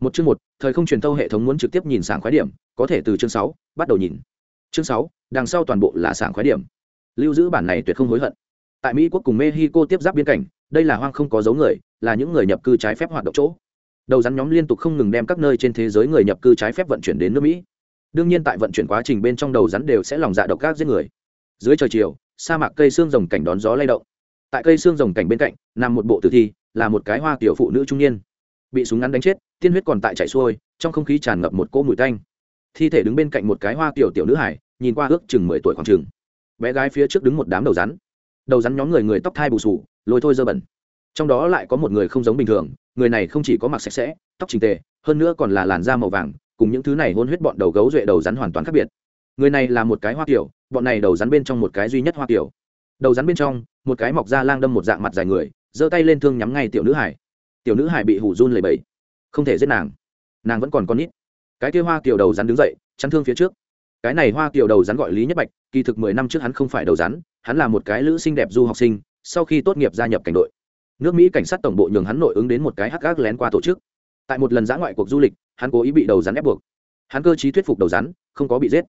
một chương một, thời không truyền thâu hệ thống muốn trực tiếp nhìn sảng khoái điểm, có thể từ chương sáu, bắt đầu nhìn. Chương sáu, đằng sau toàn bộ là sảng khoái điểm. Lưu giữ bản này tuyệt không hối hận. Tại mỹ quốc cùng mexico tiếp giáp biên cảnh, đây là hoang không có dấu người, là những người nhập cư trái phép hoạt động chỗ. Đầu rắn nhóm liên tục không ngừng đem các nơi trên thế giới người nhập cư trái phép vận chuyển đến nước mỹ. Đương nhiên tại vận chuyển quá trình bên trong đầu rắn đều sẽ lòng dạ độc các giết người. Dưới trời chiều, sa mạc cây xương rồng cảnh đón gió lay động. Tại cây xương rồng cảnh bên cạnh, nằm một bộ tử thi, là một cái hoa tiểu phụ nữ trung niên. Bị súng ngắn đánh chết tiên huyết còn tại chảy xuôi, trong không khí tràn ngập một cỗ mùi tanh. Thi thể đứng bên cạnh một cái hoa kiểu tiểu nữ hải, nhìn qua ước chừng mười tuổi khoảng chừng. Bé gái phía trước đứng một đám đầu rắn. Đầu rắn nhóm người người tóc thai bù sù, lôi thôi dơ bẩn. Trong đó lại có một người không giống bình thường, người này không chỉ có mặc sạch sẽ, tóc trình tề, hơn nữa còn là làn da màu vàng, cùng những thứ này hôn huyết bọn đầu gấu duệ đầu rắn hoàn toàn khác biệt. Người này là một cái hoa kiểu bọn này đầu rắn bên trong một cái duy nhất hoa kiểu đầu rắn bên trong, một cái mọc da lang đâm một dạng mặt dài người, giơ tay lên thương nhắm ngay tiểu nữ hải. Tiểu nữ hải bị hủ run lầy bẫy không thể giết nàng. Nàng vẫn còn con nít. Cái kia hoa kiểu đầu rắn đứng dậy, chắn thương phía trước. Cái này hoa kiểu đầu rắn gọi lý nhất bạch, kỳ thực mười năm trước hắn không phải đầu rắn, hắn là một cái lữ sinh đẹp du học sinh, sau khi tốt nghiệp gia nhập cảnh đội. Nước mỹ cảnh sát tổng bộ nhường hắn nội ứng đến một cái hắc gác lén qua tổ chức. Tại một lần giã ngoại cuộc du lịch, hắn cố ý bị đầu rắn ép buộc. Hắn cơ t thuyết phục đầu rắn, không có bị giết.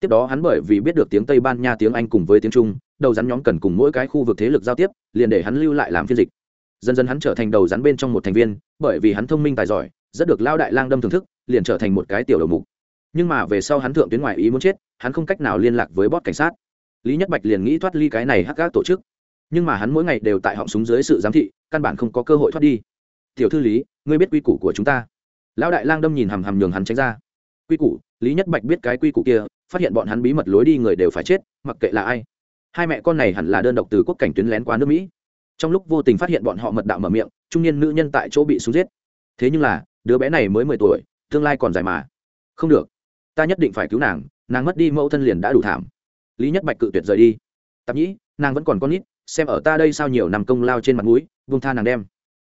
Tiếp đó hắn bởi vì biết được tiếng tây ban nha tiếng anh cùng với tiếng trung, đầu rắn nhóm cần cùng mỗi cái khu vực thế lực giao tiếp, liền để hắn lưu lại làm phiên dịch dần dần hắn trở thành đầu rắn bên trong một thành viên, bởi vì hắn thông minh tài giỏi, rất được lao đại lang đâm thưởng thức, liền trở thành một cái tiểu đầu mục. Nhưng mà về sau hắn thượng tuyến ngoài ý muốn chết, hắn không cách nào liên lạc với bót cảnh sát. Lý nhất bạch liền nghĩ thoát ly cái này hắc gác tổ chức. Nhưng mà hắn mỗi ngày đều tại họng súng dưới sự giám thị, căn bản không có cơ hội thoát đi. Tiểu thư lý, ngươi biết quy củ của chúng ta? Lão đại lang đâm nhìn hằm hằm nhường hắn tránh ra. Quy củ? Lý nhất bạch biết cái quy củ kia, phát hiện bọn hắn bí mật lối đi người đều phải chết, mặc kệ là ai. Hai mẹ con này hẳn là đơn độc từ quốc cảnh tuyến lén qua nước mỹ trong lúc vô tình phát hiện bọn họ mật đạo mở miệng, trung niên nữ nhân tại chỗ bị súng giết. Thế nhưng là, đứa bé này mới mười tuổi, tương lai còn dài mà. Không được, ta nhất định phải cứu nàng nàng mất đi mẫu thân liền đã đủ thảm. Lý nhất bạch cự tuyệt rời đi. Tạp nhĩ, nàng vẫn còn con nít, xem ở ta đây sao nhiều năm công lao trên mặt mũi vung tha nàng đem.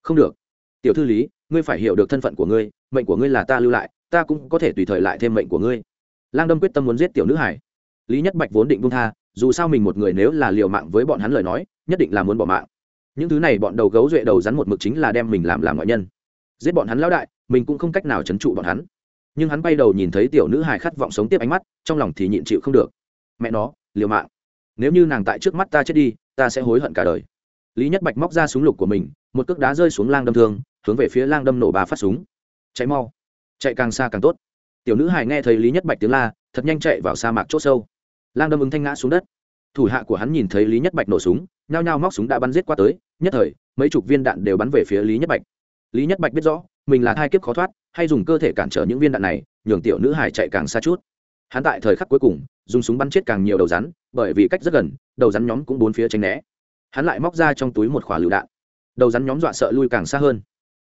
Không được. Tiểu thư lý, ngươi phải hiểu được thân phận của ngươi, mệnh của ngươi là ta lưu lại, ta cũng có thể tùy thời lại thêm mệnh của ngươi. Lang đâm quyết tâm muốn giết tiểu nữ hải lý nhất bạch vốn định vung tha, dù sao mình một người nếu là liều mạng với bọn hắn lời nói, nhất định là muốn bỏ mạng những thứ này bọn đầu gấu duệ đầu rắn một mực chính là đem mình làm làm ngoại nhân. Giết bọn hắn lão đại, mình cũng không cách nào trấn trụ bọn hắn. Nhưng hắn bay đầu nhìn thấy tiểu nữ hài khát vọng sống tiếp ánh mắt, trong lòng thì nhịn chịu không được. Mẹ nó, liều mạng. Nếu như nàng tại trước mắt ta chết đi, ta sẽ hối hận cả đời. Lý nhất bạch móc ra súng lục của mình, một cước đá rơi xuống lang đâm thương, hướng về phía lang đâm nổ ba phát súng. Cháy mau. Chạy càng xa càng tốt. Tiểu nữ hài nghe thấy lý nhất bạch tiếng la, thật nhanh chạy vào sa mạc c h ỗ sâu. Lang đâm ứng thanh ngã xuống đất thủ hạ của hắn nhìn thấy lý nhất bạch nổ súng, nhao nhao móc súng đã bắn giết qua tới, nhất thời, mấy chục viên đạn đều bắn về phía lý nhất bạch. Lý nhất bạch biết rõ, mình là thai kiếp khó thoát, hay dùng cơ thể cản trở những viên đạn này, nhường tiểu nữ hải chạy càng xa chút. Hắn tại thời khắc cuối cùng, dùng súng bắn chết càng nhiều đầu rắn, bởi vì cách rất gần, đầu rắn nhóm cũng bốn phía tránh né. Hắn lại móc ra trong túi một khỏa lựu đạn. Đầu rắn nhóm dọa sợ lui càng xa hơn.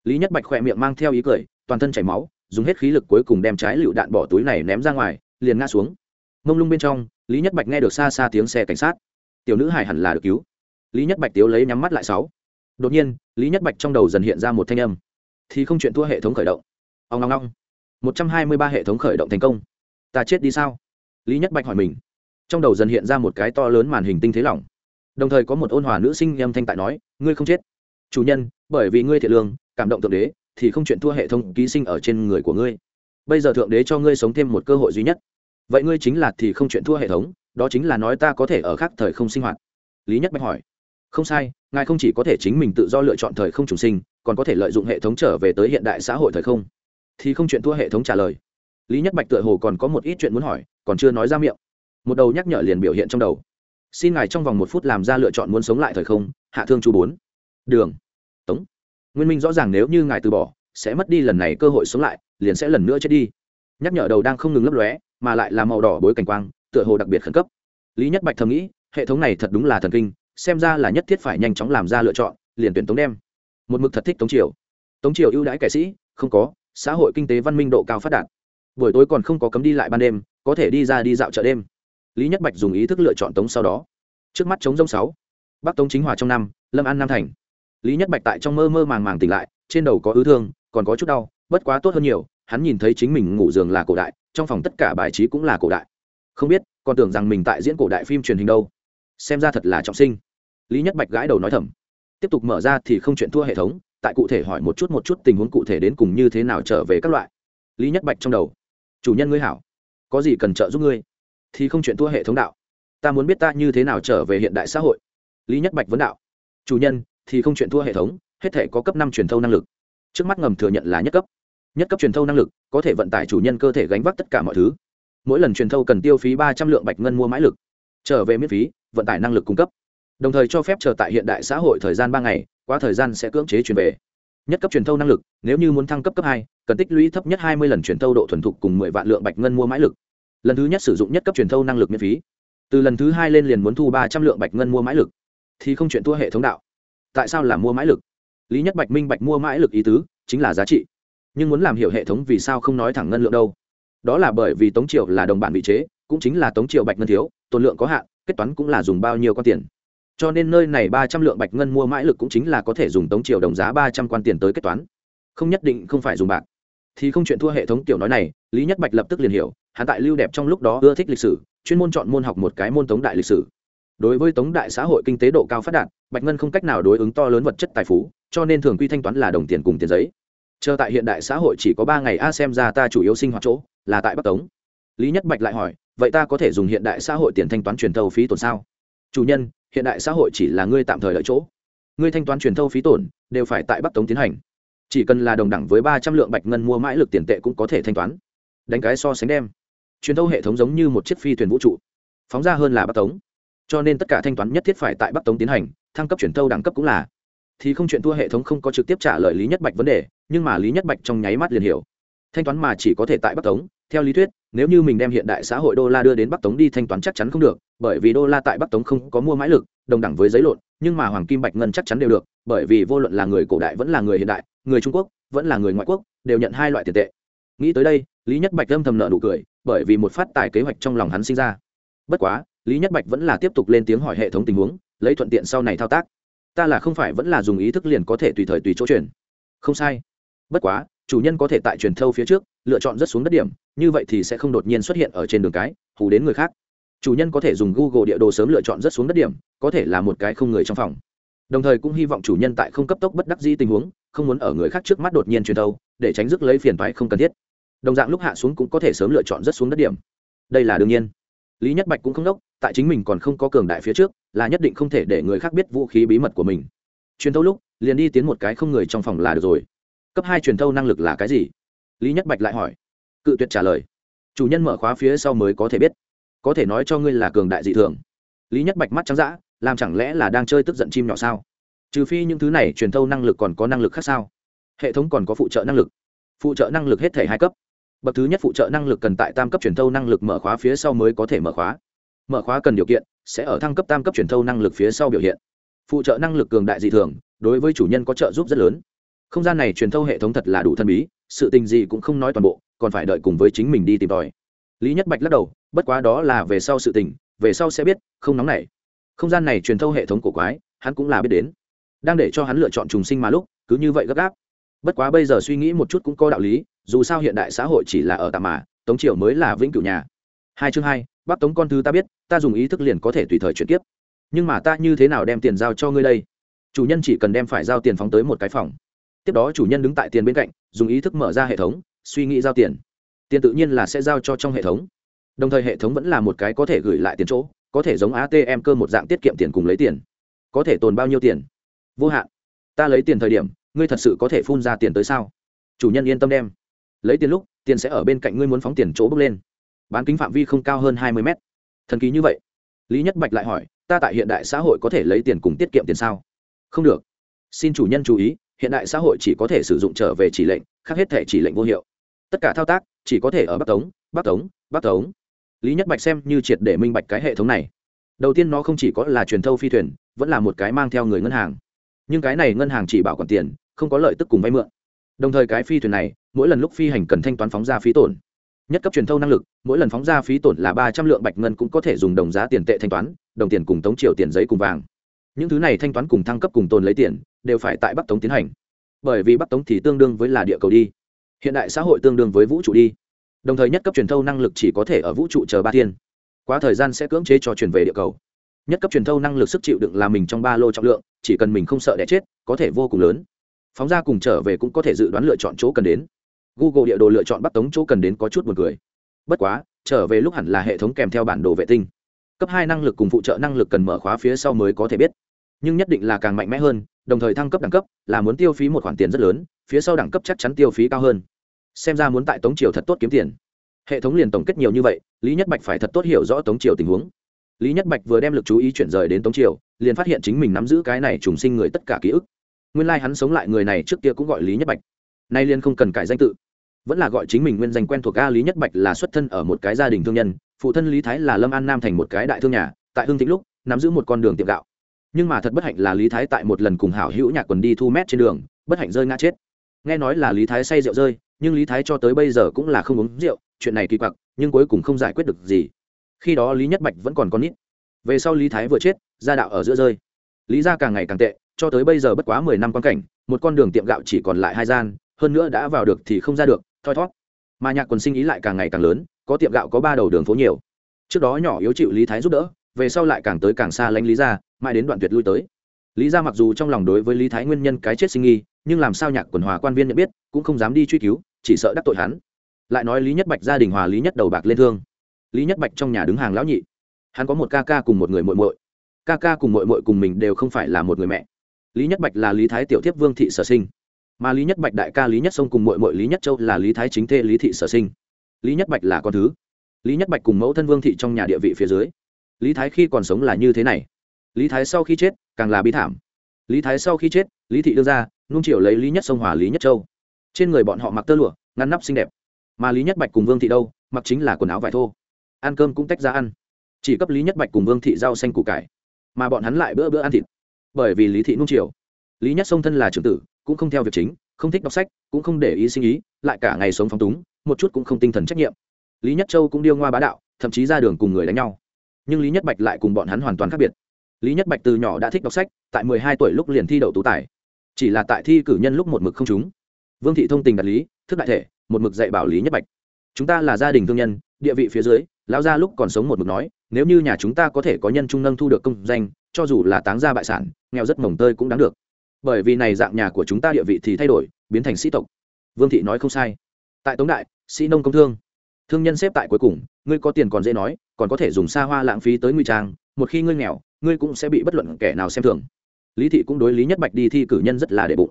Lý nhất bạch khỏe miệng mang theo ý cười, toàn thân chảy máu, dùng hết khí lực cuối cùng đem trái lựu đạn bỏ túi này ném ra ngoài, liền ngã xuống. Mông lung bên trong lý nhất bạch nghe được xa xa tiếng xe cảnh sát. Tiểu nữ hải hẳn là được cứu. Lý nhất bạch tiếu lấy nhắm mắt lại sáu. Đột nhiên, lý nhất bạch trong đầu dần hiện ra một thanh âm. Thì không chuyện thua hệ thống khởi động. Ông ngong ngong một trăm hai mươi ba hệ thống khởi động thành công. Ta chết đi sao? Lý nhất bạch hỏi mình. Trong đầu dần hiện ra một cái to lớn màn hình tinh thế lỏng. Đồng thời có một ôn hòa nữ sinh âm thanh tại nói, ngươi không chết. Chủ nhân, bởi vì ngươi thiệt lương, cảm động thượng đế, thì không chuyện thua hệ thống ký sinh ở trên người của ngươi. Bây giờ thượng đế cho ngươi sống thêm một cơ hội duy nhất vậy ngươi chính là thì không chuyện thua hệ thống, đó chính là nói ta có thể ở khác thời không sinh hoạt. Lý nhất bạch hỏi. Không sai, ngài không chỉ có thể chính mình tự do lựa chọn thời không trùng sinh, còn có thể lợi dụng hệ thống trở về tới hiện đại xã hội thời không. Thì không chuyện thua hệ thống trả lời. Lý nhất bạch tựa hồ còn có một ít chuyện muốn hỏi, còn chưa nói ra miệng. Một đầu nhắc nhở liền biểu hiện trong đầu. Xin ngài trong vòng một phút làm ra lựa chọn muốn sống lại thời không, hạ thương chu bốn. Đường. Tống. Nguyên minh rõ ràng nếu như ngài từ bỏ, sẽ mất đi lần này cơ hội sống lại, liền sẽ lần nữa chết đi. Nhắc nhở đầu đang không ngừng lấp lóe mà lại là màu đỏ bối cảnh quang, tựa hồ đặc biệt khẩn cấp. Lý nhất bạch thầm nghĩ, hệ thống này thật đúng là thần kinh, xem ra là nhất thiết phải nhanh chóng làm ra lựa chọn, liền tuyển tống đem. Một mực thật thích tống triều. Tống triều ưu đãi kẻ sĩ, không có, xã hội kinh tế văn minh độ cao phát đạt. Buổi tối còn không có cấm đi lại ban đêm, có thể đi ra đi dạo chợ đêm. Lý nhất bạch dùng ý thức lựa chọn tống sau đó. Trước mắt chống rông sáu, bắc tống chính hòa trong năm, lâm an nam thành. Lý nhất bạch tại trong mơ mơ màng màng tỉnh lại, trên đầu có ứ thương, còn có chút đau, bất quá tốt hơn nhiều, hắn nhìn thấy chính mình ngủ giường là cổ đại trong phòng tất cả bài trí cũng là cổ đại. Không biết, còn tưởng rằng mình tại diễn cổ đại phim truyền hình đâu. Xem ra thật là trọng sinh. Lý nhất bạch gãi đầu nói thầm. Tiếp tục mở ra thì không chuyện thua hệ thống, tại cụ thể hỏi một chút một chút tình huống cụ thể đến cùng như thế nào trở về các loại. Lý nhất bạch trong đầu. Chủ nhân ngươi hảo. Có gì cần trợ giúp ngươi? Thì không chuyện thua hệ thống đạo. Ta muốn biết ta như thế nào trở về hiện đại xã hội. Lý nhất bạch vấn đạo. Chủ nhân, thì không chuyện thua hệ thống, hết thể có cấp năm truyền thâu năng lực. Trước mắt ngầm thừa nhận là nhất cấp nhất cấp truyền thâu năng lực, có thể vận tải chủ nhân cơ thể gánh vác tất cả mọi thứ. Mỗi lần truyền thâu cần tiêu phí ba trăm lượng bạch ngân mua mãi lực, trở về miễn phí, vận tải năng lực cung cấp. Đồng thời cho phép chờ tại hiện đại xã hội thời gian ba ngày, qua thời gian sẽ cưỡng chế truyền về. Nhất cấp truyền thâu năng lực, nếu như muốn thăng cấp cấp hai, cần tích lũy thấp nhất hai mươi lần truyền thâu độ thuần thục cùng mười vạn lượng bạch ngân mua mãi lực. Lần thứ nhất sử dụng nhất cấp truyền thâu năng lực miễn phí. Từ lần thứ hai lên liền muốn thu ba trăm lượng bạch ngân mua mãi lực. Thì không chuyện thua hệ thống đạo. Tại sao là mua mãi lực? Lý nhất bạch minh bạch mua mãi lực ý tứ, chính là giá trị nhưng muốn làm hiểu hệ thống vì sao không nói thẳng ngân lượng đâu. Đó là bởi vì tống triệu là đồng bản vị chế, cũng chính là tống triệu bạch ngân thiếu, tồn lượng có hạn, kết toán cũng là dùng bao nhiêu quan tiền. Cho nên nơi này ba trăm lượng bạch ngân mua mãi lực cũng chính là có thể dùng tống triệu đồng giá ba trăm quan tiền tới kết toán. Không nhất định không phải dùng bạc. Thì không chuyện thua hệ thống tiểu nói này, lý nhất bạch lập tức liền hiểu, hắn tại lưu đẹp trong lúc đó ưa thích lịch sử, chuyên môn chọn môn học một cái môn tống đại lịch sử. Đối với tống đại xã hội kinh tế độ cao phát đạt, bạch ngân không cách nào đối ứng to lớn vật chất tài phú, cho nên thường quy thanh toán là đồng tiền cùng tiền giấy chờ tại hiện đại xã hội chỉ có ba ngày, a, xem ra ta chủ yếu sinh hoạt chỗ là tại bắc tống. Lý nhất bạch lại hỏi, vậy ta có thể dùng hiện đại xã hội tiền thanh toán truyền thâu phí tổn sao? Chủ nhân, hiện đại xã hội chỉ là ngươi tạm thời lợi chỗ. Ngươi thanh toán truyền thâu phí tổn đều phải tại bắc tống tiến hành. Chỉ cần là đồng đẳng với ba trăm lượng bạch ngân mua mãi lực tiền tệ cũng có thể thanh toán. Đánh cái so sánh đem. Truyền thâu hệ thống giống như một chiếc phi thuyền vũ trụ. Phóng ra hơn là bắc tống. Cho nên tất cả thanh toán nhất thiết phải tại bắc tống tiến hành, thăng cấp truyền thâu đẳng cấp cũng là. Thì không chuyện thua hệ thống không có trực tiếp trả lời lý nhất bạch vấn đề nhưng mà lý nhất bạch trong nháy mắt liền hiểu. Thanh toán mà chỉ có thể tại bắc tống. Theo lý thuyết, nếu như mình đem hiện đại xã hội đô la đưa đến bắc tống đi thanh toán chắc chắn không được, bởi vì đô la tại bắc tống không có mua mãi lực, đồng đẳng với giấy lộn, nhưng mà hoàng kim bạch ngân chắc chắn đều được, bởi vì vô luận là người cổ đại vẫn là người hiện đại, người trung quốc, vẫn là người ngoại quốc, đều nhận hai loại tiền tệ. Nghĩ tới đây, lý nhất bạch âm thầm nợ nụ cười, bởi vì một phát tài kế hoạch trong lòng hắn sinh ra. Bất quá, lý nhất bạch vẫn là tiếp tục lên tiếng hỏi hệ thống tình huống, lấy thuận tiện sau này thao tác. Ta là không phải vẫn là dùng ý thức liền có thể tùy thời tùy chỗ chuyển không sai bất quá, chủ nhân có thể tại truyền thâu phía trước, lựa chọn rất xuống đất điểm, như vậy thì sẽ không đột nhiên xuất hiện ở trên đường cái, hù đến người khác. Chủ nhân có thể dùng google địa đồ sớm lựa chọn rất xuống đất điểm, có thể là một cái không người trong phòng. Đồng thời cũng hy vọng chủ nhân tại không cấp tốc bất đắc dĩ tình huống, không muốn ở người khác trước mắt đột nhiên truyền thâu, để tránh rước lấy phiền toái không cần thiết. Đồng dạng lúc hạ xuống cũng có thể sớm lựa chọn rất xuống đất điểm. Đây là đương nhiên. Lý nhất bạch cũng không đốc, tại chính mình còn không có cường đại phía trước, là nhất định không thể để người khác biết vũ khí bí mật của mình. Truyền thâu lúc, liền đi tiến một cái không người trong phòng là được rồi cấp hai truyền thâu năng lực là cái gì? Lý nhất bạch lại hỏi. Cự tuyệt trả lời. Chủ nhân mở khóa phía sau mới có thể biết. Có thể nói cho ngươi là cường đại dị thường. Lý nhất bạch mắt trắng d ã làm chẳng lẽ là đang chơi tức giận chim nhỏ sao? Trừ phi những thứ này truyền thâu năng lực còn có năng lực khác sao? Hệ thống còn có phụ trợ năng lực. Phụ trợ năng lực hết thể hai cấp. Bậc thứ nhất phụ trợ năng lực cần tại tam cấp truyền thâu năng lực mở khóa phía sau mới có thể mở khóa. Mở khóa cần điều kiện, sẽ ở thăng cấp tam cấp truyền thâu năng lực phía sau biểu hiện. Phụ trợ năng lực cường đại dị thường, đối với chủ nhân có trợ giúp rất lớn không gian này truyền thâu hệ thống thật là đủ thân bí, sự tình gì cũng không nói toàn bộ, còn phải đợi cùng với chính mình đi tìm tòi. Lý nhất bạch lắc đầu, bất quá đó là về sau sự tình, về sau sẽ biết, không nóng này. không gian này truyền thâu hệ thống cổ quái, hắn cũng là biết đến. Đang để cho hắn lựa chọn trùng sinh mà lúc, cứ như vậy gấp gáp. Bất quá bây giờ suy nghĩ một chút cũng có đạo lý, dù sao hiện đại xã hội chỉ là ở tạm mà, tống triều mới là vĩnh cửu nhà. Hai chương hai bác tống con thứ ta biết, ta dùng ý thức liền có thể tùy thời chuyển tiếp nhưng mà ta như thế nào đem tiền giao cho ngươi đây? Chủ nhân chỉ cần đem phải giao tiền phóng tới một cái phòng tiếp đó chủ nhân đứng tại tiền bên cạnh, dùng ý thức mở ra hệ thống, suy nghĩ giao tiền. Tiền tự nhiên là sẽ giao cho trong hệ thống. Đồng thời hệ thống vẫn là một cái có thể gửi lại tiền chỗ, có thể giống atm cơ một dạng tiết kiệm tiền cùng lấy tiền. Có thể tồn bao nhiêu tiền? Vô hạn. Ta lấy tiền thời điểm, ngươi thật sự có thể phun ra tiền tới sao? Chủ nhân yên tâm đem. Lấy tiền lúc, tiền sẽ ở bên cạnh ngươi muốn phóng tiền chỗ bước lên. Bán kính phạm vi không cao hơn hai mươi mét. Thần kỳ như vậy. Lý nhất bạch lại hỏi, ta tại hiện đại xã hội có thể lấy tiền cùng tiết kiệm tiền sao? Không được. Xin chủ nhân chú ý hiện đại xã hội chỉ có thể sử dụng trở về chỉ lệnh, khác hết thể chỉ lệnh vô hiệu. Tất cả thao tác chỉ có thể ở bắc tống bắc tống bắc tống. Lý nhất bạch xem như triệt để minh bạch cái hệ thống này. Đầu tiên nó không chỉ có là truyền thâu phi thuyền, vẫn là một cái mang theo người ngân hàng. Nhưng cái này ngân hàng chỉ bảo quản tiền, không có lợi tức cùng vay mượn. Đồng thời cái phi thuyền này, mỗi lần lúc phi hành cần thanh toán phóng ra phí tổn. Nhất cấp truyền thâu năng lực, mỗi lần phóng ra phí tổn là ba trăm lượng bạch ngân cũng có thể dùng đồng giá tiền tệ thanh toán, đồng tiền cùng tống triều tiền giấy cùng vàng. Những thứ này thanh toán cùng thăng cấp cùng tồn lấy tiền đều phải tại bắc tống tiến hành. Bởi vì bắc tống thì tương đương với là địa cầu đi. Hiện đại xã hội tương đương với vũ trụ đi. Đồng thời nhất cấp truyền thâu năng lực chỉ có thể ở vũ trụ chờ ba thiên. Quá thời gian sẽ cưỡng chế cho chuyển về địa cầu. Nhất cấp truyền thâu năng lực sức chịu đựng là mình trong ba lô trọng lượng, chỉ cần mình không sợ đẻ chết, có thể vô cùng lớn. Phóng ra cùng trở về cũng có thể dự đoán lựa chọn chỗ cần đến. Google địa đồ lựa chọn bắc tống chỗ cần đến có chút buồn cười. Bất quá, trở về lúc hẳn là hệ thống kèm theo bản đồ vệ tinh. Cấp hai năng lực cùng phụ trợ năng lực cần mở khóa phía sau mới có thể biết nhưng nhất định là càng mạnh mẽ hơn, đồng thời thăng cấp đẳng cấp là muốn tiêu phí một khoản tiền rất lớn, phía sau đẳng cấp chắc chắn tiêu phí cao hơn. Xem ra muốn tại tống triều thật tốt kiếm tiền. Hệ thống liền tổng kết nhiều như vậy, lý nhất bạch phải thật tốt hiểu rõ tống triều tình huống. Lý nhất bạch vừa đem l ự c chú ý chuyển rời đến tống triều, liền phát hiện chính mình nắm giữ cái này trùng sinh người tất cả ký ức. Nguyên lai、like、hắn sống lại người này trước kia cũng gọi lý nhất bạch. Nay liên không cần cải danh tự. Vẫn là gọi chính mình nguyên danh quen thuộc a lý nhất bạch là xuất thân ở một cái gia đình thương nhân, phụ thân lý thái là lâm an nam thành một cái đại thương nhà, tại hương thịnh lúc, nắm giữ một con đường tiệm gạo nhưng mà thật bất hạnh là lý thái tại một lần cùng hảo hữu nhạc quần đi thu mét trên đường, bất hạnh rơi ngã chết. Nghe nói là lý thái say rượu rơi, nhưng lý thái cho tới bây giờ cũng là không uống rượu, chuyện này kỳ quặc, nhưng cuối cùng không giải quyết được gì. Khi đó lý nhất bạch vẫn còn con nít. Về sau lý thái vừa chết, gia đạo ở giữa rơi. Lý gia càng ngày càng tệ, cho tới bây giờ bất quá mười năm quan cảnh, một con đường tiệm gạo chỉ còn lại hai gian, hơn nữa đã vào được thì không ra được, thoi thót. Mà nhạc quần sinh ý lại càng ngày càng lớn, có tiệm gạo có ba đầu đường phố nhiều. Trước đó nhỏ yếu chịu lý thái giúp đỡ, về sau lại càng tới càng xa lánh lý gia mãi đến đoạn tuyệt lui tới. Lý gia mặc dù trong lòng đối với lý thái nguyên nhân cái chết sinh nghi, nhưng làm sao nhạc quần hòa quan viên nhận biết, cũng không dám đi truy cứu, chỉ sợ đắc tội hắn. Lại nói lý nhất bạch gia đình hòa lý nhất đầu bạc lên thương. Lý nhất bạch trong nhà đứng hàng lão nhị. Hắn có một ca ca cùng một người muội muội. Ca ca cùng muội muội cùng mình đều không phải là một người mẹ. Lý nhất bạch là lý thái tiểu thiếp vương thị sở sinh. Mà lý nhất bạch đại ca lý nhất sông cùng muội muội lý nhất châu là lý thái chính thê lý thị sở sinh. Lý nhất bạch là con thứ. Lý nhất bạch cùng mẫu thân vương thị trong nhà địa vị phía dưới. Lý thái khi còn sống là như thế này lý thái sau khi chết, càng là bi thảm. Lý thái sau khi chết, lý thị đưa ra nung Triệu lấy lý nhất sông hòa lý nhất châu. Trên người bọn họ mặc tơ lụa, ngăn nắp xinh đẹp. Mà lý nhất bạch cùng vương thị đâu, mặc chính là quần áo vải thô. Ăn cơm cũng tách ra ăn. Chỉ cấp lý nhất bạch cùng vương thị rau xanh củ cải. Mà bọn hắn lại bữa bữa ăn thịt. Bởi vì lý thị nung triều lý nhất sông thân là trưởng tử, cũng không theo việc chính, không thích đọc sách, cũng không để ý sinh ý lại cả ngày sống phóng túng, một chút cũng không tinh thần trách nhiệm. Lý nhất châu cũng điêu ngoa bá đạo, thậm chí ra đường cùng người đánh nhau. Nhưng lý nhất bạch lại cùng bọn hắn hoàn toàn khác biệt lý nhất bạch từ nhỏ đã thích đọc sách, tại mười hai tuổi lúc liền thi đậu tú tài. Chỉ là tại thi cử nhân lúc một mực không trúng. Vương thị thông tình đạt lý, thức đại thể, một mực dạy bảo lý nhất bạch. Chúng ta là gia đình thương nhân, địa vị phía dưới, lão gia lúc còn sống một mực nói, nếu như nhà chúng ta có thể có nhân trung nâng thu được công danh, cho dù là táng gia bại sản, nghèo rất mồng tơi cũng đáng được. Bởi vì này dạng nhà của chúng ta địa vị thì thay đổi, biến thành sĩ tộc. Vương thị nói không sai. Tại tống đại, sĩ nông công thương. Thương nhân xếp tại cuối cùng, ngươi có tiền còn dễ nói, còn có thể dùng xa hoa lãng phí tới nguy trang, một khi ngươi nghèo ngươi cũng sẽ bị bất luận kẻ nào xem thường. Lý thị cũng đối lý nhất bạch đi thi cử nhân rất là đệ bụng.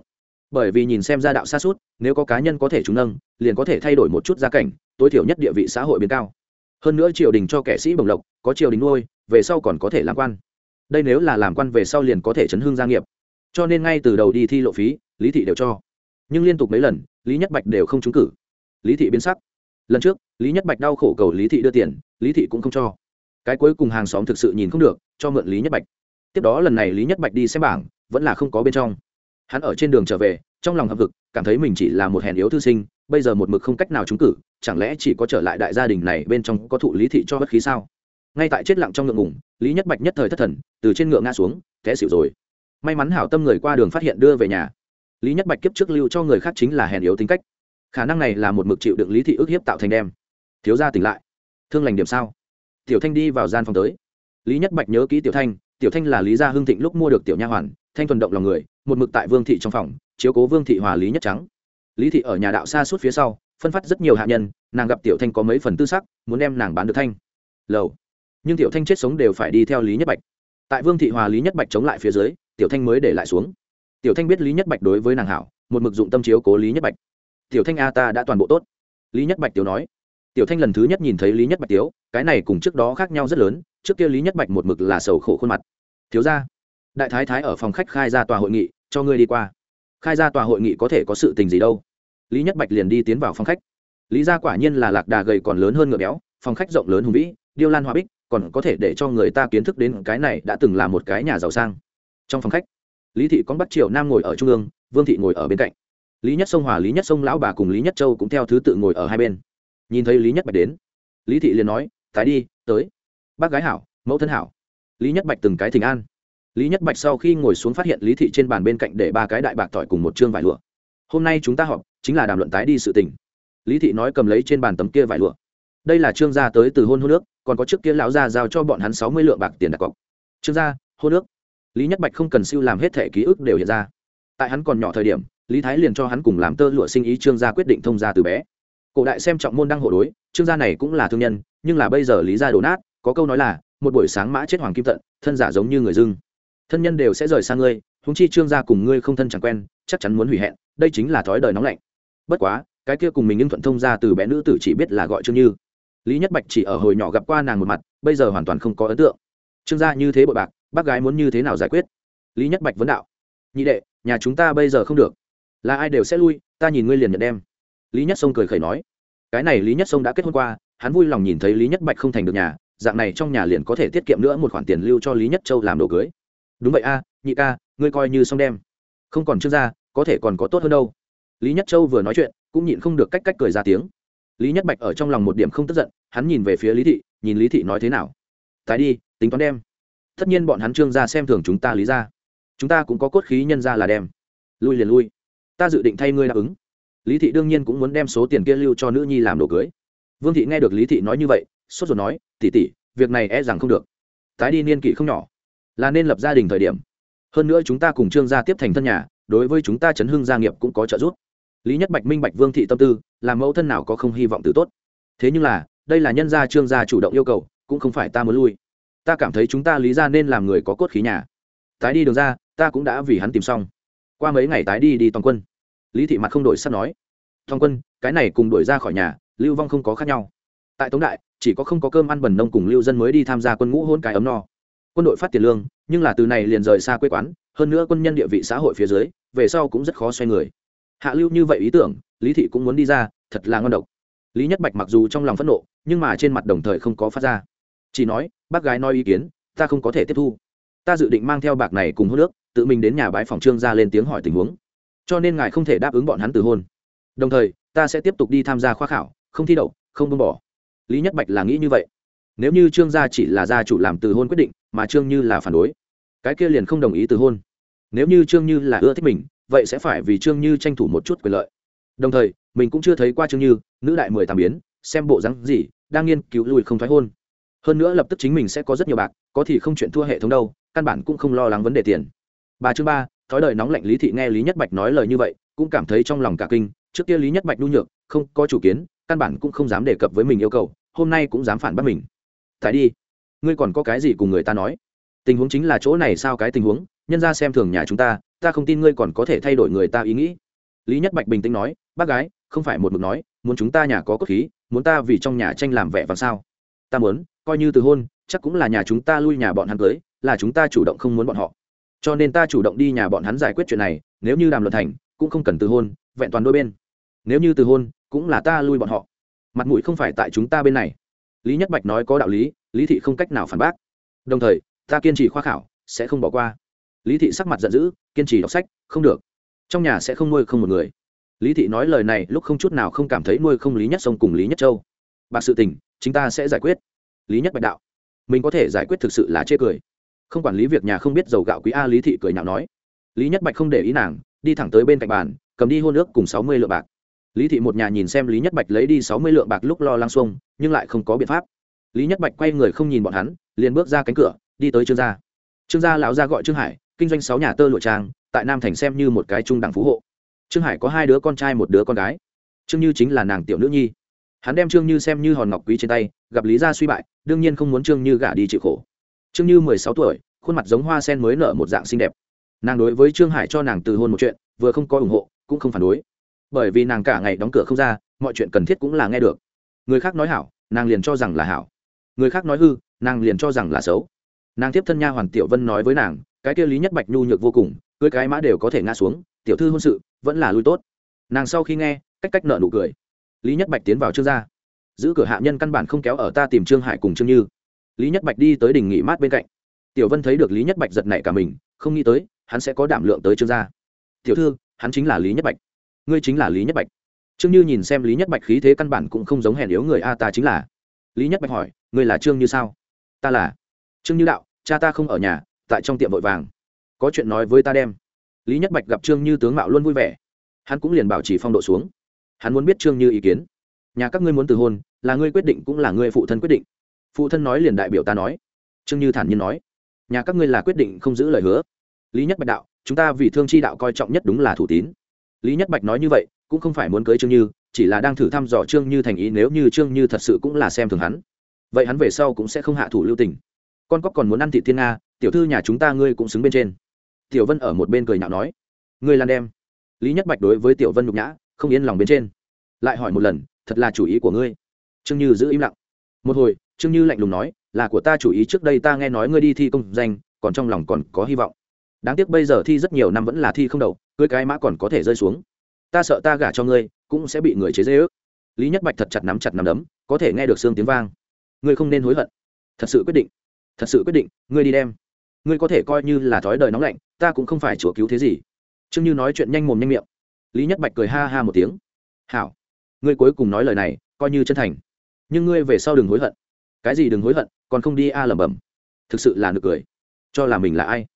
Bởi vì nhìn xem gia đạo xa suốt, nếu có cá nhân có thể trúng nâng, liền có thể thay đổi một chút gia cảnh, tối thiểu nhất địa vị xã hội biến cao. Hơn nữa triều đình cho kẻ sĩ bồng lộc, có triều đình nuôi, về sau còn có thể làm quan. Đây nếu là làm quan về sau liền có thể chấn hương gia nghiệp. Cho nên ngay từ đầu đi thi lộ phí, lý thị đều cho. Nhưng liên tục mấy lần, lý nhất bạch đều không trúng cử. Lý thị biến sắc. Lần trước, lý nhất bạch đau khổ cầu lý thị đưa tiền, lý thị cũng không cho cái cuối cùng hàng xóm thực sự nhìn không được, cho mượn lý nhất bạch. Tiếp đó lần này lý nhất bạch đi xem bảng, vẫn là không có bên trong. Hắn ở trên đường trở về, trong lòng hậm vực cảm thấy mình chỉ là một hèn yếu thư sinh, bây giờ một mực không cách nào trúng cử, chẳng lẽ chỉ có trở lại đại gia đình này bên trong có thụ lý thị cho bất khí sao? Ngay tại chết lặng trong ngượng ngủng lý nhất bạch nhất thời thất thần, từ trên ngựa ngã xuống, té xỉu rồi. May mắn hảo tâm người qua đường phát hiện đưa về nhà. Lý nhất bạch kiếp trước lưu cho người khác chính là hèn yếu tính cách. Khả năng này là một mực chịu đựng lý thị ức hiếp tạo thành đem. Thiếu gia tỉnh lại. Thương lành điểm sao? Tiểu thanh đi vào gian phòng tới. Lý nhất bạch nhớ kỹ tiểu thanh tiểu thanh là lý gia hưng thịnh lúc mua được tiểu nha hoàn, thanh thuần động lòng người, một mực tại vương thị trong phòng, chiếu cố vương thị hòa lý nhất trắng. Lý thị ở nhà đạo xa suốt phía sau, phân phát rất nhiều hạ nhân, nàng gặp tiểu thanh có mấy phần tư sắc, muốn đem nàng bán được thanh. Lầu. Nhưng tiểu thanh chết sống đều phải đi theo lý nhất bạch. Tại vương thị hòa lý nhất bạch chống lại phía dưới, tiểu thanh mới để lại xuống. Tiểu thanh biết lý nhất bạch đối với nàng hảo, một mực dụng tâm chiếu cố lý nhất bạch. Tiểu thanh a, ta đã toàn bộ tốt. Lý nhất bạch tiểu nói tiểu thanh lần thứ nhất nhìn thấy lý nhất bạch tiếu, cái này cùng trước đó khác nhau rất lớn, trước kia lý nhất bạch một mực là sầu khổ khuôn mặt. Thiếu ra đại thái thái ở phòng khách khai ra tòa hội nghị, cho ngươi đi qua. Khai ra tòa hội nghị có thể có sự tình gì đâu? Lý nhất bạch liền đi tiến vào phòng khách. Lý ra quả nhiên là lạc đà gầy còn lớn hơn ngựa béo, phòng khách rộng lớn hùng vĩ, điêu lan hoa bích, còn có thể để cho người ta kiến thức đến cái này đã từng là một cái nhà giàu sang. Trong phòng khách, lý thị con bắt triệu nam ngồi ở trung ương, vương thị ngồi ở bên cạnh. Lý nhất sông hòa lý nhất sông lão bà cùng lý nhất châu cũng theo thứ tự ngồi ở hai bên nhìn thấy lý nhất bạch đến lý thị liền nói tái đi tới bác gái hảo mẫu thân hảo lý nhất bạch từng cái thỉnh an lý nhất bạch sau khi ngồi xuống phát hiện lý thị trên bàn bên cạnh để ba cái đại bạc tỏi cùng một chương vải lụa hôm nay chúng ta họp chính là đàm luận tái đi sự tình lý thị nói cầm lấy trên bàn tấm kia vải lụa đây là trương gia tới từ hôn hôn nước còn có trước kia lão gia giao cho bọn hắn sáu mươi lượng bạc tiền đặt cọc trương gia hôn nước lý nhất bạch không cần siêu làm hết thẻ ký ức đều hiện ra tại hắn còn nhỏ thời điểm lý thái liền cho hắn cùng làm tơ lụa sinh ý trương gia quyết định thông gia từ bé cổ đại xem trọng môn đăng hộ đối, trương gia này cũng là thương nhân, nhưng là bây giờ lý gia đổ nát, có câu nói là, một buổi sáng mã chết hoàng kim tận, thân giả giống như người dưng. Thân nhân đều sẽ rời xa ngươi húng chi trương gia cùng ngươi không thân chẳng quen, chắc chắn muốn hủy hẹn, đây chính là thói đời nóng lạnh. Bất quá, cái kia cùng mình nhưng thuận thông ra từ bé nữ tử chỉ biết là gọi trương như. Lý nhất bạch chỉ ở hồi nhỏ gặp qua nàng một mặt, bây giờ hoàn toàn không có ấn tượng. Trương gia như thế bội bạc, bác gái muốn như thế nào giải quyết? Lý nhất bạch vấn đạo. Nhị đệ, nhà chúng ta bây giờ không được. Là ai đều sẽ lui, ta nhìn ngươi liền nhận đem lý nhất sông cười khẩy nói, cái này lý nhất sông đã kết hôn qua, hắn vui lòng nhìn thấy lý nhất bạch không thành được nhà, dạng này trong nhà liền có thể tiết kiệm nữa một khoản tiền lưu cho lý nhất châu làm đồ cưới. Đúng vậy a, nhị ca, ngươi coi như xong đem. Không còn trương gia có thể còn có tốt hơn đâu. Lý nhất châu vừa nói chuyện, cũng nhịn không được cách cách cười ra tiếng. Lý nhất bạch ở trong lòng một điểm không tức giận, hắn nhìn về phía lý thị, nhìn lý thị nói thế nào. Tái đi, tính toán đem. Tất nhiên bọn hắn trương ra xem thường chúng ta lý ra chúng ta cũng có cốt khí nhân ra là đem. Lui liền lui. Ta dự định thay ngươi đáp ứng lý thị đương nhiên cũng muốn đem số tiền kia lưu cho nữ nhi làm đồ cưới. Vương thị nghe được lý thị nói như vậy, sốt ruột nói tỉ tỉ việc này e rằng không được. Tái đi niên kỷ không nhỏ, là nên lập gia đình thời điểm. Hơn nữa chúng ta cùng trương gia tiếp thành thân nhà, đối với chúng ta chấn hưng gia nghiệp cũng có trợ giúp. Lý nhất bạch minh bạch vương thị tâm tư, làm mẫu thân nào có không hy vọng từ tốt. Thế nhưng là, đây là nhân gia trương gia chủ động yêu cầu, cũng không phải ta muốn lui. Ta cảm thấy chúng ta lý ra nên làm người có cốt khí nhà. Tái đi đường ra, ta cũng đã vì hắn tìm xong. Qua mấy ngày tái đi đi toàn quân lý thị mặt không đổi sắp nói, thong quân, cái này cùng đổi ra khỏi nhà, lưu vong không có khác nhau. Tại tống đại, chỉ có không có cơm ăn bẩn nông cùng lưu dân mới đi tham gia quân ngũ hôn cái ấm no. Quân đội phát tiền lương, nhưng là từ này liền rời xa quê quán, hơn nữa quân nhân địa vị xã hội phía dưới, về sau cũng rất khó xoay người. Hạ lưu như vậy ý tưởng, lý thị cũng muốn đi ra, thật là ngon độc. Lý nhất bạch mặc dù trong lòng phẫn nộ, nhưng mà trên mặt đồng thời không có phát ra. Chỉ nói, bác gái nói ý kiến, ta không có thể tiếp thu. Ta dự định mang theo bạc này cùng hô nước, tự mình đến nhà bãi phòng trương ra lên tiếng hỏi tình huống cho nên ngài không thể đáp ứng bọn hắn từ hôn. Đồng thời, ta sẽ tiếp tục đi tham gia khoa khảo, không thi đậu, không buông bỏ. Lý nhất bạch là nghĩ như vậy. Nếu như trương gia chỉ là gia chủ làm từ hôn quyết định, mà trương như là phản đối, cái kia liền không đồng ý từ hôn. Nếu như trương như là ưa thích mình, vậy sẽ phải vì trương như tranh thủ một chút quyền lợi. Đồng thời, mình cũng chưa thấy qua trương như, nữ đại mười tám biến, xem bộ rắn gì, đang nghiên cứu lùi không thoái hôn. Hơn nữa lập tức chính mình sẽ có rất nhiều bạc, có thì không chuyện thua hệ thống đâu, căn bản cũng không lo lắng vấn đề tiền. Bà chương ba thói đời nóng lạnh lý thị nghe lý nhất bạch nói lời như vậy, cũng cảm thấy trong lòng cả kinh, trước kia lý nhất bạch nhu nhược, không có chủ kiến, căn bản cũng không dám đề cập với mình yêu cầu, hôm nay cũng dám phản bác mình. Tại đi, ngươi còn có cái gì cùng người ta nói? Tình huống chính là chỗ này sao cái tình huống, nhân ra xem thường nhà chúng ta ta không tin ngươi còn có thể thay đổi người ta ý nghĩ. Lý nhất bạch bình tĩnh nói, bác gái, không phải một mực nói, muốn chúng ta nhà có cốt khí, muốn ta vì trong nhà tranh làm vẻ và sao? Ta muốn, coi như từ hôn, chắc cũng là nhà chúng ta lui nhà bọn hắn cưới là chúng ta chủ động không muốn bọn họ cho nên ta chủ động đi nhà bọn hắn giải quyết chuyện này, nếu như đàm luận thành cũng không cần từ hôn, vẹn toàn đôi bên. Nếu như từ hôn, cũng là ta lui bọn họ. Mặt mũi không phải tại chúng ta bên này. Lý nhất bạch nói có đạo lý lý thị không cách nào phản bác. Đồng thời, ta kiên trì khoa khảo, sẽ không bỏ qua. Lý thị sắc mặt giận dữ, kiên trì đọc sách, không được. Trong nhà sẽ không nuôi không một người. Lý thị nói lời này lúc không chút nào không cảm thấy nuôi không lý nhất sông cùng lý nhất châu. Bạc sự tình chúng ta sẽ giải quyết. Lý nhất bạch đạo. Mình có thể giải quyết thực sự là chê cười không quản lý việc nhà không biết dầu gạo quý a lý thị cười nhạo nói. Lý nhất bạch không để ý nàng, đi thẳng tới bên cạnh bàn, cầm đi hôn ước cùng sáu mươi lượng bạc. Lý thị một nhà nhìn xem lý nhất bạch lấy đi sáu mươi lượng bạc lúc lo lăng xuông, nhưng lại không có biện pháp. Lý nhất bạch quay người không nhìn bọn hắn, liền bước ra cánh cửa, đi tới trương gia. Trương gia lão gia gọi trương hải, kinh doanh sáu nhà tơ lụa trang, tại nam thành xem như một cái trung đẳng phú hộ. Trương hải có hai đứa con trai một đứa con gái. Trương như chính là nàng tiểu nữ nhi. Hắn đem trương như xem như hòn ngọc quý trên tay, gặp lý gia suy bại, đương nhiên không muốn trương như gả đi chịu khổ trương như mười sáu tuổi, khuôn mặt giống hoa sen mới nở một dạng xinh đẹp. Nàng đối với trương hải cho nàng từ hôn một chuyện, vừa không có ủng hộ, cũng không phản đối. Bởi vì nàng cả ngày đóng cửa không ra, mọi chuyện cần thiết cũng là nghe được. Người khác nói hảo, nàng liền cho rằng là hảo. Người khác nói hư, nàng liền cho rằng là xấu. Nàng tiếp thân nha hoàn tiểu vân nói với nàng, cái kia lý nhất bạch nhu nhược vô cùng, cưới cái mã đều có thể ngã xuống, tiểu thư hôn sự, vẫn là lui tốt. Nàng sau khi nghe, cách cách nợ nụ cười. Lý nhất bạch tiến vào trương gia. Giữ cửa hạ nhân căn bản không kéo ở ta tìm trương hải cùng trương như lý nhất bạch đi tới đình nghỉ mát bên cạnh. Tiểu vân thấy được lý nhất bạch giật nảy cả mình, không nghĩ tới, hắn sẽ có đảm lượng tới trương gia. Tiểu thư, hắn chính là lý nhất bạch. Ngươi chính là lý nhất bạch. Trương như nhìn xem lý nhất bạch khí thế căn bản cũng không giống hèn yếu người a, ta chính là. Lý nhất bạch hỏi, ngươi là trương như sao? Ta là. Trương như đạo, cha ta không ở nhà, tại trong tiệm vội vàng. Có chuyện nói với ta đem. Lý nhất bạch gặp trương như tướng mạo luôn vui vẻ. Hắn cũng liền bảo trì phong độ xuống. Hắn muốn biết trương như ý kiến. Nhà các ngươi muốn từ hôn, là ngươi quyết định cũng là ngươi phụ thân quyết định phụ thân nói liền đại biểu ta nói. Trương như thản nhiên nói. Nhà các ngươi là quyết định không giữ lời hứa. Lý nhất bạch đạo, chúng ta vì thương chi đạo coi trọng nhất đúng là thủ tín. Lý nhất bạch nói như vậy, cũng không phải muốn cưới trương như, chỉ là đang thử thăm dò trương như thành ý nếu như trương như thật sự cũng là xem thường hắn. Vậy hắn về sau cũng sẽ không hạ thủ lưu tình. Con cóc còn muốn ăn thị thiên nga, tiểu thư nhà chúng ta ngươi cũng xứng bên trên. Tiểu vân ở một bên cười nhạo nói. Ngươi lan đem. Lý nhất bạch đối với tiểu vân nhục nhã, không yên lòng bên trên. Lại hỏi một lần, thật là chủ ý của ngươi? Trương như giữ im lặng. Một hồi trương như lạnh lùng nói, là của ta chủ ý, trước đây ta nghe nói ngươi đi thi công danh, còn trong lòng còn có hy vọng. Đáng tiếc bây giờ thi rất nhiều năm vẫn là thi không đậu cưới cái mã còn có thể rơi xuống. Ta sợ ta gả cho ngươi, cũng sẽ bị người chế dễ ước lý nhất bạch thật chặt nắm chặt nắm đấm, có thể nghe được xương tiếng vang. Ngươi không nên hối hận. Thật sự quyết định. Thật sự quyết định, ngươi đi đem. Ngươi có thể coi như là thói đời nóng lạnh, ta cũng không phải chúa cứu thế gì. Trương như nói chuyện nhanh mồm nhanh miệng. Lý nhất bạch cười ha ha một tiếng. Hảo. Ngươi cuối cùng nói lời này, coi như chân thành. Nhưng ngươi về sau đừng hối hận cái gì đừng hối hận, còn không đi a lẩm bẩm. Thực sự là nực cười. Cho là mình là ai?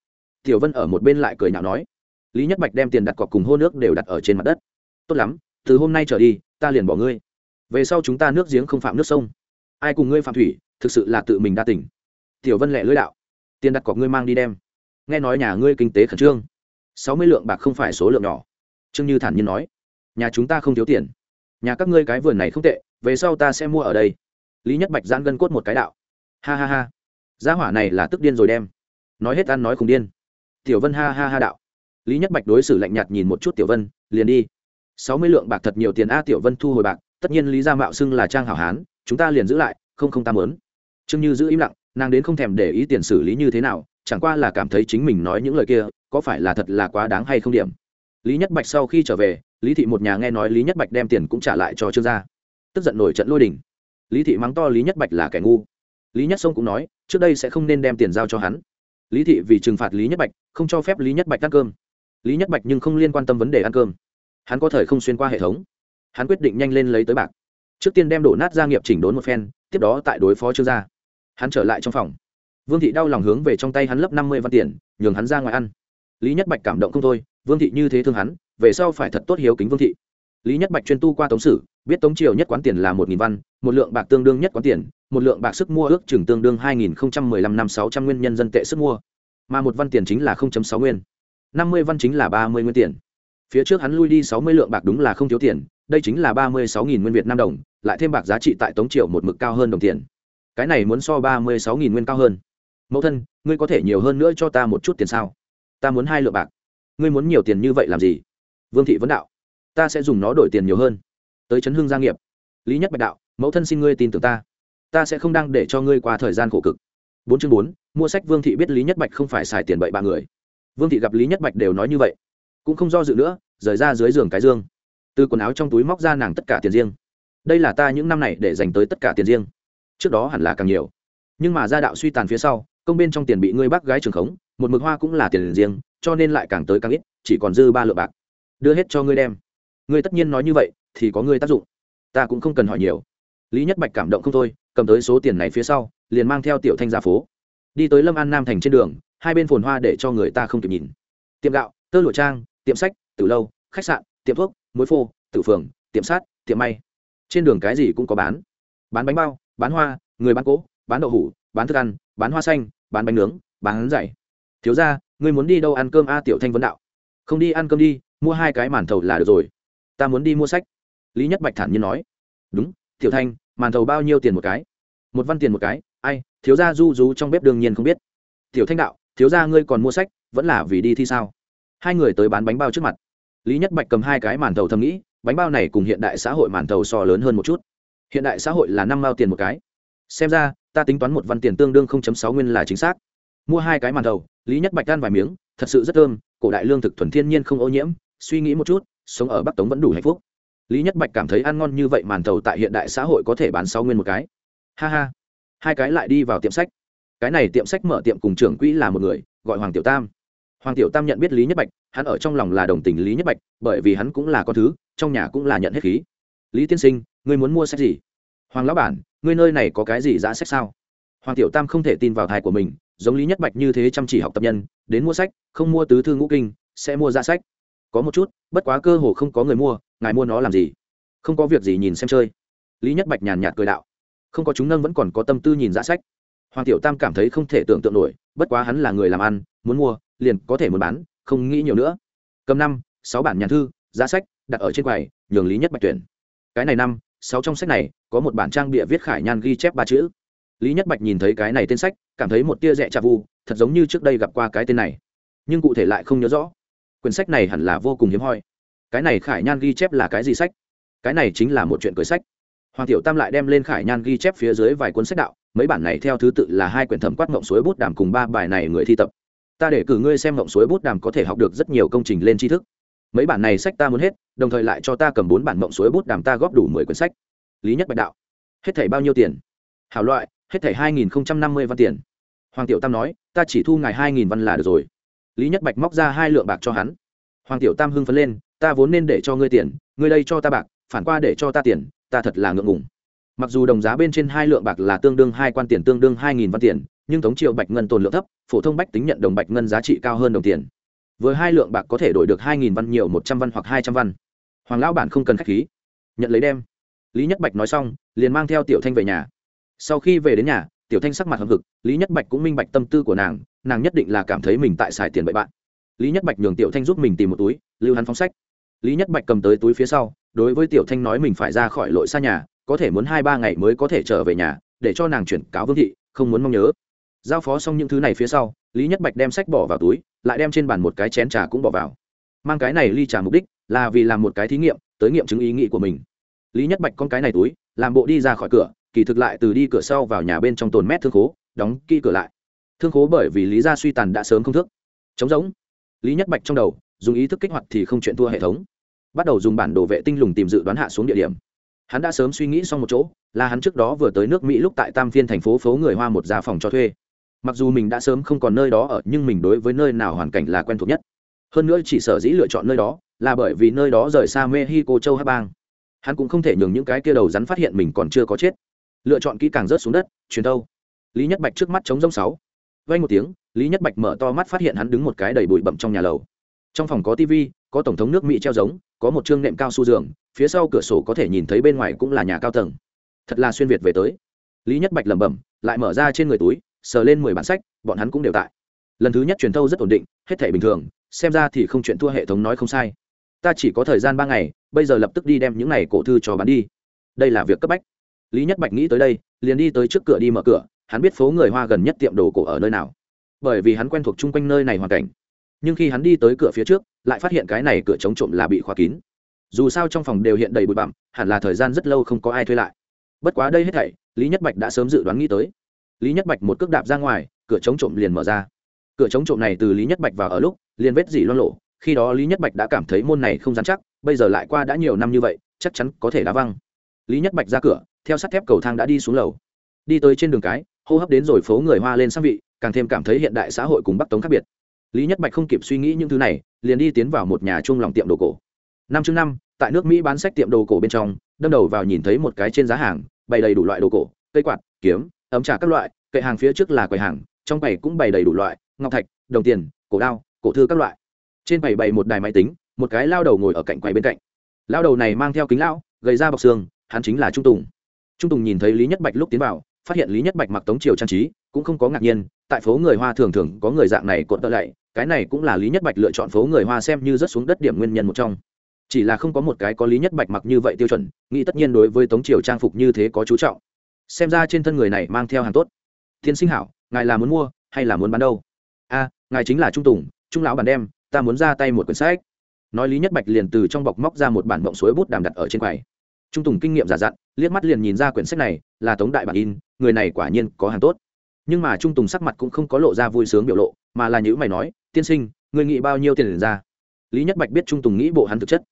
Tiểu vân ở một bên lại cười nhạo nói. Lý nhất bạch đem tiền đặt cọc cùng hô nước đều đặt ở trên mặt đất. Tốt lắm, từ hôm nay trở đi, ta liền bỏ ngươi. Về sau chúng ta nước giếng không phạm nước sông. Ai cùng ngươi phạm thủy, thực sự là tự mình đa tỉnh tiểu vân lẹ lưỡi đạo. Tiền đặt cọc ngươi mang đi đem. Nghe nói nhà ngươi kinh tế khẩn trương. Sáu mươi lượng bạc không phải số lượng nhỏ. Trương như thản nhiên nói. Nhà chúng ta không thiếu tiền. Nhà các ngươi cái vườn này không tệ, về sau ta sẽ mua ở đây lý nhất bạch giãn gân cốt một cái đạo. Ha ha ha. Gia hỏa này là tức điên rồi đem. Nói hết ăn nói khùng điên. Tiểu vân ha ha ha đạo. Lý nhất bạch đối xử lạnh nhạt nhìn một chút tiểu vân, liền đi. Sáu mươi lượng bạc thật nhiều tiền a tiểu vân thu hồi bạc, tất nhiên lý gia mạo xưng là trang hảo hán, chúng ta liền giữ lại, không không ta mớn trương như giữ im lặng, nàng đến không thèm để ý tiền xử lý như thế nào, chẳng qua là cảm thấy chính mình nói những lời kia, có phải là thật là quá đáng hay không điểm. Lý nhất bạch sau khi trở về, lý thị một nhà nghe nói lý nhất bạch đem tiền cũng trả lại cho trương gia. Tức giận nổi trận lôi đình lý thị mắng to lý nhất bạch là kẻ ngu lý nhất sông cũng nói trước đây sẽ không nên đem tiền giao cho hắn lý thị vì trừng phạt lý nhất bạch không cho phép lý nhất bạch ăn cơm lý nhất bạch nhưng không liên quan tâm vấn đề ăn cơm hắn có thời không xuyên qua hệ thống hắn quyết định nhanh lên lấy tới bạc trước tiên đem đổ nát gia nghiệp chỉnh đốn một phen tiếp đó tại đối phó trương gia hắn trở lại trong phòng vương thị đau lòng hướng về trong tay hắn lấp năm mươi văn tiền nhường hắn ra ngoài ăn lý nhất bạch cảm động không thôi vương thị như thế thương hắn về sau phải thật tốt hiếu kính vương thị lý nhất bạch chuyên tu qua tống sử biết tống triều nhất quán tiền là một nghìn văn, một lượng bạc tương đương nhất quán tiền, một lượng bạc sức mua ước chừng tương đương hai nghìn lăm năm sáu trăm nguyên nhân dân tệ sức mua. Mà một văn tiền chính là sáu nguyên. năm mươi văn chính là ba mươi nguyên tiền. Phía trước hắn lui đi sáu mươi lượng bạc đúng là không thiếu tiền, đây chính là ba mươi sáu nghìn nguyên việt nam đồng, lại thêm bạc giá trị tại tống triều một mực cao hơn đồng tiền. Cái này muốn so ba mươi sáu nghìn nguyên cao hơn. Mẫu thân, ngươi có thể nhiều hơn nữa cho ta một chút tiền sao? Ta muốn hai lượng bạc. Ngươi muốn nhiều tiền như vậy làm gì? Vương thị vấn đạo. Ta sẽ dùng nó đổi tiền nhiều hơn tới chấn hương gia nghiệp. Lý nhất bạch đạo, mẫu thân xin ngươi tin tưởng ta. Ta sẽ không đang để cho ngươi qua thời gian khổ cực. Bốn chương bốn, mua sách vương thị biết lý nhất bạch không phải xài tiền bậy ba người. Vương thị gặp lý nhất bạch đều nói như vậy, cũng không do dự nữa, rời ra dưới giường cái dương. Từ quần áo trong túi móc ra nàng tất cả tiền riêng. Đây là ta những năm này để dành tới tất cả tiền riêng. Trước đó hẳn là càng nhiều. Nhưng mà gia đạo suy tàn phía sau, công bên trong tiền bị ngươi bác gái trường khống, một mực hoa cũng là tiền riêng, cho nên lại càng tới càng ít, chỉ còn dư ba lượng bạc. Đưa hết cho ngươi đem. Ngươi tất nhiên nói như vậy thì có ngươi tác dụng. Ta cũng không cần hỏi nhiều. Lý nhất bạch cảm động không thôi, cầm tới số tiền này phía sau, liền mang theo tiểu thanh ra phố. Đi tới lâm an nam thành trên đường, hai bên phồn hoa để cho người ta không kịp nhìn. Tiệm gạo, tơ lụa trang, tiệm sách từ lâu, khách sạn, tiệm thuốc, muối phô, tử phường, tiệm sát, tiệm may. Trên đường cái gì cũng có bán. Bán bánh bao, bán hoa, người bán cỗ, bán đậu hủ, bán thức ăn, bán hoa xanh, bán bánh nướng, bán dày thiếu ra người muốn đi đâu ăn cơm a, tiểu thanh vấn đạo. Không đi ăn cơm đi, mua hai cái màn thầu là được rồi. Ta muốn đi mua sách lý nhất bạch thản nhiên nói, đúng, tiểu thanh, màn thầu bao nhiêu tiền một cái? Một văn tiền một cái, ai, thiếu gia du rú trong bếp đương nhiên không biết. Tiểu thanh đạo, thiếu gia ngươi còn mua sách, vẫn là vì đi thi sao? Hai người tới bán bánh bao trước mặt. Lý nhất bạch cầm hai cái màn thầu thầm nghĩ, bánh bao này cùng hiện đại xã hội màn thầu so lớn hơn một chút. Hiện đại xã hội là năm mao tiền một cái. Xem ra, ta tính toán một văn tiền tương đương sáu nguyên là chính xác. Mua hai cái màn thầu, lý nhất bạch ăn vài miếng, thật sự rất thơm, cổ đại lương thực thuần thiên nhiên không ô nhiễm, suy nghĩ một chút, sống ở bắc tống vẫn đủ hạnh phúc lý nhất bạch cảm thấy ăn ngon như vậy màn thầu tại hiện đại xã hội có thể bán sáu nguyên một cái. Ha ha. Hai cái lại đi vào tiệm sách. Cái này tiệm sách mở tiệm cùng trưởng quỹ là một người, gọi hoàng tiểu tam. Hoàng tiểu tam nhận biết lý nhất bạch, hắn ở trong lòng là đồng tình lý nhất bạch, bởi vì hắn cũng là con thứ, trong nhà cũng là nhận hết khí. Lý tiên sinh, ngươi muốn mua sách gì? Hoàng lão bản, ngươi nơi này có cái gì giá sách sao? Hoàng tiểu tam không thể tin vào thai của mình, giống lý nhất bạch như thế chăm chỉ học tập nhân, đến mua sách, không mua tứ thư ngũ kinh, sẽ mua ra sách. Có một chút, bất quá cơ hồ không có người mua ngài mua nó làm gì? Không có việc gì nhìn xem chơi. Lý nhất bạch nhàn nhạt cười đạo. Không có chúng nâng vẫn còn có tâm tư nhìn giá sách. Hoàng tiểu tam cảm thấy không thể tưởng tượng nổi, bất quá hắn là người làm ăn, muốn mua, liền có thể muốn bán, không nghĩ nhiều nữa. Cầm năm, sáu bản nhàn thư, giá sách, đặt ở trên quầy, nhường lý nhất bạch tuyển. Cái này năm, sáu trong sách này, có một bản trang bịa viết khải nhan ghi chép ba chữ. Lý nhất bạch nhìn thấy cái này tên sách, cảm thấy một tia rẽ trà vu, thật giống như trước đây gặp qua cái tên này. Nhưng cụ thể lại không nhớ rõ. Quyển sách này hẳn là vô cùng hiếm hoi cái này khải nhan ghi chép là cái gì sách? Cái này chính là một chuyện cưới sách. Hoàng tiểu tam lại đem lên khải nhan ghi chép phía dưới vài cuốn sách đạo, mấy bản này theo thứ tự là hai quyển thẩm quát mộng suối bút đàm cùng ba bài này người thi tập. Ta để cử ngươi xem mộng suối bút đàm có thể học được rất nhiều công trình lên tri thức. Mấy bản này sách ta muốn hết, đồng thời lại cho ta cầm bốn bản mộng suối bút đàm ta góp đủ mười quyển sách. Lý nhất bạch đạo. Hết thảy bao nhiêu tiền? Hảo loại, hết thảy hai nghìn năm mươi văn tiền. Hoàng tiểu tam nói, ta chỉ thu ngài hai nghìn văn là được rồi. Lý nhất bạch móc ra hai lượng bạc cho hắn. Hoàng tiểu tam hưng phấn lên ta vốn nên để cho ngươi tiền, ngươi đây cho ta bạc, phản qua để cho ta tiền, ta thật là ngượng ngùng. Mặc dù đồng giá bên trên hai lượng bạc là tương đương hai quan tiền tương đương hai nghìn văn tiền, nhưng thống triệu bạch ngân tồn lượng thấp, phổ thông bách tính nhận đồng bạch ngân giá trị cao hơn đồng tiền. Với hai lượng bạc có thể đổi được hai nghìn văn nhiều một trăm văn hoặc hai trăm văn. Hoàng lão bản không cần k h á c h khí. Nhận lấy đem. Lý nhất bạch nói xong, liền mang theo tiểu thanh về nhà. Sau khi về đến nhà, tiểu thanh sắc mặt hầm hực, lý nhất bạch cũng minh bạch tâm tư của nàng nàng nhất định là cảm thấy mình tại xài tiền bậy bạn. Lý nhất bạch nhường tiểu thanh giúp mình tìm một túi, lưu hắn phóng sách lý nhất bạch cầm tới túi phía sau, đối với tiểu thanh nói mình phải ra khỏi lội xa nhà, có thể muốn hai ba ngày mới có thể trở về nhà, để cho nàng chuyển cáo vương thị, không muốn mong nhớ. Giao phó xong những thứ này phía sau, lý nhất bạch đem sách bỏ vào túi, lại đem trên bàn một cái chén trà cũng bỏ vào. Mang cái này ly trà mục đích là vì làm một cái thí nghiệm, tới nghiệm chứng ý nghĩ của mình. Lý nhất bạch con cái này túi, làm bộ đi ra khỏi cửa, kỳ thực lại từ đi cửa sau vào nhà bên trong tồn mét thương khố, đóng kỹ cửa lại. Thương khố bởi vì lý gia suy tàn đã sớm không thức. Chống giống lý nhất bạch trong đầu dùng ý thức kích hoạt thì không chuyện thua hệ thống. Bắt đầu dùng bản đồ vệ tinh lùng tìm dự đoán hạ xuống địa điểm. Hắn đã sớm suy nghĩ xong một chỗ, là hắn trước đó vừa tới nước mỹ lúc tại tam phiên thành phố phố người hoa một gia phòng cho thuê. Mặc dù mình đã sớm không còn nơi đó ở, nhưng mình đối với nơi nào hoàn cảnh là quen thuộc nhất. Hơn nữa chỉ sở dĩ lựa chọn nơi đó, là bởi vì nơi đó rời xa mexico, châu hát bang. Hắn cũng không thể nhường những cái kia đầu rắn phát hiện mình còn chưa có chết. Lựa chọn kỹ càng rớt xuống đất truyền đâu? Lý nhất bạch trước mắt chống rông sáu. Vay một tiếng, lý nhất bạch mở to mắt phát hiện hắn đứng một cái đầy bụi bậm trong nhà lầu trong phòng có tv có tổng thống nước mỹ treo giống, có một chương nệm cao su giường, phía sau cửa sổ có thể nhìn thấy bên ngoài cũng là nhà cao tầng. Thật là xuyên việt về tới. Lý nhất bạch lẩm bẩm, lại mở ra trên người túi, sờ lên mười bản sách, bọn hắn cũng đều tại. Lần thứ nhất truyền thâu rất ổn định, hết thể bình thường, xem ra thì không chuyện thua hệ thống nói không sai. Ta chỉ có thời gian ba ngày, bây giờ lập tức đi đem những này cổ thư cho bán đi. Đây là việc cấp bách. Lý nhất bạch nghĩ tới đây, liền đi tới trước cửa đi mở cửa, hắn biết phố người hoa gần nhất tiệm đồ cổ ở nơi nào. Bởi vì hắn quen thuộc chung quanh nơi này hoàn cảnh nhưng khi hắn đi tới cửa phía trước, lại phát hiện cái này cửa chống trộm là bị khóa kín. Dù sao trong phòng đều hiện đầy bụi bặm, hẳn là thời gian rất lâu không có ai thuê lại. Bất quá đây hết thảy, lý nhất bạch đã sớm dự đoán nghĩ tới. Lý nhất bạch một cước đạp ra ngoài, cửa chống trộm liền mở ra. Cửa chống trộm này từ lý nhất bạch vào ở lúc, liền vết dỉ loan lộ khi đó lý nhất bạch đã cảm thấy môn này không dán chắc, bây giờ lại qua đã nhiều năm như vậy, chắc chắn có thể đá văng. Lý nhất bạch ra cửa, theo sắt thép cầu thang đã đi xuống lầu. Đi tới trên đường cái, hô hấp đến rồi phố người hoa lên sang vị, càng thêm cảm thấy hiện đại xã hội cùng bắc tống khác biệt lý nhất bạch không kịp suy nghĩ những thứ này, liền đi tiến vào một nhà chung lòng tiệm đồ cổ. Năm trước năm, tại nước mỹ bán sách tiệm đồ cổ bên trong, đâm đầu vào nhìn thấy một cái trên giá hàng, bày đầy đủ loại đồ cổ, cây quạt, kiếm, ấm trà các loại, kệ hàng phía trước là quầy hàng, trong quầy cũng bày đầy đủ loại, ngọc thạch, đồng tiền, cổ đao, cổ thư các loại. Trên quầy bày một đài máy tính, một cái lao đầu ngồi ở cạnh quầy bên cạnh. Lao đầu này mang theo kính lão, gầy ra bọc xương, hắn chính là trung tùng. Trung tùng nhìn thấy lý nhất bạch lúc tiến vào phát hiện lý nhất bạch mặc tống triều trang trí, cũng không có ngạc nhiên, tại phố người hoa thường thường có người dạng này cột tợ lạy, cái này cũng là lý nhất bạch lựa chọn phố người hoa xem như rất xuống đất điểm nguyên nhân một trong. Chỉ là không có một cái có lý nhất bạch mặc như vậy tiêu chuẩn, nghĩ tất nhiên đối với tống triều trang phục như thế có chú trọng. Xem ra trên thân người này mang theo hàng tốt. Thiên sinh hảo, ngài là muốn mua, hay là muốn bán đâu? A, ngài chính là trung tùng, trung lão bản đem, ta muốn ra tay một quyển sách. Nói lý nhất bạch liền từ trong bọc móc ra một bản mộng suối bút đàm đặt ở trên quầy trung tùng kinh nghiệm giả dặn, liếc mắt liền nhìn ra quyển sách này, là tống đại bản in, người này quả nhiên có hàng tốt. Nhưng mà trung tùng sắc mặt cũng không có lộ ra vui sướng biểu lộ, mà là nhữ mày nói, tiên sinh người nghĩ bao nhiêu tiền liền ra? Lý nhất bạch biết trung tùng nghĩ bộ hắn thực chất.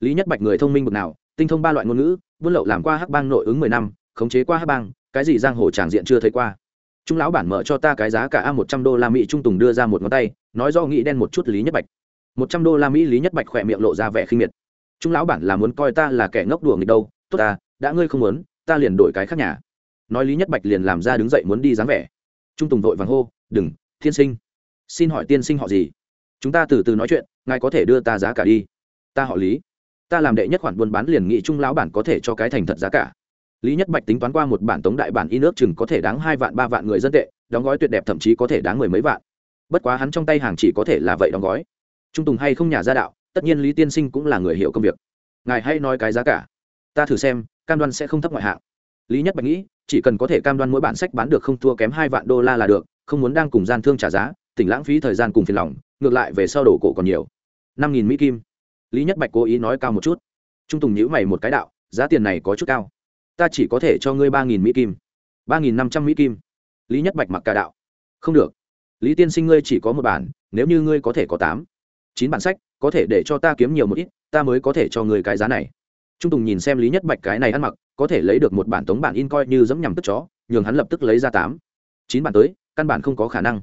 Lý nhất bạch người thông minh bực nào, tinh thông ba loại ngôn ngữ, buôn lậu làm qua hắc bang nội ứng mười năm, khống chế qua hắc bang, cái gì giang hồ tràng diện chưa thấy qua. Trung lão bản mở cho ta cái giá cả a một trăm đô la mỹ, trung tùng đưa ra một ngón tay, nói do nghĩ đen một chút lý nhất bạch. Một trăm đô la mỹ lý nhất bạch khỏe miệng lộ ra vẻ khinh miệt trung lão bản là muốn coi ta là kẻ ngốc đùa nghịch đâu, tốt ta, đã ngươi không muốn, ta liền đổi cái khác nhà. Nói lý nhất bạch liền làm ra đứng dậy muốn đi dáng vẻ. Trung tùng vội vàng hô, đừng thiên sinh. Xin hỏi tiên sinh họ gì? Chúng ta từ từ nói chuyện, ngài có thể đưa ta giá cả đi. Ta họ lý. Ta làm đệ nhất khoản buôn bán liền nghị trung lão bản có thể cho cái thành thật giá cả. Lý nhất bạch tính toán qua một bản tống đại bản y nước chừng có thể đáng hai vạn, ba vạn người dân tệ, đóng gói tuyệt đẹp thậm chí có thể đáng mười mấy vạn. Bất quá hắn trong tay hàng chỉ có thể là vậy đóng gói. Trung tùng hay không nhà gia đạo tất nhiên lý tiên sinh cũng là người hiểu công việc. Ngài hay nói cái giá cả. Ta thử xem, cam đoan sẽ không thấp ngoại hạng. Lý nhất bạch nghĩ, chỉ cần có thể cam đoan mỗi bản sách bán được không thua kém hai vạn đô la là được, không muốn đang cùng gian thương trả giá, tỉnh lãng phí thời gian cùng phiền lòng, ngược lại về sau đổ cổ còn nhiều. Năm nghìn mỹ kim. Lý nhất bạch cố ý nói cao một chút. Trung tùng nhữ mày một cái đạo, giá tiền này có chút cao. Ta chỉ có thể cho ngươi ba nghìn mỹ kim. Ba nghìn năm trăm mỹ kim. Lý nhất bạch mặc cả đạo. Không được. Lý tiên sinh ngươi chỉ có một bản, nếu như ngươi có thể có tám, chín bản sách có thể để cho ta kiếm nhiều một ít, ta mới có thể cho người cái giá này. Trung tùng nhìn xem lý nhất bạch cái này ăn mặc, có thể lấy được một bản tống bản in coi như dẫm nhằm tức chó, nhường hắn lập tức lấy ra tám. Chín bản tới, căn bản không có khả năng.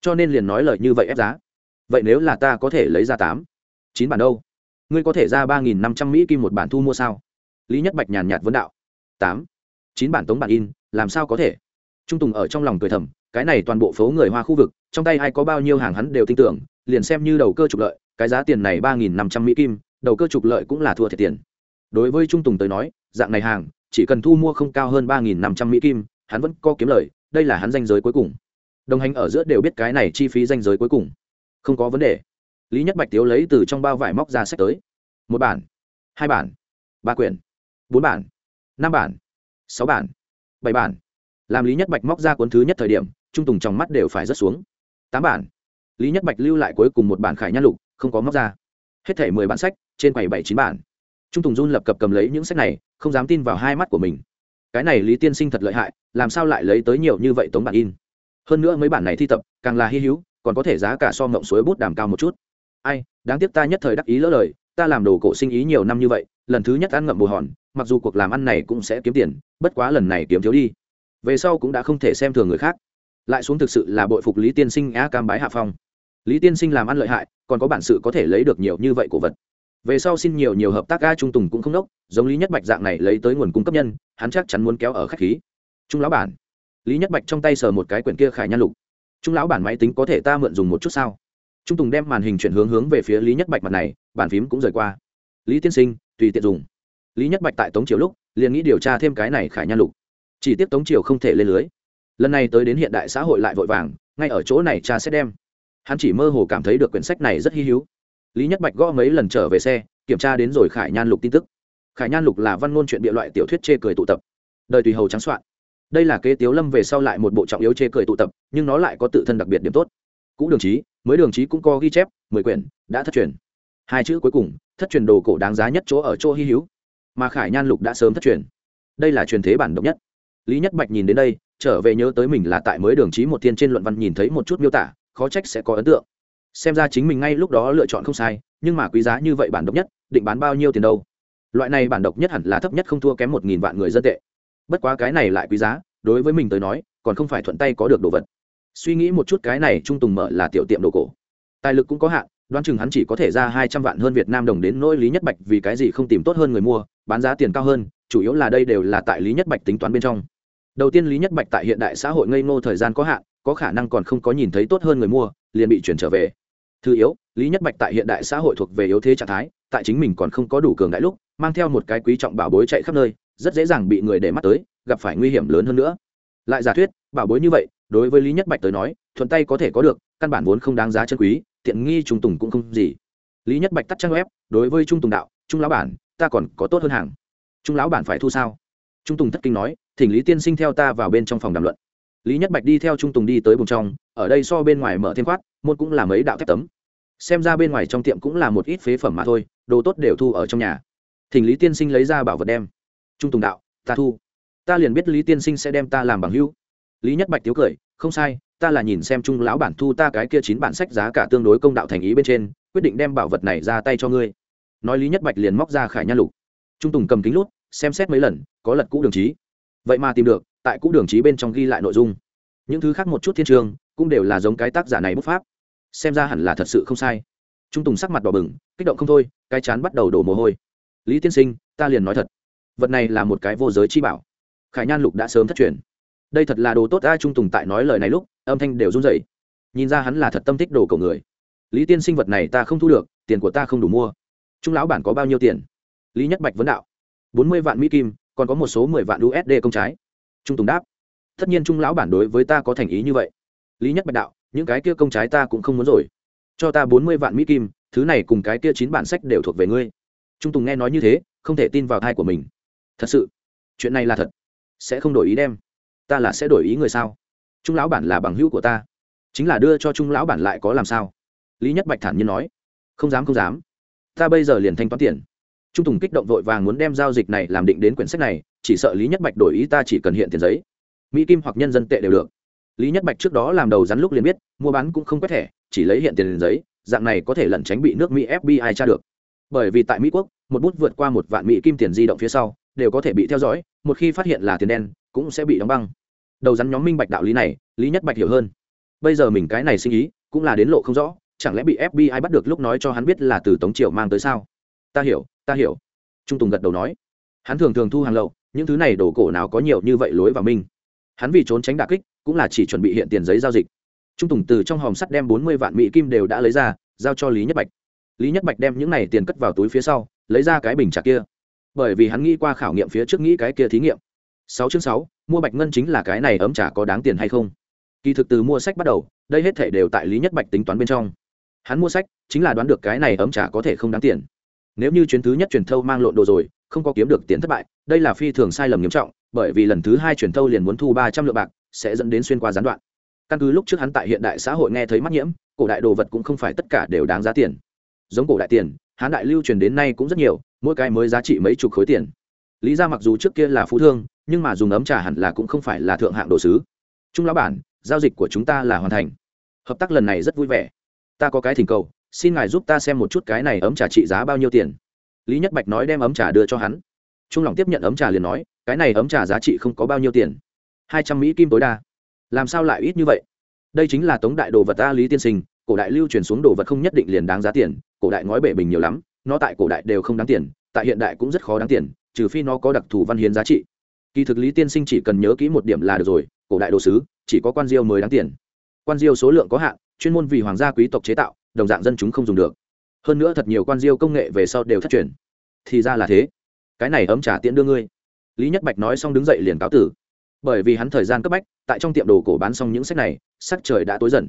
Cho nên liền nói lời như vậy ép giá. Vậy nếu là ta có thể lấy ra tám, chín bản đâu? Ngươi có thể ra ba nghìn năm trăm mỹ kim một bản thu mua sao? Lý nhất bạch nhàn nhạt vấn đạo. Tám. Chín bản tống bản in, làm sao có thể? Trung tùng ở trong lòng cười thầm cái này toàn bộ phố người hoa khu vực, trong tay ai có bao nhiêu hàng hắn đều tin tưởng, liền xem như đầu cơ trục lợi, cái giá tiền này ba nghìn năm trăm mỹ kim, đầu cơ trục lợi cũng là thua thiệt tiền. Đối với trung tùng tới nói, dạng này hàng, chỉ cần thu mua không cao hơn ba nghìn năm trăm mỹ kim, hắn vẫn có kiếm lời, đây là hắn danh giới cuối cùng. Đồng hành ở giữa đều biết cái này chi phí danh giới cuối cùng. Không có vấn đề. Lý nhất bạch tiếu lấy từ trong bao vải móc ra sách tới. Một bản, hai bản, ba quyển, bốn bản, năm bản, sáu bản, bảy bản. Làm lý nhất bạch móc ra cuốn thứ nhất thời điểm trung tùng trong mắt đều phải rớt xuống. Tám bản. Lý nhất bạch lưu lại cuối cùng một bản khải nhan lục, không có móc ra. Hết thể mười bản sách, trên quầy bảy chín bản. Trung tùng run lập cập cầm lấy những sách này, không dám tin vào hai mắt của mình. Cái này lý tiên sinh thật lợi hại, làm sao lại lấy tới nhiều như vậy tống bản in? Hơn nữa mấy bản này thi tập, càng là hy hữu, còn có thể giá cả so ngộng suối bút đàm cao một chút. Ai, đáng tiếc ta nhất thời đắc ý lỡ lời, ta làm đồ cổ sinh ý nhiều năm như vậy, lần thứ nhất ăn ngậm bồ hòn, mặc dù cuộc làm ăn này cũng sẽ kiếm tiền, bất quá lần này kiếm thiếu đi. Về sau cũng đã không thể xem thường người khác lại xuống thực sự là bội phục lý tiên sinh á cam bái hạ phong. Lý tiên sinh làm ăn lợi hại, còn có bản sự có thể lấy được nhiều như vậy cổ vật. Về sau xin nhiều nhiều hợp tác ga trung tùng cũng không đốc, giống lý nhất bạch dạng này lấy tới nguồn cung cấp nhân, hắn chắc chắn muốn kéo ở khách khí. Trung lão bản, lý nhất bạch trong tay sờ một cái quyển kia khải nhan lục. Trung lão bản máy tính có thể ta mượn dùng một chút sao? Trung tùng đem màn hình chuyển hướng hướng về phía lý nhất bạch mặt này, bàn phím cũng rời qua. Lý tiên sinh, tùy tiện dùng. Lý nhất bạch tại tống triều lúc, liền nghĩ điều tra thêm cái này khải nhan lục. Chỉ tiếp tống triều không thể lên lưới lần này tới đến hiện đại xã hội lại vội vàng, ngay ở chỗ này cha sẽ đem. Hắn chỉ mơ hồ cảm thấy được quyển sách này rất hy hữu. Lý nhất bạch gõ mấy lần trở về xe, kiểm tra đến rồi khải nhan lục tin tức. Khải nhan lục là văn ngôn chuyện địa loại tiểu thuyết chê cười tụ tập. Đời tùy hầu trắng soạn. Đây là kế tiếu lâm về sau lại một bộ trọng yếu chê cười tụ tập, nhưng nó lại có tự thân đặc biệt điểm tốt. Cũ đường trí mới đường trí cũng có ghi chép, mười quyển, đã thất truyền. Hai chữ cuối cùng, thất truyền đồ cổ đáng giá nhất chỗ ở chỗ hy hữu. Mà khải nhan lục đã sớm thất truyền. Đây là truyền thế bản độc nhất. Lý nhất bạch nhìn đến đây trở về nhớ tới mình là tại mới đường trí một thiên trên luận văn nhìn thấy một chút miêu tả, khó trách sẽ có ấn tượng. Xem ra chính mình ngay lúc đó lựa chọn không sai, nhưng mà quý giá như vậy bản độc nhất, định bán bao nhiêu tiền đâu? Loại này bản độc nhất hẳn là thấp nhất không thua kém một nghìn vạn người dân tệ. Bất quá cái này lại quý giá, đối với mình tới nói, còn không phải thuận tay có được đồ vật. Suy nghĩ một chút cái này trung tùng mở là tiểu tiệm đồ cổ. Tài lực cũng có hạn, đoán chừng hắn chỉ có thể ra hai trăm vạn hơn việt nam đồng đến nỗi lý nhất bạch vì cái gì không tìm tốt hơn người mua, bán giá tiền cao hơn, chủ yếu là đây đều là tại lý nhất bạch tính toán bên trong đầu tiên lý nhất bạch tại hiện đại xã hội ngây ngô thời gian có hạn, có khả năng còn không có nhìn thấy tốt hơn người mua, liền bị chuyển trở về. Thứ yếu, lý nhất bạch tại hiện đại xã hội thuộc về yếu thế trạng thái, tại chính mình còn không có đủ cường đại lúc, mang theo một cái quý trọng bảo bối chạy khắp nơi, rất dễ dàng bị người để mắt tới, gặp phải nguy hiểm lớn hơn nữa. Lại giả thuyết, bảo bối như vậy, đối với lý nhất bạch tới nói, thuận tay có thể có được, căn bản vốn không đáng giá chân quý, tiện nghi trung tùng cũng không gì. Lý nhất bạch tắt trang web, đối với trung tùng đạo, trung lão bản, ta còn có tốt hơn hàng. Trung lão bản phải thu sao? Trung tùng thất kinh nói thỉnh lý tiên sinh theo ta vào bên trong phòng đàm luận. Lý nhất bạch đi theo trung tùng đi tới vùng trong, ở đây so bên ngoài mở thêm khoát, môn cũng là mấy đạo thép tấm. Xem ra bên ngoài trong tiệm cũng là một ít phế phẩm mà thôi, đồ tốt đều thu ở trong nhà. Thỉnh lý tiên sinh lấy ra bảo vật đem. Trung tùng đạo, ta thu. Ta liền biết lý tiên sinh sẽ đem ta làm bằng hữu. Lý nhất bạch tiếu cười, không sai, ta là nhìn xem trung lão bản thu ta cái kia chín bản sách giá cả tương đối công đạo thành ý bên trên, quyết định đem bảo vật này ra tay cho ngươi. Nói lý nhất bạch liền móc ra khải nha lục. Trung tùng cầm kính lút, xem xét mấy lần, có lật cũ đường trí vậy mà tìm được, tại cũ đường trí bên trong ghi lại nội dung. Những thứ khác một chút thiên trường, cũng đều là giống cái tác giả này bút pháp. Xem ra hẳn là thật sự không sai. Trung tùng sắc mặt đỏ bừng, kích động không thôi, cái chán bắt đầu đổ mồ hôi. Lý tiên sinh, ta liền nói thật. Vật này là một cái vô giới chi bảo. Khải nhan lục đã sớm thất truyền. Đây thật là đồ tốt ai trung tùng tại nói lời này lúc, âm thanh đều run rẩy. Nhìn ra hắn là thật tâm thích đồ cầu người. Lý tiên sinh vật này ta không thu được, tiền của ta không đủ mua. Trung lão bản có bao nhiêu tiền? Lý nhất bạch vấn đạo. Bốn mươi vạn mỹ kim còn có một số mười vạn usd công trái. Trung tùng đáp, tất nhiên trung lão bản đối với ta có thành ý như vậy. Lý nhất bạch đạo, những cái kia công trái ta cũng không muốn rồi. Cho ta bốn mươi vạn mỹ kim, thứ này cùng cái kia chín bản sách đều thuộc về ngươi. Trung tùng nghe nói như thế, không thể tin vào thai của mình. Thật sự? Chuyện này là thật? Sẽ không đổi ý đem? Ta là sẽ đổi ý người sao? Trung lão bản là bằng hữu của ta. Chính là đưa cho trung lão bản lại có làm sao? Lý nhất bạch thản nhiên nói, không dám không dám. Ta bây giờ liền thanh toán tiền trung tùng kích động vội vàng muốn đem giao dịch này làm định đến quyển sách này, chỉ sợ lý nhất bạch đổi ý ta chỉ cần hiện tiền giấy. Mỹ kim hoặc nhân dân tệ đều được. Lý nhất bạch trước đó làm đầu rắn lúc liền biết, mua bán cũng không quét thẻ, chỉ lấy hiện tiền giấy, dạng này có thể lẩn tránh bị nước mỹ fbi tra được. Bởi vì tại mỹ quốc, một bút vượt qua một vạn mỹ kim tiền di động phía sau, đều có thể bị theo dõi, một khi phát hiện là tiền đen, cũng sẽ bị đóng băng. Đầu rắn nhóm minh bạch đạo lý này, lý nhất bạch hiểu hơn. Bây giờ mình cái này sinh ý, cũng là đến lộ không rõ, chẳng lẽ bị fbi bắt được lúc nói cho hắn biết là từ tống triều mang tới sao? Ta hiểu ta hiểu. Trung tùng gật đầu nói. Hắn thường thường thu hàng lậu, những thứ này đồ cổ nào có nhiều như vậy lối vào minh hắn vì trốn tránh đà kích, cũng là chỉ chuẩn bị hiện tiền giấy giao dịch. Trung tùng từ trong hòm sắt đem bốn mươi vạn mỹ kim đều đã lấy ra, giao cho lý nhất bạch. Lý nhất bạch đem những này tiền cất vào túi phía sau, lấy ra cái bình trà kia. Bởi vì hắn nghĩ qua khảo nghiệm phía trước nghĩ cái kia thí nghiệm. Sáu chương sáu, mua bạch ngân chính là cái này ấm trà có đáng tiền hay không? Kỳ thực từ mua sách bắt đầu, đây hết thể đều tại lý nhất bạch tính toán bên trong. Hắn mua sách, chính là đoán được cái này ấm trà có thể không đáng tiền nếu như chuyến thứ nhất truyền thâu mang lộn đồ rồi, không có kiếm được tiền thất bại, đây là phi thường sai lầm nghiêm trọng, bởi vì lần thứ hai truyền thâu liền muốn thu ba trăm lượng bạc, sẽ dẫn đến xuyên qua gián đoạn. Căn cứ lúc trước hắn tại hiện đại xã hội nghe thấy mắc nhiễm, cổ đại đồ vật cũng không phải tất cả đều đáng giá tiền. Giống cổ đại tiền, hán đại lưu truyền đến nay cũng rất nhiều, mỗi cái mới giá trị mấy chục khối tiền. Lý ra mặc dù trước kia là phú thương, nhưng mà dùng ấm trà hẳn là cũng không phải là thượng hạng đồ sứ. Trung lão bản, giao dịch của chúng ta là hoàn thành. Hợp tác lần này rất vui vẻ. Ta có cái thỉnh cầu xin ngài giúp ta xem một chút cái này ấm trà trị giá bao nhiêu tiền. Lý nhất bạch nói đem ấm trà đưa cho hắn. Trung lòng tiếp nhận ấm trà liền nói, cái này ấm trà giá trị không có bao nhiêu tiền. Hai trăm mỹ kim tối đa. Làm sao lại ít như vậy? Đây chính là tống đại đồ vật ta lý tiên sinh, cổ đại lưu truyền xuống đồ vật không nhất định liền đáng giá tiền, cổ đại ngói bể bình nhiều lắm, nó tại cổ đại đều không đáng tiền, tại hiện đại cũng rất khó đáng tiền, trừ phi nó có đặc thù văn hiến giá trị. Kỳ thực lý tiên sinh chỉ cần nhớ kỹ một điểm là được rồi, cổ đại đồ sứ, chỉ có quan diêu mới đáng tiền. Quan diêu số lượng có hạn, chuyên môn vì hoàng gia quý tộc chế tạo đồng dạng dân chúng không dùng được. Hơn nữa thật nhiều quan diêu công nghệ về sau đều thất truyền. Thì ra là thế. Cái này ấm trả tiễn đưa ngươi. Lý nhất bạch nói xong đứng dậy liền cáo tử. Bởi vì hắn thời gian cấp bách, tại trong tiệm đồ cổ bán xong những sách này, sắc trời đã tối dần.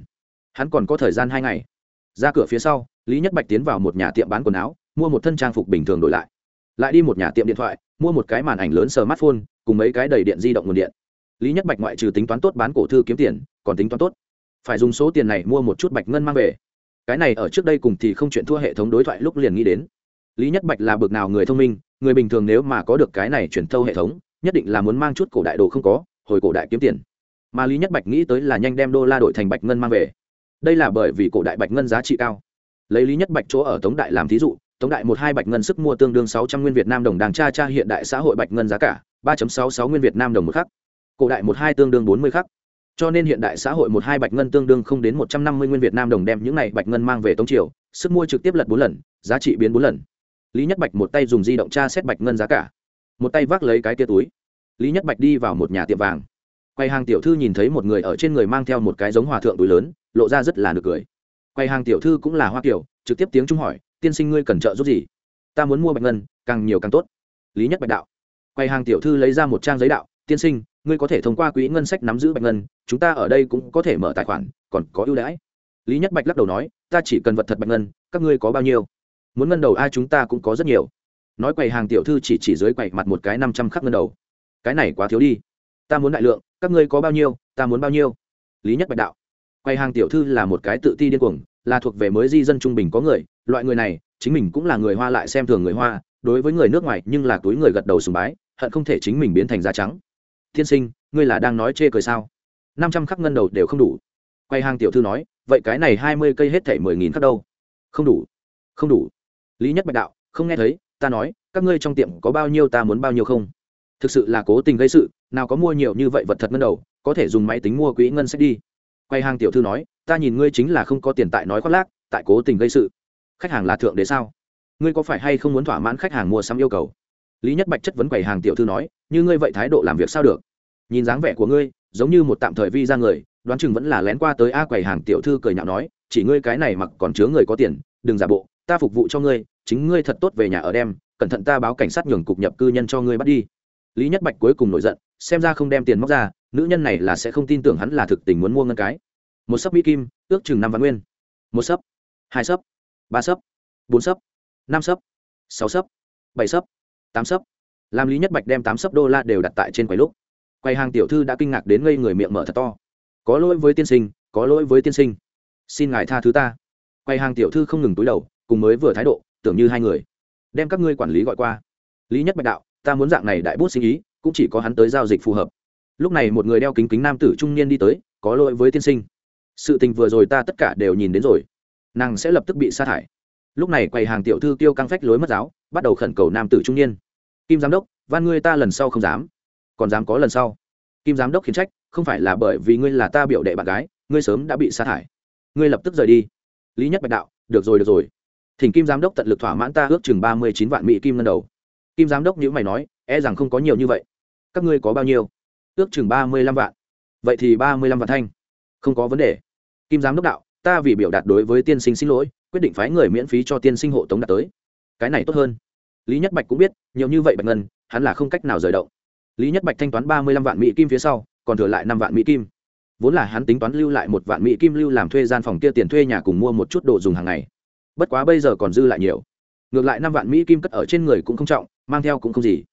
Hắn còn có thời gian hai ngày. Ra cửa phía sau, lý nhất bạch tiến vào một nhà tiệm bán quần áo, mua một thân trang phục bình thường đổi lại. Lại đi một nhà tiệm điện thoại, mua một cái màn ảnh lớn smartphone, cùng mấy cái đầy điện di động nguồn điện. Lý nhất bạch ngoại trừ tính toán tốt bán cổ thư kiếm tiền, còn tính toán tốt. Phải dùng số tiền này mua một chút bạch ngân mang về cái này ở trước đây cùng thì không chuyện thua hệ thống đối thoại lúc liền nghĩ đến. Lý nhất bạch là bực nào người thông minh, người bình thường nếu mà có được cái này chuyển thâu hệ thống, nhất định là muốn mang chút cổ đại đồ không có, hồi cổ đại kiếm tiền. Mà lý nhất bạch nghĩ tới là nhanh đem đô la đổi thành bạch ngân mang về. Đây là bởi vì cổ đại bạch ngân giá trị cao. Lấy lý nhất bạch chỗ ở tống đại làm thí dụ, tống đại một hai bạch ngân sức mua tương đương sáu trăm nguyên việt nam đồng đàng tra tra hiện đại xã hội bạch ngân giá cả, ba sáu sáu nguyên việt nam đồng một khắc. Cổ đại một hai tương đương bốn mươi khắc cho nên hiện đại xã hội một hai bạch ngân tương đương không đến một trăm năm mươi nguyên việt nam đồng đem những này bạch ngân mang về tống triều, sức mua trực tiếp lật bốn lần, giá trị biến bốn lần. Lý nhất bạch một tay dùng di động tra xét bạch ngân giá cả, một tay vác lấy cái tia túi. Lý nhất bạch đi vào một nhà tiệm vàng. Quay hàng tiểu thư nhìn thấy một người ở trên người mang theo một cái giống hòa thượng túi lớn, lộ ra rất là nực cười. Quay hàng tiểu thư cũng là hoa kiểu, trực tiếp tiếng trung hỏi, tiên sinh ngươi cần trợ giúp gì? Ta muốn mua bạch ngân, càng nhiều càng tốt. Lý nhất bạch đạo. Quay hàng tiểu thư lấy ra một trang giấy đạo, tiên sinh ngươi có thể thông qua quỹ ngân sách nắm giữ bạch ngân, chúng ta ở đây cũng có thể mở tài khoản, còn có ưu đãi. Lý nhất bạch lắc đầu nói, ta chỉ cần vật thật bạch ngân, các ngươi có bao nhiêu? Muốn ngân đầu ai chúng ta cũng có rất nhiều. Nói quầy hàng tiểu thư chỉ chỉ dưới quầy mặt một cái năm trăm khắc ngân đầu. Cái này quá thiếu đi. Ta muốn đại lượng, các ngươi có bao nhiêu, ta muốn bao nhiêu? Lý nhất bạch đạo. Quầy hàng tiểu thư là một cái tự ti điên cuồng, là thuộc về mới di dân trung bình có người, loại người này, chính mình cũng là người hoa lại xem thường người hoa, đối với người nước ngoài nhưng là túi người gật đầu sùng bái, hận không thể chính mình biến thành da trắng tiên sinh, ngươi là đang nói chê cười sao? Năm trăm khắc ngân đầu đều không đủ. Quay hàng tiểu thư nói, vậy cái này hai mươi cây hết thảy mười nghìn khắc đâu? Không đủ không đủ. Lý nhất bạch đạo, không nghe thấy, ta nói, các ngươi trong tiệm có bao nhiêu ta muốn bao nhiêu không? Thực sự là cố tình gây sự, nào có mua nhiều như vậy vật thật ngân đầu, có thể dùng máy tính mua quỹ ngân sách đi. Quay hàng tiểu thư nói, ta nhìn ngươi chính là không có tiền tại nói khoác lác, tại cố tình gây sự. Khách hàng là thượng đế sao? Ngươi có phải hay không muốn thỏa mãn khách hàng mua sắm yêu cầu? Lý nhất bạch chất vấn quầy hàng tiểu thư nói, như ngươi vậy thái độ làm việc sao được? Nhìn dáng vẻ của ngươi, giống như một tạm thời vi ra người, đoán chừng vẫn là lén qua tới a quầy hàng tiểu thư cười nhạo nói, chỉ ngươi cái này mặc còn chứa người có tiền, đừng giả bộ, ta phục vụ cho ngươi, chính ngươi thật tốt về nhà ở đem, cẩn thận ta báo cảnh sát nhường cục nhập cư nhân cho ngươi bắt đi. Lý nhất bạch cuối cùng nổi giận, xem ra không đem tiền móc ra, nữ nhân này là sẽ không tin tưởng hắn là thực tình muốn mua ngân cái. Một sấp mỹ kim, ước chừng năm vạn nguyên. Một sấp, hai sấp, ba sấp, bốn sấp, năm sấp, sáu sấp, bảy sấp tám sấp. Làm lý nhất bạch đem tám sấp đô la đều đặt tại trên quầy lúc. Quầy hàng tiểu thư đã kinh ngạc đến ngây người miệng mở thật to. Có lỗi với tiên sinh, có lỗi với tiên sinh. Xin ngài tha thứ ta. Quầy hàng tiểu thư không ngừng túi đầu, cùng mới vừa thái độ, tưởng như hai người. Đem các ngươi quản lý gọi qua. Lý nhất bạch đạo, ta muốn dạng này đại bút sinh ý, cũng chỉ có hắn tới giao dịch phù hợp. Lúc này một người đeo kính kính nam tử trung niên đi tới, có lỗi với tiên sinh. Sự tình vừa rồi ta tất cả đều nhìn đến rồi. Nàng sẽ lập tức bị sa thải. Lúc này quầy hàng tiểu thư tiêu căng phách lối mất giáo, bắt đầu khẩn cầu nam tử trung niên kim giám đốc, van ngươi ta lần sau không dám. Còn dám có lần sau. Kim giám đốc khiến trách, không phải là bởi vì ngươi là ta biểu đệ bạn gái, ngươi sớm đã bị sa thải. Ngươi lập tức rời đi. Lý nhất bạch đạo, được rồi được rồi. Thỉnh kim giám đốc tận lực thỏa mãn ta ước chừng ba mươi chín vạn mỹ kim ngân đầu. Kim giám đốc nhữ mày nói e rằng không có nhiều như vậy. Các ngươi có bao nhiêu? Ước chừng ba mươi lăm vạn. Vậy thì ba mươi lăm vạn thanh. Không có vấn đề. Kim giám đốc đạo, ta vì biểu đạt đối với tiên sinh xin lỗi, quyết định phái người miễn phí cho tiên sinh hộ tống đạt tới. Cái này tốt hơn lý nhất bạch cũng biết, nhiều như vậy bạch ngân, hắn là không cách nào rời động. Lý nhất bạch thanh toán ba mươi lăm vạn mỹ kim phía sau, còn thừa lại năm vạn mỹ kim. Vốn là hắn tính toán lưu lại một vạn mỹ kim lưu làm thuê gian phòng kia tiền thuê nhà cùng mua một chút đồ dùng hàng ngày. Bất quá bây giờ còn dư lại nhiều. Ngược lại năm vạn mỹ kim cất ở trên người cũng không trọng, mang theo cũng không gì.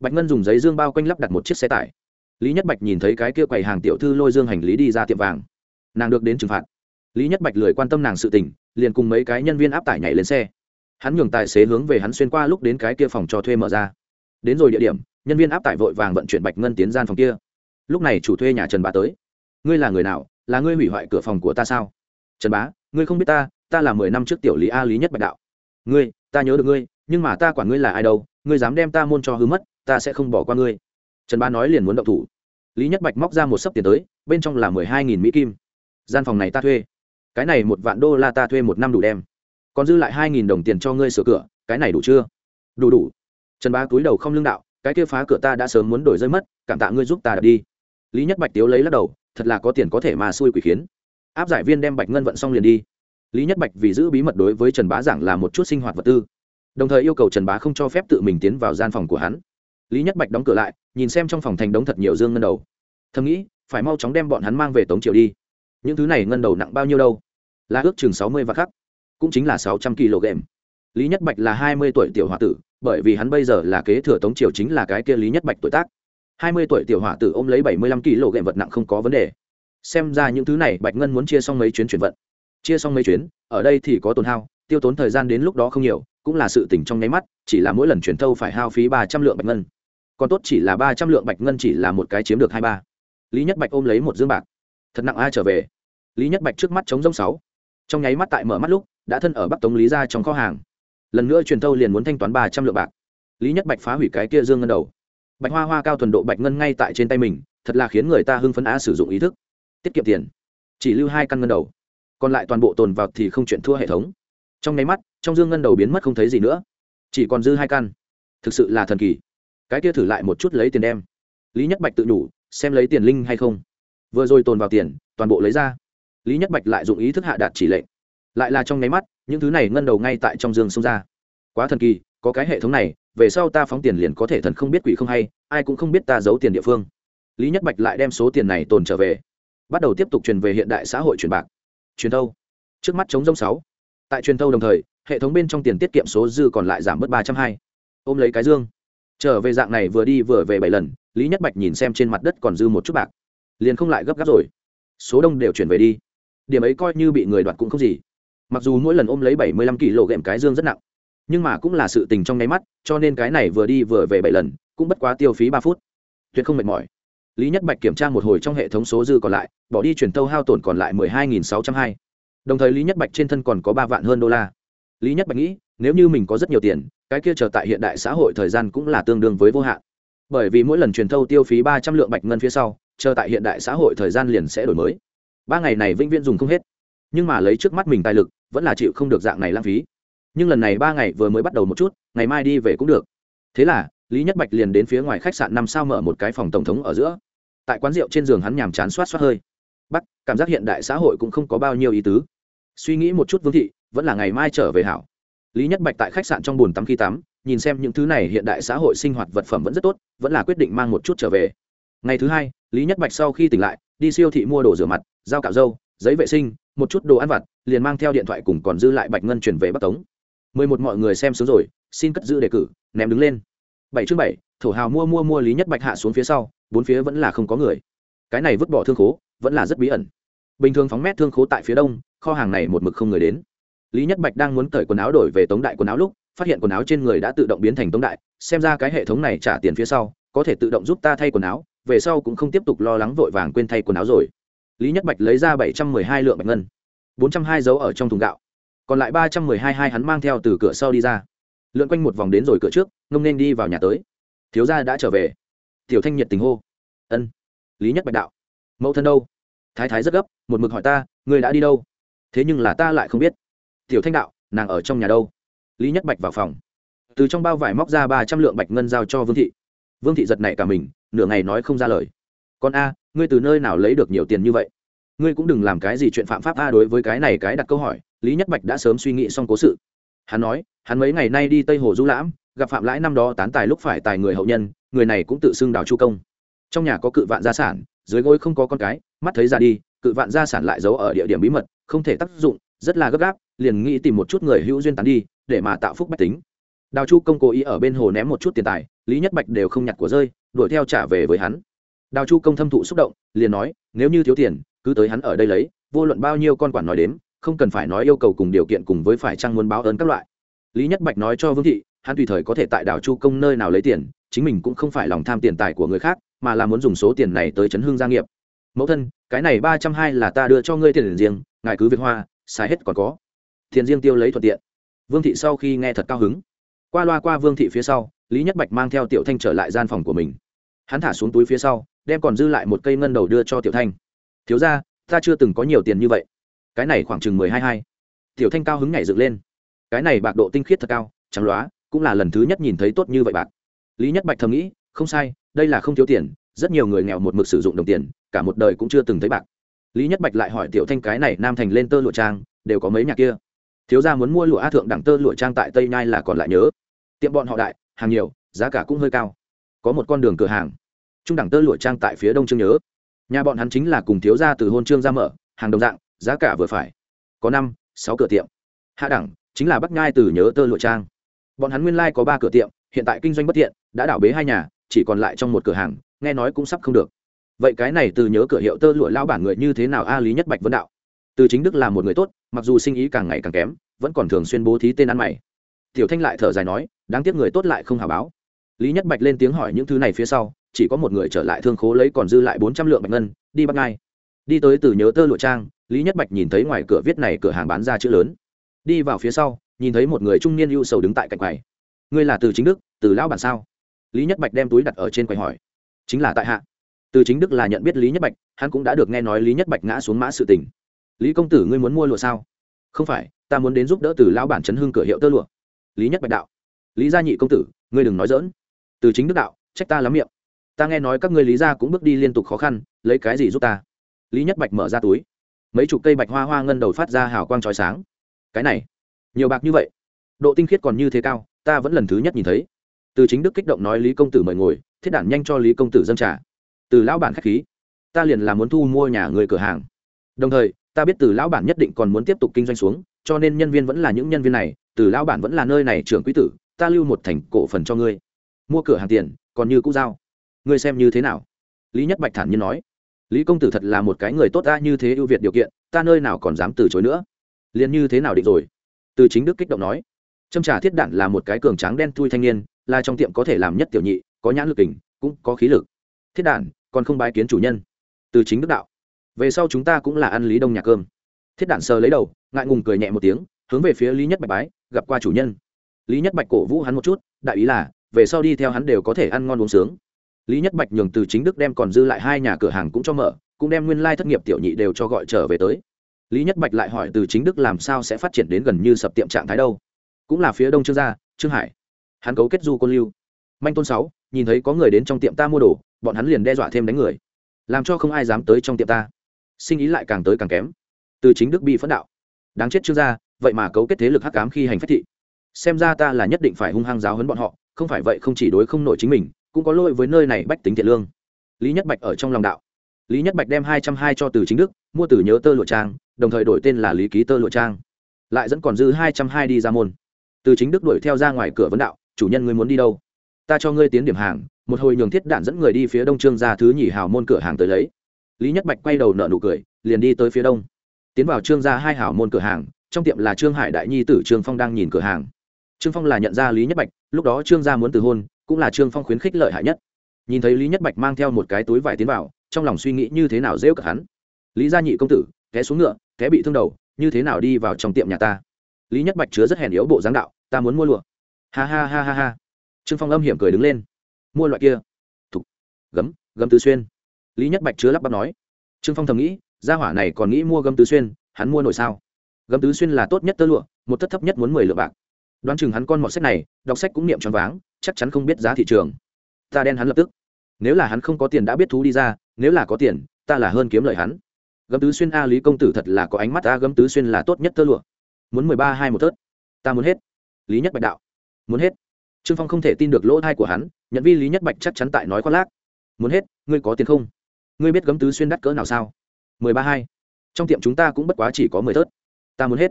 Bạch ngân dùng giấy dương bao quanh lắp đặt một chiếc xe tải. Lý nhất bạch nhìn thấy cái kia quầy hàng tiểu thư lôi dương hành lý đi ra tiệm vàng. Nàng được đến trừng phạt. Lý nhất bạch lười quan tâm nàng sự tình, liền cùng mấy cái nhân viên áp tải nhảy lên xe hắn nhường tài xế hướng về hắn xuyên qua lúc đến cái kia phòng cho thuê mở ra. Đến rồi địa điểm, nhân viên áp tải vội vàng vận chuyển bạch ngân tiến gian phòng kia. Lúc này chủ thuê nhà trần bá tới. Ngươi là người nào? Là ngươi hủy hoại cửa phòng của ta sao? Trần bá, ngươi không biết ta ta là mười năm trước tiểu lý a lý nhất bạch đạo. Ngươi, ta nhớ được ngươi, nhưng mà ta quản ngươi là ai đâu, ngươi dám đem ta môn cho hư mất, ta sẽ không bỏ qua ngươi. Trần bá nói liền muốn động thủ. Lý nhất bạch móc ra một sấp tiền tới, bên trong là mười hai nghìn mỹ kim. Gian phòng này ta thuê. Cái này một vạn đô la ta thuê một năm đủ đem còn dư lại hai nghìn đồng tiền cho ngươi sửa cửa, cái này đủ chưa? Đủ đủ. Trần bá cúi đầu không lương đạo, cái kia phá cửa ta đã sớm muốn đổi rơi mất, cảm tạ ngươi giúp ta đặt đi. Lý nhất bạch tiếu lấy lắc đầu, thật là có tiền có thể mà xui quỷ khiến. Áp giải viên đem bạch ngân vận xong liền đi. Lý nhất bạch vì giữ bí mật đối với trần bá giảng là một chút sinh hoạt vật tư, đồng thời yêu cầu trần bá không cho phép tự mình tiến vào gian phòng của hắn. Lý nhất bạch đóng cửa lại, nhìn xem trong phòng thành đống thật nhiều dương ngân đầu. Thầm nghĩ, phải mau chóng đem bọn hắn mang về tống triều đi. Những thứ này ngân đầu nặng bao nhiêu đâu? Là ước chừng sáu mươi vạn khắc cũng chính là sáu trăm kg. Lý nhất bạch là hai mươi tuổi tiểu h o a tử, bởi vì hắn bây giờ là kế thừa tống triều chính là cái kia lý nhất bạch tuổi tác. Hai mươi tuổi tiểu h o a tử ôm lấy bảy mươi lăm kg vật nặng không có vấn đề. Xem ra những thứ này bạch ngân muốn chia xong mấy chuyến chuyển vận. Chia xong mấy chuyến, ở đây thì có tồn hao, tiêu tốn thời gian đến lúc đó không nhiều, cũng là sự tỉnh trong nháy mắt, chỉ là mỗi lần chuyển thâu phải hao phí ba trăm lượng bạch ngân. Còn tốt chỉ là ba trăm lượng bạch ngân chỉ là một cái chiếm được hai ba. Lý nhất bạch ôm lấy một dương bạc. Thật nặng ai trở về? Lý nhất bạch trước mắt chống rông sáu. Trong nháy mắt tại mở mắt lúc đã thân ở bắc tống lý ra trong kho hàng. Lần nữa truyền thâu liền muốn thanh toán ba trăm lượng bạc. Lý nhất bạch phá hủy cái kia dương ngân đầu. Bạch hoa hoa cao thuần độ bạch ngân ngay tại trên tay mình, thật là khiến người ta hưng phấn á sử dụng ý thức. Tiết kiệm tiền. Chỉ lưu hai căn ngân đầu. Còn lại toàn bộ tồn vào thì không chuyển thua hệ thống. Trong nháy mắt, trong dương ngân đầu biến mất không thấy gì nữa. Chỉ còn dư hai căn. Thực sự là thần kỳ. Cái kia thử lại một chút lấy tiền đem. Lý nhất bạch tự đủ, xem lấy tiền linh hay không. Vừa rồi tồn vào tiền, toàn bộ lấy ra. Lý nhất bạch lại dụng ý thức hạ đạt chỉ lệnh lại là trong nháy mắt, những thứ này ngân đầu ngay tại trong dương xông ra. Quá thần kỳ, có cái hệ thống này, về sau ta phóng tiền liền có thể thần không biết quỷ không hay, ai cũng không biết ta giấu tiền địa phương. Lý nhất bạch lại đem số tiền này tồn trở về. Bắt đầu tiếp tục truyền về hiện đại xã hội truyền bạc. Truyền thâu. Trước mắt chống rông sáu. Tại truyền thâu đồng thời, hệ thống bên trong tiền tiết kiệm số dư còn lại giảm bớt ba trăm hai. Ôm lấy cái dương. Trở về dạng này vừa đi vừa về bảy lần, lý nhất bạch nhìn xem trên mặt đất còn dư một chút bạc. Liền không lại gấp gáp rồi. Số đông đều chuyển về đi. Điểm ấy coi như bị người đoạt cũng không gì mặc dù mỗi lần ôm lấy bảy mươi lăm kg ghệm cái dương rất nặng, nhưng mà cũng là sự tình trong nháy mắt, cho nên cái này vừa đi vừa về bảy lần, cũng bất quá tiêu phí ba phút. Tuyệt không mệt mỏi. Lý nhất bạch kiểm tra một hồi trong hệ thống số dư còn lại, bỏ đi chuyển tâu hao tổn còn lại mười hai nghìn sáu trăm hai. Đồng thời lý nhất bạch trên thân còn có ba vạn hơn đô la. Lý nhất bạch nghĩ, nếu như mình có rất nhiều tiền, cái kia chờ tại hiện đại xã hội thời gian cũng là tương đương với vô hạn. Bởi vì mỗi lần truyền thâu tiêu phí ba trăm lượng bạch ngân phía sau, chờ tại hiện đại xã hội thời gian liền sẽ đổi mới. Ba ngày này vĩnh viễn dùng không hết. Nhưng mà lấy trước mắt mình tài lực vẫn là chịu không được dạng này lãng phí. Nhưng lần này ba ngày vừa mới bắt đầu một chút, ngày mai đi về cũng được. Thế là, lý nhất bạch liền đến phía ngoài khách sạn năm sao mở một cái phòng tổng thống ở giữa. Tại quán rượu trên giường hắn nhàm chán soát soát hơi. Bắt cảm giác hiện đại xã hội cũng không có bao nhiêu ý tứ. Suy nghĩ một chút vương thị, vẫn là ngày mai trở về hảo. Lý nhất bạch tại khách sạn trong bồn tắm khi tắm, nhìn xem những thứ này hiện đại xã hội sinh hoạt vật phẩm vẫn rất tốt, vẫn là quyết định mang một chút trở về. Ngày thứ hai, lý nhất bạch sau khi tỉnh lại, đi siêu thị mua đồ rửa mặt dao cạo râu giấy vệ sinh một chút đồ ăn vặt, liền mang theo điện thoại cùng còn dư lại bạch ngân chuyển về bắc tống. Mười một mọi người xem xuống rồi, xin cất giữ đề cử, ném đứng lên. Bảy chương bảy, thổ hào mua mua mua lý nhất bạch hạ xuống phía sau, bốn phía vẫn là không có người. Cái này vứt bỏ thương khố, vẫn là rất bí ẩn. Bình thường phóng mét thương khố tại phía đông, kho hàng này một mực không người đến. Lý nhất bạch đang muốn cởi quần áo đổi về tống đại quần áo lúc, phát hiện quần áo trên người đã tự động biến thành tống đại, xem ra cái hệ thống này trả tiền phía sau, có thể tự động giúp ta thay quần áo, về sau cũng không tiếp tục lo lắng vội vàng quên thay quần áo rồi lý nhất bạch lấy ra bảy trăm mười hai lượng bạch ngân, bốn trăm hai dấu ở trong thùng gạo, còn lại ba trăm mười hai hai hắn mang theo từ cửa sau đi ra. Lượn quanh một vòng đến rồi cửa trước, ngông nên đi vào nhà tới. Thiếu gia đã trở về. Tiểu thanh nhiệt tình hô. Ân, lý nhất bạch đạo. Mẫu thân đâu? Thái thái rất gấp, một mực hỏi ta người đã đi đâu? Thế nhưng là ta lại không biết. Tiểu thanh đạo, nàng ở trong nhà đâu? Lý nhất bạch vào phòng. Từ trong bao vải móc ra ba trăm lượng bạch ngân giao cho vương thị. Vương thị giật nảy cả mình, nửa ngày nói không ra lời. Con a ngươi từ nơi nào lấy được nhiều tiền như vậy? Ngươi cũng đừng làm cái gì chuyện phạm pháp a đối với cái này cái đặt câu hỏi, lý nhất bạch đã sớm suy nghĩ xong cố sự. Hắn nói, hắn mấy ngày nay đi tây hồ du lãm, gặp phạm lãi năm đó tán tài lúc phải tài người hậu nhân, người này cũng tự xưng đào chu công. Trong nhà có cự vạn gia sản, dưới gối không có con cái, mắt thấy ra đi, cự vạn gia sản lại giấu ở địa điểm bí mật, không thể tác dụng, rất là gấp gáp, liền nghĩ tìm một chút người hữu duyên tán đi, để mà tạo phúc bách tính. Đào chu công cố ý ở bên hồ ném một chút tiền tài, lý nhất bạch đều không nhặt của rơi, đuổi theo trả về với hắn đào chu công thâm thụ xúc động liền nói nếu như thiếu tiền cứ tới hắn ở đây lấy vô luận bao nhiêu con quản nói đến, không cần phải nói yêu cầu cùng điều kiện cùng với phải trang muốn báo ơn các loại. Lý nhất bạch nói cho vương thị hắn tùy thời có thể tại đảo chu công nơi nào lấy tiền chính mình cũng không phải lòng tham tiền tài của người khác mà là muốn dùng số tiền này tới chấn hương gia nghiệp. Mẫu thân cái này ba trăm hai là ta đưa cho ngươi tiền riêng ngài cứ việc hoa xài hết còn có. Tiền riêng tiêu lấy thuận tiện. Vương thị sau khi nghe thật cao hứng. Qua loa qua vương thị phía sau lý nhất bạch mang theo tiểu thanh trở lại gian phòng của mình. Hắn thả xuống túi phía sau đem còn dư lại một cây ngân đầu đưa cho tiểu thanh. Thiếu ra ta chưa từng có nhiều tiền như vậy. Cái này khoảng chừng mười hai hai. Tiểu thanh cao hứng nhảy dựng lên. Cái này bạc độ tinh khiết thật cao, trắng loá, cũng là lần thứ nhất nhìn thấy tốt như vậy bạc. Lý nhất bạch thầm nghĩ, không sai, đây là không thiếu tiền, rất nhiều người nghèo một mực sử dụng đồng tiền, cả một đời cũng chưa từng thấy bạc. Lý nhất bạch lại hỏi tiểu thanh cái này nam thành lên tơ lụa trang, đều có mấy nhà kia? Thiếu gia muốn mua lụa a thượng đẳng tơ lụa trang tại tây nhai là còn lại nhớ. Tiệm bọn họ đại, hàng nhiều, giá cả cũng hơi cao. Có một con đường cửa hàng trung đẳng tơ lụa trang tại phía đông trương nhớ. Nhà bọn hắn chính là cùng thiếu gia từ hôn trương ra mở, hàng đồng dạng, giá cả vừa phải. Có năm, sáu cửa tiệm. Hạ đẳng, chính là bắc Ngai từ nhớ tơ lụa trang. Bọn hắn nguyên lai có ba cửa tiệm, hiện tại kinh doanh bất thiện đã đảo bế hai nhà, chỉ còn lại trong một cửa hàng, nghe nói cũng sắp không được. Vậy cái này từ nhớ cửa hiệu tơ lụa lao bản người như thế nào a lý nhất bạch vấn đạo? Từ chính đức là một người tốt, mặc dù sinh ý càng ngày càng kém, vẫn còn thường xuyên bố thí tên ăn mày. Tiểu thanh lại thở dài nói, đáng tiếc người tốt lại không hào báo. Lý nhất bạch lên tiếng hỏi những thứ này phía sau chỉ có một người trở lại thương khố lấy còn dư lại bốn trăm lượng bạch ngân, đi bắt ngay. Đi tới từ nhớ tơ lụa trang, lý nhất bạch nhìn thấy ngoài cửa viết này cửa hàng bán ra chữ lớn. Đi vào phía sau, nhìn thấy một người trung niên ưu sầu đứng tại cạnh quầy. Ngươi là từ chính đức, từ lão bản sao? Lý nhất bạch đem túi đặt ở trên quầy hỏi. Chính là tại hạ. Từ chính đức là nhận biết lý nhất bạch, hắn cũng đã được nghe nói lý nhất bạch ngã xuống mã sự tình. Lý công tử, ngươi muốn mua lụa sao? Không phải, ta muốn đến giúp đỡ từ lão bản chấn hưng cửa hiệu tơ lụa. Lý nhất bạch đạo. Lý gia nhị công tử, ngươi đừng nói dỡn từ chính đức đạo, trách ta lắm miệng ta nghe nói các ngươi lý gia cũng bước đi liên tục khó khăn, lấy cái gì giúp ta? Lý nhất bạch mở ra túi. Mấy chục cây bạch hoa hoa ngân đầu phát ra hào quang trói sáng. Cái này, nhiều bạc như vậy. Độ tinh khiết còn như thế cao, ta vẫn lần thứ nhất nhìn thấy. Từ chính đức kích động nói lý công tử mời ngồi, thiết đản nhanh cho lý công tử dân trả từ lão bản k h á c h khí, ta liền là muốn thu mua nhà người cửa hàng. Đồng thời, ta biết từ lão bản nhất định còn muốn tiếp tục kinh doanh xuống, cho nên nhân viên vẫn là những nhân viên này, từ lão bản vẫn là nơi này trưởng quý tử, ta lưu một thành cổ phần cho ngươi. Mua cửa hàng tiền, còn như cũ giao ngươi xem như thế nào? Lý nhất bạch thản nhiên nói. Lý công tử thật là một cái người tốt ta như thế ưu việt điều kiện, ta nơi nào còn dám từ chối nữa? Liền như thế nào định rồi? Từ chính đức kích động nói. Trâm trà thiết đạn là một cái cường tráng đen thui thanh niên, là trong tiệm có thể làm nhất tiểu nhị, có nhãn lực kình, cũng có khí lực. Thiết đạn, còn không bái kiến chủ nhân. Từ chính đức đạo. Về sau chúng ta cũng là ăn lý đông nhà cơm. Thiết đạn sờ lấy đầu, ngại ngùng cười nhẹ một tiếng, hướng về phía lý nhất bạch bái, gặp qua chủ nhân. Lý nhất bạch cổ vũ hắn một chút, đại ý là, về sau đi theo hắn đều có thể ăn ngon uống sướng lý nhất bạch nhường từ chính đức đem còn dư lại hai nhà cửa hàng cũng cho mở, cũng đem nguyên lai thất nghiệp tiểu nhị đều cho gọi trở về tới. Lý nhất bạch lại hỏi từ chính đức làm sao sẽ phát triển đến gần như sập tiệm trạng thái đâu? Cũng là phía đông trương gia, trương hải. Hắn cấu kết du côn lưu. Manh tôn sáu, nhìn thấy có người đến trong tiệm ta mua đồ, bọn hắn liền đe dọa thêm đánh người. Làm cho không ai dám tới trong tiệm ta. Sinh ý lại càng tới càng kém. Từ chính đức bị phẫn đạo. Đáng chết trương gia, vậy mà cấu kết thế lực hắc cám khi hành phách thị. Xem ra ta là nhất định phải hung hăng giáo hấn bọn họ, không phải vậy không chỉ đối không nổi chính mình cũng có lỗi với nơi này bách tính thiện lương. Lý nhất bạch ở trong lòng đạo. Lý nhất bạch đem hai trăm hai cho từ chính đức, mua từ nhớ tơ lụa trang, đồng thời đổi tên là lý ký tơ lụa trang. Lại dẫn còn dư hai trăm hai đi ra môn. Từ chính đức đuổi theo ra ngoài cửa vấn đạo, chủ nhân ngươi muốn đi đâu? Ta cho ngươi tiến điểm hàng, một hồi nhường thiết đạn dẫn người đi phía đông trương ra thứ nhì hào môn cửa hàng tới lấy. Lý nhất bạch quay đầu nợ nụ cười, liền đi tới phía đông. Tiến vào trương gia hai hào môn cửa hàng, trong tiệm là trương hải đại nhi tử trương phong đang nhìn cửa hàng. Trương phong là nhận ra lý nhất bạch, lúc đó trương gia muốn từ hôn cũng là trương phong khuyến khích lợi hại nhất. Nhìn thấy lý nhất bạch mang theo một cái túi vải tiến vào, trong lòng suy nghĩ như thế nào rêu cả hắn. Lý gia nhị công tử, té xuống ngựa, té bị thương đầu, như thế nào đi vào trong tiệm nhà ta? Lý nhất bạch chứa rất hèn yếu bộ dáng đạo, ta muốn mua lụa. Ha ha ha ha ha. Trương phong âm hiểm cười đứng lên. Mua loại kia. Thục. Gấm gấm tứ xuyên. Lý nhất bạch chứa lắp bắp nói. Trương phong thầm nghĩ, gia hỏa này còn nghĩ mua gấm tứ xuyên, hắn mua nổi sao? Gấm tứ xuyên là tốt nhất tơ lụa, một thất thấp nhất muốn mười lượng bạc đoán chừng hắn con mọt sách này, đọc sách cũng niệm choáng váng, chắc chắn không biết giá thị trường. Ta đen hắn lập tức. Nếu là hắn không có tiền đã biết thú đi ra, nếu là có tiền, ta là hơn kiếm lời hắn. Gấm tứ xuyên a lý công tử thật là có ánh mắt a gấm tứ xuyên là tốt nhất tơ lụa. Muốn mười ba hai một tớt ta muốn hết. Lý nhất bạch đạo. Muốn hết. Trương phong không thể tin được lỗ thai của hắn, nhận vi lý nhất bạch chắc chắn tại nói khoác lác. Muốn hết, ngươi có tiền không? Ngươi biết gấm tứ xuyên đắt cỡ nào sao? Mười ba hai. Trong tiệm chúng ta cũng bất quá chỉ có mười tớt ta muốn hết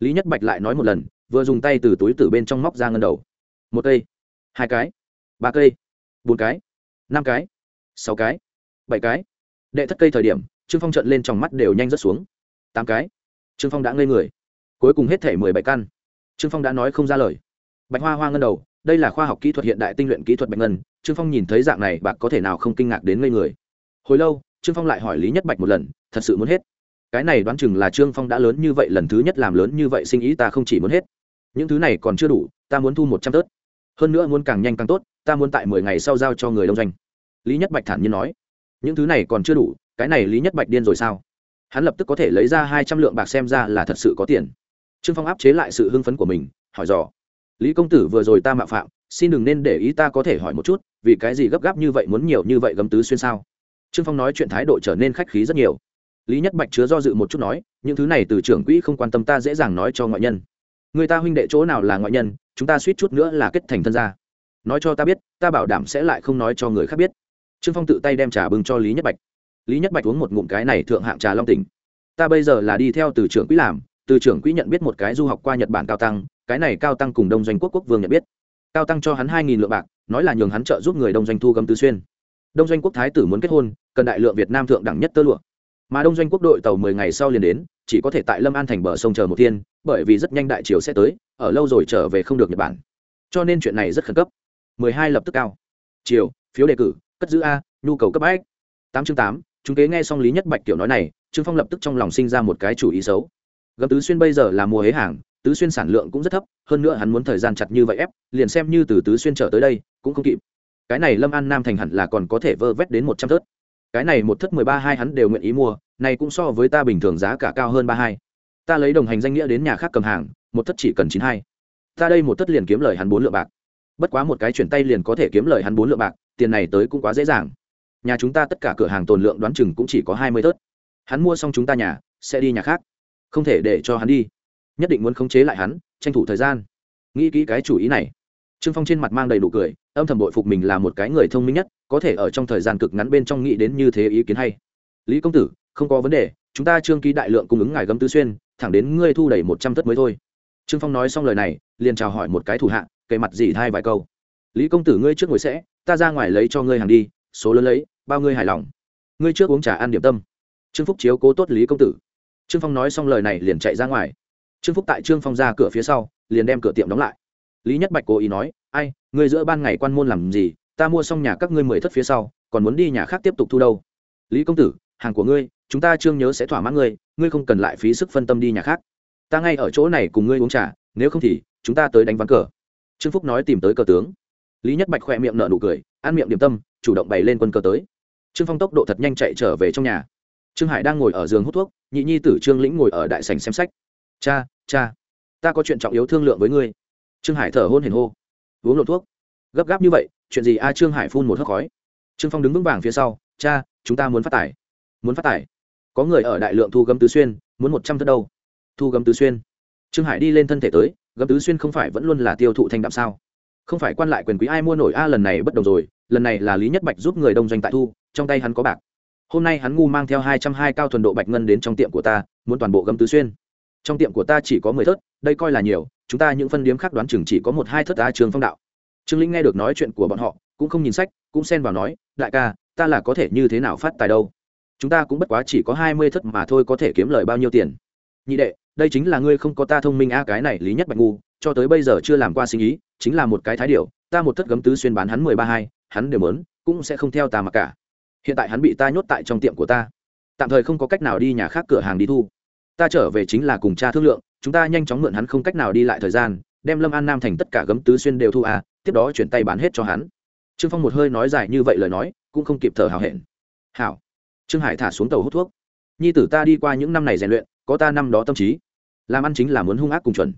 lý nhất bạch lại nói một lần, vừa dùng tay từ túi từ bên trong móc ra ngân đầu. Một cây, hai cái, ba cây, bốn cái, năm cái, sáu cái, bảy cái. Đệ thất cây thời điểm, trương phong trận lên trong mắt đều nhanh rất xuống. Tám cái. Trương phong đã ngây người. Cuối cùng hết thể mười bảy căn. Trương phong đã nói không ra lời. Bạch hoa hoa ngân đầu, đây là khoa học kỹ thuật hiện đại tinh luyện kỹ thuật bạch ngân. Trương phong nhìn thấy dạng này bạc có thể nào không kinh ngạc đến ngây người. Hồi lâu, trương phong lại hỏi lý nhất bạch một lần, thật sự muốn hết cái này đoán chừng là trương phong đã lớn như vậy, lần thứ nhất làm lớn như vậy sinh ý ta không chỉ muốn hết. Những thứ này còn chưa đủ, ta muốn thu một trăm tớt. Hơn nữa muốn càng nhanh càng tốt, ta muốn tại mười ngày sau giao cho người đông doanh. Lý nhất bạch thản nhiên nói. Những thứ này còn chưa đủ, cái này lý nhất bạch điên rồi sao? Hắn lập tức có thể lấy ra hai trăm lượng bạc xem ra là thật sự có tiền. Trương phong áp chế lại sự hưng phấn của mình, hỏi dò. Lý công tử vừa rồi ta mạo phạm, xin đừng nên để ý ta có thể hỏi một chút, vì cái gì gấp gáp như vậy muốn nhiều như vậy gấm tứ xuyên sao? Trương phong nói chuyện thái độ trở nên khách khí rất nhiều lý nhất bạch chứa do dự một chút nói, những thứ này từ trưởng quỹ không quan tâm ta dễ dàng nói cho ngoại nhân. Người ta huynh đệ chỗ nào là ngoại nhân, chúng ta suýt chút nữa là kết thành thân gia. Nói cho ta biết, ta bảo đảm sẽ lại không nói cho người khác biết. Trương phong tự tay đem trà bưng cho lý nhất bạch. Lý nhất bạch uống một ngụm cái này thượng hạng trà long tỉnh. Ta bây giờ là đi theo từ trưởng quỹ làm, từ trưởng quỹ nhận biết một cái du học qua nhật bản cao tăng, cái này cao tăng cùng đông doanh quốc quốc vương nhận biết. Cao tăng cho hắn hai nghìn lượng bạc, nói là nhường hắn trợ giúp người đông doanh thu gấm tứ xuyên. Đông doanh quốc thái tử muốn kết hôn, cần đại lượng việt nam thượng đẳng nhất tơ lụa mà đông doanh quốc đội tàu mười ngày sau liền đến, chỉ có thể tại lâm an thành bờ sông chờ một thiên, bởi vì rất nhanh đại triều sẽ tới, ở lâu rồi trở về không được nhật bản. Cho nên chuyện này rất khẩn cấp. Mười hai lập tức cao. Triều, phiếu đề cử, cất giữ a, nhu cầu cấp bách. Tám chương tám, chúng kế nghe xong lý nhất bạch tiểu nói này, trương phong lập tức trong lòng sinh ra một cái chủ ý xấu. Gấm tứ xuyên bây giờ là mùa hế hàng, tứ xuyên sản lượng cũng rất thấp, hơn nữa hắn muốn thời gian chặt như vậy ép, liền xem như từ tứ xuyên trở tới đây, cũng không kịp. Cái này lâm an nam thành hẳn là còn có thể vơ vét đến một trăm thớt cái này một thất mười ba hai hắn đều nguyện ý mua, này cũng so với ta bình thường giá cả cao hơn ba hai. Ta lấy đồng hành danh nghĩa đến nhà khác cầm hàng, một thất chỉ cần chín hai. Ta đây một thất liền kiếm lời hắn bốn lượng bạc. Bất quá một cái chuyển tay liền có thể kiếm lời hắn bốn lượng bạc, tiền này tới cũng quá dễ dàng. Nhà chúng ta tất cả cửa hàng tồn lượng đoán chừng cũng chỉ có hai mươi tớt hắn mua xong chúng ta nhà, sẽ đi nhà khác. Không thể để cho hắn đi. Nhất định muốn khống chế lại hắn, tranh thủ thời gian. Nghĩ kỹ cái chủ ý này trương phong trên mặt mang đầy đủ cười, âm thầm bội phục mình là một cái người thông minh nhất, có thể ở trong thời gian cực ngắn bên trong nghĩ đến như thế ý kiến hay. Lý công tử, không có vấn đề, chúng ta trương ký đại lượng cung ứng ngài gấm tứ xuyên, thẳng đến ngươi thu đầy một trăm tấc mới thôi. Trương phong nói xong lời này, liền chào hỏi một cái thủ hạ, kề mặt dì thay vài câu. Lý công tử ngươi trước ngồi sẽ, ta ra ngoài lấy cho ngươi hàng đi, số lớn lấy, bao ngươi hài lòng. Ngươi trước uống trà ăn điểm tâm. Trương phúc chiếu cố tốt lý công tử. Trương phong nói xong lời này liền chạy ra ngoài. Trương phúc tại trương phong ra cửa phía sau, liền đem cửa tiệm đóng lại lý nhất bạch cố ý nói, ai, ngươi giữa ban ngày quan môn làm gì? Ta mua xong nhà các ngươi mười thất phía sau, còn muốn đi nhà khác tiếp tục thu đâu? Lý công tử, hàng của ngươi, chúng ta trương nhớ sẽ thỏa mãn ngươi ngươi không cần lại phí sức phân tâm đi nhà khác. Ta ngay ở chỗ này cùng ngươi uống trà, nếu không thì, chúng ta tới đánh ván cờ. Trương phúc nói tìm tới cờ tướng. Lý nhất bạch khoe miệng nợ nụ cười, ăn miệng điểm tâm, chủ động bày lên quân cờ tới. Trương phong tốc độ thật nhanh chạy trở về trong nhà. Trương hải đang ngồi ở giường hút thuốc, nhị nhi tử trương lĩnh ngồi ở đại sành xem sách. Cha cha, ta có chuyện trọng yếu thương lượng với ngươi trương hải thở hôn hển hô. Uống lộ thuốc. Gấp gáp như vậy, chuyện gì a trương hải phun một hớp khói. Trương phong đứng vững vàng phía sau, cha, chúng ta muốn phát tài. Muốn phát tài? Có người ở đại lượng thu gấm tứ xuyên, muốn một trăm thất đâu. Thu gấm tứ xuyên? Trương hải đi lên thân thể tới, gấm tứ xuyên không phải vẫn luôn là tiêu thụ thanh đạm sao? Không phải quan lại quyền quý ai mua nổi a lần này bất đồng rồi, lần này là lý nhất bạch giúp người đông doanh tại thu, trong tay hắn có bạc. Hôm nay hắn ngu mang theo hai trăm hai cao thuần độ bạch ngân đến trong tiệm của ta, muốn toàn bộ gấm tứ xuyên trong tiệm của ta chỉ có mười thớt, đây coi là nhiều, chúng ta những phân điếm khác đoán chừng chỉ có một hai thớt ta trường phong đạo. Trương linh nghe được nói chuyện của bọn họ, cũng không nhìn sách, cũng xen vào nói, đại ca, ta là có thể như thế nào phát tài đâu? Chúng ta cũng bất quá chỉ có hai mươi thất mà thôi có thể kiếm lời bao nhiêu tiền? Nhị đệ, đây chính là ngươi không có ta thông minh a cái này lý nhất bạch ngu, cho tới bây giờ chưa làm qua sinh ý, chính là một cái thái điệu ta một thất gấm tứ xuyên bán hắn mười ba hai, hắn đều mớn cũng sẽ không theo ta mà cả. Hiện tại hắn bị ta nhốt tại trong tiệm của ta. Tạm thời không có cách nào đi nhà khác cửa hàng đi thu ta trở về chính là cùng cha thương lượng, chúng ta nhanh chóng mượn hắn không cách nào đi lại thời gian, đem lâm an nam thành tất cả gấm tứ xuyên đều thu à tiếp đó chuyển tay bán hết cho hắn. Trương phong một hơi nói dài như vậy lời nói, cũng không kịp thở hào hẹn. Hảo. Trương hải thả xuống tàu hút thuốc. Nhi tử ta đi qua những năm này rèn luyện, có ta năm đó tâm trí. Làm ăn chính là muốn hung ác cùng chuẩn.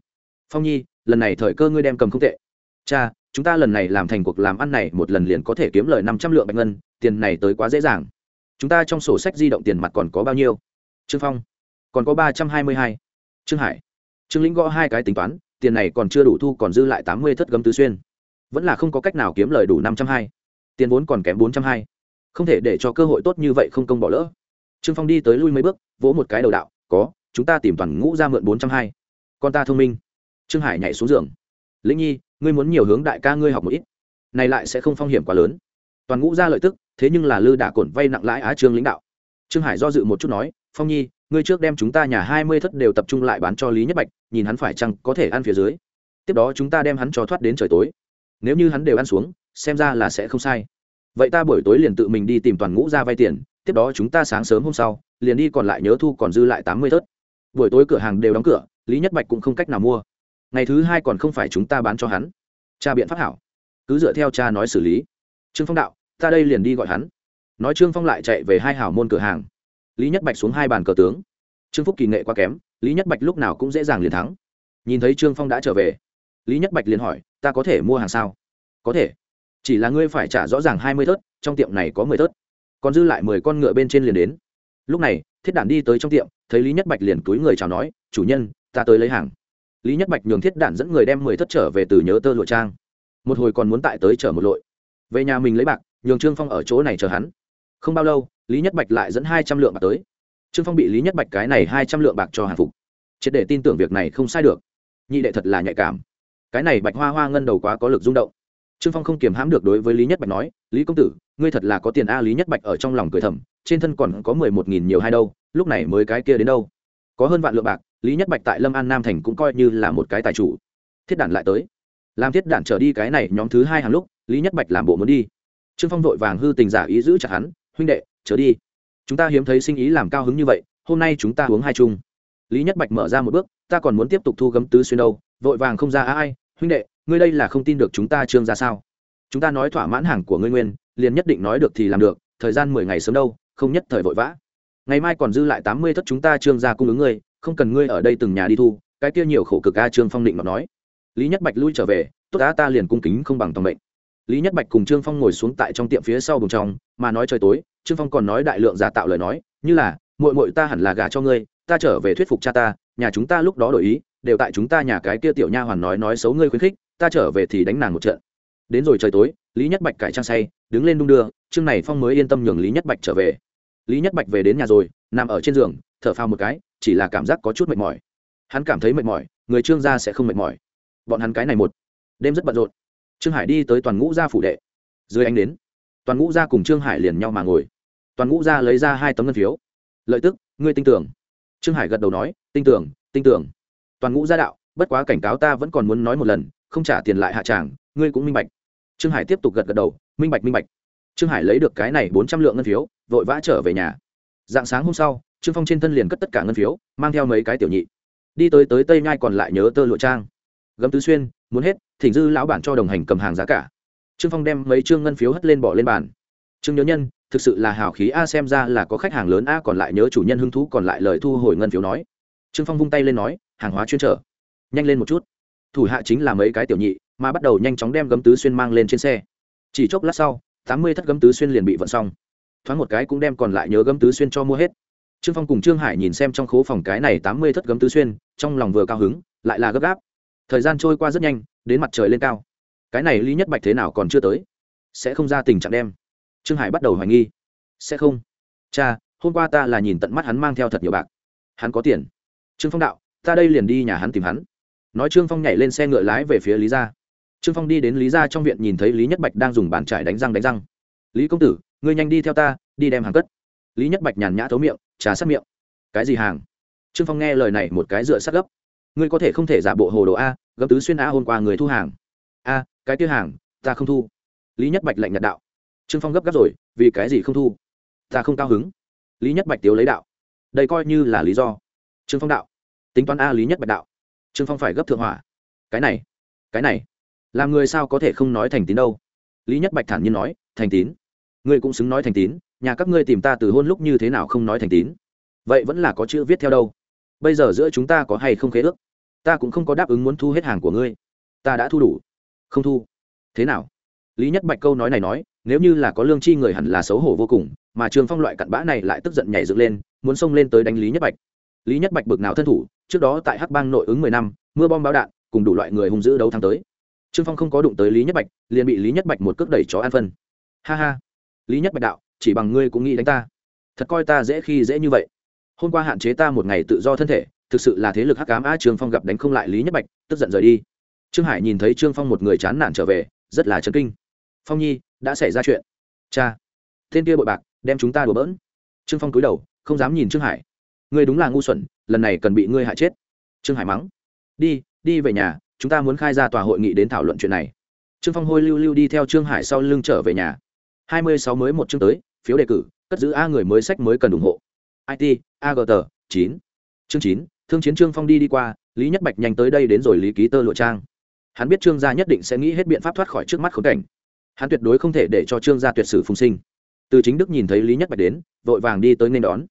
Phong nhi, lần này thời cơ ngươi đem cầm không tệ. Cha, chúng ta lần này làm thành cuộc làm ăn này một lần liền có thể kiếm lời năm trăm lượng bạch ngân, tiền này tới quá dễ dàng. Chúng ta trong sổ sách di động tiền mặt còn có bao nhiêu? Trương phong còn có ba trăm hai mươi hai. Trương hải. Trương lĩnh gõ hai cái tính toán, tiền này còn chưa đủ thu còn dư lại tám mươi thất gấm tứ xuyên. Vẫn là không có cách nào kiếm lời đủ năm trăm hai. Tiền vốn còn kém bốn trăm hai. Không thể để cho cơ hội tốt như vậy không công bỏ lỡ. Trương phong đi tới lui mấy bước, vỗ một cái đầu đạo, có, chúng ta tìm toàn ngũ ra mượn bốn trăm hai. Con ta thông minh. Trương hải nhảy xuống giường. Lĩnh nhi, ngươi muốn nhiều hướng đại ca ngươi học một ít. Này lại sẽ không phong hiểm quá lớn. Toàn ngũ ra lợi tức, thế nhưng là lư đả cổn vay nặng lãi á trương lãnh đạo. Trương hải do dự một chút nói, phong nhi ngươi trước đem chúng ta nhà hai mươi thất đều tập trung lại bán cho lý nhất bạch, nhìn hắn phải chăng có thể ăn phía dưới. Tiếp đó chúng ta đem hắn cho thoát đến trời tối. Nếu như hắn đều ăn xuống, xem ra là sẽ không sai. Vậy ta buổi tối liền tự mình đi tìm toàn ngũ ra vay tiền, tiếp đó chúng ta sáng sớm hôm sau, liền đi còn lại nhớ thu còn dư lại tám mươi thớt buổi tối cửa hàng đều đóng cửa, lý nhất bạch cũng không cách nào mua. Ngày thứ hai còn không phải chúng ta bán cho hắn. Cha biện pháp hảo. Cứ dựa theo cha nói xử lý. Trương phong đạo, ta đây liền đi gọi hắn. Nói trương phong lại chạy về hai hảo môn cửa hàng lý nhất bạch xuống hai bàn cờ tướng. Trương phúc kỳ nghệ quá kém, lý nhất bạch lúc nào cũng dễ dàng liền thắng. Nhìn thấy trương phong đã trở về, lý nhất bạch liền hỏi, ta có thể mua hàng sao? Có thể, chỉ là ngươi phải trả rõ ràng hai mươi thớt, trong tiệm này có mười thớt. Còn dư lại mười con ngựa bên trên liền đến. Lúc này, thiết đản đi tới trong tiệm, thấy lý nhất bạch liền túi người chào nói, chủ nhân, ta tới lấy hàng. Lý nhất bạch nhường thiết đản dẫn người đem mười thất trở về từ nhớ tơ lụa trang. Một hồi còn muốn tại tới chở một lội. Về nhà mình lấy bạc, nhường trương phong ở chỗ này chờ hắn. Không bao lâu lý nhất bạch lại dẫn hai trăm lượng bạc tới. Trương phong bị lý nhất bạch cái này hai trăm lượng bạc cho hàng phục. Triệt để tin tưởng việc này không sai được. Nhị đệ thật là nhạy cảm. Cái này bạch hoa hoa ngân đầu quá có lực rung động. Trương phong không kiềm hãm được đối với lý nhất bạch nói, lý công tử, ngươi thật là có tiền a, lý nhất bạch ở trong lòng cười thầm, trên thân còn có mười một nghìn nhiều hai đâu, lúc này mới cái kia đến đâu? Có hơn vạn lượng bạc, lý nhất bạch tại lâm an nam thành cũng coi như là một cái tài chủ. Thiết đản lại tới. Làm thiết đản trở đi cái này nhóm thứ hai hàng lúc, lý nhất bạch làm bộ muốn đi. Trương phong vội vàng hư tình giả ý giữ chặt hắn, huynh đệ chớ đi. Chúng ta hiếm thấy sinh ý làm cao hứng như vậy, hôm nay chúng ta uống hai chung. Lý nhất bạch mở ra một bước, ta còn muốn tiếp tục thu gấm tứ xuyên đâu, vội vàng không ra ai, huynh đệ, ngươi đây là không tin được chúng ta trương ra sao? Chúng ta nói thỏa mãn hàng của ngươi nguyên, liền nhất định nói được thì làm được, thời gian mười ngày sớm đâu, không nhất thời vội vã. Ngày mai còn dư lại tám mươi thất chúng ta trương ra cung ứng ngươi, không cần ngươi ở đây từng nhà đi thu, cái kia nhiều khổ cực a trương phong định mà nói. Lý nhất bạch lui trở về, tốt đã ta liền cung kính không bằng tòng mệnh. Lý nhất bạch cùng trương phong ngồi xuống tại trong tiệm phía sau bồng trong, mà nói trời tối trương phong còn nói đại lượng giả tạo lời nói, như là, muội muội ta hẳn là gả cho ngươi, ta trở về thuyết phục cha ta, nhà chúng ta lúc đó đổi ý, đều tại chúng ta nhà cái kia tiểu nha hoàn nói nói xấu ngươi khuyến khích, ta trở về thì đánh nàng một trận. Đến rồi trời tối, lý nhất bạch cải trang say, đứng lên đung đưa, chương này phong mới yên tâm nhường lý nhất bạch trở về. Lý nhất bạch về đến nhà rồi, nằm ở trên giường, thở phào một cái, chỉ là cảm giác có chút mệt mỏi. Hắn cảm thấy mệt mỏi, người trương gia sẽ không mệt mỏi. Bọn hắn cái này một đêm rất bận rộn. Trương hải đi tới toàn ngũ gia phủ đệ. Dưới ánh đến toàn ngũ gia cùng trương hải liền nhau mà ngồi. Toàn ngũ gia lấy ra hai tấm ngân phiếu. Lợi tức, ngươi tin tưởng. Trương hải gật đầu nói, tin tưởng tin tưởng. Toàn ngũ gia đạo, bất quá cảnh cáo ta vẫn còn muốn nói một lần, không trả tiền lại hạ tràng, ngươi cũng minh bạch. Trương hải tiếp tục gật gật đầu, minh bạch minh bạch. Trương hải lấy được cái này bốn trăm lượng ngân phiếu, vội vã trở về nhà. Dạng sáng hôm sau, trương phong trên thân liền cất tất cả ngân phiếu, mang theo mấy cái tiểu nhị. Đi tới tới tây nhai còn lại nhớ tơ lụa trang. Gấm tứ xuyên, muốn hết, thỉnh dư lão bản cho đồng hành cầm hàng giá cả trương phong đem mấy trương ngân phiếu hất lên bỏ lên bàn. Trương nhớ nhân, thực sự là hào khí a, xem ra là có khách hàng lớn a, còn lại nhớ chủ nhân hứng thú, còn lại lời thu hồi ngân phiếu nói. Trương phong vung tay lên nói, hàng hóa chuyên trở. Nhanh lên một chút. Thủ hạ chính là mấy cái tiểu nhị, mà bắt đầu nhanh chóng đem gấm tứ xuyên mang lên trên xe. Chỉ chốc lát sau, tám mươi thất gấm tứ xuyên liền bị vận xong. Thoáng một cái cũng đem còn lại nhớ gấm tứ xuyên cho mua hết. Trương phong cùng trương hải nhìn xem trong khố phòng cái này tám mươi thất gấm tứ xuyên, trong lòng vừa cao hứng, lại là gấp gáp. Thời gian trôi qua rất nhanh, đến mặt trời lên cao cái này lý nhất bạch thế nào còn chưa tới sẽ không ra tình trạng đem trương hải bắt đầu hoài nghi sẽ không cha hôm qua ta là nhìn tận mắt hắn mang theo thật nhiều bạc hắn có tiền trương phong đạo ta đây liền đi nhà hắn tìm hắn nói trương phong nhảy lên xe ngựa lái về phía lý gia trương phong đi đến lý gia trong viện nhìn thấy lý nhất bạch đang dùng bàn trải đánh răng đánh răng lý công tử ngươi nhanh đi theo ta đi đem hàng cất lý nhất bạch nhàn nhã thấu miệng trà sát miệng cái gì hàng trương phong nghe lời này một cái dựa sát gấp ngươi có thể không thể giả bộ hồ đồ a gấp tứ xuyên a hôm qua người thu hàng a, cái kia hàng, ta không thu. Lý nhất bạch lạnh nhạt đạo. Trương phong gấp gáp rồi, vì cái gì không thu? Ta không cao hứng. Lý nhất bạch tiếu lấy đạo. Đây coi như là lý do. Trương phong đạo. Tính toán a lý nhất bạch đạo. Trương phong phải gấp thượng hỏa. Cái này cái này, làm người sao có thể không nói thành tín đâu? Lý nhất bạch thản nhiên nói, thành tín. Ngươi cũng xứng nói thành tín, nhà các ngươi tìm ta từ hôn lúc như thế nào không nói thành tín? Vậy vẫn là có chữ viết theo đâu? Bây giờ giữa chúng ta có hay không khế ước? Ta cũng không có đáp ứng muốn thu hết hàng của ngươi. Ta đã thu đủ không thu. Thế nào? Lý nhất bạch câu nói này nói, nếu như là có lương chi người hẳn là xấu hổ vô cùng, mà trường phong loại cặn bã này lại tức giận nhảy dựng lên, muốn xông lên tới đánh lý nhất bạch. Lý nhất bạch bực nào thân thủ, trước đó tại hắc bang nội ứng mười năm, mưa bom báo đạn, cùng đủ loại người hung dữ đấu thắng tới. Trương phong không có đụng tới lý nhất bạch, liền bị lý nhất bạch một cước đẩy chó ăn phân. Ha ha. Lý nhất bạch đạo, chỉ bằng ngươi cũng nghĩ đánh ta. Thật coi ta dễ khi dễ như vậy. Hôm qua hạn chế ta một ngày tự do thân thể, thực sự là thế lực hắc cám a Trường phong gặp đánh không lại lý nhất bạch, tức giận rời đi trương hải nhìn thấy trương phong một người chán nản trở về, rất là chấn kinh. Phong nhi, đã xảy ra chuyện. Cha, tên kia bội bạc, đem chúng ta đùa bỡn. Trương phong cúi đầu, không dám nhìn trương hải. Ngươi đúng là ngu xuẩn, lần này cần bị ngươi hại chết. Trương hải mắng. Đi đi về nhà, chúng ta muốn khai ra tòa hội nghị đến thảo luận chuyện này. Trương phong hôi lưu lưu đi theo trương hải sau lưng trở về nhà. Hai mươi sáu mới một chương tới, phiếu đề cử, cất giữ a người mới sách mới cần ủng hộ. It agt chín. Chương chín, thương chiến trương phong đi đi qua, lý nhất bạch nhanh tới đây đến rồi lý ký tơ lụa trang hắn biết trương gia nhất định sẽ nghĩ hết biện pháp thoát khỏi trước mắt khốn cảnh. Hắn tuyệt đối không thể để cho trương gia tuyệt sử phùng sinh. Từ chính đức nhìn thấy lý nhất bạch đến vội vàng đi tới nên đón.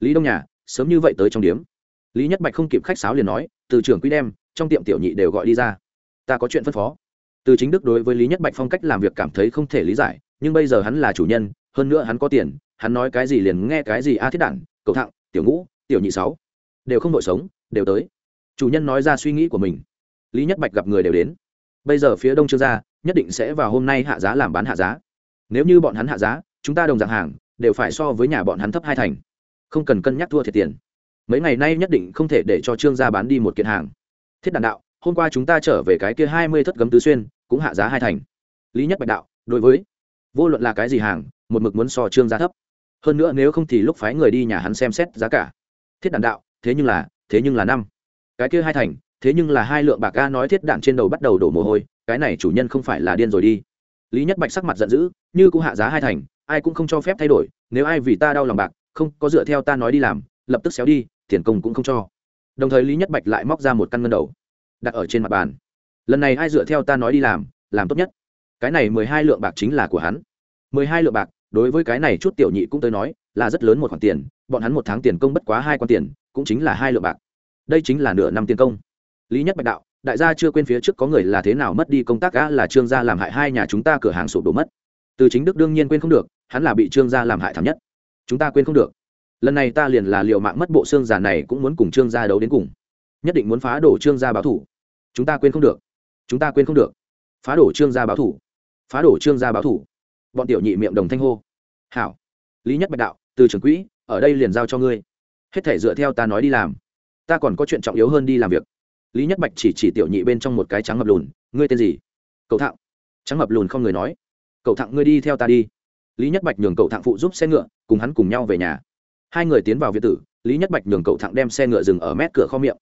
Lý đông nhà sớm như vậy tới trong điếm. Lý nhất bạch không kịp khách sáo liền nói từ trưởng quý đem trong tiệm tiểu nhị đều gọi đi ra. Ta có chuyện phân phó. Từ chính đức đối với lý nhất bạch phong cách làm việc cảm thấy không thể lý giải nhưng bây giờ hắn là chủ nhân hơn nữa hắn có tiền hắn nói cái gì liền nghe cái gì a thiết đản cầu thặng, tiểu ngũ tiểu nhị sáu đều không đội sống đều tới. Chủ nhân nói ra suy nghĩ của mình lý nhất bạch gặp người đều đến. Bây giờ phía đông trương gia nhất định sẽ vào hôm nay hạ giá làm bán hạ giá. Nếu như bọn hắn hạ giá, chúng ta đồng dạng hàng, đều phải so với nhà bọn hắn thấp hai thành. Không cần cân nhắc thua thiệt tiền. Mấy ngày nay nhất định không thể để cho trương gia bán đi một kiện hàng. Thiết đàn đạo, hôm qua chúng ta trở về cái kia hai mươi thất gấm tứ xuyên, cũng hạ giá hai thành. Lý nhất bạch đạo, đối với, vô luận là cái gì hàng, một mực muốn so trương giá thấp. Hơn nữa nếu không thì lúc phái người đi nhà hắn xem xét giá cả. Thiết đàn đạo, thế nhưng là, thế nhưng là năm. Cái kia hai thành thế nhưng là hai lượng bạc a nói thiết đạn trên đầu bắt đầu đổ mồ hôi, cái này chủ nhân không phải là điên rồi đi. Lý nhất bạch sắc mặt giận dữ, như cũng hạ giá hai thành, ai cũng không cho phép thay đổi, nếu ai vì ta đau lòng bạc, không, có dựa theo ta nói đi làm, lập tức xéo đi, tiền công cũng không cho. Đồng thời lý nhất bạch lại móc ra một căn ngân đầu, đặt ở trên mặt bàn. Lần này ai dựa theo ta nói đi làm làm tốt nhất. Cái này mười hai lượng bạc chính là của hắn. Mười hai lượng bạc, đối với cái này chút tiểu nhị cũng tới nói, là rất lớn một khoản tiền, bọn hắn một tháng tiền công bất quá hai con tiền, cũng chính là hai lượng bạc. Đây chính là nửa năm tiền công lý nhất bạch đạo, đại gia chưa quên phía trước có người là thế nào mất đi công tác gã là trương gia làm hại hai nhà chúng ta cửa hàng sụp đổ mất. Từ chính đức đương nhiên quên không được, hắn là bị trương gia làm hại thảm nhất. Chúng ta quên không được. Lần này ta liền là liệu mạng mất bộ xương già này cũng muốn cùng trương gia đấu đến cùng. Nhất định muốn phá đổ trương gia báo thủ. Chúng ta quên không được. Chúng ta quên không được. Phá đổ trương gia báo thủ. Phá đổ trương gia báo thủ. Bọn tiểu nhị miệng đồng thanh hô. Hảo. Lý nhất bạch đạo, từ trường quỹ, ở đây liền giao cho ngươi. Hết thể dựa theo ta nói đi làm. Ta còn có chuyện trọng yếu hơn đi làm việc lý nhất bạch chỉ chỉ tiểu nhị bên trong một cái trắng mập lùn, ngươi tên gì? Cậu thạng trắng mập lùn không người nói cậu thạng ngươi đi theo ta đi. Lý nhất bạch nhường cậu thạng phụ giúp xe ngựa, cùng hắn cùng nhau về nhà. Hai người tiến vào viện tử, lý nhất bạch nhường cậu thạng đem xe ngựa dừng ở mét cửa kho miệng.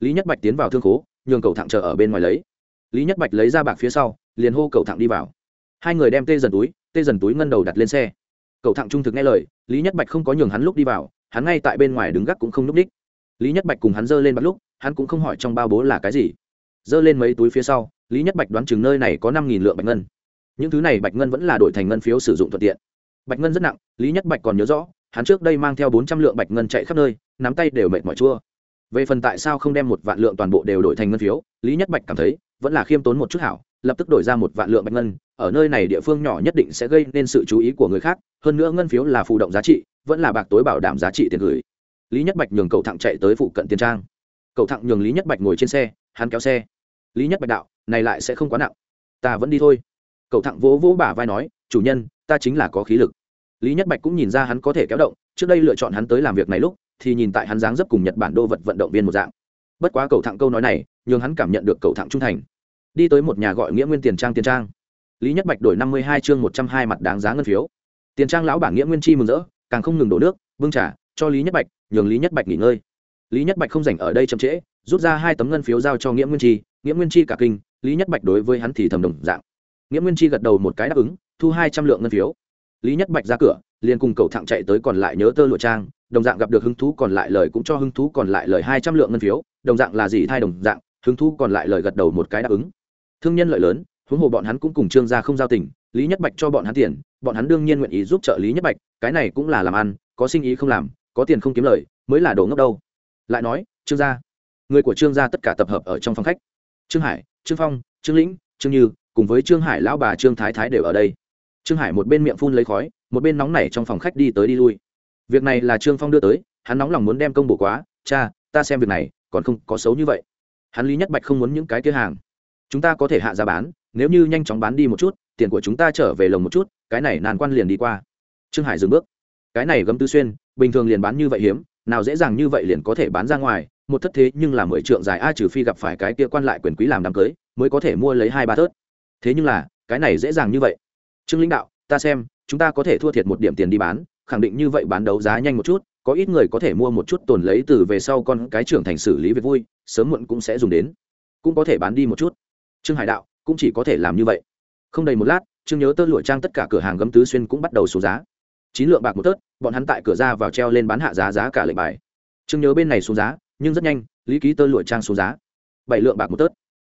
Lý nhất bạch tiến vào thương khố, nhường cậu thạng chờ ở bên ngoài lấy. Lý nhất bạch lấy ra bạc phía sau, liền hô cậu thạng đi vào. Hai người đem tê dần túi, tê dần túi ngân đầu đặt lên xe. Cậu thạng trung thực nghe lời, lý nhất bạch không có nhường hắn lúc đi vào, hắn ngay tại bên ngoài đứng gác cũng không n ú c ních lý nhất bạch cùng hắn giơ lên bắt lúc, hắn cũng không hỏi trong bao bố là cái gì. Giơ lên mấy túi phía sau, lý nhất bạch đoán chừng nơi này có năm nghìn lượng bạch ngân. Những thứ này bạch ngân vẫn là đổi thành ngân phiếu sử dụng thuận tiện. Bạch ngân rất nặng, lý nhất bạch còn nhớ rõ, hắn trước đây mang theo bốn trăm lượng bạch ngân chạy khắp nơi, nắm tay đều mệt mỏi chua. Về phần tại sao không đem một vạn lượng toàn bộ đều đổi thành ngân phiếu, lý nhất bạch cảm thấy, vẫn là khiêm tốn một chút hảo, lập tức đổi ra một vạn lượng bạch ngân, ở nơi này địa phương nhỏ nhất định sẽ gây nên sự chú ý của người khác, hơn nữa ngân phiếu là phụ động giá trị, vẫn là bạc tối bảo đảm giá trị tiền gửi lý nhất bạch nhường cậu thẳng chạy tới phụ cận tiền trang. Cậu thẳng nhường lý nhất bạch ngồi trên xe, hắn kéo xe. Lý nhất bạch đạo, này lại sẽ không quá nặng. Ta vẫn đi thôi. Cậu thẳng vỗ vỗ bả vai nói, chủ nhân, ta chính là có khí lực. Lý nhất bạch cũng nhìn ra hắn có thể kéo động, trước đây lựa chọn hắn tới làm việc này lúc, thì nhìn tại hắn dáng dấp cùng nhật bản đô vật vận động viên một dạng. Bất quá cầu thẳng câu nói này, nhường hắn cảm nhận được cầu thẳng trung thành. Đi tới một nhà gọi nghĩa nguyên tiền trang tiền trang. Lý nhất bạch đổi năm mươi hai chương một trăm hai mặt đáng giá ngân phiếu. Tiền trang lão bảng nghĩa nguyên chi mừng rỡ, càng không ngừng đổ nước, bưng trả cho lý nhất bạch, nhường lý nhất bạch nghỉ ngơi. Lý nhất bạch không dành ở đây chậm trễ, rút ra hai tấm ngân phiếu giao cho nghĩa nguyên chi. Nghĩa nguyên chi cả kinh, lý nhất bạch đối với hắn thì thầm đồng dạng. Nghĩa nguyên chi gật đầu một cái đáp ứng, thu hai trăm lượng ngân phiếu. Lý nhất bạch ra cửa, liền cùng cầu thẳng chạy tới còn lại nhớ tơ lụa trang, đồng dạng gặp được hứng thú còn lại lời cũng cho hứng thú còn lại lời hai trăm lượng ngân phiếu, đồng dạng là gì thay đồng dạng, hứng thú còn lại lời gật đầu một cái đáp ứng. Thương nhân lợi lớn, huống hồ bọn hắn cũng cùng trương gia không giao tình, lý nhất bạch cho bọn hắn tiền, bọn hắn đương nhiên nguyện ý giúp trợ lý nhất bạch, cái này cũng là làm ăn, có sinh ý không làm có tiền không kiếm lời, mới là đồ ngốc đâu. Lại nói, trương gia, người của trương gia tất cả tập hợp ở trong phòng khách. Trương hải, trương phong, trương lĩnh, trương như, cùng với trương hải lão bà trương thái thái đều ở đây. Trương hải một bên miệng phun lấy khói, một bên nóng nảy trong phòng khách đi tới đi lui. Việc này là trương phong đưa tới, hắn nóng lòng muốn đem công bổ quá, cha, ta xem việc này, còn không có xấu như vậy. Hắn lý nhất bạch không muốn những cái kia hàng. Chúng ta có thể hạ giá bán, nếu như nhanh chóng bán đi một chút, tiền của chúng ta trở về lồng một chút, cái này nàn quan liền đi qua. Trương hải dừng bước. Cái này gấm tư xuyên bình thường liền bán như vậy hiếm, nào dễ dàng như vậy liền có thể bán ra ngoài, một thất thế nhưng là mười trượng dài a trừ phi gặp phải cái kia quan lại quyền quý làm đám cưới, mới có thể mua lấy hai ba thớt. Thế nhưng là, cái này dễ dàng như vậy. Trương lãnh đạo, ta xem, chúng ta có thể thua thiệt một điểm tiền đi bán, khẳng định như vậy bán đấu giá nhanh một chút, có ít người có thể mua một chút tồn lấy từ về sau con cái trưởng thành xử lý việc vui, sớm muộn cũng sẽ dùng đến, cũng có thể bán đi một chút. Trương hải đạo, cũng chỉ có thể làm như vậy. Không đầy một lát, trương nhớ tơ lụa trang tất cả cửa hàng gấm tứ xuyên cũng bắt đầu xuống giá chín lượng bạc một tớt, bọn hắn tại cửa ra vào treo lên bán hạ giá giá cả lệnh bài. Trương nhớ bên này xuống giá, nhưng rất nhanh, lý ký tơ lụa trang xuống giá. Bảy lượng bạc một tớt.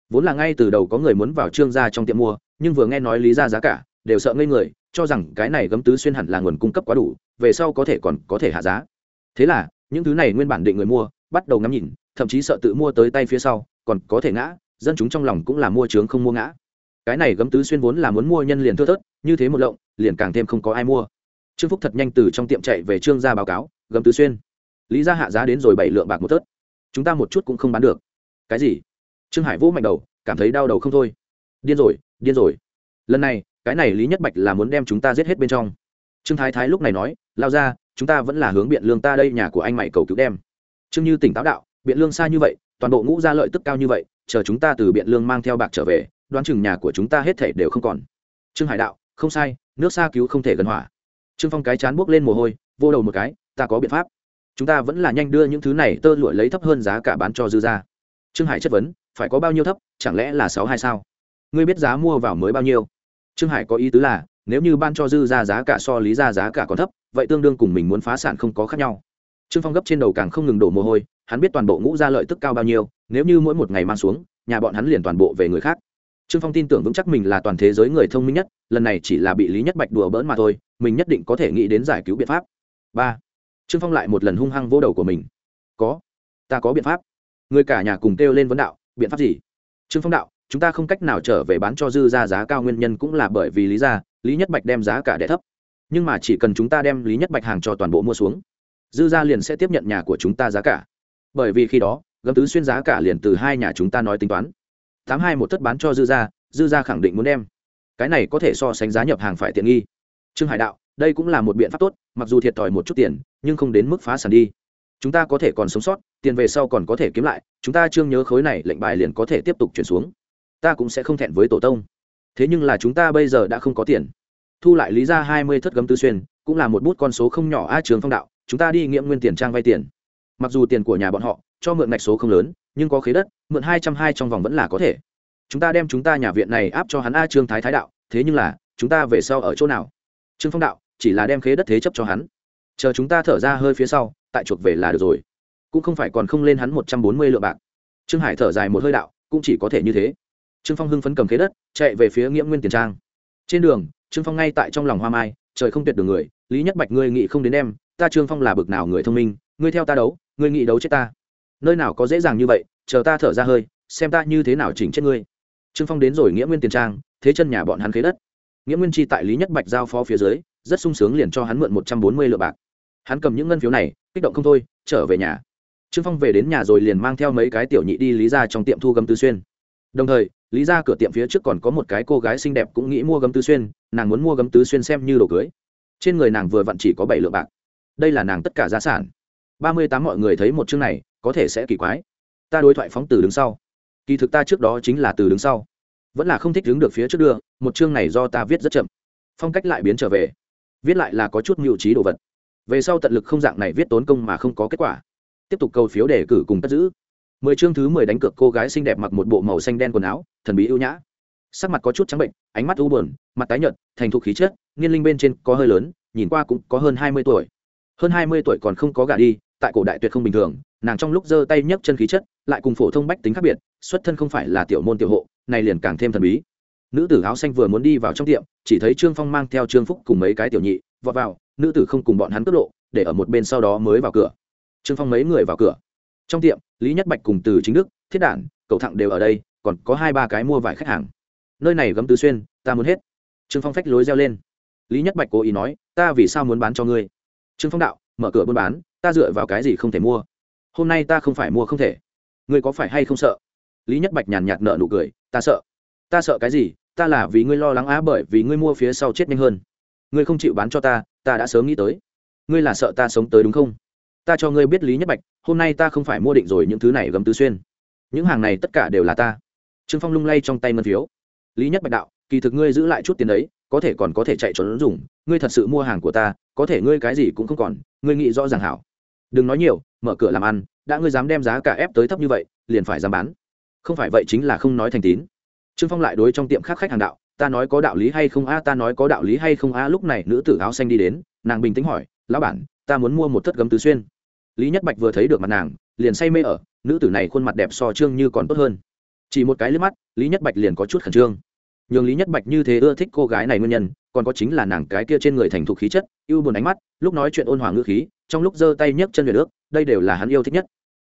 Vốn là ngay từ đầu có người muốn vào trương gia trong tiệm mua, nhưng vừa nghe nói lý ra giá cả, đều sợ ngây người, cho rằng cái này gấm tứ xuyên hẳn là nguồn cung cấp quá đủ, về sau có thể còn có thể hạ giá. Thế là, những thứ này nguyên bản định người mua, bắt đầu ngắm nhìn, thậm chí sợ tự mua tới tay phía sau, còn có thể ngã, dân chúng trong lòng cũng là mua trướng không mua ngã. Cái này gấm tứ xuyên vốn là muốn mua nhân liền thưa thớt, như thế một lộng, liền càng thêm không có ai mua trương phúc thật nhanh từ trong tiệm chạy về trương gia báo cáo, gấm tứ xuyên. Lý gia hạ giá đến rồi bảy lượng bạc một tớt chúng ta một chút cũng không bán được. Cái gì? Trương hải vỗ mạnh đầu, cảm thấy đau đầu không thôi. Điên rồi điên rồi. Lần này, cái này lý nhất bạch là muốn đem chúng ta giết hết bên trong. Trương thái thái lúc này nói, lao ra chúng ta vẫn là hướng biện lương ta đây nhà của anh mày cầu cứu đem. Trương như tỉnh táo đạo, biện lương xa như vậy, toàn bộ ngũ gia lợi tức cao như vậy, chờ chúng ta từ biện lương mang theo bạc trở về, đoán chừng nhà của chúng ta hết thể đều không còn. Trương hải đạo, không sai, nước xa cứu không thể gần hỏa trương phong cái chán buốc lên mồ hôi, vô đầu một cái, ta có biện pháp. Chúng ta vẫn là nhanh đưa những thứ này tơ lụa lấy thấp hơn giá cả bán cho dư ra trương hải chất vấn, phải có bao nhiêu thấp, chẳng lẽ là sáu hai sao? Ngươi biết giá mua vào mới bao nhiêu? Trương hải có ý tứ là, nếu như ban cho dư ra giá cả so lý ra giá cả còn thấp, vậy tương đương cùng mình muốn phá sản không có khác nhau. Trương phong gấp trên đầu càng không ngừng đổ mồ hôi, hắn biết toàn bộ ngũ gia lợi tức cao bao nhiêu, nếu như mỗi một ngày mang xuống, nhà bọn hắn liền toàn bộ về người khác. Trương phong tin tưởng vững chắc mình là toàn thế giới người thông minh nhất, lần này chỉ là bị lý nhất bạch đùa bỡn mà thôi mình nhất định có thể nghĩ đến giải cứu biện pháp. Ba, trương phong lại một lần hung hăng vô đầu của mình. Có, ta có biện pháp. Người cả nhà cùng kêu lên vấn đạo, biện pháp gì? Trương phong đạo, chúng ta không cách nào trở về bán cho dư ra giá cao nguyên nhân cũng là bởi vì lý ra lý nhất bạch đem giá cả đẻ thấp. Nhưng mà chỉ cần chúng ta đem lý nhất bạch hàng cho toàn bộ mua xuống, dư ra liền sẽ tiếp nhận nhà của chúng ta giá cả. Bởi vì khi đó, gấm tứ xuyên giá cả liền từ hai nhà chúng ta nói tính toán. Tám hai một thất bán cho dư ra dư ra khẳng định muốn đem. Cái này có thể so sánh giá nhập hàng phải tiện nghi trương hải đạo, đây cũng là một biện pháp tốt, mặc dù thiệt thòi một chút tiền, nhưng không đến mức phá sản đi. Chúng ta có thể còn sống sót, tiền về sau còn có thể kiếm lại, chúng ta trương nhớ khối này, lệnh bài liền có thể tiếp tục chuyển xuống. Ta cũng sẽ không thẹn với tổ tông. Thế nhưng là chúng ta bây giờ đã không có tiền. Thu lại lý ra hai mươi thất gấm tư xuyên, cũng là một bút con số không nhỏ a trường phong đạo, chúng ta đi nghiệm nguyên tiền trang vay tiền. Mặc dù tiền của nhà bọn họ, cho mượn ngạch số không lớn, nhưng có khế đất, mượn hai trăm hai trong vòng vẫn là có thể. Chúng ta đem chúng ta nhà viện này áp cho hắn a trương thái thái đạo, thế nhưng là, chúng ta về sau ở chỗ nào? Trương phong đạo, chỉ là đem khế đất thế chấp cho hắn. Chờ chúng ta thở ra hơi phía sau, tại chuộc về là được rồi. Cũng không phải còn không lên hắn một trăm bốn mươi lượng bạc. Trương hải thở dài một hơi đạo, cũng chỉ có thể như thế. Trương phong hưng phấn cầm khế đất, chạy về phía nghĩa nguyên tiền trang. Trên đường, trương phong ngay tại trong lòng hoa mai, trời không tuyệt đường người, lý nhất bạch ngươi nghĩ không đến em, ta trương phong là bực nào người thông minh, ngươi theo ta đấu, ngươi nghĩ đấu chết ta. Nơi nào có dễ dàng như vậy, chờ ta thở ra hơi, xem ta như thế nào chỉnh chết ngươi. Trương phong đến rồi nghĩa nguyên tiền trang, thế chân nhà bọn hắn khế đất nghĩa nguyên chi tại lý nhất bạch giao phó phía dưới, rất sung sướng liền cho hắn mượn một trăm bốn mươi lượng bạc. Hắn cầm những ngân phiếu này, kích động không thôi, trở về nhà. Trương phong về đến nhà rồi liền mang theo mấy cái tiểu nhị đi lý ra trong tiệm thu gấm tứ xuyên. Đồng thời, lý ra cửa tiệm phía trước còn có một cái cô gái xinh đẹp cũng nghĩ mua gấm tứ xuyên, nàng muốn mua gấm tứ xuyên xem như đồ cưới. Trên người nàng vừa vặn chỉ có bảy lượng bạc. Đây là nàng tất cả gia sản. ba mươi tám mọi người thấy một chương này, có thể sẽ kỳ quái. Ta đối thoại phóng từ đứng sau. Kỳ thực ta trước đó chính là từ đứng sau vẫn là không thích đứng được phía trước đưa, một chương này do ta viết rất chậm. Phong cách lại biến trở về. Viết lại là có chút mưu trí đồ vật. Về sau tận lực không dạng này viết tốn công mà không có kết quả. Tiếp tục cầu phiếu để cử cùng cất giữ. Mười chương thứ mười đánh cược cô gái xinh đẹp mặc một bộ màu xanh đen quần áo, thần bí ưu nhã. Sắc mặt có chút trắng bệnh, ánh mắt u buồn, mặt tái nhợt, thành thục khí chất nghiên linh bên trên có hơi lớn, nhìn qua cũng có hơn hai mươi tuổi. Hơn hai mươi tuổi còn không có gà đi, tại cổ đại tuyệt không bình thường, nàng trong lúc giơ tay nhấc chân khí chất, lại cùng phổ thông bách tính khác biệt, xuất thân không phải là tiểu môn tiểu hộ này liền càng thêm thần bí. Nữ tử áo xanh vừa muốn đi vào trong tiệm, chỉ thấy trương phong mang theo trương phúc cùng mấy cái tiểu nhị, vọt vào, nữ tử không cùng bọn hắn cướp lộ để ở một bên sau đó mới vào cửa. Trương phong mấy người vào cửa. Trong tiệm, lý nhất bạch cùng từ chính đức, thiết đản cậu thẳng đều ở đây, còn có hai ba cái mua vải khách hàng. Nơi này gấm tứ xuyên, ta muốn hết. Trương phong phách lối reo lên. Lý nhất bạch cố ý nói, ta vì sao muốn bán cho ngươi? Trương phong đạo, mở cửa buôn bán, ta dựa vào cái gì không thể mua? Hôm nay ta không phải mua không thể. Ngươi có phải hay không sợ? Lý nhất bạch nhàn nhạt nợ nụ cười ta sợ. Ta sợ cái gì? Ta là vì ngươi lo lắng á, bởi vì ngươi mua phía sau chết nhanh hơn. Ngươi không chịu bán cho ta ta đã sớm nghĩ tới. Ngươi là sợ ta sống tới đúng không? Ta cho ngươi biết lý nhất bạch, hôm nay ta không phải mua định rồi những thứ này gấm tứ xuyên. Những hàng này tất cả đều là ta. Trương phong lung lay trong tay ngân phiếu. Lý nhất bạch đạo, kỳ thực ngươi giữ lại chút tiền đấy, có thể còn có thể chạy trốn dùng. Ngươi thật sự mua hàng của ta, có thể ngươi cái gì cũng không còn. Ngươi nghĩ rõ ràng hảo. Đừng nói nhiều, mở cửa làm ăn, đã ngươi dám đem giá cả ép tới thấp như vậy, liền phải dám bán không phải vậy chính là không nói thành tín. Trương phong lại đối trong tiệm khác khách hàng đạo, ta nói có đạo lý hay không a, ta nói có đạo lý hay không a? Lúc này nữ tử áo xanh đi đến, nàng bình tĩnh hỏi, lão bản, ta muốn mua một thất gấm tứ xuyên. Lý nhất bạch vừa thấy được mặt nàng, liền say mê ở, nữ tử này khuôn mặt đẹp so trương như còn tốt hơn. Chỉ một cái liếc mắt, lý nhất bạch liền có chút khẩn trương. Nhường lý nhất bạch như thế ưa thích cô gái này nguyên nhân, còn có chính là nàng cái kia trên người thành thục khí chất, ưu buồn ánh mắt, lúc nói chuyện ôn hòa ngữ khí, trong lúc giơ tay nhấc chân về nước, đây đều là hắn yêu thích nhất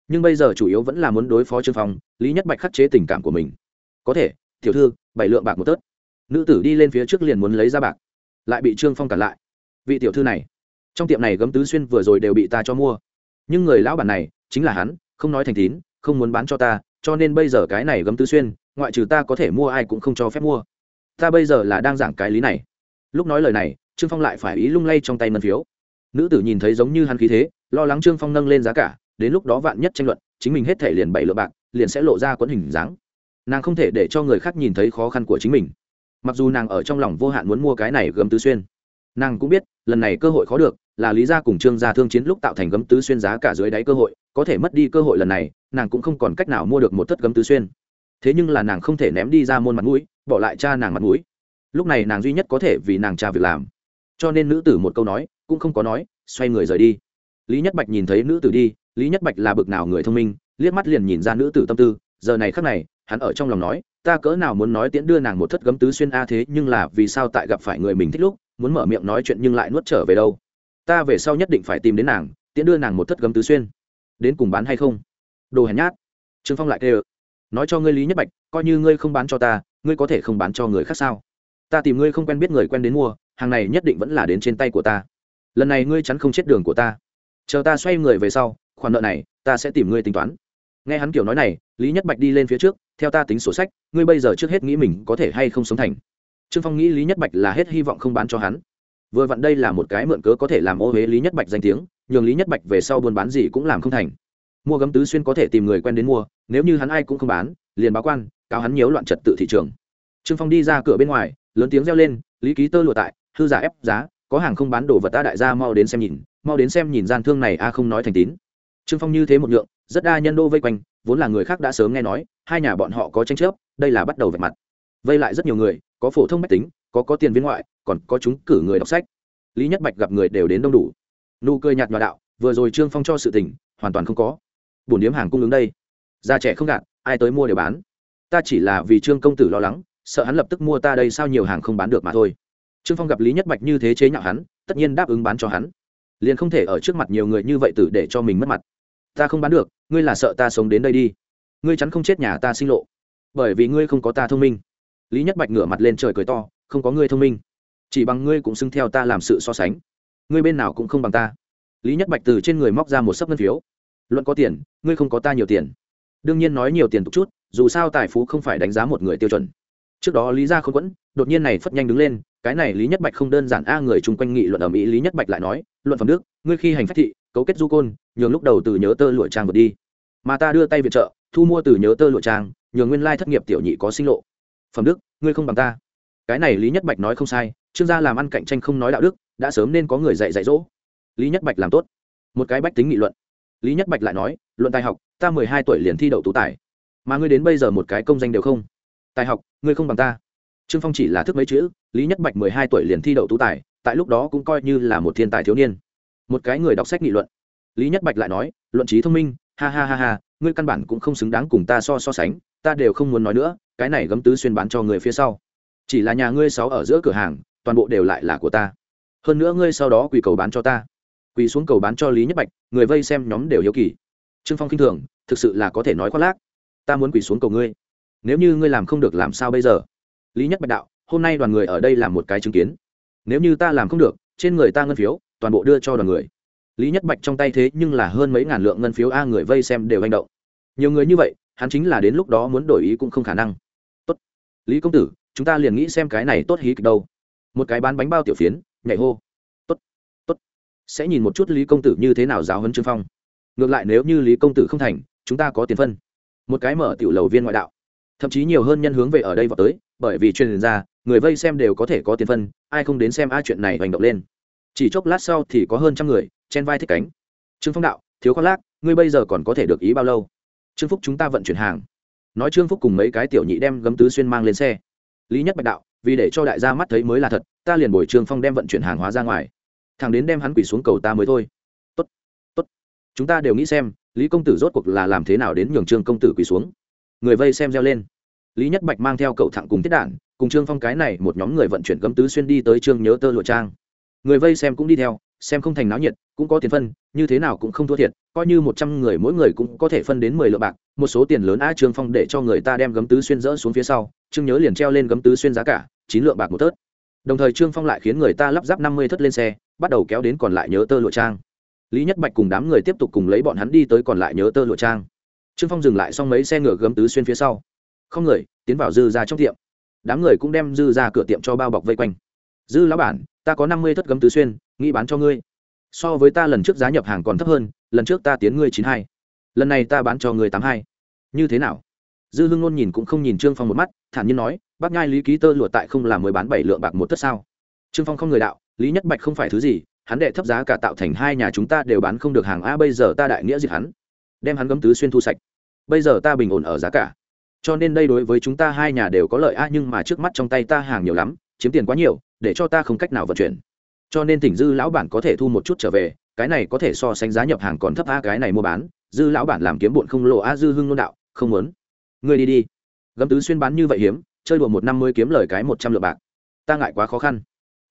nhưng bây giờ chủ yếu vẫn là muốn đối phó trương phong, lý nhất bạch khắc chế tình cảm của mình. Có thể, tiểu thư, bảy lượng bạc một tớt. Nữ tử đi lên phía trước liền muốn lấy ra bạc, lại bị trương phong cản lại. Vị tiểu thư này, trong tiệm này gấm tứ xuyên vừa rồi đều bị ta cho mua. Nhưng người lão bản này, chính là hắn, không nói thành tín, không muốn bán cho ta, cho nên bây giờ cái này gấm tứ xuyên, ngoại trừ ta có thể mua ai cũng không cho phép mua. Ta bây giờ là đang giảng cái lý này. Lúc nói lời này, trương phong lại phải ý lung lay trong tay ngân phiếu. Nữ tử nhìn thấy giống như hắn khí thế, lo lắng trương phong nâng lên giá cả đến lúc đó vạn nhất tranh luận, chính mình hết thể liền bảy lựa bạc, liền sẽ lộ ra quẫn hình dáng. Nàng không thể để cho người khác nhìn thấy khó khăn của chính mình. Mặc dù nàng ở trong lòng vô hạn muốn mua cái này gấm tứ xuyên, nàng cũng biết, lần này cơ hội khó được, là lý gia cùng trương gia thương chiến lúc tạo thành gấm tứ xuyên giá cả dưới đáy cơ hội, có thể mất đi cơ hội lần này, nàng cũng không còn cách nào mua được một thất gấm tứ xuyên. Thế nhưng là nàng không thể ném đi ra môn mặt mũi, bỏ lại cha nàng mặt mũi. Lúc này nàng duy nhất có thể vì nàng cha việc làm. Cho nên nữ tử một câu nói, cũng không có nói, xoay người rời đi. Lý nhất bạch nhìn thấy nữ tử đi lý nhất bạch là bực nào người thông minh, liếc mắt liền nhìn ra nữ tử tâm tư, giờ này khắc này, hắn ở trong lòng nói, ta cỡ nào muốn nói tiễn đưa nàng một thất gấm tứ xuyên a thế, nhưng là vì sao tại gặp phải người mình thích lúc, muốn mở miệng nói chuyện nhưng lại nuốt trở về đâu? Ta về sau nhất định phải tìm đến nàng, tiễn đưa nàng một thất gấm tứ xuyên. Đến cùng bán hay không? Đồ hèn nhát. Trương phong lại kêu, nói cho ngươi lý nhất bạch, coi như ngươi không bán cho ta, ngươi có thể không bán cho người khác sao? Ta tìm ngươi không quen biết người quen đến mua, hàng này nhất định vẫn là đến trên tay của ta. Lần này ngươi chắn không chết đường của ta. Chờ ta xoay người về sau khoản nợ này, ta sẽ tìm ngươi tính toán. Nghe hắn kiểu nói này, lý nhất bạch đi lên phía trước, theo ta tính sổ sách, ngươi bây giờ trước hết nghĩ mình có thể hay không sống thành. Trương phong nghĩ lý nhất bạch là hết hy vọng không bán cho hắn. Vừa vặn đây là một cái mượn cớ có thể làm ô huế lý nhất bạch danh tiếng, nhường lý nhất bạch về sau buôn bán gì cũng làm không thành. Mua gấm tứ xuyên có thể tìm người quen đến mua, nếu như hắn ai cũng không bán, liền báo quan, cáo hắn nhiễu loạn trật tự thị trường. Trương phong đi ra cửa bên ngoài, lớn tiếng reo lên, lý ký tơ lụa tại, hư giả ép giá, có hàng không bán đồ vật ta đại gia mau đến xem nhìn, mau đến xem nhìn gian thương này a không nói thành tín trương phong như thế một lượng rất đa nhân đô vây quanh, vốn là người khác đã sớm nghe nói, hai nhà bọn họ có tranh chấp, đây là bắt đầu vạch mặt. Vây lại rất nhiều người, có phổ thông mách tính, có có tiền viên ngoại, còn có chúng cử người đọc sách. Lý nhất bạch gặp người đều đến đông đủ. Nụ cười nhạt nhòa đạo, vừa rồi trương phong cho sự tình, hoàn toàn không có. Bổn điếm hàng cung ứng đây. Già trẻ không gạt, ai tới mua để bán. Ta chỉ là vì trương công tử lo lắng, sợ hắn lập tức mua ta đây sao nhiều hàng không bán được mà thôi. Trương phong gặp lý nhất bạch như thế chế nhạo hắn, tất nhiên đáp ứng bán cho hắn. Liền không thể ở trước mặt nhiều người như vậy tử để cho mình mất mặt ta không bán được, ngươi là sợ ta sống đến đây đi. Ngươi chắn không chết nhà ta sinh lộ. Bởi vì ngươi không có ta thông minh. Lý nhất bạch ngửa mặt lên trời cười to, không có ngươi thông minh. Chỉ bằng ngươi cũng xưng theo ta làm sự so sánh. Ngươi bên nào cũng không bằng ta. Lý nhất bạch từ trên người móc ra một sấp ngân phiếu. Luận có tiền, ngươi không có ta nhiều tiền. Đương nhiên nói nhiều tiền tục chút, dù sao tài phú không phải đánh giá một người tiêu chuẩn. Trước đó lý gia không quẫn, đột nhiên này phất nhanh đứng lên, cái này lý nhất bạch không đơn giản a, người chung quanh nghị luận ở mỹ lý nhất bạch lại nói, luận phẩm đức, ngươi khi hành phát thị, cấu kết du côn nhường lúc đầu từ nhớ tơ lụa trang vượt đi. Mà ta đưa tay viện trợ, thu mua từ nhớ tơ lụa trang, nhường nguyên lai thất nghiệp tiểu nhị có sinh lộ. Phẩm đức, ngươi không bằng ta. Cái này lý nhất bạch nói không sai, trương gia làm ăn cạnh tranh không nói đạo đức, đã sớm nên có người dạy dạy dỗ. Lý nhất bạch làm tốt. Một cái bách tính nghị luận. Lý nhất bạch lại nói, luận tài học, ta mười hai tuổi liền thi đậu tú tài. Mà ngươi đến bây giờ một cái công danh đều không. Tài học, ngươi không bằng ta. Trương phong chỉ là thức mấy chữ, lý nhất bạch mười hai tuổi liền thi đậu tú tài, tại lúc đó cũng coi như là một thiên tài thiếu niên. Một cái người đọc sách nghị luận lý nhất bạch lại nói, luận trí thông minh, ha ha ha ha, ngươi căn bản cũng không xứng đáng cùng ta so so sánh, ta đều không muốn nói nữa, cái này gấm tứ xuyên bán cho người phía sau. Chỉ là nhà ngươi sáu ở giữa cửa hàng, toàn bộ đều lại là của ta. Hơn nữa ngươi sau đó quỳ cầu bán cho ta. Quỳ xuống cầu bán cho lý nhất bạch, người vây xem nhóm đều hiếu kỳ. Trương phong k i n h thường, thực sự là có thể nói khoác lác. Ta muốn quỳ xuống cầu ngươi. Nếu như ngươi làm không được làm sao bây giờ? Lý nhất bạch đạo, hôm nay đoàn người ở đây làm một cái chứng kiến. Nếu như ta làm không được, trên người ta ngân phiếu toàn bộ đưa cho đoàn người lý nhất bạch trong tay thế nhưng là hơn mấy ngàn lượng ngân phiếu a người vây xem đều hành động. Nhiều người như vậy, hắn chính là đến lúc đó muốn đổi ý cũng không khả năng. Tốt. Lý công tử, chúng ta liền nghĩ xem cái này tốt hí kịch đâu. Một cái bán bánh bao tiểu phiến, nhảy hô. Tốt. Tốt. Sẽ nhìn một chút lý công tử như thế nào giáo huấn trương phong. Ngược lại nếu như lý công tử không thành, chúng ta có tiền phân. Một cái mở tiểu lầu viên ngoại đạo. Thậm chí nhiều hơn nhân hướng về ở đây vào tới, bởi vì truyền ra, người vây xem đều có thể có tiền phân, ai không đến xem ai chuyện này hành động lên. Chỉ chốc lát sau thì có hơn trăm người chen vai thích cánh. Trương phong đạo, thiếu khoác lác, ngươi bây giờ còn có thể được ý bao lâu? Trương phúc chúng ta vận chuyển hàng. Nói trương phúc cùng mấy cái tiểu nhị đem gấm tứ xuyên mang lên xe. Lý nhất bạch đạo, vì để cho đại gia mắt thấy mới là thật, ta liền bồi trương phong đem vận chuyển hàng hóa ra ngoài. Thằng đến đem hắn quỷ xuống cầu ta mới thôi. Tốt tốt. Chúng ta đều nghĩ xem, lý công tử rốt cuộc là làm thế nào đến nhường trương công tử quỳ xuống. Người vây xem reo lên. Lý nhất bạch mang theo cậu thẳng cùng tiết đản cùng trương phong cái này một nhóm người vận chuyển gấm tứ xuyên đi tới trương nhớ tơ lụa trang. Người vây xem cũng đi theo xem không thành náo nhiệt, cũng có tiền phân, như thế nào cũng không thua thiệt, coi như một trăm người mỗi người cũng có thể phân đến mười lượng bạc, một số tiền lớn a trương phong để cho người ta đem gấm tứ xuyên rỡ xuống phía sau, trương nhớ liền treo lên gấm tứ xuyên giá cả, chín lượng bạc một tớt. Đồng thời trương phong lại khiến người ta lắp ráp năm mươi thất lên xe, bắt đầu kéo đến còn lại nhớ tơ lụa trang. Lý nhất bạch cùng đám người tiếp tục cùng lấy bọn hắn đi tới còn lại nhớ tơ lụa trang. Trương phong dừng lại xong mấy xe ngựa gấm tứ xuyên phía sau. Không người, tiến vào dư ra trong tiệm. Đám người cũng đem dư ra cửa tiệm cho bao bọc vây quanh. Dư lão bản, ta có năm mươi thất gấm tứ xuyên nghĩ bán cho ngươi. So với ta lần trước giá nhập hàng còn thấp hơn, lần trước ta tiến ngươi chín hai. Lần này ta bán cho ngươi tám hai. Như thế nào? Dư hưng ngôn nhìn cũng không nhìn trương phong một mắt, thản nhiên nói, bác nhai lý ký tơ lụa tại không làm mới bán bảy lượng bạc một tất sao? Trương phong không người đạo, lý nhất bạch không phải thứ gì, hắn đệ thấp giá cả tạo thành hai nhà chúng ta đều bán không được hàng a, bây giờ ta đại nghĩa diệt hắn, đem hắn gấm tứ xuyên thu sạch. Bây giờ ta bình ổn ở giá cả. Cho nên đây đối với chúng ta hai nhà đều có lợi a, nhưng mà trước mắt trong tay ta hàng nhiều lắm, chiếm tiền quá nhiều, để cho ta không cách nào vận chuyển cho nên tỉnh dư lão bản có thể thu một chút trở về, cái này có thể so sánh giá nhập hàng còn thấp a, cái này mua bán, dư lão bản làm kiếm bụn không lộ a, dư hưng nôn đạo, không muốn. Ngươi đi đi. Gấm tứ xuyên bán như vậy hiếm, chơi đùa một năm mươi kiếm lời cái một trăm lượng bạc. Ta ngại quá khó khăn.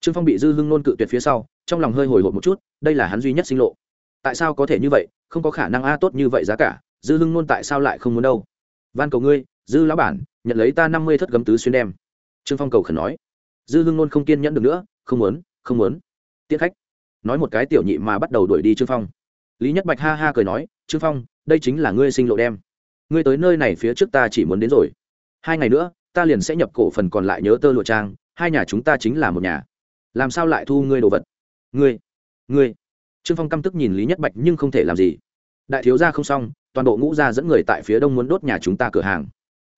Trương phong bị dư hưng nôn cự tuyệt phía sau, trong lòng hơi hồi hộp một chút, đây là hắn duy nhất sinh lộ. Tại sao có thể như vậy, không có khả năng a tốt như vậy giá cả, dư hưng nôn tại sao lại không muốn đâu? Van cầu ngươi, dư lão bản, nhận lấy ta năm mươi thất gấm tứ xuyên đem. Trương phong cầu khẩn nói. Dư hưng nôn không kiên nhẫn được nữa, không muốn không muốn tiễn khách. Nói một cái tiểu nhị mà bắt đầu đuổi đi trương phong. Lý nhất bạch ha ha cười nói, trương phong, đây chính là ngươi sinh lộ đem. Ngươi tới nơi này phía trước ta chỉ muốn đến rồi. Hai ngày nữa, ta liền sẽ nhập cổ phần còn lại nhớ tơ lụa trang, hai nhà chúng ta chính là một nhà. Làm sao lại thu ngươi đồ vật? Ngươi ngươi. Trương phong căm tức nhìn lý nhất bạch nhưng không thể làm gì. Đại thiếu gia không xong, toàn bộ ngũ gia dẫn người tại phía đông muốn đốt nhà chúng ta cửa hàng.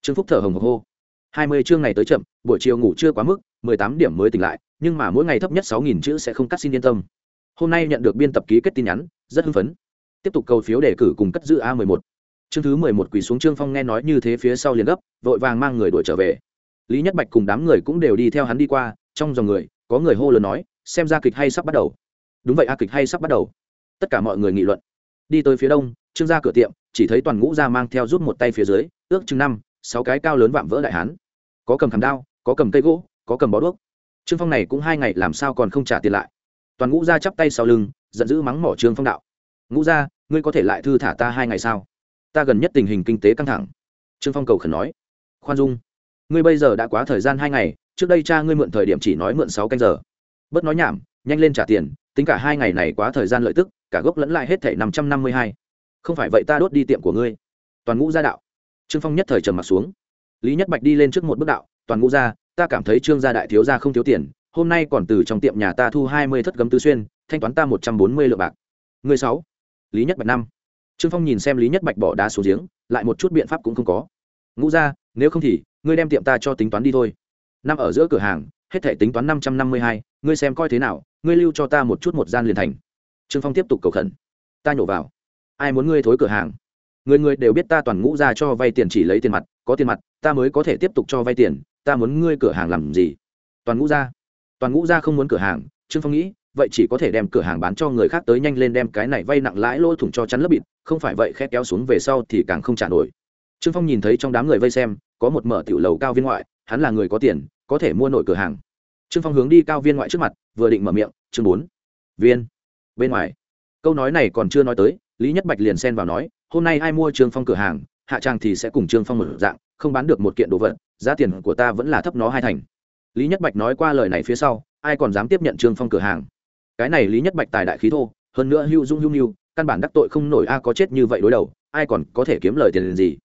Trương phúc thở hồng hộc hô. Hai mươi chương này tới chậm, buổi chiều ngủ chưa quá mức, mười tám điểm mới tỉnh lại nhưng mà mỗi ngày thấp nhất sáu nghìn chữ sẽ không cắt xin yên tâm. Hôm nay nhận được biên tập ký kết tin nhắn, rất hưng phấn. Tiếp tục cầu phiếu đề cử cùng cất giữ a mười một. Chương thứ mười một quỳ xuống trương phong nghe nói như thế phía sau liền gấp, vội vàng mang người đuổi trở về. Lý nhất bạch cùng đám người cũng đều đi theo hắn đi qua, trong dòng người, có người hô lớn nói, xem ra kịch hay sắp bắt đầu. Đúng vậy a, kịch hay sắp bắt đầu. Tất cả mọi người nghị luận. Đi tới phía đông, trương ra cửa tiệm, chỉ thấy toàn ngũ ra mang theo rút một tay phía dưới, ước chừng năm, sáu cái cao lớn vạm vỡ đại hán. Có cầm khảm đao, có cầm cây gỗ, có cầm bó đuốc trương phong này cũng hai ngày làm sao còn không trả tiền lại. Toàn ngũ ra chắp tay sau lưng, giận dữ mắng mỏ trương phong đạo. Ngũ ra ngươi có thể lại thư thả ta hai ngày sao? Ta gần nhất tình hình kinh tế căng thẳng. Trương phong cầu khẩn nói. Khoan dung, ngươi bây giờ đã quá thời gian hai ngày, trước đây cha ngươi mượn thời điểm chỉ nói mượn sáu canh giờ. Bớt nói nhảm, nhanh lên trả tiền, tính cả hai ngày này quá thời gian lợi tức, cả gốc lẫn lại hết thảy năm trăm năm mươi hai. Không phải vậy ta đốt đi tiệm của ngươi. Toàn ngũ gia đạo. Trương phong nhất thời trầm mặt xuống. Lý nhất bạch đi lên trước một bước đạo, toàn ngũ gia ta cảm thấy trương gia đại thiếu gia không thiếu tiền, hôm nay còn từ trong tiệm nhà ta thu hai mươi thất gấm tứ xuyên, thanh toán ta một trăm bốn mươi lượng bạc. Người sáu, lý nhất bạch năm. Trương phong nhìn xem lý nhất bạch bỏ đá xuống giếng, lại một chút biện pháp cũng không có. Ngũ ra nếu không thì, ngươi đem tiệm ta cho tính toán đi thôi. Năm ở giữa cửa hàng, hết thể tính toán năm trăm năm mươi hai, ngươi xem coi thế nào, ngươi lưu cho ta một chút một gian liền thành. Trương phong tiếp tục cầu khẩn. Ta nhổ vào. Ai muốn ngươi thối cửa hàng? Người người đều biết ta toàn ngũ ra cho vay tiền chỉ lấy tiền mặt, có tiền mặt, ta mới có thể tiếp tục cho vay tiền ta muốn ngươi cửa hàng làm gì? Toàn ngũ ra toàn ngũ ra không muốn cửa hàng, trương phong nghĩ, vậy chỉ có thể đem cửa hàng bán cho người khác tới nhanh lên đem cái này vay nặng lãi lỗ thủng cho chắn lớp bịt, không phải vậy khét kéo xuống về sau thì càng không trả nổi. Trương phong nhìn thấy trong đám người vây xem, có một mở tiểu lầu cao viên ngoại, hắn là người có tiền, có thể mua nổi cửa hàng. Trương phong hướng đi cao viên ngoại trước mặt, vừa định mở miệng chương bốn, viên, bên ngoài. Câu nói này còn chưa nói tới, lý nhất bạch liền xen vào nói, hôm nay ai mua trương phong cửa hàng, hạ trang thì sẽ cùng trương phong một dạng không bán được một kiện đồ vật, giá tiền của ta vẫn là thấp nó hai thành. Lý nhất bạch nói qua lời này phía sau, ai còn dám tiếp nhận trương phong cửa hàng? Cái này lý nhất bạch tài đại khí thô, hơn nữa hưu dung hưu nhu căn bản đắc tội không nổi a, có chết như vậy đối đầu, ai còn có thể kiếm lời tiền gì?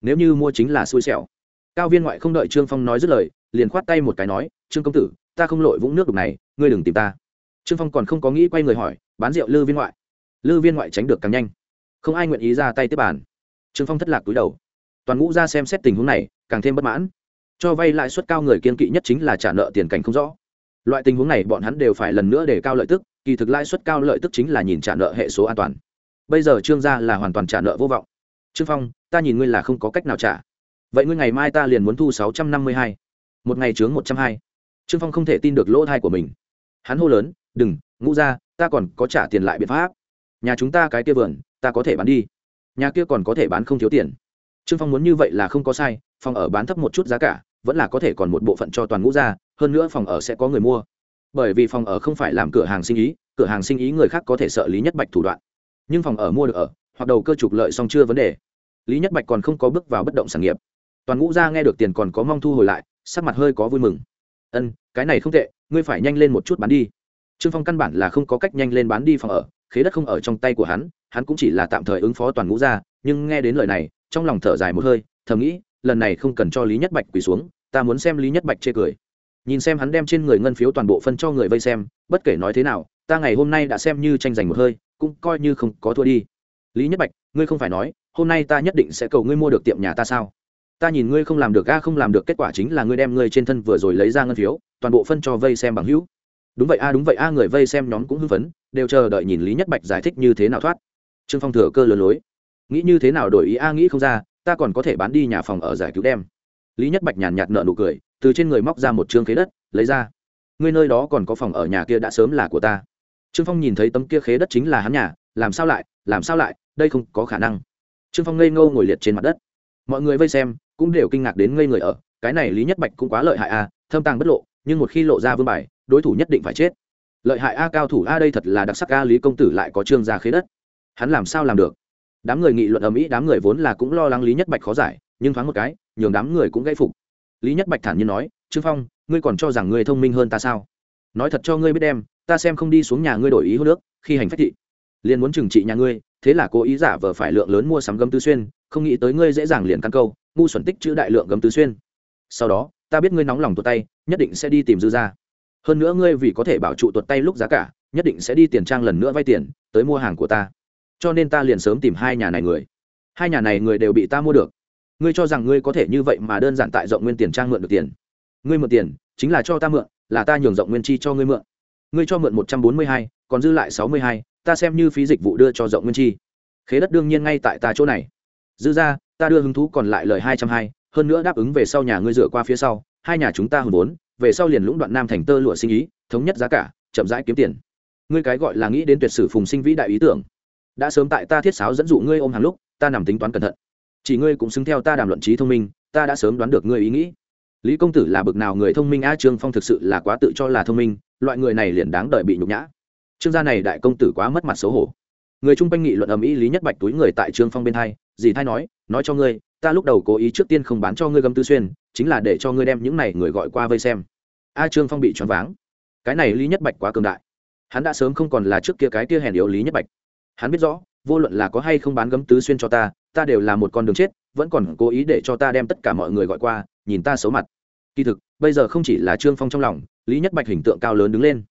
Nếu như mua chính là xui xẻo. Cao viên ngoại không đợi trương phong nói dứt lời, liền khoát tay một cái nói, trương công tử, ta không lội vũng nước đục này, ngươi đừng tìm ta. Trương phong còn không có nghĩ quay người hỏi, bán rượu lư viên ngoại? Lư viên ngoại tránh được càng nhanh. Không ai nguyện ý ra tay tiếp bàn. Trương phong thất lạc túi đầu toàn ngũ ra xem xét tình huống này, càng thêm bất mãn. Cho vay lãi suất cao người kiên kỵ nhất chính là trả nợ tiền cảnh không rõ. Loại tình huống này bọn hắn đều phải lần nữa để cao lợi tức, kỳ thực lãi suất cao lợi tức chính là nhìn trả nợ hệ số an toàn. Bây giờ trương gia là hoàn toàn trả nợ vô vọng. Trương phong, ta nhìn ngươi là không có cách nào trả. Vậy ngươi ngày mai ta liền muốn thu sáu trăm năm mươi hai. Một ngày chướng một trăm hai. Trương phong không thể tin được lỗ thai của mình. Hắn hô lớn, đừng, ngũ ra ta còn có trả tiền lại biện pháp. Nhà chúng ta cái kia vườn, ta có thể bán đi. Nhà kia còn có thể bán không thiếu tiền trương phong muốn như vậy là không có sai, phòng ở bán thấp một chút giá cả, vẫn là có thể còn một bộ phận cho toàn ngũ ra hơn nữa phòng ở sẽ có người mua. Bởi vì phòng ở không phải làm cửa hàng sinh ý, cửa hàng sinh ý người khác có thể sợ lý nhất bạch thủ đoạn. Nhưng phòng ở mua được ở, hoặc đầu cơ trục lợi xong chưa vấn đề. Lý nhất bạch còn không có bước vào bất động sản nghiệp. Toàn ngũ ra nghe được tiền còn có mong thu hồi lại, sắc mặt hơi có vui mừng. Ân, cái này không tệ, ngươi phải nhanh lên một chút bán đi. Trương phong căn bản là không có cách nhanh lên bán đi phòng ở, khế đất không ở trong tay của hắn hắn cũng chỉ là tạm thời ứng phó toàn ngũ ra nhưng nghe đến lời này trong lòng thở dài một hơi, thầm nghĩ, lần này không cần cho lý nhất bạch quỳ xuống, ta muốn xem lý nhất bạch chê cười. Nhìn xem hắn đem trên người ngân phiếu toàn bộ phân cho người vây xem, bất kể nói thế nào, ta ngày hôm nay đã xem như tranh giành một hơi, cũng coi như không có thua đi. Lý nhất bạch, ngươi không phải nói, hôm nay ta nhất định sẽ cầu ngươi mua được tiệm nhà ta sao? Ta nhìn ngươi không làm được ga không làm được, kết quả chính là ngươi đem ngươi trên thân vừa rồi lấy ra ngân phiếu, toàn bộ phân cho vây xem bằng hữu. Đúng vậy, a, đúng vậy, a, người vây xem nhóm cũng hưng phấn, đều chờ đợi nhìn lý nhất bạch giải thích như thế nào thoát. Trương phong thừa cơ lừa lối nghĩ như thế nào đổi ý a nghĩ không ra, ta còn có thể bán đi nhà phòng ở giải cứu đem. Lý nhất bạch nhàn nhạt nợ nụ cười, từ trên người móc ra một chương khế đất, lấy ra. Ngươi nơi đó còn có phòng ở nhà kia đã sớm là của ta. Trương phong nhìn thấy tấm kia khế đất chính là hắn nhà, làm sao lại, làm sao lại, đây không có khả năng. Trương phong ngây ngô ngồi liệt trên mặt đất. Mọi người vây xem, cũng đều kinh ngạc đến ngây người ở, cái này lý nhất bạch cũng quá lợi hại a, thâm tàng bất lộ, nhưng một khi lộ ra vương bài, đối thủ nhất định phải chết. Lợi hại a cao thủ a đây thật là đặc sắc a, lý công tử lại có trương gia khế đất. Hắn làm sao làm được? Đám người nghị luận ở mỹ đám người vốn là cũng lo lắng lý nhất bạch khó giải, nhưng thoáng một cái, nhường đám người cũng gãy phục. Lý nhất bạch thản nhiên nói, trương phong, ngươi còn cho rằng ngươi thông minh hơn ta sao? Nói thật cho ngươi biết đem, ta xem không đi xuống nhà ngươi đổi ý hô nước khi hành phách thị. Liền muốn trừng trị nhà ngươi, thế là cố ý giả vờ phải lượng lớn mua sắm gấm tứ xuyên, không nghĩ tới ngươi dễ dàng liền căn câu, ngu xuẩn tích chữ đại lượng gấm tứ xuyên. Sau đó, ta biết ngươi nóng lòng tuột tay, nhất định sẽ đi tìm dư ra hơn nữa ngươi vì có thể bảo trụ tuột tay lúc giá cả, nhất định sẽ đi tiền trang lần nữa vay tiền, tới mua hàng của ta cho nên ta liền sớm tìm hai nhà này người. Hai nhà này người đều bị ta mua được. Ngươi cho rằng ngươi có thể như vậy mà đơn giản tại rộng nguyên tiền trang mượn được tiền. Ngươi mượn tiền, chính là cho ta mượn, là ta nhường rộng nguyên chi cho ngươi mượn. Ngươi cho mượn một trăm bốn mươi hai, còn dư lại sáu mươi hai, ta xem như phí dịch vụ đưa cho rộng nguyên chi. Khế đất đương nhiên ngay tại ta chỗ này. Dư ra, ta đưa hứng thú còn lại lời hai trăm hai, hơn nữa đáp ứng về sau nhà ngươi dựa qua phía sau, hai nhà chúng ta hùn vốn, về sau liền lũng đoạn nam thành tơ lụa sinh ý, thống nhất giá cả, chậm rãi kiếm tiền. Ngươi cái gọi là nghĩ đến tuyệt sử phùng sinh vĩ đại ý tưởng đã sớm tại ta thiết sáo dẫn dụ ngươi ôm hàng lúc, ta nằm tính toán cẩn thận. Chỉ ngươi cũng xứng theo ta đàm luận trí thông minh, ta đã sớm đoán được ngươi ý nghĩ. Lý công tử là bực nào người thông minh a trương phong thực sự là quá tự cho là thông minh, loại người này liền đáng đợi bị nhục nhã. Trương gia này đại công tử quá mất mặt xấu hổ. Người chung quanh nghị luận ầm ĩ lý nhất bạch túi người tại trương phong bên hai, dì thay nói nói cho ngươi, ta lúc đầu cố ý trước tiên không bán cho ngươi gấm tư xuyên, chính là để cho ngươi đem những này người gọi qua vây xem. A, trương phong bị choáng váng. Cái này lý nhất bạch quá cường đại. Hắn đã sớm không còn là trước kia cái kia hèn yếu lý nhất bạch hắn biết rõ, vô luận là có hay không bán gấm tứ xuyên cho ta ta đều là một con đường chết, vẫn còn cố ý để cho ta đem tất cả mọi người gọi qua, nhìn ta xấu mặt. Kỳ thực, bây giờ không chỉ là trương phong trong lòng, lý nhất bạch hình tượng cao lớn đứng lên.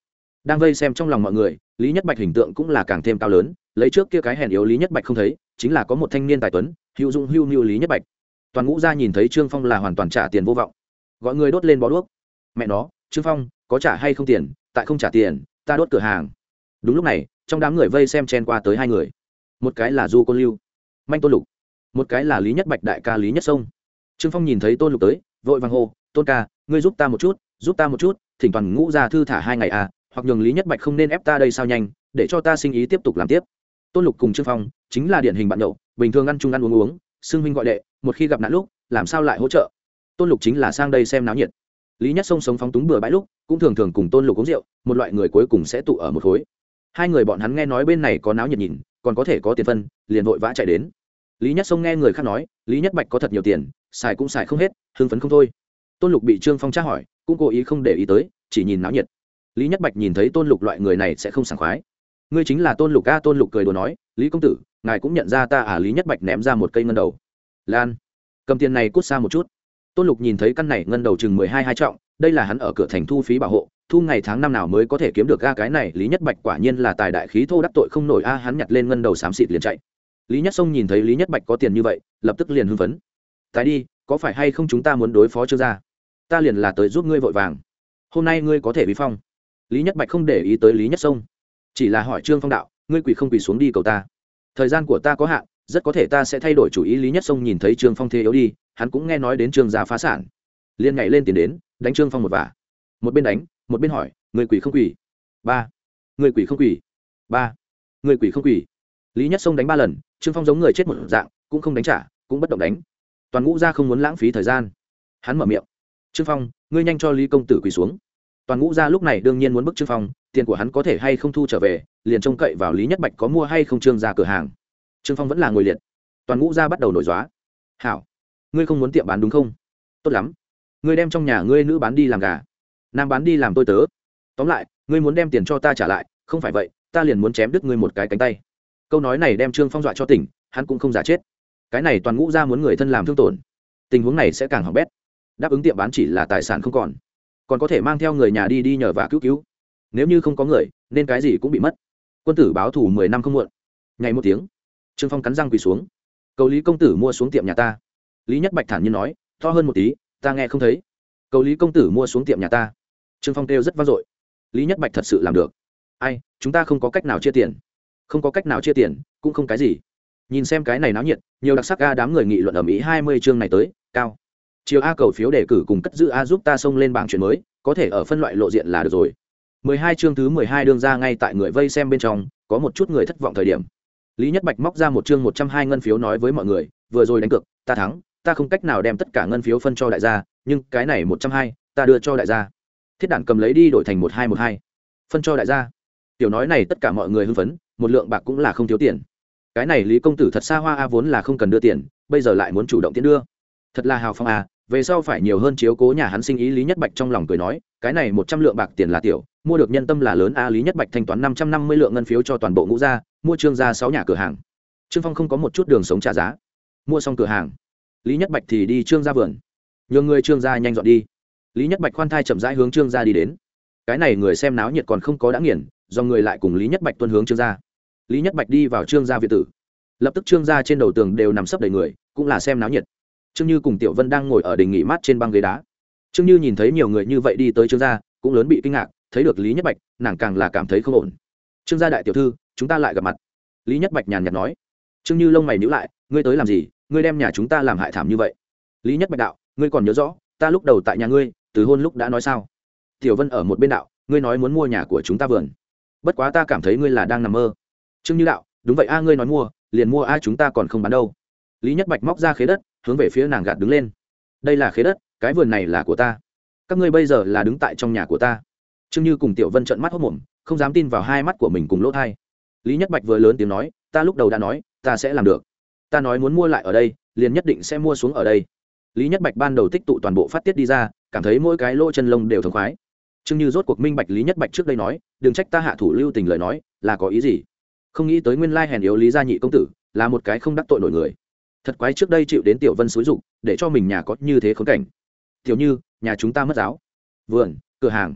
Đang vây xem trong lòng mọi người, lý nhất bạch hình tượng cũng là càng thêm cao lớn, lấy trước kia cái hèn yếu lý nhất bạch không thấy, chính là có một thanh niên tài tuấn, hữu dung hữu mưu lý nhất bạch. Toàn ngũ gia nhìn thấy trương phong là hoàn toàn trả tiền vô vọng. Gọi người đốt lên bó đuốc. Mẹ nó, trương phong, có trả hay không tiền? Tại không trả tiền, ta đốt cửa hàng đúng lúc này, trong đám người vây xem chen qua tới hai người. Một cái là du côn lưu, manh tôn lục, một cái là lý nhất bạch đại ca lý nhất sông. Trương phong nhìn thấy tôn lục tới, vội vàng hô, tôn ca, ngươi giúp ta một chút, giúp ta một chút, thỉnh toàn ngũ ra thư thả hai ngày à hoặc nhường lý nhất bạch không nên ép ta đây sao nhanh, để cho ta sinh ý tiếp tục làm tiếp. Tôn lục cùng trương phong, chính là điển hình bạn nhậu, bình thường ăn chung ăn uống uống, xưng minh gọi đệ, một khi gặp nạn lúc, làm sao lại hỗ trợ? Tôn lục chính là sang đây xem náo nhiệt. Lý nhất sông sống phóng túng bừa bãi lúc, cũng thường thường cùng tôn lục uống rượu, một loại người cuối cùng sẽ tụ ở một khối hai người bọn hắn nghe nói bên này có náo nhiệt nhìn, còn có thể có tiền phân, liền vội vã chạy đến. Lý nhất sông nghe người khác nói, lý nhất bạch có thật nhiều tiền, xài cũng xài không hết, hưng phấn không thôi. Tôn lục bị trương phong tra hỏi, cũng cố ý không để ý tới, chỉ nhìn náo nhiệt. Lý nhất bạch nhìn thấy tôn lục loại người này sẽ không sảng khoái. Ngươi chính là tôn lục ca tôn lục cười đùa nói, lý công tử, ngài cũng nhận ra ta à? Lý nhất bạch ném ra một cây ngân đầu. Lan, cầm tiền này cút xa một chút. Tôn lục nhìn thấy căn này ngân đầu chừng mười hai hai trọng, đây là hắn ở cửa thành thu phí bảo hộ thu ngày tháng năm nào mới có thể kiếm được ga cái này, lý nhất bạch quả nhiên là tài đại khí thô đắc tội không nổi, a, hắn nhặt lên ngân đầu xám xịt liền chạy. Lý nhất sông nhìn thấy lý nhất bạch có tiền như vậy, lập tức liền hưng phấn. Tài đi, có phải hay không chúng ta muốn đối phó trương gia? Ta liền là tới giúp ngươi vội vàng. Hôm nay ngươi có thể bị phong. Lý nhất bạch không để ý tới lý nhất sông. Chỉ là hỏi trương phong đạo, ngươi quỳ không quỳ xuống đi cầu ta? Thời gian của ta có hạn, rất có thể ta sẽ thay đổi chủ ý. Lý nhất sông nhìn thấy trương phong thế yếu đi, hắn cũng nghe nói đến trương gia phá sản. Liền nhảy lên tiền đến, đánh trương phong một vả. Một bên đánh một bên hỏi, người quỷ không quỷ? Ba. Người quỷ không quỷ? Ba. Người quỷ không quỷ? Lý nhất sông đánh ba lần, trương phong giống người chết một dạng, cũng không đánh trả, cũng bất động đánh. Toàn ngũ gia không muốn lãng phí thời gian. Hắn mở miệng, trương phong, ngươi nhanh cho lý công tử quỳ xuống. Toàn ngũ gia lúc này đương nhiên muốn bức trương phong, tiền của hắn có thể hay không thu trở về, liền trông cậy vào lý nhất bạch có mua hay không trương ra cửa hàng. Trương phong vẫn là ngồi liệt. Toàn ngũ gia bắt đầu nổi dóa hảo, ngươi không muốn tiệm bán đúng không? Tốt lắm. Ngươi đem trong nhà ngươi nữ bán đi làm gà nam bán đi làm tôi tớ. Tóm lại, ngươi muốn đem tiền cho ta trả lại, không phải vậy, ta liền muốn chém đứt ngươi một cái cánh tay. Câu nói này đem trương phong dọa cho tỉnh, hắn cũng không giả chết. Cái này toàn ngũ ra muốn người thân làm thương tổn. Tình huống này sẽ càng hỏng bét. Đáp ứng tiệm bán chỉ là tài sản không còn. Còn có thể mang theo người nhà đi đi nhờ và cứu cứu. Nếu như không có người, nên cái gì cũng bị mất. Quân tử báo thủ mười năm không muộn. Ngày một tiếng, trương phong cắn răng quỳ xuống. Cầu lý công tử mua xuống tiệm nhà ta. Lý nhất bạch thản nhiên nói, to hơn một tí, ta nghe không thấy. Cầu lý công tử mua xuống tiệm nhà ta trương phong kêu rất vang dội. Lý nhất bạch thật sự làm được. Ai, chúng ta không có cách nào chia tiền. Không có cách nào chia tiền, cũng không cái gì. Nhìn xem cái này náo nhiệt, nhiều đặc sắc a đám người nghị luận ở mỹ hai mươi chương này tới, cao. Chiều a cầu phiếu đề cử cùng cất giữ a giúp ta xông lên bảng chuyển mới, có thể ở phân loại lộ diện là được rồi. Mười hai chương thứ mười hai đương ra ngay tại người vây xem bên trong, có một chút người thất vọng thời điểm. Lý nhất bạch móc ra một chương một trăm hai ngân phiếu nói với mọi người, vừa rồi đánh cược, ta thắng, ta không cách nào đem tất cả ngân phiếu phân cho đại gia, nhưng cái này một trăm hai, ta đưa cho đại gia thiết đản cầm lấy đi đổi thành một hai một hai. Phân cho đại gia. Tiểu nói này tất cả mọi người hưng phấn, một lượng bạc cũng là không thiếu tiền. Cái này lý công tử thật xa hoa a, vốn là không cần đưa tiền, bây giờ lại muốn chủ động tiến đưa. Thật là hào phong a, về sau phải nhiều hơn chiếu cố nhà hắn sinh ý lý nhất bạch trong lòng cười nói, cái này một trăm lượng bạc tiền là tiểu, mua được nhân tâm là lớn a, lý nhất bạch thanh toán năm trăm năm mươi lượng ngân phiếu cho toàn bộ ngũ gia, mua trương gia sáu nhà cửa hàng. Trương phong không có một chút đường sống trả giá. Mua xong cửa hàng, lý nhất bạch thì đi trương gia vườn. Nhường người trương gia nhanh dọn đi lý nhất bạch khoan thai chậm rãi hướng trương gia đi đến. Cái này người xem náo nhiệt còn không có đã nghiền, do người lại cùng lý nhất bạch tuân hướng trương gia. Lý nhất bạch đi vào trương gia việt tử. Lập tức trương gia trên đầu tường đều nằm sấp đầy người, cũng là xem náo nhiệt. Trương như cùng tiểu vân đang ngồi ở đình nghỉ mát trên băng ghế đá. Trương như nhìn thấy nhiều người như vậy đi tới trương gia, cũng lớn bị kinh ngạc, thấy được lý nhất bạch, nàng càng là cảm thấy không ổn. Trương gia đại tiểu thư, chúng ta lại gặp mặt. Lý nhất bạch nhàn nhạt nói. Trương như lông mày nhữ lại, ngươi tới làm gì? Ngươi đem nhà chúng ta làm hại thảm như vậy. Lý nhất bạch đạo, ngươi còn nhớ rõ, ta lúc đầu tại nhà ngươi từ hôn lúc đã nói sao? Tiểu vân ở một bên đạo, ngươi nói muốn mua nhà của chúng ta vườn. Bất quá ta cảm thấy ngươi là đang nằm mơ. Trương như đạo, đúng vậy a, ngươi nói mua, liền mua a, chúng ta còn không bán đâu. Lý nhất bạch móc ra khế đất, hướng về phía nàng gạt đứng lên. Đây là khế đất, cái vườn này là của ta. Các ngươi bây giờ là đứng tại trong nhà của ta. Trương như cùng tiểu vân trợn mắt hốc mồm, không dám tin vào hai mắt của mình cùng lỗ thai. Lý nhất bạch vừa lớn tiếng nói, ta lúc đầu đã nói, ta sẽ làm được. Ta nói muốn mua lại ở đây, liền nhất định sẽ mua xuống ở đây. Lý nhất bạch ban đầu tích tụ toàn bộ phát tiết đi ra cảm thấy mỗi cái lỗ chân lông đều thống khoái. Chưng như rốt cuộc minh bạch lý nhất bạch trước đây nói, đừng trách ta hạ thủ lưu tình lời nói, là có ý gì? Không nghĩ tới nguyên lai hèn yếu lý gia nhị công tử, là một cái không đắc tội nổi người. Thật quái trước đây chịu đến tiểu vân xúi dục, để cho mình nhà có như thế khốn cảnh. Tiểu như, nhà chúng ta mất giáo. Vườn, cửa hàng,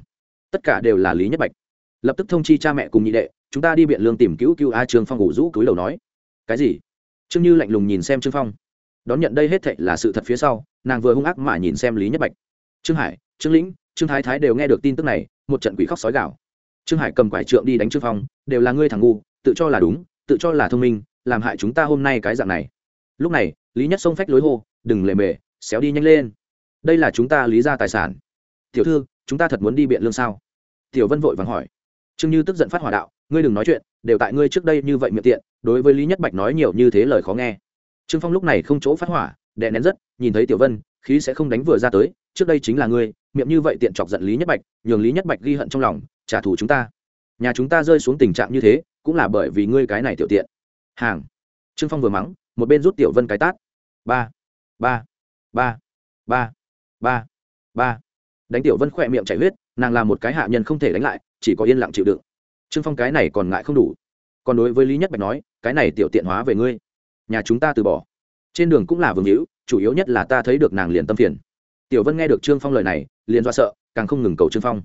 tất cả đều là lý nhất bạch. Lập tức thông chi cha mẹ cùng nhị đệ, chúng ta đi biện lương tìm cứu cứu a trương phong ngủ rũ cúi đầu nói. Cái gì? Trương như lạnh lùng nhìn xem trương phong. Đón nhận đây hết thệ là sự thật phía sau, nàng vừa hung ác mà nhìn xem lý nhất bạch trương hải, trương lĩnh, trương thái thái đều nghe được tin tức này, một trận quỷ khóc sói gạo trương hải cầm quải trượng đi đánh trương phong, đều là ngươi thằng ngu, tự cho là đúng, tự cho là thông minh, làm hại chúng ta hôm nay cái dạng này. Lúc này, lý nhất xông phách lối hô, đừng lề mề, xéo đi nhanh lên. Đây là chúng ta lý ra tài sản. Tiểu thư, chúng ta thật muốn đi biện lương sao? Tiểu vân vội vàng hỏi. Trương như tức giận phát hỏa đạo, ngươi đừng nói chuyện, đều tại ngươi trước đây như vậy miệng tiện, đối với lý nhất bạch nói nhiều như thế lời khó nghe. Trương phong lúc này không chỗ phát hỏa, đè nén rất, nhìn thấy tiểu vân, khí sẽ không đánh vừa ra tới trước đây chính là ngươi, miệng như vậy tiện chọc giận lý nhất bạch, nhường lý nhất bạch ghi hận trong lòng, trả thù chúng ta. Nhà chúng ta rơi xuống tình trạng như thế, cũng là bởi vì ngươi cái này tiểu tiện. Hàng. Trương phong vừa mắng, một bên rút tiểu vân cái tát. Ba. Ba. Ba. Ba. Ba. Ba. Đánh tiểu vân khỏe miệng chảy huyết, nàng là một cái hạ nhân không thể đánh lại, chỉ có yên lặng chịu đựng. Trương phong cái này còn ngại không đủ. Còn đối với lý nhất bạch nói, cái này tiểu tiện hóa về ngươi. Nhà chúng ta từ bỏ. Trên đường cũng là vương hữu, chủ yếu nhất là ta thấy được nàng liền tâm phiền tiểu vân nghe được trương phong lời này, liền do sợ, càng không ngừng cầu trương phong.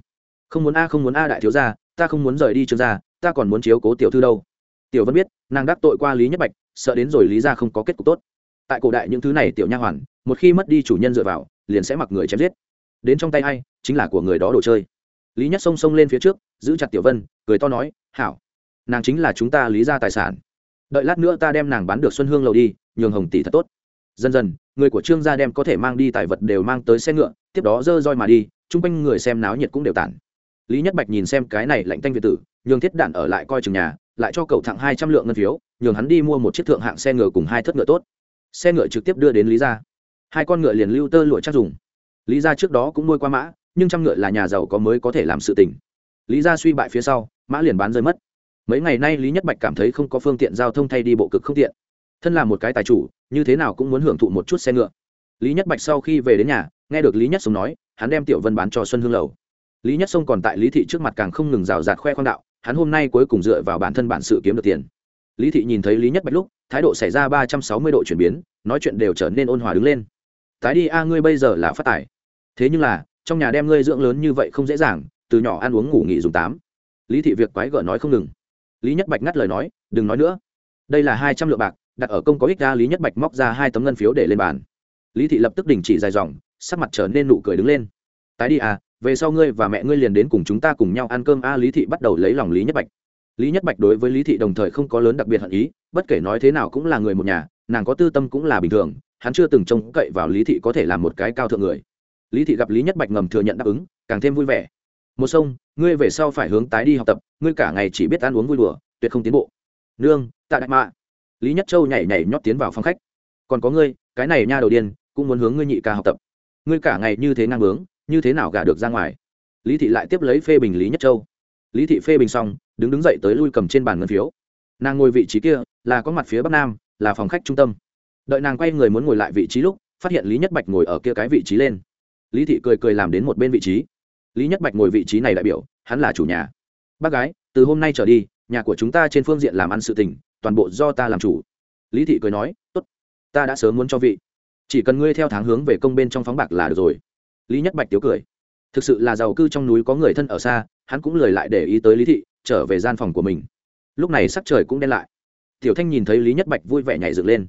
Không muốn a, không muốn a đại thiếu gia, ta không muốn rời đi trương gia, ta còn muốn chiếu cố tiểu thư đâu. Tiểu vân biết, nàng đắc tội qua lý nhất bạch, sợ đến rồi lý ra không có kết cục tốt. Tại cổ đại những thứ này tiểu nha hoàn, một khi mất đi chủ nhân dựa vào, liền sẽ mặc người chém giết. Đến trong tay a i chính là của người đó đồ chơi. Lý nhất xông xông lên phía trước, giữ chặt tiểu vân, cười to nói, hảo, nàng chính là chúng ta lý ra tài sản. Đợi lát nữa ta đem nàng bán được xuân hương lầu đi, nhường hồng tỷ thật tốt dần dần, người của trương gia đem có thể mang đi tài vật đều mang tới xe ngựa, tiếp đó dơ roi mà đi, chung quanh người xem náo nhiệt cũng đều tản. Lý nhất bạch nhìn xem cái này lạnh tanh việt tử, nhường thiết đạn ở lại coi chừng nhà, lại cho cậu thẳng hai trăm lượng ngân phiếu, nhường hắn đi mua một chiếc thượng hạng xe ngựa cùng hai thất ngựa tốt. Xe ngựa trực tiếp đưa đến lý gia. Hai con ngựa liền lưu tơ lụa chắc dùng. Lý gia trước đó cũng nuôi qua mã, nhưng trăm ngựa là nhà giàu có mới có thể làm sự tình. Lý gia suy bại phía sau, mã liền bán rơi mất. Mấy ngày nay lý nhất bạch cảm thấy không có phương tiện giao thông thay đi bộ cực không tiện thân là một cái tài chủ, như thế nào cũng muốn hưởng thụ một chút xe ngựa. Lý nhất bạch sau khi về đến nhà, nghe được lý nhất sông nói, hắn đem tiểu vân bán cho xuân hương lầu. Lý nhất sông còn tại lý thị trước mặt càng không ngừng rào rạt khoe khoang đạo, hắn hôm nay cuối cùng dựa vào bản thân bản sự kiếm được tiền. Lý thị nhìn thấy lý nhất bạch lúc, thái độ xảy ra ba trăm sáu mươi độ chuyển biến, nói chuyện đều trở nên ôn hòa đứng lên. Tái đi a, ngươi bây giờ là phát tài. Thế nhưng là, trong nhà đem ngươi dưỡng lớn như vậy không dễ dàng, từ nhỏ ăn uống ngủ nghỉ dùng tám. Lý thị việc quái gở nói không ngừng. Lý nhất bạch ngắt lời nói, đừng nói nữa. Đây là hai trăm lượng bạc đặt ở công có ích ra lý nhất bạch móc ra hai tấm ngân phiếu để lên bàn. Lý thị lập tức đình chỉ dài dòng, sắc mặt trở nên nụ cười đứng lên. Tái đi à về sau ngươi và mẹ ngươi liền đến cùng chúng ta cùng nhau ăn cơm a. Lý thị bắt đầu lấy lòng lý nhất bạch. Lý nhất bạch đối với lý thị đồng thời không có lớn đặc biệt hận ý, bất kể nói thế nào cũng là người một nhà, nàng có tư tâm cũng là bình thường, hắn chưa từng trông cậy vào lý thị có thể là một cái cao thượng người. Lý thị gặp lý nhất bạch ngầm thừa nhận đáp ứng, càng thêm vui vẻ. Một sông, ngươi về sau phải hướng tái đi học tập, ngươi cả ngày chỉ biết ăn uống vui đùa, tuyệt không tiến bộ. Nương, tạ đại mạ lý nhất châu nhảy nhảy nhót tiến vào phòng khách. Còn có ngươi, cái này nha đầu điên, cũng muốn hướng ngươi nhị ca học tập. Ngươi cả ngày như thế ngang bướng, như thế nào gả được ra ngoài? Lý thị lại tiếp lấy phê bình lý nhất châu. Lý thị phê bình xong, đứng đứng dậy tới lui cầm trên bàn ngân phiếu. Nàng ngồi vị trí kia, là có mặt phía bắc nam, là phòng khách trung tâm. Đợi nàng quay người muốn ngồi lại vị trí lúc, phát hiện lý nhất bạch ngồi ở kia cái vị trí lên. Lý thị cười cười làm đến một bên vị trí. Lý nhất bạch ngồi vị trí này đại biểu, hắn là chủ nhà. Bác gái, từ hôm nay trở đi, nhà của chúng ta trên phương diện làm ăn sự tình toàn bộ do ta làm chủ. Lý thị cười nói, tốt, ta đã sớm muốn cho vị. Chỉ cần ngươi theo tháng hướng về công bên trong phóng bạc là được rồi. Lý nhất bạch tiếu cười. Thực sự là giàu cư trong núi có người thân ở xa, hắn cũng lời lại để ý tới lý thị, trở về gian phòng của mình. Lúc này sắc trời cũng đen lại. Tiểu thanh nhìn thấy lý nhất bạch vui vẻ nhảy dựng lên.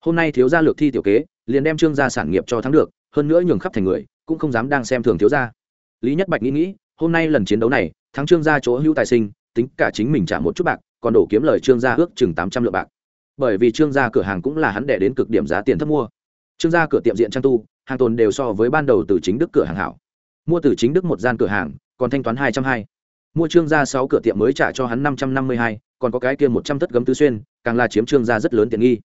Hôm nay thiếu gia lược thi tiểu kế, liền đem trương gia sản nghiệp cho thắng được, hơn nữa nhường khắp thành người, cũng không dám đang xem thường thiếu gia. Lý nhất bạch nghĩ nghĩ, hôm nay lần chiến đấu này, thắng trương gia chỗ hữu tài sinh, tính cả chính mình trả một chút bạc còn đổ kiếm lời trương gia ước chừng tám trăm lượng bạc. Bởi vì trương gia cửa hàng cũng là hắn đẻ đến cực điểm giá tiền thấp mua. Trương gia cửa tiệm diện trang tu, hàng tồn đều so với ban đầu từ chính đức cửa hàng hảo. Mua từ chính đức một gian cửa hàng, còn thanh toán hai trăm hai. Mua trương gia sáu cửa tiệm mới trả cho hắn năm trăm năm mươi hai, còn có cái kia một trăm tất gấm tứ xuyên, càng là chiếm trương gia rất lớn tiền nghi.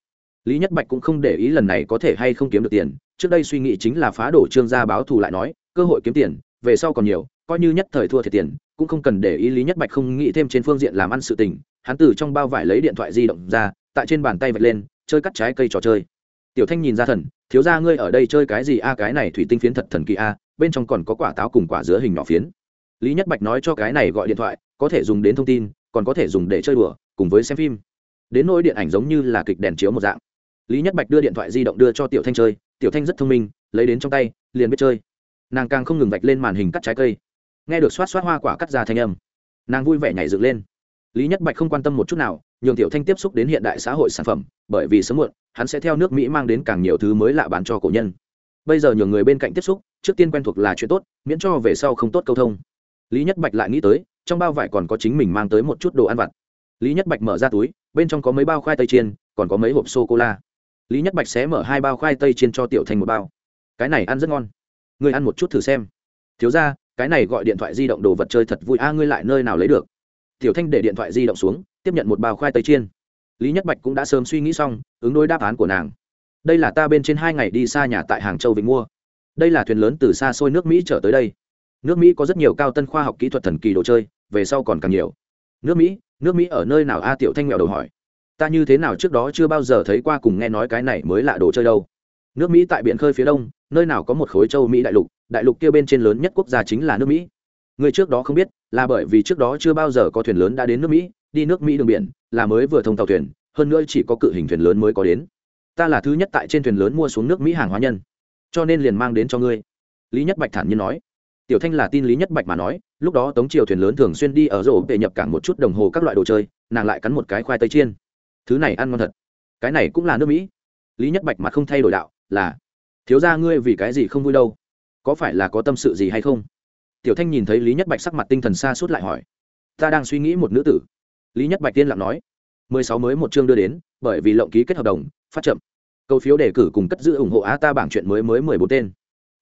Lý nhất bạch cũng không để ý lần này có thể hay không kiếm được tiền, trước đây suy nghĩ chính là phá đổ trương gia báo thù lại nói, cơ hội kiếm tiền, về sau còn nhiều, coi như nhất thời thua thiệt tiền, cũng không cần để ý lý nhất bạch không nghĩ thêm trên phương diện làm ăn sự tình hắn từ trong bao vải lấy điện thoại di động ra, tại trên bàn tay vạch lên, chơi cắt trái cây trò chơi. Tiểu thanh nhìn ra thần, thiếu ra ngươi ở đây chơi cái gì a, cái này thủy tinh phiến thật thần kỳ a, bên trong còn có quả táo cùng quả dứa hình nhỏ phiến. Lý nhất bạch nói cho cái này gọi điện thoại, có thể dùng đến thông tin, còn có thể dùng để chơi đùa, cùng với xem phim. Đến nỗi điện ảnh giống như là kịch đèn chiếu một dạng. Lý nhất bạch đưa điện thoại di động đưa cho tiểu thanh chơi, tiểu thanh rất thông minh, lấy đến trong tay, liền biết chơi. Nàng càng không ngừng vạch lên màn hình cắt trái cây. Nghe được xoát xoát hoa quả cắt ra thanh âm, nàng vui vẻ nhảy dựng lên lý nhất bạch không quan tâm một chút nào, nhường tiểu thanh tiếp xúc đến hiện đại xã hội sản phẩm, bởi vì sớm muộn, hắn sẽ theo nước mỹ mang đến càng nhiều thứ mới lạ bán cho cổ nhân. Bây giờ nhường người bên cạnh tiếp xúc, trước tiên quen thuộc là chuyện tốt, miễn cho về sau không tốt câu thông. Lý nhất bạch lại nghĩ tới, trong bao vải còn có chính mình mang tới một chút đồ ăn vặt. Lý nhất bạch mở ra túi, bên trong có mấy bao khoai tây chiên, còn có mấy hộp sô cô la lý nhất bạch sẽ mở hai bao khoai tây chiên cho tiểu thanh một bao. Cái này ăn rất ngon. Ngươi ăn một chút thử xem. Thiếu ra cái này gọi điện thoại di động đồ vật chơi thật vui. A, ngươi lại nơi nào lấy được? Tiểu thanh để điện thoại di động xuống, tiếp nhận một bao khoai tây chiên. Lý nhất bạch cũng đã sớm suy nghĩ xong, ứng đối đáp án của nàng. Đây là ta bên trên hai ngày đi xa nhà tại hàng châu vịnh mua. Đây là thuyền lớn từ xa xôi nước mỹ trở tới đây. Nước mỹ có rất nhiều cao tân khoa học kỹ thuật thần kỳ đồ chơi, về sau còn càng nhiều. Nước mỹ nước mỹ ở nơi nào? A, tiểu thanh nghèo đầu hỏi. Ta như thế nào trước đó chưa bao giờ thấy qua cùng nghe nói cái này mới là đồ chơi đâu. Nước mỹ tại biển khơi phía đông, nơi nào có một khối châu mỹ đại lục đại lục kia bên trên lớn nhất quốc gia chính là nước mỹ. Người trước đó không biết là bởi vì trước đó chưa bao giờ có thuyền lớn đã đến nước mỹ, đi nước mỹ đường biển, là mới vừa thông tàu thuyền, hơn nữa chỉ có cự hình thuyền lớn mới có đến. Ta là thứ nhất tại trên thuyền lớn mua xuống nước mỹ hàng hóa nhân, cho nên liền mang đến cho ngươi. Lý nhất bạch thản nhiên nói. Tiểu thanh là tin lý nhất bạch mà nói, lúc đó tống triều thuyền lớn thường xuyên đi ở rổ để nhập cảng một chút đồng hồ các loại đồ chơi, nàng lại cắn một cái khoai tây chiên. Thứ này ăn ngon thật. Cái này cũng là nước mỹ. Lý nhất bạch mặt không thay đổi đạo, là, thiếu ra ngươi vì cái gì không vui đâu? Có phải là có tâm sự gì hay không? Tiểu thanh nhìn thấy lý nhất bạch sắc mặt tinh thần xa suốt lại hỏi, ta đang suy nghĩ một nữ tử. Lý nhất bạch tiên lặng nói, mười sáu mới một chương đưa đến, bởi vì lộng ký kết hợp đồng, phát chậm. Cầu phiếu đề cử cùng cất giữ ủng hộ á ta bảng chuyện mới mới mười bốn tên.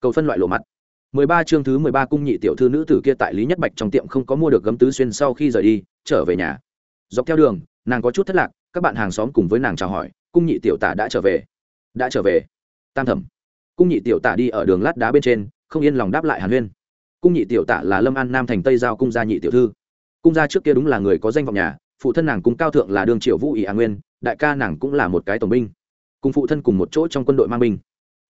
Cầu phân loại lộ mặt. Mười ba chương thứ mười ba cung nhị tiểu thư nữ tử kia tại lý nhất bạch trong tiệm không có mua được gấm tứ xuyên sau khi rời đi, trở về nhà. Dọc theo đường, nàng có chút thất lạc, các bạn hàng xóm cùng với nàng chào hỏi, cung nhị tiểu tả đã trở về. Đã trở về? Tam thẩm. Cung nhị tiểu tả đi ở đường lát đá bên trên, không yên lòng đáp lại hàn huyên cung nhị tiểu tạ là lâm an nam thành tây giao cung gia nhị tiểu thư cung gia trước kia đúng là người có danh vọng nhà phụ thân nàng cung cao thượng là đường triệu vũ Ý a nguyên đại ca nàng cũng là một cái tổng binh cùng phụ thân cùng một chỗ trong quân đội mang binh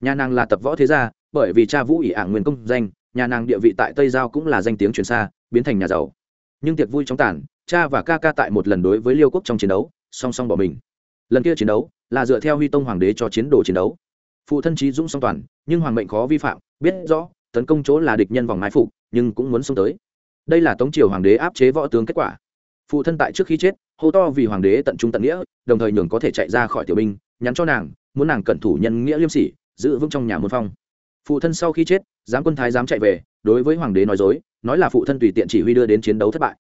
nhà nàng là tập võ thế gia bởi vì cha vũ Ý ả nguyên công danh nhà nàng địa vị tại tây giao cũng là danh tiếng truyền xa biến thành nhà giàu nhưng tiệc vui trong tàn cha và ca ca tại một lần đối với liêu quốc trong chiến đấu song song bỏ mình lần kia chiến đấu là dựa theo huy tông hoàng đế cho chiến đồ chiến đấu phụ thân trí dũng song toàn nhưng hoàng mệnh khó vi phạm biết rõ tấn công chỗ là địch nhân vòng mai phục, nhưng cũng muốn xông tới. Đây là tống triều hoàng đế áp chế võ tướng kết quả. Phụ thân tại trước khi chết, hô to vì hoàng đế tận trung tận nghĩa, đồng thời nhường có thể chạy ra khỏi tiểu binh, nhắn cho nàng, muốn nàng cẩn thủ nhân nghĩa liêm sỉ, giữ vững trong nhà môn phong. Phụ thân sau khi chết, giám quân thái dám chạy về, đối với hoàng đế nói dối, nói là phụ thân tùy tiện chỉ huy đưa đến chiến đấu thất bại.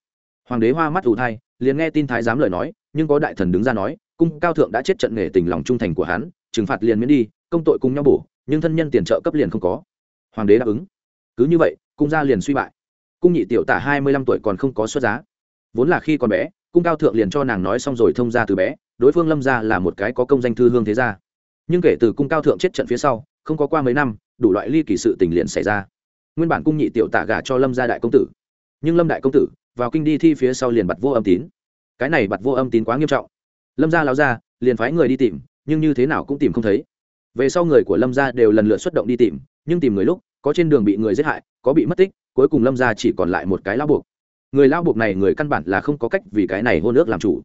Hoàng đế hoa mắt ù thai, liền nghe tin thái giám lời nói, nhưng có đại thần đứng ra nói, cung cao thượng đã chết trận nghề tình lòng trung thành của hắn, trừng phạt liền miễn đi, công tội cùng nhau bổ, nhưng thân nhân tiền trợ cấp liền không có hoàng đế đáp ứng. Cứ như vậy, cung gia liền suy bại. Cung nhị tiểu tả hai mươi lăm tuổi còn không có xuất giá. Vốn là khi còn bé, cung cao thượng liền cho nàng nói xong rồi thông ra từ bé, đối phương lâm gia là một cái có công danh thư hương thế gia. Nhưng kể từ cung cao thượng chết trận phía sau, không có qua mấy năm, đủ loại ly kỳ sự tình liền xảy ra. Nguyên bản cung nhị tiểu tả gả cho lâm gia đại công tử. Nhưng lâm đại công tử, vào kinh đi thi phía sau liền bặt vô âm tín. Cái này bặt vô âm tín quá nghiêm trọng. Lâm gia lao ra liền phái người đi tìm, nhưng như thế nào cũng tìm không thấy. Về sau người của lâm gia đều lần lượt xuất động đi tìm, nhưng tìm người lúc có trên đường bị người giết hại, có bị mất tích, cuối cùng lâm gia chỉ còn lại một cái lao buộc. Người lao buộc này người căn bản là không có cách vì cái này hôn ước làm chủ.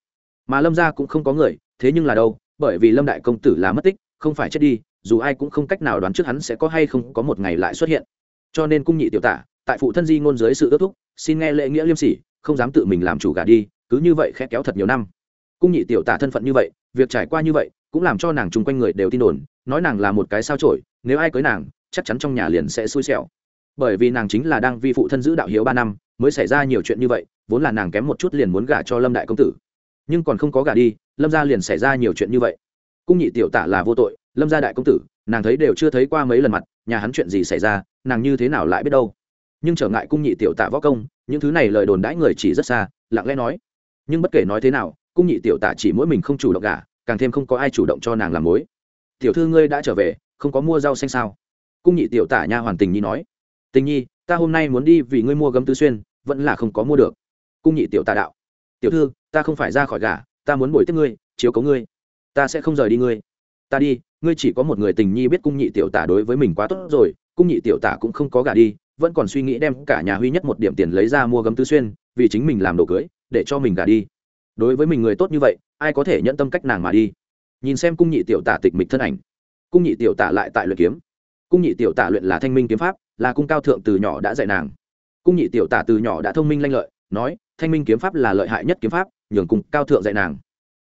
Mà lâm gia cũng không có người, thế nhưng là đâu, bởi vì lâm đại công tử là mất tích, không phải chết đi, dù ai cũng không cách nào đoán trước hắn sẽ có hay không có một ngày lại xuất hiện. Cho nên cung nhị tiểu tả, tại phụ thân di ngôn dưới sự ước thúc, xin nghe lễ nghĩa liêm sỉ, không dám tự mình làm chủ gà đi, cứ như vậy khẽ kéo thật nhiều năm. Cung nhị tiểu tả thân phận như vậy, việc trải qua như vậy, cũng làm cho nàng chung quanh người đều tin đồn, nói nàng là một cái sao trổi nếu ai cưới nàng chắc chắn trong nhà liền sẽ xui xẻo. Bởi vì nàng chính là đang vi phụ thân giữ đạo hiếu ba năm mới xảy ra nhiều chuyện như vậy vốn là nàng kém một chút liền muốn gả cho lâm đại công tử. Nhưng còn không có gả đi lâm gia liền xảy ra nhiều chuyện như vậy. Cung nhị tiểu tả là vô tội lâm gia đại công tử nàng thấy đều chưa thấy qua mấy lần mặt nhà hắn chuyện gì xảy ra nàng như thế nào lại biết đâu. Nhưng trở ngại cung nhị tiểu tạ võ công những thứ này lời đồn đãi người chỉ rất xa lặng lẽ nói. Nhưng bất kể nói thế nào cung nhị tiểu tạ chỉ mỗi mình không chủ động gả, càng thêm không có ai chủ động cho nàng làm mối. Tiểu thư ngươi đã trở về không có mua rau xanh sao? Cung nhị tiểu tả nha hoàn tình nhi nói, tình nhi, ta hôm nay muốn đi vì ngươi mua gấm tứ xuyên, vẫn là không có mua được. Cung nhị tiểu tả đạo, tiểu thư, ta không phải ra khỏi gà, ta muốn bồi tiếp ngươi, chiếu cấu ngươi. Ta sẽ không rời đi ngươi. Ta đi, ngươi chỉ có một người tình nhi biết cung nhị tiểu tả đối với mình quá tốt rồi, cung nhị tiểu tả cũng không có gả đi, vẫn còn suy nghĩ đem cả nhà huy nhất một điểm tiền lấy ra mua gấm tứ xuyên, vì chính mình làm đồ cưới, để cho mình gả đi. Đối với mình người tốt như vậy, ai có thể nhận tâm cách nàng mà đi? Nhìn xem cung nhị tiểu tả tịch mịch thân ảnh, cung nhị tiểu tả lại tại luyện kiếm cung nhị tiểu tả luyện là thanh minh kiếm pháp, là cung cao thượng từ nhỏ đã dạy nàng. Cung nhị tiểu tả từ nhỏ đã thông minh lanh lợi, nói, thanh minh kiếm pháp là lợi hại nhất kiếm pháp, nhường cung cao thượng dạy nàng.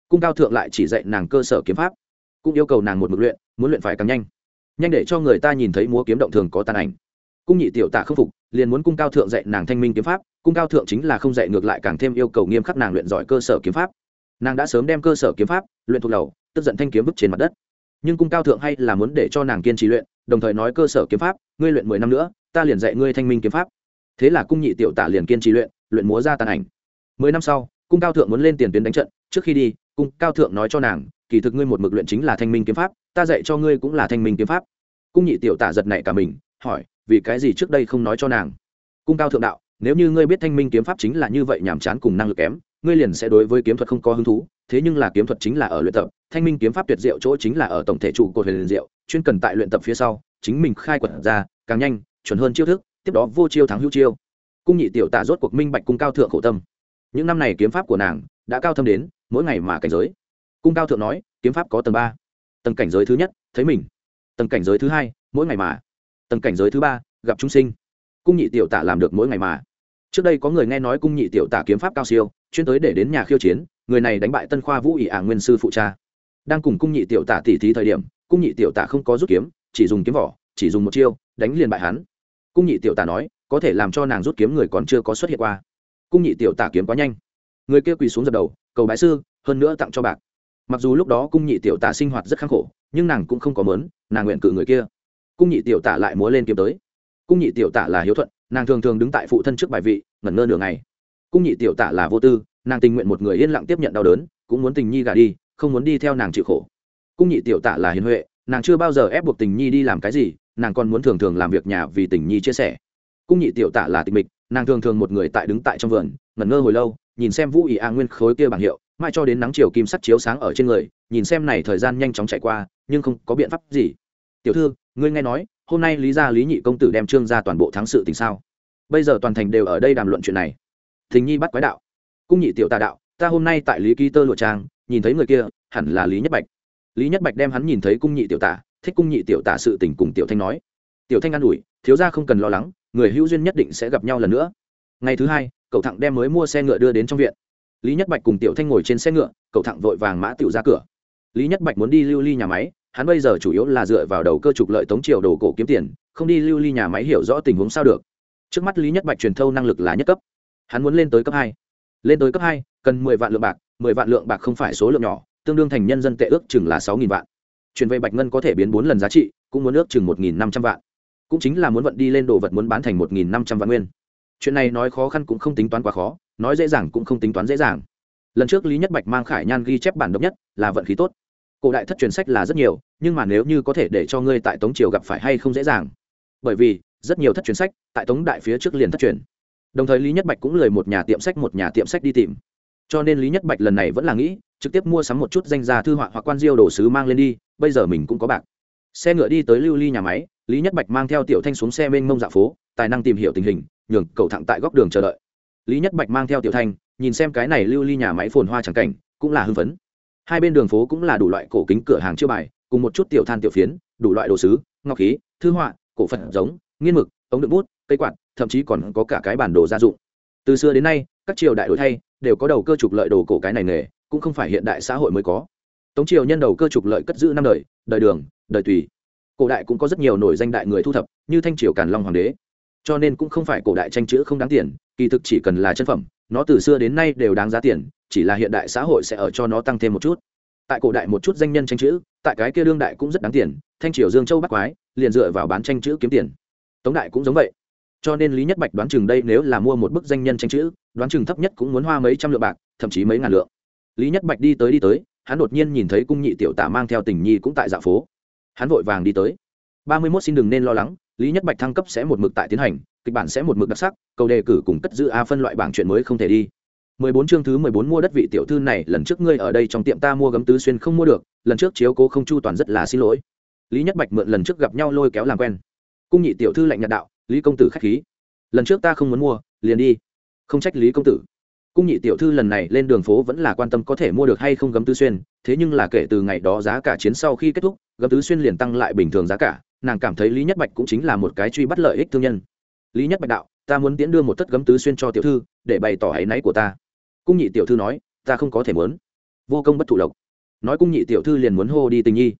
Cung cao thượng lại chỉ dạy nàng cơ sở kiếm pháp, cũng yêu cầu nàng một mực luyện, muốn luyện phải càng nhanh. Nhanh để cho người ta nhìn thấy múa kiếm động thường có tàn ảnh. Cung nhị tiểu tả không phục, liền muốn cung cao thượng dạy nàng thanh minh kiếm pháp, cung cao thượng chính là không dạy ngược lại càng thêm yêu cầu nghiêm khắc nàng luyện giỏi cơ sở kiếm pháp. Nàng đã sớm đem cơ sở kiếm pháp luyện thuộc đầu tức giận thanh kiếm vứt trên mặt đất. Nhưng cung cao thượng hay là muốn để cho nàng kiên trì luyện đồng thời nói cơ sở kiếm pháp, ngươi luyện mười năm nữa, ta liền dạy ngươi thanh minh kiếm pháp. Thế là cung nhị tiểu tả liền kiên trì luyện luyện múa ra tàn ảnh. Mười năm sau, cung cao thượng muốn lên tiền tuyến đánh trận, trước khi đi, cung cao thượng nói cho nàng, kỳ thực ngươi một mực luyện chính là thanh minh kiếm pháp, ta dạy cho ngươi cũng là thanh minh kiếm pháp. Cung nhị tiểu tả giật nảy cả mình, hỏi, vì cái gì trước đây không nói cho nàng? Cung cao thượng đạo, nếu như ngươi biết thanh minh kiếm pháp chính là như vậy nhàm chán cùng năng lực kém ngươi liền sẽ đối với kiếm thuật không có hứng thú, thế nhưng là kiếm thuật chính là ở luyện tập, thanh minh kiếm pháp tuyệt diệu chỗ chính là ở tổng thể trụ cột huyền diệu, chuyên cần tại luyện tập phía sau, chính mình khai quật ra, càng nhanh, chuẩn hơn chiêu thức, tiếp đó vô chiêu thắng hữu chiêu. Cung nhị tiểu tả rốt cuộc minh bạch cung cao thượng khổ tâm. Những năm này kiếm pháp của nàng đã cao thâm đến mỗi ngày mà cảnh giới. Cung cao thượng nói, kiếm pháp có tầng ba. Tầng cảnh giới thứ nhất, thấy mình. Tầng cảnh giới thứ hai, mỗi ngày mà. Tầng cảnh giới thứ ba, gặp chúng sinh. Cung nhị tiểu tả làm được mỗi ngày mà. Trước đây có người nghe nói cung nhị tiểu tả kiếm pháp cao siêu chuyên tới để đến nhà khiêu chiến, người này đánh bại tân khoa vũ ỷ ả nguyên sư phụ cha. Đang cùng cung nhị tiểu tả tỉ thí thời điểm, cung nhị tiểu tả không có rút kiếm, chỉ dùng kiếm vỏ, chỉ dùng một chiêu, đánh liền bại hắn. Cung nhị tiểu tả nói, có thể làm cho nàng rút kiếm người còn chưa có xuất hiện qua. Cung nhị tiểu tả kiếm quá nhanh. Người kia quỳ xuống dập đầu, cầu bái sư, hơn nữa tặng cho bạc. Mặc dù lúc đó cung nhị tiểu tả sinh hoạt rất khắc khổ, nhưng nàng cũng không có mớn, nàng nguyện cự người kia. Cung nhị tiểu tả lại múa lên kiếm tới. Cung nhị tiểu tả là hiếu thuận, nàng thường thường đứng tại phụ thân trước bài vị, ngẩn ngơ nửa ngày cung nhị tiểu tả là vô tư, nàng tình nguyện một người yên lặng tiếp nhận đau đớn, cũng muốn tình nhi gả đi, không muốn đi theo nàng chịu khổ. Cung nhị tiểu tả là hiền huệ, nàng chưa bao giờ ép buộc tình nhi đi làm cái gì, nàng còn muốn thường thường làm việc nhà vì tình nhi chia sẻ. Cung nhị tiểu tả là tịch mịch, nàng thường thường một người tại đứng tại trong vườn, ngẩn ngơ hồi lâu, nhìn xem vũ ý a nguyên khối kia bảng hiệu, mai cho đến nắng chiều kim sắt chiếu sáng ở trên người, nhìn xem này thời gian nhanh chóng chạy qua, nhưng không có biện pháp gì. Tiểu thư, ngươi nghe nói, hôm nay lý gia lý nhị công tử đem trương ra toàn bộ thắng sự tình sao? Bây giờ toàn thành đều ở đây đàm luận chuyện này thình nhi bắt quái đạo. Cung nhị tiểu tà đạo, ta hôm nay tại lý ký tơ lụa trang, nhìn thấy người kia, hẳn là lý nhất bạch. Lý nhất bạch đem hắn nhìn thấy cung nhị tiểu tả thích cung nhị tiểu tả sự tình cùng tiểu thanh nói. Tiểu thanh an ủi, thiếu ra không cần lo lắng, người hữu duyên nhất định sẽ gặp nhau lần nữa. Ngày thứ hai, cậu thẳng đem mới mua xe ngựa đưa đến trong viện. Lý nhất bạch cùng tiểu thanh ngồi trên xe ngựa, cậu thẳng vội vàng mã tiểu ra cửa. Lý nhất bạch muốn đi lưu ly nhà máy, hắn bây giờ chủ yếu là dựa vào đầu cơ trục lợi tống triều đồ cổ kiếm tiền, không đi lưu ly nhà máy hiểu rõ tình huống sao được. Trước mắt lý nhất bạch truyền thâu năng lực là nhất cấp hắn muốn lên tới cấp hai. Lên tới cấp hai, cần mười vạn lượng bạc, mười vạn lượng bạc không phải số lượng nhỏ, tương đương thành nhân dân tệ ước chừng là sáu nghìn vạn. Chuyển về bạch ngân có thể biến bốn lần giá trị, cũng muốn ước chừng một nghìn năm trăm vạn. Cũng chính là muốn vận đi lên đồ vật muốn bán thành một nghìn năm trăm vạn nguyên. Chuyện này nói khó khăn cũng không tính toán quá khó, nói dễ dàng cũng không tính toán dễ dàng. Lần trước lý nhất bạch mang khải nhan ghi chép bản độc nhất, là vận khí tốt. Cổ đại thất truyền sách là rất nhiều, nhưng mà nếu như có thể để cho ngươi tại tống triều gặp phải hay không dễ dàng. Bởi vì, rất nhiều thất truyền sách, tại tống đại phía trước liền thất truyền đồng thời lý nhất bạch cũng lời một nhà tiệm sách một nhà tiệm sách đi tìm. Cho nên lý nhất bạch lần này vẫn là nghĩ, trực tiếp mua sắm một chút danh gia thư họa hoặc quan diêu đồ sứ mang lên đi, bây giờ mình cũng có bạc. Xe ngựa đi tới lưu ly nhà máy, lý nhất bạch mang theo tiểu thanh xuống xe mênh mông dạ phố, tài năng tìm hiểu tình hình, nhường cầu thẳng tại góc đường chờ đợi. Lý nhất bạch mang theo tiểu thanh, nhìn xem cái này lưu ly nhà máy phồn hoa c cảnh, cũng là hưng phấn. Hai bên đường phố cũng là đủ loại cổ kính cửa hàng chưa bài, cùng một chút tiểu than tiểu phiến, đủ loại đồ sứ, ngọc khí, thư họa, cổ phật giống, nghiên mực, ống đựng bút, cây quạt thậm chí còn có cả cái bản đồ gia dụng. Từ xưa đến nay, các triều đại đổi thay đều có đầu cơ trục lợi đồ cổ cái này nghề, cũng không phải hiện đại xã hội mới có. Tống triều nhân đầu cơ trục lợi cất giữ năm đời đời đường, đời tùy. Cổ đại cũng có rất nhiều nổi danh đại người thu thập, như thanh triều càn long hoàng đế. Cho nên cũng không phải cổ đại tranh chữ không đáng tiền, kỳ thực chỉ cần là chân phẩm, nó từ xưa đến nay đều đáng giá tiền, chỉ là hiện đại xã hội sẽ ở cho nó tăng thêm một chút. Tại cổ đại một chút danh nhân tranh chữ, tại cái kia đương đại cũng rất đáng tiền, thanh triều dương châu bắc quái, liền dựa vào bán tranh chữ kiếm tiền. Tống đại cũng giống vậy cho nên lý nhất bạch đoán chừng đây nếu là mua một bức danh nhân tranh chữ, đoán chừng thấp nhất cũng muốn hoa mấy trăm lượng bạc, thậm chí mấy ngàn lượng. Lý nhất bạch đi tới đi tới, hắn đột nhiên nhìn thấy cung nhị tiểu tả mang theo tình nhi cũng tại dạ phố. Hắn vội vàng đi tới. Ba mươi mốt xin đừng nên lo lắng, lý nhất bạch thăng cấp sẽ một mực tại tiến hành, kịch bản sẽ một mực đặc sắc cầu đề cử cùng cất giữ a phân loại bảng chuyện mới không thể đi. Mười bốn chương thứ mười bốn mua đất vị tiểu thư này, lần trước ngươi ở đây trong tiệm ta mua gấm tứ xuyên không mua được, lần trước chiếu cố không chu toàn rất là xin lỗi. Lý nhất bạch mượn lần trước gặp nhau lôi kéo làm quen. Cung nhị tiểu thư lạnh nhạt đạo lý công tử k h á c h khí. Lần trước ta không muốn mua, liền đi. Không trách lý công tử. Cung nhị tiểu thư lần này lên đường phố vẫn là quan tâm có thể mua được hay không gấm tứ xuyên, thế nhưng là kể từ ngày đó giá cả chiến sau khi kết thúc, gấm tứ xuyên liền tăng lại bình thường giá cả, nàng cảm thấy lý nhất bạch cũng chính là một cái truy bắt lợi ích thương nhân. Lý nhất bạch đạo, ta muốn tiễn đưa một thất gấm tứ xuyên cho tiểu thư, để bày tỏ áy náy của ta. Cung nhị tiểu thư nói, ta không có thể muốn. Vô công bất thụ lộc. Nói cung nhị tiểu thư liền muốn hô đi tình nhi.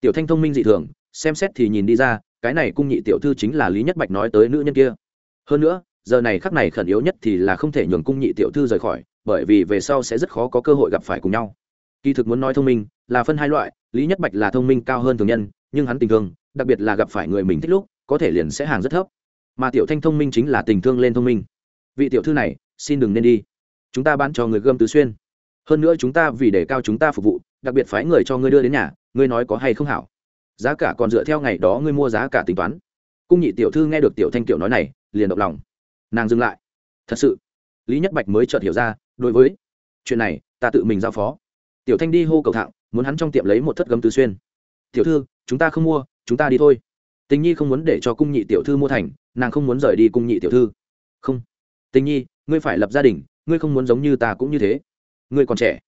Tiểu thanh thông minh dị thường, xem xét thì nhìn đi ra cái này cung nhị tiểu thư chính là lý nhất bạch nói tới nữ nhân kia. Hơn nữa, giờ này khắc này khẩn yếu nhất thì là không thể nhường cung nhị tiểu thư rời khỏi, bởi vì về sau sẽ rất khó có cơ hội gặp phải cùng nhau. Kỳ thực muốn nói thông minh, là phân hai loại, lý nhất bạch là thông minh cao hơn thường nhân, nhưng hắn tình thương, đặc biệt là gặp phải người mình thích lúc, có thể liền sẽ hàng rất thấp. Mà tiểu thanh thông minh chính là tình thương lên thông minh. Vị tiểu thư này, xin đừng nên đi. Chúng ta bán cho người gươm tứ xuyên. Hơn nữa chúng ta vì để cao chúng ta phục vụ, đặc biệt phái người cho ngươi đưa đến nhà ngươi nói có hay không hảo giá cả còn dựa theo ngày đó ngươi mua giá cả tính toán. Cung nhị tiểu thư nghe được tiểu thanh tiểu nói này, liền động lòng. Nàng dừng lại. Thật sự, lý nhất bạch mới chợt hiểu ra, đối với chuyện này, ta tự mình giao phó. Tiểu thanh đi hô cầu thạng muốn hắn trong tiệm lấy một thất gấm tứ xuyên. Tiểu thư, chúng ta không mua, chúng ta đi thôi. Tình nhi không muốn để cho cung nhị tiểu thư mua thành, nàng không muốn rời đi cung nhị tiểu thư. Không. Tình nhi, ngươi phải lập gia đình, ngươi không muốn giống như ta cũng như thế. Ngươi còn trẻ.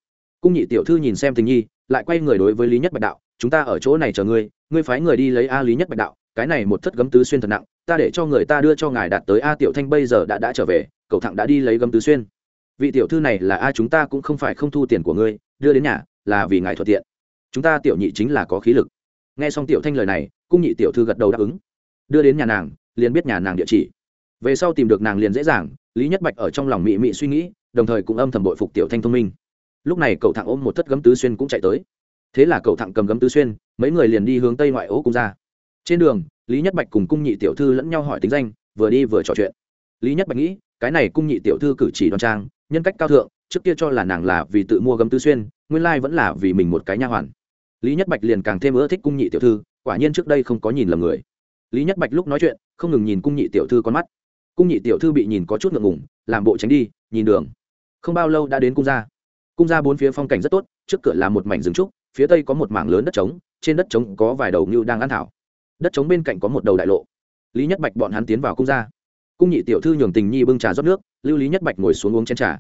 Cung nhị tiểu thư nhìn xem tình nhi, lại quay người đối với lý nhất bạch đạo chúng ta ở chỗ này chờ ngươi ngươi phái người đi lấy a lý nhất bạch đạo, cái này một thất gấm tứ xuyên thật nặng, ta để cho người ta đưa cho ngài đạt tới a tiểu thanh bây giờ đã đã trở về, cậu thẳng đã đi lấy gấm tứ xuyên. Vị tiểu thư này là a chúng ta cũng không phải không thu tiền của ngươi, đưa đến nhà, là vì ngài thuận tiện. Chúng ta tiểu nhị chính là có khí lực. Nghe xong tiểu thanh lời này, cung nhị tiểu thư gật đầu đáp ứng. Đưa đến nhà nàng, liền biết nhà nàng địa chỉ. Về sau tìm được nàng liền dễ dàng, lý nhất bạch ở trong lòng mị mị suy nghĩ, đồng thời cũng âm thầm bội phục tiểu thanh thông minh. Lúc này cậu thẳng ôm một thất gấm tứ xuyên cũng chạy tới thế là cậu thẳng cầm gấm tứ xuyên, mấy người liền đi hướng tây ngoại ố cung ra. Trên đường, lý nhất bạch cùng cung nhị tiểu thư lẫn nhau hỏi tính danh, vừa đi vừa trò chuyện. Lý nhất bạch nghĩ, cái này cung nhị tiểu thư cử chỉ đoan trang, nhân cách cao thượng, trước kia cho là nàng là vì tự mua gấm tứ xuyên, nguyên lai vẫn là vì mình một cái nha hoàn. Lý nhất bạch liền càng thêm ưa thích cung nhị tiểu thư, quả nhiên trước đây không có nhìn lầm người. Lý nhất bạch lúc nói chuyện, không ngừng nhìn cung nhị tiểu thư con mắt. Cung nhị tiểu thư bị nhìn có chút ngượng ngủng làm bộ tránh đi, nhìn đường. Không bao lâu đã đến cung gia. Cung gia bốn phía phong cảnh rất tốt, trước cửa là một mảnh rừng trúc phía tây có một mảng lớn đất trống, trên đất trống có vài đầu ngưu đang ăn thảo. Đất trống bên cạnh có một đầu đại lộ. Lý nhất bạch bọn hắn tiến vào cung ra. cung nhị tiểu thư nhường tình nhi bưng trà rót nước, lưu lý nhất bạch ngồi xuống uống chén trà.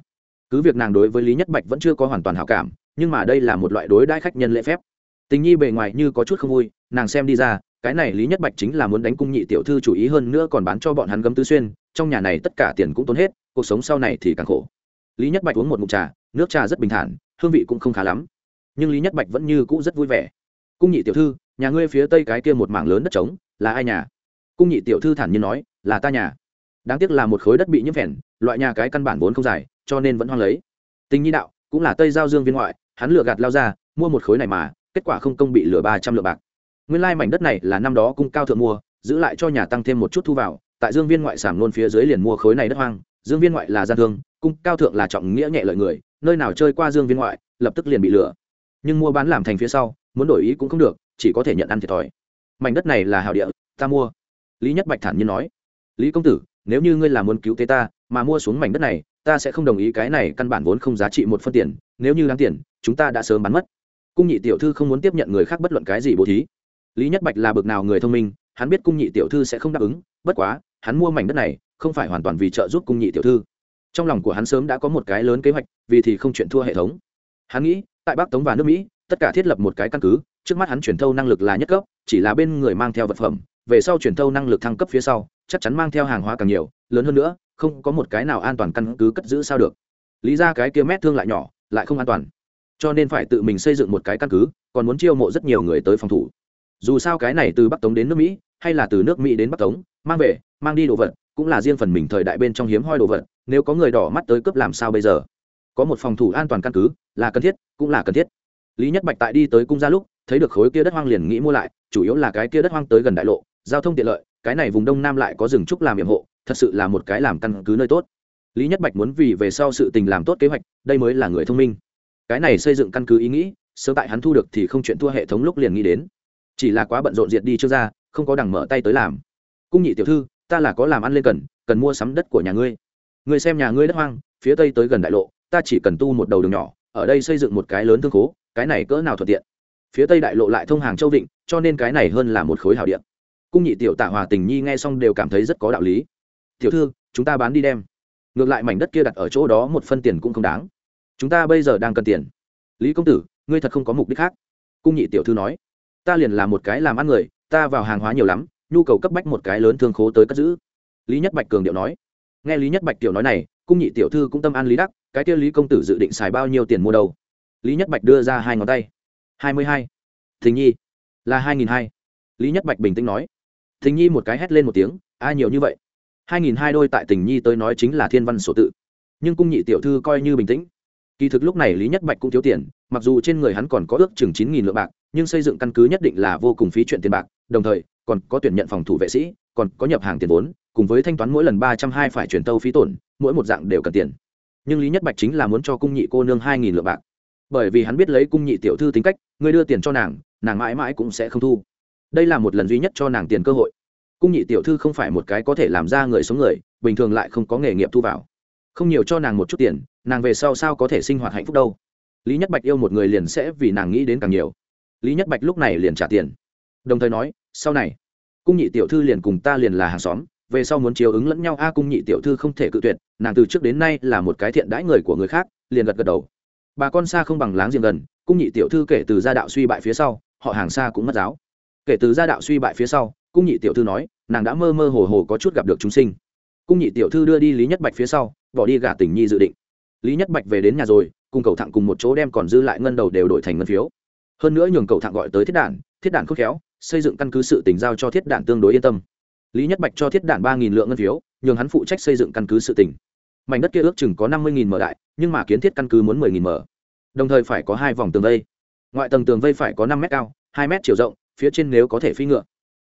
Cứ việc nàng đối với lý nhất bạch vẫn chưa có hoàn toàn hảo cảm, nhưng mà đây là một loại đối đãi khách nhân lễ phép. Tình nhi bề ngoài như có chút không vui, nàng xem đi ra, cái này lý nhất bạch chính là muốn đánh cung nhị tiểu thư chủ ý hơn nữa còn bán cho bọn hắn gấm tứ xuyên, trong nhà này tất cả tiền cũng tốn hết, cuộc sống sau này thì càng khổ. Lý nhất bạch uống một mụn trà, nước trà rất bình thản, hương vị cũng không khá lắm nhưng lý nhất bạch vẫn như cũ rất vui vẻ. Cung nhị tiểu thư, nhà ngươi phía tây cái kia một mảng lớn đất trống, là ai nhà? Cung nhị tiểu thư thản nhiên nói, là ta nhà. Đáng tiếc là một khối đất bị nhiễm phèn, loại nhà cái căn bản vốn không dài, cho nên vẫn hoang lấy. Tình nhi đạo, cũng là tây giao dương viên ngoại, hắn lừa gạt lao ra, mua một khối này mà, kết quả không công bị lừa ba trăm lượng bạc. Nguyên lai mảnh đất này là năm đó cung cao thượng mua, giữ lại cho nhà tăng thêm một chút thu vào, tại dương viên ngoại sảm luôn phía dưới liền mua khối này đất hoang. Dương viên ngoại là gian thương, cung cao thượng là trọng nghĩa nhẹ lợi người, nơi nào chơi qua dương viên ngoại, lập tức liền bị lừa nhưng mua bán làm thành phía sau, muốn đổi ý cũng không được, chỉ có thể nhận ăn thiệt thòi. Mảnh đất này là hào địa, ta mua. Lý nhất bạch thản nhiên nói. Lý công tử, nếu như ngươi là muốn cứu tế ta, mà mua xuống mảnh đất này, ta sẽ không đồng ý cái này căn bản vốn không giá trị một phân tiền, nếu như đáng tiền, chúng ta đã sớm bán mất. Cung nhị tiểu thư không muốn tiếp nhận người khác bất luận cái gì bố thí. Lý nhất bạch là bực nào người thông minh, hắn biết cung nhị tiểu thư sẽ không đáp ứng, bất quá, hắn mua mảnh đất này, không phải hoàn toàn vì trợ giúp cung nhị tiểu thư. Trong lòng của hắn sớm đã có một cái lớn kế hoạch, vì thì không chuyện thua hệ thống. Hắn nghĩ tại bắc tống và nước mỹ, tất cả thiết lập một cái căn cứ, trước mắt hắn truyền thâu năng lực là nhất cấp, chỉ là bên người mang theo vật phẩm, về sau truyền thâu năng lực thăng cấp phía sau, chắc chắn mang theo hàng hóa càng nhiều, lớn hơn nữa, không có một cái nào an toàn căn cứ cất giữ sao được. Lý ra cái kia mét thương lại nhỏ, lại không an toàn. Cho nên phải tự mình xây dựng một cái căn cứ, còn muốn chiêu mộ rất nhiều người tới phòng thủ. Dù sao cái này từ bắc tống đến nước mỹ, hay là từ nước mỹ đến bắc tống, mang về, mang đi đồ vật, cũng là riêng phần mình thời đại bên trong hiếm hoi đồ vật, nếu có người đỏ mắt tới cướp làm sao bây giờ? Có một phòng thủ an toàn căn cứ, là cần thiết, cũng là cần thiết. Lý nhất bạch tại đi tới cung ra lúc, thấy được khối kia đất hoang liền nghĩ mua lại, chủ yếu là cái kia đất hoang tới gần đại lộ, giao thông tiện lợi, cái này vùng đông nam lại có rừng trúc làm nhiệm hộ, thật sự là một cái làm căn cứ nơi tốt. Lý nhất bạch muốn vì về sau sự tình làm tốt kế hoạch, đây mới là người thông minh. Cái này xây dựng căn cứ ý nghĩ, sớm tại hắn thu được thì không chuyện thua hệ thống lúc liền nghĩ đến. Chỉ là quá bận rộn diệt đi chưa ra, không có đằng mở tay tới làm. Cung nhị tiểu thư, ta là có làm ăn lên cần cần mua sắm đất của nhà ngươi. Ngươi xem nhà ngươi đất hoang, phía tây tới gần đại lộ ta chỉ cần tu một đầu đường nhỏ, ở đây xây dựng một cái lớn thương khố, cái này cỡ nào thuận tiện? Phía tây đại lộ lại thông hàng châu vịnh, cho nên cái này hơn là một khối hảo điện cung nhị tiểu tạ hòa tình nhi nghe xong đều cảm thấy rất có đạo lý. Tiểu thư, chúng ta bán đi đem. Ngược lại mảnh đất kia đặt ở chỗ đó một phân tiền cũng không đáng. Chúng ta bây giờ đang cần tiền. Lý công tử, ngươi thật không có mục đích khác. Cung nhị tiểu thư nói. Ta liền là một cái làm ăn người, ta vào hàng hóa nhiều lắm, nhu cầu cấp bách một cái lớn thương khố tới cất giữ. Lý nhất bạch cường điệu nói. Nghe lý nhất bạch tiểu nói này cung nhị tiểu thư cũng tâm an lý đắc, cái kia lý công tử dự định xài bao nhiêu tiền mua đâu? Lý nhất bạch đưa ra hai ngón tay. Hai mươi hai. Thình nhi. Là hai nghìn hai. Lý nhất bạch bình tĩnh nói. Thình nhi một cái hét lên một tiếng ai nhiều như vậy. Hai nghìn hai đôi tại tình nhi tới nói chính là thiên văn sổ tự. Nhưng cung nhị tiểu thư coi như bình tĩnh. Kỳ thực lúc này lý nhất bạch cũng thiếu tiền, mặc dù trên người hắn còn có ước chừng chín nghìn lượng bạc, nhưng xây dựng căn cứ nhất định là vô cùng phí chuyện tiền bạc, đồng thời, còn có tuyển nhận phòng thủ vệ sĩ, còn có nhập hàng tiền vốn, cùng với thanh toán mỗi lần ba trăm hai phải chuyển tâu phí tổn mỗi một dạng đều cần tiền. Nhưng lý nhất bạch chính là muốn cho cung nhị cô nương hai nghìn lượng bạc. Bởi vì hắn biết lấy cung nhị tiểu thư tính cách, người đưa tiền cho nàng nàng mãi mãi cũng sẽ không thu. Đây là một lần duy nhất cho nàng tiền cơ hội. Cung nhị tiểu thư không phải một cái có thể làm ra người sống người, bình thường lại không có nghề nghiệp thu vào. Không nhiều cho nàng một chút tiền, nàng về sau sao có thể sinh hoạt hạnh phúc đâu. Lý nhất bạch yêu một người liền sẽ vì nàng nghĩ đến càng nhiều. Lý nhất bạch lúc này liền trả tiền. Đồng thời nói, sau này, cung nhị tiểu thư liền cùng ta liền là hàng xóm về sau muốn chiếu ứng lẫn nhau, a cung nhị tiểu thư không thể cự tuyệt, nàng từ trước đến nay là một cái thiện đãi người của người khác, liền gật gật đầu. Bà con xa không bằng láng giềng gần, cung nhị tiểu thư kể từ gia đạo suy bại phía sau, họ hàng xa cũng mất giáo. Kể từ gia đạo suy bại phía sau, cung nhị tiểu thư nói, nàng đã mơ mơ hồ hồ có chút gặp được chúng sinh. Cung nhị tiểu thư đưa đi lý nhất bạch phía sau, bỏ đi gả tình nhi dự định. Lý nhất bạch về đến nhà rồi, cùng cầu thẳng cùng một chỗ đem còn dư lại ngân đầu đều đổi thành ngân phiếu. Hơn nữa nhường cầu thẳng gọi tới thiết đản thiết đản khôn khéo, xây dựng căn cứ sự tình giao cho thiết đản tương đối yên tâm lý nhất bạch cho thiết đản ba nghìn lượng ngân phiếu, nhường hắn phụ trách xây dựng căn cứ sự tỉnh mảnh đất kia ước chừng có năm mươi mở đại, nhưng mà kiến thiết căn cứ muốn mười mở. Đồng thời phải có hai vòng tường vây. Ngoại tầng tường vây phải có năm m cao, hai m chiều rộng, phía trên nếu có thể phi ngựa.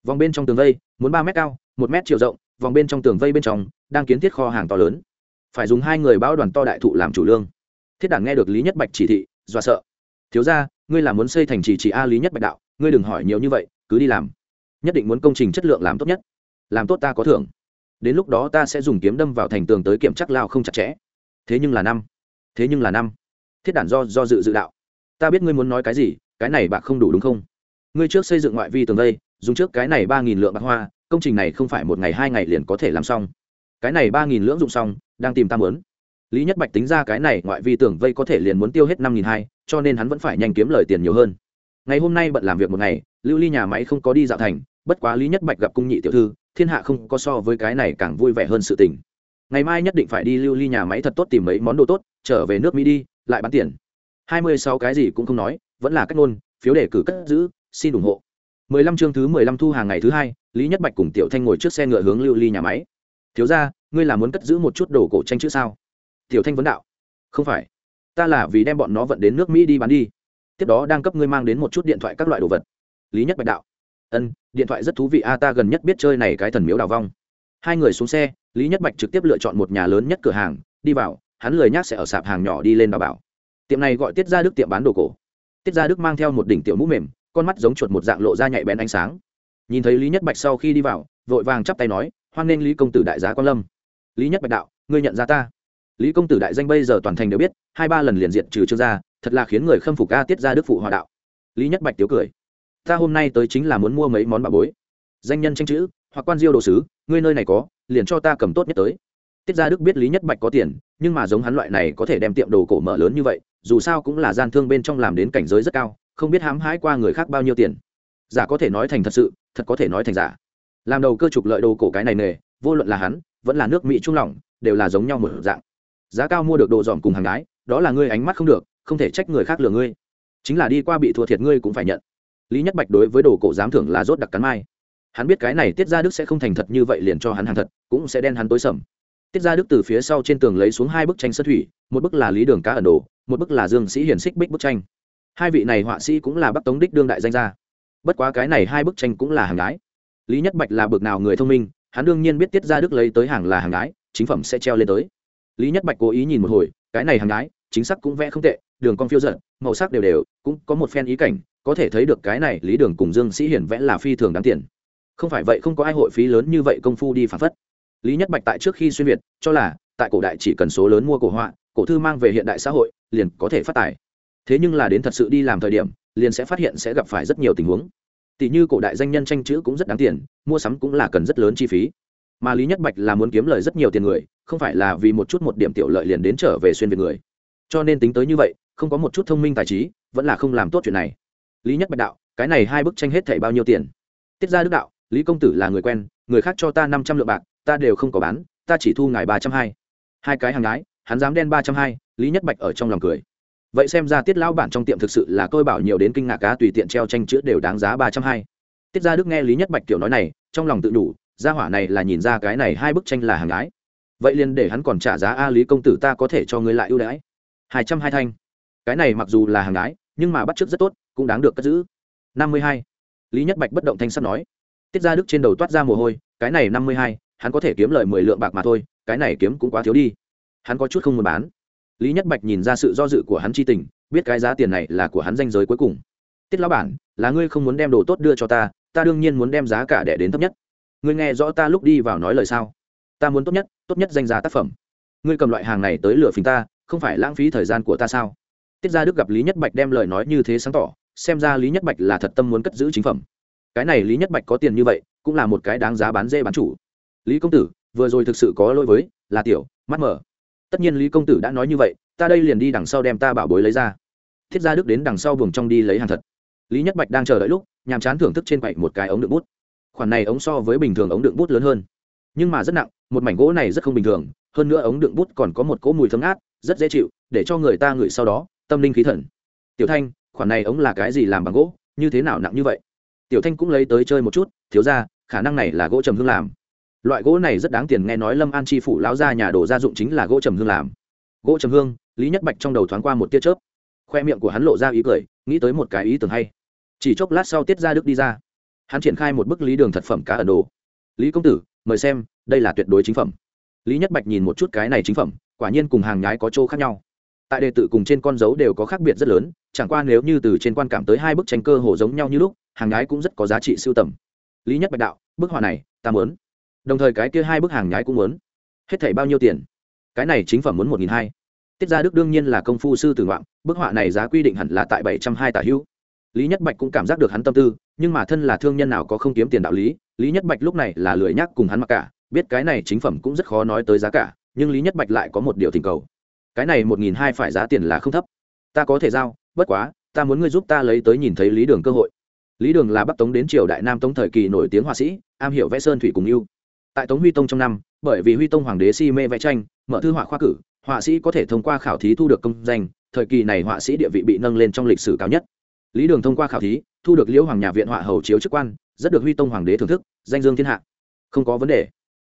Vòng bên trong tường vây, muốn ba m cao, một m chiều rộng, vòng bên trong tường vây bên trong, đang kiến thiết kho hàng to lớn. Phải dùng hai người bão đoàn to đại thụ làm chủ lương. Thiết đảng nghe được lý nhất bạch chỉ thị, dọa sợ. Thiếu ra ngươi là muốn xây thành trì chỉ a lý nhất bạch đạo, ngươi đừng hỏi nhiều như vậy, cứ đi làm. Nhất định muốn công trình chất lượng làm tốt nhất làm tốt ta có thưởng. Đến lúc đó ta sẽ dùng kiếm đâm vào thành tường tới kiểm chắc lao không chặt chẽ. Thế nhưng là năm. Thế nhưng là năm. Thiết đản do do dự dự đạo. Ta biết ngươi muốn nói cái gì, cái này bạc không đủ đúng không? Ngươi trước xây dựng ngoại vi tường vây dùng trước cái này ba nghìn lượng bạc hoa, công trình này không phải một ngày hai ngày liền có thể làm xong. Cái này ba nghìn lưỡng dụng xong, đang tìm ta lớn lý nhất bạch tính ra cái này ngoại vi tường vây có thể liền muốn tiêu hết năm nghìn hai, cho nên hắn vẫn phải nhanh kiếm lời tiền nhiều hơn. Ngày hôm nay bận làm việc một ngày, lưu ly nhà máy không có đi dạo thành, bất quá lý nhất bạch gặp cung nhị tiểu thư thiên hạ không có so với cái này càng vui vẻ hơn sự tình. Ngày mai nhất định phải đi lưu ly nhà máy thật tốt tìm mấy món đồ tốt, trở về nước mỹ đi, lại bán tiền. Hai mươi sáu cái gì cũng không nói, vẫn là cách nôn phiếu đề cử cất giữ, xin ủng hộ. mười lăm chương thứ mười lăm thu hàng ngày thứ hai, lý nhất bạch cùng tiểu thanh ngồi trước xe ngựa hướng lưu ly nhà máy. Thiếu ra ngươi là muốn cất giữ một chút đồ cổ tranh chữ sao? Tiểu thanh vấn đạo. Không phải. Ta là vì đem bọn nó vận đến nước mỹ đi bán đi. Tiếp đó đang cấp ngươi mang đến một chút điện thoại các loại đồ vật. Lý nhất bạch đạo. Ân điện thoại rất thú vị, a, ta gần nhất biết chơi này cái thần miếu đào vong. Hai người xuống xe, lý nhất bạch trực tiếp lựa chọn một nhà lớn nhất cửa hàng, đi vào, hắn lười nhác sẽ ở sạp hàng nhỏ đi lên đào bảo. Tiệm này gọi tiết ra đức tiệm bán đồ cổ. Tiết ra đức mang theo một đỉnh tiểu mũ mềm, con mắt giống chuột một dạng lộ ra nhạy bén ánh sáng. Nhìn thấy lý nhất bạch sau khi đi vào, vội vàng chắp tay nói, hoan nghênh lý công tử đại giá quan lâm. Lý nhất bạch đạo, ngươi nhận ra ta? Lý công tử đại danh bây giờ toàn thành đều biết, hai ba lần liền diện trừ trương gia, thật là khiến người khâm phục ca tiết ra đức phụ hòa đạo. Lý nhất bạch tiếu cười ta hôm nay tới chính là muốn mua mấy món bà bối. Danh nhân tranh chữ, hoặc quan diêu đồ sứ, ngươi nơi này có, liền cho ta cầm tốt nhất tới. Tiết gia đức biết lý nhất bạch có tiền, nhưng mà giống hắn loại này có thể đem tiệm đồ cổ mở lớn như vậy, dù sao cũng là gian thương bên trong làm đến cảnh giới rất cao, không biết hãm hãi qua người khác bao nhiêu tiền. Giả có thể nói thành thật sự, thật có thể nói thành giả. Làm đầu cơ trục lợi đồ cổ cái này nghề, vô luận là hắn, vẫn là nước mỹ trung lỏng đều là giống nhau một dạng. Giá cao mua được đồ dòm cùng hàng gái, đó là ngươi ánh mắt không được, không thể trách người khác lừa ngươi. Chính là đi qua bị thua thiệt ngươi cũng phải nhận lý nhất bạch đối với đồ cổ giám thưởng là rốt đặc cắn mai. Hắn biết cái này tiết ra đức sẽ không thành thật như vậy liền cho hắn hàng thật, cũng sẽ đen hắn tối sầm. Tiết ra đức từ phía sau trên tường lấy xuống hai bức tranh sơn thủy, một bức là lý đường cá ẩn đồ, một bức là dương sĩ hiển xích bích bức tranh. Hai vị này họa sĩ cũng là bắc tống đích đương đại danh gia. Bất quá cái này hai bức tranh cũng là hàng gái. Lý nhất bạch là bực nào người thông minh, hắn đương nhiên biết tiết ra đức lấy tới hàng là hàng gái, chính phẩm sẽ treo lên tới. Lý nhất bạch cố ý nhìn một hồi, cái này hàng gái, chính xác cũng vẽ không tệ, đường con phiêu giận màu sắc đều đều, cũng có một phen ý cảnh có thể thấy được cái này lý đường cùng dương sĩ hiển vẽ là phi thường đáng tiền. Không phải vậy không có ai hội phí lớn như vậy công phu đi phản phất. Lý nhất bạch tại trước khi xuyên việt, cho là, tại cổ đại chỉ cần số lớn mua cổ họa, cổ thư mang về hiện đại xã hội, liền có thể phát tài. Thế nhưng là đến thật sự đi làm thời điểm, liền sẽ phát hiện sẽ gặp phải rất nhiều tình huống. Tỷ như cổ đại danh nhân tranh chữ cũng rất đáng tiền, mua sắm cũng là cần rất lớn chi phí. Mà lý nhất bạch là muốn kiếm lời rất nhiều tiền người, không phải là vì một chút một điểm tiểu lợi liền đến trở về xuyên việt người. Cho nên tính tới như vậy, không có một chút thông minh tài trí, vẫn là không làm tốt chuyện này lý nhất bạch đạo, cái này hai bức tranh hết thảy bao nhiêu tiền? Tiết ra đức đạo, lý công tử là người quen, người khác cho ta năm trăm lượng bạc, ta đều không có bán, ta chỉ thu ngài ba trăm hai. Hai cái hàng gái, hắn dám đen ba trăm hai, lý nhất bạch ở trong lòng cười. Vậy xem ra tiết lão bản trong tiệm thực sự là tôi bảo nhiều đến kinh ngạc cá tùy tiện treo tranh chữ đều đáng giá ba trăm hai. Tiết gia đức nghe lý nhất bạch tiểu nói này, trong lòng tự đủ, gia hỏa này là nhìn ra cái này hai bức tranh là hàng gái. Vậy liền để hắn còn trả giá a lý công tử ta có thể cho ngươi lại ưu đãi. Hai trăm hai thanh. Cái này mặc dù là hàng gái, nhưng mà bắt trước rất tốt cũng đáng được cất giữ. Năm mươi hai. Lý nhất bạch bất động thanh sắt nói. Tiết gia đức trên đầu toát ra mồ hôi, cái này năm mươi hai, hắn có thể kiếm lời mười lượng bạc mà thôi, cái này kiếm cũng quá thiếu đi. Hắn có chút không muốn bán. Lý nhất bạch nhìn ra sự do dự của hắn chi tình, biết cái giá tiền này là của hắn danh giới cuối cùng. Tiết lão bản, là ngươi không muốn đem đồ tốt đưa cho ta ta đương nhiên muốn đem giá cả đẻ đến thấp nhất. Ngươi nghe rõ ta lúc đi vào nói lời sao? Ta muốn tốt nhất tốt nhất danh giá tác phẩm. Ngươi cầm loại hàng này tới lửa phình ta, không phải lãng phí thời gian của ta sao? Tiết gia đức gặp lý nhất bạch đem lời nói như thế sáng tỏ xem ra lý nhất bạch là thật tâm muốn cất giữ chính phẩm. Cái này lý nhất bạch có tiền như vậy, cũng là một cái đáng giá bán dê bán chủ. Lý công tử, vừa rồi thực sự có lỗi với, là tiểu, mắt mở. Tất nhiên lý công tử đã nói như vậy, ta đây liền đi đằng sau đem ta bảo bối lấy ra. Thiết gia đức đến đằng sau buồng trong đi lấy hàng thật. Lý nhất bạch đang chờ đợi lúc, nhàm chán thưởng thức trên quậy một cái ống đựng bút. Khoản này ống so với bình thường ống đựng bút lớn hơn. Nhưng mà rất nặng, một mảnh gỗ này rất không bình thường, hơn nữa ống đựng bút còn có một cỗ mùi thấm ngát, rất dễ chịu, để cho người ta ngửi sau đó, tâm linh khí thần. Tiểu thanh khoản này ống là cái gì làm bằng gỗ, như thế nào nặng như vậy? Tiểu thanh cũng lấy tới chơi một chút, thiếu ra, khả năng này là gỗ trầm hương làm. Loại gỗ này rất đáng tiền, nghe nói lâm an chi phủ lão ra nhà đồ gia dụng chính là gỗ trầm hương làm. Gỗ trầm hương, lý nhất bạch trong đầu thoáng qua một tia chớp. Khoe miệng của hắn lộ ra ý cười, nghĩ tới một cái ý tưởng hay. Chỉ chốc lát sau tiết ra đức đi ra. Hắn triển khai một bức lý đường thật phẩm cá ẩn đồ. Lý công tử, mời xem, đây là tuyệt đối chính phẩm. Lý nhất bạch nhìn một chút cái này chính phẩm, quả nhiên cùng hàng nhái có chỗ khác nhau. Tại đề tự cùng trên con dấu đều có khác biệt rất lớn chẳng qua nếu như từ trên quan cảm tới hai bức tranh cơ hồ giống nhau như lúc, hàng nhái cũng rất có giá trị sưu tầm. Lý nhất bạch đạo, bức họa này, ta muốn. Đồng thời cái kia hai bức hàng nhái cũng muốn. Hết thảy bao nhiêu tiền? Cái này chính phẩm muốn một nghìn hai. Tiết gia đức đương nhiên là công phu sư tử ngoạn, bức họa này giá quy định hẳn là tại bảy trăm hai tả hữu. Lý nhất bạch cũng cảm giác được hắn tâm tư, nhưng mà thân là thương nhân nào có không kiếm tiền đạo lý lý nhất bạch lúc này là lười nhắc cùng hắn mặc cả, biết cái này chính phẩm cũng rất khó nói tới giá cả, nhưng lý nhất bạch lại có một điều thỉnh cầu. Cái này một nghìn hai phải giá tiền là không thấp. Ta có thể giao bất quá, ta muốn ngươi giúp ta lấy tới nhìn thấy lý đường cơ hội. Lý đường là bắc tống đến triều đại nam tống thời kỳ nổi tiếng họa sĩ, am hiểu vẽ sơn thủy cùng yêu. Tại tống huy tông trong năm, bởi vì huy tông hoàng đế si mê vẽ tranh, mở thư họa khoa cử, họa sĩ có thể thông qua khảo thí thu được công danh, thời kỳ này họa sĩ địa vị bị nâng lên trong lịch sử cao nhất. Lý đường thông qua khảo thí, thu được liễu hoàng nhà viện họa hầu chiếu chức quan, rất được huy tông hoàng đế thưởng thức, danh dương thiên hạ. Không có vấn đề.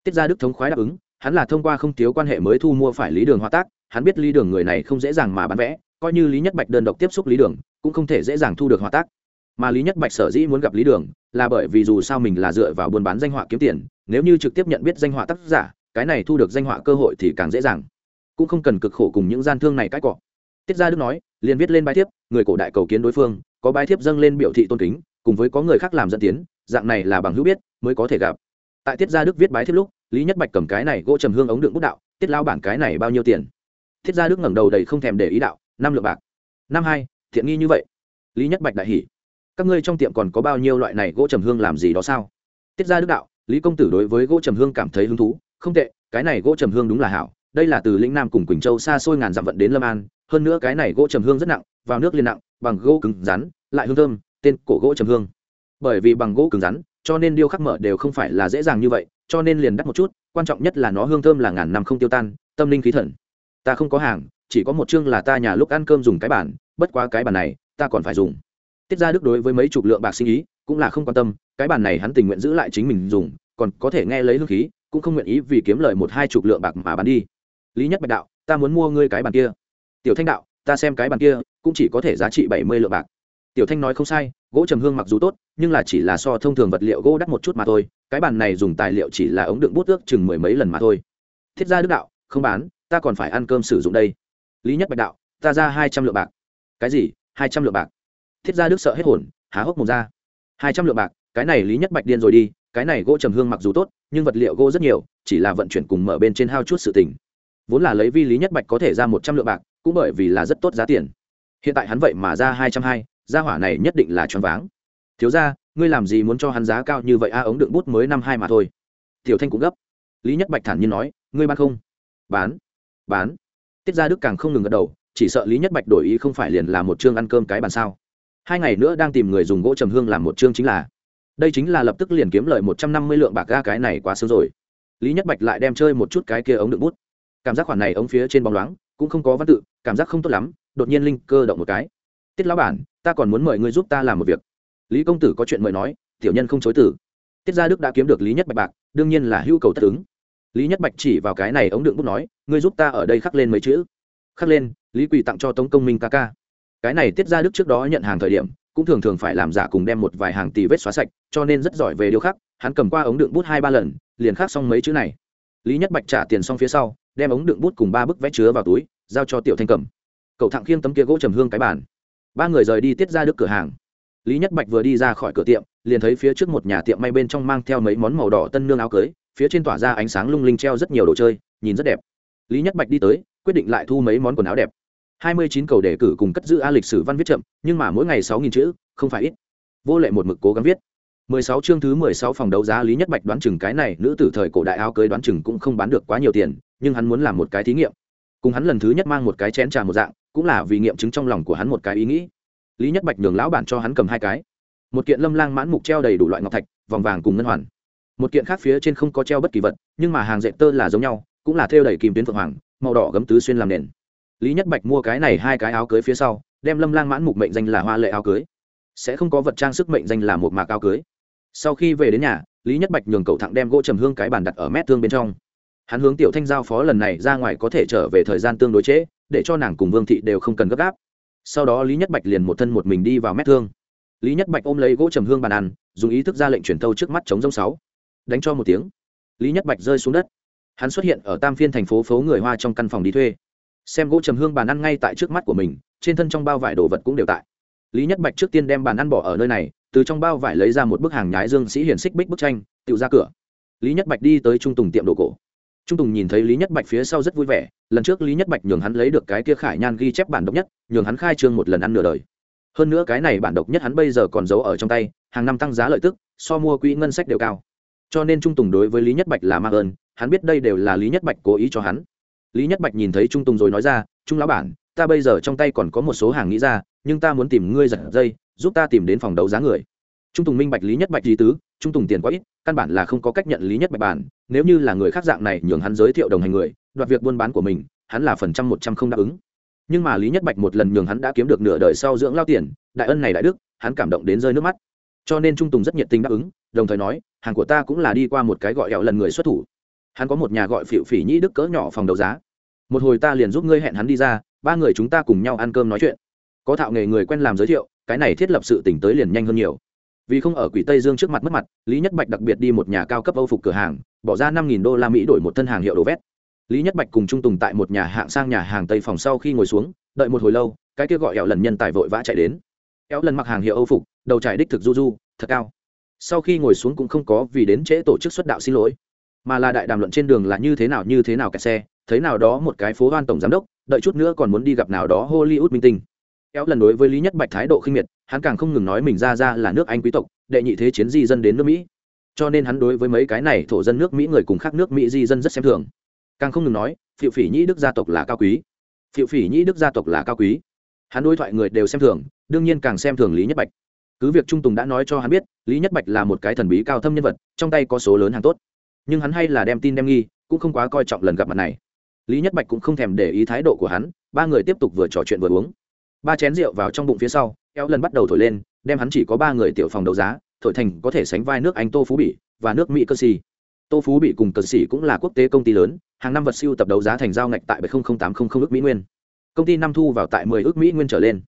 Tiết gia đức thống khoái đáp ứng, hắn là thông qua không thiếu quan hệ mới thu mua phải lý đường họa tác, hắn biết lý đường người này không dễ dàng mà bán vẽ coi như lý nhất bạch đơn độc tiếp xúc lý đường cũng không thể dễ dàng thu được hòa tác mà lý nhất bạch sở dĩ muốn gặp lý đường là bởi vì dù sao mình là dựa vào buôn bán danh họa kiếm tiền nếu như trực tiếp nhận biết danh họa tác giả cái này thu được danh họa cơ hội thì càng dễ dàng cũng không cần cực khổ cùng những gian thương này cãi cọ tiết gia đức nói liền viết lên bài thiếp người cổ đại cầu kiến đối phương có bài thiếp dâng lên biểu thị tôn kính cùng với có người khác làm dẫn tiến dạng này là bằng hữu biết mới có thể gặp tại tiết gia đức viết bài thiếp lúc lý nhất bạch cầm cái này gỗ trầm hương ống đựng bút đạo tiết lao bản cái này bao nhiêu tiền tiết gia đức ngẩng đầu đầy không thèm để ý đạo năm lượng bạc. Năm hai, thiện nghi như vậy. Lý nhất bạch đại hỉ. Các ngươi trong tiệm còn có bao nhiêu loại này gỗ trầm hương làm gì đó sao? Tiết gia đức đạo, lý công tử đối với gỗ trầm hương cảm thấy hứng thú. Không tệ, cái này gỗ trầm hương đúng là hảo. Đây là từ lĩnh nam cùng quỳnh châu xa xôi ngàn dặm vận đến lâm an. Hơn nữa cái này gỗ trầm hương rất nặng, vào nước liền nặng, bằng gỗ cứng rắn, lại hương thơm, tên cổ gỗ trầm hương. Bởi vì bằng gỗ cứng rắn, cho nên điêu khắc mở đều không phải là dễ dàng như vậy, cho nên liền đắt một chút, quan trọng nhất là nó hương thơm là ngàn năm không tiêu tan, tâm linh khí thần. Ta không có hàng chỉ có một chương là ta nhà lúc ăn cơm dùng cái bản bất quá cái bản này, ta còn phải dùng. Tiết ra đức đối với mấy chục lượng bạc sinh ý, cũng là không quan tâm, cái bản này hắn tình nguyện giữ lại chính mình dùng, còn có thể nghe lấy hương khí, cũng không nguyện ý vì kiếm lời một hai chục lượng bạc mà bán đi. Lý nhất bạch đạo, ta muốn mua ngươi cái bàn kia. Tiểu thanh đạo, ta xem cái bàn kia, cũng chỉ có thể giá trị bảy mươi lượng bạc. Tiểu thanh nói không sai, gỗ trầm hương mặc dù tốt, nhưng là chỉ là so thông thường vật liệu gỗ đắt một chút mà thôi, cái bàn này dùng tài liệu chỉ là ống đựng bút ước chừng mười mấy lần mà thôi. Thiết gia đức đạo, không bán, ta còn phải ăn cơm sử dụng đây lý nhất bạch đạo, ta ra hai trăm lượng bạc. Cái gì? Hai trăm lượng bạc? Thiết gia đức sợ hết hồn, há hốc mồm ra. Hai trăm lượng bạc, cái này lý nhất bạch điên rồi đi, cái này gỗ trầm hương mặc dù tốt, nhưng vật liệu gỗ rất nhiều, chỉ là vận chuyển cùng mở bên trên hao chút sự tình. Vốn là lấy vi lý nhất bạch có thể ra một trăm lượng bạc, cũng bởi vì là rất tốt giá tiền. Hiện tại hắn vậy mà ra hai trăm hai, gia hỏa này nhất định là choáng váng. Thiếu ra ngươi làm gì muốn cho hắn giá cao như vậy a, ống đựng bút mới năm hai mà thôi. Tiểu thanh cũng gấp. Lý nhất bạch thản nhiên nói, ngươi bán không? Bán. Bán tiết gia đức càng không ngừng gật đầu, chỉ sợ lý nhất bạch đổi ý không phải liền là một chương ăn cơm cái bàn sao. Hai ngày nữa đang tìm người dùng gỗ trầm hương làm một chương chính là, đây chính là lập tức liền kiếm lợi một trăm năm mươi lượng bạc ga cái này quá sớm rồi. Lý nhất bạch lại đem chơi một chút cái kia ống đựng bút. Cảm giác khoản này ống phía trên bóng loáng, cũng không có văn tự, cảm giác không tốt lắm, đột nhiên linh cơ động một cái. Tiết lão bản, ta còn muốn mời ngươi giúp ta làm một việc. Lý công tử có chuyện mời nói, tiểu nhân không chối tử tiết gia đức đã kiếm được lý nhất bạch bạc, đương nhiên là hưu cầu tất ứng lý nhất bạch chỉ vào cái này ống đựng bút nói, ngươi giúp ta ở đây khắc lên mấy chữ. Khắc lên, lý quỳ tặng cho tống công minh ca ca. Cái này tiết gia đức trước đó nhận hàng thời điểm, cũng thường thường phải làm giả cùng đem một vài hàng tì vết xóa sạch, cho nên rất giỏi về điều khắc, hắn cầm qua ống đựng bút hai ba lần, liền khắc xong mấy chữ này. Lý nhất bạch trả tiền xong phía sau, đem ống đựng bút cùng ba bức vẽ chứa vào túi, giao cho tiểu thanh cầm. Cậu thẳng khiêng tấm kia gỗ trầm hương cái bàn. Ba người rời đi tiết ra đức cửa hàng. Lý nhất bạch vừa đi ra khỏi cửa tiệm, liền thấy phía trước một nhà tiệm may bên trong mang theo mấy món màu đỏ tân nương áo cưới phía trên tỏa ra ánh sáng lung linh treo rất nhiều đồ chơi, nhìn rất đẹp. Lý nhất bạch đi tới, quyết định lại thu mấy món quần áo đẹp. Hai mươi chín cầu đề cử cùng cất giữ a lịch sử văn viết chậm, nhưng mà mỗi ngày sáu nghìn chữ, không phải ít. Vô lệ một mực cố gắng viết. mười sáu chương thứ mười sáu phòng đấu giá, lý nhất bạch đoán chừng cái này, nữ tử thời cổ đại áo cưới đoán chừng cũng không bán được quá nhiều tiền, nhưng hắn muốn làm một cái thí nghiệm. Cùng hắn lần thứ nhất mang một cái chén trà một dạng, cũng là vì nghiệm chứng trong lòng của hắn một cái ý nghĩ. Lý nhất bạch nhường lão bản cho hắn cầm hai cái. Một kiện lâm lang mãn mục treo đầy đủ loại ngọc thạch, vòng vàng cùng ngân hoàn một kiện khác phía trên không có treo bất kỳ vật, nhưng mà hàng dệt tơ là giống nhau, cũng là thêu đầy kìm tuyến phượng hoàng, màu đỏ gấm tứ xuyên làm nền. Lý nhất bạch mua cái này hai cái áo cưới phía sau, đem lâm lang mãn mục mệnh danh là hoa lệ áo cưới. Sẽ không có vật trang sức mệnh danh là một mạc áo cưới. Sau khi về đến nhà, lý nhất bạch nhường cậu thẳng đem gỗ trầm hương cái bàn đặt ở mét thương bên trong. Hắn hướng tiểu thanh giao phó lần này ra ngoài có thể trở về thời gian tương đối trễ, để cho nàng cùng vương thị đều không cần gấp gáp. Sau đó lý nhất bạch liền một thân một mình đi vào mét thương. Lý nhất bạch ôm lấy gỗ trầm hương bàn ăn, dùng ý thức ra lệnh chuyển tâu trước mắt chống rông sáu đánh cho một tiếng. Lý nhất bạch rơi xuống đất. Hắn xuất hiện ở tam phiên thành phố phố người hoa trong căn phòng đi thuê. Xem gỗ trầm hương bàn ăn ngay tại trước mắt của mình, trên thân trong bao vải đồ vật cũng đều tại. Lý nhất bạch trước tiên đem bàn ăn bỏ ở nơi này, từ trong bao vải lấy ra một bức hàng nhái dương sĩ hiển xích bích bức tranh, tự ra cửa. Lý nhất bạch đi tới trung tùng tiệm đồ cổ. Trung tùng nhìn thấy lý nhất bạch phía sau rất vui vẻ, lần trước lý nhất bạch nhường hắn lấy được cái kia khải nhan ghi chép bản độc nhất, nhường hắn khai trương một lần ăn nửa đời. Hơn nữa cái này bản độc nhất hắn bây giờ còn giấu ở trong tay, hàng năm tăng giá lợi tức, so mua quỹ ngân sách đều cao cho nên trung tùng đối với lý nhất bạch là mạc ơn, hắn biết đây đều là lý nhất bạch cố ý cho hắn. Lý nhất bạch nhìn thấy trung tùng rồi nói ra, trung lão bản, ta bây giờ trong tay còn có một số hàng nghĩ ra, nhưng ta muốn tìm ngươi giật dây, giúp ta tìm đến phòng đấu giá người. Trung tùng minh bạch lý nhất bạch lý tứ, trung tùng tiền quá ít, căn bản là không có cách nhận lý nhất bạch bản, nếu như là người khác dạng này nhường hắn giới thiệu đồng hành người, đoạt việc buôn bán của mình, hắn là phần trăm một trăm không đáp ứng. Nhưng mà lý nhất bạch một lần nhường hắn đã kiếm được nửa đời sau dưỡng lao tiền, đại ân này đại đức, hắn cảm động đến rơi nước mắt cho nên trung tùng rất nhiệt tình đáp ứng, đồng thời nói, hàng của ta cũng là đi qua một cái gọi ẹo lần người xuất thủ. Hắn có một nhà gọi phịu phỉ nhĩ đức cỡ nhỏ phòng đấu giá. Một hồi ta liền giúp ngươi hẹn hắn đi ra, ba người chúng ta cùng nhau ăn cơm nói chuyện. Có thạo nghề người quen làm giới thiệu, cái này thiết lập sự tỉnh tới liền nhanh hơn nhiều. Vì không ở quỷ tây dương trước mặt mất mặt, lý nhất bạch đặc biệt đi một nhà cao cấp âu phục cửa hàng, bỏ ra năm đô la mỹ đổi một thân hàng hiệu đồ vét. Lý nhất bạch cùng trung tùng tại một nhà hạng sang nhà hàng tây phòng sau khi ngồi xuống, đợi một hồi lâu, cái kia gọi ẹo lần nhân tài vội vã chạy đến éo lần mặc hàng hiệu âu phục, đầu trải đích thực du du, thật cao. Sau khi ngồi xuống cũng không có vì đến trễ tổ chức xuất đạo xin lỗi, mà là đại đàm luận trên đường là như thế nào, như thế nào kẹt xe, thấy nào đó một cái phố hoan tổng giám đốc, đợi chút nữa còn muốn đi gặp nào đó hollywood minh tinh. Éo lần đối với lý nhất bạch thái độ khinh miệt, hắn càng không ngừng nói mình ra ra là nước anh quý tộc, đệ nhị thế chiến di dân đến nước mỹ. Cho nên hắn đối với mấy cái này thổ dân nước mỹ người cùng khác nước mỹ di dân rất xem thường. Càng không ngừng nói, phiệu phỉ nhĩ đức gia tộc là cao quý. Phiệu phỉ nhĩ đức gia tộc là cao quý. Hắn đối thoại người đều xem thường đương nhiên càng xem thường lý nhất bạch. Cứ việc trung tùng đã nói cho hắn biết, lý nhất bạch là một cái thần bí cao thâm nhân vật, trong tay có số lớn hàng tốt. Nhưng hắn hay là đem tin đem nghi, cũng không quá coi trọng lần gặp mặt này. Lý nhất bạch cũng không thèm để ý thái độ của hắn, ba người tiếp tục vừa trò chuyện vừa uống. Ba chén rượu vào trong bụng phía sau, eo lần bắt đầu thổi lên, đem hắn chỉ có ba người tiểu phòng đấu giá, thổi thành có thể sánh vai nước anh tô phú bỉ và nước mỹ cơ xì tô phú Bỉ cùng cơ xì cũng là quốc tế công ty lớn, hàng năm vật siêu tập đấu giá thành giao ngạch tại bảy tám trăm linh ước mỹ nguyên. Công ty năm thu vào tại mười ước mỹ nguyên trở lên.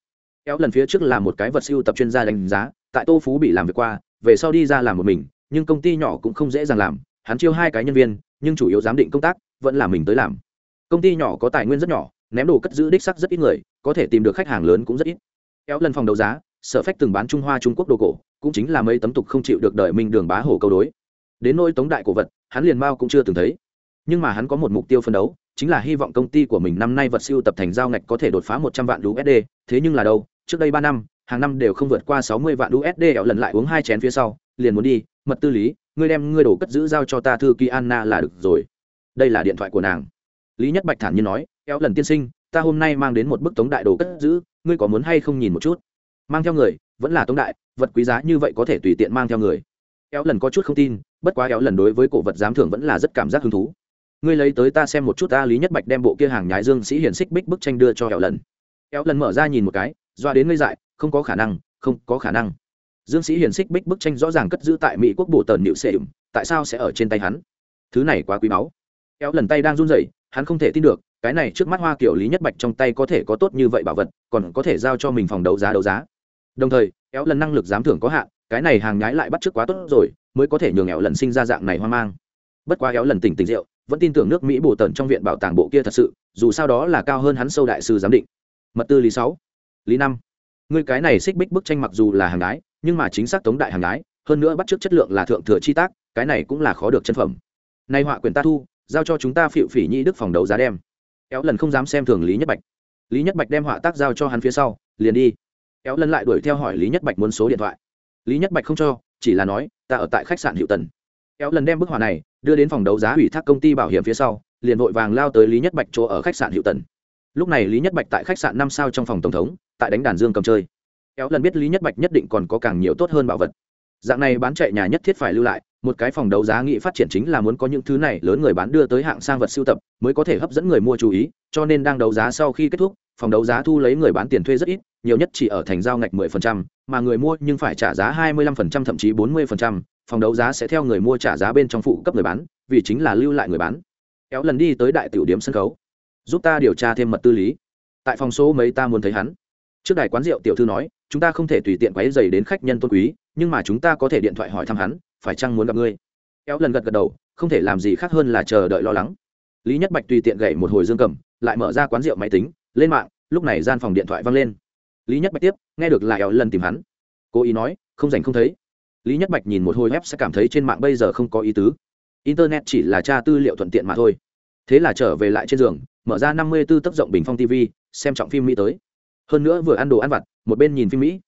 Éo lần phía trước là một cái vật siêu tập chuyên gia đánh giá, tại tô phú bị làm việc qua, về sau đi ra làm một mình, nhưng công ty nhỏ cũng không dễ dàng làm, hắn chiêu hai cái nhân viên, nhưng chủ yếu giám định công tác, vẫn là mình tới làm. Công ty nhỏ có tài nguyên rất nhỏ, ném đồ cất giữ đích sắc rất ít người, có thể tìm được khách hàng lớn cũng rất ít. Éo lần phòng đấu giá, sở phách từng bán trung hoa trung quốc đồ cổ, cũng chính là mấy tấm tục không chịu được đợi minh đường bá hổ câu đối. Đến nỗi tống đại cổ vật, hắn liền mao cũng chưa từng thấy. Nhưng mà hắn có một mục tiêu phân đấu, chính là hy vọng công ty của mình năm nay vật siêu tập thành giao ngạch có thể đột phá một trăm vạn usd thế nhưng là đâu trước đây ba năm, hàng năm đều không vượt qua sáu mươi vạn usd ẻo lần lại uống hai chén phía sau, liền muốn đi, mật tư lý, ngươi đem ngươi đồ cất giữ giao cho ta thư ký anna là được rồi. Đây là điện thoại của nàng. Lý nhất bạch thản nhiên nói éo lần tiên sinh, ta hôm nay mang đến một bức tống đại đồ cất giữ, ngươi có muốn hay không nhìn một chút? Mang theo người, vẫn là tống đại, vật quý giá như vậy có thể tùy tiện mang theo người. Éo lần có chút không tin, bất quá éo lần đối với cổ vật giám thưởng vẫn là rất cảm giác hứng thú. Ngươi lấy tới ta xem một chút ta, lý nhất bạch đem bộ kia hàng nhái dương sĩ hiển xích bích bức tranh đưa cho éo lần. Éo lần mở ra nhìn một cái doa đến ngây dại, không có khả năng, không có khả năng. Dương sĩ hiển xích bích bức tranh rõ ràng cất giữ tại mỹ quốc bộ tần nịu xệ tại sao sẽ ở trên tay hắn? Thứ này quá quý báu. Éo lần tay đang run rẩy, hắn không thể tin được, cái này trước mắt hoa kiểu lý nhất bạch trong tay có thể có tốt như vậy bảo vật, còn có thể giao cho mình phòng đấu giá đấu giá. Đồng thời éo lần năng lực giám thưởng có hạn, cái này hàng nhái lại bắt trước quá tốt rồi, mới có thể nhường éo lần sinh ra dạng này hoang mang. Bất quá éo lần tỉnh tỉnh rượu, vẫn tin tưởng nước mỹ bổ tần trong viện bảo tàng bộ kia thật sự, dù sao đó là cao hơn hắn sâu đại sư giám định. Mật tư lý sáu lý năm. Người cái này xích bích bức tranh mặc dù là hàng đái, nhưng mà chính xác tống đại hàng đái, hơn nữa bắt trước chất lượng là thượng thừa chi tác, cái này cũng là khó được chân phẩm. Nay họa quyền ta thu, giao cho chúng ta phịu phỉ nhi đức phòng đấu giá đem. Éo lần không dám xem thường lý nhất bạch. Lý nhất bạch đem họa tác giao cho hắn phía sau, liền đi. Éo lần lại đuổi theo hỏi lý nhất bạch muốn số điện thoại. Lý nhất bạch không cho, chỉ là nói, ta ở tại khách sạn hiệu tần. Éo lần đem bức họa này đưa đến phòng đấu giá ủy thác công ty bảo hiểm phía sau, liền vội vàng lao tới lý nhất bạch chỗ ở khách sạn hiệu tần. Lúc này lý nhất bạch tại khách sạn năm sao trong phòng tổng thống tại đánh đàn dương cầm chơi. Kéo lần biết lý nhất bạch nhất định còn có càng nhiều tốt hơn bảo vật. Dạng này bán chạy nhà nhất thiết phải lưu lại một cái phòng đấu giá nghị phát triển chính là muốn có những thứ này lớn người bán đưa tới hạng sang vật sưu tập mới có thể hấp dẫn người mua chú ý cho nên đang đấu giá sau khi kết thúc phòng đấu giá thu lấy người bán tiền thuê rất ít nhiều nhất chỉ ở thành giao ngạch 10%, mà người mua nhưng phải trả giá 25% thậm chí 40%, phòng đấu giá sẽ theo người mua trả giá bên trong phụ cấp người bán vì chính là lưu lại người bán. Kéo lần đi tới đại tiểu điểm sân khấu giúp ta điều tra thêm mật tư lý. Tại phòng số mấy ta muốn thấy hắn trước đài quán rượu tiểu thư nói, chúng ta không thể tùy tiện quấy dày đến khách nhân tôn quý, nhưng mà chúng ta có thể điện thoại hỏi thăm hắn, phải chăng muốn gặp ngươi? Kéo lần gật gật đầu, không thể làm gì khác hơn là chờ đợi lo lắng. Lý nhất bạch tùy tiện gậy một hồi dương cầm, lại mở ra quán rượu máy tính, lên mạng, lúc này gian phòng điện thoại văng lên. Lý nhất bạch tiếp, nghe được lại kéo lần tìm hắn. Cố ý nói, không dành không thấy. Lý nhất bạch nhìn một hồi web sẽ cảm thấy trên mạng bây giờ không có ý tứ. Internet chỉ là tra tư liệu thuận tiện mà thôi. Thế là trở về lại trên giường, mở ra năm mươi b ố tấc rộng bình phong tv xem trọng phim mỹ tới hơn nữa vừa ăn đồ ăn vặt, một bên nhìn phim mỹ.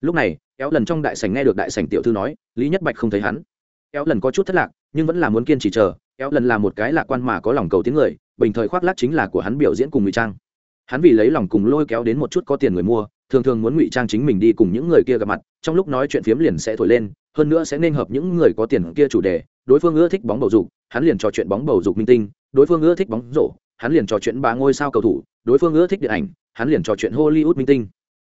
Lúc này, éo lần trong đại sảnh nghe được đại sảnh tiểu thư nói, lý nhất bạch không thấy hắn. Éo lần có chút thất lạc, nhưng vẫn là muốn kiên trì chờ. Éo lần là một cái lạc quan mà có lòng cầu tiếng người, bình thời khoác lác chính là của hắn biểu diễn cùng ngụy trang. Hắn vì lấy lòng cùng lôi kéo đến một chút có tiền người mua, thường thường muốn ngụy trang chính mình đi cùng những người kia gặp mặt, trong lúc nói chuyện phiếm liền sẽ thổi lên, hơn nữa sẽ nên hợp những người có tiền kia chủ đề, đối phương ưa thích bóng bầu dục, hắn liền trò chuyện bóng bầu dục minh tinh, đối phương ưa thích bóng rổ, hắn liền trò chuyện ba ngôi sao cầu thủ đối phương ưa thích điện ảnh, hắn liền trò chuyện hollywood minh tinh.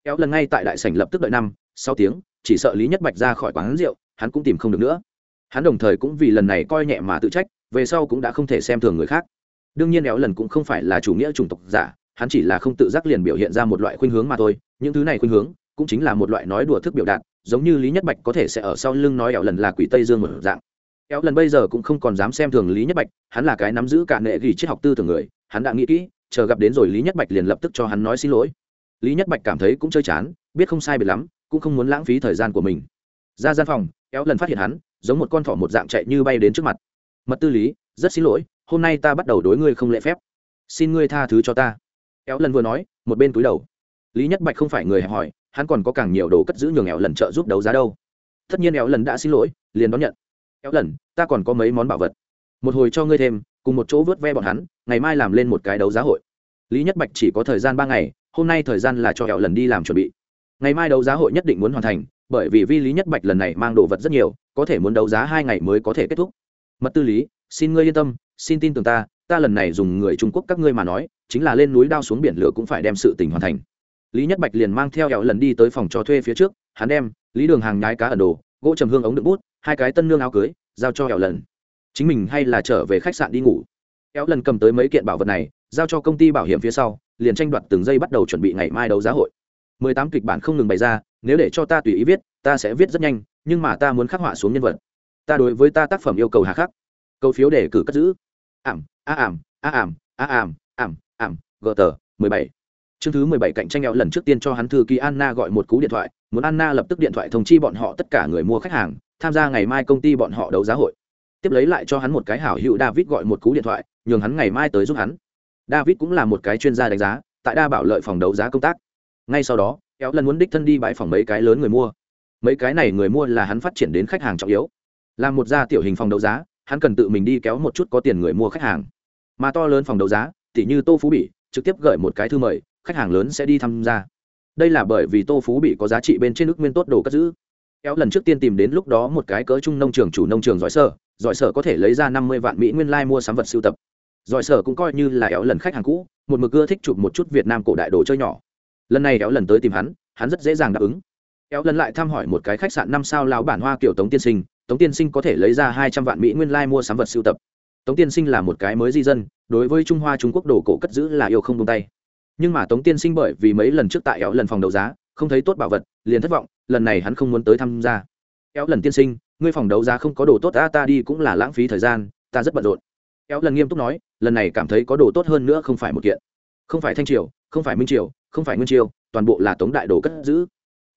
Kéo lần ngay tại đại sảnh lập tức đợi năm, sau tiếng, chỉ sợ lý nhất bạch ra khỏi quán rượu, hắn cũng tìm không được nữa. Hắn đồng thời cũng vì lần này coi nhẹ mà tự trách, về sau cũng đã không thể xem thường người khác. Đương nhiên éo lần cũng không phải là chủ nghĩa chủng tộc giả, hắn chỉ là không tự giác liền biểu hiện ra một loại khuynh hướng mà thôi, những thứ này khuynh hướng cũng chính là một loại nói đùa thức biểu đạt, giống như lý nhất bạch có thể sẽ ở sau lưng nói éo lần là quỷ tây dương một dạng. Éo lần bây giờ cũng không còn dám xem thường lý nhất bạch, hắn là cái nắm giữ cả nệ ghi triết học tư tưởng người, hắn đã nghĩ kỹ chờ gặp đến rồi lý nhất bạch liền lập tức cho hắn nói xin lỗi lý nhất bạch cảm thấy cũng chơi chán biết không sai biệt lắm cũng không muốn lãng phí thời gian của mình ra gian phòng éo lần phát hiện hắn giống một con thỏ một dạng chạy như bay đến trước mặt mật tư lý rất xin lỗi hôm nay ta bắt đầu đối ngươi không lễ phép xin ngươi tha thứ cho ta éo lần vừa nói một bên túi đầu lý nhất bạch không phải người hẹp hỏi, hắn còn có càng nhiều đồ cất giữ nhường éo lần trợ giúp đấu giá đâu tất nhiên éo lần đã xin lỗi liền đón nhận éo lần ta còn có mấy món bảo vật một hồi cho ngươi thêm cùng một chỗ vớt ve bọn hắn, ngày mai làm lên một cái đấu giá hội. Lý nhất bạch chỉ có thời gian ba ngày, hôm nay thời gian là cho hẹo lần đi làm chuẩn bị. Ngày mai đấu giá hội nhất định muốn hoàn thành, bởi vì vi lý nhất bạch lần này mang đồ vật rất nhiều, có thể muốn đấu giá hai ngày mới có thể kết thúc. Mật tư lý, xin ngươi yên tâm, xin tin tưởng ta ta lần này dùng người trung quốc các ngươi mà nói, chính là lên núi đao xuống biển lửa cũng phải đem sự tình hoàn thành. Lý nhất bạch liền mang theo hẹo lần đi tới phòng cho thuê phía trước, hắn đem lý đường hàng nhái cá ở đồ, gỗ trầm hương ống đựng bút, hai cái tân nương áo cưới, giao cho hẹo lần chính mình hay là trở về khách sạn đi ngủ. Kéo lần cầm tới mấy kiện bảo vật này, giao cho công ty bảo hiểm phía sau, liền tranh đoạt từng giây bắt đầu chuẩn bị ngày mai đấu giá hội. Mười tám kịch bản không ngừng bày ra, nếu để cho ta tùy ý viết, ta sẽ viết rất nhanh, nhưng mà ta muốn khắc họa xuống nhân vật. Ta đối với ta tác phẩm yêu cầu hà khắc. Câu phiếu để cử cất giữ. Ảm, a ảm a ảm a ảm ảm ảm, gờ tờ, mười bảy. Chương thứ mười bảy cạnh tranh eo lần trước tiên cho hắn thư ký anna gọi một cú điện thoại, muốn anna lập tức điện thoại thông chi bọn họ tất cả người mua khách hàng, tham gia ngày mai công ty bọn họ đấu giá hội tiếp lấy lại cho hắn một cái hảo hữu david gọi một cú điện thoại, nhường hắn ngày mai tới giúp hắn. David cũng là một cái chuyên gia đánh giá, tại đa bảo lợi phòng đấu giá công tác. Ngay sau đó, kéo lần muốn đích thân đi bãi phòng mấy cái lớn người mua. Mấy cái này người mua là hắn phát triển đến khách hàng trọng yếu. Là một gia tiểu hình phòng đấu giá, hắn cần tự mình đi kéo một chút có tiền người mua khách hàng. Mà to lớn phòng đấu giá, tỉ như tô phú bỉ, trực tiếp gửi một cái thư mời, khách hàng lớn sẽ đi tham gia. Đây là bởi vì tô phú bị có giá trị bên trên nước nguyên tốt đồ cất giữ kéo lần trước tiên tìm đến lúc đó một cái cỡ trung nông trường chủ nông trường giỏi sở giỏi sở có thể lấy ra năm mươi vạn mỹ nguyên lai mua sắm vật sưu tập. Giỏi sở cũng coi như là éo lần khách hàng cũ, một mực ưa thích chụp một chút việt nam cổ đại đồ chơi nhỏ. Lần này éo lần tới tìm hắn hắn rất dễ dàng đáp ứng. Éo lần lại thăm hỏi một cái khách sạn năm sao lão bản hoa kiểu tống tiên sinh, tống tiên sinh có thể lấy ra hai trăm vạn mỹ nguyên lai mua sắm vật sưu tập. Tống tiên sinh là một cái mới di dân, đối với trung hoa trung quốc đồ cổ cất giữ là yêu không tung tay. Nhưng mà tống tiên sinh bởi vì mấy lần trước tại éo lần phòng đấu giá không thấy tốt bảo vật, liền thất vọng, lần này hắn không muốn tới tham gia. Éo lần tiên sinh, ngươi phòng đấu giá không có đồ tốt, ta ta đi cũng là lãng phí thời gian, ta rất bận rộn. Éo lần nghiêm túc nói, lần này cảm thấy có đồ tốt hơn nữa không phải một kiện. Không phải thanh triều, không phải minh triều, không phải nguyên triều, toàn bộ là tống đại đồ cất giữ.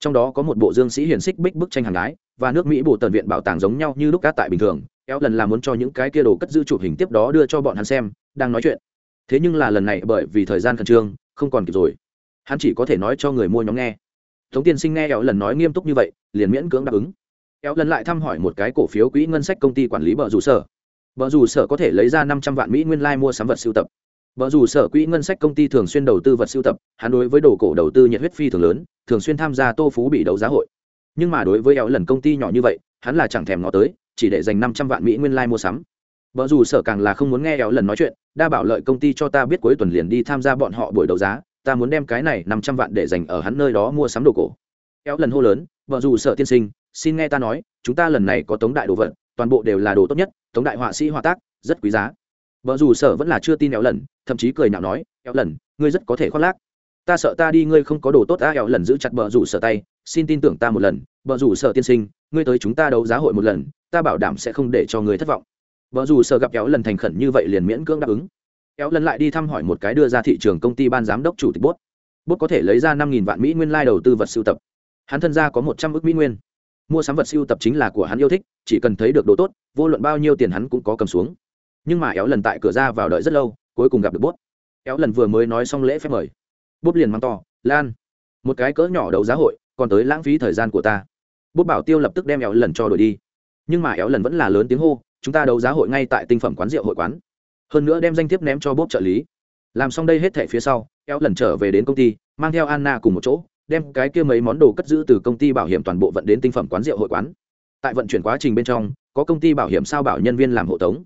Trong đó có một bộ dương sĩ hiển xích bích bức tranh hàng gái và nước mỹ bộ tần viện bảo tàng giống nhau như lúc cá tại bình thường. Éo lần là muốn cho những cái kia đồ cất giữ chụp hình tiếp đó đưa cho bọn hắn xem, đang nói chuyện. Thế nhưng là lần này bởi vì thời gian khẩn trương, không còn kịp rồi. Hắn chỉ có thể nói cho người mua nhóm nghe tống tiên sinh nghe éo lần nói nghiêm túc như vậy liền miễn cưỡng đáp ứng. Éo lần lại thăm hỏi một cái cổ phiếu quỹ ngân sách công ty quản lý bờ rủ sở. Bờ rủ sở có thể lấy ra năm trăm vạn mỹ nguyên lai mua sắm vật sưu tập. Bờ rủ sở quỹ ngân sách công ty thường xuyên đầu tư vật sưu tập hắn đối với đồ cổ đầu tư nhiệt huyết phi thường lớn thường xuyên tham gia tô phú bị đấu giá hội. Nhưng mà đối với éo lần công ty nhỏ như vậy hắn là chẳng thèm ngó tới chỉ để dành năm trăm vạn mỹ nguyên lai mua sắm. Bở dù sở càng là không muốn nghe éo lần nói chuyện, đa bảo lợi công ty cho ta biết cuối tuần liền đi tham gia bọn họ buổi đấu giá, ta muốn đem cái này năm trăm vạn để dành ở hắn nơi đó mua sắm đồ cổ. kéo lần hô lớn, vợ dù sợ tiên sinh, xin nghe ta nói, chúng ta lần này có tống đại đồ vật, toàn bộ đều là đồ tốt nhất, tống đại họa sĩ họa tác, rất quý giá. vợ dù sợ vẫn là chưa tin éo lần, thậm chí cười nhạo nói, éo lần, ngươi rất có thể khoác lác. Ta sợ ta đi ngươi không có đồ tốt á éo lần giữ chặt vợ rủ sợ tay, xin tin tưởng ta một lần, vợ rủ sợ tiên sinh, ngươi tới chúng ta đấu giá hội một lần, ta bảo đảm sẽ không để cho ngươi thất vọng vợ dù sợ gặp kéo lần thành khẩn như vậy liền miễn cưỡng đáp ứng kéo lần lại đi thăm hỏi một cái đưa ra thị trường công ty ban giám đốc chủ tịch bốt. Bốt có thể lấy ra năm nghìn vạn mỹ nguyên lai、like、đầu tư vật sưu tập. Hắn thân gia có một trăm ước mỹ nguyên. Mua sắm vật sưu tập chính là của hắn yêu thích, chỉ cần thấy được đồ tốt, vô luận bao nhiêu tiền hắn cũng có cầm xuống. Nhưng mà éo lần tại cửa ra vào đợi rất lâu, cuối cùng gặp được bốt. Éo lần vừa mới nói xong lễ phép mời. Bốt liền mắng to, lan, một cái cỡ nhỏ đấu giá hội, còn tới lãng phí thời gian của ta. Bốt bảo tiêu lập tức đem éo lần cho đổi đi. Nhưng mà éo lần vẫn là lớn tiếng hô, chúng ta đấu giá hội ngay tại tinh phẩm quán rượu hội quán hơn nữa đem danh thiếp ném cho bốp trợ lý. Làm xong đây hết thẻ phía sau eo lần trở về đến công ty, mang theo anna cùng một chỗ, đem cái kia mấy món đồ cất giữ từ công ty bảo hiểm toàn bộ vận đến tinh phẩm quán rượu hội quán. Tại vận chuyển quá trình bên trong, có công ty bảo hiểm sao bảo nhân viên làm hộ tống.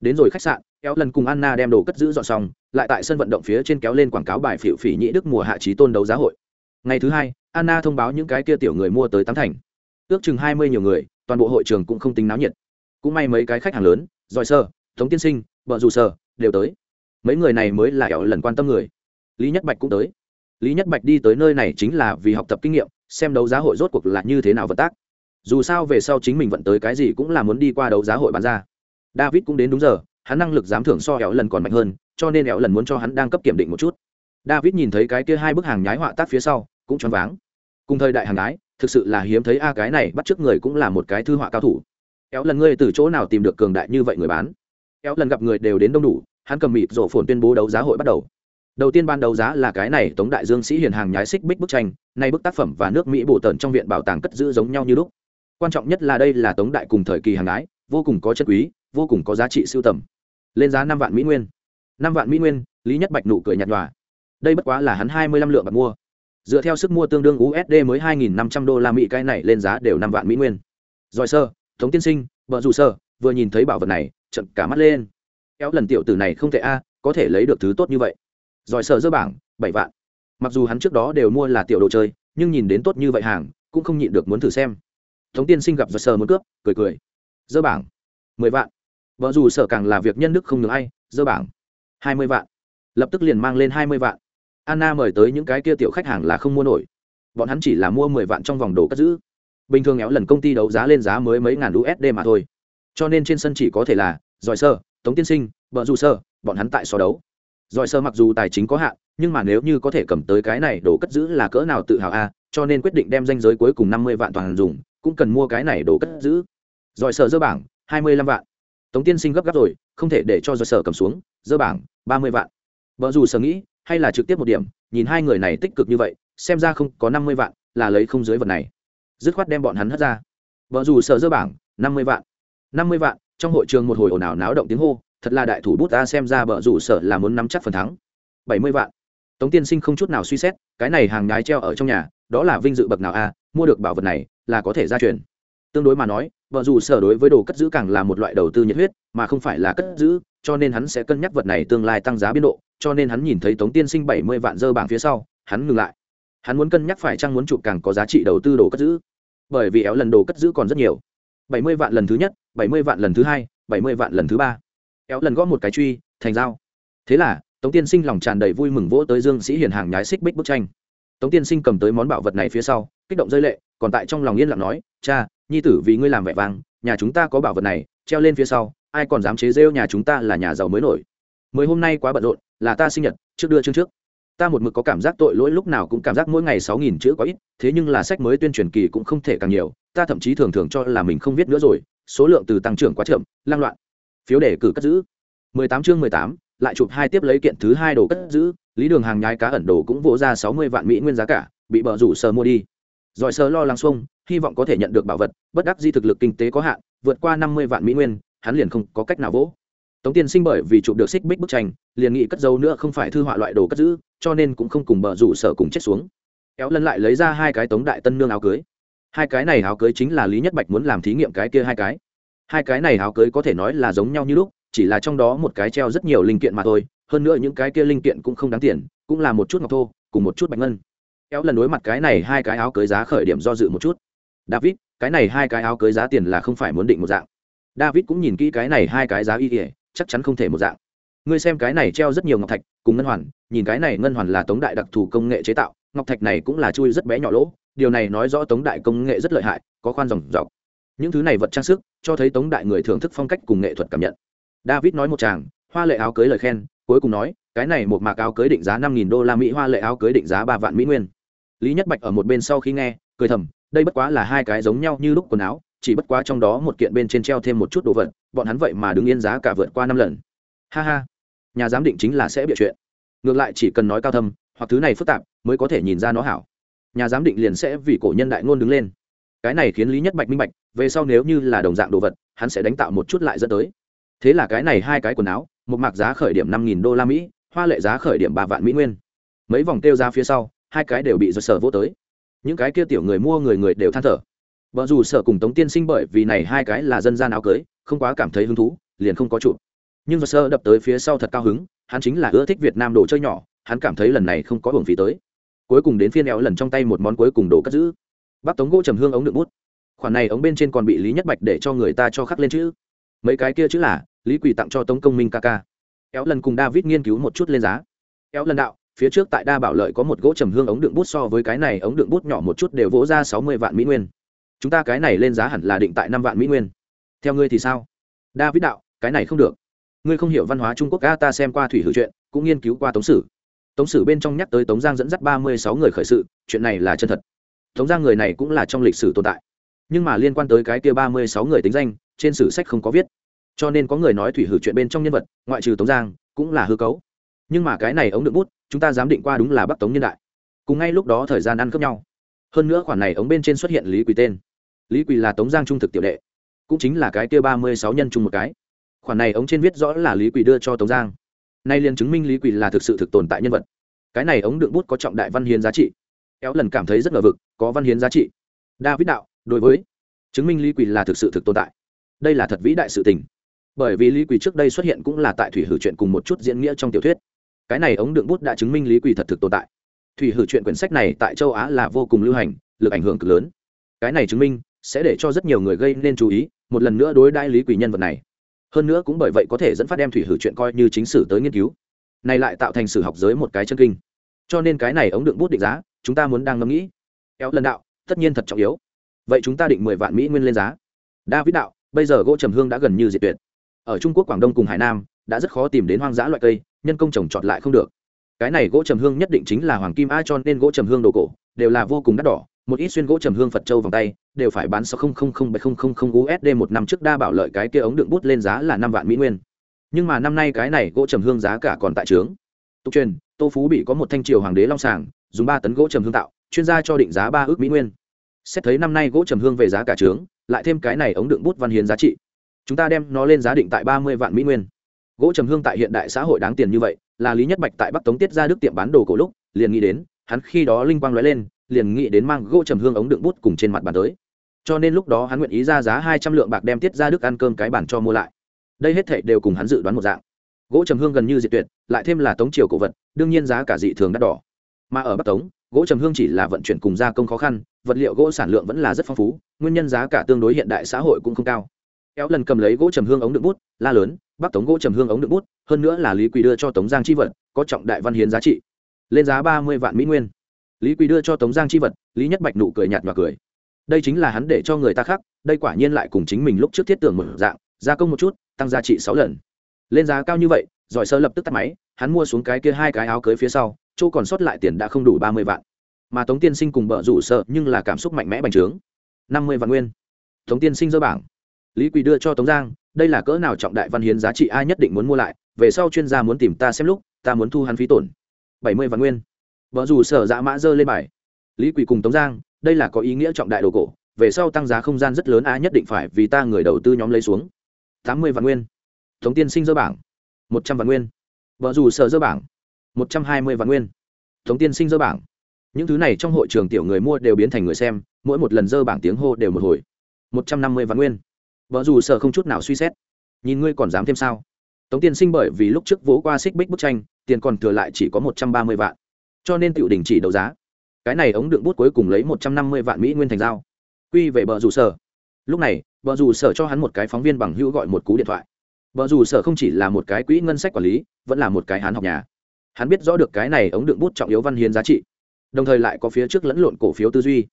Đến rồi khách sạn eo lần cùng anna đem đồ cất giữ dọn xong, lại tại sân vận động phía trên kéo lên quảng cáo bài phỉu phỉ nhĩ đức mùa hạ trí tôn đấu giá hội. Ngày thứ hai, anna thông báo những cái kia tiểu người mua tới tám thành. Ước chừng hai mươi nhiều người, toàn bộ hội trường cũng không tính náo nhiệt. Cũng may mấy cái khách hàng lớn giỏi sơ tống tiên sinh vợ dù sở đều tới. Mấy người này mới là ẻo lần quan tâm người. Lý nhất bạch cũng tới. Lý nhất bạch đi tới nơi này chính là vì học tập kinh nghiệm, xem đấu giá hội rốt cuộc là như thế nào vận tác. Dù sao về sau chính mình vận tới cái gì cũng là muốn đi qua đấu giá hội bán ra. David cũng đến đúng giờ, hắn năng lực giám thưởng so ẻo lần còn mạnh hơn, cho nên ẻo lần muốn cho hắn đang cấp kiểm định một chút. David nhìn thấy cái kia hai bức hàng nhái họa tác phía sau, cũng choáng váng. Cùng thời đại hàng nhái, thực sự là hiếm thấy a, cái này bắt t r ư ớ c người cũng là một cái thư họa cao thủ. Éo lần ngươi từ chỗ nào tìm được cường đại như vậy người bán? Kéo lần gặp người đều đến đông đủ, hắn cầm mịt rổ phồn tuyên bố đấu giá hội bắt đầu. Đầu tiên ban đấu giá là cái này tống đại dương sĩ hiền hàng nhái xích bích bức tranh, nay bức tác phẩm và nước mỹ bổ tần trong viện bảo tàng cất giữ giống nhau như lúc. Quan trọng nhất là đây là tống đại cùng thời kỳ hàng nhái, vô cùng có chất quý, vô cùng có giá trị siêu tầm. Lên giá năm vạn mỹ nguyên. Năm vạn mỹ nguyên, lý nhất bạch nụ cười nhạt nhòa. Đây bất quá là hắn hai mươi lăm lượng bạc mua. Dựa theo sức mua tương đương usd mới hai nghìn năm trăm đô la mỹ, cái này lên giá đều năm vạn mỹ nguyên. Rồi sơ, tống tiên sinh, vợ dù sơ, vừa nhìn thấy bảo vật này trận cả mắt lên. Kéo lần tiểu tử này không thể a à, có thể lấy được thứ tốt như vậy. Giỏi sợ dơ bảng, bảy vạn. Mặc dù hắn trước đó đều mua là tiểu đồ chơi, nhưng nhìn đến tốt như vậy hàng, cũng không nhịn được muốn thử xem. Thống tiên sinh gặp giỏi sợ muốn cướp, cười cười. Dơ bảng, mười vạn. Vợ dù sợ càng là việc nhân đức không ngừng ai, dơ bảng, hai mươi vạn. Lập tức liền mang lên hai mươi vạn. Anna mời tới những cái kia tiểu khách hàng là không mua nổi. Bọn hắn chỉ là mua mười vạn trong vòng đồ cất giữ. Bình thường éo lần công ty đấu giá lên giá mới mấy ngàn usd mà thôi cho nên trên sân chỉ có thể là giỏi sơ, tống tiên sinh vợ dù sơ, bọn hắn tại so đấu. Giỏi sơ mặc dù tài chính có hạn, nhưng mà nếu như có thể cầm tới cái này đồ cất giữ là cỡ nào tự hào a, cho nên quyết định đem danh giới cuối cùng năm mươi vạn toàn dùng, cũng cần mua cái này đồ cất giữ. Giỏi sơ dơ bảng, hai mươi lăm vạn. Tống tiên sinh gấp gáp rồi, không thể để cho giỏi sơ cầm xuống, dơ bảng, ba mươi vạn. Vợ dù sơ nghĩ, hay là trực tiếp một điểm, nhìn hai người này tích cực như vậy, xem ra không có năm mươi vạn, là lấy không dưới vật này. Dứt khoát đem bọn hắn hất ra. Vợ dù sợ dơ bảng, năm mươi vạn năm mươi vạn, trong hội trường một hồi ồn ào náo động tiếng hô, thật là đại thủ bút ta xem ra bợ rủ sợ là muốn nắm chắc phần thắng. Bảy mươi vạn. Tống tiên sinh không chút nào suy xét, cái này hàng nhái treo ở trong nhà, đó là vinh dự bậc nào a mua được bảo vật này, là có thể gia truyền. Tương đối mà nói vợ dù sở đối với đồ cất giữ càng là một loại đầu tư nhiệt huyết, mà không phải là cất giữ, cho nên hắn sẽ cân nhắc vật này tương lai tăng giá biên độ, cho nên hắn nhìn thấy tống tiên sinh bảy mươi vạn dơ bảng phía sau, hắn ngừng lại. Hắn muốn cân nhắc phải chăng muốn chụp càng có giá trị đầu tư đồ cất giữ. Bởi vì éo lần đồ cất giữ còn rất nhiều. Bảy mươi vạn lần thứ nhất bảy mươi vạn lần thứ hai, bảy mươi vạn lần thứ ba. Éo lần gõ một cái truy, thành dao thế là, tống tiên sinh lòng tràn đầy vui mừng vỗ tới dương sĩ hiền hàng nhái xích bích bức tranh. Tống tiên sinh cầm tới món bảo vật này phía sau, kích động rơi lệ, còn tại trong lòng yên lặng nói, cha, nhi tử vì ngươi làm vẻ vang, nhà chúng ta có bảo vật này, treo lên phía sau, ai còn dám chế rêu nhà chúng ta là nhà giàu mới nổi. Mới hôm nay quá bận rộn, là ta sinh nhật, trước đưa chương trước. Ta một mực có cảm giác tội lỗi lúc nào cũng cảm giác mỗi ngày sáu nghìn chữ quá ít, thế nhưng là sách mới tuyên truyền kỳ cũng không thể càng nhiều, ta thậm chí thường thường cho là mình không viết nữa rồi số lượng từ tăng trưởng quá chậm, lang loạn. Phiếu đề cử cất giữ. Mười tám chương mười tám, lại chụp hai tiếp lấy kiện thứ hai đồ cất giữ. Lý đường hàng nhái cá ẩn đồ cũng vỗ ra sáu mươi vạn mỹ nguyên giá cả, bị bờ rủ sờ mua đi. Giỏi sờ lo lắng xuông, hy vọng có thể nhận được bảo vật, bất đắc di thực lực kinh tế có hạn, vượt qua năm mươi vạn mỹ nguyên, hắn liền không có cách nào vỗ. Tống tiên sinh bởi vì chụp được xích bích bức tranh, liền nghĩ cất dấu nữa không phải thư họa loại đồ cất giữ, cho nên cũng không cùng bờ rủ sở cùng chết xuống. Kéo lần lại lấy ra hai cái tống đại tân nương áo cưới hai cái này áo cưới chính là lý nhất bạch muốn làm thí nghiệm cái kia hai cái. Hai cái này áo cưới có thể nói là giống nhau như lúc, chỉ là trong đó một cái treo rất nhiều linh kiện mà thôi, hơn nữa những cái kia linh kiện cũng không đáng tiền, cũng là một chút ngọc thô, cùng một chút bạch ngân. Kéo lần đối mặt cái này hai cái áo cưới giá khởi điểm do dự một chút. David, cái này hai cái áo cưới giá tiền là không phải muốn định một dạng. David cũng nhìn kỹ cái này hai cái giá y ỉa chắc chắn không thể một dạng. Ngươi xem cái này treo rất nhiều ngọc thạch, cùng ngân hoàn, nhìn cái này ngân hoàn là tống đại đặc thù công nghệ chế tạo, ngọc thạch này cũng là chui rất bé nhỏ lỗ điều này nói rõ tống đại công nghệ rất lợi hại, có khoan dòng dọc. Những thứ này vật trang sức, cho thấy tống đại người thưởng thức phong cách cùng nghệ thuật cảm nhận. David nói một chàng, hoa lệ áo cưới lời khen, cuối cùng nói, cái này một mạc áo cưới định giá năm nghìn đô la mỹ, hoa lệ áo cưới định giá ba vạn mỹ nguyên. Lý nhất bạch ở một bên sau khi nghe, cười thầm, đây bất quá là hai cái giống nhau như lúc quần áo, chỉ bất quá trong đó một kiện bên trên treo thêm một chút đồ vật, bọn hắn vậy mà đứng yên giá cả vượt qua năm lần. Ha ha, nhà giám định chính là sẽ bịa chuyện. Ngược lại chỉ cần nói cao thâm, hoặc thứ này phức tạp, mới có thể nhìn ra nó hảo nhà giám định liền sẽ vì cổ nhân đại ngôn đứng lên. Cái này khiến lý nhất bạch minh bạch, về sau nếu như là đồng dạng đồ vật, hắn sẽ đánh tạo một chút lại dẫn tới. Thế là cái này hai cái quần áo, một mạc giá khởi điểm năm nghìn đô la mỹ, hoa lệ giá khởi điểm ba vạn mỹ nguyên. Mấy vòng tiêu ra phía sau, hai cái đều bị giật sở vô tới. Những cái kia tiểu người mua người người đều than thở. Vợ dù sở cùng tống tiên sinh bởi vì này hai cái là dân gian áo cưới, không quá cảm thấy hứng thú, liền không có chụp. Nhưng giật sơ đập tới phía sau thật cao hứng, hắn chính là ưa thích việt nam đồ chơi nhỏ, hắn cảm thấy lần này không có hưởng phí tới cuối cùng đến phiên éo lần trong tay một món cuối cùng đồ cất giữ. Bác tống gỗ trầm hương ống đựng bút. Khoản này ống bên trên còn bị lý nhất bạch để cho người ta cho khắc lên chữ. Mấy cái kia chữ là, lý quỳ tặng cho tống công minh ca ca. Éo lần cùng david nghiên cứu một chút lên giá. Éo lần đạo, phía trước tại đa bảo lợi có một gỗ trầm hương ống đựng bút so với cái này ống đựng bút nhỏ một chút đều vỗ ra sáu mươi vạn mỹ nguyên. Chúng ta cái này lên giá hẳn là định tại năm vạn mỹ nguyên. Theo ngươi thì sao? David đạo, cái này không được. Ngươi không hiểu văn hóa trung quốc a, ta xem qua thủy hữu chuyện, cũng nghiên cứu qua tống sử tống sử bên trong nhắc tới tống giang dẫn dắt ba mươi sáu người khởi sự, chuyện này là chân thật. Tống giang người này cũng là trong lịch sử tồn tại. Nhưng mà liên quan tới cái kia ba mươi sáu người tính danh, trên sử sách không có viết. Cho nên có người nói thủy hử chuyện bên trong nhân vật, ngoại trừ tống giang, cũng là hư cấu. Nhưng mà cái này ống đựng bút, chúng ta dám định qua đúng là bắc tống nhân đại. Cùng ngay lúc đó thời gian ăn cướp nhau. Hơn nữa khoản này ống bên trên xuất hiện lý quỳ tên. Lý quỳ là tống giang trung thực tiểu đệ. Cũng chính là cái kia ba mươi sáu nhân chung một cái. Khoản này ống trên viết rõ là lý quỳ đưa cho tống giang nay liền chứng minh lý quỳ là thực sự thực tồn tại nhân vật. Cái này ống đựng bút có trọng đại văn hiến giá trị. Éo lần cảm thấy rất ngờ vực, có văn hiến giá trị. David đạo, đối với, chứng minh lý quỳ là thực sự thực tồn tại. Đây là thật vĩ đại sự tình. Bởi vì lý quỳ trước đây xuất hiện cũng là tại thủy hử chuyện cùng một chút diễn nghĩa trong tiểu thuyết. Cái này ống đựng bút đã chứng minh lý quỳ thật thực tồn tại. Thủy hử chuyện quyển sách này tại châu á là vô cùng lưu hành, lực ảnh hưởng cực lớn. Cái này chứng minh sẽ để cho rất nhiều người gây nên chú ý, một lần nữa đối đãi lý quỳ nhân vật này hơn nữa cũng bởi vậy có thể dẫn phát đem thủy hử chuyện coi như chính sử tới nghiên cứu. Này lại tạo thành sử học giới một cái chân kinh. Cho nên cái này ống đựng bút định giá, chúng ta muốn đang ngẫm nghĩ. Éo lần đạo, tất nhiên thật trọng yếu. Vậy chúng ta định mười vạn mỹ nguyên lên giá. David đạo, bây giờ gỗ trầm hương đã gần như diệt tuyệt. Ở trung quốc quảng đông cùng hải nam, đã rất khó tìm đến hoang dã loại cây, nhân công trồng trọt lại không được. Cái này gỗ trầm hương nhất định chính là hoàng kim a cho nên gỗ trầm hương đồ cổ, đều là vô cùng đắt đỏ, một ít xuyên gỗ trầm hương phật châu vòng tay đều phải bán sáu không không không bảy không không không usd một năm trước đa bảo lợi cái kia ống đựng bút lên giá là năm vạn mỹ nguyên. Nhưng mà năm nay cái này gỗ trầm hương giá cả còn tại trướng. Tục truyền, tô phú bị có một thanh triều hoàng đế long sàng, dùng ba tấn gỗ trầm hương tạo, chuyên gia cho định giá ba ước mỹ nguyên. Xét thấy năm nay gỗ trầm hương về giá cả trướng, lại thêm cái này ống đựng bút văn hiến giá trị, chúng ta đem nó lên giá định tại ba mươi vạn mỹ nguyên. Gỗ trầm hương tại hiện đại xã hội đáng tiền như vậy, là lý nhất bạch tại bắc tống tiết ra đức tiệm bán đồ cổ lúc, liền nghĩ đến, hắn khi đó linh quang lóe lên, liền nghĩ đến mang gỗ trầm hương ống đựng bút cùng trên mặt bàn tới cho nên lúc đó hắn nguyện ý ra giá hai trăm lượng bạc đem tiết ra đức ăn cơm cái bản cho mua lại. Đây hết thệ đều cùng hắn dự đoán một dạng. Gỗ trầm hương gần như diệt tuyệt, lại thêm là tống triều cổ vật, đương nhiên giá cả dị thường đắt đỏ. Mà ở bắc tống, gỗ trầm hương chỉ là vận chuyển cùng gia công khó khăn, vật liệu gỗ sản lượng vẫn là rất phong phú, nguyên nhân giá cả tương đối hiện đại xã hội cũng không cao. Kéo lần cầm lấy gỗ trầm hương ống đựng bút, la lớn, bắc tống gỗ trầm hương ống đựng bút, hơn nữa là lý quỳ đưa cho tống giang chi vật, có trọng đại văn hiến giá trị. Lên giá ba mươi vạn mỹ nguyên. Lý quỳ đưa cho tống giang chi vật, lý nhất bạch nụ cười nhạt và cười đây chính là hắn để cho người ta khác, đây quả nhiên lại cùng chính mình lúc trước thiết tưởng một dạng, gia công một chút, tăng giá trị sáu lần. Lên giá cao như vậy, giỏi sơ lập tức tắt máy, hắn mua xuống cái kia hai cái áo cưới phía sau, chỗ còn sót lại tiền đã không đủ ba mươi vạn. Mà tống tiên sinh cùng bợ rủ sợ nhưng là cảm xúc mạnh mẽ bành trướng. năm mươi vạn nguyên. Tống tiên sinh dơ bảng. Lý quỳ đưa cho tống giang, đây là cỡ nào trọng đại văn hiến giá trị ai nhất định muốn mua lại, về sau chuyên gia muốn tìm ta xem lúc, ta muốn thu hắn phí tổn. Bảy mươi vạn nguyên. Vợ dù sở dã mã dơ lên bài lý quỳ cùng tống giang, đây là có ý nghĩa trọng đại đồ cổ, về sau tăng giá không gian rất lớn a nhất định phải vì ta người đầu tư nhóm lấy xuống. Tám mươi vạn nguyên. Tống tiên sinh dơ bảng. Một trăm vạn nguyên. Vợ dù sợ dơ bảng. Một trăm hai mươi vạn nguyên. Tống tiên sinh dơ bảng. Những thứ này trong hội trường tiểu người mua đều biến thành người xem, mỗi một lần dơ bảng tiếng hô đều một hồi. Một trăm năm mươi vạn nguyên. Vợ dù sợ không chút nào suy xét. Nhìn ngươi còn dám thêm sao? Tống tiên sinh bởi vì lúc trước vỗ qua xích bích bức tranh, tiền còn thừa lại chỉ có một trăm ba mươi vạn. Cho nên tiểu đình chỉ đấu giá cái này ống đựng bút cuối cùng lấy một trăm năm mươi vạn mỹ nguyên thành giao. Quy về bờ rủ sở. Lúc này, bờ rủ sở cho hắn một cái phóng viên bằng hữu gọi một cú điện thoại. Bờ rủ sở không chỉ là một cái quỹ ngân sách quản lý, vẫn là một cái hán học nhà. Hắn biết rõ được cái này ống đựng bút trọng yếu văn hiến giá trị, đồng thời lại có phía trước lẫn lộn cổ phiếu tư duy.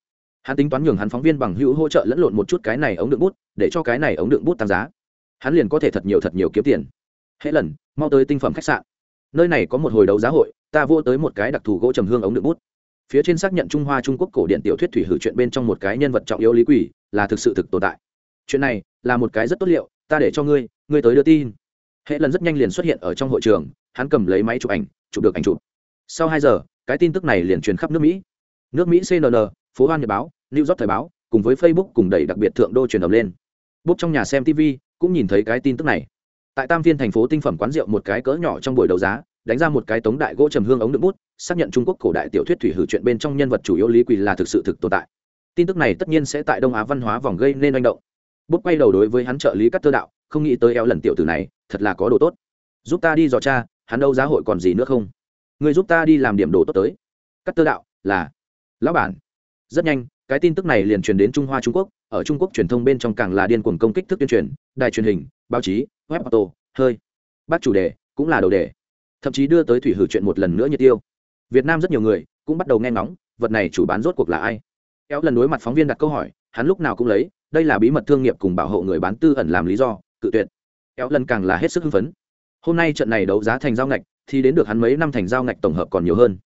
Hắn tính toán nhường hắn phóng viên bằng hữu hỗ trợ lẫn lộn một chút cái này ống đựng bút, để cho cái này ống đựng bút tăng giá. Hắn liền có thể thật nhiều thật nhiều kiếm tiền. Hết lần, mau tới tinh phẩm khách sạn. Nơi này có một hồi đấu giá hội, ta vô tới một cái đặc thù gỗ trầm hương ống đựng bút phía trên xác nhận trung hoa trung quốc cổ điện tiểu thuyết thủy hử chuyện bên trong một cái nhân vật trọng yếu lý quỷ, là thực sự thực tồn tại. Chuyện này là một cái rất tốt liệu, ta để cho ngươi ngươi tới đưa tin. Hệ lần rất nhanh liền xuất hiện ở trong hội trường, hắn cầm lấy máy chụp ảnh, chụp được ảnh chụp. Sau hai giờ, cái tin tức này liền truyền khắp nước mỹ. Nước mỹ cnn phố hoan nhật báo, new york thời báo, cùng với facebook cùng đẩy đặc biệt thượng đô truyền động lên. Bút trong nhà xem tv cũng nhìn thấy cái tin tức này. Tại tam viên thành phố tinh phẩm quán rượu một cái cỡ nhỏ trong buổi đấu giá đánh ra một cái tống đại gỗ trầm hương ống đựng bút, xác nhận trung quốc cổ đại tiểu thuyết thủy hử chuyện bên trong nhân vật chủ yếu lý quỳ là thực sự thực tồn tại. Tin tức này tất nhiên sẽ tại đông á văn hóa vòng gây nên manh động. Bút quay đầu đối với hắn trợ lý cắt tơ đạo, không nghĩ tới eo lần tiểu tử này, thật là có đồ tốt. Giúp ta đi dò cha hắn đâu giá hội còn gì nữa không? Người giúp ta đi làm điểm đồ tốt tới. Cắt tơ đạo, là lão bản. Rất nhanh, cái tin tức này liền truyền đến trung hoa trung quốc, ở trung quốc truyền thông bên trong càng là điên cuồng công kích thức tuyên truyền, đài truyền hình, báo chí, web auto hơi. Bác chủ đề cũng là đầu đề thậm chí đưa tới thủy hử chuyện một lần nữa nhiệt tiêu. Việt nam rất nhiều người cũng bắt đầu nghe ngóng, vật này chủ bán rốt cuộc là ai? Kéo lần đối mặt phóng viên đặt câu hỏi, hắn lúc nào cũng lấy, đây là bí mật thương nghiệp cùng bảo hộ người bán tư ẩn làm lý do, cự tuyệt. Kéo lần càng là hết sức hưng phấn. Hôm nay trận này đấu giá thành giao ngạch, thì đến được hắn mấy năm thành giao ngạch tổng hợp còn nhiều hơn.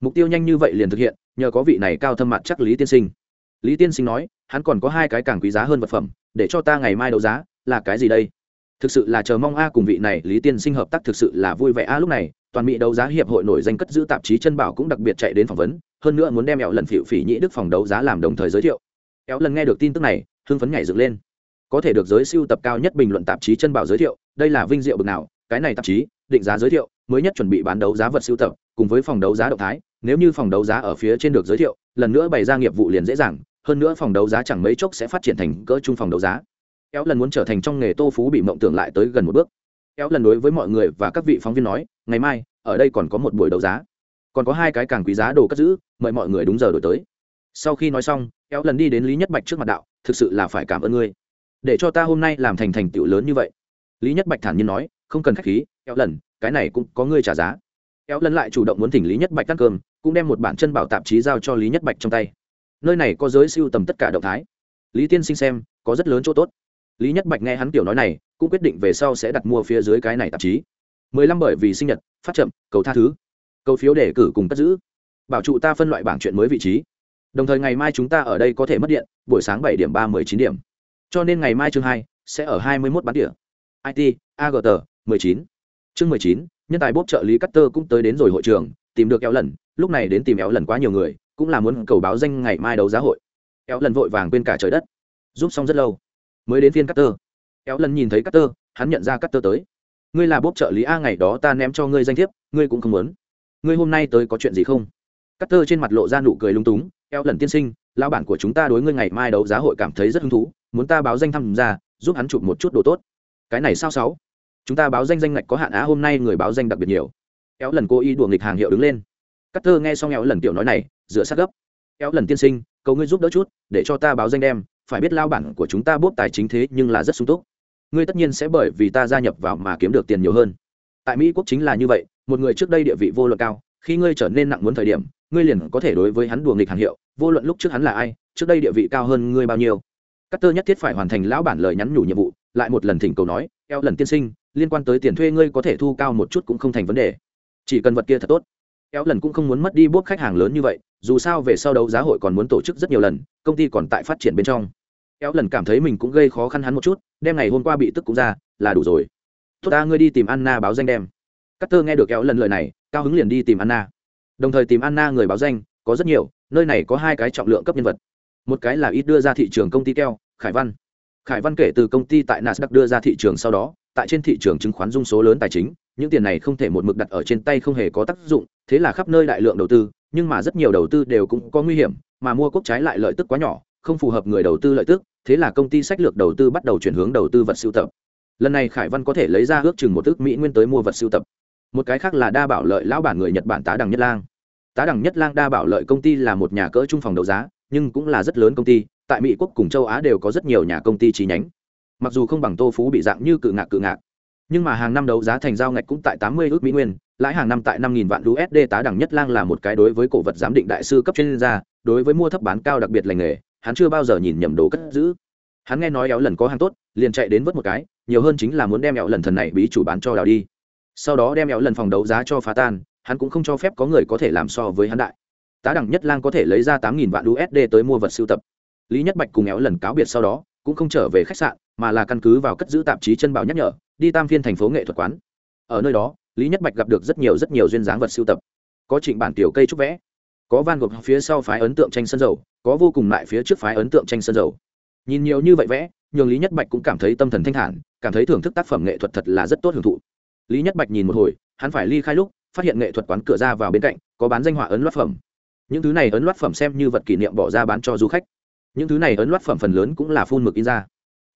Mục tiêu nhanh như vậy liền thực hiện, nhờ có vị này cao thâm mặt chắc lý tiên sinh. Lý tiên sinh nói, hắn còn có hai cái càng quý giá hơn vật phẩm, để cho ta ngày mai đấu giá, là cái gì đây? Thực sự là chờ mong a cùng vị này, lý tiên sinh hợp tác thực sự là vui vẻ a lúc này, toàn mỹ đấu giá hiệp hội nổi danh cất giữ tạp chí chân bảo cũng đặc biệt chạy đến phỏng vấn, hơn nữa muốn đem ẹo lần phịu phỉ nhĩ đức phòng đấu giá làm đồng thời giới thiệu. Éo lần nghe được tin tức này, hưng phấn nhảy dựng lên. Có thể được giới siêu tập cao nhất bình luận tạp chí chân bảo giới thiệu, đây là vinh diệu bực nào, cái này tạp chí, định giá giới thiệu, mới nhất chuẩn bị bán đấu giá vật siêu tập, cùng với phòng đấu giá động thái, nếu như phòng đấu giá ở phía trên được giới thiệu, lần nữa bày ra nghiệp vụ liền dễ dàng, hơn nữa phòng đấu giá chẳng mấy chốc sẽ phát triển thành cỡ chung phòng đấu giá kéo lần muốn trở thành trong nghề tô phú bị mộng tưởng lại tới gần một bước. Kéo lần đối với mọi người và các vị phóng viên nói, ngày mai, ở đây còn có một buổi đấu giá. Còn có hai cái càng quý giá đồ cất giữ, mời mọi người đúng giờ đổi tới. Sau khi nói xong, kéo lần đi đến lý nhất bạch trước mặt đạo, thực sự là phải cảm ơn ngươi. Để cho ta hôm nay làm thành thành tựu lớn như vậy. Lý nhất bạch thản nhiên nói, không cần khách khí, kéo lần, cái này cũng có ngươi trả giá. Kéo lần lại chủ động muốn thỉnh lý nhất bạch ăn cơm, cũng đem một bản chân bảo tạp chí giao cho lý nhất bạch trong tay. Nơi này có giới siêu tầm tất cả động thái. Lý tiên sinh xem, có rất lớn chỗ tốt lý nhất bạch nghe hắn kiểu nói này, cũng quyết định về sau sẽ đặt mua phía dưới cái này tạp chí. Mười lăm bởi vì sinh nhật, phát chậm, cầu tha thứ. Cầu phiếu để cử cùng cất giữ. Bảo trụ ta phân loại bảng chuyện mới vị trí. Đồng thời ngày mai chúng ta ở đây có thể mất điện, buổi sáng bảy điểm ba mười chín điểm. Cho nên ngày mai chương hai sẽ ở hai mươi mốt bán địa it agt mười chín. Chương mười chín, nhân tài bốc trợ lý cutter tơ cũng tới đến rồi hội trường, tìm được kéo lần lúc này đến tìm kéo lần quá nhiều người, cũng là muốn cầu báo danh ngày mai đấu giá hội. Kéo lần vội vàng quên cả trời đất. Giúp xong rất lâu mới đến phiên cắt tơ éo lần nhìn thấy cắt tơ hắn nhận ra cắt tơ tới. Ngươi là bốp trợ lý a ngày đó ta ném cho ngươi danh thiếp, ngươi cũng không muốn. Ngươi hôm nay tới có chuyện gì không? Cắt tơ trên mặt lộ ra nụ cười lung túng Éo lần tiên sinh lao bản của chúng ta đối ngươi ngày mai đấu giá hội cảm thấy rất hứng thú, muốn ta báo danh tham gia giúp hắn chụp một chút đồ tốt. Cái này sao sáu? Chúng ta báo danh danh ngạch có hạn á, hôm nay người báo danh đặc biệt nhiều. Éo lần cô y đùa nghịch hàng hiệu đứng lên. Cắt tơ nghe xong éo lần tiểu nói này, dựa sát gấp. Éo lần tiên sinh, cầu ngươi giúp đỡ chút, để cho ta báo danh đem phải biết lao bản của chúng ta bốp tài chính thế nhưng là rất sung túc. Ngươi tất nhiên sẽ bởi vì ta gia nhập vào mà kiếm được tiền nhiều hơn. Tại mỹ quốc chính là như vậy, một người trước đây địa vị vô luận cao, khi ngươi trở nên nặng muốn thời điểm, ngươi liền có thể đối với hắn đùa nghịch hàng hiệu, vô luận lúc trước hắn là ai, trước đây địa vị cao hơn ngươi bao nhiêu. Cắt tơ nhất thiết phải hoàn thành lão bản lời nhắn nhủ nhiệm vụ, lại một lần thỉnh cầu nói, eo lần tiên sinh, liên quan tới tiền thuê ngươi có thể thu cao một chút cũng không thành vấn đề. Chỉ cần vật kia thật tốt. Eo lần cũng không muốn mất đi bốp khách hàng lớn như vậy, dù sao về sau đấu giá hội còn muốn tổ chức rất nhiều lần, công ty còn tại phát triển bên trong kéo lần cảm thấy mình cũng gây khó khăn hắn một chút đem ngày hôm qua bị tức cũng ra, là đủ rồi. Tốt ta, ngươi đi tìm anna báo danh đem. Cắt tơ nghe được kéo lần lời này, cao hứng liền đi tìm anna. Đồng thời tìm anna người báo danh, có rất nhiều, nơi này có hai cái trọng lượng cấp nhân vật. Một cái là ít đưa ra thị trường công ty keo, khải văn. Khải văn kể từ công ty tại nasdaq đưa ra thị trường sau đó, tại trên thị trường chứng khoán dung số lớn tài chính, những tiền này không thể một mực đặt ở trên tay không hề có tác dụng, thế là khắp nơi đại lượng đầu tư, nhưng mà rất nhiều đầu tư đều cũng có nguy hiểm, mà mua quốc trái lại lợi tức quá nhỏ, không phù hợp người đầu tư lợi tức thế là công ty sách lược đầu tư bắt đầu chuyển hướng đầu tư vật sưu tập. Lần này khải văn có thể lấy ra ước chừng một ước mỹ nguyên tới mua vật sưu tập. Một cái khác là đa bảo lợi lão bản người nhật bản tá đằng nhất lang. Tá đằng nhất lang đa bảo lợi công ty là một nhà cỡ trung phòng đấu giá, nhưng cũng là rất lớn công ty, tại mỹ quốc cùng châu á đều có rất nhiều nhà công ty chi nhánh. Mặc dù không bằng tô phú bị dạng như cự ngạc cự ngạc, nhưng mà hàng năm đấu giá thành giao ngạch cũng tại tám mươi ước mỹ nguyên, lãi hàng năm tại năm nghìn vạn usd tá đẳng nhất lang là một cái đối với cổ vật giám định đại sư cấp chuyên gia, đối với mua thấp bán cao đặc biệt lành nghề hắn chưa bao giờ nhìn nhầm đồ cất giữ. Hắn nghe nói éo lần có hàng tốt, liền chạy đến vớt một cái, nhiều hơn chính là muốn đem éo lần thần này bí chủ bán cho đào đi. Sau đó đem éo lần phòng đấu giá cho phá tan, hắn cũng không cho phép có người có thể làm so với hắn đại. Tá đẳng nhất lang có thể lấy ra tám nghìn vạn usd tới mua vật sưu tập. Lý nhất bạch cùng éo lần cáo biệt sau đó, cũng không trở về khách sạn, mà là căn cứ vào cất giữ tạp chí chân bảo nhắc nhở, đi tam phiên thành phố nghệ thuật quán. Ở nơi đó, lý nhất bạch gặp được rất nhiều rất nhiều duyên dáng vật sưu tập. Có trịnh bản tiểu cây trúc vẽ có van gộp phía sau phái ấn tượng tranh sân dầu, có vô cùng lại phía trước phái ấn tượng tranh sân dầu. Nhìn nhiều như vậy vẽ, nhường lý nhất bạch cũng cảm thấy tâm thần thanh thản, cảm thấy thưởng thức tác phẩm nghệ thuật thật là rất tốt hưởng thụ. Lý nhất bạch nhìn một hồi, hắn phải ly khai lúc, phát hiện nghệ thuật quán cửa ra vào bên cạnh, có bán danh họa ấn loát phẩm. Những thứ này ấn loát phẩm xem như vật kỷ niệm bỏ ra bán cho du khách. Những thứ này ấn loát phẩm phần lớn cũng là phun mực in ra.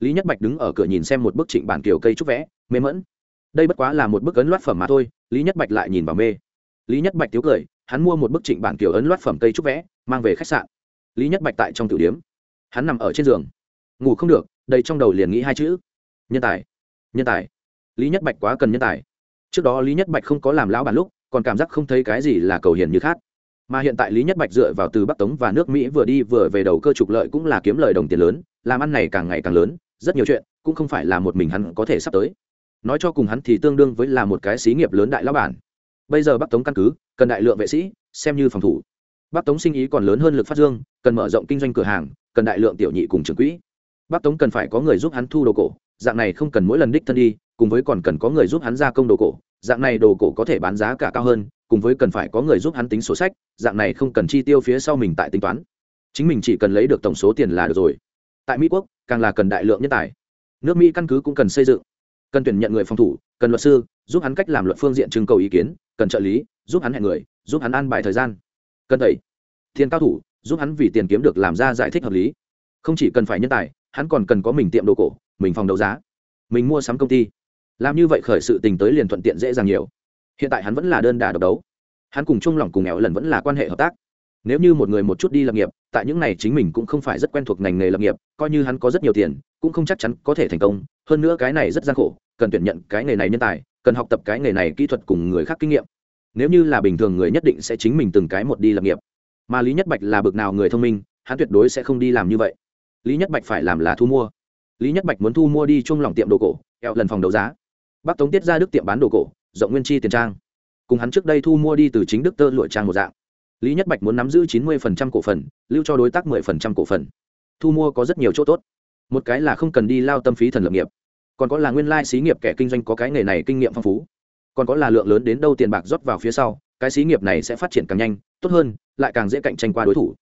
Lý nhất bạch đứng ở cửa nhìn xem một bức trịnh bản kiểu cây trúc vẽ, mê mẫn đây bất quá là một bức ấn loát phẩm mà thôi, lý nhất bạch lại nhìn vào mê. Lý nhất bạch tiếu cười hắn mua một bức trịnh bản kiểu ấn loát phẩm cây trúc vẽ, mang về khách sạn. Lý nhất bạch tại trong tử điếm. Hắn nằm ở trên giường. Ngủ không được, đầy trong đầu liền nghĩ hai chữ. Nhân tài. Nhân tài. Lý nhất bạch quá cần nhân tài. Trước đó lý nhất bạch không có làm lão bản lúc, còn cảm giác không thấy cái gì là cầu hiền như khác. Mà hiện tại lý nhất bạch dựa vào từ bắc tống và nước mỹ vừa đi vừa về đầu cơ trục lợi cũng là kiếm lời đồng tiền lớn, làm ăn này càng ngày càng lớn, rất nhiều chuyện cũng không phải là một mình hắn có thể sắp tới. Nói cho cùng hắn thì tương đương với là một cái xí nghiệp lớn đại lão bản bây giờ bắc tống căn cứ, cần đại lượng vệ sĩ, xem như phòng thủ. Bắc tống sinh ý còn lớn hơn lực phát dương, cần mở rộng kinh doanh cửa hàng, cần đại lượng tiểu nhị cùng trường quỹ. Bắc tống cần phải có người giúp hắn thu đồ cổ, dạng này không cần mỗi lần đích thân đi, cùng với còn cần có người giúp hắn gia công đồ cổ, dạng này đồ cổ có thể bán giá cả cao hơn, cùng với cần phải có người giúp hắn tính số sách, dạng này không cần chi tiêu phía sau mình tại tính toán. Chính mình chỉ cần lấy được tổng số tiền là được rồi. Tại mỹ quốc, càng là cần đại lượng nhân tài. Nước mỹ căn cứ cũng cần xây dựng, cần tuyển nhận người phòng thủ, cần luật sư giúp hắn cách làm luật phương diện trưng cầu ý kiến, cần trợ lý, giúp hắn hẹn người, giúp hắn an bài thời gian. Cần tẩy thiên cao thủ, giúp hắn vì tiền kiếm được làm ra giải thích hợp lý. Không chỉ cần phải nhân tài, hắn còn cần có mình tiệm đồ cổ, mình phòng đấu giá, mình mua sắm công ty. Làm như vậy khởi sự tình tới liền thuận tiện dễ dàng nhiều. Hiện tại hắn vẫn là đơn đà độc đấu. Hắn cùng chung lòng cùng nghèo lần vẫn là quan hệ hợp tác nếu như một người một chút đi lập nghiệp, tại những này chính mình cũng không phải rất quen thuộc ngành nghề lập nghiệp, coi như hắn có rất nhiều tiền, cũng không chắc chắn có thể thành công. Hơn nữa cái này rất gian khổ, cần tuyển nhận cái nghề này nhân tài, cần học tập cái nghề này kỹ thuật cùng người khác kinh nghiệm. Nếu như là bình thường người nhất định sẽ chính mình từng cái một đi lập nghiệp. Mà lý nhất bạch là bực nào người thông minh, hắn tuyệt đối sẽ không đi làm như vậy. Lý nhất bạch phải làm là thu mua. Lý nhất bạch muốn thu mua đi chung lòng tiệm đồ cổ, eo lần phòng đấu giá. Bắc tống tiết ra đức tiệm bán đồ cổ, rộng nguyên chi tiền trang. Cùng hắn trước đây thu mua đi từ chính đức tơ lụa trang một dạng lý nhất bạch muốn nắm giữ chín mươi cổ phần, lưu cho đối tác 10% cổ phần. Thu mua có rất nhiều chỗ tốt. Một cái là không cần đi lao tâm phí thần lập nghiệp. Còn có là nguyên lai xí nghiệp kẻ kinh doanh có cái nghề này kinh nghiệm phong phú. Còn có là lượng lớn đến đâu tiền bạc rót vào phía sau, cái xí nghiệp này sẽ phát triển càng nhanh, tốt hơn, lại càng dễ cạnh tranh qua đối thủ.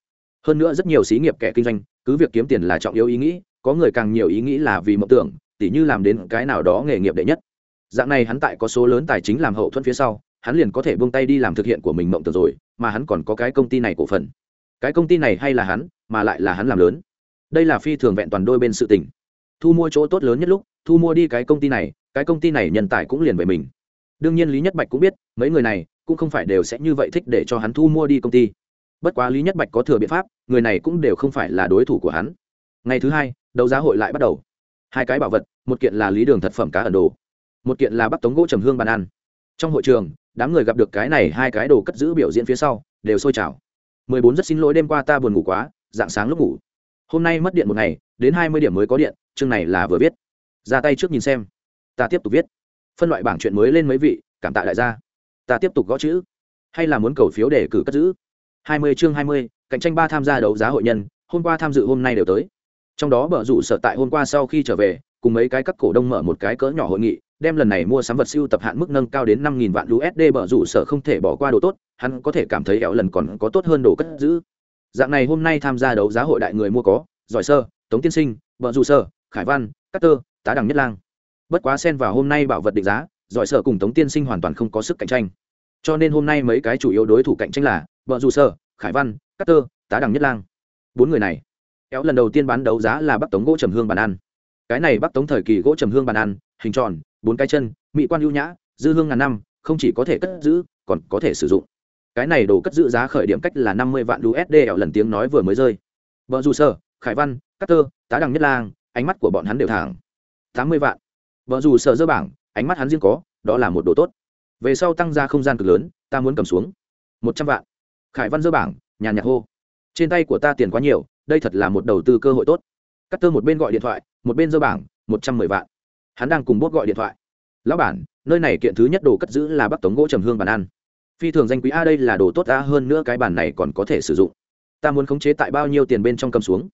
Hơn nữa rất nhiều xí nghiệp kẻ kinh doanh, cứ việc kiếm tiền là trọng yếu ý nghĩ, có người càng nhiều ý nghĩ là vì mộng tưởng, tỉ như làm đến cái nào đó nghề nghiệp đệ nhất. Dạng này hắn tại có số lớn tài chính làm hậu thuẫn phía sau hắn liền có thể buông tay đi làm thực hiện của mình mộng tưởng rồi, mà hắn còn có cái công ty này cổ phần. Cái công ty này hay là hắn, mà lại là hắn làm lớn. Đây là phi thường vẹn toàn đôi bên sự tình. Thu mua chỗ tốt lớn nhất lúc, thu mua đi cái công ty này, cái công ty này nhân tài cũng liền về mình. Đương nhiên lý nhất bạch cũng biết, mấy người này cũng không phải đều sẽ như vậy thích để cho hắn thu mua đi công ty. Bất quá lý nhất bạch có thừa biện pháp, người này cũng đều không phải là đối thủ của hắn. Ngày thứ hai, đấu giá hội lại bắt đầu. Hai cái bảo vật, một kiện là lý đường thật phẩm cá ẩn đồ, một kiện là bắc tống gỗ trầm hương bàn ăn. Trong hội trường đám người gặp được cái này hai cái đồ cất giữ biểu diễn phía sau, đều sôi trào. Mười bốn rất xin lỗi đêm qua ta buồn ngủ quá, dạng sáng lúc ngủ. Hôm nay mất điện một ngày, đến hai mươi điểm mới có điện, chương này là vừa viết. Ra tay trước nhìn xem. Ta tiếp tục viết. Phân loại bảng chuyện mới lên mấy vị, cảm tạ đại gia. Ta tiếp tục gõ chữ. Hay là muốn cầu phiếu để cử cất giữ? hai mươi chương hai mươi, cạnh tranh ba tham gia đấu giá hội nhân, hôm qua tham dự hôm nay đều tới. Trong đó bờ rủ sợ tại hôm qua sau khi trở về, cùng mấy cái các cổ đông mở một cái cỡ nhỏ hội nghị đem lần này mua sắm vật siêu tập hạn mức nâng cao đến năm nghìn vạn USD bờ rủ sở không thể bỏ qua đồ tốt, hắn có thể cảm thấy éo lần còn có tốt hơn đồ cất giữ. Dạng này hôm nay tham gia đấu giá hội đại người mua có, giỏi sơ, Tống Tiên Sinh, bờ rủ sở, Khải Văn, Cát Tơ, Tá Đằng Nhất Lang. Bất quá xen vào hôm nay bảo vật định giá, giỏi sở cùng Tống Tiên Sinh hoàn toàn không có sức cạnh tranh. Cho nên hôm nay mấy cái chủ yếu đối thủ cạnh tranh là bờ rủ sở, Khải Văn, Cát Tơ, Tá Đằng Nhất Lang. Bốn người này, éo lần đầu tiên bán đấu giá là Bắc Tống gỗ trầm hương bàn ăn. Cái này Bắc Tống thời kỳ gỗ trầm hương bàn ăn, hình tròn, bốn cái chân mỹ quan ưu nhã dư hương ngàn năm không chỉ có thể cất giữ còn có thể sử dụng. Cái này đồ cất giữ giá khởi điểm cách là năm mươi vạn usd ẻo lần tiếng nói vừa mới rơi. Vợ dù sở khải văn cát tơ tá đằng nhất lang ánh mắt của bọn hắn đều thẳng. Tám mươi vạn. Vợ dù sợ dơ bảng ánh mắt hắn riêng có đó là một đồ tốt. Về sau tăng ra không gian cực lớn ta muốn cầm xuống. Một trăm vạn. Khải văn dơ bảng nhàn nhạt hô. Trên tay của ta tiền quá nhiều đây thật là một đầu tư cơ hội tốt. Cắt tơ một bên gọi điện thoại một bên dơ bảng một trăm mười vạn hắn đang cùng bốt gọi điện thoại. Lão bản, nơi này kiện thứ nhất đồ cất giữ là bắc tống gỗ trầm hương bàn ăn. Phi thường danh quý, a, đây là đồ tốt a, hơn nữa cái bàn này còn có thể sử dụng. Ta muốn khống chế tại bao nhiêu tiền bên trong cầm xuống?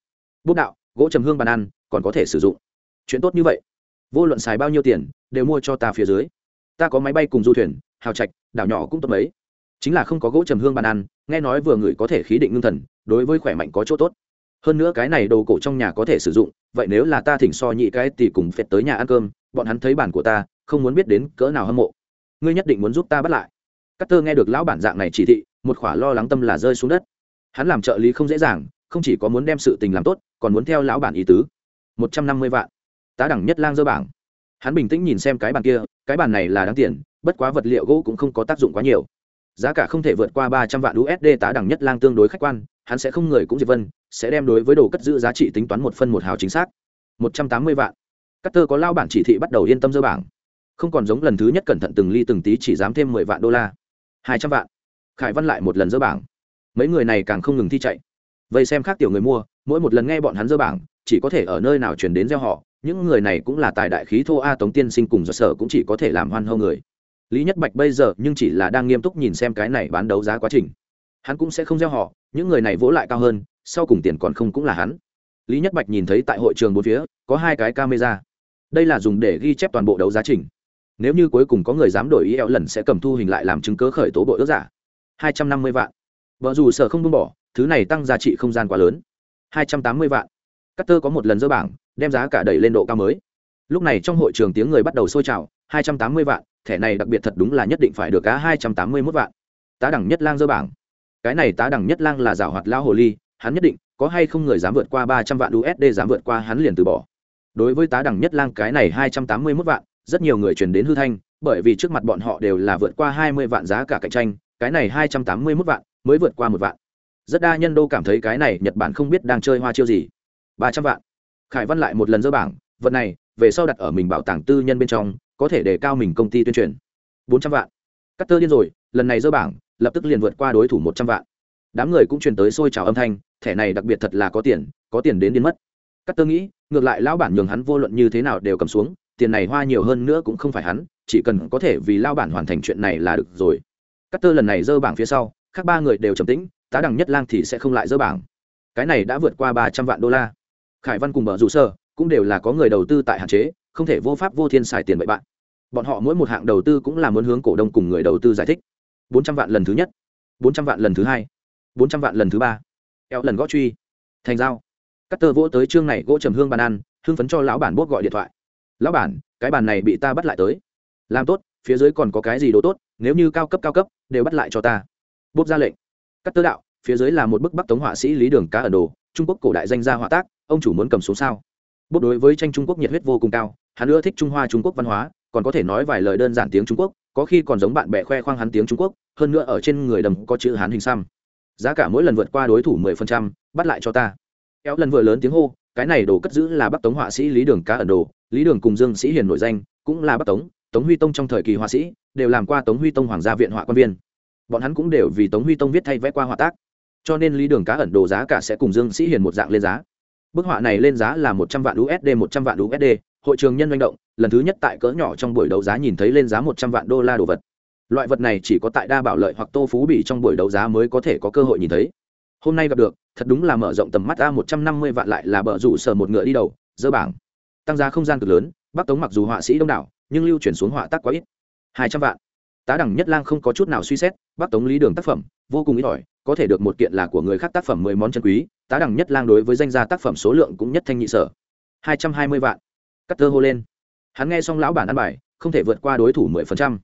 Bút đạo, gỗ trầm hương bàn ăn, còn có thể sử dụng. Chuyện tốt như vậy. Vô luận xài bao nhiêu tiền, đều mua cho ta phía dưới. Ta có máy bay cùng du thuyền, hào trạch, đảo nhỏ cũng tốt mấy. Chính là không có gỗ trầm hương bàn ăn, nghe nói vừa người có thể khí định ngưng thần, đối với khỏe mạnh có chỗ tốt hơn nữa cái này đồ cổ trong nhà có thể sử dụng, vậy nếu là ta thỉnh so nhị cái thì cùng phệt tới nhà ăn cơm, bọn hắn thấy bản của ta, không muốn biết đến cỡ nào hâm mộ. Ngươi nhất định muốn giúp ta bắt lại. Cắt tơ nghe được lão bản dạng này chỉ thị, một khỏa lo lắng tâm là rơi xuống đất. Hắn làm trợ lý không dễ dàng, không chỉ có muốn đem sự tình làm tốt, còn muốn theo lão bản ý tứ. Một trăm năm mươi vạn. Tá đẳng nhất lang dơ bảng. Hắn bình tĩnh nhìn xem cái bàn kia, cái bàn này là đáng tiền, bất quá vật liệu gỗ cũng không có tác dụng quá nhiều. Giá cả không thể vượt qua ba trăm vạn usd tá đẳng nhất lang tương đối khách quan hắn sẽ không người cũng diệp vân, sẽ đem đối với đồ cất giữ giá trị tính toán một phân một hào chính xác. Một trăm tám mươi vạn. Cắt tơ có lao bản chỉ thị bắt đầu yên tâm dơ bảng. Không còn giống lần thứ nhất cẩn thận từng ly từng tí chỉ dám thêm mười vạn đô la. Hai trăm vạn. Khải văn lại một lần dơ bảng. Mấy người này càng không ngừng thi chạy. Vậy xem khác tiểu người mua, mỗi một lần nghe bọn hắn dơ bảng, chỉ có thể ở nơi nào chuyển đến gieo họ. Những người này cũng là tài đại khí thô a tống tiên sinh cùng do sở cũng chỉ có thể làm hoan hô người. Lý nhất bạch bây giờ nhưng chỉ là đang nghiêm túc nhìn xem cái này bán đấu giá quá trình hắn cũng sẽ không gieo họ, những người này vỗ lại cao hơn, sau cùng tiền còn không cũng là hắn. Lý nhất bạch nhìn thấy tại hội trường bốn phía, có hai cái camera. Đây là dùng để ghi chép toàn bộ đấu giá trình. Nếu như cuối cùng có người dám đổi ý, eo lần sẽ cầm thu hình lại làm chứng cớ khởi tố bội ước giả. Hai trăm năm mươi vạn. Vợ dù sở không buông bỏ, thứ này tăng giá trị không gian quá lớn. Hai trăm tám mươi vạn. Cắt tơ có một lần dỡ bảng, đem giá cả đẩy lên độ cao mới. Lúc này trong hội trường tiếng người bắt đầu sôi trào, hai trăm tám mươi vạn, thẻ này đặc biệt thật đúng là nhất định phải được cá hai trăm tám mươi mốt vạn. Tá đẳng nhất lang dơ bảng cái này tá đẳng nhất lang là giảo hoạt lao hồ ly, hắn nhất định có hay không người dám vượt qua ba trăm vạn usd dám vượt qua hắn liền từ bỏ. Đối với tá đẳng nhất lang cái này hai trăm tám mươi mốt vạn, rất nhiều người truyền đến hư thanh, bởi vì trước mặt bọn họ đều là vượt qua hai mươi vạn giá cả cạnh tranh, cái này hai trăm tám mươi mốt vạn mới vượt qua một vạn. Rất đa nhân đô cảm thấy cái này nhật bản không biết đang chơi hoa chiêu gì. ba trăm vạn. Khải văn lại một lần dỡ bảng, vật này, về sau đặt ở mình bảo tàng tư nhân bên trong, có thể để cao mình công ty tuyên truyền. bốn trăm vạn. Cắt tơ điên rồi, lần này dỡ bảng lập tức liền vượt qua đối thủ một trăm vạn. Đám người cũng truyền tới xôi trào âm thanh, thẻ này đặc biệt thật là có tiền có tiền đến điên mất. Cắt tơ nghĩ, ngược lại lão bản nhường hắn vô luận như thế nào đều cầm xuống, tiền này hoa nhiều hơn nữa cũng không phải hắn, chỉ cần có thể vì lao bản hoàn thành chuyện này là được rồi. Cắt tơ lần này dơ bảng phía sau các ba người đều trầm tĩnh, tá đằng nhất lang thì sẽ không lại dơ bảng. Cái này đã vượt qua ba trăm vạn đô la. Khải văn cùng bờ rủ sơ cũng đều là có người đầu tư tại hạn chế, không thể vô pháp vô thiên xài tiền bậy bạn. Bọn họ mỗi một hạng đầu tư cũng là muốn hướng cổ đông cùng người đầu tư giải thích bốn trăm vạn lần thứ nhất, bốn trăm vạn lần thứ hai, bốn trăm vạn lần thứ ba. Eo lần gõ truy. Thành dao cắt tơ vỗ tới chương này gỗ trầm hương bàn ăn hương phấn cho lão bản bốt gọi điện thoại. Lão bản, cái bàn này bị ta bắt lại tới. Làm tốt, phía dưới còn có cái gì đồ tốt, nếu như cao cấp cao cấp, đều bắt lại cho ta. Bốp ra lệnh. Cắt tơ đạo, phía dưới là một bức bắc tống họa sĩ lý đường cá ẩn đồ, trung quốc cổ đại danh gia họa tác, ông chủ muốn cầm xuống sao? Bốp đối với tranh trung quốc nhiệt huyết vô cùng cao, hắn ưa thích trung hoa trung quốc văn hóa, còn có thể nói vài lời đơn giản tiếng trung quốc có khi còn giống bạn bè khoe khoang hắn tiếng trung quốc, hơn nữa ở trên người đầm có chữ hán hình xăm. Giá cả mỗi lần vượt qua đối thủ mười phần trăm, bắt lại cho ta. Kéo lần vừa lớn tiếng hô, cái này đồ cất giữ là bắc tống họa sĩ lý đường cá ẩn đồ, lý đường cùng dương sĩ hiền nội danh, cũng là bắc tống tống huy tông trong thời kỳ họa sĩ, đều làm qua tống huy tông hoàng gia viện họa quan viên. Bọn hắn cũng đều vì tống huy tông viết thay vẽ qua họa tác. Cho nên lý đường cá ẩn đồ giá cả sẽ cùng dương sĩ hiền một dạng lên giá. Bức họa này lên giá là một trăm vạn usd một trăm vạn usd hội trường nhân manh động lần thứ nhất tại cỡ nhỏ trong buổi đấu giá nhìn thấy lên giá một trăm vạn đô la đồ vật. Loại vật này chỉ có tại đa bảo lợi hoặc tô phú bị trong buổi đấu giá mới có thể có cơ hội nhìn thấy. Hôm nay gặp được, thật đúng là mở rộng tầm mắt a một trăm năm mươi vạn lại là bờ rủ sở một ngựa đi đầu, dơ bảng. Tăng giá không gian cực lớn, bắc tống mặc dù họa sĩ đông đảo, nhưng lưu chuyển xuống họa tác quá ít. hai trăm vạn. Tá đẳng nhất lang không có chút nào suy xét, bắc tống lý đường tác phẩm, vô cùng ít ỏi, có thể được một kiện là của người khác tác phẩm mười món chân quý, tá đẳng nhất lang đối với danh gia tác phẩm số lượng cũng nhất thanh nhị sở. hai trăm hai mươi vạn. Cắt tơ hô lên hắn nghe xong lão bản ăn bài, không thể vượt qua đối thủ mười phần trăm.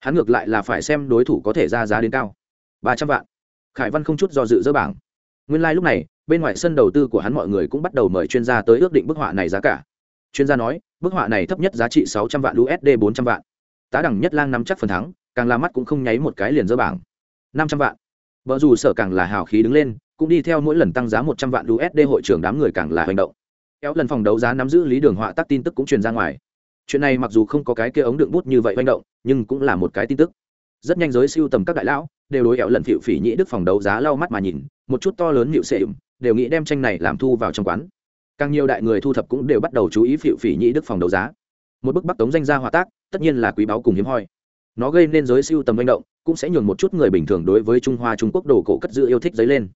Hắn ngược lại là phải xem đối thủ có thể ra giá đến cao. ba trăm vạn. Khải văn không chút do dự dỡ bảng. Nguyên lai、like、lúc này, bên ngoài sân đầu tư của hắn mọi người cũng bắt đầu mời chuyên gia tới ước định bức họa này giá cả. Chuyên gia nói, bức họa này thấp nhất giá trị sáu trăm vạn usd bốn trăm vạn. Tá đẳng nhất lang nắm chắc phần thắng, càng là mắt cũng không nháy một cái liền dỡ bảng. năm trăm vạn. Vợ dù sở càng là hào khí đứng lên, cũng đi theo mỗi lần tăng giá một trăm vạn usd hội trưởng đám người càng là hành động. Kéo lần phòng đấu giá nắm giữ lý đường họa tác tin tức cũng truyền ra ngoài chuyện này mặc dù không có cái kia ống đựng bút như vậy manh động, nhưng cũng là một cái tin tức. Rất nhanh giới siêu tầm các đại lão, đều đối éo lần phịu phỉ nhĩ đức phòng đấu giá lau mắt mà nhìn, một chút to lớn nhịu sệ đều nghĩ đem tranh này làm thu vào trong quán. Càng nhiều đại người thu thập cũng đều bắt đầu chú ý phịu phỉ nhĩ đức phòng đấu giá. Một bức bắc tống danh gia hòa tác, tất nhiên là quý báu cùng hiếm hoi. Nó gây nên giới siêu tầm manh động, cũng sẽ nhường một chút người bình thường đối với trung hoa trung quốc đồ cổ cất giữ yêu thích giấy lên.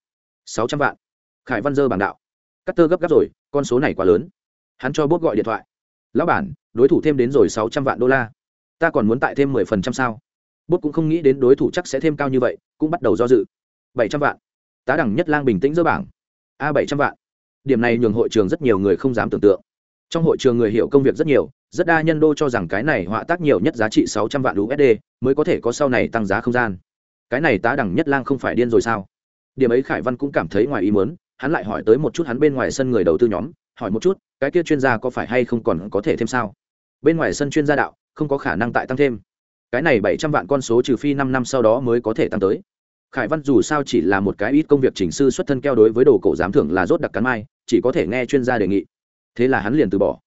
Sáu trăm vạn. Khải văn dơ bảng đạo. Cắt tơ gấp gáp rồi, con số này quá lớn. Hắn cho bốt gọi điện thoại. Lão bản đối thủ thêm đến rồi sáu trăm vạn đô la. Ta còn muốn tại thêm mười phần trăm sao? Bốt cũng không nghĩ đến đối thủ chắc sẽ thêm cao như vậy, cũng bắt đầu do dự. Bảy trăm vạn. Tá đẳng nhất lang bình tĩnh dỡ bảng. A bảy trăm vạn. Điểm này nhường hội trường rất nhiều người không dám tưởng tượng. Trong hội trường người hiểu công việc rất nhiều, rất đa nhân đô cho rằng cái này họa tác nhiều nhất giá trị sáu trăm vạn usd mới có thể có sau này tăng giá không gian. Cái này tá đẳng nhất lang không phải điên rồi sao? Điểm ấy khải văn cũng cảm thấy ngoài ý muốn, hắn lại hỏi tới một chút hắn bên ngoài sân người đầu tư nhóm, hỏi một chút, cái kia chuyên gia có phải hay không còn có thể thêm sao? Bên ngoài sân chuyên gia đạo, không có khả năng tại tăng thêm. Cái này bảy trăm vạn con số trừ phi năm năm sau đó mới có thể tăng tới. Khải văn dù sao chỉ là một cái ít công việc chỉnh sư xuất thân keo đối với đồ cổ giám thưởng là rốt đặc cắn mai, chỉ có thể nghe chuyên gia đề nghị. Thế là hắn liền từ bỏ.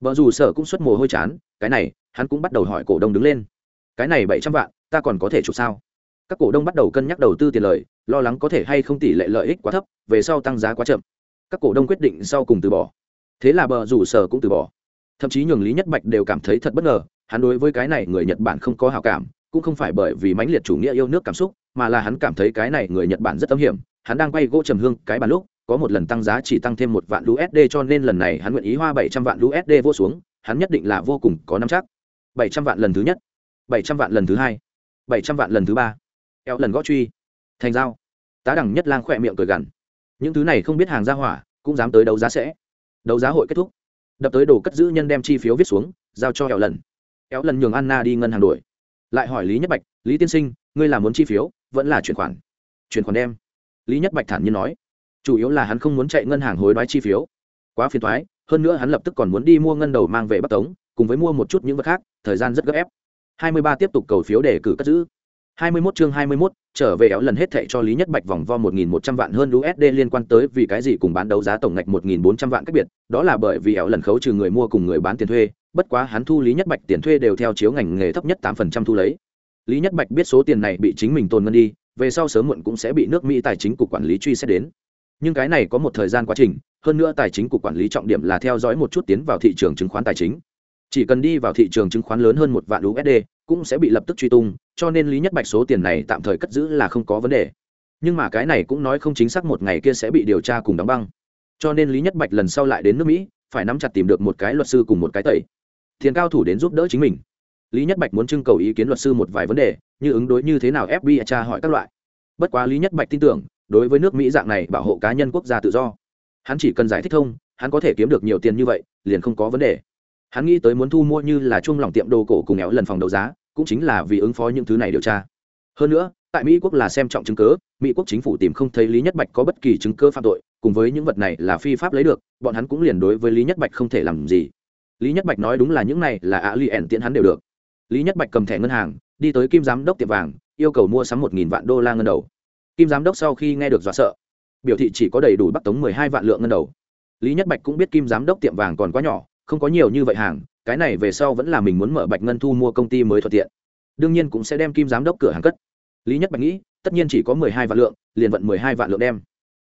Vợ dù sở cũng xuất mồ hôi chán, cái này, hắn cũng bắt đầu hỏi cổ đông đứng lên. Cái này bảy trăm vạn, ta còn có thể chụp sao? Các cổ đông bắt đầu cân nhắc đầu tư tiền lời, lo lắng có thể hay không tỷ lệ lợi ích quá thấp, về sau tăng giá quá chậm. Các cổ đông quyết định sau cùng từ bỏ. Thế là bờ rủ sở cũng từ bỏ thậm chí nhường lý nhất bạch đều cảm thấy thật bất ngờ, hắn đối với cái này người nhật bản không có hào cảm, cũng không phải bởi vì mãnh liệt chủ nghĩa yêu nước cảm xúc, mà là hắn cảm thấy cái này người nhật bản rất âm hiểm. Hắn đang quay gỗ trầm hương cái bàn lúc, có một lần tăng giá chỉ tăng thêm một vạn usd cho nên lần này hắn nguyện ý hoa bảy trăm vạn usd vô xuống, hắn nhất định là vô cùng có năm chắc. Bảy trăm vạn lần thứ nhất, bảy trăm vạn lần thứ hai, bảy trăm vạn lần thứ ba. Eo lần gõ truy. Thành dao tá đẳng nhất lang khỏe miệng cười gằn. Những thứ này không biết hàng ra hỏa, cũng dám tới đấu giá sẽ. Đấu giá hội kết thúc đập tới đồ cất giữ nhân đem chi phiếu viết xuống giao cho éo lần. Éo lần nhường anna đi ngân hàng đuổi lại hỏi lý nhất bạch lý tiên sinh ngươi làm muốn chi phiếu vẫn là chuyển khoản? Chuyển khoản đem. Lý nhất bạch thản nhiên nói. Chủ yếu là hắn không muốn chạy ngân hàng hối đoái chi phiếu. Quá phiền thoái hơn nữa hắn lập tức còn muốn đi mua ngân đầu mang về bắc tống cùng với mua một chút những vật khác thời gian rất gấp ép. 23 tiếp tục cầu phiếu để cử cất giữ. 21 chương 21, trở về éo lần hết thệ cho Lý Nhất Bạch vòng vo 1100 vạn hơn USD liên quan tới vì cái gì cùng bán đấu giá tổng ngạch 1400 vạn cách biệt, đó là bởi vì éo lần khấu trừ người mua cùng người bán tiền thuê, bất quá hắn thu Lý Nhất Bạch tiền thuê đều theo chiếu ngành nghề thấp nhất 8% thu lấy. Lý Nhất Bạch biết số tiền này bị chính mình tồn ngân đi, về sau sớm muộn cũng sẽ bị nước Mỹ tài chính cục quản lý truy xét đến. Nhưng cái này có một thời gian quá trình, hơn nữa tài chính cục quản lý trọng điểm là theo dõi một chút tiến vào thị trường chứng khoán tài chính. Chỉ cần đi vào thị trường chứng khoán lớn hơn một vạn USD, cũng sẽ bị lập tức truy tung, cho nên lý nhất bạch số tiền này tạm thời cất giữ là không có vấn đề. Nhưng mà cái này cũng nói không chính xác một ngày kia sẽ bị điều tra cùng đóng băng. Cho nên lý nhất bạch lần sau lại đến nước mỹ, phải nắm chặt tìm được một cái luật sư cùng một cái tẩy. Thiền cao thủ đến giúp đỡ chính mình. Lý nhất bạch muốn trưng cầu ý kiến luật sư một vài vấn đề, như ứng đối như thế nào fbi tra hỏi các loại. Bất quá lý nhất bạch tin tưởng, đối với nước mỹ dạng này bảo hộ cá nhân quốc gia tự do. Hắn chỉ cần giải thích thông hắn có thể kiếm được nhiều tiền như vậy, liền không có vấn đề hắn nghĩ tới muốn thu mua như là chung lòng tiệm đồ cổ cùng éo lần phòng đấu giá, cũng chính là vì ứng phó những thứ này điều tra. Hơn nữa, tại mỹ quốc là xem trọng chứng cớ mỹ quốc chính phủ tìm không thấy lý nhất bạch có bất kỳ chứng cơ phạm tội, cùng với những vật này là phi pháp lấy được, bọn hắn cũng liền đối với lý nhất bạch không thể làm gì. Lý nhất bạch nói đúng là những này là ạ li ẻn tiễn hắn đều được. Lý nhất bạch cầm thẻ ngân hàng, đi tới kim giám đốc tiệm vàng, yêu cầu mua sắm một nghìn vạn đô la ngân đầu. Kim giám đốc sau khi nghe được dọa sợ, biểu thị chỉ có đầy đủ bắt tống mười hai vạn lượng ngân đầu. Lý nhất bạch cũng biết kim giám đốc tiệm vàng còn quá nhỏ không có nhiều như vậy hàng, cái này về sau vẫn là mình muốn mở bạch ngân thu mua công ty mới thuận tiện. Đương nhiên cũng sẽ đem kim giám đốc cửa hàng cất. Lý nhất bạch nghĩ, tất nhiên chỉ có mười hai vạn lượng, liền vận mười hai vạn lượng đem.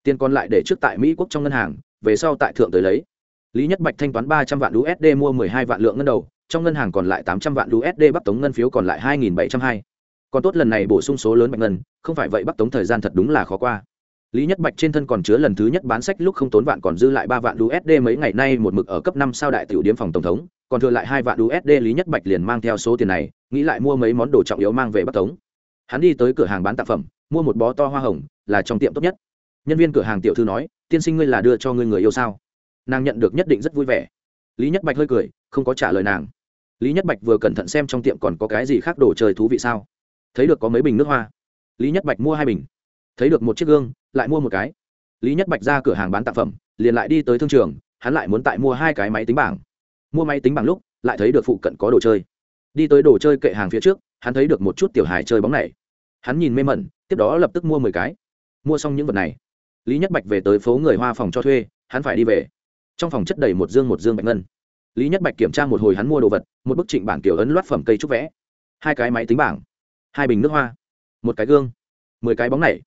Tiền còn lại để trước tại mỹ quốc trong ngân hàng, về sau tại thượng tới lấy. Lý nhất bạch thanh toán ba trăm vạn usd mua mười hai vạn lượng ngân đầu, trong ngân hàng còn lại tám trăm vạn usd bắc tống ngân phiếu còn lại hai nghìn bảy trăm hai. Còn tốt lần này bổ sung số lớn bạch ngân, không phải vậy bắc tống thời gian thật đúng là khó qua lý nhất bạch trên thân còn chứa lần thứ nhất bán sách lúc không tốn vạn còn dư lại ba vạn usd mấy ngày nay một mực ở cấp năm sao đại tiểu điếm phòng tổng thống, còn thừa lại hai vạn usd lý nhất bạch liền mang theo số tiền này, nghĩ lại mua mấy món đồ trọng yếu mang về bắc tống. Hắn đi tới cửa hàng bán tạp phẩm, mua một bó to hoa hồng, là trong tiệm tốt nhất. Nhân viên cửa hàng tiểu thư nói, tiên sinh ngươi là đưa cho ngươi người yêu sao? Nàng nhận được nhất định rất vui vẻ. Lý nhất bạch hơi cười, không có trả lời nàng. Lý nhất bạch vừa cẩn thận xem trong tiệm còn có cái gì khác đồ chơi thú vị sao? Thấy được có mấy bình nước hoa. Lý nhất bạch mua hai bình thấy được một chiếc gương, lại mua một cái. Lý nhất bạch ra cửa hàng bán tạp phẩm, liền lại đi tới thương trường, hắn lại muốn tại mua hai cái máy tính bảng. Mua máy tính bảng lúc, lại thấy được phụ cận có đồ chơi. Đi tới đồ chơi kệ hàng phía trước, hắn thấy được một chút tiểu hài chơi bóng này. Hắn nhìn mê mẩn, tiếp đó lập tức mua mười cái. Mua xong những vật này, lý nhất bạch về tới phố người hoa phòng cho thuê, hắn phải đi về. Trong phòng chất đầy một dương một dương bạch ngân. Lý nhất bạch kiểm tra một hồi hắn mua đồ vật, một bức trịnh bản kiểu ấn loát phẩm cây trúc vẽ. Hai cái máy tính bảng, hai bình nước hoa, một cái gương, mười cái bóng này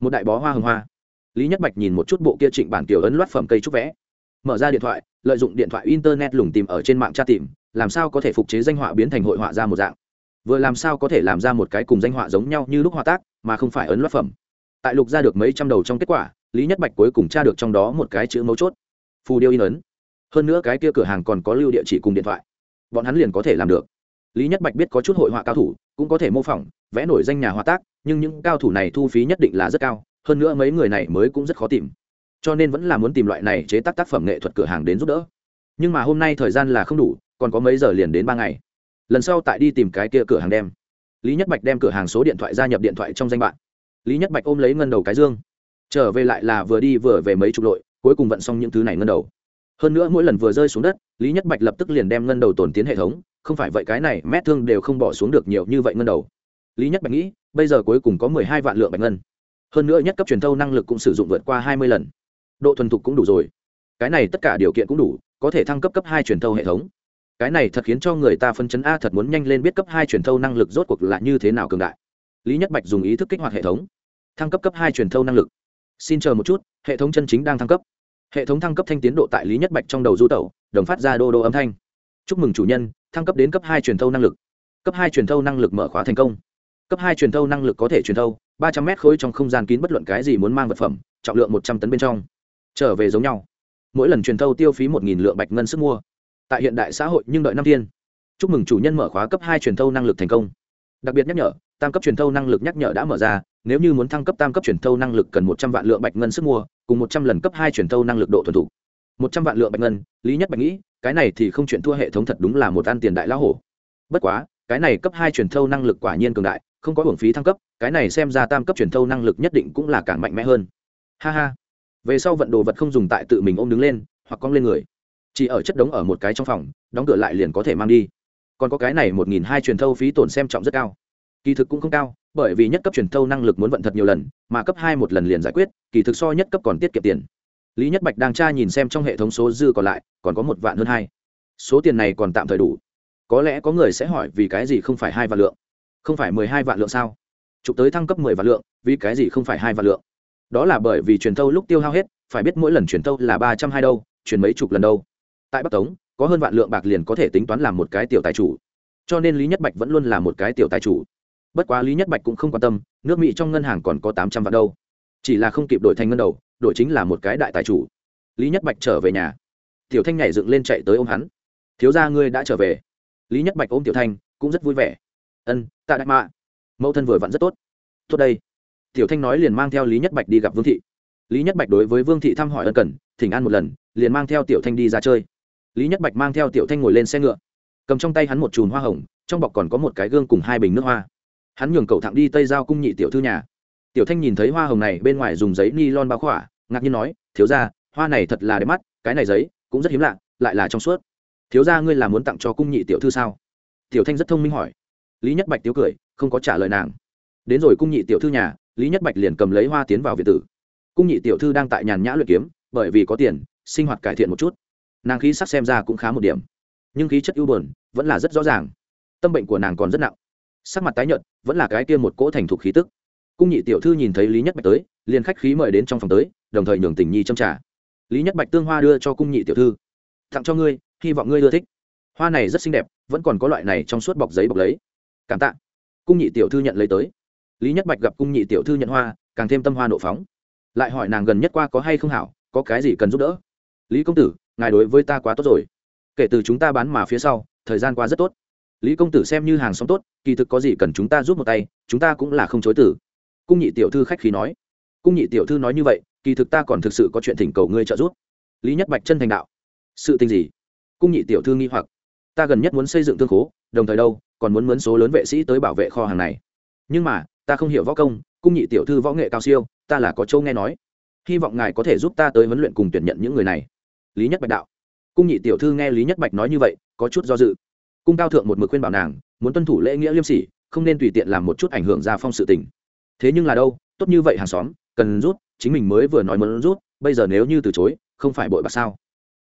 một đại bó hoa hồng hoa. Lý nhất bạch nhìn một chút bộ kia trịnh bản kiểu ấn loát phẩm cây trúc vẽ. Mở ra điện thoại, lợi dụng điện thoại internet lùng tìm ở trên mạng tra tìm, làm sao có thể phục chế danh họa biến thành hội họa ra một dạng. Vừa làm sao có thể làm ra một cái cùng danh họa giống nhau như lúc họa tác, mà không phải ấn loát phẩm. Tại lục ra được mấy trăm đầu trong kết quả, lý nhất bạch cuối cùng tra được trong đó một cái chữ mấu chốt. Phù điêu in ấn. Hơn nữa cái kia cửa hàng còn có lưu địa chỉ cùng điện thoại. Bọn hắn liền có thể làm được. Lý nhất bạch biết có chút hội họa cao thủ cũng có thể mô phỏng, vẽ nổi danh nhà hóa tác, nhưng những cao thủ này thu phí nhất định là rất cao, hơn nữa mấy người này mới cũng rất khó tìm. Cho nên vẫn là muốn tìm loại này chế tác tác phẩm nghệ thuật cửa hàng đến giúp đỡ. Nhưng mà hôm nay thời gian là không đủ, còn có mấy giờ liền đến ba ngày. Lần sau tại đi tìm cái kia cửa hàng đem. Lý nhất bạch đem cửa hàng số điện thoại gia nhập điện thoại trong danh bạn lý nhất bạch ôm lấy ngân đầu cái dương. Trở về lại là vừa đi vừa về mấy chục lội, cuối cùng vận xong những thứ này ngân đầu. Hơn nữa mỗi lần vừa rơi xuống đất, lý nhất bạch lập tức liền đem ngân đầu tổn tiến hệ thống không phải vậy cái này mét thương đều không bỏ xuống được nhiều như vậy ngân đầu. Lý nhất bạch nghĩ, bây giờ cuối cùng có mười hai vạn lượng bạch ngân. Hơn nữa nhất cấp truyền thâu năng lực cũng sử dụng vượt qua hai mươi lần. Độ thuần thục cũng đủ rồi. Cái này tất cả điều kiện cũng đủ, có thể thăng cấp cấp hai truyền thâu hệ thống. Cái này thật khiến cho người ta phân chấn a thật muốn nhanh lên biết cấp hai truyền thâu năng lực rốt cuộc là như thế nào cường đại. Lý nhất bạch dùng ý thức kích hoạt hệ thống. Thăng cấp cấp hai truyền thâu năng lực. Xin chờ một chút, hệ thống chân chính đang thăng cấp. Hệ thống thăng cấp thanh tiến độ tại lý nhất bạch trong đầu du tẩu, đồng phát ra đô đô âm thanh. Chúc mừng chủ nhân thăng cấp đến cấp hai truyền thâu năng lực. Cấp hai truyền thâu năng lực mở khóa thành công. Cấp hai truyền thâu năng lực có thể truyền thâu, ba trăm mét khối trong không gian kín bất luận cái gì muốn mang vật phẩm, trọng lượng một trăm tấn bên trong. Trở về giống nhau. Mỗi lần truyền thâu tiêu phí một nghìn lượng bạch ngân sức mua. Tại hiện đại xã hội nhưng đợi năm thiên chúc mừng chủ nhân mở khóa cấp hai truyền thâu năng lực thành công. Đặc biệt nhắc nhở, tam cấp truyền thâu năng lực nhắc nhở đã mở ra, nếu như muốn thăng cấp tam cấp truyền thâu năng lực cần một trăm vạn lượng bạch ngân sức mua, cùng một trăm lần cấp hai truyền thâu năng lực độ thuần thủ một trăm vạn lượng bạch ngân, lý nhất bạch nghĩ cái này thì không chuyện thua hệ thống thật đúng là một ăn tiền đại lão hổ. Bất quá, cái này cấp hai truyền thâu năng lực quả nhiên cường đại, không có hưởng phí thăng cấp, cái này xem ra tam cấp truyền thâu năng lực nhất định cũng là càng mạnh mẽ hơn. Ha ha. Về sau vận đồ vật không dùng tại tự mình ôm đứng lên, hoặc cong lên người. Chỉ ở chất đống ở một cái trong phòng, đóng cửa lại liền có thể mang đi. Còn có cái này một nghìn hai truyền thâu phí tổn xem trọng rất cao. Kỳ thực cũng không cao, bởi vì nhất cấp truyền thâu năng lực muốn vận thật nhiều lần, mà cấp hai một lần liền giải quyết, kỳ thực so nhất cấp còn tiết kiệm tiền lý nhất bạch đang tra nhìn xem trong hệ thống số dư còn lại, còn có một vạn hơn hai. Số tiền này còn tạm thời đủ. Có lẽ có người sẽ hỏi vì cái gì không phải hai vạn lượng? Không phải mười hai vạn lượng sao? Chụp tới thăng cấp mười vạn lượng, vì cái gì không phải hai vạn lượng? Đó là bởi vì truyền thâu lúc tiêu hao hết, phải biết mỗi lần truyền thâu là ba trăm hai đâu, truyền mấy chục lần đâu. Tại bắc tống, có hơn vạn lượng bạc liền có thể tính toán làm một cái tiểu tài chủ. Cho nên lý nhất bạch vẫn luôn là một cái tiểu tài chủ. Bất quá lý nhất bạch cũng không quan tâm, nước mỹ trong ngân hàng còn có tám trăm vạn đâu chỉ là không kịp đổi thành ngân đầu, đổi chính là một cái đại tài chủ. Lý nhất bạch trở về nhà. Tiểu thanh nhảy dựng lên chạy tới ôm hắn. Thiếu ra ngươi đã trở về. Lý nhất bạch ôm tiểu thanh, cũng rất vui vẻ. Ân, tạ đại mạ. Mẫu thân vừa vặn rất tốt. Tốt đây. Tiểu thanh nói liền mang theo lý nhất bạch đi gặp vương thị. Lý nhất bạch đối với vương thị thăm hỏi ân cần, thỉnh an một lần, liền mang theo tiểu thanh đi ra chơi. Lý nhất bạch mang theo tiểu thanh ngồi lên xe ngựa. Cầm trong tay hắn một chùm hoa hồng, trong bọc còn có một cái gương cùng hai bình nước hoa. Hắn nhường cậu thẳng đi tây giao cung nhị tiểu thư nhà tiểu thanh nhìn thấy hoa hồng này bên ngoài dùng giấy ni lon bao khỏa, ngạc nhiên nói, thiếu ra hoa này thật là đẹp mắt, cái này giấy cũng rất hiếm lạ, lại là trong suốt. Thiếu ra ngươi là muốn tặng cho cung nhị tiểu thư sao? Tiểu thanh rất thông minh hỏi. Lý nhất bạch tiếu cười, không có trả lời nàng. Đến rồi cung nhị tiểu thư nhà, lý nhất bạch liền cầm lấy hoa tiến vào việt tử. Cung nhị tiểu thư đang tại nhàn nhã luyện kiếm, bởi vì có tiền, sinh hoạt cải thiện một chút. Nàng khí sắc xem ra cũng khá một điểm. Nhưng khí chất ưu bờn vẫn là rất rõ ràng. Tâm bệnh của nàng còn rất nặng. Sắc mặt tái nhợt, vẫn là cái kia một cỗ thành thục khí tức cung nhị tiểu thư nhìn thấy lý nhất bạch tới, liền khách khí mời đến trong phòng tới, đồng thời nhường tình nhi châm trả lý nhất bạch tương hoa đưa cho cung nhị tiểu thư. Tặng cho ngươi, hy vọng ngươi ưa thích. Hoa này rất xinh đẹp, vẫn còn có loại này trong suốt bọc giấy bọc lấy. Cảm tạ. Cung nhị tiểu thư nhận lấy tới. Lý nhất bạch gặp cung nhị tiểu thư nhận hoa, càng thêm tâm hoa nộ phóng. Lại hỏi nàng gần nhất qua có hay không hảo, có cái gì cần giúp đỡ? Lý công tử, ngài đối với ta quá tốt rồi. Kể từ chúng ta bán mà phía sau, thời gian qua rất tốt. Lý công tử xem như hàng xóm tốt, kỳ thực có gì cần chúng ta giúp một tay, chúng ta cũng là không chối tử cung nhị tiểu thư khách khí nói. Cung nhị tiểu thư nói như vậy, kỳ thực ta còn thực sự có chuyện thỉnh cầu ngươi trợ giúp. Lý nhất bạch chân thành đạo. Sự tình gì? Cung nhị tiểu thư nghi hoặc. Ta gần nhất muốn xây dựng thương khố, đồng thời đâu, còn muốn mướn số lớn vệ sĩ tới bảo vệ kho hàng này. Nhưng mà, ta không hiểu võ công, cung nhị tiểu thư võ nghệ cao siêu, ta là có châu nghe nói. Hy vọng ngài có thể giúp ta tới huấn luyện cùng tuyển nhận những người này. Lý nhất bạch đạo. Cung nhị tiểu thư nghe lý nhất bạch nói như vậy, có chút do dự. Cung cao thượng một mực khuyên bảo nàng, muốn tuân thủ lễ nghĩa liêm sỉ, không nên tùy tiện làm một chút ảnh hưởng ra phong sự tình thế nhưng là đâu, tốt như vậy hàng xóm, cần rút, chính mình mới vừa nói muốn rút, bây giờ nếu như từ chối, không phải bội bạc sao?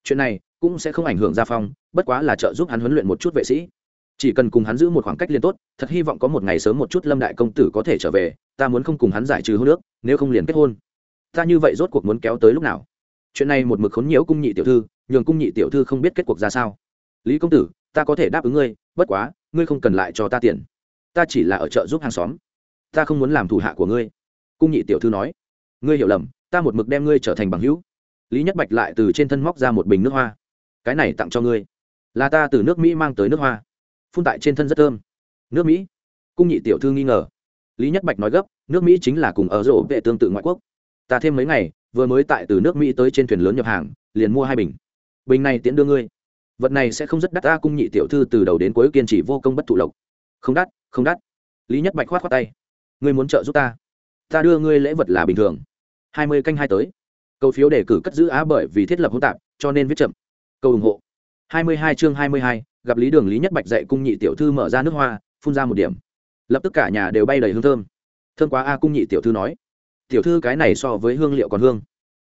Chuyện này cũng sẽ không ảnh hưởng gia phong, bất quá là trợ giúp hắn huấn luyện một chút vệ sĩ. Chỉ cần cùng hắn giữ một khoảng cách liên tốt, thật hy vọng có một ngày sớm một chút lâm đại công tử có thể trở về, ta muốn không cùng hắn giải trừ hôn nước nếu không liền kết hôn. Ta như vậy rốt cuộc muốn kéo tới lúc nào? Chuyện này một mực khốn nhiễu cung nhị tiểu thư, nhường cung nhị tiểu thư không biết kết cuộc ra sao. Lý công tử, ta có thể đáp ứng ngươi, bất quá, ngươi không cần lại cho ta tiền. Ta chỉ là ở chợ giúp hàng xóm ta không muốn làm thủ hạ của ngươi. Cung nhị tiểu thư nói, ngươi hiểu lầm, ta một mực đem ngươi trở thành bằng hữu. Lý nhất bạch lại từ trên thân móc ra một bình nước hoa. Cái này tặng cho ngươi, là ta từ nước mỹ mang tới nước hoa. Phun tại trên thân rất thơm. Nước mỹ? Cung nhị tiểu thư nghi ngờ. Lý nhất bạch nói gấp, nước mỹ chính là cùng ở rộ vệ tương tự ngoại quốc. Ta thêm mấy ngày, vừa mới tại từ nước mỹ tới trên thuyền lớn nhập hàng, liền mua hai bình. Bình này tiễn đưa ngươi. Vật này sẽ không rất đắt ta, cung nhị tiểu thư từ đầu đến cuối kiên trì vô công bất thụ lộc. Không đắt không đắt. Lý nhất bạch khoát khoát tay ngươi muốn trợ giúp ta? Ta đưa ngươi lễ vật là bình thường. Hai mươi canh hai tới. Câu phiếu đề cử cất giữ á bởi vì thiết lập hỗn tạp, cho nên viết chậm. Câu ủng hộ. Hai mươi hai chương hai mươi hai, gặp lý đường lý nhất bạch dạy cung nhị tiểu thư mở ra nước hoa, phun ra một điểm. Lập tức cả nhà đều bay đầy hương thơm. Thơm quá a, cung nhị tiểu thư nói. Tiểu thư cái này so với hương liệu còn hương.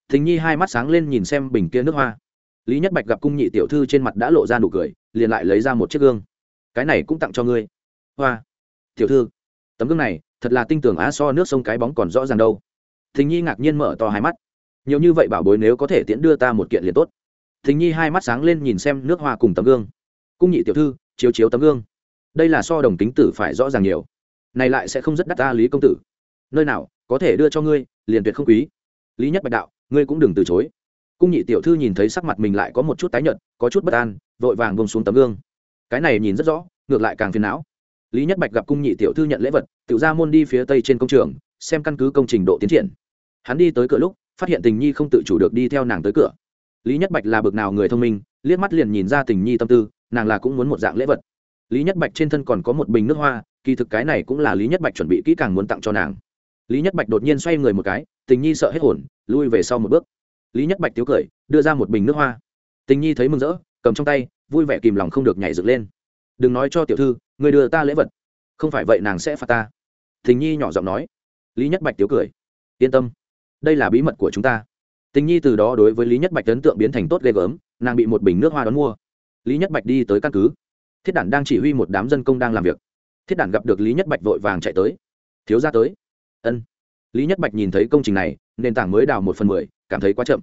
Thình nhi hai mắt sáng lên nhìn xem bình kia nước hoa. Lý nhất bạch gặp cung nhị tiểu thư trên mặt đã lộ ra nụ cười, liền lại lấy ra một chiếc gương. Cái này cũng tặng cho ngươi. Hoa. Tiểu thư, tấm gương này thật là tinh tường á so nước sông cái bóng còn rõ ràng đâu. Thình nhi ngạc nhiên mở to hai mắt. Nhiều như vậy bảo bối nếu có thể tiễn đưa ta một kiện liền tốt. Thình nhi hai mắt sáng lên nhìn xem nước hoa cùng tấm gương. Cung nhị tiểu thư, chiếu chiếu tấm gương. Đây là so đồng tính tử phải rõ ràng nhiều. Này lại sẽ không rất đắt ta lý công tử. Nơi nào, có thể đưa cho ngươi, liền tuyệt không quý. Lý nhất bạch đạo, ngươi cũng đừng từ chối. Cung nhị tiểu thư nhìn thấy sắc mặt mình lại có một chút tái nhợt, có chút bất an, vội vàng bông xuống tấm gương. Cái này nhìn rất rõ, ngược lại càng phiền não lý nhất bạch gặp cung nhị tiểu thư nhận lễ vật, tự ra môn đi phía tây trên công trường, xem căn cứ công trình độ tiến triển. Hắn đi tới cửa lúc, phát hiện tình nhi không tự chủ được đi theo nàng tới cửa. Lý nhất bạch là bực nào người thông minh, liếc mắt liền nhìn ra tình nhi tâm tư, nàng là cũng muốn một dạng lễ vật. Lý nhất bạch trên thân còn có một bình nước hoa, kỳ thực cái này cũng là lý nhất bạch chuẩn bị kỹ càng muốn tặng cho nàng. Lý nhất bạch đột nhiên xoay người một cái, tình nhi sợ hết hồn, lui về sau một bước. Lý nhất bạch tiếu cười, đưa ra một bình nước hoa. Tình nhi thấy mừng rỡ, cầm trong tay, vui vẻ kìm lòng không được nhảy dựng lên. Đừng nói cho tiểu thư người đưa ta lễ vật. Không phải vậy nàng sẽ phạt ta. Thình nhi nhỏ giọng nói. Lý nhất bạch tiếu cười. Yên tâm, đây là bí mật của chúng ta. Tình nhi từ đó đối với lý nhất bạch ấn tượng biến thành tốt ghê gớm, nàng bị một bình nước hoa đón mua. Lý nhất bạch đi tới căn cứ. Thiết đản đang chỉ huy một đám dân công đang làm việc. Thiết đản gặp được lý nhất bạch vội vàng chạy tới. Thiếu ra tới. Ân. Lý nhất bạch nhìn thấy công trình này, nền tảng mới đào một phần mười, cảm thấy quá chậm.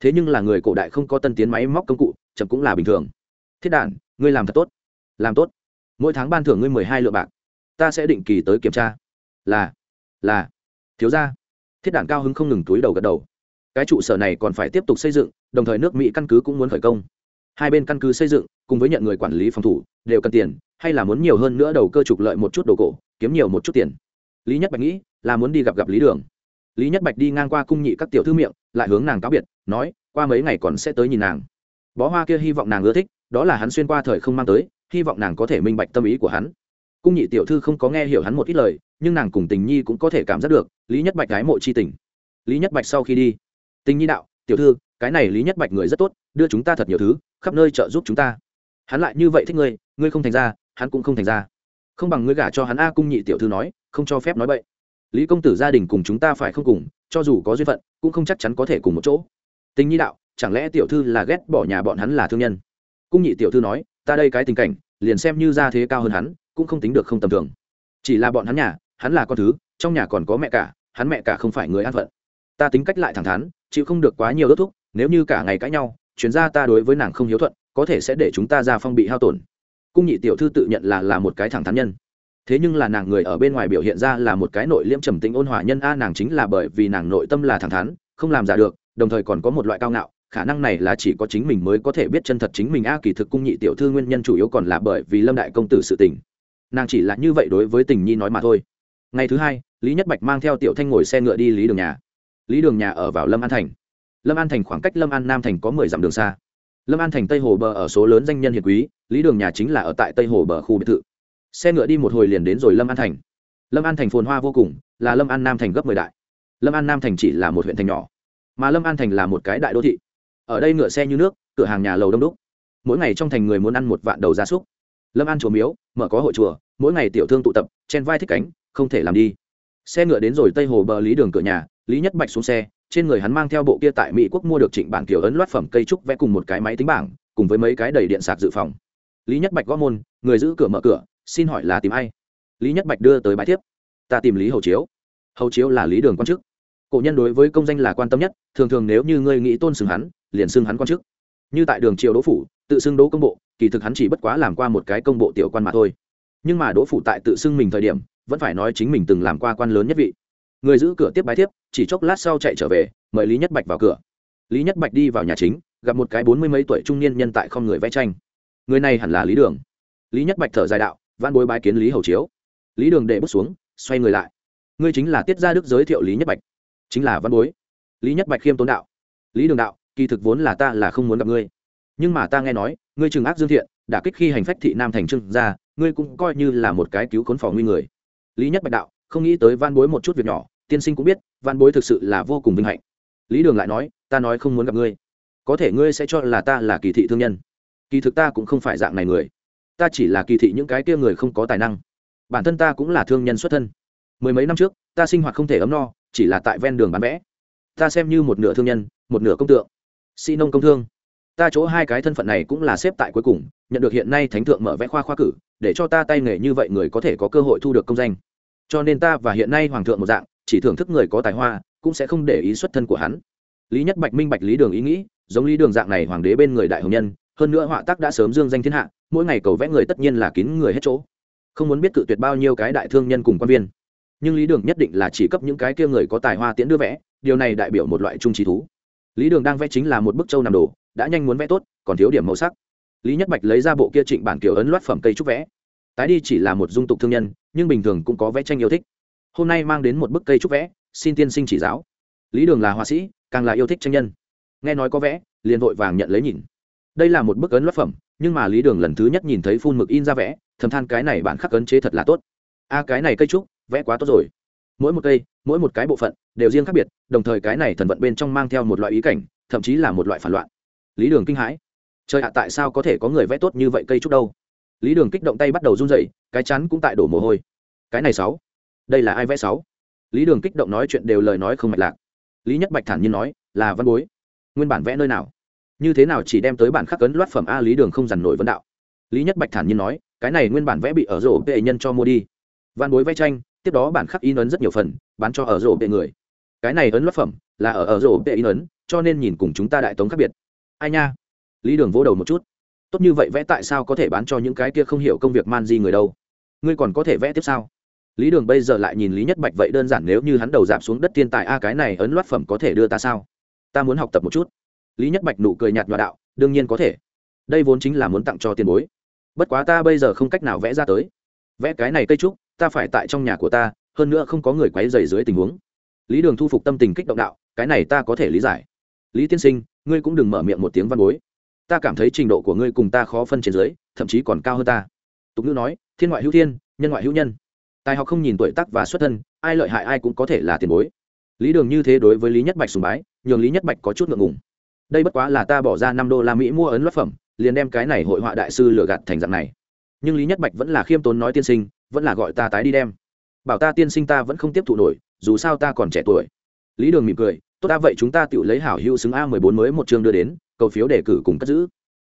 Thế nhưng là người cổ đại không có tân tiến máy móc công cụ, chậm cũng là bình thường. Thiết đản, ngươi làm thật tốt. Làm tốt mỗi tháng ban thưởng ngươi mười hai lượng bạc. Ta sẽ định kỳ tới kiểm tra. Là là. Thiếu ra thiết đản cao hứng không ngừng túi đầu gật đầu. Cái trụ sở này còn phải tiếp tục xây dựng, đồng thời nước mỹ căn cứ cũng muốn khởi công. Hai bên căn cứ xây dựng, cùng với nhận người quản lý phòng thủ, đều cần tiền, hay là muốn nhiều hơn nữa đầu cơ trục lợi một chút đồ cổ, kiếm nhiều một chút tiền. Lý nhất bạch nghĩ, là muốn đi gặp gặp lý đường. Lý nhất bạch đi ngang qua cung nhị các tiểu thư miệng, lại hướng nàng cáo biệt, nói, qua mấy ngày còn sẽ tới nhìn nàng. Bó hoa kia hy vọng nàng ưa thích, đó là hắn xuyên qua thời không mang tới hy vọng nàng có thể minh bạch tâm ý của hắn. Cung nhị tiểu thư không có nghe hiểu hắn một ít lời, nhưng nàng cùng tình nhi cũng có thể cảm giác được, lý nhất bạch gái mộ c h i tình. Lý nhất bạch sau khi đi, tình nhi đạo, tiểu thư, cái này lý nhất bạch người rất tốt, đưa chúng ta thật nhiều thứ, khắp nơi trợ giúp chúng ta. Hắn lại như vậy thích ngươi ngươi không thành ra, hắn cũng không thành ra. Không bằng ngươi gả cho hắn a cung nhị tiểu thư nói, không cho phép nói vậy lý công tử gia đình cùng chúng ta phải không cùng, cho dù có duyên phận, cũng không chắc chắn có thể cùng một chỗ. Tình nhi đạo, chẳng lẽ tiểu thư là ghét bỏ nhà bọn hắn là thương nhân? Cung nhị tiểu thư nói ta đây cái tình cảnh, liền xem như ra thế cao hơn hắn, cũng không tính được không tầm thường. Chỉ là bọn hắn nhà, hắn là con thứ, trong nhà còn có mẹ cả, hắn mẹ cả không phải người an phận. Ta tính cách lại thẳng thắn, chịu không được quá nhiều đốt thúc nếu như cả ngày cãi nhau, chuyến ra ta đối với nàng không hiếu thuận, có thể sẽ để chúng ta ra phong bị hao tổn. Cung nhị tiểu thư tự nhận là là một cái thẳng thắn nhân. Thế nhưng là nàng người ở bên ngoài biểu hiện ra là một cái nội liễm trầm tĩnh ôn hòa nhân, a, nàng chính là bởi vì nàng nội tâm là thẳng thắn, không làm giả được, đồng thời còn có một loại cao ngạo khả năng này là chỉ có chính mình mới có thể biết chân thật chính mình a kỳ thực cung nhị tiểu thư nguyên nhân chủ yếu còn là bởi vì lâm đại công tử sự tình. Nàng chỉ là như vậy đối với tình nhi nói mà thôi. Ngày thứ hai, lý nhất bạch mang theo tiểu thanh ngồi xe ngựa đi lý đường nhà. Lý đường nhà ở vào lâm an thành. Lâm an thành khoảng cách lâm an nam thành có mười dặm đường xa. Lâm an thành tây hồ bờ ở số lớn danh nhân hiền quý, lý đường nhà chính là ở tại tây hồ bờ khu biệt thự. Xe ngựa đi một hồi liền đến rồi lâm an thành. Lâm an thành phồn hoa vô cùng, là lâm an nam thành gấp mười đại. Lâm an nam thành chỉ là một huyện thành nhỏ, mà lâm an thành là một cái đại đô thị ở đây ngựa xe như nước, cửa hàng nhà lầu đông đúc. Mỗi ngày trong thành người muốn ăn một vạn đầu gia súc. Lâm an chùa miếu, mở có hội chùa, mỗi ngày tiểu thương tụ tập, chen vai thích cánh, không thể làm đi. Xe ngựa đến rồi tây hồ bờ lý đường cửa nhà, lý nhất bạch xuống xe, trên người hắn mang theo bộ kia tại mỹ quốc mua được trịnh bản kiểu ấn loát phẩm cây trúc vẽ cùng một cái máy tính bảng, cùng với mấy cái đầy điện sạc dự phòng. Lý nhất bạch gõ môn, người giữ cửa mở cửa, xin hỏi là tìm ai? Lý nhất bạch đưa tới bãi tiếp ta tìm lý hầu chiếu. Hầu chiếu là lý đường quan chức. Cổ nhân đối với công danh là quan tâm nhất, thường thường nếu như ngươi nghĩ tôn sừng hắn liền xưng hắn quan chức. Như tại đường triều đỗ phủ, tự xưng đỗ công bộ, kỳ thực hắn chỉ bất quá làm qua một cái công bộ tiểu quan mà thôi. Nhưng mà đỗ phủ tại tự xưng mình thời điểm, vẫn phải nói chính mình từng làm qua quan lớn nhất vị. Người giữ cửa tiếp bái tiếp chỉ chốc lát sau chạy trở về, mời lý nhất bạch vào cửa. Lý nhất bạch đi vào nhà chính, gặp một cái bốn mươi mấy tuổi trung niên nhân tại không người vẽ tranh. Người này hẳn là lý đường. Lý nhất bạch thở dài đạo văn bối bái kiến lý hầu chiếu. Lý đường để bước xuống, xoay người lại. Ngươi chính là tiết gia đức giới thiệu lý nhất bạch. Chính là văn bối. Lý nhất bạch khiêm tốn đạo. Lý đường đạo kỳ thực vốn là ta là không muốn gặp ngươi. Nhưng mà ta nghe nói, ngươi trừng ác dương thiện, đã kích khi hành phách thị nam thành trưng ra ngươi cũng coi như là một cái cứu khốn phò nguy người. Lý nhất bạch đạo, không nghĩ tới van bối một chút việc nhỏ, tiên sinh cũng biết van bối thực sự là vô cùng vinh hạnh. Lý đường lại nói, ta nói không muốn gặp ngươi. Có thể ngươi sẽ cho là ta là kỳ thị thương nhân. Kỳ thực ta cũng không phải dạng này người. Ta chỉ là kỳ thị những cái kia người không có tài năng. Bản thân ta cũng là thương nhân xuất thân. Mười mấy năm trước, ta sinh hoạt không thể ấm no, chỉ là tại ven đường bán vẽ. Ta xem như một nửa thương nhân, một nửa công tượng sĩ nông công thương. Ta chỗ hai cái thân phận này cũng là xếp tại cuối cùng, nhận được hiện nay thánh thượng mở vẽ khoa khoa cử, để cho ta tay nghề như vậy người có thể có cơ hội thu được công danh. Cho nên ta và hiện nay hoàng thượng một dạng, chỉ thưởng thức người có tài hoa, cũng sẽ không để ý xuất thân của hắn. Lý nhất bạch minh bạch lý đường ý nghĩ, giống lý đường dạng này hoàng đế bên người đại hồng nhân, hơn nữa họa tác đã sớm dương danh thiên hạ, mỗi ngày cầu vẽ người tất nhiên là kín người hết chỗ. Không muốn biết cự tuyệt bao nhiêu cái đại thương nhân cùng quan viên. Nhưng lý đường nhất định là chỉ cấp những cái kia người có tài hoa tiễn đưa vẽ, điều này đại biểu một loại trung trí thú lý đường đang vẽ chính là một bức châu nằm đồ đã nhanh muốn vẽ tốt, còn thiếu điểm màu sắc. Lý nhất bạch lấy ra bộ kia trịnh bản kiểu ấn loát phẩm cây trúc vẽ. Tái đi chỉ là một dung tục thương nhân, nhưng bình thường cũng có vẽ tranh yêu thích. Hôm nay mang đến một bức cây trúc vẽ, xin tiên sinh chỉ giáo. Lý đường là họa sĩ, càng là yêu thích tranh nhân. Nghe nói có vẽ, liền vội vàng nhận lấy nhìn. Đây là một bức ấn loát phẩm, nhưng mà lý đường lần thứ nhất nhìn thấy phun mực in ra vẽ, thầm than cái này bản khắc ấn chế thật là tốt. A, cái này cây trúc, vẽ quá tốt rồi mỗi một cây, mỗi một cái bộ phận đều riêng khác biệt, đồng thời cái này thần vận bên trong mang theo một loại ý cảnh, thậm chí là một loại phản loạn. Lý đường kinh hãi. Trời ạ, tại sao có thể có người vẽ tốt như vậy cây trúc đâu? Lý đường kích động tay bắt đầu run dậy cái chắn cũng tại đổ mồ hôi. Cái này sáu. Đây là ai vẽ sáu? Lý đường kích động nói chuyện đều lời nói không mạch lạc. Lý nhất bạch thản nhiên nói, là văn bối. Nguyên bản vẽ nơi nào? Như thế nào chỉ đem tới bản khắc cấn loát phẩm a lý đường không dằn nổi vấn đạo. Lý nhất bạch thản nhiên nói, cái này nguyên bản vẽ bị ở rổ vệ nhân cho mua đi. Văn bối vẽ tranh tiếp đó bản khắc in ấn rất nhiều phần, bán cho ở rổ bệ người. Cái này ấn loát phẩm, là ở ở rổ bệ in ấn, cho nên nhìn cùng chúng ta đại tống khác biệt. Ai nha? Lý đường vỗ đầu một chút. Tốt như vậy vẽ tại sao có thể bán cho những cái kia không hiểu công việc man di người đâu? Ngươi còn có thể vẽ tiếp sao? Lý đường bây giờ lại nhìn lý nhất bạch vậy đơn giản nếu như hắn đầu giảm xuống đất thiên tài, a, cái này ấn loát phẩm có thể đưa ta sao? Ta muốn học tập một chút. Lý nhất bạch nụ cười nhạt nhòa đạo, đương nhiên có thể. Đây vốn chính là muốn tặng cho tiền bối. Bất quá ta bây giờ không cách nào vẽ ra tới. Vẽ cái này cây trúc ta phải tại trong nhà của ta, hơn nữa không có người quấy dày dưới tình huống. Lý đường thu phục tâm tình kích động đạo, cái này ta có thể lý giải. Lý tiên sinh, ngươi cũng đừng mở miệng một tiếng văn bối. Ta cảm thấy trình độ của ngươi cùng ta khó phân trên dưới, thậm chí còn cao hơn ta. Tục ngữ nói, thiên ngoại hữu thiên, nhân ngoại hữu nhân. Tài học không nhìn tuổi tác và xuất thân, ai lợi hại ai cũng có thể là tiền bối. Lý đường như thế đối với lý nhất bạch sùng bái, nhường lý nhất bạch có chút ngượng ngùng. Đây bất quá là ta bỏ ra năm đô la mỹ mua ấn loát phẩm, liền đem cái này hội họa đại sư lừa gạt thành dạng này. Nhưng lý nhất bạch vẫn là khiêm tốn nói tiên sinh vẫn là gọi ta tái đi đem. Bảo ta tiên sinh ta vẫn không tiếp thụ nổi, dù sao ta còn trẻ tuổi. Lý đường mỉm cười, tốt ta vậy chúng ta tự lấy hảo hữu xứng a mười bốn mới một chương đưa đến, cầu phiếu đề cử cùng cất giữ.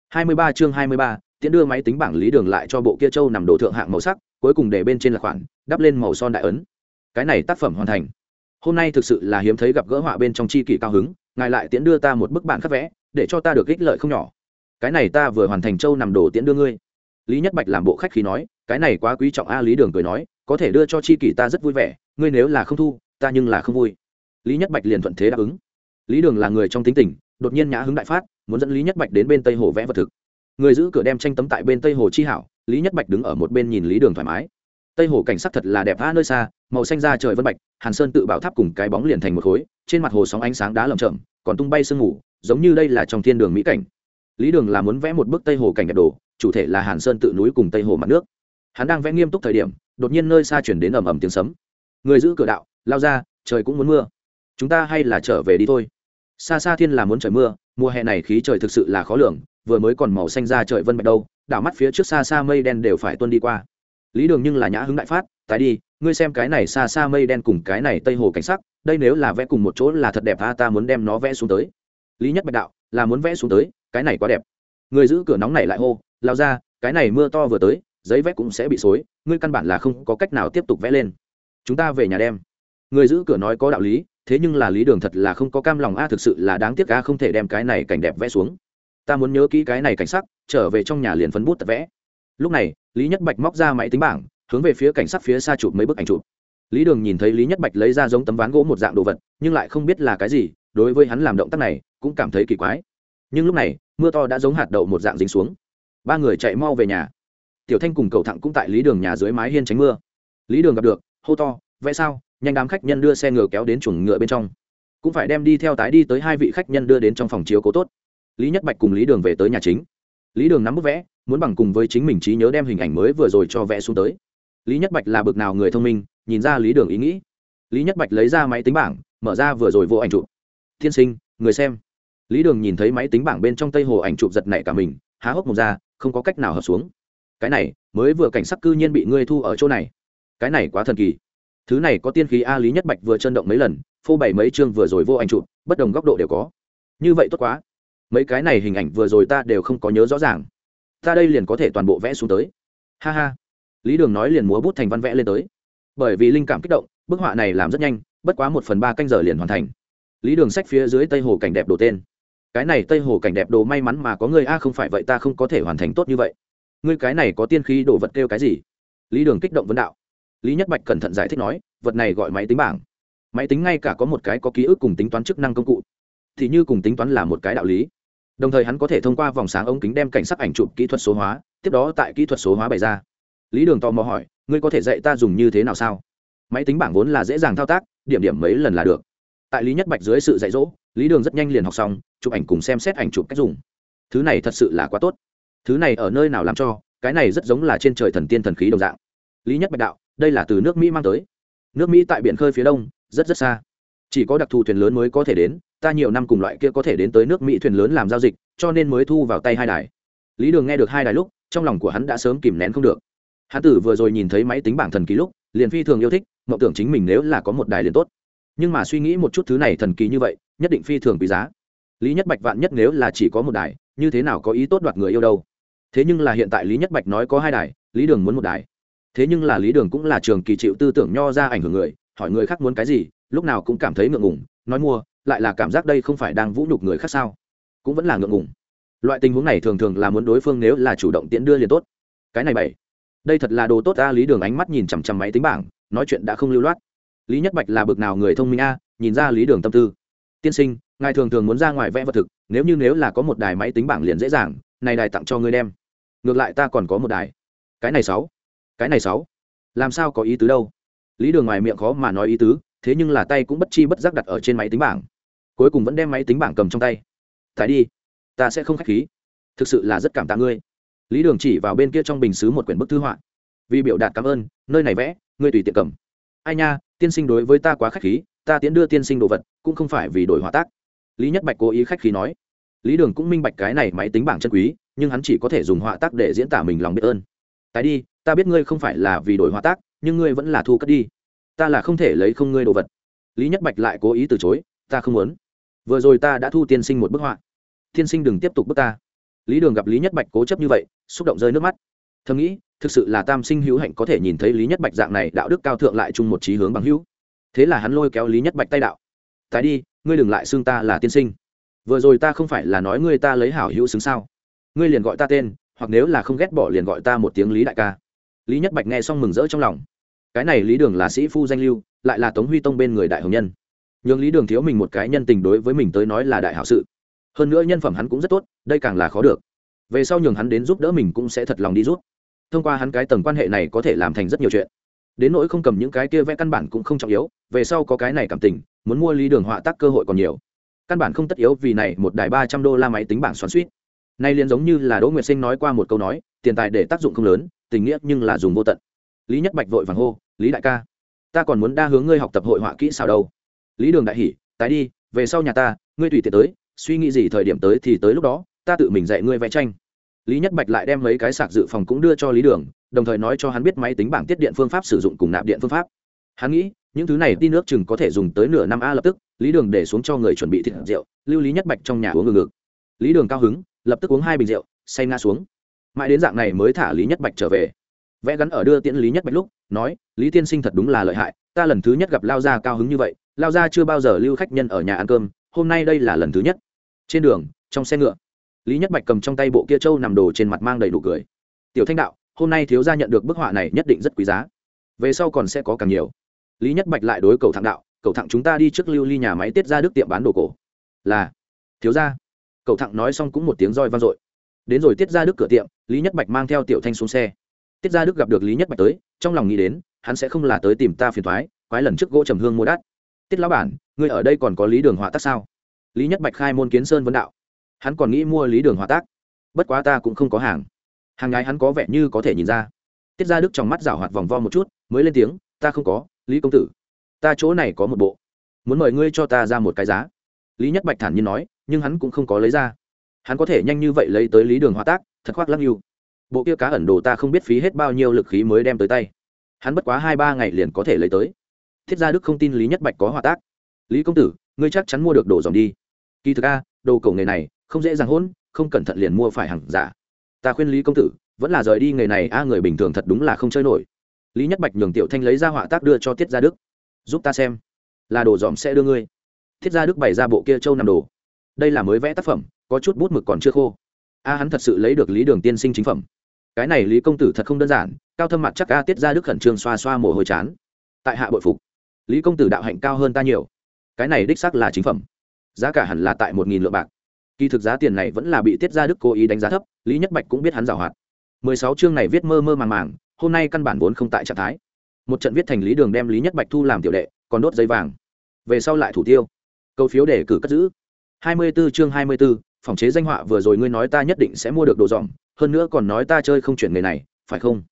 hai mươi ba chương hai mươi ba, tiễn đưa máy tính bảng lý đường lại cho bộ kia châu nằm đồ thượng hạng màu sắc, cuối cùng để bên trên là khoản, đắp lên màu son đại ấn. Cái này tác phẩm hoàn thành. Hôm nay thực sự là hiếm thấy gặp gỡ họa bên trong chi kỷ cao hứng, ngài lại tiễn đưa ta một bức bản khắc vẽ, để cho ta được ích lợi không nhỏ. Cái này ta vừa hoàn thành châu nằm đồ tiễn đưa ngươi lý nhất bạch làm bộ khách khi nói, cái này quá quý trọng a lý đường cười nói, có thể đưa cho chi kỷ ta rất vui vẻ, ngươi nếu là không thu, ta nhưng là không vui. Lý nhất bạch liền thuận thế đáp ứng. Lý đường là người trong tính tình, đột nhiên nhã hứng đại phát, muốn dẫn lý nhất bạch đến bên tây hồ vẽ vật thực. Người giữ cửa đem tranh tấm tại bên tây hồ chi hảo, lý nhất bạch đứng ở một bên nhìn lý đường thoải mái. Tây hồ cảnh sắc thật là đẹp vã nơi xa, màu xanh da trời vân bạch, hàn sơn tự bảo tháp cùng cái bóng liền thành một khối, trên mặt hồ sóng ánh sáng đá lầm chậm còn tung bay sương ngủ giống như đây là trong thiên đường mỹ cảnh. Lý đường là muốn vẽ một bức tây hồ cảnh đẹp đồ chủ thể là hàn sơn tự núi cùng tây hồ mặt nước. Hắn đang vẽ nghiêm túc thời điểm, đột nhiên nơi xa chuyển đến ầm ầm tiếng sấm. Người giữ cửa đạo, lao ra, trời cũng muốn mưa. Chúng ta hay là trở về đi thôi. Xa xa thiên là muốn trời mưa, mùa hè này khí trời thực sự là khó lường, vừa mới còn màu xanh ra trời vân bạch đâu, đảo mắt phía trước xa xa mây đen đều phải tuân đi qua. Lý đường nhưng là nhã hứng đại phát, tái đi, ngươi xem cái này xa xa mây đen cùng cái này tây hồ cảnh sắc, đây nếu là vẽ cùng một chỗ là thật đẹp ta ta muốn đem nó vẽ xuống tới. Lý nhất bạch đạo, là muốn vẽ xuống tới, cái này quá đẹp. Người giữ cửa nóng này lại hô lao ra, cái này mưa to vừa tới, giấy vẽ cũng sẽ bị xối, ngươi căn bản là không có cách nào tiếp tục vẽ lên. Chúng ta về nhà đem. Người giữ cửa nói có đạo lý, thế nhưng là lý đường thật là không có cam lòng, a, thực sự là đáng tiếc, a, không thể đem cái này cảnh đẹp vẽ xuống. Ta muốn nhớ kỹ cái này cảnh sắc, trở về trong nhà liền phấn bút tập vẽ. Lúc này, lý nhất bạch móc ra máy tính bảng, hướng về phía cảnh sắc phía xa chụp mấy bức ảnh chụp. Lý đường nhìn thấy lý nhất bạch lấy ra giống tấm ván gỗ một dạng đồ vật, nhưng lại không biết là cái gì, đối với hắn làm động tác này, cũng cảm thấy kỳ quái. Nhưng lúc này, mưa to đã giống hạt đậu một dạng dính xuống ba người chạy mau về nhà. Tiểu thanh cùng cầu thẳng cũng tại lý đường nhà dưới mái hiên tránh mưa. Lý đường gặp được, hô to, vẽ sao? Nhanh đám khách nhân đưa xe ngựa kéo đến chuồng ngựa bên trong. Cũng phải đem đi theo tái đi tới hai vị khách nhân đưa đến trong phòng chiếu cố tốt. Lý nhất bạch cùng lý đường về tới nhà chính. Lý đường nắm bức vẽ, muốn bằng cùng với chính mình trí nhớ đem hình ảnh mới vừa rồi cho vẽ xuống tới. Lý nhất bạch là bực nào người thông minh, nhìn ra lý đường ý nghĩ. Lý nhất bạch lấy ra máy tính bảng, mở ra vừa rồi vô ảnh chụp. Tiên sinh, người xem. Lý đường nhìn thấy máy tính bảng bên trong tây hồ ảnh chụp giật nảy cả mình há hốc mồm ra, không có cách nào hợp xuống. Cái này, mới vừa cảnh sắc cư nhiên bị ngươi thu ở chỗ này. Cái này quá thần kỳ. Thứ này có tiên khí a lý nhất bạch vừa chân động mấy lần, phô bày mấy chương vừa rồi vô ảnh chụp, bất đồng góc độ đều có. Như vậy tốt quá. Mấy cái này hình ảnh vừa rồi ta đều không có nhớ rõ ràng. Ta đây liền có thể toàn bộ vẽ xuống tới. Ha ha. Lý đường nói liền múa bút thành văn vẽ lên tới. Bởi vì linh cảm kích động, bức họa này làm rất nhanh, bất quá một phần ba canh giờ liền hoàn thành. Lý đường sách phía dưới tây hồ cảnh đẹp đồ tên cái này tây hồ cảnh đẹp đồ may mắn mà có người, a, không phải vậy, ta không có thể hoàn thành tốt như vậy. Ngươi cái này có tiên khí đồ vật kêu cái gì? Lý đường kích động vấn đạo. Lý nhất bạch cẩn thận giải thích nói, vật này gọi máy tính bảng. Máy tính ngay cả có một cái có ký ức cùng tính toán chức năng công cụ, thì như cùng tính toán là một cái đạo lý. Đồng thời hắn có thể thông qua vòng sáng ống kính đem cảnh sắc ảnh chụp kỹ thuật số hóa, tiếp đó tại kỹ thuật số hóa bày ra. Lý đường tò mò hỏi, ngươi có thể dạy ta dùng như thế nào sao? Máy tính bảng vốn là dễ dàng thao tác, điểm điểm mấy lần là được. Tại lý nhất bạch dưới sự dạy dỗ lý đường rất nhanh liền học xong, chụp ảnh cùng xem xét ảnh chụp cách dùng. Thứ này thật sự là quá tốt. Thứ này ở nơi nào làm cho, cái này rất giống là trên trời thần tiên thần khí đồng dạng. Lý nhất bạch đạo, đây là từ nước mỹ mang tới. Nước mỹ tại biển khơi phía đông, rất rất xa. Chỉ có đặc thù thuyền lớn mới có thể đến, ta nhiều năm cùng loại kia có thể đến tới nước mỹ thuyền lớn làm giao dịch, cho nên mới thu vào tay hai đài. Lý đường nghe được hai đài lúc, trong lòng của hắn đã sớm kìm nén không được. Hắn tử vừa rồi nhìn thấy máy tính bảng thần kỳ lúc, liền phi thường yêu thích, mộng tưởng chính mình nếu là có một đài liền tốt. Nhưng mà suy nghĩ một chút thứ này thần kỳ như vậy nhất định phi thường quý giá. Lý nhất bạch vạn nhất nếu là chỉ có một đài, như thế nào có ý tốt đoạt người yêu đâu? Thế nhưng là hiện tại lý nhất bạch nói có hai đài, lý đường muốn một đài. Thế nhưng là lý đường cũng là trường kỳ chịu tư tưởng nho ra ảnh hưởng người, hỏi người khác muốn cái gì, lúc nào cũng cảm thấy ngượng ngùng, nói mua, lại là cảm giác đây không phải đang vũ nhục người khác sao? Cũng vẫn là ngượng ngùng. Loại tình huống này thường thường là muốn đối phương nếu là chủ động tiễn đưa liền tốt. Cái này bảy. Đây thật là đồ tốt a, lý đường ánh mắt nhìn chằm chằm máy tính bảng, nói chuyện đã không lưu loát. Lý nhất bạch là bực nào người thông minh a, nhìn ra lý đường tâm tư tiên sinh, ngài thường thường muốn ra ngoài vẽ vật thực, nếu như nếu là có một đài máy tính bảng liền dễ dàng, này đài tặng cho ngươi đem. Ngược lại ta còn có một đài. Cái này sáu. Cái này sáu. Làm sao có ý tứ đâu? Lý đường ngoài miệng khó mà nói ý tứ, thế nhưng là tay cũng bất chi bất giác đặt ở trên máy tính bảng. Cuối cùng vẫn đem máy tính bảng cầm trong tay. Thái đi. Ta sẽ không k h á c h khí. Thực sự là rất cảm tạ ngươi. Lý đường chỉ vào bên kia trong bình xứ một quyển bức thư họa. Vì biểu đạt cảm ơn, nơi này vẽ, ngươi tùy tiện cầm. Ai nha, tiên sinh đối với ta quá khách khí ta tiến đưa tiên sinh đồ vật, cũng không phải vì đổi hòa tác. Lý nhất bạch cố ý khách khí nói. Lý đường cũng minh bạch cái này máy tính bảng chân quý, nhưng hắn chỉ có thể dùng họa tác để diễn tả mình lòng biết ơn. Tại đi, ta biết ngươi không phải là vì đổi họa tác, nhưng ngươi vẫn là thu cất đi. Ta là không thể lấy không ngươi đồ vật. Lý nhất bạch lại cố ý từ chối, ta không muốn. Vừa rồi ta đã thu tiên sinh một bức họa. Tiên sinh đừng tiếp tục bức ta. Lý đường gặp lý nhất bạch cố chấp như vậy, xúc động rơi nước mắt. Thầm nghĩ, thực sự là tam sinh hữu hạnh có thể nhìn thấy lý nhất bạch dạng này đạo đức cao thượng lại chung một trí hướng bằng hữu thế là hắn lôi kéo lý nhất bạch tay đạo tái đi ngươi đừng lại xưng ta là tiên sinh vừa rồi ta không phải là nói ngươi ta lấy hảo hữu xứng sao ngươi liền gọi ta tên hoặc nếu là không ghét bỏ liền gọi ta một tiếng lý đại ca lý nhất bạch nghe xong mừng rỡ trong lòng cái này lý đường là sĩ phu danh lưu lại là tống huy tông bên người đại hồng nhân nhường lý đường thiếu mình một cái nhân tình đối với mình tới nói là đại hảo sự hơn nữa nhân phẩm hắn cũng rất tốt đây càng là khó được về sau nhường hắn đến giúp đỡ mình cũng sẽ thật lòng đi giúp thông qua hắn cái tầng quan hệ này có thể làm thành rất nhiều chuyện đến nỗi không cầm những cái kia vẽ căn bản cũng không trọng yếu, về sau có cái này cảm tình, muốn mua lý đường họa tác cơ hội còn nhiều. Căn bản không tất yếu vì này một đài ba trăm đô la máy tính bảng xoắn suýt nay liền giống như là đỗ nguyệt sinh nói qua một câu nói, tiền tài để tác dụng không lớn, tình nghĩa nhưng là dùng vô tận. Lý nhất bạch vội vàng hô, lý đại ca, ta còn muốn đa hướng ngươi học tập hội họa kỹ sao đâu. Lý đường đại hỉ, tái đi, về sau nhà ta, ngươi tùy tiện tới, suy nghĩ gì thời điểm tới thì tới lúc đó, ta tự mình dạy ngươi vẽ tranh. Lý nhất bạch lại đem mấy cái sạc dự phòng cũng đưa cho lý đường đồng thời nói cho hắn biết máy tính bảng tiết điện phương pháp sử dụng cùng nạp điện phương pháp. Hắn nghĩ, những thứ này tin nước chừng có thể dùng tới nửa năm a lập tức, lý đường để xuống cho người chuẩn bị thịt rượu, lưu lý nhất bạch trong nhà uống ngừng ngực lý đường cao hứng, lập tức uống hai bình rượu, say nga xuống. Mãi đến dạng này mới thả lý nhất bạch trở về. Vẽ gắn ở đưa tiễn lý nhất bạch lúc, nói, lý tiên sinh thật đúng là lợi hại, ta lần thứ nhất gặp lao gia cao hứng như vậy, lao gia chưa bao giờ lưu khách nhân ở nhà ăn cơm, hôm nay đây là lần thứ nhất. Trên đường, trong xe ngựa, lý nhất bạch cầm trong tay bộ kia trâu nằm đồ trên mặt mang đầy đủ cười. Tiểu thanh đạo hôm nay thiếu gia nhận được bức họa này nhất định rất quý giá. Về sau còn sẽ có càng nhiều. Lý nhất bạch lại đối cầu thẳng đạo, cầu thẳng chúng ta đi trước lưu ly nhà máy tiết ra đức tiệm bán đồ cổ. Là, thiếu gia. Cầu thẳng nói xong cũng một tiếng roi vang dội. Đến rồi tiết ra đức cửa tiệm, lý nhất bạch mang theo tiểu thanh xuống xe. Tiết ra đức gặp được lý nhất bạch tới, trong lòng nghĩ đến, hắn sẽ không là tới tìm ta phiền thoái quái lần trước gỗ trầm hương mua đắt. Tiết lão bản, ngươi ở đây còn có lý đường họa tác sao? Lý nhất bạch khai môn kiến sơn vấn đạo. Hắn còn nghĩ mua lý đường họa tác. Bất quá ta cũng không có hàng hàng ngày hắn có vẻ như có thể nhìn ra. Tiết ra đức trong mắt rảo hoạt vòng vo một chút, mới lên tiếng, ta không có, lý công tử. Ta chỗ này có một bộ. Muốn mời ngươi cho ta ra một cái giá. Lý nhất bạch thản nhiên nói, nhưng hắn cũng không có lấy ra. Hắn có thể nhanh như vậy lấy tới lý đường hóa tác, thật khoác lắc yêu. Bộ kia cá ẩn đồ ta không biết phí hết bao nhiêu lực khí mới đem tới tay. Hắn bất quá hai ba ngày liền có thể lấy tới. Thiết gia đức không tin lý nhất bạch có hòa tác. Lý công tử, ngươi chắc chắn mua được đồ dòng đi. Kỳ thực a, đồ cầu nghề này, không dễ dàng hôn, không cẩn thận liền mua phải hàng giả ta khuyên lý công tử, vẫn là rời đi nghề này, a, người bình thường thật đúng là không chơi nổi. Lý nhất bạch nhường tiểu thanh lấy ra họa tác đưa cho tiết gia đức. Giúp ta xem, là đồ dòm sẽ đưa ngươi. Thiết gia đức bày ra bộ kia châu nằm đồ. Đây là mới vẽ tác phẩm, có chút bút mực còn chưa khô. A, hắn thật sự lấy được lý đường tiên sinh chính phẩm. Cái này lý công tử thật không đơn giản, cao thâm mặt chắc a, tiết gia đức khẩn trương xoa xoa mồ hôi chán. Tại hạ bội phục. Lý công tử đạo hạnh cao hơn ta nhiều. Cái này đích xác là chính phẩm. Giá cả hẳn là tại một nghìn lượng bạc kỳ thực giá tiền này vẫn là bị tiết gia đức cố ý đánh giá thấp lý nhất bạch cũng biết hắn giảo hoạt mười sáu chương này viết mơ mơ màng màng hôm nay căn bản vốn không tại trạng thái. Một trận viết thành lý đường đem lý nhất bạch thu làm tiểu đệ còn đốt giấy vàng. Về sau lại thủ tiêu. Câu phiếu để cử cất giữ. Hai mươi 24 chương hai mươi 24, phòng chế danh họa vừa rồi ngươi nói ta nhất định sẽ mua được đồ dòm hơn nữa còn nói ta chơi không chuyển nghề này phải không?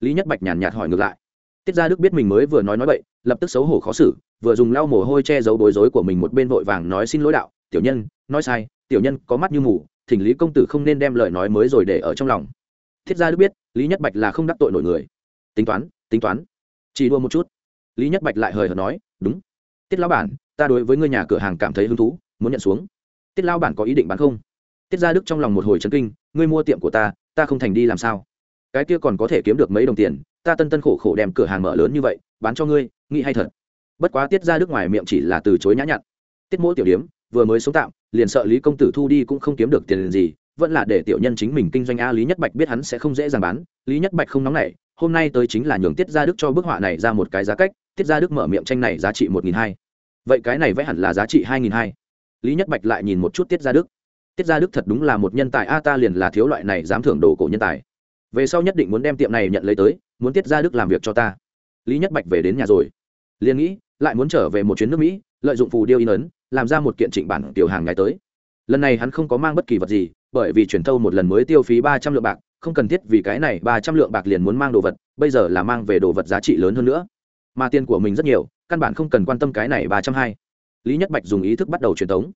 Lý nhất bạch nhàn nhạt hỏi ngược lại. Tiết gia đức biết mình mới vừa nói nói vậy lập tức xấu hổ khó xử vừa dùng lau mồ hôi che giấu bối rối của mình một bên vội vàng nói xin lỗi đạo tiểu nhân nói sai tiểu nhân có mắt như mù, thỉnh lý công tử không nên đem lời nói mới rồi để ở trong lòng. Thiết gia đức biết, lý nhất bạch là không đắc tội nổi người. Tính toán tính toán. Chỉ đua một chút. Lý nhất bạch lại hời hợt nói, đúng. Tiết lão bản, ta đối với ngươi nhà cửa hàng cảm thấy hứng thú, muốn nhận xuống. Tiết lão bản có ý định bán không? Tiết gia đức trong lòng một hồi chấn kinh, ngươi mua tiệm của ta ta không thành đi làm sao? Cái kia còn có thể kiếm được mấy đồng tiền, ta tân tân khổ khổ đem cửa hàng mở lớn như vậy, bán cho ngươi, nghĩ hay thật. Bất quá tiết ra đức ngoài miệng chỉ là từ chối nhã nhặn. Tiết mỗi tiểu điếm, vừa mới sống tạm liền sợ lý công tử thu đi cũng không kiếm được tiền gì, vẫn là để tiểu nhân chính mình kinh doanh a lý nhất bạch biết hắn sẽ không dễ dàng bán. Lý nhất bạch không nóng nảy, hôm nay tới chính là nhường tiết gia đức cho bức họa này ra một cái giá cách. Tiết gia đức mở miệng tranh này giá trị một nghìn hai. Vậy cái này vẽ hẳn là giá trị hai nghìn hai. Lý nhất bạch lại nhìn một chút tiết gia đức. Tiết gia đức thật đúng là một nhân tài, a ta liền là thiếu loại này dám thưởng đồ cổ nhân tài. Về sau nhất định muốn đem tiệm này nhận lấy tới, muốn tiết gia đức làm việc cho ta. Lý nhất bạch về đến nhà rồi. Liền nghĩ, lại muốn trở về một chuyến nước mỹ, lợi dụng phù điêu in ấn làm ra một kiện trịnh bản tiểu hàng ngày tới. Lần này hắn không có mang bất kỳ vật gì, bởi vì chuyển thâu một lần mới tiêu phí ba trăm lượng bạc, không cần thiết vì cái này ba trăm lượng bạc liền muốn mang đồ vật, bây giờ là mang về đồ vật giá trị lớn hơn nữa. Mà tiền của mình rất nhiều, căn bản không cần quan tâm cái này ba trăm hai. Lý nhất bạch dùng ý thức bắt đầu truyền thống.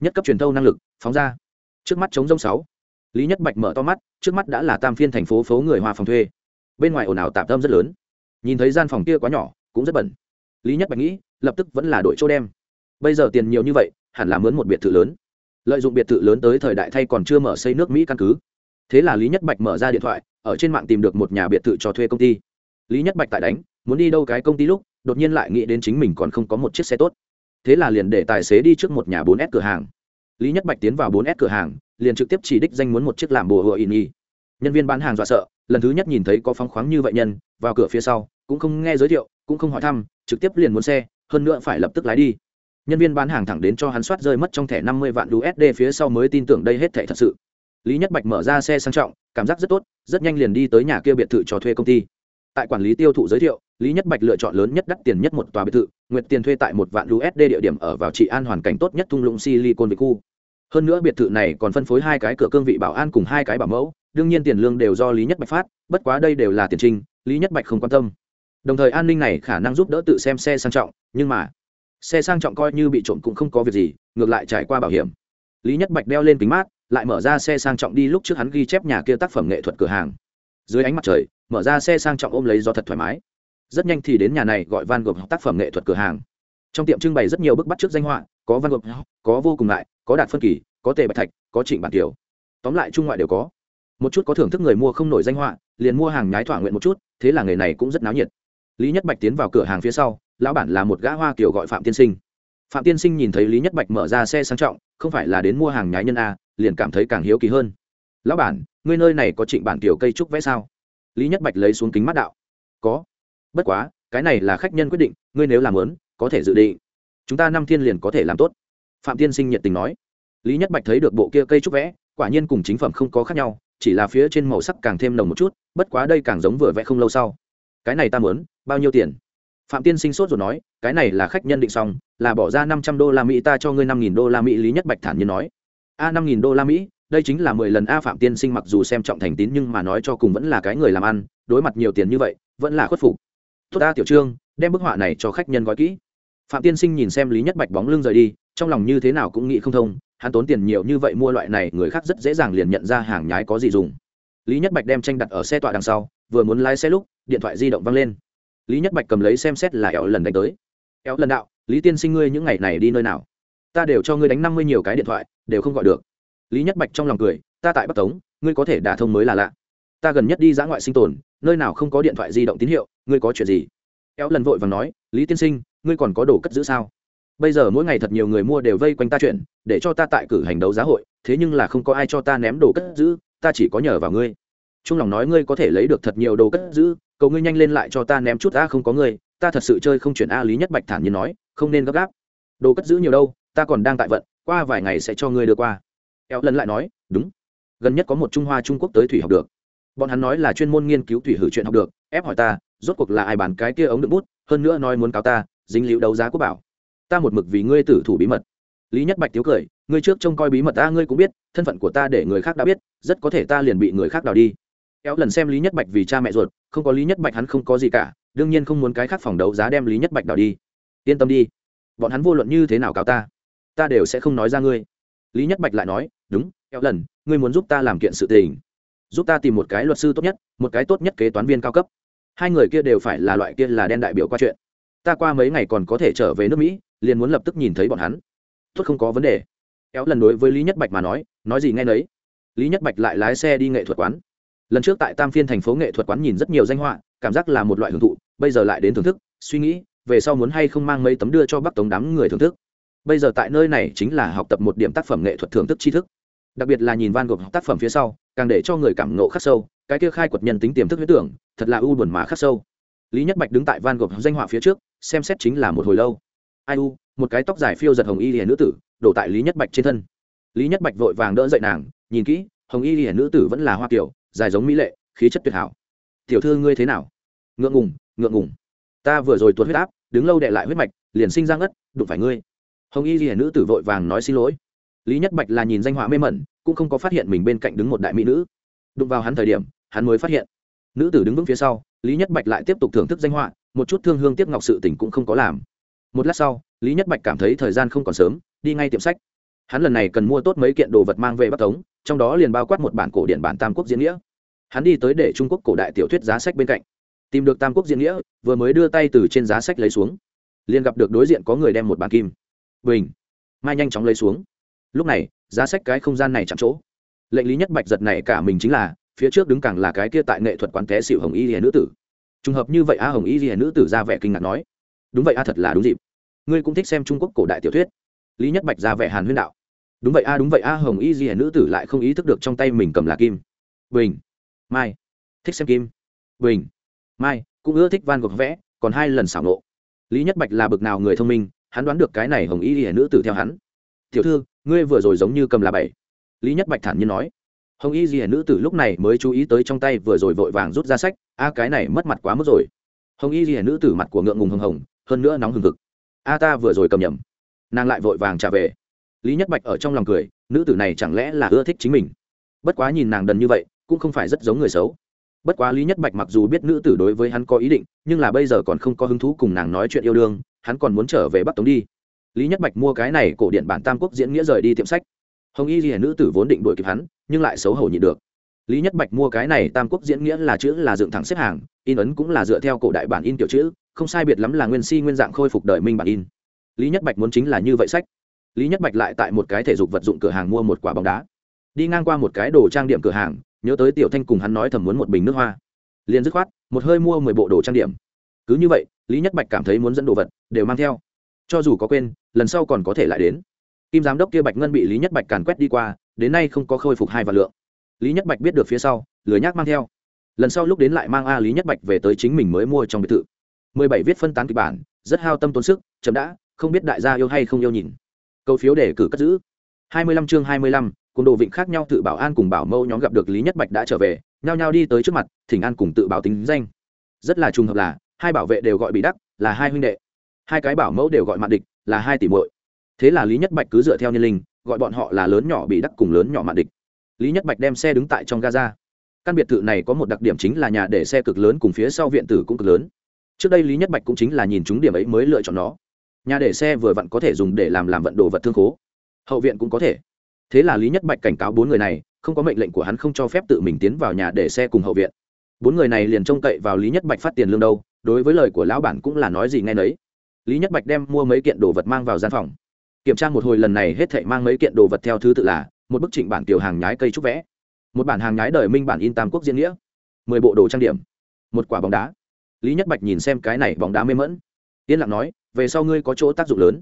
Nhất cấp truyền thâu năng lực, phóng ra. Trước mắt chống rông sáu. Lý nhất bạch mở to mắt, trước mắt đã là tam phiên thành phố phố người hoa phòng thuê. Bên ngoài ồn ào tạm tâm rất lớn. Nhìn thấy gian phòng kia quá nhỏ, cũng rất bẩn. Lý nhất bạch nghĩ, lập tức vẫn là đội chỗ đem bây giờ tiền nhiều như vậy, hẳn là mướn một biệt thự lớn. Lợi dụng biệt thự lớn tới thời đại thay còn chưa mở xây nước mỹ căn cứ. Thế là lý nhất bạch mở ra điện thoại, ở trên mạng tìm được một nhà biệt thự cho thuê công ty. Lý nhất bạch tại đánh, muốn đi đâu cái công ty lúc, đột nhiên lại nghĩ đến chính mình còn không có một chiếc xe tốt. Thế là liền để tài xế đi trước một nhà 4S cửa hàng. Lý nhất bạch tiến vào 4S cửa hàng, liền trực tiếp chỉ đích danh muốn một chiếc làm bùa hựa in y. Nhân viên bán hàng dọa sợ, lần thứ nhất nhìn thấy có phóng khoáng như vậy nhân, vào cửa phía sau, cũng không nghe giới thiệu, cũng không hỏi thăm, trực tiếp liền muốn xe, hơn nữa phải lập tức lái đi nhân viên bán hàng thẳng đến cho hắn soát rơi mất trong thẻ năm mươi vạn usd phía sau mới tin tưởng đây hết thẻ thật sự. Lý nhất bạch mở ra xe sang trọng, cảm giác rất tốt, rất nhanh liền đi tới nhà kia biệt thự cho thuê công ty. Tại quản lý tiêu thụ giới thiệu, lý nhất bạch lựa chọn lớn nhất đắt tiền nhất một tòa biệt thự, nguyệt tiền thuê tại một vạn usd địa điểm ở vào trị an hoàn cảnh tốt nhất thung lũng silicon việt khu. Hơn nữa biệt thự này còn phân phối hai cái cửa cương vị bảo an cùng hai cái bảo mẫu, đương nhiên tiền lương đều do lý nhất bạch phát, bất quá đây đều là tiền trinh lý nhất bạch không quan tâm. Đồng thời an ninh này khả năng giúp đỡ tự xem xe sang trọng, nhưng mà xe sang trọng coi như bị trộm cũng không có việc gì, ngược lại trải qua bảo hiểm. Lý nhất bạch đeo lên kính mát, lại mở ra xe sang trọng đi lúc trước hắn ghi chép nhà kia tác phẩm nghệ thuật cửa hàng. Dưới ánh mặt trời, mở ra xe sang trọng ôm lấy do thật thoải mái. Rất nhanh thì đến nhà này gọi van gộp tác phẩm nghệ thuật cửa hàng. Trong tiệm trưng bày rất nhiều bức bắt trước danh họa, có van gộp có vô cùng lại, có đạt phân kỳ, có tề bạch thạch, có trịnh bản tiểu tóm lại trung ngoại đều có. Một chút có thưởng thức người mua không nổi danh họa, liền mua hàng nhái thỏa nguyện một chút, thế là nghề này cũng rất náo nhiệt. Lý nhất bạch tiến vào cửa hàng phía sau lão bản là một gã hoa kiều gọi phạm tiên sinh. Phạm tiên sinh nhìn thấy lý nhất bạch mở ra xe sang trọng, không phải là đến mua hàng nhái nhân a, liền cảm thấy càng hiếu kỳ hơn. Lão bản, ngươi nơi này có trịnh bản tiểu cây trúc vẽ sao? Lý nhất bạch lấy xuống kính mắt đạo. Có. Bất quá, cái này là khách nhân quyết định, ngươi nếu làm lớn, có thể dự định. Chúng ta năm thiên liền có thể làm tốt. Phạm tiên sinh nhiệt tình nói. Lý nhất bạch thấy được bộ kia cây trúc vẽ, quả nhiên cùng chính phẩm không có khác nhau, chỉ là phía trên màu sắc càng thêm nồng một chút, bất quá đây càng giống vừa vẽ không lâu sau. Cái này ta muốn, bao nhiêu tiền? Phạm tiên sinh sốt rồi nói, cái này là khách nhân định xong, là bỏ ra năm trăm đô la mỹ ta cho ngươi năm nghìn đô la mỹ. Lý nhất bạch thản nhiên nói, a, năm nghìn đô la mỹ, đây chính là mười lần a phạm tiên sinh mặc dù xem trọng thành tín nhưng mà nói cho cùng vẫn là cái người làm ăn, đối mặt nhiều tiền như vậy, vẫn là khuất phục. Tốt a tiểu trương, đem bức họa này cho khách nhân gói kỹ. Phạm tiên sinh nhìn xem lý nhất bạch bóng lưng rời đi, trong lòng như thế nào cũng nghĩ không thông, hắn tốn tiền nhiều như vậy mua loại này, người khác rất dễ dàng liền nhận ra hàng nhái có gì dùng. Lý nhất bạch đem tranh đặt ở xe tọa đằng sau, vừa muốn lái xe lúc, điện thoại di động văng lên lý nhất bạch cầm lấy xem xét là éo lần đánh tới. Éo lần đạo, lý tiên sinh ngươi những ngày này đi nơi nào? Ta đều cho ngươi đánh năm mươi nhiều cái điện thoại, đều không gọi được. Lý nhất bạch trong lòng cười, ta tại bắc tống, ngươi có thể đả thông mới là lạ. Ta gần nhất đi dã ngoại sinh tồn, nơi nào không có điện thoại di động tín hiệu, ngươi có chuyện gì? Éo lần vội và nói, lý tiên sinh, ngươi còn có đồ cất giữ sao? Bây giờ mỗi ngày thật nhiều người mua đều vây quanh ta chuyện, để cho ta tại cử hành đấu giá hội, thế nhưng là không có ai cho ta ném đồ cất giữ, ta chỉ có nhờ vào ngươi trung lòng nói ngươi có thể lấy được thật nhiều đồ cất giữ, cầu ngươi nhanh lên lại cho ta ném chút a không có ngươi, ta thật sự chơi không chuyển a lý nhất bạch thản nhiên nói, không nên gấp gáp. Đồ cất giữ nhiều đâu, ta còn đang tại vận, qua vài ngày sẽ cho ngươi đưa qua. Eo lần lại nói, đúng. Gần nhất có một trung hoa trung quốc tới thủy học được. Bọn hắn nói là chuyên môn nghiên cứu thủy hử chuyện học được, ép hỏi ta, rốt cuộc là ai bàn cái kia ống đựng bút, hơn nữa nói muốn cáo ta, dính liễu đấu giá quốc bảo. Ta một mực vì ngươi tử thủ bí mật. Lý nhất bạch tiếu cười, ngươi trước trông coi bí mật ta, ngươi cũng biết, thân phận của ta để người khác đã biết, rất có thể ta liền bị người khác đào đi éo lần xem lý nhất bạch vì cha mẹ ruột, không có lý nhất bạch hắn không có gì cả, đương nhiên không muốn cái khác phòng đấu giá đem lý nhất bạch đào đi. Yên tâm đi, bọn hắn vô luận như thế nào cáo ta ta đều sẽ không nói ra ngươi. Lý nhất bạch lại nói, đúng éo lần, ngươi muốn giúp ta làm kiện sự tình. Giúp ta tìm một cái luật sư tốt nhất, một cái tốt nhất kế toán viên cao cấp. Hai người kia đều phải là loại kia là đen đại biểu qua chuyện. Ta qua mấy ngày còn có thể trở về nước mỹ, liền muốn lập tức nhìn thấy bọn hắn. Tốt không có vấn đề. Éo lần đối với lý nhất bạch mà nói nói gì nghe nấy. Lý nhất bạch lại lái xe đi nghệ thuật quán lần trước tại tam phiên thành phố nghệ thuật quán nhìn rất nhiều danh họa, cảm giác là một loại hưởng thụ, bây giờ lại đến thưởng thức, suy nghĩ, về sau muốn hay không mang mấy tấm đưa cho bắc tống đám người thưởng thức. Bây giờ tại nơi này chính là học tập một điểm tác phẩm nghệ thuật thưởng thức tri thức. Đặc biệt là nhìn van gộp tác phẩm phía sau, càng để cho người cảm nộ khắc sâu, cái kia khai quật nhân tính tiềm thức huyết tưởng, thật là u buồn mà khắc sâu. Lý nhất bạch đứng tại van gộp danh họa phía trước, xem xét chính là một hồi lâu. Ai u, một cái tóc dài phiêu giật hồng y hiền nữ tử, đổ tại lý nhất bạch trên thân. Lý nhất bạch vội vàng đỡ dậy nàng, nhìn kỹ, hồng y hiền nữ tử vẫn là hoa kiểu dài giống mỹ lệ, khí chất tuyệt hảo. Tiểu thư ngươi thế nào? Ngượng ngùng ngượng ngùng. Ta vừa rồi tuột huyết áp, đứng lâu đệ lại huyết mạch, liền sinh ra ngất, đụng phải ngươi. Hồng y ghi nữ tử vội vàng nói xin lỗi. Lý nhất bạch là nhìn danh họa mê mẩn, cũng không có phát hiện mình bên cạnh đứng một đại mỹ nữ. Đụng vào hắn thời điểm, hắn mới phát hiện. Nữ tử đứng vững phía sau, lý nhất bạch lại tiếp tục thưởng thức danh họa, một chút thương hương tiếp ngọc sự tình cũng không có làm. Một lát sau, lý nhất bạch cảm thấy thời gian không còn sớm, đi ngay tiệm sách. Hắn lần này cần mua tốt mấy kiện đồ vật mang về bắc tống, trong đó liền bao quát một bản cổ điển bản tam quốc diễn nghĩa hắn đi tới để trung quốc cổ đại tiểu thuyết giá sách bên cạnh. Tìm được tam quốc diễn nghĩa, vừa mới đưa tay từ trên giá sách lấy xuống. Liền gặp được đối diện có người đem một bàn kim, bình, mai nhanh chóng lấy xuống. Lúc này, giá sách cái không gian này chạm chỗ. Lệnh lý nhất bạch giật này cả mình chính là, phía trước đứng càng là cái kia tại nghệ thuật quán té xịu hồng y hiền nữ tử. Trùng hợp như vậy a hồng y hiền nữ tử ra vẻ kinh ngạc nói, đúng vậy a thật là đúng dịp. Ngươi cũng thích xem trung quốc cổ đại tiểu thuyết. Lý nhất bạch ra vẻ hàn huyên đạo, đúng vậy a đúng vậy a hồng y hiền nữ tử lại không ý thức được trong tay mình cầm là kim, bình mai. Thích xem kim. Bình. Mai, cũng ưa thích van gogh vẽ, còn hai lần xảo nộ. Lý nhất bạch là bực nào người thông minh, hắn đoán được cái này hồng y hiển nữ tử theo hắn. Tiểu thư, ngươi vừa rồi giống như cầm là bảy. Lý nhất bạch thản nhiên nói. Hồng y hiển nữ tử lúc này mới chú ý tới trong tay vừa rồi vội vàng rút ra sách, a, cái này mất mặt quá mức rồi. Hồng y hiển nữ tử mặt của ngượng ngùng hồng hồng, hơn nữa nóng hừng hực. A, ta vừa rồi cầm nhầm. Nàng lại vội vàng trả về. Lý nhất bạch ở trong lòng cười, nữ tử này chẳng lẽ là ưa thích chính mình? Bất quá nhìn nàng đần như vậy cũng không phải rất giống người xấu. Bất quá lý nhất bạch mặc dù biết nữ tử đối với hắn có ý định, nhưng là bây giờ còn không có hứng thú cùng nàng nói chuyện yêu đương, hắn còn muốn trở về bắc tống đi. Lý nhất bạch mua cái này cổ điện bản tam quốc diễn nghĩa rời đi tiệm sách. Hồng y ghi nữ tử vốn định đuổi kịp hắn, nhưng lại xấu hổ nhịn được. Lý nhất bạch mua cái này tam quốc diễn nghĩa là chữ là dựng thẳng xếp hàng, in ấn cũng là dựa theo cổ đại bản in kiểu chữ, không sai biệt lắm là nguyên si nguyên dạng khôi phục đời minh bản in. Lý nhất bạch muốn chính là như vậy sách. Lý nhất bạch lại tại một cái thể dục vật dụng cửa hàng mua một quả bóng đá. Đi ngang qua một cái đồ trang điểm cửa hàng nhớ tới tiểu thanh cùng hắn nói thầm muốn một bình nước hoa. Liền dứt khoát, một hơi mua mười bộ đồ trang điểm. Cứ như vậy, lý nhất bạch cảm thấy muốn dẫn đồ vật, đều mang theo. Cho dù có quên, lần sau còn có thể lại đến. Kim giám đốc kia bạch ngân bị lý nhất bạch càn quét đi qua, đến nay không có khôi phục hai vạn lượng. Lý nhất bạch biết được phía sau, lười nhác mang theo. Lần sau lúc đến lại mang a lý nhất bạch về tới chính mình mới mua trong biệt thự. Mười bảy viết phân tán kịch bản, rất hao tâm tốn sức, chậm đã, không biết đại gia yêu hay không yêu nhìn. Câu phiếu để cử cất giữ. Hai mươi lăm chương hai mươi lăm cùng đồ vịnh khác nhau tự bảo an cùng bảo mâu nhóm gặp được lý nhất bạch đã trở về, nhao nhao đi tới trước mặt, thỉnh an cùng tự bảo tính danh. Rất là trùng hợp là, hai bảo vệ đều gọi bị đắc, là hai huynh đệ. Hai cái bảo mẫu đều gọi mạn địch, là hai tỷ muội. Thế là lý nhất bạch cứ dựa theo niên linh, gọi bọn họ là lớn nhỏ bị đắc cùng lớn nhỏ mạn địch. Lý nhất bạch đem xe đứng tại trong gaza. Căn biệt thự này có một đặc điểm chính là nhà để xe cực lớn cùng phía sau viện tử cũng cực lớn. Trước đây lý nhất bạch cũng chính là nhìn chúng điểm ấy mới lựa chọn nó. Nhà để xe vừa vặn có thể dùng để làm làm vận đồ vật thương khố. Hậu viện cũng có thể thế là lý nhất bạch cảnh cáo bốn người này, không có mệnh lệnh của hắn không cho phép tự mình tiến vào nhà để xe cùng hậu viện. Bốn người này liền trông cậy vào lý nhất bạch phát tiền lương đâu, đối với lời của lão bản cũng là nói gì ngay nấy. Lý nhất bạch đem mua mấy kiện đồ vật mang vào gian phòng. Kiểm tra một hồi lần này hết thảy mang mấy kiện đồ vật theo thứ tự là, một bức trịnh bản tiểu hàng nhái cây trúc vẽ, một bản hàng nhái đời minh bản in tam quốc diễn nghĩa, mười bộ đồ trang điểm, một quả bóng đá. Lý nhất bạch nhìn xem cái này bóng đá mê mẫn yên lặng nói, về sau ngươi có chỗ tác dụng lớn.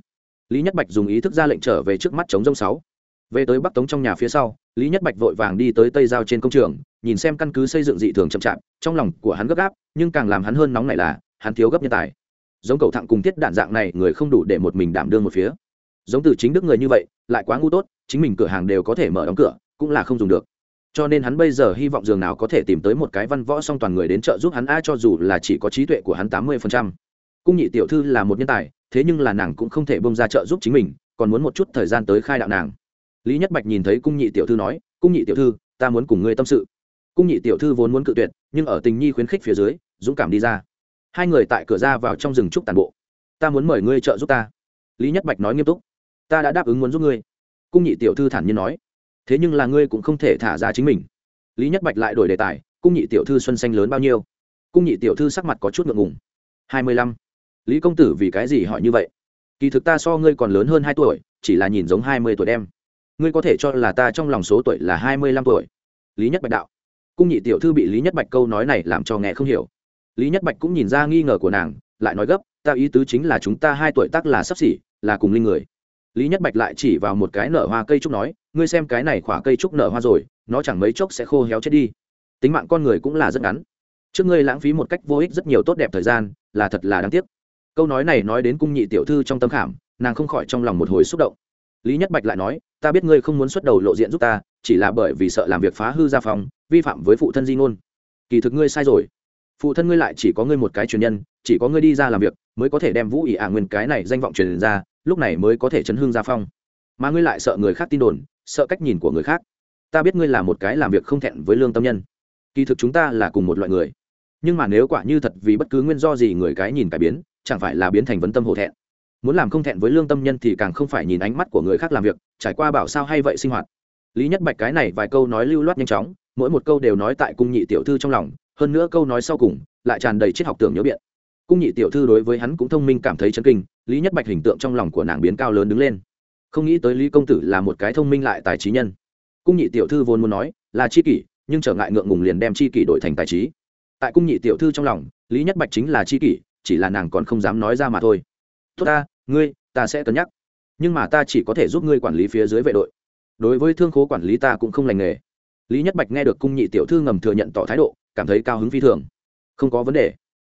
Lý nhất bạch dùng ý thức ra lệnh trở về trước mắt chống rông sáu về tới bắc tống trong nhà phía sau, lý nhất bạch vội vàng đi tới tây giao trên công trường, nhìn xem căn cứ xây dựng dị thường chậm chạp, trong lòng của hắn gấp gáp, nhưng càng làm hắn hơn nóng này là, hắn thiếu gấp nhân tài. Giống cầu thẳng cùng tiết đạn dạng này, người không đủ để một mình đảm đương một phía. Giống từ chính đức người như vậy, lại quá ngu tốt, chính mình cửa hàng đều có thể mở đóng cửa, cũng là không dùng được. Cho nên hắn bây giờ hy vọng dường nào có thể tìm tới một cái văn võ song toàn người đến trợ giúp hắn a, cho dù là chỉ có trí tuệ của hắn tám mươi phần trăm. Cung nhị tiểu thư là một nhân tài, thế nhưng là nàng cũng không thể bông ra trợ giúp chính mình, còn muốn một chút thời gian tới khai đạo nàng lý nhất bạch nhìn thấy cung nhị tiểu thư nói, cung nhị tiểu thư, ta muốn cùng ngươi tâm sự. Cung nhị tiểu thư vốn muốn cự tuyệt, nhưng ở tình nhi khuyến khích phía dưới, dũng cảm đi ra. Hai người tại cửa ra vào trong rừng trúc tàn bộ. Ta muốn mời ngươi trợ giúp ta. Lý nhất bạch nói nghiêm túc, ta đã đáp ứng muốn giúp ngươi. Cung nhị tiểu thư thản nhiên nói, thế nhưng là ngươi cũng không thể thả ra chính mình. Lý nhất bạch lại đổi đề tài, cung nhị tiểu thư xuân xanh lớn bao nhiêu? Cung nhị tiểu thư sắc mặt có chút ngượng ngùng. Hai mươi lăm. Lý công tử vì cái gì hỏi như vậy? Kỳ thực ta so ngươi còn lớn hơn hai tuổi, chỉ là nhìn giống hai mươi tuổi đem ngươi có thể cho là ta trong lòng số tuổi là hai mươi lăm tuổi. Lý nhất bạch đạo. Cung nhị tiểu thư bị lý nhất bạch câu nói này làm cho nghe không hiểu. Lý nhất bạch cũng nhìn ra nghi ngờ của nàng, lại nói gấp, ta ý tứ chính là chúng ta hai tuổi tác là sắp xỉ, là cùng linh người. Lý nhất bạch lại chỉ vào một cái nở hoa cây trúc nói, ngươi xem cái này khỏa cây trúc nở hoa rồi, nó chẳng mấy chốc sẽ khô héo chết đi. Tính mạng con người cũng là rất ngắn. Trước ngươi lãng phí một cách vô ích rất nhiều tốt đẹp thời gian, là thật là đáng tiếc. Câu nói này nói đến cung nhị tiểu thư trong tâm khảm, nàng không khỏi trong lòng một hồi xúc động. Lý nhất bạch lại nói ta biết ngươi không muốn xuất đầu lộ diện giúp ta, chỉ là bởi vì sợ làm việc phá hư gia phòng vi phạm với phụ thân di ngôn. Kỳ thực ngươi sai rồi. Phụ thân ngươi lại chỉ có ngươi một cái truyền nhân, chỉ có ngươi đi ra làm việc, mới có thể đem vũ ỷ ả nguyên cái này danh vọng truyền ra, lúc này mới có thể chấn hương gia phong. Mà ngươi lại sợ người khác tin đồn, sợ cách nhìn của người khác. Ta biết ngươi là một cái làm việc không thẹn với lương tâm nhân. Kỳ thực chúng ta là cùng một loại người. Nhưng mà nếu quả như thật vì bất cứ nguyên do gì người cái nhìn cải biến, chẳng phải là biến thành vấn tâm hổ thẹn muốn làm không thẹn với lương tâm nhân thì càng không phải nhìn ánh mắt của người khác làm việc, trải qua bảo sao hay vậy sinh hoạt. Lý nhất bạch cái này vài câu nói lưu loát nhanh chóng, mỗi một câu đều nói tại cung nhị tiểu thư trong lòng, hơn nữa câu nói sau cùng lại tràn đầy triết học tưởng nhớ biện. Cung nhị tiểu thư đối với hắn cũng thông minh cảm thấy chấn kinh, lý nhất bạch hình tượng trong lòng của nàng biến cao lớn đứng lên. Không nghĩ tới lý công tử là một cái thông minh lại tài trí nhân. Cung nhị tiểu thư vốn muốn nói là chi kỷ, nhưng trở ngại ngượng ngùng liền đem chi kỷ đổi thành tài trí. Tại cung nhị tiểu thư trong lòng, lý nhất bạch chính là chi kỷ, chỉ là nàng còn không dám nói ra mà thôi. Tốt ta ngươi, ta sẽ cân nhắc. Nhưng mà ta chỉ có thể giúp ngươi quản lý phía dưới vệ đội. Đối với thương khố quản lý ta cũng không lành nghề. Lý nhất bạch nghe được cung nhị tiểu thư ngầm thừa nhận tỏ thái độ, cảm thấy cao hứng phi thường. Không có vấn đề.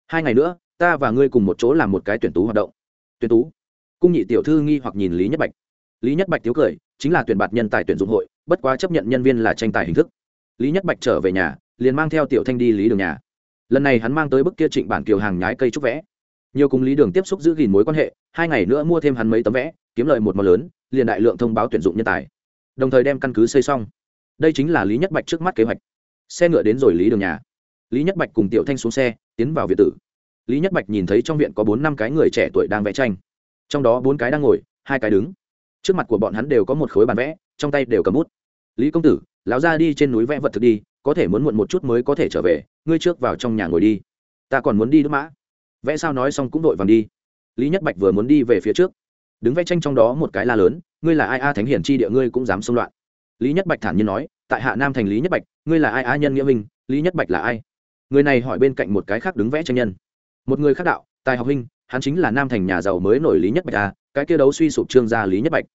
Hai ngày nữa, ta và ngươi cùng một chỗ làm một cái tuyển tú hoạt động. Tuyển tú? Cung nhị tiểu thư nghi hoặc nhìn lý nhất bạch. Lý nhất bạch thiếu cười, chính là tuyển bạt nhân tài tuyển dụng hội, bất quá chấp nhận nhân viên là tranh tài hình thức. Lý nhất bạch trở về nhà, liền mang theo tiểu thanh đi lý đường nhà. Lần này hắn mang tới bức kia trịnh bản kiều hàng nhái cây trúc vẽ nhiều cùng lý đường tiếp xúc giữ gìn mối quan hệ, hai ngày nữa mua thêm hắn mấy tấm vẽ, kiếm lời một món lớn, liền đại lượng thông báo tuyển dụng nhân tài. Đồng thời đem căn cứ xây xong. Đây chính là lý nhất bạch trước mắt kế hoạch. Xe ngựa đến rồi lý đường nhà. Lý nhất bạch cùng tiểu thanh xuống xe, tiến vào viện tử. Lý nhất bạch nhìn thấy trong viện có bốn năm cái người trẻ tuổi đang vẽ tranh. Trong đó bốn cái đang ngồi, hai cái đứng. Trước mặt của bọn hắn đều có một khối bàn vẽ, trong tay đều cầm bút. Lý công tử, lão ra đi trên núi vẽ vật thực đi, có thể muốn muộn một chút mới có thể trở về, ngươi trước vào trong nhà ngồi đi. Ta còn muốn đi đốt mã vẽ sao nói xong cũng vội vàng đi. Lý nhất bạch vừa muốn đi về phía trước. Đứng vẽ tranh trong đó một cái la lớn, ngươi là ai a, thánh hiển chi địa, ngươi cũng dám xông loạn. Lý nhất bạch thản nhiên nói, tại hạ nam thành lý nhất bạch, ngươi là ai a, nhân nghĩa minh, lý nhất bạch là ai? Người này hỏi bên cạnh một cái khác đứng vẽ tranh nhân. Một người khác đạo, tài học huynh, hắn chính là nam thành nhà giàu mới nổi lý nhất bạch a, cái kia đấu suy sụp trương gia lý nhất bạch.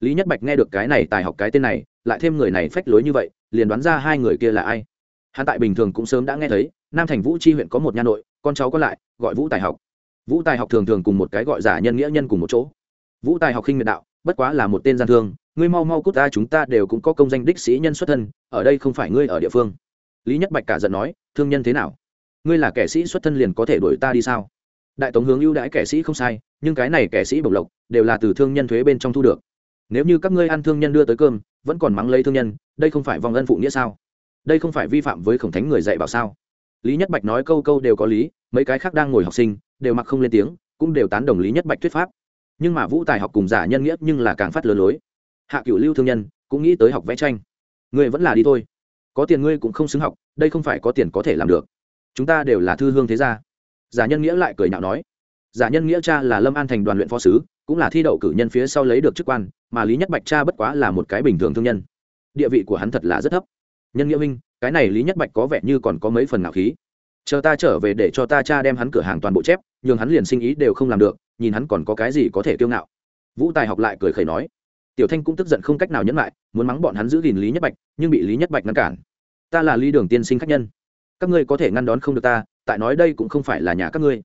Lý nhất bạch nghe được cái này tài học cái tên này, lại thêm người này phách lối như vậy, liền đoán ra hai người kia là ai. Hắn tại bình thường cũng sớm đã nghe thấy, nam thành vũ chi huyện có một nha nội con cháu có lại, gọi vũ tài học. Vũ tài học thường thường cùng một cái gọi giả nhân nghĩa nhân cùng một chỗ. Vũ tài học khinh miệt đạo, bất quá là một tên gian thương, ngươi mau mau cút ta, chúng ta đều cũng có công danh đích sĩ nhân xuất thân, ở đây không phải ngươi ở địa phương. Lý nhất bạch cả giận nói, thương nhân thế nào? Ngươi là kẻ sĩ xuất thân liền có thể đuổi ta đi sao? Đại tống hướng ưu đãi kẻ sĩ không sai, nhưng cái này kẻ sĩ bộc lộc, đều là từ thương nhân thuế bên trong thu được. Nếu như các ngươi ăn thương nhân đưa tới cơm, vẫn còn mắng lấy thương nhân, đây không phải vòng ân phụ nghĩa sao? Đây không phải vi phạm với khổng thánh người dạy bảo sao? Lý nhất bạch nói câu câu đều có lý, mấy cái khác đang ngồi học sinh, đều mặc không lên tiếng, cũng đều tán đồng lý nhất bạch thuyết pháp. Nhưng mà vũ tài học cùng giả nhân nghĩa nhưng là càng phát lừa lối. Hạ cựu lưu thương nhân, cũng nghĩ tới học vẽ tranh. Ngươi vẫn là đi thôi. Có tiền ngươi cũng không xứng học, đây không phải có tiền có thể làm được. Chúng ta đều là thư hương thế gia. Giả nhân nghĩa lại cười nhạo nói. Giả nhân nghĩa cha là lâm an thành đoàn luyện phó sứ, cũng là thi đậu cử nhân phía sau lấy được chức quan, mà lý nhất bạch cha bất quá là một cái bình thường thương nhân. Địa vị của hắn thật là rất thấp. Nhân nghĩa minh cái này lý nhất bạch có vẻ như còn có mấy phần ngạo khí. Chờ ta trở về để cho ta cha đem hắn cửa hàng toàn bộ chép, nhường hắn liền sinh ý đều không làm được, nhìn hắn còn có cái gì có thể kiêu ngạo. Vũ tài học lại cười khẩy nói. Tiểu thanh cũng tức giận không cách nào nhẫn lại, muốn mắng bọn hắn giữ gìn lý nhất bạch, nhưng bị lý nhất bạch ngăn cản. Ta là lý đường tiên sinh khách nhân. Các ngươi có thể ngăn đón không được ta, tại nói đây cũng không phải là nhà các ngươi.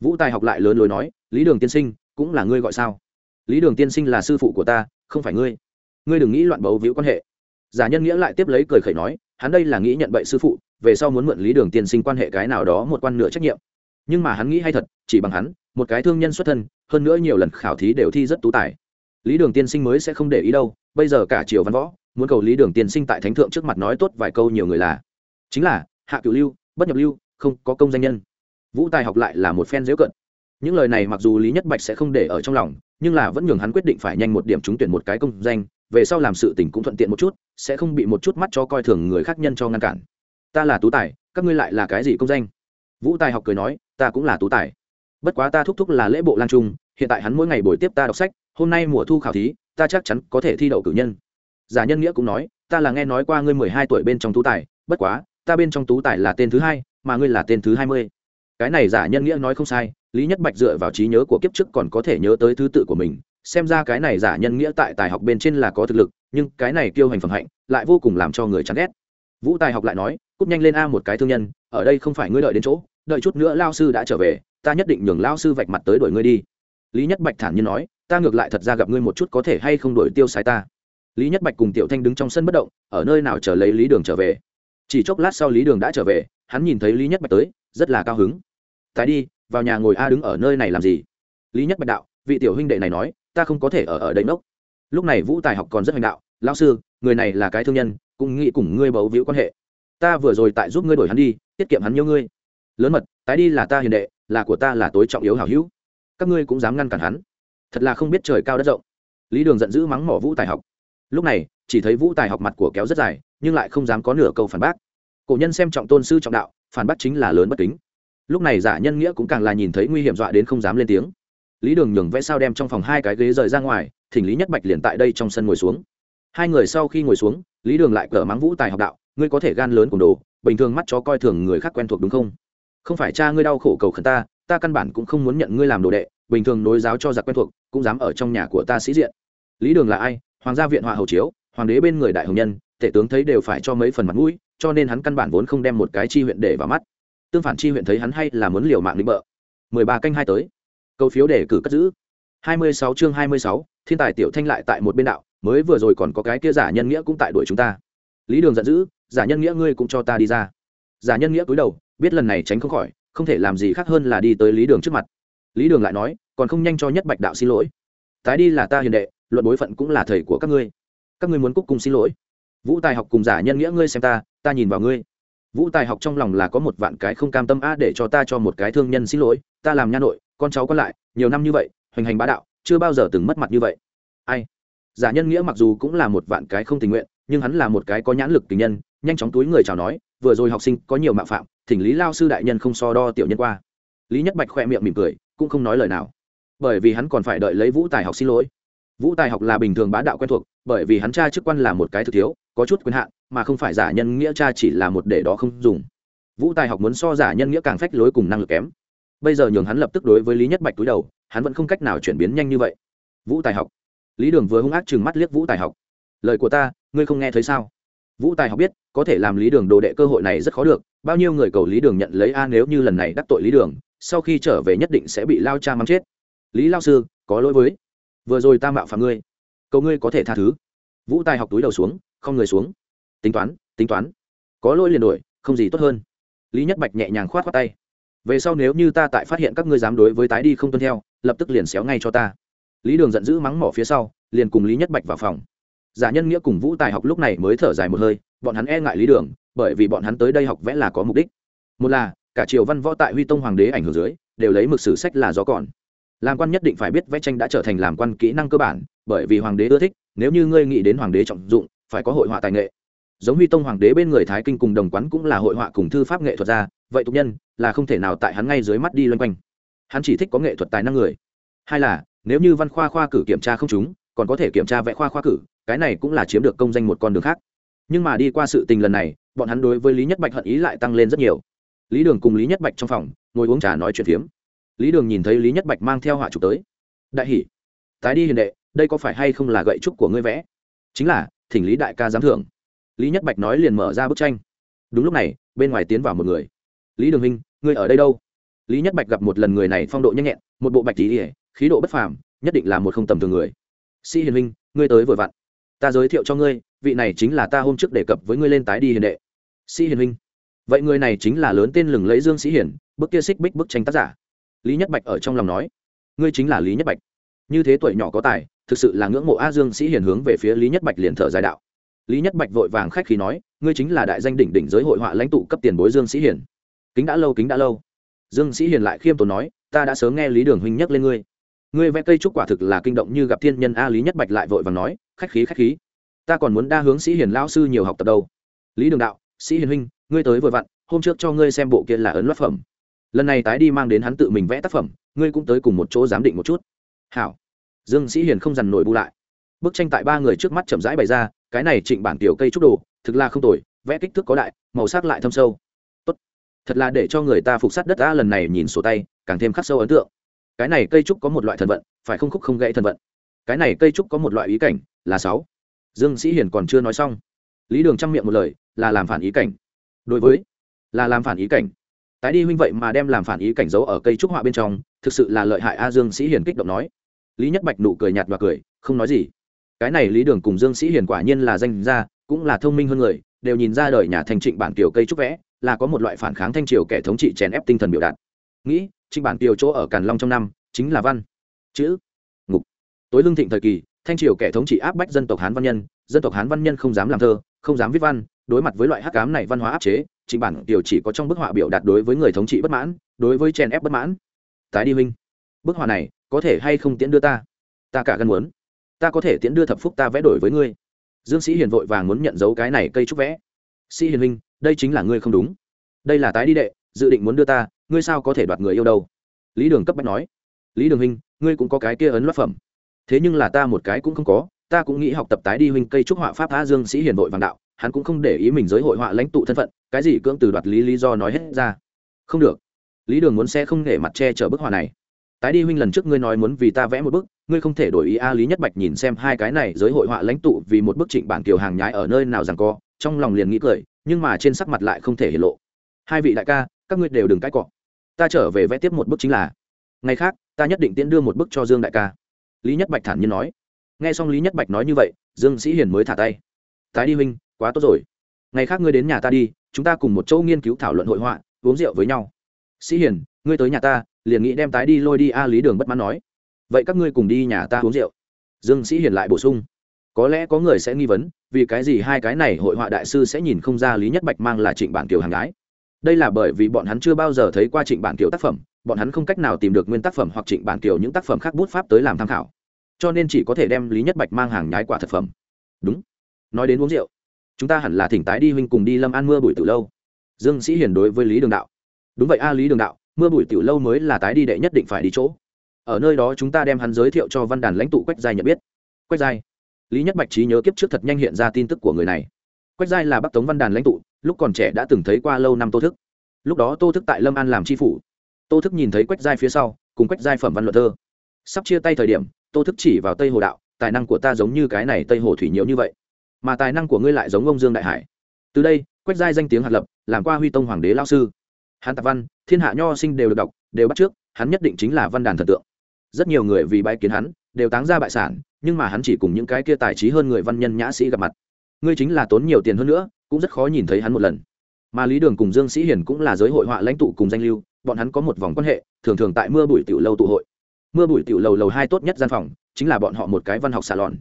Vũ tài học lại lớn lối nói, lý đường tiên sinh, cũng là ngươi gọi sao? Lý đường tiên sinh là sư phụ của ta, không phải ngươi. Ngươi đừng nghĩ loạn bấu víu quan hệ. Giả nhân nghĩa lại tiếp lấy cười khẩy nói hắn đây là nghĩ nhận bậy sư phụ, về sau muốn mượn lý đường tiên sinh quan hệ cái nào đó một quan nửa trách nhiệm. Nhưng mà hắn nghĩ hay thật, chỉ bằng hắn, một cái thương nhân xuất thân, hơn nữa nhiều lần khảo thí đều thi rất tú tài. Lý đường tiên sinh mới sẽ không để ý đâu, bây giờ cả triều văn võ, muốn cầu lý đường tiên sinh tại thánh thượng trước mặt nói tốt vài câu nhiều người là. Chính là, hạ cựu lưu, bất nhập lưu, không có công danh nhân. Vũ tài học lại là một phen dễu cận. Những lời này mặc dù lý nhất bạch sẽ không để ở trong lòng, nhưng là vẫn nhường hắn quyết định phải nhanh một điểm trúng tuyển một cái công danh, về sau làm sự tình cũng thuận tiện một chút sẽ không bị một chút mắt cho coi thường người khác nhân cho ngăn cản. Ta là tú tài, các ngươi lại là cái gì công danh? Vũ tài học cười nói, ta cũng là tú tài. Bất quá ta thúc thúc là lễ bộ lan trung, hiện tại hắn mỗi ngày buổi tiếp ta đọc sách, hôm nay mùa thu khảo thí, ta chắc chắn có thể thi đậu cử nhân. Giả nhân nghĩa cũng nói, ta là nghe nói qua ngươi mười hai tuổi bên trong tú tài, bất quá, ta bên trong tú tài là tên thứ hai, mà ngươi là tên thứ hai mươi. Cái này giả nhân nghĩa nói không sai, lý nhất bạch dựa vào trí nhớ của kiếp trước còn có thể nhớ tới thứ tự của mình xem ra cái này giả nhân nghĩa tại tài học bên trên là có thực lực, nhưng cái này kiêu hành phẩm hạnh lại vô cùng làm cho người chán ghét. Vũ tài học lại nói cúp nhanh lên a một cái thương nhân, ở đây không phải ngươi đợi đến chỗ, đợi chút nữa lao sư đã trở về, ta nhất định nhường lao sư vạch mặt tới đuổi ngươi đi. Lý nhất bạch thản nhiên nói, ta ngược lại thật ra gặp ngươi một chút có thể hay không đuổi tiêu sái ta. Lý nhất bạch cùng tiểu thanh đứng trong sân bất động, ở nơi nào chờ lấy lý đường trở về? Chỉ chốc lát sau lý đường đã trở về, hắn nhìn thấy lý nhất bạch tới, rất là cao hứng. Tái đi, vào nhà ngồi a đứng ở nơi này làm gì? Lý nhất bạch đạo, vị tiểu huynh đệ này nói ta không có thể ở ở đây nốc. Lúc này vũ tài học còn rất hành đạo, lão sư, người này là cái thương nhân, cũng nghĩ cùng ngươi bấu víu quan hệ. Ta vừa rồi tại giúp ngươi đổi hắn đi, tiết kiệm hắn nhiều ngươi. Lớn mật, tái đi là ta hiền đệ, là của ta là tối trọng yếu hảo hữu. Các ngươi cũng dám ngăn cản hắn. Thật là không biết trời cao đất rộng. Lý đường giận dữ mắng mỏ vũ tài học. Lúc này, chỉ thấy vũ tài học mặt của kéo rất dài, nhưng lại không dám có nửa câu phản bác. Cổ nhân xem trọng tôn sư trọng đạo, phản bác chính là lớn bất kính. Lúc này giả nhân nghĩa cũng càng là nhìn thấy nguy hiểm dọa đến không dám lên tiếng lý đường nhường vẽ sao đem trong phòng hai cái ghế rời ra ngoài, thỉnh lý nhất bạch liền tại đây trong sân ngồi xuống. Hai người sau khi ngồi xuống, lý đường lại cờ mắng vũ tài học đạo, ngươi có thể gan lớn cùng đồ, bình thường mắt chó coi thường người khác quen thuộc đúng không? Không phải cha ngươi đau khổ cầu khẩn ta ta căn bản cũng không muốn nhận ngươi làm đồ đệ, bình thường nối giáo cho giặc quen thuộc, cũng dám ở trong nhà của ta sĩ diện. Lý đường là ai? Hoàng gia viện họa hầu chiếu, hoàng đế bên người đại hồng nhân, tể tướng thấy đều phải cho mấy phần mặt mũi, cho nên hắn căn bản vốn không đem một cái chi huyện để vào mắt. Tương phản chi huyện thấy hắn hay là muốn liều mạng định bợ. Mười ba canh hai tới câu phiếu đề cử cất giữ. Hai mươi sáu chương hai mươi sáu, thiên tài tiểu thanh lại tại một bên đạo, mới vừa rồi còn có cái kia giả nhân nghĩa cũng tại đuổi chúng ta. Lý đường giận dữ, giả nhân nghĩa ngươi cũng cho ta đi ra. Giả nhân nghĩa cúi đầu, biết lần này tránh không khỏi, không thể làm gì khác hơn là đi tới lý đường trước mặt. Lý đường lại nói, còn không nhanh cho nhất bạch đạo xin lỗi. Tái đi là ta hiền đệ, luận bối phận cũng là thầy của các ngươi. Các ngươi muốn cúc cùng xin lỗi. Vũ tài học cùng giả nhân nghĩa ngươi xem ta ta nhìn vào ngươi. Vũ tài học trong lòng là có một vạn cái không cam tâm a để cho ta cho một cái thương nhân xin lỗi, ta làm nha nội con cháu con lại, nhiều năm như vậy, hoành hành bá đạo, chưa bao giờ từng mất mặt như vậy. Ai? Giả nhân nghĩa mặc dù cũng là một vạn cái không tình nguyện, nhưng hắn là một cái có nhãn lực tình nhân, nhanh chóng túi người chào nói, vừa rồi học sinh có nhiều mạo phạm, thỉnh lý lao sư đại nhân không so đo tiểu nhân qua. Lý nhất bạch khoe miệng mỉm cười, cũng không nói lời nào. Bởi vì hắn còn phải đợi lấy vũ tài học xin lỗi. Vũ tài học là bình thường bá đạo quen thuộc, bởi vì hắn cha chức quan là một cái thực thiếu, có chút quyền hạn, mà không phải giả nhân nghĩa cha chỉ là một để đó không dùng. Vũ tài học muốn so giả nhân nghĩa càng phách lối cùng năng lực kém bây giờ nhường hắn lập tức đối với lý nhất bạch túi đầu, hắn vẫn không cách nào chuyển biến nhanh như vậy. Vũ tài học. Lý đường vừa hung ác chừng mắt liếc vũ tài học. Lời của ta, ngươi không nghe thấy sao? Vũ tài học biết, có thể làm lý đường đồ đệ cơ hội này rất khó được, bao nhiêu người cầu lý đường nhận lấy a nếu như lần này đắc tội lý đường, sau khi trở về nhất định sẽ bị lao cha mắng chết. Lý lao sư, có lỗi với. Vừa rồi ta mạo phạm ngươi. Cầu ngươi có thể tha thứ. Vũ tài học túi đầu xuống, không người xuống. Tính toán tính toán. Có lỗi liền đổi, không gì tốt hơn. Lý nhất bạch nhẹ nhàng khoát khoát tay về sau nếu như ta tại phát hiện các ngươi dám đối với tái đi không tuân theo, lập tức liền xéo ngay cho ta. Lý đường giận dữ mắng mỏ phía sau, liền cùng lý nhất bạch vào phòng. Giả nhân nghĩa cùng vũ tài học lúc này mới thở dài một hơi, bọn hắn e ngại lý đường, bởi vì bọn hắn tới đây học vẽ là có mục đích. Một là, cả triều văn võ tại huy tông hoàng đế ảnh hưởng dưới, đều lấy mực sử sách là gió còn. Làm quan nhất định phải biết vẽ tranh đã trở thành làm quan kỹ năng cơ bản, bởi vì hoàng đế ưa thích, nếu như ngươi nghĩ đến hoàng đế trọng dụng, phải có hội họa tài nghệ giống huy tông hoàng đế bên người thái kinh cùng đồng quán cũng là hội họa cùng thư pháp nghệ thuật ra, vậy tục nhân là không thể nào tại hắn ngay dưới mắt đi loanh quanh. Hắn chỉ thích có nghệ thuật tài năng người. Hai là, nếu như văn khoa khoa cử kiểm tra không chúng còn có thể kiểm tra vẽ khoa khoa cử, cái này cũng là chiếm được công danh một con đường khác. Nhưng mà đi qua sự tình lần này, bọn hắn đối với lý nhất bạch hận ý lại tăng lên rất nhiều. Lý đường cùng lý nhất bạch trong phòng, ngồi uống trà nói chuyện phiếm. Lý đường nhìn thấy lý nhất bạch mang theo họa chụp tới. Đại hỷ tái đi hiền đệ, đây có phải hay không là gậy trúc của ngươi vẽ? Chính là, thỉnh lý đại ca giám thưởng lý nhất bạch nói liền mở ra bức tranh. Đúng lúc này bên ngoài tiến vào một người. Lý đường huynh ngươi ở đây đâu? Lý nhất bạch gặp một lần người này phong độ nhanh nhẹn một bộ bạch tí ỉa khí độ bất phàm nhất định là một không tầm thường người. Sĩ hiền Minh, ngươi tới vừa vặn. Ta giới thiệu cho ngươi vị này chính là ta hôm trước đề cập với ngươi lên tái đi hiền đệ. Sĩ hiền Minh, vậy người này chính là lớn tên lừng lấy dương sĩ hiền bức kia xích bích bức tranh tác giả. Lý nhất bạch ở trong lòng nói. Ngươi chính là lý nhất bạch. Như thế tuổi nhỏ có tài thực sự là ngưỡng mộ a dương sĩ hiền hướng về phía lý nhất bạch liền thở dài đạo lý nhất bạch vội vàng khách khí nói, ngươi chính là đại danh đỉnh đỉnh giới hội họa lãnh tụ cấp tiền bối dương sĩ hiền. Kính đã lâu, kính đã lâu. Dương sĩ hiền lại khiêm tốn nói, ta đã sớm nghe lý đường huynh nhắc lên ngươi. Ngươi vẽ cây trúc quả thực là kinh động như gặp thiên nhân a. Lý nhất bạch lại vội vàng nói, khách khí khách khí. Ta còn muốn đa hướng sĩ hiền lão sư nhiều học tập đâu. Lý đường đạo, sĩ hiền huynh, ngươi tới vội vặn, hôm trước cho ngươi xem bộ kia là ấn loát phẩm. Lần này tái đi mang đến hắn tự mình vẽ tác phẩm, ngươi cũng tới cùng một chỗ giám định một chút. Hảo. Dương sĩ hiền không dằn nổi bu lại. Bức tranh tại ba người trước mắt chậm rãi bày ra cái này trịnh bản tiểu cây trúc đồ, thực là không tồi, vẽ kích thước có đại, màu sắc lại thâm sâu. Tốt. Thật là để cho người ta phục sát đất ta lần này nhìn sổ tay, càng thêm khắc sâu ấn tượng. Cái này cây trúc có một loại thần vận, phải không khúc không gãy thần vận? Cái này cây trúc có một loại ý cảnh, là sáu. Dương sĩ hiền còn chưa nói xong. Lý đường trang miệng một lời, là làm phản ý cảnh. Đối với, là làm phản ý cảnh. Tái đi huynh vậy mà đem làm phản ý cảnh giấu ở cây trúc họa bên trong, thực sự là lợi hại a dương sĩ hiền kích động nói. Lý nhất bạch nụ cười nhạt và cười, không nói gì cái này lý đường cùng dương sĩ hiền quả nhiên là danh gia, cũng là thông minh hơn người, đều nhìn ra đời nhà thanh trịnh bản kiều cây trúc vẽ, là có một loại phản kháng thanh triều kẻ thống trị chèn ép tinh thần biểu đạt. Nghĩ, trịnh bản kiều chỗ ở càn long trong năm, chính là văn, chữ, ngục. Tối lương thịnh thời kỳ, thanh triều kẻ thống trị áp bách dân tộc hán văn nhân, dân tộc hán văn nhân không dám làm thơ, không dám viết văn, đối mặt với loại hắc cám này văn hóa áp chế, trịnh bản kiều chỉ có trong bức họa biểu đạt đối với người thống trị bất mãn, đối với chèn ép bất mãn. Tái đi huynh, bức họa này có thể hay không tiễn đưa ta? Ta cả gần muốn ta có thể tiễn đưa thập phúc ta vẽ đổi với ngươi. Dương sĩ hiền vội vàng muốn nhận dấu cái này cây trúc vẽ. Sĩ hiền huynh, đây chính là ngươi không đúng. Đây là tái đi đệ, dự định muốn đưa ta, ngươi sao có thể đoạt người yêu đâu? Lý đường cấp bách nói. Lý đường huynh, ngươi cũng có cái kia ấn loát phẩm. Thế nhưng là ta một cái cũng không có, ta cũng nghĩ học tập tái đi huynh cây trúc họa pháp tha dương sĩ hiền vội vàng đạo, hắn cũng không để ý mình giới hội họa lãnh tụ thân phận, cái gì cưỡng từ đoạt lý lý do nói hết ra. Không được. Lý đường muốn xe không để mặt che chở bức họa này. Tái đi huynh lần trước ngươi nói muốn vì ta vẽ một bức ngươi không thể đổi ý a lý nhất bạch nhìn xem hai cái này giới hội họa lãnh tụ vì một bức trịnh bản kiều hàng nhái ở nơi nào rằng co, trong lòng liền nghĩ cười, nhưng mà trên sắc mặt lại không thể hiện lộ. Hai vị đại ca, các ngươi đều đừng cãi cọ. Ta trở về vẽ tiếp một bức chính là. Ngày khác, ta nhất định tiễn đưa một bức cho dương đại ca. Lý nhất bạch thản nhiên nói. Nghe xong lý nhất bạch nói như vậy, dương sĩ hiền mới thả tay. Tái đi huynh, quá tốt rồi. Ngày khác ngươi đến nhà ta đi, chúng ta cùng một chỗ nghiên cứu thảo luận hội họa, uống rượu với nhau. Sĩ hiền, ngươi tới nhà ta, liền nghĩ đem tái đi lôi đi a lý đường bất mãn nói vậy các ngươi cùng đi nhà ta uống rượu. Dương sĩ hiền lại bổ sung. Có lẽ có người sẽ nghi vấn, vì cái gì hai cái này hội họa đại sư sẽ nhìn không ra lý nhất bạch mang là trịnh bản kiều hàng gái? Đây là bởi vì bọn hắn chưa bao giờ thấy qua trịnh bản kiều tác phẩm, bọn hắn không cách nào tìm được nguyên tác phẩm hoặc trịnh bản kiều những tác phẩm khác bút pháp tới làm tham khảo. Cho nên chỉ có thể đem lý nhất bạch mang hàng nhái quả thực phẩm. Đúng. Nói đến uống rượu, chúng ta hẳn là thỉnh tái đi huynh cùng đi lâm an mưa bụi từ lâu. Dương sĩ hiền đối với lý đường đạo. Đúng vậy a, lý đường đạo, mưa bụi tiểu lâu mới là tái đi đệ nhất định phải đi chỗ ở nơi đó chúng ta đem hắn giới thiệu cho văn đàn lãnh tụ quách giai nhận biết. Quách giai, lý nhất bạch trí nhớ kiếp trước thật nhanh hiện ra tin tức của người này. Quách giai là bắc tống văn đàn lãnh tụ, lúc còn trẻ đã từng thấy qua lâu năm tô thức. Lúc đó tô thức tại lâm an làm tri phủ. Tô thức nhìn thấy quách giai phía sau, cùng quách giai phẩm văn luật thơ. Sắp chia tay thời điểm, tô thức chỉ vào tây hồ đạo, tài năng của ta giống như cái này tây hồ thủy nhiễu như vậy, mà tài năng của ngươi lại giống ông dương đại hải. Từ đây, quách giai danh tiếng hạt lập, làm qua huy tông hoàng đế lao sư. Hắn tạp văn, thiên hạ nho sinh đều được đọc, đều bắt trước, hắn nhất định chính là văn đàn thần tượng rất nhiều người vì bãi kiến hắn, đều táng ra bại sản, nhưng mà hắn chỉ cùng những cái kia tài trí hơn người văn nhân nhã sĩ gặp mặt. Ngươi chính là tốn nhiều tiền hơn nữa, cũng rất khó nhìn thấy hắn một lần. Mà lý đường cùng dương sĩ hiền cũng là giới hội họa lãnh tụ cùng danh lưu, bọn hắn có một vòng quan hệ, thường thường tại mưa bụi tiểu lâu tụ hội. Mưa bụi tiểu lầu lầu hai tốt nhất gian phòng, chính là bọn họ một cái văn học xà lòn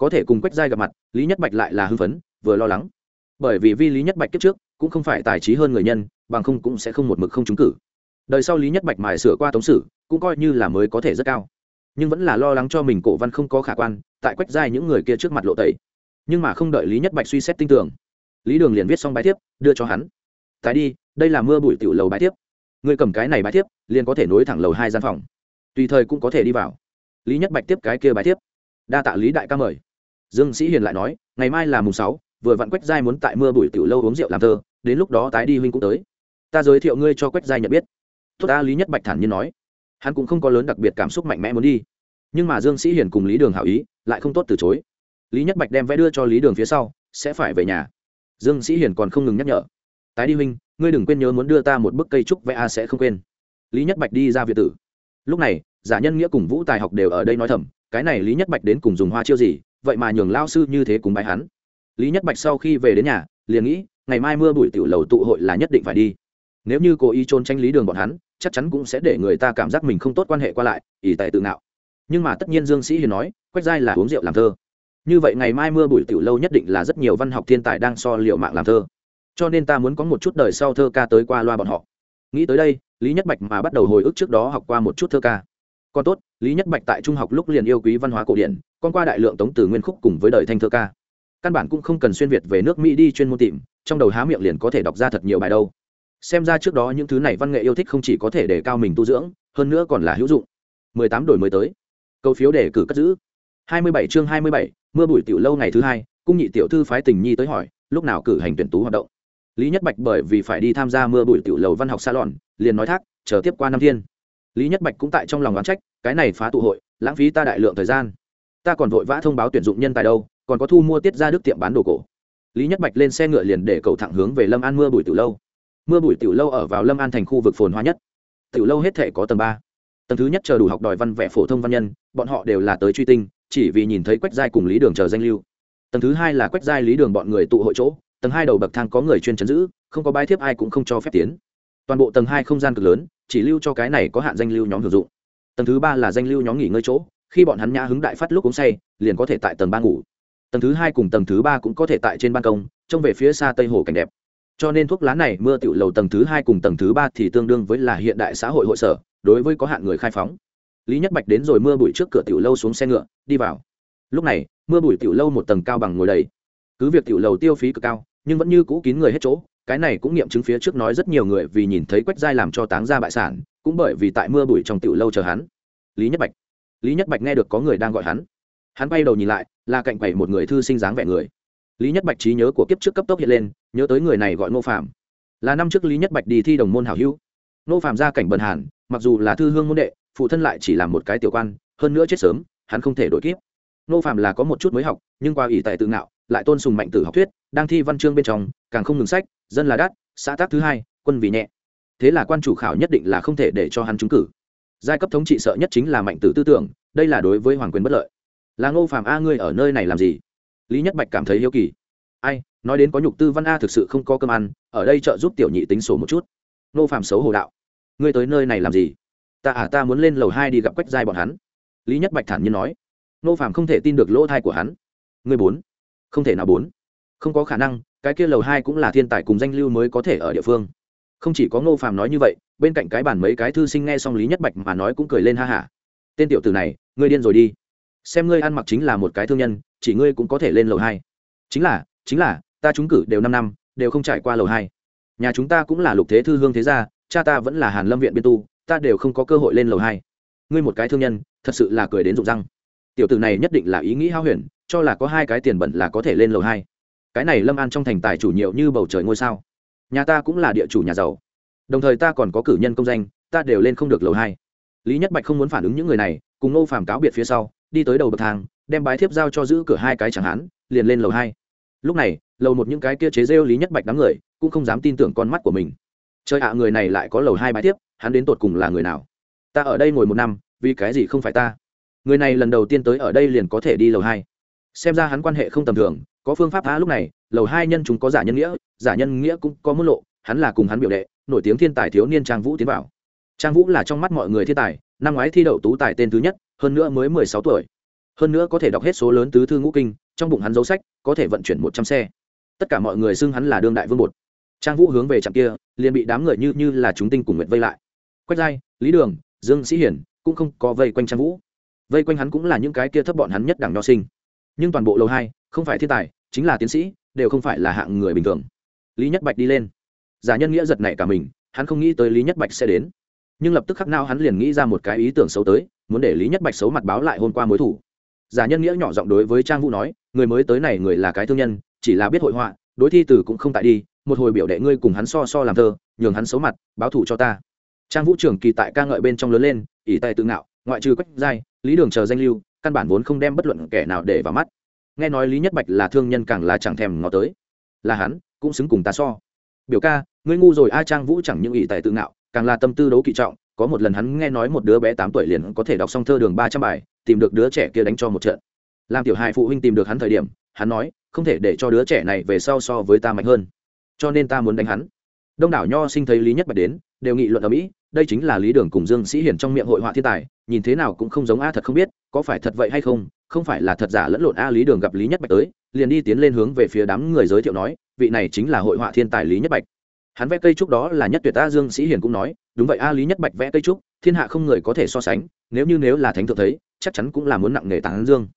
có thể cùng quách giai gặp mặt, lý nhất bạch lại là hưng phấn, vừa lo lắng. Bởi vì vi lý nhất bạch kiếp trước, cũng không phải tài trí hơn người nhân, bằng không cũng sẽ không một mực không trúng cử. Đời sau lý nhất bạch mài sửa qua tống sử cũng coi như là mới có thể rất cao. Nhưng vẫn là lo lắng cho mình cổ văn không có khả quan, tại quách giai những người kia trước mặt lộ tẩy. Nhưng mà không đợi lý nhất bạch suy xét tin tưởng, lý đường liền viết xong bài thiếp, đưa cho hắn. Tái đi, đây là mưa bụi tiểu lầu bài thiếp. Người cầm cái này bài thiếp, liền có thể nối thẳng lầu hai gian phòng. Tùy thời cũng có thể đi vào. Lý nhất bạch tiếp cái kia bài thiếp. Đa tạ lý đại ca mời. Dương sĩ hiền lại nói, ngày mai là mùng sáu, vừa vặn quách giai muốn tại mưa bụi tiểu lâu uống rượu làm thơ, đến lúc đó tái đi huynh cũng tới. Ta giới thiệu ngươi cho quách giai nhận biết. Tốt ta, lý nhất bạch thản nhiên nói hắn cũng không có lớn đặc biệt cảm xúc mạnh mẽ muốn đi. Nhưng mà dương sĩ hiển cùng lý đường hảo ý lại không tốt từ chối. Lý nhất bạch đem vẽ đưa cho lý đường phía sau, sẽ phải về nhà. Dương sĩ hiển còn không ngừng nhắc nhở. Tái đi huynh, ngươi đừng quên nhớ muốn đưa ta một bức cây trúc vẽ a sẽ không quên. Lý nhất bạch đi ra việt tử. Lúc này, giả nhân nghĩa cùng vũ tài học đều ở đây nói thầm, cái này lý nhất bạch đến cùng dùng hoa chiêu gì, vậy mà nhường lao sư như thế cùng bài hắn. Lý nhất bạch sau khi về đến nhà, liền nghĩ, ngày mai mưa bụi tiểu lầu tụ hội là nhất định phải đi. Nếu như cố ý Trôn tranh lý đường bọn hắn chắc chắn cũng sẽ để người ta cảm giác mình không tốt quan hệ qua lại, ỷ tại tự ngạo. Nhưng mà tất nhiên dương sĩ hiền nói quách giai là uống rượu làm thơ. Như vậy ngày mai mưa bụi tiểu lâu nhất định là rất nhiều văn học thiên tài đang so liệu mạng làm thơ. Cho nên ta muốn có một chút đời sau thơ ca tới qua loa bọn họ. Nghĩ tới đây, lý nhất bạch mà bắt đầu hồi ức trước đó học qua một chút thơ ca. Còn tốt, lý nhất bạch tại trung học lúc liền yêu quý văn hóa cổ điển, con qua đại lượng tống từ nguyên khúc cùng với đời thanh thơ ca. Căn bản cũng không cần xuyên việt về nước mỹ đi chuyên môn tìm, trong đầu há miệng liền có thể đọc ra thật nhiều bài đâu xem ra trước đó những thứ này văn nghệ yêu thích không chỉ có thể để cao mình tu dưỡng hơn nữa còn là hữu dụng. 18 đổi mới tới. Câu phiếu để cử cất giữ. 27 chương 27, mưa bụi tiểu lâu ngày thứ hai cung nhị tiểu thư phái tình nhi tới hỏi lúc nào cử hành tuyển tú hoạt động? Lý nhất bạch bởi vì phải đi tham gia mưa bụi tiểu lầu văn học salon liền nói thác chờ tiếp qua năm thiên. Lý nhất bạch cũng tại trong lòng oán trách cái này phá tụ hội lãng phí ta đại lượng thời gian. Ta còn vội vã thông báo tuyển dụng nhân tài đâu còn có thu mua tiết ra đức tiệm bán đồ cổ. Lý nhất bạch lên xe ngựa liền để cầu thẳng hướng về lâm an mưa bụi tiểu lâu mưa bụi tiểu lâu ở vào lâm an thành khu vực phồn hoa nhất. Tiểu lâu hết thể có tầng ba. Tầng thứ nhất chờ đủ học đòi văn vẽ phổ thông văn nhân, bọn họ đều là tới truy tinh, chỉ vì nhìn thấy quách giai cùng lý đường chờ danh lưu. Tầng thứ hai là quách giai lý đường bọn người tụ hội chỗ, tầng hai đầu bậc thang có người chuyên chấn giữ, không có bãi thiếp ai cũng không cho phép tiến. Toàn bộ tầng hai không gian cực lớn, chỉ lưu cho cái này có hạn danh lưu nhóm hưởng dụng. Tầng thứ ba là danh lưu nhóm nghỉ ngơi chỗ, khi bọn hắn nhã hứng đại phát lúc uống say, liền có thể tại tầng ba ngủ. Tầng thứ hai cùng tầng thứ ba cũng có thể tại trên ban công, trông về phía xa tây hồ cảnh đẹp cho nên thuốc lá này mưa tiểu lầu tầng thứ hai cùng tầng thứ ba thì tương đương với là hiện đại xã hội hội sở, đối với có hạn người khai phóng. Lý nhất bạch đến rồi mưa bụi trước cửa tiểu lâu xuống xe ngựa, đi vào. Lúc này, mưa bụi tiểu lâu một tầng cao bằng ngồi đầy. Cứ việc tiểu lầu tiêu phí cực cao, nhưng vẫn như cũ kín người hết chỗ, cái này cũng nghiệm chứng phía trước nói rất nhiều người vì nhìn thấy quách giai làm cho táng ra bại sản, cũng bởi vì tại mưa bụi trong tiểu lâu chờ hắn. Lý nhất bạch. Lý nhất bạch nghe được có người đang gọi hắn. Hắn bay đầu nhìn lại, là cạnh quẩy một người thư sinh dáng vẻ người. Lý nhất bạch trí nhớ của kiếp trước cấp tốc hiện lên nhớ tới người này gọi ngô phạm là năm trước lý nhất bạch đi thi đồng môn hảo hữu. Ngô phạm ra cảnh bần hàn, mặc dù là thư hương môn đệ, phụ thân lại chỉ là một cái tiểu quan, hơn nữa chết sớm, hắn không thể đổi kiếp. Ngô phạm là có một chút mới học, nhưng qua ủy tại tự ngạo, lại tôn sùng mạnh tử học thuyết, đang thi văn chương bên trong, càng không ngừng sách, dân là đắt, xã tác thứ hai, quân vì nhẹ. Thế là quan chủ khảo nhất định là không thể để cho hắn trúng cử. Giai cấp thống trị sợ nhất chính là mạnh tử tư tưởng, đây là đối với hoàng quyền bất lợi. Là ngô phạm a ngươi ở nơi này làm gì? Lý nhất bạch cảm thấy hiếu kỳ. Ai? Nói đến có nhục tư văn a thực sự không có cơm ăn, ở đây trợ giúp tiểu nhị tính sổ một chút. Ngô phạm xấu hồ đạo. Ngươi tới nơi này làm gì? Ta à ta muốn lên lầu hai đi gặp quách giai bọn hắn. Lý nhất bạch thản nhiên nói. Ngô phạm không thể tin được lỗ thai của hắn. Ngươi bốn. Không thể nào bốn. Không có khả năng, cái kia lầu hai cũng là thiên tài cùng danh lưu mới có thể ở địa phương. Không chỉ có ngô phàm nói như vậy, bên cạnh cái bàn mấy cái thư sinh nghe xong lý nhất bạch mà nói cũng cười lên ha hả. Tên tiểu tử này, ngươi điên rồi đi. Xem ngươi ăn mặc chính là một cái thương nhân, chỉ ngươi cũng có thể lên lầu hai. Chính là chính là ta trúng cử đều năm năm, đều không trải qua lầu hai. Nhà chúng ta cũng là lục thế thư hương thế gia, cha ta vẫn là hàn lâm viện biên tu, ta đều không có cơ hội lên lầu hai. Ngươi một cái thương nhân, thật sự là cười đến rụng răng. Tiểu tử này nhất định là ý nghĩ hao huyền, cho là có hai cái tiền bẩn là có thể lên lầu hai. Cái này lâm an trong thành tài chủ nhiều như bầu trời ngôi sao. Nhà ta cũng là địa chủ nhà giàu. Đồng thời ta còn có cử nhân công danh, ta đều lên không được lầu hai. Lý nhất bạch không muốn phản ứng những người này, cùng nô phàm cáo biệt phía sau, đi tới đầu bậc thang, đem bái thiếp giao cho giữ cửa hai cái chẳng hán liền lên lầu hai lúc này, lầu một những cái kia chế rêu lý nhất bạch đám người cũng không dám tin tưởng con mắt của mình. Chơi ạ, người này lại có lầu hai bài tiếp, hắn đến tột cùng là người nào? Ta ở đây ngồi một năm, vì cái gì không phải ta? Người này lần đầu tiên tới ở đây liền có thể đi lầu hai. Xem ra hắn quan hệ không tầm thường, có phương pháp phá lúc này, lầu hai nhân chúng có giả nhân nghĩa, giả nhân nghĩa cũng có mức lộ, hắn là cùng hắn biểu đệ, nổi tiếng thiên tài thiếu niên trang vũ tiến vào. Trang vũ là trong mắt mọi người thiên tài, năm ngoái thi đậu tú tài tên thứ nhất, hơn nữa mới mười sáu tuổi hơn nữa có thể đọc hết số lớn tứ thư ngũ kinh, trong bụng hắn dấu sách có thể vận chuyển một trăm xe. Tất cả mọi người xưng hắn là đương đại vương bột. Trang vũ hướng về trạm kia, liền bị đám người như như là chúng tinh cùng nguyện vây lại. Quách giai, lý đường, dương sĩ hiển cũng không có vây quanh trang vũ. Vây quanh hắn cũng là những cái kia thấp bọn hắn nhất đẳng nho sinh. Nhưng toàn bộ lầu hai, không phải thiên tài, chính là tiến sĩ, đều không phải là hạng người bình thường. Lý nhất bạch đi lên. Giả nhân nghĩa giật nảy cả mình, hắn không nghĩ tới lý nhất bạch sẽ đến. Nhưng lập tức khắc nào hắn liền nghĩ ra một cái ý tưởng xấu tới, muốn để lý nhất bạch xấu mặt báo lại hôm qua mối thủ giả nhân nghĩa nhỏ giọng đối với trang vũ nói, người mới tới này người là cái thương nhân, chỉ là biết hội họa, đối thi từ cũng không tại đi, một hồi biểu đệ ngươi cùng hắn so so làm thơ, nhường hắn xấu mặt, báo thù cho ta. Trang vũ trưởng kỳ tại ca ngợi bên trong lớn lên, ỷ tay tự ngạo, ngoại trừ quách giai, lý đường chờ danh lưu, căn bản vốn không đem bất luận kẻ nào để vào mắt. Nghe nói lý nhất bạch là thương nhân càng là chẳng thèm ngó tới. Là hắn, cũng xứng cùng ta so. Biểu ca, ngươi ngu rồi a à, trang vũ chẳng những ỷ tài tự ngạo, càng là tâm tư đấu kỵ trọng, có một lần hắn nghe nói một đứa bé tám tuổi liền có thể đọc xong thơ đường ba trăm bài tìm được đứa trẻ kia đánh cho một trận. Làm tiểu hài phụ huynh tìm được hắn thời điểm, hắn nói, không thể để cho đứa trẻ này về sau so với ta mạnh hơn. Cho nên ta muốn đánh hắn. Đông đảo nho sinh thấy lý nhất bạch đến, đều nghị luận ở mỹ, đây chính là lý đường cùng dương sĩ hiển trong miệng hội họa thiên tài, nhìn thế nào cũng không giống a thật không biết, có phải thật vậy hay không không phải là thật giả lẫn lộn a lý đường gặp lý nhất bạch tới, liền đi tiến lên hướng về phía đám người giới thiệu nói, vị này chính là hội họa thiên tài lý nhất bạch. Hắn vẽ cây trúc đó là nhất tuyệt a dương sĩ hiền cũng nói, đúng vậy a lý nhất bạch vẽ cây trúc, thiên hạ không người có thể so sánh, nếu như nếu là thánh thượng thấy chắc chắn cũng là muốn nặng nghề tán dương.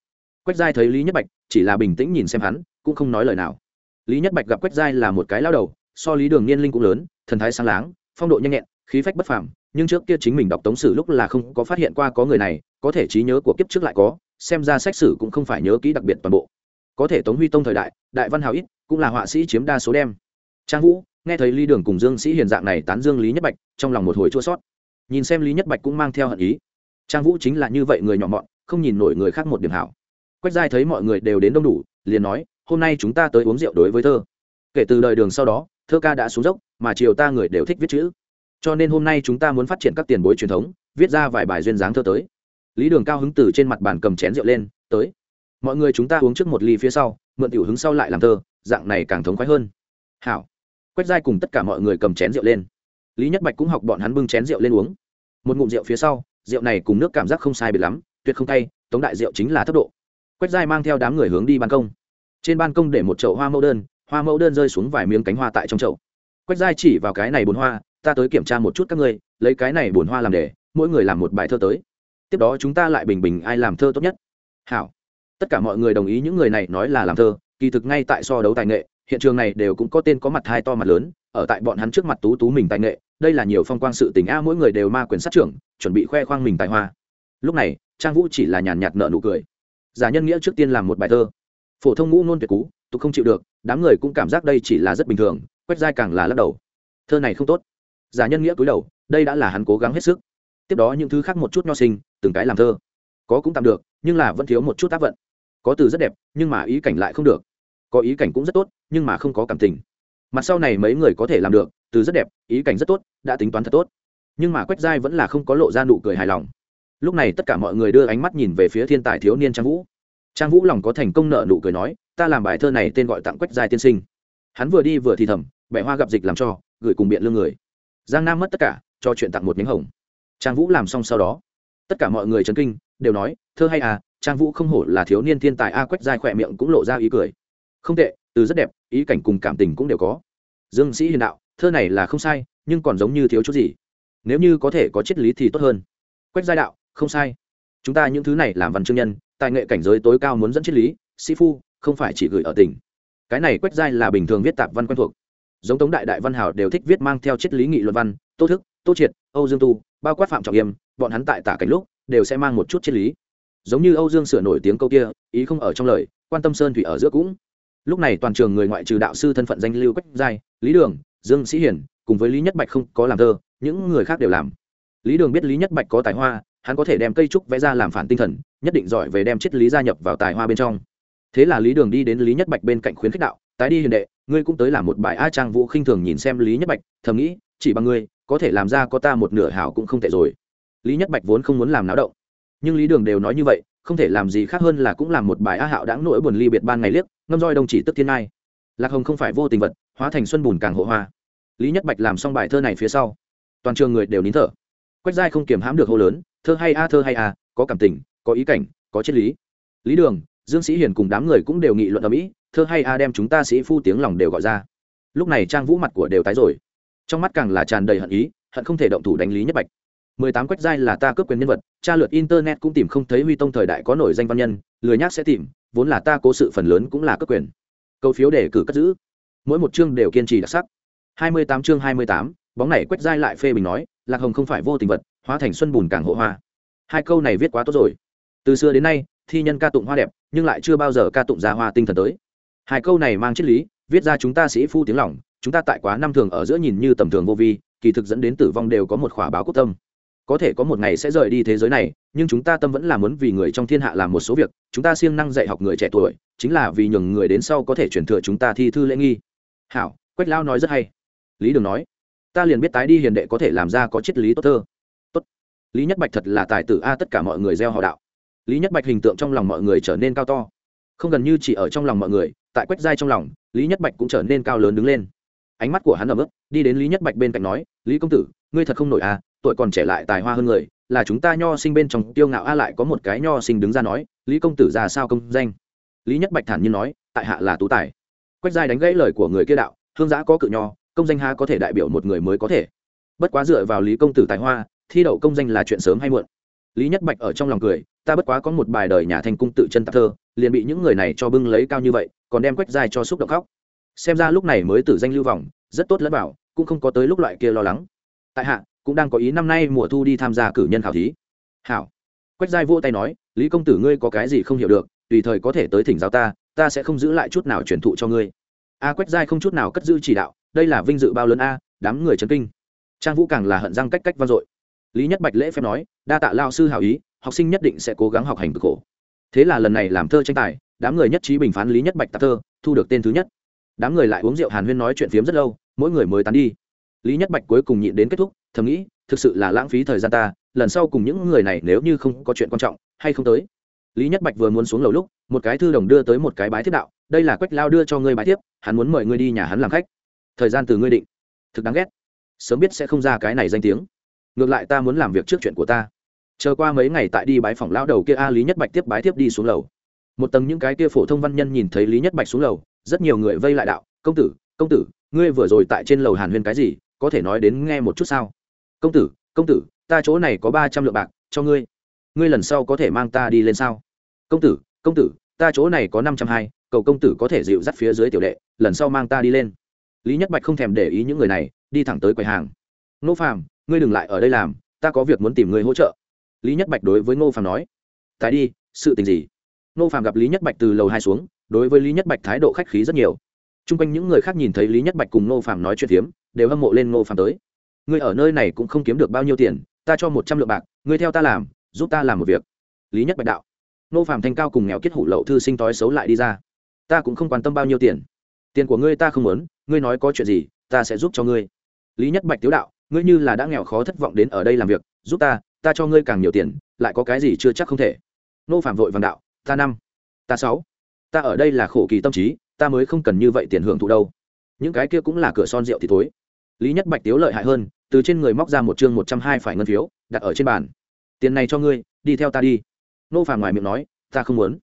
Quách giai thấy lý nhất bạch, chỉ là bình tĩnh nhìn xem hắn, cũng không nói lời nào. Lý nhất bạch gặp quách giai là một cái lao đầu, so lý đường niên linh cũng lớn, thần thái sáng láng, phong độ nhanh nhẹn, khí phách bất phàm, nhưng trước kia chính mình đọc tống sử lúc là không có phát hiện qua có người này, có thể trí nhớ của kiếp trước lại có, xem ra sách sử cũng không phải nhớ kỹ đặc biệt toàn bộ. Có thể tống huy tông thời đại đại văn hào ít, cũng là họa sĩ chiếm đa số đem. Trang vũ, nghe thấy lý đường cùng dương sĩ hiền dạng này tán dương lý nhất bạch, trong lòng một hồi chua sót nhìn xem lý nhất bạch cũng mang theo hận ý trang vũ chính là như vậy người nhỏ mọn, không nhìn nổi người khác một điểm hảo. Quách giai thấy mọi người đều đến đông đủ, liền nói, hôm nay chúng ta tới uống rượu đối với thơ. Kể từ đời đường sau đó, thơ ca đã xuống dốc, mà chiều ta người đều thích viết chữ. Cho nên hôm nay chúng ta muốn phát triển các tiền bối truyền thống, viết ra vài bài duyên dáng thơ tới. Lý đường cao hứng từ trên mặt bàn cầm chén rượu lên, tới. Mọi người chúng ta uống trước một ly phía sau, mượn tiểu hứng sau lại làm thơ, dạng này càng thống khoái hơn. Hảo. Quách giai cùng tất cả mọi người cầm chén rượu lên. Lý nhất bạch cũng học bọn hắn bưng chén rượu lên uống. Một ngụm rượu phía sau rượu này cùng nước cảm giác không sai biệt lắm, tuyệt không cay, tống đại rượu chính là thấp độ. Quách giai mang theo đám người hướng đi ban công. Trên ban công để một chậu hoa mẫu đơn, hoa mẫu đơn rơi xuống vài miếng cánh hoa tại trong chậu. Quách giai chỉ vào cái này bồn hoa, ta tới kiểm tra một chút các ngươi, lấy cái này bồn hoa làm đề mỗi người làm một bài thơ tới. Tiếp đó chúng ta lại bình bình ai làm thơ tốt nhất. Hảo. Tất cả mọi người đồng ý, những người này nói là làm thơ, kỳ thực ngay tại so đấu tài nghệ, hiện trường này đều cũng có tên có mặt hai to mặt lớn ở tại bọn hắn trước mặt tú tú mình tài nghệ, đây là nhiều phong quang sự tình a, mỗi người đều ma quyền sát trưởng, chuẩn bị khoe khoang mình tài hoa. Lúc này, trang vũ chỉ là nhàn nhạt nợ nụ cười. Giả nhân nghĩa trước tiên làm một bài thơ. Phổ thông ngũ nôn tuyệt cú tục không chịu được, đám người cũng cảm giác đây chỉ là rất bình thường, quét dai càng là lắc đầu. Thơ này không tốt. Giả nhân nghĩa cúi đầu, đây đã là hắn cố gắng hết sức. Tiếp đó những thứ khác một chút nho sinh, từng cái làm thơ. Có cũng tạm được, nhưng là vẫn thiếu một chút tác vận. Có từ rất đẹp, nhưng mà ý cảnh lại không được. Có ý cảnh cũng rất tốt, nhưng mà không có cảm tình mặt sau này mấy người có thể làm được, từ rất đẹp, ý cảnh rất tốt, đã tính toán thật tốt. Nhưng mà quách giai vẫn là không có lộ ra nụ cười hài lòng. Lúc này tất cả mọi người đưa ánh mắt nhìn về phía thiên tài thiếu niên trang vũ. Trang vũ lòng có thành công nợ nụ cười nói, ta làm bài thơ này tên gọi tặng quách giai tiên sinh. Hắn vừa đi vừa thì thầm, bẻ hoa gặp dịch làm cho, gửi cùng biện lương người. Giang nam mất tất cả, cho chuyện tặng một miếng hồng. Trang vũ làm xong sau đó, tất cả mọi người chấn kinh, đều nói, thơ hay à trang vũ không hổ là thiếu niên thiên tài a. Quách giai khỏe miệng cũng lộ ra ý cười. Không tệ từ rất đẹp, ý cảnh cùng cảm tình cũng đều có. Dương sĩ hiền đạo, thơ này là không sai, nhưng còn giống như thiếu chút gì. Nếu như có thể có triết lý thì tốt hơn. Quách giai đạo, không sai. Chúng ta những thứ này làm văn chương nhân, tài nghệ cảnh giới tối cao muốn dẫn triết lý, sĩ phu, không phải chỉ gửi ở tỉnh. Cái này quách giai là bình thường viết tạp văn quen thuộc. Giống tống đại đại văn hảo đều thích viết mang theo triết lý nghị luận văn, tô thức, tô triệt, âu dương tu, bao quát phạm trọng yêm bọn hắn tại tả cảnh lúc đều sẽ mang một chút triết lý. Giống như âu dương sửa nổi tiếng câu kia, ý không ở trong lời, quan tâm sơn thủy ở giữa cũng lúc này toàn trường người ngoại trừ đạo sư thân phận danh lưu quách giai, lý đường, dương sĩ hiển, cùng với lý nhất bạch không có làm thơ, những người khác đều làm. Lý đường biết lý nhất bạch có tài hoa, hắn có thể đem cây trúc vẽ ra làm phản tinh thần, nhất định giỏi về đem triết lý gia nhập vào tài hoa bên trong. Thế là lý đường đi đến lý nhất bạch bên cạnh khuyến khích đạo, tái đi hiền đệ, ngươi cũng tới làm một bài a trang vũ khinh thường nhìn xem lý nhất bạch, thầm nghĩ, chỉ bằng ngươi, có thể làm ra có ta một nửa hảo cũng không tệ rồi. Lý nhất bạch vốn không muốn làm náo động, nhưng lý đường đều nói như vậy không thể làm gì khác hơn là cũng làm một bài a hạo đáng nỗi buồn ly biệt ban ngày liếc, ngâm roi đông chỉ tức thiên ai lạc hồng không phải vô tình vật, hóa thành xuân bùn càng hộ hoa. Lý nhất bạch làm xong bài thơ này phía sau, toàn trường người đều nín thở. Quách giai không kiềm hãm được hô lớn, thơ hay a, thơ hay a, có cảm tình, có ý cảnh, có triết lý. Lý đường, dương sĩ hiền cùng đám người cũng đều nghị luận ở mỹ, thơ hay a đem chúng ta sĩ phu tiếng lòng đều gọi ra. Lúc này trang vũ mặt của đều tái rồi. Trong mắt càng là tràn đầy hận ý, hận không thể động thủ đánh lý nhất bạch mười tám quách giai là ta cướp quyền nhân vật tra lượt internet cũng tìm không thấy huy tông thời đại có nổi danh văn nhân, lười nhác sẽ tìm, vốn là ta cố sự phần lớn cũng là cướp quyền. Câu phiếu để cử cất giữ. Mỗi một chương đều kiên trì đặc sắc. Hai mươi tám chương hai mươi tám, bóng này quách giai lại phê bình nói, lạc hồng không phải vô tình vật, hóa thành xuân bùn càng hộ hoa. Hai câu này viết quá tốt rồi. Từ xưa đến nay, thi nhân ca tụng hoa đẹp, nhưng lại chưa bao giờ ca tụng ra hoa tinh thần tới. Hai câu này mang triết lý, viết ra chúng ta sĩ phu tiếng lòng, chúng ta tại quá năm thường ở giữa nhìn như tầm thường vô vi, kỳ thực dẫn đến tử vong đều có một khỏa báo quốc tâm có thể có một ngày sẽ rời đi thế giới này, nhưng chúng ta tâm vẫn là muốn vì người trong thiên hạ làm một số việc, chúng ta siêng năng dạy học người trẻ tuổi, chính là vì nhường người đến sau có thể truyền thừa chúng ta thi thư lễ nghi. Hảo, quách lao nói rất hay. Lý đường nói, ta liền biết tái đi hiền đệ có thể làm ra có triết lý tốt thơ. Tốt. Lý nhất bạch thật là tài tử a, tất cả mọi người gieo họ đạo. Lý nhất bạch hình tượng trong lòng mọi người trở nên cao to. Không gần như chỉ ở trong lòng mọi người, tại quách giai trong lòng, lý nhất bạch cũng trở nên cao lớn đứng lên. Ánh mắt của hắn ở mức đi đến lý nhất bạch bên cạnh nói, lý công tử, ngươi thật không nổi à tuổi còn trẻ lại tài hoa hơn người, là chúng ta nho sinh bên trong tiêu ngạo, a lại có một cái nho sinh đứng ra nói, lý công tử ra sao công danh? Lý nhất bạch thản nhiên nói, tại hạ là tú tài. Quách giai đánh gãy lời của người kia đạo, hương giã có cự nho, công danh ha có thể đại biểu một người mới có thể. Bất quá dựa vào lý công tử tài hoa, thi đậu công danh là chuyện sớm hay muộn. Lý nhất bạch ở trong lòng cười, ta bất quá có một bài đời nhà thành cung tự chân tạc thơ, liền bị những người này cho bưng lấy cao như vậy, còn đem quách giai cho xúc động khóc. Xem ra lúc này mới tử danh lưu vọng, rất tốt lẫn bảo cũng không có tới lúc loại kia lo lắng. Tại hạ cũng đang có ý năm nay mùa thu đi tham gia cử nhân khảo thí. Hảo. Quách giai vỗ tay nói, lý công tử ngươi có cái gì không hiểu được, tùy thời có thể tới thỉnh giáo ta ta sẽ không giữ lại chút nào truyền thụ cho ngươi. A quách giai không chút nào cất giữ chỉ đạo, đây là vinh dự bao lớn a, đám người chấn kinh. Trang vũ càng là hận răng cách cách vang dội. Lý nhất bạch lễ phép nói, đa tạ lao sư hảo ý, học sinh nhất định sẽ cố gắng học hành cực khổ. Thế là lần này làm thơ tranh tài, đám người nhất trí bình phán lý nhất bạch tạp thơ, thu được tên thứ nhất. Đám người lại uống rượu hàn huyên nói chuyện phiếm rất lâu, mỗi người mới tán đi lý nhất bạch cuối cùng nhịn đến kết thúc, thầm nghĩ, thực sự là lãng phí thời gian ta, lần sau cùng những người này nếu như không có chuyện quan trọng, hay không tới. Lý nhất bạch vừa muốn xuống lầu lúc, một cái thư đồng đưa tới một cái bái thiếp đạo, đây là quách lao đưa cho ngươi bái thiếp, hắn muốn mời ngươi đi nhà hắn làm khách. Thời gian từ ngươi định. Thực đáng ghét. Sớm biết sẽ không ra cái này danh tiếng. Ngược lại ta muốn làm việc trước chuyện của ta. Chờ qua mấy ngày tại đi bái phòng lão đầu kia, a, lý nhất bạch tiếp bái tiếp đi xuống lầu. Một tầng những cái kia phổ thông văn nhân nhìn thấy lý nhất bạch xuống lầu, rất nhiều người vây lại đạo, công tử công tử, ngươi vừa rồi tại trên lầu hàn huyên cái gì? Có thể nói đến nghe một chút sao? Công tử công tử, ta chỗ này có ba trăm lượng bạc, cho ngươi. Ngươi lần sau có thể mang ta đi lên sao? Công tử công tử, ta chỗ này có năm trăm hai, cầu công tử có thể dịu dắt phía dưới tiểu đệ, lần sau mang ta đi lên. Lý nhất bạch không thèm để ý những người này, đi thẳng tới quầy hàng. Nô phàm, ngươi đừng lại ở đây làm, ta có việc muốn tìm người hỗ trợ. Lý nhất bạch đối với ngô phàm nói. Tái đi, sự tình gì? Ngô phàm gặp lý nhất bạch từ lầu hai xuống, đối với lý nhất bạch thái độ khách khí rất nhiều. T r u n g quanh những người khác nhìn thấy lý nhất bạch cùng ngô phàm nói chuyện phiếm đều hâm mộ lên ngô phàm tới. Ngươi ở nơi này cũng không kiếm được bao nhiêu tiền, ta cho một trăm lượng bạc, ngươi theo ta làm, giúp ta làm một việc. Lý nhất bạch đạo. Ngô phàm thanh cao cùng nghèo kết hủ lậu thư sinh tói xấu lại đi ra. Ta cũng không quan tâm bao nhiêu tiền. Tiền của ngươi ta không muốn, ngươi nói có chuyện gì, ta sẽ giúp cho ngươi. Lý nhất bạch tiếu đạo, ngươi như là đã nghèo khó thất vọng đến ở đây làm việc, giúp ta ta cho ngươi càng nhiều tiền, lại có cái gì chưa chắc không thể. Nô phạm vội vàng đạo, ta năm, ta sáu. Ta ở đây là khổ kỳ tâm trí, ta mới không cần như vậy tiền hưởng thụ đâu. Những cái kia cũng là cửa son rượu thì thối lý nhất bạch tiếu lợi hại hơn, từ trên người móc ra một chương một trăm hai phải ngân phiếu, đặt ở trên bàn. Tiền này cho ngươi, đi theo ta đi. Nô phàm ngoài miệng nói, ta không muốn.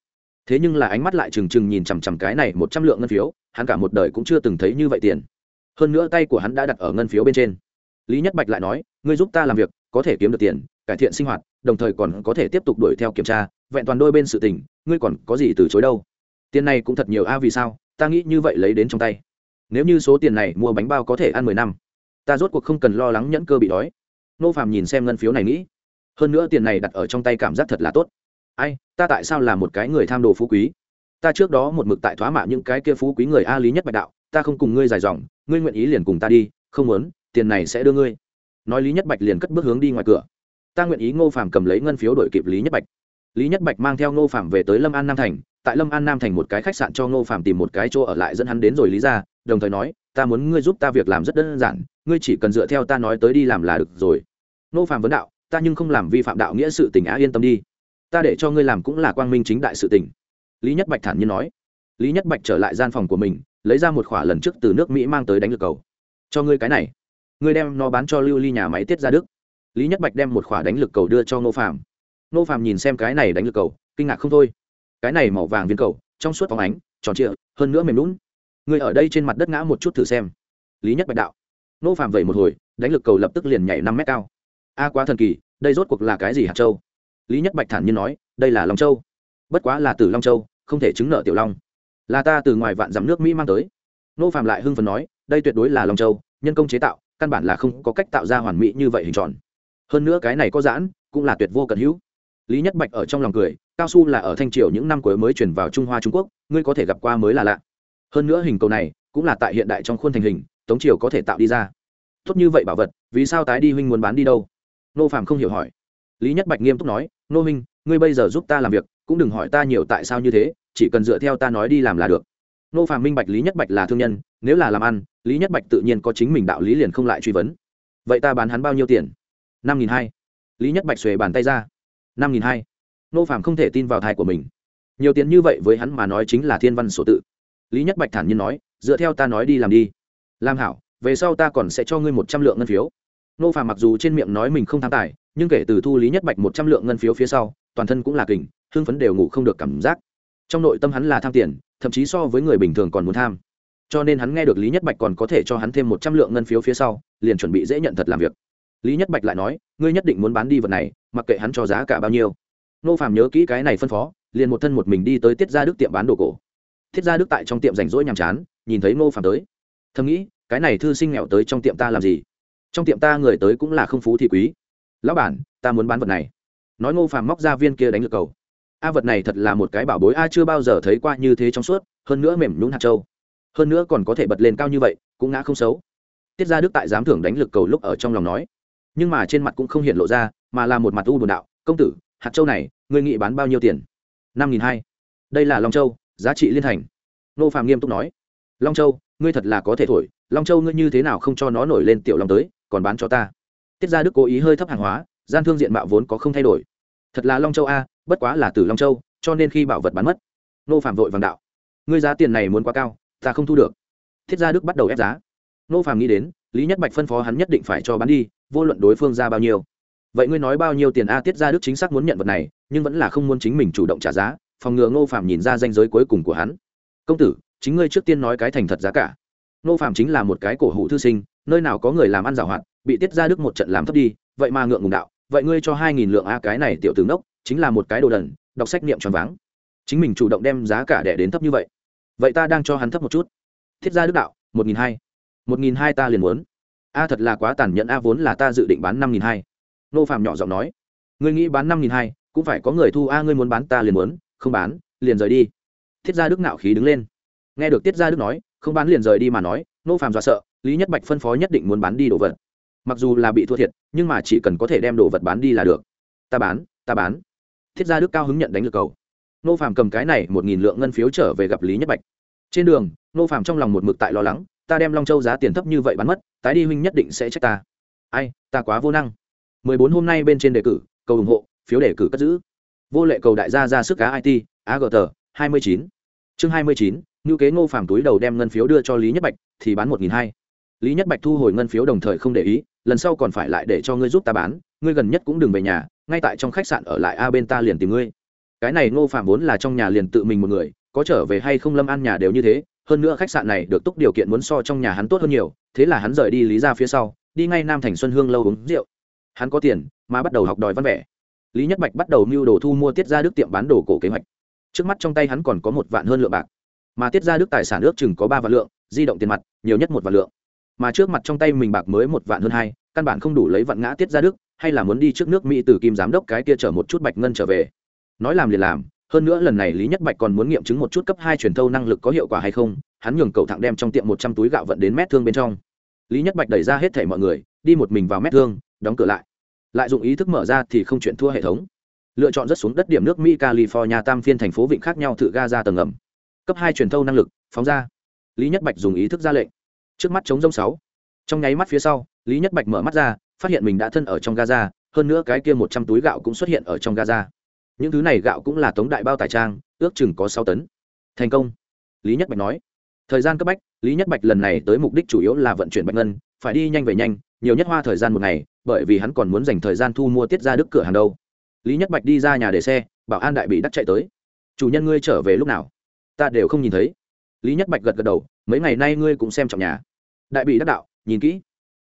Thế nhưng là ánh mắt lại trừng trừng nhìn chằm chằm cái này một trăm lượng ngân phiếu, hắn cả một đời cũng chưa từng thấy như vậy tiền. Hơn nữa tay của hắn đã đặt ở ngân phiếu bên trên. Lý nhất bạch lại nói, ngươi giúp ta làm việc, có thể kiếm được tiền, cải thiện sinh hoạt, đồng thời còn có thể tiếp tục đuổi theo kiểm tra, vẹn toàn đôi bên sự tình, ngươi còn có gì từ chối đâu? Tiền này cũng thật nhiều a, vì sao? Ta nghĩ như vậy lấy đến trong tay nếu như số tiền này mua bánh bao có thể ăn mười năm, ta rốt cuộc không cần lo lắng nhẫn cơ bị đói. Nô Phạm nhìn xem ngân phiếu này nghĩ, hơn nữa tiền này đặt ở trong tay cảm giác thật là tốt. Ai, ta tại sao là một cái người tham đồ phú quý? Ta trước đó một mực tại thoá mạ những cái kia phú quý người a lý nhất bạch đạo, ta không cùng ngươi dài dòng, ngươi nguyện ý liền cùng ta đi, không muốn, tiền này sẽ đưa ngươi. Nói lý nhất bạch liền cất bước hướng đi ngoài cửa. Ta nguyện ý ngô Phạm cầm lấy ngân phiếu đổi kịp lý nhất bạch. Lý nhất bạch mang theo ngô Phạm về tới lâm an nam thành, tại lâm an nam thành một cái khách sạn cho ngô Phạm tìm một cái chỗ ở lại dẫn hắn đến rồi lý ra đồng thời nói, ta muốn ngươi giúp ta việc làm rất đơn giản, ngươi chỉ cần dựa theo ta nói tới đi làm là được rồi. Ngô phàm vấn đạo, ta nhưng không làm vi phạm đạo nghĩa sự tình á, yên tâm đi. Ta để cho ngươi làm cũng là quang minh chính đại sự tình. Lý nhất bạch thản nhiên nói. Lý nhất bạch trở lại gian phòng của mình, lấy ra một khỏa lần trước từ nước mỹ mang tới đánh lực cầu. Cho ngươi cái này, ngươi đem nó bán cho lưu ly nhà máy tiết ra đức. Lý nhất bạch đem một khỏa đánh lực cầu đưa cho ngô phàm. Ngô phàm nhìn xem cái này đánh lực cầu, kinh ngạc không thôi. Cái này màu vàng viên cầu, trong suốt bóng ánh, tròn trịa, hơn nữa mềm lún người ở đây trên mặt đất ngã một chút thử xem. Lý nhất bạch đạo. Nô Phạm vẩy một hồi, đánh lực cầu lập tức liền nhảy năm mét cao. A quá thần kỳ, đây rốt cuộc là cái gì hạt châu? Lý nhất bạch thản nhiên nói, đây là long châu. Bất quá là từ long châu, không thể chứng nợ tiểu long. Là ta từ ngoài vạn dặm nước mỹ mang tới. Nô phạm lại hưng phần nói, đây tuyệt đối là long châu, nhân công chế tạo, căn bản là không có cách tạo ra hoàn mỹ như vậy hình tròn. Hơn nữa cái này có giãn, cũng là tuyệt vô cận hữu. Lý nhất bạch ở trong lòng cười, cao su là ở thanh triều những năm cuối mới chuyển vào trung hoa trung quốc, ngươi có thể gặp qua mới là lạ hơn nữa hình cầu này cũng là tại hiện đại trong khuôn thành hình, tống triều có thể tạo đi ra. Tốt như vậy bảo vật, vì sao tái đi huynh muốn bán đi đâu? Nô phạm không hiểu hỏi. Lý nhất bạch nghiêm túc nói, nô huynh, ngươi bây giờ giúp ta làm việc, cũng đừng hỏi ta nhiều tại sao như thế, chỉ cần dựa theo ta nói đi làm là được. Nô phạm minh bạch lý nhất bạch là thương nhân, nếu là làm ăn, lý nhất bạch tự nhiên có chính mình đạo lý liền không lại truy vấn. Vậy ta bán hắn bao nhiêu tiền? Năm nghìn hai. Lý nhất bạch xuề bàn tay ra. Năm nghìn hai. Nô phạm không thể tin vào thai của mình. Nhiều tiền như vậy với hắn mà nói chính là thiên văn sổ tự lý nhất bạch thản nhiên nói, dựa theo ta nói đi làm đi. Làm hảo, về sau ta còn sẽ cho ngươi một trăm lượng ngân phiếu. Nô phạm mặc dù trên miệng nói mình không tham tài, nhưng kể từ thu lý nhất bạch một trăm lượng ngân phiếu phía sau, toàn thân cũng là kình, hưng phấn đều ngủ không được cảm giác. Trong nội tâm hắn là tham tiền, thậm chí so với người bình thường còn muốn tham. Cho nên hắn nghe được lý nhất bạch còn có thể cho hắn thêm một trăm lượng ngân phiếu phía sau, liền chuẩn bị dễ nhận thật làm việc. Lý nhất bạch lại nói, ngươi nhất định muốn bán đi vật này, mặc kệ hắn cho giá cả bao nhiêu. Nô phàm nhớ kỹ cái này phân phó, liền một thân một mình đi tới tiết gia đức tiệm bán đồ cổ thiết gia đức tại trong tiệm rảnh rỗi nhàm chán, nhìn thấy Ngô phàm tới. Thầm nghĩ, cái này thư sinh nghèo tới trong tiệm ta làm gì? Trong tiệm ta người tới cũng là không phú thì quý. Lão bản, ta muốn bán vật này. Nói ngô phàm móc ra viên kia đánh lược cầu. A vật này thật là một cái bảo bối a chưa bao giờ thấy qua như thế trong suốt, hơn nữa mềm nhún hạt trâu hơn nữa còn có thể bật lên cao như vậy, cũng ngã không xấu. Tiết ra đức tại giám thưởng đánh lực cầu lúc ở trong lòng nói. Nhưng mà trên mặt cũng không hiện lộ ra, mà là một mặt u buồn đạo. Công tử, hạt châu này, ngươi nghĩ bán bao nhiêu tiền? năm nghìn hai. Đây là long châu giá trị liên thành nô phạm nghiêm túc nói, long châu, ngươi thật là có thể thổi. Long châu ngươi như thế nào không cho nó nổi lên tiểu long tới, còn bán cho ta? Tiết ra đức cố ý hơi thấp hàng hóa, gian thương diện mạo vốn có không thay đổi. Thật là long châu a, bất quá là từ long châu, cho nên khi bảo vật bán mất. Nô phạm vội vàng đạo, ngươi giá tiền này muốn quá cao, ta không thu được. Thiết gia đức bắt đầu ép giá. Nô phàm nghĩ đến, lý nhất bạch phân phó hắn nhất định phải cho bán đi, vô luận đối phương ra bao nhiêu. Vậy ngươi nói bao nhiêu tiền a? Tiết gia đức chính xác muốn nhận vật này, nhưng vẫn là không muốn chính mình chủ động trả giá phòng ngừa ngô Phạm nhìn ra danh giới cuối cùng của hắn. Công tử, chính ngươi trước tiên nói cái thành thật giá cả. Ngô phạm chính là một cái cổ hủ thư sinh, nơi nào có người làm ăn giảo hoạt bị tiết ra đức một trận làm thấp đi, vậy mà ngượng ngùng đạo, vậy ngươi cho hai nghìn lượng a cái này tiểu tướng đốc chính là một cái đồ đần, đọc sách niệm tròn váng. Chính mình chủ động đem giá cả đẻ đến thấp như vậy. Vậy ta đang cho hắn thấp một chút. Thiết gia đức đạo, một nghìn hai. Một nghìn hai ta liền muốn. A thật là quá tàn nhẫn, a vốn là ta dự định bán năm nghìn hai. Nô phạm nhỏ giọng nói. Ngươi nghĩ bán năm nghìn hai, cũng phải có người thu, a ngươi muốn bán ta liền muốn không bán, liền rời đi. Thiết gia đức nạo khí đứng lên. Nghe được tiết gia đức nói, không bán liền rời đi mà nói, nô phạm dọa sợ, lý nhất bạch phân phó nhất định muốn bán đi đồ vật. Mặc dù là bị thua thiệt, nhưng mà chỉ cần có thể đem đồ vật bán đi là được. Ta bán ta bán. Thiết gia đức cao hứng nhận đánh lực cầu. Nô phạm cầm cái này một nghìn lượng ngân phiếu trở về gặp lý nhất bạch. Trên đường, nô phạm trong lòng một mực tại lo lắng, ta đem long châu giá tiền thấp như vậy bán mất, tái đi huynh nhất định sẽ trách ta. Ai, ta quá vô năng. Mười bốn hôm nay bên trên đề cử, cầu ủng hộ, phiếu đề cử cất giữ vô lệ cầu đại gia ra sức cá it agt hai mươi chín. Chương hai mươi chín ngữ kế ngô phàm túi đầu đem ngân phiếu đưa cho lý nhất bạch, thì bán một nghìn hai. Lý nhất bạch thu hồi ngân phiếu đồng thời không để ý, lần sau còn phải lại để cho ngươi giúp ta bán, ngươi gần nhất cũng đừng về nhà, ngay tại trong khách sạn ở lại a bên ta liền tìm ngươi. Cái này ngô phạm vốn là trong nhà liền tự mình một người, có trở về hay không lâm ăn nhà đều như thế, hơn nữa khách sạn này được túc điều kiện muốn so trong nhà hắn tốt hơn nhiều, thế là hắn rời đi lý ra phía sau, đi ngay nam thành xuân hương lâu uống rượu. Hắn có tiền, mà bắt đầu học đòi văn vẻ lý nhất bạch bắt đầu mưu đồ thu mua tiết ra đức tiệm bán đồ cổ kế hoạch. Trước mắt trong tay hắn còn có một vạn hơn lượng bạc. Mà tiết ra đức tài sản ước chừng có ba vạn lượng, di động tiền mặt, nhiều nhất một vạn lượng. Mà trước mặt trong tay mình bạc mới một vạn hơn hai, căn bản không đủ lấy vạn ngã tiết ra đức, hay là muốn đi trước nước mỹ từ kim giám đốc cái kia chở một chút bạch ngân trở về. Nói làm liền làm, hơn nữa lần này lý nhất bạch còn muốn nghiệm chứng một chút cấp hai truyền thâu năng lực có hiệu quả hay không, hắn nhường cậu thẳng đem trong tiệm một trăm túi gạo vận đến mét thương bên trong. Lý nhất bạch đẩy ra hết thảy mọi người, đi một mình vào mét thương, đóng cửa lại lại dụng ý thức mở ra thì không chuyện thua hệ thống. Lựa chọn rất xuống đất điểm nước mỹ, california, tam phiên thành phố vịnh khác nhau thử ga ra tầng ngầm. Cấp hai truyền thâu năng lực, phóng ra. Lý nhất bạch dùng ý thức ra lệnh. Trước mắt chống rông sáu. Trong nháy mắt phía sau, lý nhất bạch mở mắt ra, phát hiện mình đã thân ở trong gaza, hơn nữa cái kia một trăm túi gạo cũng xuất hiện ở trong gaza. Những thứ này gạo cũng là tống đại bao tải trang, ước chừng có sáu tấn. Thành công. Lý nhất bạch nói. Thời gian cấp bách, lý nhất bạch lần này tới mục đích chủ yếu là vận chuyển bạch ngân, phải đi nhanh về nhanh, nhiều nhất hoa thời gian một ngày bởi vì hắn còn muốn dành thời gian thu mua tiết ra đức cửa hàng đâu. Lý nhất bạch đi ra nhà để xe, bảo an đại bị đắc chạy tới. Chủ nhân ngươi trở về lúc nào? Ta đều không nhìn thấy. Lý nhất bạch gật gật đầu, mấy ngày nay ngươi cũng xem trọng nhà. Đại bị đắc đạo, nhìn kỹ.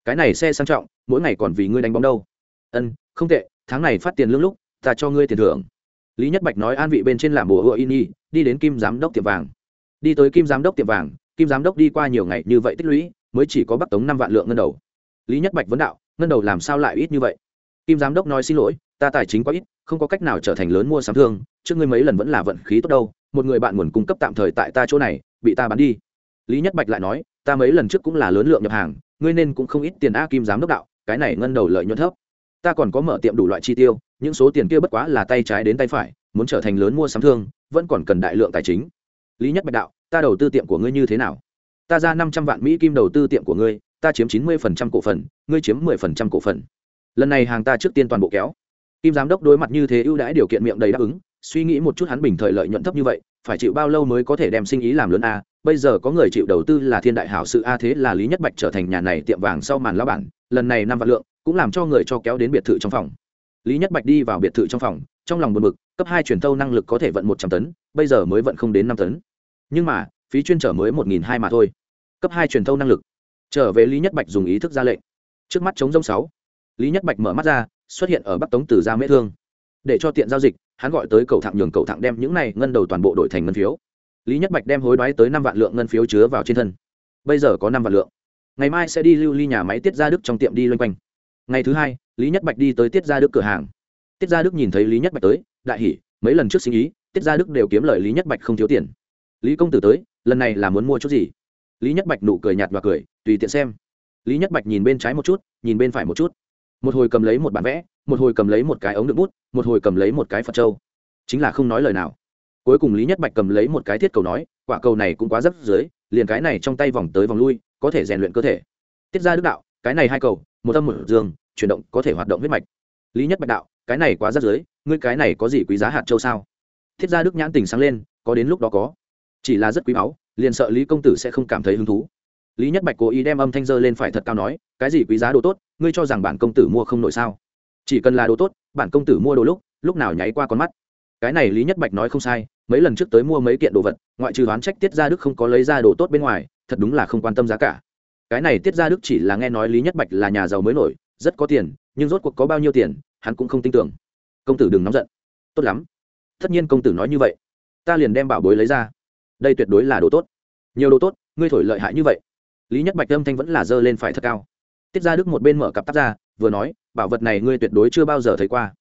Cái này xe sang trọng, mỗi ngày còn vì ngươi đánh bóng đâu. Ân, không tệ, tháng này phát tiền lương lúc, ta cho ngươi tiền thưởng. Lý nhất bạch nói an vị bên trên làm bùa hựa in y, đi đến kim giám đốc tiệm vàng. Đi tới kim giám đốc tiệm vàng, kim giám đốc đi qua nhiều ngày như vậy tích lũy, mới chỉ có bắt tống năm vạn lượng ngân đầu. Lý nhất bạch vấn đạo ngân đầu làm sao lại ít như vậy? Kim giám đốc nói xin lỗi, ta tài chính quá ít, không có cách nào trở thành lớn mua sắm thương, trước ngươi mấy lần vẫn là vận khí tốt đâu, một người bạn nguồn cung cấp tạm thời tại ta chỗ này, bị ta bán đi. Lý nhất bạch lại nói, ta mấy lần trước cũng là lớn lượng nhập hàng, ngươi nên cũng không ít tiền a kim giám đốc đạo, cái này ngân đầu lợi nhuận thấp. Ta còn có mở tiệm đủ loại chi tiêu, những số tiền kia bất quá là tay trái đến tay phải, muốn trở thành lớn mua sắm thương, vẫn còn cần đại lượng tài chính. Lý nhất bạch đạo, ta đầu tư tiệm của ngươi như thế nào? Ta ra năm trăm vạn mỹ kim đầu tư tiệm của ngươi ta chiếm chín mươi phần trăm cổ phần, ngươi chiếm mười phần trăm cổ phần. Lần này hàng ta trước tiên toàn bộ kéo. Kim giám đốc đối mặt như thế ưu đãi điều kiện miệng đầy đáp ứng, suy nghĩ một chút hắn bình thời lợi nhuận thấp như vậy, phải chịu bao lâu mới có thể đem sinh ý làm lớn a? Bây giờ có người chịu đầu tư là thiên đại hảo sự a, thế là lý nhất bạch trở thành nhà này tiệm vàng sau màn lao bản, lần này năm vạn lượng cũng làm cho người cho kéo đến biệt thự trong phòng. Lý nhất bạch đi vào biệt thự trong phòng, trong lòng buồn bực, cấp hai truyền thâu năng lực có thể vận một trăm tấn, bây giờ mới vận không đến năm tấn. Nhưng mà, phí chuyên trở mới một nghìn hai mà thôi. Cấp hai truyền thâu năng lực trở về lý nhất bạch dùng ý thức ra lệnh. Trước mắt chống rông sáu, lý nhất bạch mở mắt ra, xuất hiện ở bắc tống từ gia mễ thương. Để cho tiện giao dịch, hắn gọi tới cầu thẳng nhường cầu thẳng đem những này ngân đầu toàn bộ đổi thành ngân phiếu. Lý nhất bạch đem hối đoái tới năm vạn lượng ngân phiếu chứa vào trên thân. Bây giờ có năm vạn lượng. Ngày mai sẽ đi lưu ly nhà máy tiết gia đức trong tiệm đi loanh quanh. Ngày thứ hai, lý nhất bạch đi tới tiết gia đức cửa hàng. Tiết gia đức nhìn thấy lý nhất bạch tới, đại hỉ, mấy lần trước sinh ý, tiết gia đức đều kiếm lời lý nhất bạch không thiếu tiền. Lý công tử tới, lần này là muốn mua chút gì? Lý nhất bạch nụ cười nhạt và cười, tùy tiện xem. Lý nhất bạch nhìn bên trái một chút, nhìn bên phải một chút. Một hồi cầm lấy một bản vẽ, một hồi cầm lấy một cái ống đựng bút, một hồi cầm lấy một cái phật trâu chính là không nói lời nào. Cuối cùng lý nhất bạch cầm lấy một cái thiết cầu nói, quả cầu này cũng quá rất dưới liền cái này trong tay vòng tới vòng lui, có thể rèn luyện cơ thể. Tiết ra đức đạo, cái này hai cầu, một âm một dương, chuyển động có thể hoạt động huyết mạch. Lý nhất bạch đạo, cái này quá rất dưới ngươi cái này có gì quý giá hạt châu sao? Thiết gia đức nhãn tình sáng lên, có đến lúc đó có. Chỉ là rất quý báu liền sợ lý công tử sẽ không cảm thấy hứng thú. Lý nhất bạch cố ý đem âm thanh dơ lên phải thật cao nói, cái gì quý giá đồ tốt, ngươi cho rằng bản công tử mua không nổi sao? Chỉ cần là đồ tốt, bản công tử mua đồ lúc lúc nào nháy qua con mắt. Cái này lý nhất bạch nói không sai, mấy lần trước tới mua mấy kiện đồ vật, ngoại trừ hoán trách tiết Gia đức không có lấy ra đồ tốt bên ngoài, thật đúng là không quan tâm giá cả. Cái này tiết Gia đức chỉ là nghe nói lý nhất bạch là nhà giàu mới nổi, rất có tiền, nhưng rốt cuộc có bao nhiêu tiền, hắn cũng không tin tưởng. Công tử đừng nóng giận. Tốt lắm. Tất nhiên công tử nói như vậy. Ta liền đem bảo bối lấy ra đây tuyệt đối là đồ tốt. Nhiều đồ tốt, ngươi thổi lợi hại như vậy. Lý nhất bạch âm thanh vẫn là dơ lên phải thật cao. Tiết gia đức một bên mở cặp tắt ra, vừa nói, bảo vật này ngươi tuyệt đối chưa bao giờ thấy qua.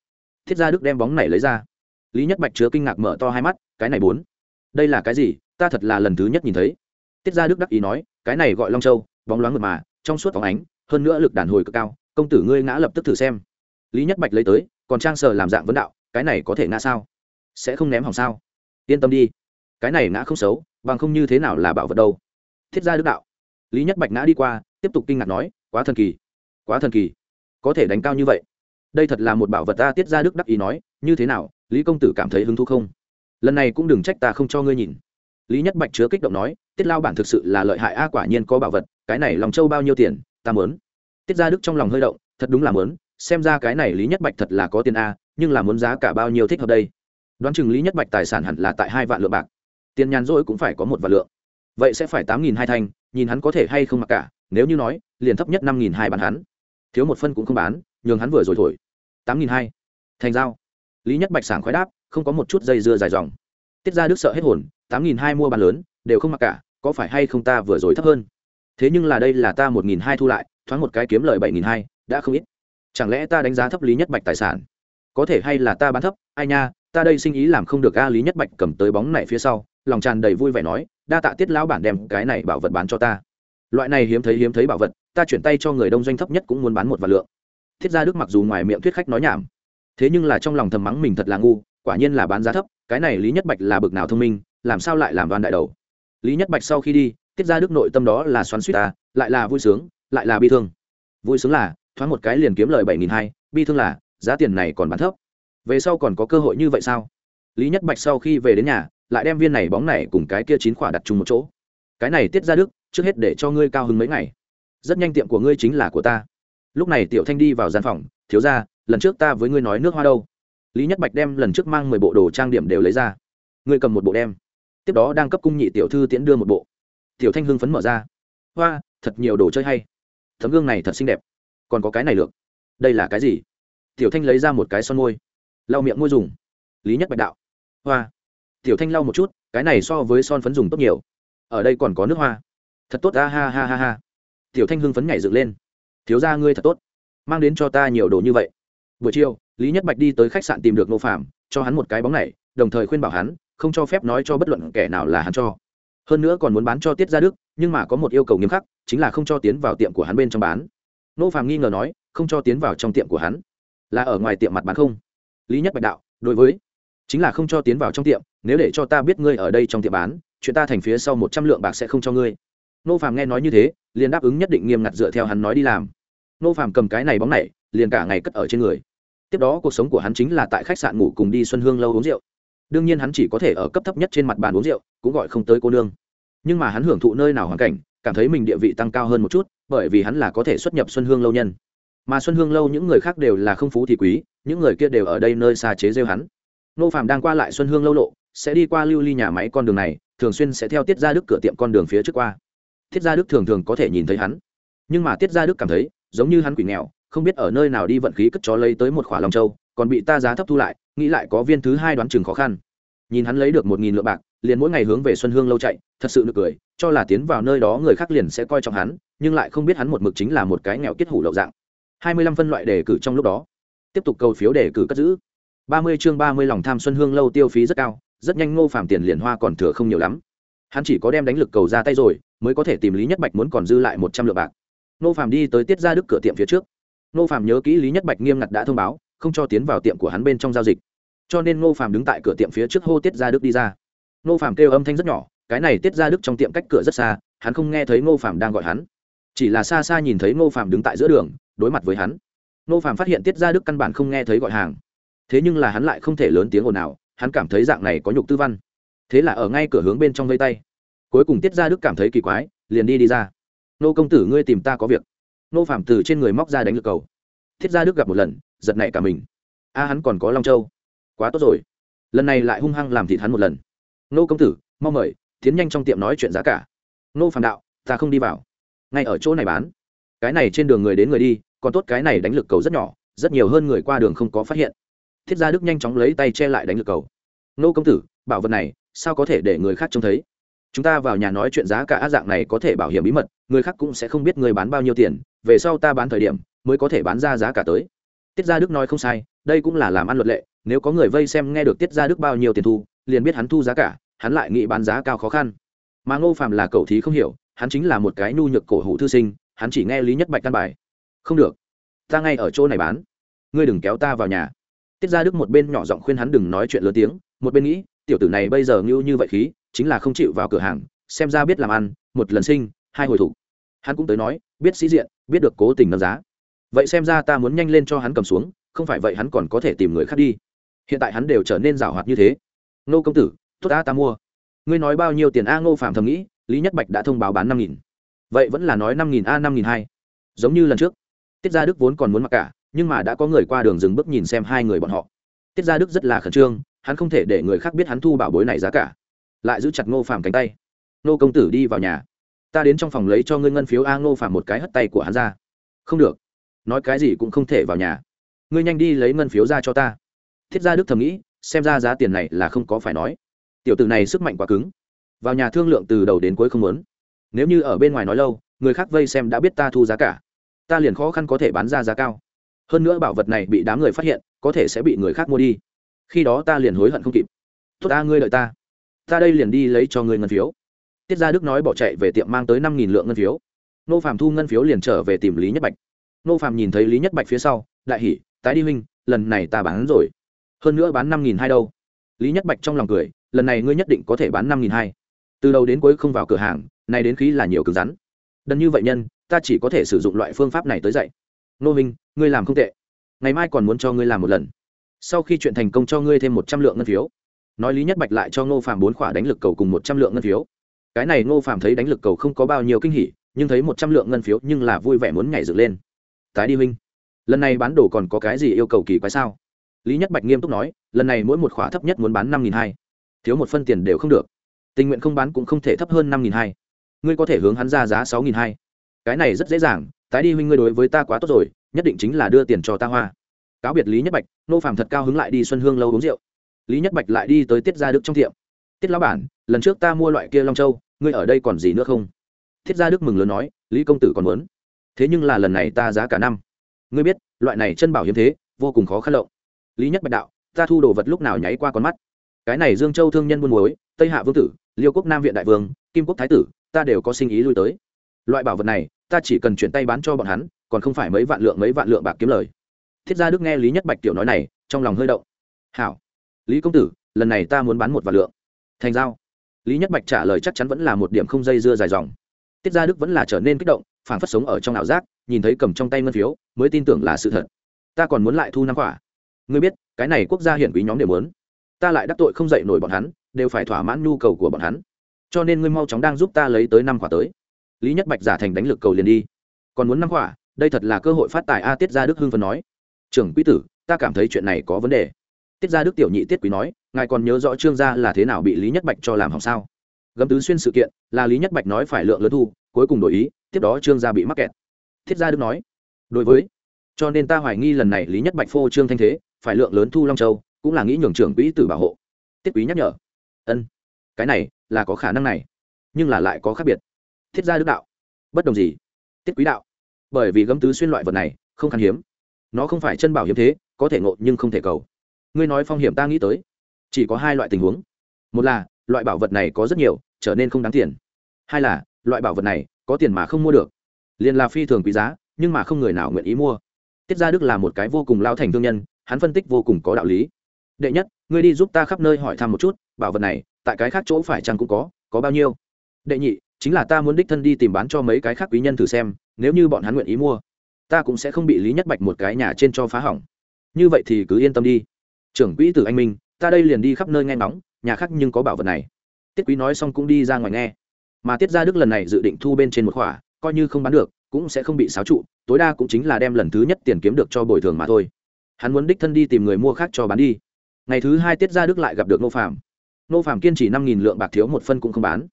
Thiết gia đức đem bóng này lấy ra. Lý nhất bạch chứa kinh ngạc mở to hai mắt, cái này bốn. Đây là cái gì? Ta thật là lần thứ nhất nhìn thấy. Tiết gia đức đắc ý nói, cái này gọi long châu, bóng loáng mượt mà, trong suốt phóng ánh, hơn nữa lực đàn hồi cực cao, công tử ngươi ngã lập tức thử xem. Lý nhất bạch lấy tới, còn trang sờ làm dạng vấn đạo, cái này có thể ngã sao? Sẽ không ném hỏng sao? Yên tâm đi cái này ngã không xấu, bằng không như thế nào là bảo vật đâu. Thiết gia đức đạo. Lý nhất bạch ngã đi qua, tiếp tục kinh ngạc nói, quá thần kỳ, quá thần kỳ. Có thể đánh cao như vậy. Đây thật là một bảo vật ta tiết gia đức đắc ý nói, như thế nào, lý công tử cảm thấy hứng thú không? Lần này cũng đừng trách ta không cho ngươi nhìn. Lý nhất bạch chứa kích động nói, tiết lao bản thực sự là lợi hại a, quả nhiên có bảo vật, cái này lòng châu bao nhiêu tiền, ta mớn tiết gia đức trong lòng hơi động, thật đúng là mớn xem ra cái này lý nhất bạch thật là có tiền a, nhưng là muốn giá cả bao nhiêu thích hợp đây? Đoán chừng lý nhất bạch tài sản hẳn là tại hai vạn lượng bạc tiền nhàn rỗi cũng phải có một vạn lượng. Vậy sẽ phải tám nghìn hai thanh, nhìn hắn có thể hay không mặc cả, nếu như nói, liền thấp nhất năm nghìn hai bán hắn. Thiếu một phân cũng không bán, nhường hắn vừa rồi thổi. tám nghìn hai. Thành giao. Lý nhất bạch sảng khoái đáp, không có một chút dây dưa dài dòng. Tiết ra đức sợ hết hồn, tám nghìn hai mua bán lớn, đều không mặc cả, có phải hay không ta vừa rồi thấp hơn? Thế nhưng là đây là ta một nghìn hai thu lại, thoáng một cái kiếm lời bảy nghìn hai, đã không ít. Chẳng lẽ ta đánh giá thấp lý nhất bạch tài sản? Có thể hay là ta bán thấp? Ai nha, ta đây sinh ý làm không được a, lý nhất bạch cầm tới bóng này phía sau lòng tràn đầy vui vẻ nói, đa tạ tiết lão bản đem cái này bảo vật bán cho ta. Loại này hiếm thấy hiếm thấy bảo vật, ta chuyển tay cho người đông doanh thấp nhất cũng muốn bán một vạn lượng. Thiết gia đức mặc dù ngoài miệng thuyết khách nói nhảm, thế nhưng là trong lòng thầm mắng mình thật là ngu, quả nhiên là bán giá thấp, cái này lý nhất bạch là bực nào thông minh, làm sao lại làm đoàn đại đầu? Lý nhất bạch sau khi đi, tiết ra đức nội tâm đó là xoắn suýt ta, lại là vui sướng, lại là bi thương. Vui sướng là, thoáng một cái liền kiếm lời bảy nghìn hai, bi thương là, giá tiền này còn bán thấp. Về sau còn có cơ hội như vậy sao? Lý nhất bạch sau khi về đến nhà lại đem viên này bóng này cùng cái kia chín quả đặt chung một chỗ. Cái này tiết ra đức, trước hết để cho ngươi cao hứng mấy ngày. Rất nhanh tiệm của ngươi chính là của ta. Lúc này tiểu thanh đi vào gian phòng, thiếu ra, lần trước ta với ngươi nói nước hoa đâu? Lý nhất bạch đem lần trước mang mười bộ đồ trang điểm đều lấy ra. Ngươi cầm một bộ đem. Tiếp đó đang cấp cung nhị tiểu thư tiễn đưa một bộ. Tiểu thanh hưng phấn mở ra. Hoa, thật nhiều đồ chơi hay. Tấm gương này thật xinh đẹp. Còn có cái này được đây là cái gì? Tiểu thanh lấy ra một cái son môi. Lau miệng môi dùng. Lý nhất bạch đạo. Hoa tiểu thanh lau một chút, cái này so với son phấn dùng tốt nhiều. Ở đây còn có nước hoa. Thật tốt a ha ha ha ha. Tiểu thanh hưng phấn nhảy dựng lên. Thiếu ra ngươi thật tốt. Mang đến cho ta nhiều đồ như vậy. Buổi chiều, lý nhất bạch đi tới khách sạn tìm được nô phạm cho hắn một cái bóng này, đồng thời khuyên bảo hắn, không cho phép nói cho bất luận kẻ nào là hắn cho. Hơn nữa còn muốn bán cho tiết ra đức, nhưng mà có một yêu cầu nghiêm khắc, chính là không cho tiến vào tiệm của hắn bên trong bán. Nô phạm nghi ngờ nói, không cho tiến vào trong tiệm của hắn. Là ở ngoài tiệm mặt bán không? Lý nhất bạch đạo, đối với. Chính là không cho tiến vào trong tiệm nếu để cho ta biết ngươi ở đây trong tiệm bán, chuyện ta thành phía sau một trăm lượng bạc sẽ không cho ngươi. Nô phạm nghe nói như thế, liền đáp ứng nhất định nghiêm ngặt dựa theo hắn nói đi làm. Nô phạm cầm cái này bóng này, liền cả ngày cất ở trên người. Tiếp đó cuộc sống của hắn chính là tại khách sạn ngủ cùng đi xuân hương lâu uống rượu. Đương nhiên hắn chỉ có thể ở cấp thấp nhất trên mặt bàn uống rượu, cũng gọi không tới cô nương. Nhưng mà hắn hưởng thụ nơi nào hoàn cảnh, cảm thấy mình địa vị tăng cao hơn một chút, bởi vì hắn là có thể xuất nhập xuân hương lâu nhân. Mà xuân hương lâu những người khác đều là không phú thì quý, những người kia đều ở đây nơi xa chế rêu hắn. Nô phạm đang qua lại xuân hương lâu lộ sẽ đi qua lưu ly nhà máy con đường này, thường xuyên sẽ theo tiết gia đức cửa tiệm con đường phía trước qua. Tiết gia đức thường thường có thể nhìn thấy hắn. Nhưng mà tiết gia đức cảm thấy, giống như hắn quỷ nghèo, không biết ở nơi nào đi vận khí cất chó lấy tới một khỏa lòng châu, còn bị ta giá thấp thu lại, nghĩ lại có viên thứ hai đoán chừng khó khăn. Nhìn hắn lấy được một nghìn lượng bạc, liền mỗi ngày hướng về xuân hương lâu chạy, thật sự nực cười, cho là tiến vào nơi đó người khác liền sẽ coi trọng hắn, nhưng lại không biết hắn một mực chính là một cái nghèo kết hủ lậu dạng. Hai mươi lăm phân loại đề cử trong lúc đó. Tiếp tục cầu phiếu đề cử cất giữ. ba mươi chương ba mươi lòng tham xuân hương lâu tiêu phí rất cao rất nhanh ngô phàm tiền liền hoa còn thừa không nhiều lắm. Hắn chỉ có đem đánh lực cầu ra tay rồi, mới có thể tìm lý nhất bạch muốn còn dư lại một trăm lượng bạc. Ngô phàm đi tới tiết ra đức cửa tiệm phía trước. Ngô phàm nhớ kỹ lý nhất bạch nghiêm ngặt đã thông báo, không cho tiến vào tiệm của hắn bên trong giao dịch. Cho nên ngô phàm đứng tại cửa tiệm phía trước hô tiết ra đức đi ra. Ngô phàm kêu âm thanh rất nhỏ, cái này tiết ra đức trong tiệm cách cửa rất xa, hắn không nghe thấy ngô phàm đang gọi hắn. Chỉ là xa xa nhìn thấy ngô phàm đứng tại giữa đường, đối mặt với hắn. Ngô phàm phát hiện tiết ra đức căn bản không nghe thấy gọi hàng. Thế nhưng là hắn lại không thể lớn tiếng ồn nào hắn cảm thấy dạng này có nhục tư văn. Thế là ở ngay cửa hướng bên trong vây tay. Cuối cùng tiết ra đức cảm thấy kỳ quái, liền đi đi ra. Nô công tử, ngươi tìm ta có việc. Nô phạm từ trên người móc ra đánh lược cầu. Thiết gia đức gặp một lần, giật nảy cả mình. A, hắn còn có long châu. Quá tốt rồi. Lần này lại hung hăng làm thịt hắn một lần. Nô công tử, mau mời, tiến nhanh trong tiệm nói chuyện giá cả. Nô phạm đạo, ta không đi vào. Ngay ở chỗ này bán. Cái này trên đường người đến người đi, còn tốt cái này đánh lực cầu rất nhỏ, rất nhiều hơn người qua đường không có phát hiện thiết gia đức nhanh chóng lấy tay che lại đánh lực cầu. Nô công tử, bảo vật này, sao có thể để người khác trông thấy? Chúng ta vào nhà nói chuyện giá cả dạng này có thể bảo hiểm bí mật, người khác cũng sẽ không biết người bán bao nhiêu tiền, về sau ta bán thời điểm, mới có thể bán ra giá cả tới. Tiết gia đức nói không sai, đây cũng là làm ăn luật lệ, nếu có người vây xem nghe được tiết gia đức bao nhiêu tiền thu, liền biết hắn thu giá cả, hắn lại nghĩ bán giá cao khó khăn. Mà ngô phạm là cậu thí không hiểu, hắn chính là một cái nhu nhược cổ hủ thư sinh, hắn chỉ nghe lý nhất bạch căn bài. Không được, ta ngay ở chỗ này bán. Ngươi đừng kéo ta vào nhà tiết gia đức một bên nhỏ giọng khuyên hắn đừng nói chuyện lớn tiếng, một bên nghĩ, tiểu tử này bây giờ ngưu như vậy khí, chính là không chịu vào cửa hàng, xem ra biết làm ăn, một lần sinh, hai hồi thủ. Hắn cũng tới nói, biết sĩ diện, biết được cố tình nâng giá. Vậy xem ra ta muốn nhanh lên cho hắn cầm xuống, không phải vậy hắn còn có thể tìm người khác đi. Hiện tại hắn đều trở nên rào hoạt như thế. Nô công tử, tốt ta ta mua. Ngươi nói bao nhiêu tiền a ngô phạm thầm nghĩ, lý nhất bạch đã thông báo bán năm nghìn. Vậy vẫn là nói năm nghìn a, năm nghìn hai. Giống như lần trước, tiết gia đức vốn còn muốn mặc cả nhưng mà đã có người qua đường dừng bước nhìn xem hai người bọn họ. Tiết gia đức rất là khẩn trương, hắn không thể để người khác biết hắn thu bảo bối này giá cả. Lại giữ chặt ngô Phàm cánh tay. Ngô công tử đi vào nhà. Ta đến trong phòng lấy cho ngươi ngân phiếu a ngô Phàm một cái hất tay của hắn ra. Không được. Nói cái gì cũng không thể vào nhà. Ngươi nhanh đi lấy ngân phiếu ra cho ta. Thiết gia đức thầm nghĩ, xem ra giá tiền này là không có phải nói. Tiểu tử này sức mạnh quá cứng. Vào nhà thương lượng từ đầu đến cuối không muốn. Nếu như ở bên ngoài nói lâu, người khác vây xem đã biết ta thu giá cả. Ta liền khó khăn có thể bán ra giá cao hơn nữa bảo vật này bị đám người phát hiện, có thể sẽ bị người khác mua đi. Khi đó ta liền hối hận không kịp. Tốt ta, ngươi đợi ta. Ta đây liền đi lấy cho ngươi ngân phiếu. Tiết gia đức nói bỏ chạy về tiệm mang tới năm nghìn lượng ngân phiếu. Nô phạm thu ngân phiếu liền trở về tìm lý nhất bạch. Nô phạm nhìn thấy lý nhất bạch phía sau, đại hỉ, tái đi huynh, lần này ta bán rồi. Hơn nữa bán năm nghìn hai đâu? Lý nhất bạch trong lòng cười, lần này ngươi nhất định có thể bán năm nghìn hai. Từ đầu đến cuối không vào cửa hàng này đến khí là nhiều cứng rắn. Đần như vậy nhân, ta chỉ có thể sử dụng loại phương pháp này tới dạy nô minh ngươi làm không tệ. Ngày mai còn muốn cho ngươi làm một lần. Sau khi chuyện thành công cho ngươi thêm một trăm lượng ngân phiếu. Nói lý nhất bạch lại cho ngô phạm bốn khỏa đánh lực cầu cùng một trăm lượng ngân phiếu. Cái này ngô phạm thấy đánh lực cầu không có bao nhiêu kinh hỉ nhưng thấy một trăm lượng ngân phiếu nhưng là vui vẻ muốn nhảy dựng lên. Tái đi Minh, lần này bán đồ còn có cái gì yêu cầu kỳ quái sao? Lý nhất bạch nghiêm túc nói lần này mỗi một khóa thấp nhất muốn bán năm nghìn hai thiếu một phân tiền đều không được. Tình nguyện không bán cũng không thể thấp hơn năm nghìn hai ngươi có thể hướng hắn ra giá sáu nghìn hai. Cái này rất dễ dàng tái đi huynh ngươi đối với ta quá tốt rồi, nhất định chính là đưa tiền cho ta hoa. Cáo biệt lý nhất bạch, nô Phạm thật cao hứng lại đi xuân hương lâu uống rượu. Lý nhất bạch lại đi tới tiết gia đức trong tiệm. Tiết lão bản, lần trước ta mua loại kia long châu, ngươi ở đây còn gì nữa không? Thiết gia đức mừng lớn nói, lý công tử còn muốn. Thế nhưng là lần này ta giá cả năm. Ngươi biết, loại này chân bảo hiếm thế, vô cùng khó khăn lộng. Lý nhất bạch đạo, ta thu đồ vật lúc nào nháy qua con mắt. Cái này dương châu thương nhân buôn muối, tây hạ vương tử, liêu quốc nam viện đại vương, kim quốc thái tử, ta đều có sinh ý lui tới. Loại bảo vật này ta chỉ cần chuyển tay bán cho bọn hắn, còn không phải mấy vạn lượng mấy vạn lượng bạc kiếm lời. Thiết gia đức nghe lý nhất bạch tiểu nói này, trong lòng hơi động. Hảo, lý công tử, lần này ta muốn bán một vạn lượng. Thành giao. Lý nhất bạch trả lời chắc chắn vẫn là một điểm không dây dưa dài dòng. Tiết gia đức vẫn là trở nên kích động phản phất sống ở trong ảo giác, nhìn thấy cầm trong tay ngân phiếu, mới tin tưởng là sự thật. Ta còn muốn lại thu năm quả. Ngươi biết, cái này quốc gia hiển quý nhóm đều muốn. Ta lại đắc tội không dậy nổi bọn hắn, đều phải thỏa mãn nhu cầu của bọn hắn. Cho nên ngươi mau chóng đang giúp ta lấy tới năm quả tới lý nhất bạch giả thành đánh lực cầu liền đi. Còn muốn năm quả đây thật là cơ hội phát tài a tiết gia đức hưng phần nói. Trưởng quý tử, ta cảm thấy chuyện này có vấn đề. Tiết gia đức tiểu nhị tiết quý nói, ngài còn nhớ rõ trương gia là thế nào bị lý nhất bạch cho làm hỏng sao? Gấm tứ xuyên sự kiện, là lý nhất bạch nói phải lượng lớn thu, cuối cùng đổi ý, tiếp đó trương gia bị mắc kẹt. Thiết gia đức nói, đối với, cho nên ta hoài nghi lần này lý nhất bạch phô trương thanh thế, phải lượng lớn thu long châu, cũng là nghĩ nhường trưởng quỹ tử bảo hộ. Tiết quý nhắc nhở, ân, cái này là có khả năng này, nhưng là lại có khác biệt thiết gia đức đạo. Bất đồng gì? Tiết quý đạo. Bởi vì gấm tứ xuyên loại vật này, không khan hiếm. Nó không phải chân bảo hiếm thế, có thể ngộ nhưng không thể cầu. Ngươi nói phong hiểm ta nghĩ tới. Chỉ có hai loại tình huống. Một là, loại bảo vật này có rất nhiều, trở nên không đáng tiền. Hai là, loại bảo vật này, có tiền mà không mua được. Liền là phi thường quý giá, nhưng mà không người nào nguyện ý mua. Tiết gia đức là một cái vô cùng lao thành thương nhân, hắn phân tích vô cùng có đạo lý. Đệ nhất, ngươi đi giúp ta khắp nơi hỏi thăm một chút, bảo vật này, tại cái khác chỗ phải chăng cũng có có bao nhiêu? Đệ nhị chính là ta muốn đích thân đi tìm bán cho mấy cái khác quý nhân thử xem, nếu như bọn hắn nguyện ý mua, ta cũng sẽ không bị lý nhất bạch một cái nhà trên cho phá hỏng. Như vậy thì cứ yên tâm đi. Trưởng quỹ từ anh minh, ta đây liền đi khắp nơi nghe nóng nhà khác nhưng có bảo vật này. Tiết quý nói xong cũng đi ra ngoài nghe. Mà tiết gia đức lần này dự định thu bên trên một khỏa, coi như không bán được, cũng sẽ không bị xáo trụ, tối đa cũng chính là đem lần thứ nhất tiền kiếm được cho bồi thường mà thôi. Hắn muốn đích thân đi tìm người mua khác cho bán đi. Ngày thứ hai tiết gia đức lại gặp được nô phạm nô phạm kiên trì năm nghìn lượng bạc thiếu một phân cũng không bán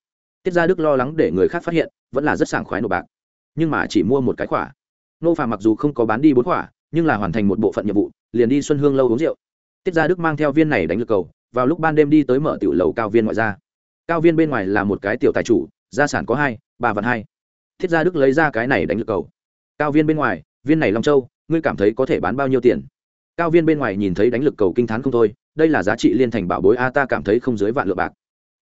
tiết gia đức lo lắng để người khác phát hiện, vẫn là rất sảng khoái nộp bạc. Nhưng mà chỉ mua một cái khỏa. Nô phàm mặc dù không có bán đi bốn khỏa, nhưng là hoàn thành một bộ phận nhiệm vụ, liền đi xuân hương lâu uống rượu. Tiết gia đức mang theo viên này đánh lực cầu, vào lúc ban đêm đi tới mở tiểu lầu cao viên ngoại ra. cao viên bên ngoài là một cái tiểu tài chủ, gia sản có hai, ba vạn hai. Thiết gia đức lấy ra cái này đánh lực cầu. Cao viên bên ngoài, viên này long châu, ngươi cảm thấy có thể bán bao nhiêu tiền? Cao viên bên ngoài nhìn thấy đánh lực cầu kinh t h á n không thôi, đây là giá trị liên thành bảo bối a, ta cảm thấy không dưới vạn lượng bạc.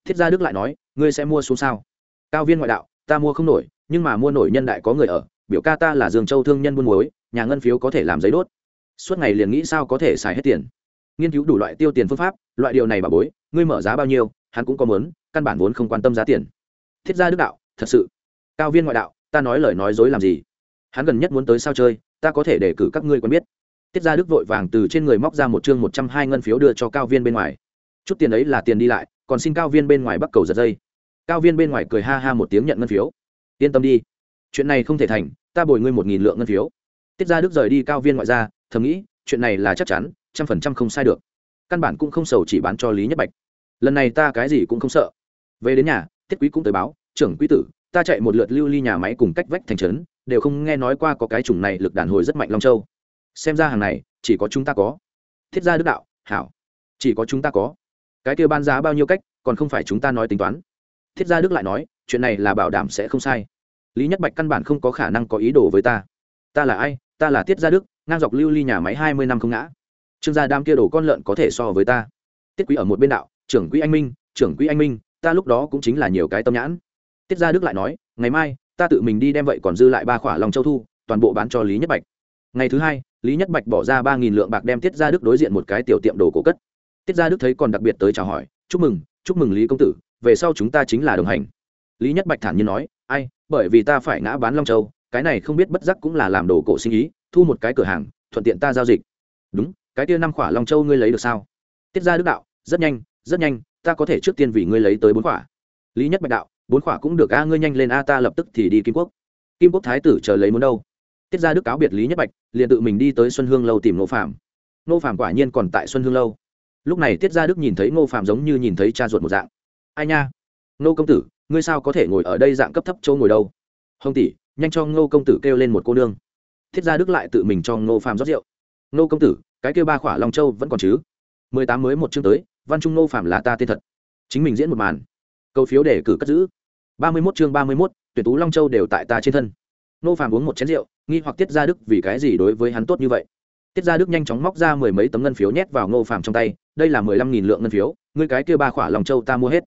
Thiết gia đức lại nói ngươi sẽ mua xuống sao? Cao viên ngoại đạo, ta mua không nổi, nhưng mà mua nổi nhân đại có người ở, biểu ca ta là dương châu thương nhân buôn muối, nhà ngân phiếu có thể làm giấy đốt. Suốt ngày liền nghĩ sao có thể xài hết tiền. Nghiên cứu đủ loại tiêu tiền phương pháp, loại điều này bà bối, ngươi mở giá bao nhiêu, hắn cũng có mớn căn bản vốn không quan tâm giá tiền. Thiết gia đức đạo, thật sự. Cao viên ngoại đạo, ta nói lời nói dối làm gì? Hắn gần nhất muốn tới sao chơi, ta có thể để cử các ngươi quen biết. Tiết gia đức vội vàng từ trên người móc ra một chương một trăm hai ngân phiếu đưa cho cao viên bên ngoài. Chút tiền ấy là tiền đi lại, còn xin cao viên bên ngoài bắt cầu giật dây cao viên bên ngoài cười ha ha một tiếng nhận ngân phiếu. Yên tâm đi. Chuyện này không thể thành, ta bồi ngươi một nghìn lượng ngân phiếu. Tiết ra đức rời đi cao viên ngoại ra, thầm nghĩ, chuyện này là chắc chắn, trăm phần trăm không sai được. Căn bản cũng không sầu chỉ bán cho lý nhất bạch. Lần này ta cái gì cũng không sợ. Về đến nhà, tiết quý cũng tới báo, trưởng quý tử, ta chạy một lượt lưu ly nhà máy cùng cách vách thành trấn, đều không nghe nói qua có cái chủng này lực đàn hồi rất mạnh long châu. Xem ra hàng này, chỉ có chúng ta có. Thiết gia đức đạo, hảo, chỉ có chúng ta có. Cái kia ban giá bao nhiêu cách, còn không phải chúng ta nói tính toán thiết gia đức lại nói, chuyện này là bảo đảm sẽ không sai. Lý nhất bạch căn bản không có khả năng có ý đồ với ta. Ta là ai? Ta là tiết gia đức, ngang dọc lưu ly nhà máy hai mươi năm không ngã. Trương gia đam kia đồ con lợn có thể so với ta. Tiết quý ở một bên đạo, trưởng quý anh minh, trưởng quý anh minh, ta lúc đó cũng chính là nhiều cái tâm nhãn. Tiết gia đức lại nói, ngày mai, ta tự mình đi đem vậy còn dư lại ba khỏa lòng châu thu, toàn bộ bán cho lý nhất bạch. Ngày thứ hai, lý nhất bạch bỏ ra ba nghìn lượng bạc đem tiết gia đức đối diện một cái tiểu tiệm đồ cổ cất. Tiết gia đức thấy còn đặc biệt tới chào hỏi, chúc mừng chúc mừng lý công tử về sau chúng ta chính là đồng hành. Lý nhất bạch thản nhiên nói, ai, bởi vì ta phải ngã bán long châu, cái này không biết bất giác cũng là làm đồ cổ sinh ý, thu một cái cửa hàng, thuận tiện ta giao dịch. Đúng, cái kia năm khỏa long châu ngươi lấy được sao? Tiết gia đức đạo, rất nhanh rất nhanh, ta có thể trước tiên vì ngươi lấy tới bốn khỏa. Lý nhất bạch đạo, bốn khỏa cũng được, a, ngươi nhanh lên, a, ta lập tức thì đi kim quốc. Kim quốc thái tử chờ lấy muốn đâu? Tiết ra đức cáo biệt lý nhất bạch, liền tự mình đi tới xuân hương lâu tìm ngô phạm ngô phạm quả nhiên còn tại xuân hương lâu. Lúc này tiết ra đức nhìn thấy ngô phạm giống như nhìn thấy cha ruột một dạng ai nha? Ngô công tử, ngươi sao có thể ngồi ở đây dạng cấp thấp chỗ ngồi đâu? Hồng tỷ, nhanh cho ngô công tử kêu lên một cô nương. Thiết gia đức lại tự mình cho ngô phạm rót rượu. Ngô công tử, cái kêu ba khỏa long châu vẫn còn chứ? Mười tám mới một chương tới, văn trung ngô phạm là ta tên thật. Chính mình diễn một màn. Câu phiếu để cử cất giữ. Ba mươi mốt chương ba mươi mốt, tuyển tú long châu đều tại ta trên thân. Ngô phàm uống một chén rượu, nghi hoặc tiết gia đức vì cái gì đối với hắn tốt như vậy? Tiết gia đức nhanh chóng móc ra mười mấy tấm ngân phiếu nhét vào ngô phàm trong tay, đây là mười lăm nghìn lượng ngân phiếu, ngươi cái kia ba khỏa long châu ta mua hết.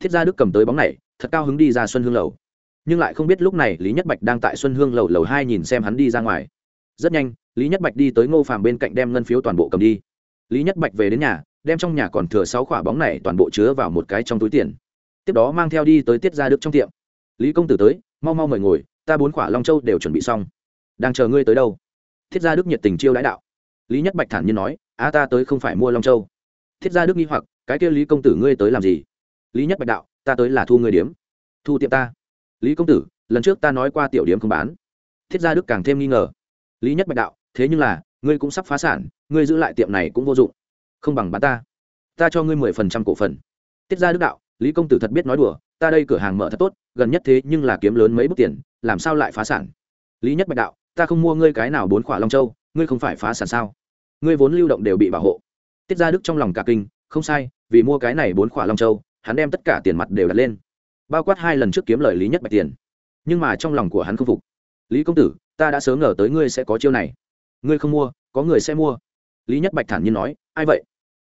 Thiết gia đức cầm tới bóng này, thật cao hứng đi ra xuân hương lầu. Nhưng lại không biết lúc này lý nhất bạch đang tại xuân hương lầu lầu hai nhìn xem hắn đi ra ngoài. Rất nhanh, lý nhất bạch đi tới ngô phàm bên cạnh đem ngân phiếu toàn bộ cầm đi. Lý nhất bạch về đến nhà, đem trong nhà còn thừa sáu quả bóng này toàn bộ chứa vào một cái trong túi tiền. Tiếp đó mang theo đi tới tiết gia đức trong tiệm. Lý công tử tới, mau mau mời ngồi, ta bốn quả long châu đều chuẩn bị xong. Đang chờ ngươi tới đâu? Thiết gia đức nhiệt tình chiêu đãi đạo. Lý nhất bạch thản nhiên nói a ta tới không phải mua long châu. Thiết gia đức nghi hoặc, cái kia lý công tử ngươi tới làm gì? Lý nhất bạch đạo, ta tới là thu người điếm. Thu tiệm ta. Lý công tử, lần trước ta nói qua tiểu điếm không bán. Thiết gia đức càng thêm nghi ngờ. Lý nhất bạch đạo, thế nhưng là, ngươi cũng sắp phá sản, ngươi giữ lại tiệm này cũng vô dụng. Không bằng bán ta. Ta cho ngươi mười phần trăm cổ phần. Tiết gia đức đạo, lý công tử thật biết nói đùa, ta đây cửa hàng mở thật tốt, gần nhất thế nhưng là kiếm lớn mấy bút tiền, làm sao lại phá sản? Lý nhất bạch đạo, ta không mua ngươi cái nào bốn khỏa long châu, ngươi không phải phá sản sao? Ngươi vốn lưu động đều bị bảo hộ. Tiết gia đức trong lòng cả kinh, không sai, vì mua cái này bốn khỏa long châu hắn đem tất cả tiền mặt đều đặt lên. Bao quát hai lần trước kiếm lời lý nhất bạch tiền. Nhưng mà trong lòng của hắn không phục. Lý công tử, ta đã sớm ngờ tới ngươi sẽ có chiêu này. Ngươi không mua, có người sẽ mua. Lý nhất bạch thản nhiên nói, ai vậy?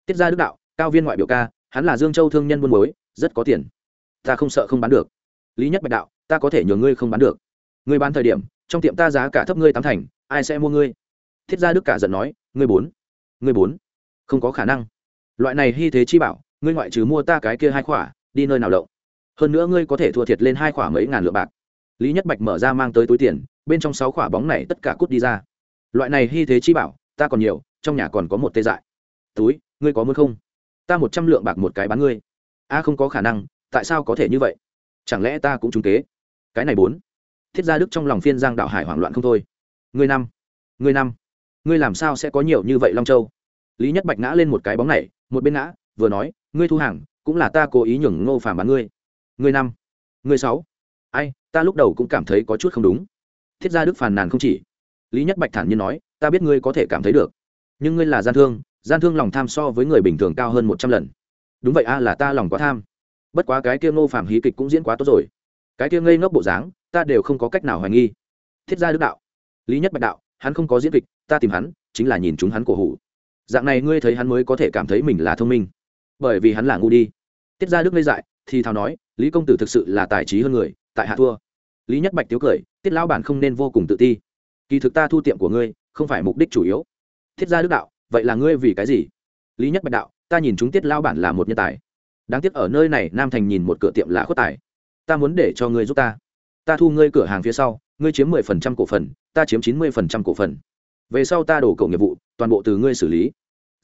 Tiết gia đức đạo, cao viên ngoại biểu ca, hắn là dương châu thương nhân buôn bối, rất có tiền. Ta không sợ không bán được. Lý nhất bạch đạo, ta có thể nhờ ngươi không bán được. Ngươi bán thời điểm, trong tiệm ta giá cả thấp ngươi tám thành, ai sẽ mua ngươi? Thiết gia đức cả giận nói, ngươi bốn ngươi bốn, không có khả năng. Loại này hy thế chi bảo ngươi ngoại trừ mua ta cái kia hai khỏa, đi nơi nào lộng? Hơn nữa ngươi có thể thua thiệt lên hai khỏa mấy ngàn lượng bạc. Lý nhất bạch mở ra mang tới túi tiền, bên trong sáu khỏa bóng này tất cả cút đi ra. Loại này hy thế chi bảo, ta còn nhiều, trong nhà còn có một tê dại. Túi, ngươi có muốn không? Ta một trăm lượng bạc một cái bán ngươi. A, không có khả năng, tại sao có thể như vậy? Chẳng lẽ ta cũng trúng kế? Cái này bốn. Thiết gia đức trong lòng phiên giang đạo hải hoảng loạn không thôi. Ngươi năm ngươi năm, ngươi làm sao sẽ có nhiều như vậy long châu? Lý nhất bạch ngã lên một cái bóng này, một bên ngã, vừa nói ngươi thu hàng, cũng là ta cố ý nhường ngô phàm bán ngươi. Ngươi năm, ngươi sáu. Ai, ta lúc đầu cũng cảm thấy có chút không đúng. Thiết gia đức phàn nàn không chỉ. Lý nhất bạch thản nhiên nói, ta biết ngươi có thể cảm thấy được. Nhưng ngươi là gian thương gian thương lòng tham so với người bình thường cao hơn một trăm lần. Đúng vậy a, là ta lòng quá tham. Bất quá cái kia ngô Phàm hí kịch cũng diễn quá tốt rồi. Cái kia ngây ngốc bộ dáng, ta đều không có cách nào hoài nghi. Thiết gia đức đạo. Lý nhất bạch đạo, hắn không có diễn kịch, ta tìm hắn, chính là nhìn chúng hắn cổ hủ. Dạng này ngươi thấy hắn mới có thể cảm thấy mình là thông minh bởi vì hắn là ngu đi. Tiết gia đức lê dại, thì thào nói, lý công tử thực sự là tài trí hơn người, tại hạ thua. Lý nhất bạch tiếu cười, tiết lão bản không nên vô cùng tự ti. Kỳ thực ta thu tiệm của ngươi, không phải mục đích chủ yếu. Thiết gia đức đạo, vậy là ngươi vì cái gì? Lý nhất bạch đạo, ta nhìn chúng tiết lão bản là một nhân tài. Đáng tiếc ở nơi này nam thành nhìn một cửa tiệm là khuất tài. Ta muốn để cho ngươi giúp ta. Ta thu ngươi cửa hàng phía sau, ngươi chiếm mười phần trăm cổ phần, ta chiếm chín mươi phần trăm cổ phần. Về sau ta đổ cầu nghiệp vụ, toàn bộ từ ngươi xử lý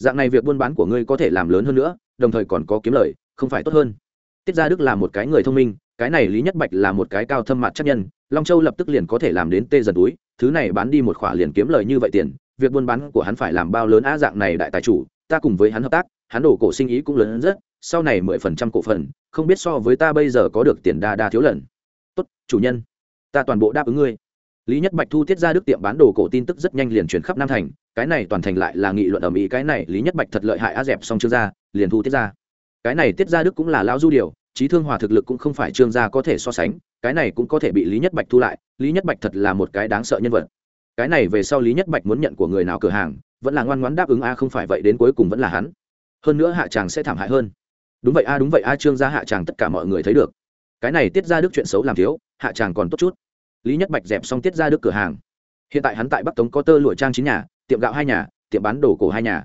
dạng này việc buôn bán của ngươi có thể làm lớn hơn nữa, đồng thời còn có kiếm lời, không phải tốt hơn. Tiết gia đức là một cái người thông minh, cái này lý nhất bạch là một cái cao thâm mặt chắc nhân, long châu lập tức liền có thể làm đến tê dần túi, thứ này bán đi một khỏa liền kiếm lời như vậy tiền, việc buôn bán của hắn phải làm bao lớn á dạng này đại tài chủ, ta cùng với hắn hợp tác, hắn đổ cổ sinh ý cũng lớn hơn rất, sau này mười phần trăm cổ phần, không biết so với ta bây giờ có được tiền đa đa thiếu lần. Tốt, chủ nhân, ta toàn bộ đáp ứng ngươi lý nhất bạch thu tiết ra đức tiệm bán đồ cổ tin tức rất nhanh liền chuyển khắp nam thành, cái này toàn thành lại là nghị luận ở mỹ cái này lý nhất bạch thật lợi hại, a dẹp xong trương gia liền thu tiết ra. Cái này tiết ra đức cũng là lao du điều, trí thương hòa thực lực cũng không phải trương gia có thể so sánh, cái này cũng có thể bị lý nhất bạch thu lại, lý nhất bạch thật là một cái đáng sợ nhân vật. Cái này về sau lý nhất bạch muốn nhận của người nào cửa hàng, vẫn là ngoan ngoãn đáp ứng, a không phải vậy đến cuối cùng vẫn là hắn. Hơn nữa hạ chàng sẽ thảm hại hơn. Đúng vậy, a, đúng vậy, a, trương gia hạ chàng tất cả mọi người thấy được. Cái này tiết ra đức chuyện xấu làm thiếu, hạ chàng còn tốt chút lý nhất bạch dẹp xong tiết ra đức cửa hàng hiện tại hắn tại bắc tống có tơ lụa trang chín nhà tiệm gạo hai nhà tiệm bán đồ cổ hai nhà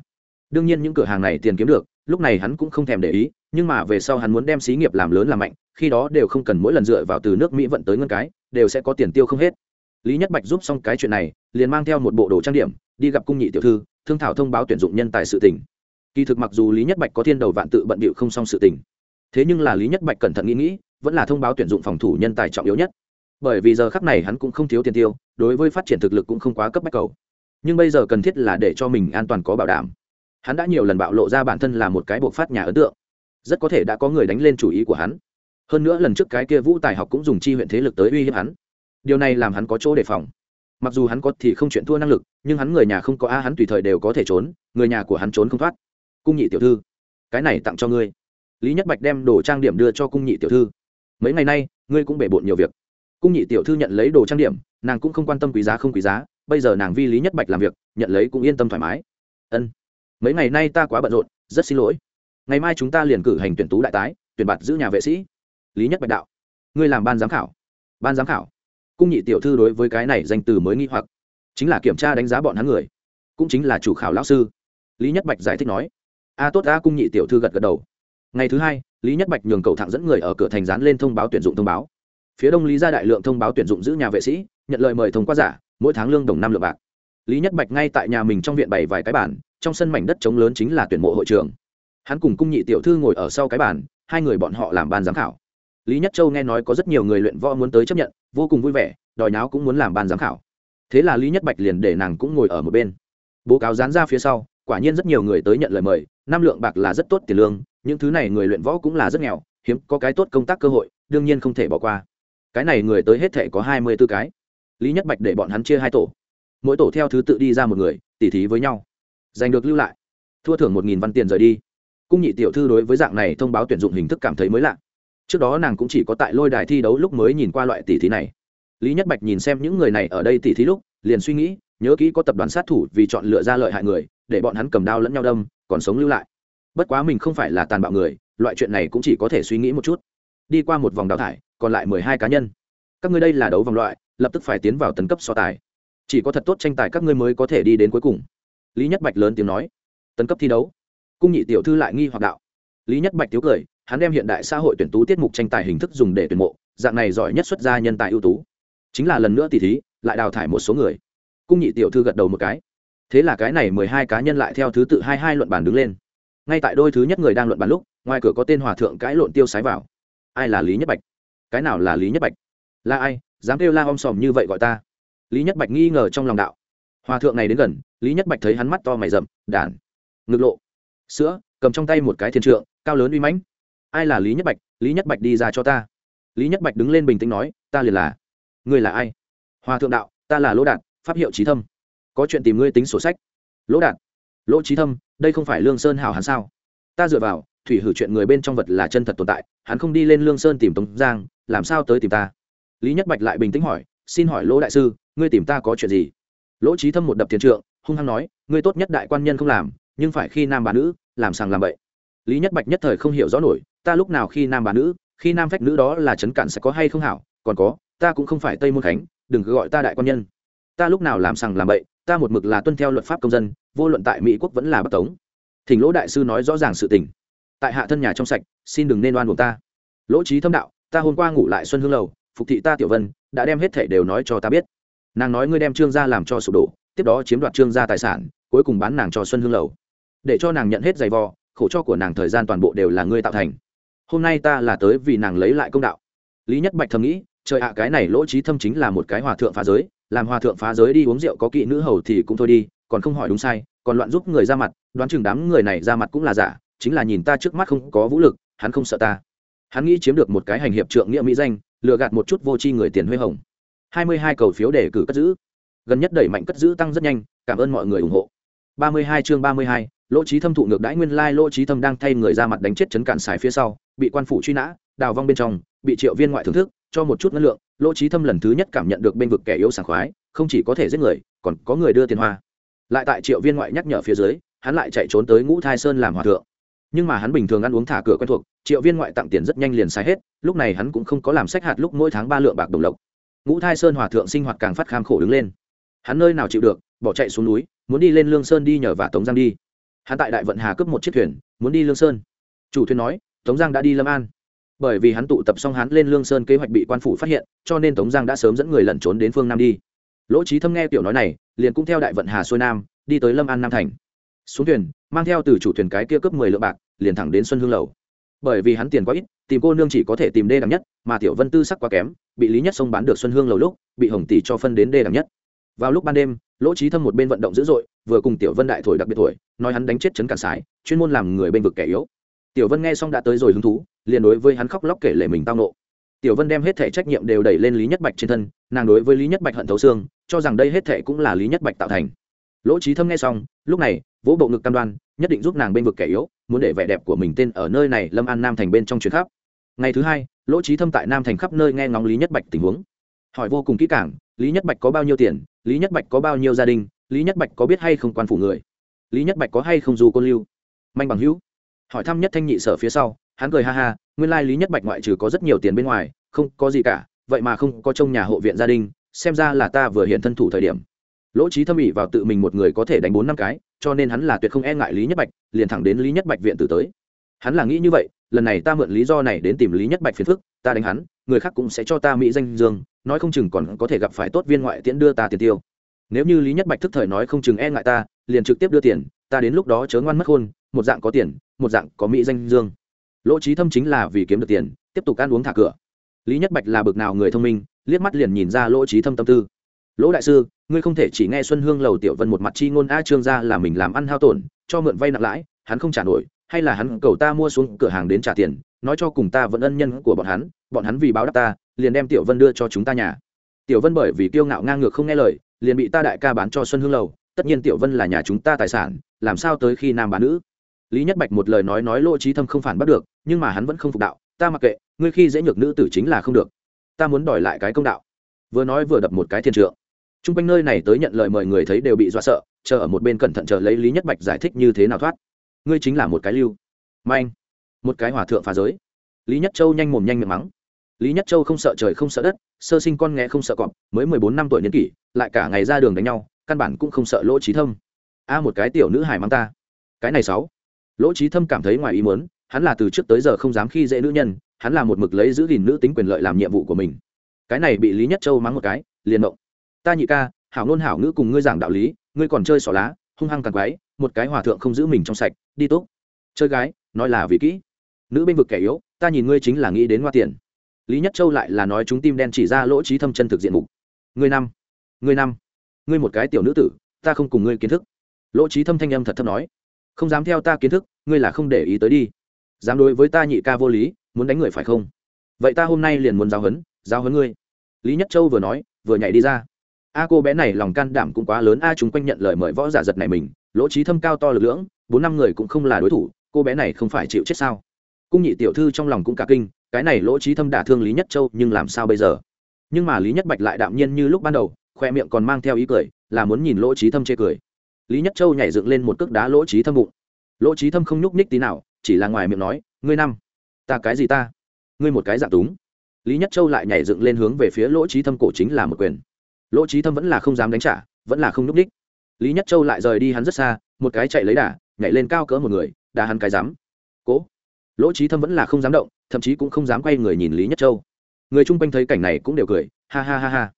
đương nhiên những cửa hàng này tiền kiếm được lúc này hắn cũng không thèm để ý nhưng mà về sau hắn muốn đem xí nghiệp làm lớn làm mạnh khi đó đều không cần mỗi lần dựa vào từ nước mỹ vận tới ngân cái đều sẽ có tiền tiêu không hết lý nhất bạch giúp xong cái chuyện này liền mang theo một bộ đồ trang điểm đi gặp cung nhị tiểu thư thương thảo thông báo tuyển dụng nhân tài sự tỉnh kỳ thực mặc dù lý nhất bạch có thiên đầu vạn tự bận bịu không xong sự tình thế nhưng là lý nhất bạch cẩn thận nghĩ nghĩ vẫn là thông báo tuyển dụng phòng thủ nhân tài trọng yếu nhất bởi vì giờ khắc này hắn cũng không thiếu tiền tiêu, đối với phát triển thực lực cũng không quá cấp bách cầu. Nhưng bây giờ cần thiết là để cho mình an toàn có bảo đảm. Hắn đã nhiều lần bạo lộ ra bản thân là một cái buộc phát nhà ấn tượng. Rất có thể đã có người đánh lên chủ ý của hắn. Hơn nữa lần trước cái kia vũ tài học cũng dùng chi huyện thế lực tới uy hiếp hắn. Điều này làm hắn có chỗ đề phòng. Mặc dù hắn có thì không chuyện thua năng lực, nhưng hắn người nhà không có a, hắn tùy thời đều có thể trốn, người nhà của hắn trốn không thoát. Cung nhị tiểu thư, cái này tặng cho ngươi. Lý nhất bạch đem đồ trang điểm đưa cho cung nhị tiểu thư. Mấy ngày nay, ngươi cũng bể bộn nhiều việc cung nhị tiểu thư nhận lấy đồ trang điểm, nàng cũng không quan tâm quý giá không quý giá, bây giờ nàng vi lý nhất bạch làm việc, nhận lấy cũng yên tâm thoải mái. Ân. Mấy ngày nay ta quá bận rộn, rất xin lỗi. Ngày mai chúng ta liền cử hành tuyển tú đại tái, tuyển bạt giữ nhà vệ sĩ. Lý nhất bạch đạo. Ngươi làm ban giám khảo. Ban giám khảo. Cung nhị tiểu thư đối với cái này danh từ mới nghi hoặc. Chính là kiểm tra đánh giá bọn hắn người. Cũng chính là chủ khảo lão sư. Lý nhất bạch giải thích nói. A, tốt a, cung nhị tiểu thư gật gật đầu. Ngày thứ hai, lý nhất bạch nhường cầu thẳng dẫn người ở cửa thành dán lên thông báo tuyển dụng thông báo phía đông lý ra đại lượng thông báo tuyển dụng giữ nhà vệ sĩ, nhận lời mời thông qua giả, mỗi tháng lương đồng năm lượng bạc. Lý nhất bạch ngay tại nhà mình trong viện bày vài cái bản trong sân mảnh đất trống lớn chính là tuyển mộ hội trường. Hắn cùng cung nhị tiểu thư ngồi ở sau cái bản hai người bọn họ làm ban giám khảo. Lý nhất châu nghe nói có rất nhiều người luyện võ muốn tới chấp nhận, vô cùng vui vẻ, đòi náo cũng muốn làm ban giám khảo. Thế là lý nhất bạch liền để nàng cũng ngồi ở một bên. Bố cáo dán ra phía sau, quả nhiên rất nhiều người tới nhận lời mời, năm lượng bạc là rất tốt tiền lương, những thứ này người luyện võ cũng là rất nghèo, hiếm, có cái tốt công tác cơ hội, đương nhiên không thể bỏ qua cái này người tới hết thể có hai mươi b ố cái. Lý nhất bạch để bọn hắn chia hai tổ. Mỗi tổ theo thứ tự đi ra một người, tỉ thí với nhau. Giành được lưu lại. Thua thưởng một nghìn văn tiền rời đi. Cung nhị tiểu thư đối với dạng này thông báo tuyển dụng hình thức cảm thấy mới lạ. Trước đó nàng cũng chỉ có tại lôi đài thi đấu lúc mới nhìn qua loại tỷ thí này. Lý nhất bạch nhìn xem những người này ở đây tỷ thí lúc, liền suy nghĩ, nhớ kỹ có tập đoàn sát thủ vì chọn lựa ra lợi hại người, để bọn hắn cầm đao lẫn nhau đâm, còn sống lưu lại. Bất quá mình không phải là tàn bạo người, loại chuyện này cũng chỉ có thể suy nghĩ một chút. Đi qua một vòng đào thải còn lại mười hai cá nhân. Các ngươi đây là đấu vòng loại, lập tức phải tiến vào tấn cấp so tài. Chỉ có thật tốt tranh tài các ngươi mới có thể đi đến cuối cùng. Lý nhất bạch lớn tiếng nói. Tấn cấp thi đấu. Cung nhị tiểu thư lại nghi hoặc đạo. Lý nhất bạch tiếu cười, hắn đem hiện đại xã hội tuyển tú tiết mục tranh tài hình thức dùng để tuyển mộ, dạng này giỏi nhất xuất gia nhân tài ưu tú. Chính là lần nữa tỷ thí, lại đào thải một số người. Cung nhị tiểu thư gật đầu một cái. Thế là cái này mười hai cá nhân lại theo thứ tự hai hai luận bàn đứng lên. Ngay tại đôi thứ nhất người đang luận bàn lúc, ngoài cửa có tên hòa thượng cãi lộn tiêu sái vào. Ai là lý nhất bạch? Cái nào là lý nhất bạch là ai dám kêu la om sòm như vậy gọi ta lý nhất bạch nghi ngờ trong lòng đạo hòa thượng này đến gần lý nhất bạch thấy hắn mắt to mày rậm đản ngực lộ sữa cầm trong tay một cái thiên trượng cao lớn uy mãnh ai là lý nhất bạch lý nhất bạch đi ra cho ta lý nhất bạch đứng lên bình tĩnh nói ta liền là ngươi là ai hòa thượng đạo ta là lỗ đạt pháp hiệu trí thâm có chuyện tìm ngươi tính sổ sách lỗ đạt lỗ trí thâm đây không phải lương sơn hảo hắn sao ta dựa vào thủy hử chuyện người bên trong vật là chân thật tồn tại hắn không đi lên lương sơn tìm tống giang làm sao tới tìm ta? Lý nhất bạch lại bình tĩnh hỏi, xin hỏi lỗ đại sư, ngươi tìm ta có chuyện gì? Lỗ trí thâm một đập thiền trượng, hung hăng nói, ngươi tốt nhất đại quan nhân không làm, nhưng phải khi nam bà nữ, làm sàng làm bậy. Lý nhất bạch nhất thời không hiểu rõ nổi, ta lúc nào khi nam bà nữ, khi nam phách nữ đó là chấn cản sẽ có hay không hảo, còn có, ta cũng không phải tây môn khánh, đừng cứ gọi ta đại quan nhân. Ta lúc nào làm sằng làm bậy, ta một mực là tuân theo luật pháp công dân, vô luận tại mỹ quốc vẫn là bắc tống. Thỉnh lỗ đại sư nói rõ ràng sự tình. Tại hạ thân nhà trong sạch, xin đừng nên oan buộc ta. Lỗ trí thâm đạo ta hôm qua ngủ lại xuân hương lầu, phục thị ta tiểu vân, đã đem hết thảy đều nói cho ta biết. Nàng nói ngươi đem trương gia làm cho sụp đổ, tiếp đó chiếm đoạt trương gia tài sản, cuối cùng bán nàng cho xuân hương lầu. Để cho nàng nhận hết giày vò, khổ cho của nàng thời gian toàn bộ đều là ngươi tạo thành. Hôm nay ta là tới vì nàng lấy lại công đạo. Lý nhất bạch thầm nghĩ, trời ạ, cái này lỗ trí thâm chính là một cái hòa thượng phá giới, làm hòa thượng phá giới đi uống rượu có kỵ nữ hầu thì cũng thôi đi, còn không hỏi đúng sai, còn loạn giúp người ra mặt, đoán chừng đám người này ra mặt cũng là giả, chính là nhìn ta trước mắt không có vũ lực, hắn không sợ ta hắn nghĩ chiếm được một cái hành hiệp trượng nghĩa mỹ danh, lừa gạt một chút vô tri người tiền huê hồng. Hai mươi hai cầu phiếu để cử cất giữ. Gần nhất đẩy mạnh cất giữ tăng rất nhanh, cảm ơn mọi người ủng hộ. Ba mươi hai chương ba mươi hai, lỗ trí thâm thụ ngược đãi nguyên lai lỗ trí thâm đang thay người ra mặt đánh chết chấn cản xài phía sau, bị quan phủ truy nã, đào vong bên trong, bị triệu viên ngoại thưởng thức, cho một chút ngân lượng, lỗ trí thâm lần thứ nhất cảm nhận được bên vực kẻ yếu sảng khoái, không chỉ có thể giết người, còn có người đưa tiền hoa. Lại tại triệu viên ngoại nhắc nhở phía dưới, hắn lại chạy trốn tới ngũ thai sơn làm hòa thượng. Nhưng mà hắn bình thường ăn uống thả cửa quen thuộc triệu viên ngoại tặng tiền rất nhanh liền xài hết, lúc này hắn cũng không có làm sách hạt lúc mỗi tháng ba lượng bạc đồng lộc. Ngũ thai sơn hòa thượng sinh hoạt càng phát kham khổ đứng lên. Hắn nơi nào chịu được, bỏ chạy xuống núi, muốn đi lên lương sơn đi nhờ và tống giang đi. Hắn tại đại vận hà cướp một chiếc thuyền, muốn đi lương sơn. Chủ thuyền nói, tống giang đã đi lâm an. Bởi vì hắn tụ tập xong hắn lên lương sơn kế hoạch bị quan phủ phát hiện, cho nên tống giang đã sớm dẫn người lẩn trốn đến phương nam đi. Lỗ trí thâm nghe tiểu nói này, liền cũng theo đại vận hà xuôi nam, đi tới lâm an nam thành. Xuống thuyền, mang theo từ chủ thuyền cái kia cướp mười lượng bạc, liền thẳng đến xuân hương lầu bởi vì hắn tiền quá ít, tìm cô nương chỉ có thể tìm đê đẳng nhất, mà tiểu vân tư sắc quá kém, bị lý nhất sông bán được xuân hương lầu lúc, bị hồng tỷ cho phân đến đê đẳng nhất. Vào lúc ban đêm, lỗ trí thâm một bên vận động dữ dội, vừa cùng tiểu vân đại thổi đặc biệt thổi, nói hắn đánh chết chấn cản sái chuyên môn làm người bên vực kẻ yếu. Tiểu vân nghe xong đã tới rồi hứng thú, liền đối với hắn khóc lóc kể lể mình tao nộ tiểu vân đem hết thể trách nhiệm đều đẩy lên lý nhất bạch trên thân, nàng đối với lý nhất bạch hận thấu xương, cho rằng đây hết thể cũng là lý nhất bạch tạo thành. Lỗ trí thâm nghe xong, lúc này vỗ bộ ngực cam đoan, nhất định giúp nàng bên vực kẻ yếu, muốn để vẻ đẹp của mình tên ở nơi này lâm an nam thành bên trong chuyến khắp. Ngày thứ hai, lỗ trí thâm tại nam thành khắp nơi nghe ngóng lý nhất bạch tình huống. Hỏi vô cùng kỹ càng, lý nhất bạch có bao nhiêu tiền, lý nhất bạch có bao nhiêu gia đình, lý nhất bạch có biết hay không quan phủ người? Lý nhất bạch có hay không dù cô lưu? Manh bằng hữu. Hỏi thăm nhất thanh nhị sở phía sau, hắn cười ha ha, nguyên lai lý nhất bạch ngoại trừ có rất nhiều tiền bên ngoài, không có gì cả, vậy mà không có trong nhà hộ viện gia đình, xem ra là ta vừa hiện thân thủ thời điểm. Lỗ trí thâm ỉ vào tự mình một người có thể đánh bốn năm cái cho nên hắn là tuyệt không e ngại lý nhất bạch liền thẳng đến lý nhất bạch viện tử tới. Hắn là nghĩ như vậy lần này ta mượn lý do này đến tìm lý nhất bạch phiền phức ta đánh hắn người khác cũng sẽ cho ta mỹ danh dương nói không chừng còn có thể gặp phải tốt viên ngoại tiễn đưa ta tiền tiêu. Nếu như lý nhất bạch thức thời nói không chừng e ngại ta liền trực tiếp đưa tiền ta đến lúc đó chớ ngoan mất hôn, một dạng có tiền một dạng có mỹ danh dương. Lỗ trí thâm chính là vì kiếm được tiền tiếp tục ăn uống thả cửa. Lý nhất bạch là bực nào người thông minh liếc mắt liền nhìn ra lỗ trí thâm tâm tư lỗ đại sư, ngươi không thể chỉ nghe xuân hương lầu tiểu vân một mặt chi ngôn a trương ra là mình làm ăn hao tổn, cho mượn vay nặng lãi, hắn không trả nổi, hay là hắn cầu ta mua xuống cửa hàng đến trả tiền, nói cho cùng ta vẫn ân nhân của bọn hắn bọn hắn vì báo đáp ta, liền đem tiểu vân đưa cho chúng ta nhà. Tiểu vân bởi vì kiêu ngạo ngang ngược không nghe lời, liền bị ta đại ca bán cho xuân hương lầu, tất nhiên tiểu vân là nhà chúng ta tài sản, làm sao tới khi nam bán nữ? Lý nhất bạch một lời nói nói lỗ trí thâm không phản bắt được, nhưng mà hắn vẫn không phục đạo, ta mặc kệ, ngươi khi dễ nhược nữ tử chính là không được. Ta muốn đòi lại cái công đạo. Vừa nói vừa đập một cái thiên trượng t r u n g quanh nơi này tới nhận lời mời người thấy đều bị dọa sợ, chờ ở một bên cẩn thận chờ lấy lý nhất bạch giải thích như thế nào thoát. Ngươi chính là một cái lưu. Manh một cái hòa thượng phá giới. Lý nhất châu nhanh mồm nhanh miệng mắng. Lý nhất châu không sợ trời không sợ đất, sơ sinh con nghe không sợ cọp, mới mười bốn năm tuổi niên kỷ, lại cả ngày ra đường đánh nhau, căn bản cũng không sợ lỗ trí thâm. A, một cái tiểu nữ hài mắng ta. Cái này sáu. Lỗ trí thâm cảm thấy ngoài ý muốn, hắn là từ trước tới giờ không dám khi dễ nữ nhân, hắn là một mực lấy giữ gìn nữ tính quyền lợi làm nhiệm vụ của mình. Cái này bị lý nhất châu mắng một cái, liền động ta nhị ca, hảo ngôn hảo ngữ cùng ngươi giảng đạo lý, ngươi còn chơi xỏ lá, hung hăng càng quái, một cái hòa thượng không giữ mình trong sạch, đi tốt chơi gái, nói là vì kỹ. Nữ bên vực kẻ yếu, ta nhìn ngươi chính là nghĩ đến hoa tiền. Lý nhất châu lại là nói chúng tim đen chỉ ra lỗ trí thâm chân thực diện mục. Ngươi năm ngươi năm, ngươi một cái tiểu nữ tử, ta không cùng ngươi kiến thức. Lỗ trí thâm thanh âm thật thấp nói. Không dám theo ta kiến thức, ngươi là không để ý tới đi. Dám đối với ta nhị ca vô lý, muốn đánh người phải không? Vậy ta hôm nay liền muốn giáo huấn giáo huấn ngươi. Lý nhất châu vừa nói, vừa nhảy đi ra a cô bé này lòng can đảm cũng quá lớn, a chúng quanh nhận lời mời võ giả giật này mình, lỗ trí thâm cao to lực lưỡng, bốn năm người cũng không là đối thủ, cô bé này không phải chịu chết sao? Cung nhị tiểu thư trong lòng cũng cả kinh, cái này lỗ trí thâm đả thương lý nhất châu, nhưng làm sao bây giờ? Nhưng mà lý nhất bạch lại đạm nhiên như lúc ban đầu, khoe miệng còn mang theo ý cười, là muốn nhìn lỗ trí thâm chê cười. Lý nhất châu nhảy dựng lên một cước đá lỗ trí thâm bụng. Lỗ trí thâm không nhúc nhích tí nào, chỉ là ngoài miệng nói, ngươi năm, ta cái gì ta? Ngươi một cái dạng túng. Lý nhất châu lại nhảy dựng lên hướng về phía lỗ trí thâm cổ chính là một quyền lỗ trí thâm vẫn là không dám đánh trả, vẫn là không núc đích. lý nhất châu lại rời đi hắn rất xa, một cái chạy lấy đà, nhảy lên cao cỡ một người, đà hắn cái dám. Cố. Lỗ trí thâm vẫn là không dám động, thậm chí cũng không dám quay người nhìn lý nhất châu. Người chung quanh thấy cảnh này cũng đều cười, ha ha ha ha.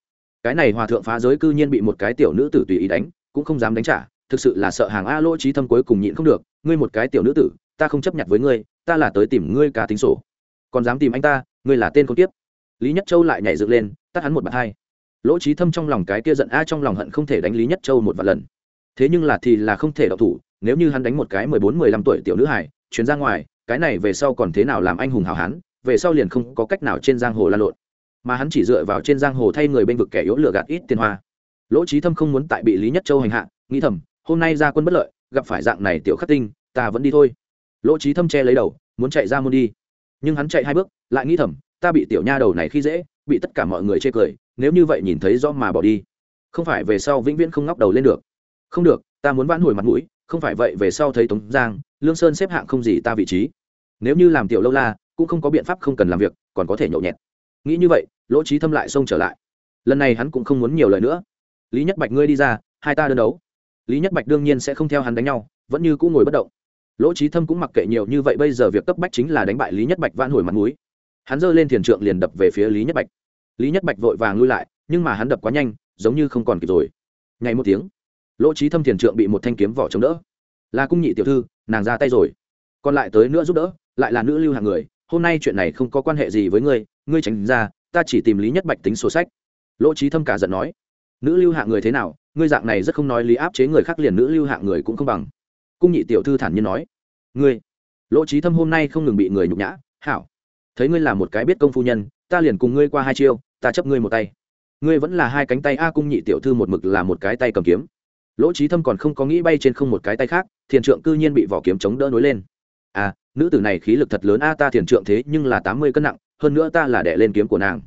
Cái này hòa thượng phá giới cư nhiên bị một cái tiểu nữ tử tùy ý đánh, cũng không dám đánh trả, thực sự là sợ hàng a lỗ trí thâm cuối cùng nhịn không được, ngươi một cái tiểu nữ tử, ta không chấp nhận với ngươi, ta là tới tìm ngươi cá tính sổ. Còn dám tìm anh ta, ngươi là tên con tiếp lý nhất châu lại nhảy dựng lên, tắt hắn một bàn hai lỗ trí thâm trong lòng cái kia giận a trong lòng hận không thể đánh lý nhất châu một vài lần. Thế nhưng là thì là không thể đọc thủ, nếu như hắn đánh một cái mười bốn, mười lăm tuổi tiểu nữ hải chuyến ra ngoài, cái này về sau còn thế nào làm anh hùng hào hán, về sau liền không có cách nào trên giang hồ lan lộn. Mà hắn chỉ dựa vào trên giang hồ thay người bên vực kẻ yếu lựa gạt ít tiền hoa. Lỗ trí thâm không muốn tại bị lý nhất châu hành hạ, nghĩ thầm, hôm nay ra quân bất lợi, gặp phải dạng này tiểu khắc tinh, ta vẫn đi thôi. Lỗ trí thâm che lấy đầu, muốn chạy ra môn đi. Nhưng hắn chạy hai bước, lại nghĩ thầm, ta bị tiểu nha đầu này khi dễ, bị tất cả mọi người chê cười nếu như vậy nhìn thấy rõ mà bỏ đi. Không phải về sau vĩnh viễn không ngóc đầu lên được. Không được, ta muốn vãn hồi mặt mũi, không phải vậy về sau thấy tống giang, lương sơn xếp hạng không gì ta vị trí. Nếu như làm tiểu lâu la, cũng không có biện pháp không cần làm việc, còn có thể nhậu nhẹt. Nghĩ như vậy, lỗ trí thâm lại xông trở lại. Lần này hắn cũng không muốn nhiều lời nữa. Lý nhất bạch ngươi đi ra, hai ta đơn đấu. Lý nhất bạch đương nhiên sẽ không theo hắn đánh nhau, vẫn như cũng ngồi bất động. Lỗ trí thâm cũng mặc kệ nhiều như vậy, bây giờ việc cấp bách chính là đánh bại lý nhất bạch van hồi mặt mũi. hắn giơ lên thiền trượng liền đập về phía lý nhất bạch lý nhất bạch vội vàng lui lại, nhưng mà hắn đập quá nhanh, giống như không còn kịp rồi. Ngay một tiếng, lỗ trí thâm thiền trượng bị một thanh kiếm vỏ chống đỡ. Là cung nhị tiểu thư, nàng ra tay rồi. Còn lại tới nữa giúp đỡ, lại là nữ lưu hạng người, hôm nay chuyện này không có quan hệ gì với ngươi ngươi tránh ra, ta chỉ tìm lý nhất bạch tính sổ sách. Lỗ trí thâm cả giận nói, nữ lưu hạng người thế nào, ngươi dạng này rất không nói lý áp chế người khác liền nữ lưu hạng người cũng không bằng. Cung nhị tiểu thư thản nhiên nói, ngươi, lỗ trí thâm hôm nay không ngừng bị người nhục nhã, hảo, thấy ngươi là một cái biết công phu nhân, ta liền cùng ngươi qua hai chiêu ta chấp ngươi một tay. Ngươi vẫn là hai cánh tay a cung nhị tiểu thư một mực là một cái tay cầm kiếm. Lỗ trí thâm còn không có nghĩ bay trên không một cái tay khác, thiền trượng cư nhiên bị vỏ kiếm chống đỡ nối lên. À nữ tử này khí lực thật lớn a, ta thiền trượng thế nhưng là tám mươi cân nặng, hơn nữa ta là đẻ lên kiếm của nàng.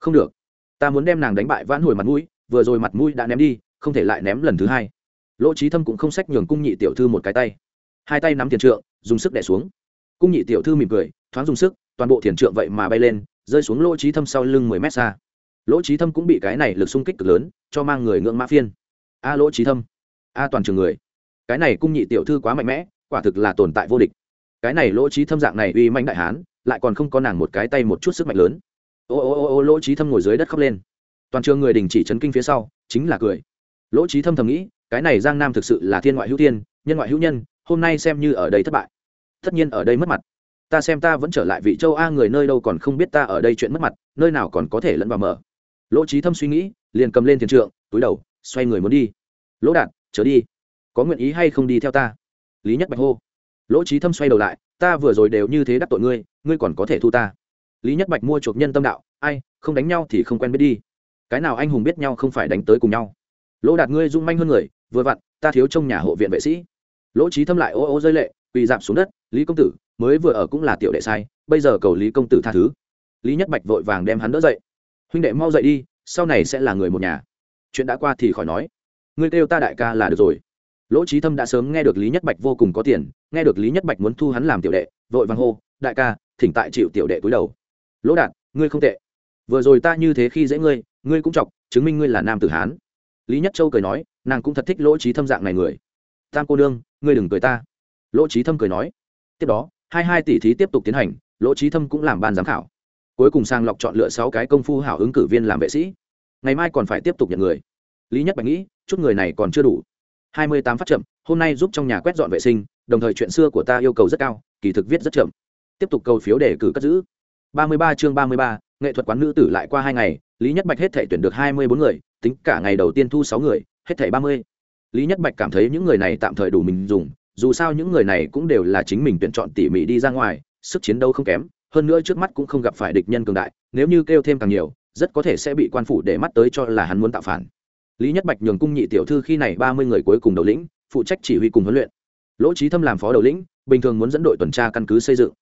Không được. Ta muốn đem nàng đánh bại vãn hồi mặt mũi, vừa rồi mặt mũi đã ném đi, không thể lại ném lần thứ hai. Lỗ trí thâm cũng không sách nhường cung nhị tiểu thư một cái tay. Hai tay nắm thiền trượng, dùng sức đẻ xuống. Cung nhị tiểu thư mỉm cười, thoáng dùng sức, toàn bộ thiền trượng vậy mà bay lên rơi xuống lỗ trí thâm sau lưng mười mét xa. Lỗ trí thâm cũng bị cái này lực xung kích cực lớn, cho mang người ngưỡng mã phiên. A, lỗ trí thâm. A, toàn trường người. Cái này cung nhị tiểu thư quá mạnh mẽ, quả thực là tồn tại vô địch. Cái này lỗ trí thâm dạng này uy manh đại hán, lại còn không có nàng một cái tay một chút sức mạnh lớn. Ô ô ô ô, lỗ trí thâm ngồi dưới đất khóc lên. Toàn trường người đình chỉ chấn kinh phía sau, chính là cười. Lỗ trí thâm thầm nghĩ, cái này giang nam thực sự là thiên ngoại hữu thiên, nhân ngoại hữu nhân, hôm nay xem như ở đây thất bại. Tất nhiên ở đây mất mặt ta xem ta vẫn trở lại vị châu a người nơi đâu còn không biết ta ở đây chuyện mất mặt, nơi nào còn có thể lẫn vào mở. Lỗ trí thâm suy nghĩ, liền cầm lên thiền trượng, túi đầu, xoay người muốn đi. Lỗ đạt, trở đi. Có nguyện ý hay không đi theo ta? Lý nhất bạch hô. Lỗ trí thâm xoay đầu lại, ta vừa rồi đều như thế đắc tội ngươi ngươi còn có thể thu ta. Lý nhất bạch mua chuộc nhân tâm đạo, ai, không đánh nhau thì không quen biết đi. Cái nào anh hùng biết nhau không phải đánh tới cùng nhau. Lỗ đạt ngươi dung manh hơn người, vừa vặn, ta thiếu trong nhà hộ viện vệ sĩ. Lỗ trí thâm lại ô ô rơi lệ quỳ dạp xuống đất, lý công tử, mới vừa ở cũng là tiểu đệ sai, bây giờ cầu lý công tử tha thứ. Lý nhất bạch vội vàng đem hắn đỡ dậy. Huynh đệ mau dậy đi, sau này sẽ là người một nhà. Chuyện đã qua thì khỏi nói. Ngươi kêu ta đại ca là được rồi. Lỗ trí thâm đã sớm nghe được lý nhất bạch vô cùng có tiền, nghe được lý nhất bạch muốn thu hắn làm tiểu đệ, vội vàng hô, đại ca, thỉnh tại chịu tiểu đệ cúi đầu. Lỗ đạt, ngươi không tệ. Vừa rồi ta như thế khi dễ ngươi ngươi cũng chọc, chứng minh ngươi là nam tử hán. Lý nhất châu cười nói, nàng cũng thật thích lỗ trí thâm dạng này người. Tam cô đương ngươi đừng cười ta lỗ trí thâm cười nói. Tiếp đó, hai hai tỷ thí tiếp tục tiến hành, lỗ trí thâm cũng làm ban giám khảo. Cuối cùng sang lọc chọn lựa sáu cái công phu hảo ứng cử viên làm vệ sĩ. Ngày mai còn phải tiếp tục nhận người. Lý nhất bạch nghĩ, chút người này còn chưa đủ. Hai mươi tám phát chậm, hôm nay giúp trong nhà quét dọn vệ sinh, đồng thời chuyện xưa của ta yêu cầu rất cao, kỳ thực viết rất chậm. Tiếp tục cầu phiếu để cử cất giữ. Ba mươi ba chương ba mươi ba, nghệ thuật quán nữ tử lại qua hai ngày, lý nhất bạch hết thể tuyển được hai mươi bốn người, tính cả ngày đầu tiên thu sáu người, hết thể ba mươi. Lý nhất bạch cảm thấy những người này tạm thời đủ mình dùng dù sao những người này cũng đều là chính mình tuyển chọn tỉ mỉ đi ra ngoài, sức chiến đấu không kém, hơn nữa trước mắt cũng không gặp phải địch nhân cường đại, nếu như kêu thêm càng nhiều, rất có thể sẽ bị quan phủ để mắt tới cho là hắn muốn tạo phản. Lý nhất bạch nhường cung nhị tiểu thư khi này ba mươi người cuối cùng đầu lĩnh, phụ trách chỉ huy cùng huấn luyện. Lỗ trí thâm làm phó đầu lĩnh, bình thường muốn dẫn đội tuần tra căn cứ xây dựng.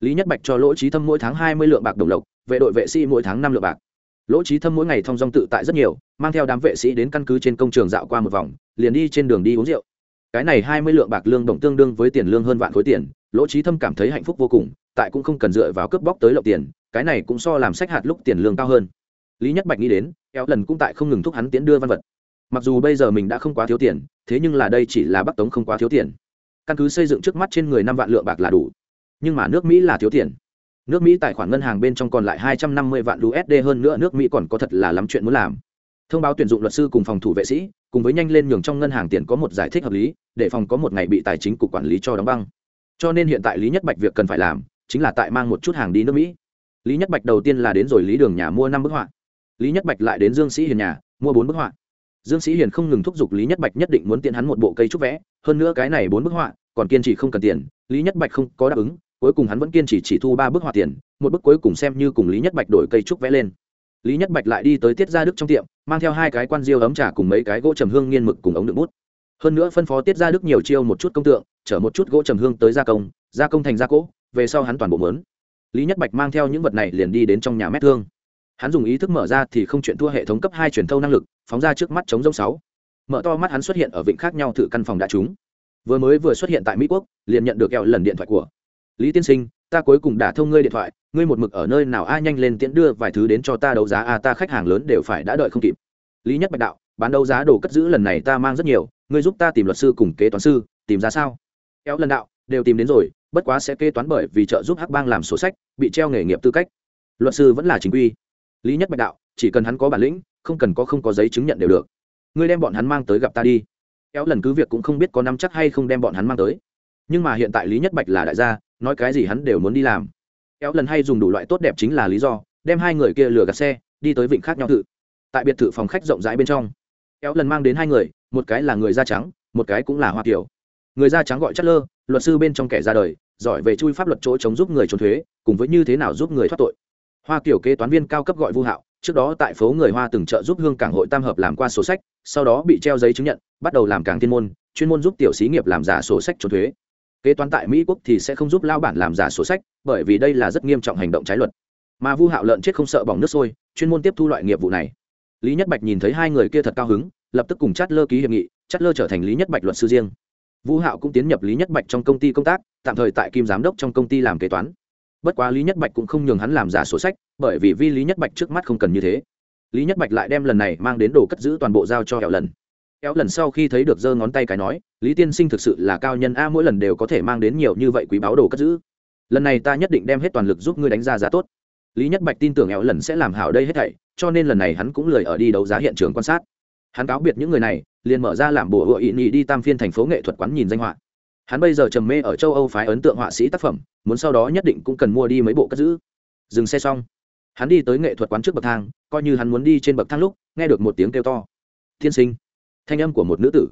Lý nhất bạch cho lỗ trí thâm mỗi tháng hai mươi lượng bạc đồng lộc, vệ đội vệ sĩ mỗi tháng năm lượng bạc. Lỗ trí thâm mỗi ngày thong dong tự tại rất nhiều, mang theo đám vệ sĩ đến căn cứ trên công trường dạo qua một vòng, liền đi trên đường đi uống rượu cái này hai mươi lượng bạc lương đồng tương đương với tiền lương hơn vạn khối tiền, lỗ trí thâm cảm thấy hạnh phúc vô cùng, tại cũng không cần dựa vào cướp bóc tới lộng tiền, cái này cũng so làm sách hạt lúc tiền lương cao hơn. Lý nhất bạch nghĩ đến, kéo lần cũng tại không ngừng thúc hắn tiến đưa văn vật. Mặc dù bây giờ mình đã không quá thiếu tiền, thế nhưng là đây chỉ là bắc tống không quá thiếu tiền. Căn cứ xây dựng trước mắt trên người năm vạn lượng bạc là đủ. Nhưng mà nước mỹ là thiếu tiền. Nước mỹ tài khoản ngân hàng bên trong còn lại hai trăm năm mươi vạn usd hơn nữa, nước mỹ còn có thật là lắm chuyện muốn làm thông báo tuyển dụng luật sư cùng phòng thủ vệ sĩ, cùng với nhanh lên nhường trong ngân hàng tiền có một giải thích hợp lý, để phòng có một ngày bị tài chính cục quản lý cho đóng băng. Cho nên hiện tại lý nhất bạch việc cần phải làm, chính là tại mang một chút hàng đi nước mỹ. Lý nhất bạch đầu tiên là đến rồi lý đường nhà mua năm bức họa. Lý nhất bạch lại đến dương sĩ hiền nhà, mua bốn bức họa. Dương sĩ hiền không ngừng thúc giục lý nhất bạch nhất định muốn tiện hắn một bộ cây trúc vẽ, hơn nữa cái này bốn bức họa, còn kiên trì không cần tiền, lý nhất bạch không có đáp ứng, cuối cùng hắn vẫn kiên trì chỉ thu ba bức họa tiền, một bức cuối cùng xem như cùng lý nhất bạch đổi cây trúc vẽ lên. Lý nhất bạch lại đi tới tiết gia đức trong tiệm mang theo hai cái quan diêu ấm trà cùng mấy cái gỗ trầm hương nghiên mực cùng ống đựng bút. Hơn nữa phân phó tiết ra đức nhiều chiêu một chút công tượng, chở một chút gỗ trầm hương tới gia công gia công thành gia cỗ về sau hắn toàn bộ mớn lý nhất bạch mang theo những vật này liền đi đến trong nhà mét thương. Hắn dùng ý thức mở ra thì không chuyện thua hệ thống cấp hai truyền thâu năng lực, phóng ra trước mắt chống rông sáu. Mở to mắt hắn xuất hiện ở vịnh khác nhau thử căn phòng đã trúng vừa mới vừa xuất hiện tại mỹ quốc, liền nhận được kẹo lần điện thoại của lý tiên sinh ta cuối cùng đã thông ngươi điện thoại, ngươi một mực ở nơi nào a nhanh lên tiễn đưa vài thứ đến cho ta đấu giá a, ta khách hàng lớn đều phải đã đợi không kịp. Lý nhất bạch đạo, bán đấu giá đồ cất giữ lần này ta mang rất nhiều, ngươi giúp ta tìm luật sư cùng kế toán sư, tìm ra sao? Kéo lần đạo, đều tìm đến rồi, bất quá sẽ kế toán bởi vì trợ giúp hắc bang làm sổ sách, bị treo nghề nghiệp tư cách. Luật sư vẫn là chính quy. Lý nhất bạch đạo, chỉ cần hắn có bản lĩnh, không cần có không có giấy chứng nhận đều được. Ngươi đem bọn hắn mang tới gặp ta đi. Kéo lần cứ việc cũng không biết có nắm chắc hay không đem bọn hắn mang tới. Nhưng mà hiện tại lý nhất bạch là đại gia nói cái gì hắn đều muốn đi làm. Kéo lần hay dùng đủ loại tốt đẹp chính là lý do, đem hai người kia lừa gạt xe, đi tới vịnh khác nhau thự. Tại biệt thự phòng khách rộng rãi bên trong, kéo lần mang đến hai người, một cái là người da trắng, một cái cũng là hoa kiểu người da trắng gọi chất lơ, luật sư bên trong kẻ ra đời, giỏi về chui pháp luật chỗ chống giúp người trốn thuế, cùng với như thế nào giúp người thoát tội. Hoa kiểu kế toán viên cao cấp gọi vu hạo, trước đó tại phố người hoa từng trợ giúp hương cảng hội tam hợp làm qua sổ sách, sau đó bị treo giấy chứng nhận, bắt đầu làm cảng thiên môn, chuyên môn giúp tiểu xí nghiệp làm giả sổ sách trốn thuế kế toán tại mỹ quốc thì sẽ không giúp lao bản làm giả sổ sách, bởi vì đây là rất nghiêm trọng hành động trái luật. Mà vu hạo lợn chết không sợ bỏng nước sôi, chuyên môn tiếp thu loại nghiệp vụ này. Lý nhất bạch nhìn thấy hai người kia thật cao hứng, lập tức cùng chát lơ ký hiệp nghị, chát lơ trở thành lý nhất bạch luật sư riêng. Vũ hạo cũng tiến nhập lý nhất bạch trong công ty công tác, tạm thời tại kim giám đốc trong công ty làm kế toán. Bất quá lý nhất bạch cũng không nhường hắn làm giả sổ sách, bởi vì vi lý nhất bạch trước mắt không cần như thế. Lý nhất bạch lại đem lần này mang đến đồ cất giữ toàn bộ giao cho hẹo lần kéo lần sau khi thấy được giơ ngón tay cái nói, lý tiên sinh thực sự là cao nhân a, mỗi lần đều có thể mang đến nhiều như vậy quý báo đồ cất giữ. Lần này ta nhất định đem hết toàn lực giúp ngươi đánh giá giá tốt. Lý nhất bạch tin tưởng éo lần sẽ làm hảo đây hết thảy, cho nên lần này hắn cũng lười ở đi đấu giá hiện trường quan sát. Hắn cáo biệt những người này, liền mở ra làm bùa hội ý nhị đi tam phiên thành phố nghệ thuật quán nhìn danh họa. Hắn bây giờ trầm mê ở châu âu phái ấn tượng họa sĩ tác phẩm, muốn sau đó nhất định cũng cần mua đi mấy bộ cất giữ. Dừng xe xong, hắn đi tới nghệ thuật quán trước bậc thang, coi như hắn muốn đi trên bậc thang lúc, nghe được một tiếng kêu to. Thiên sinh thanh âm của một nữ tử.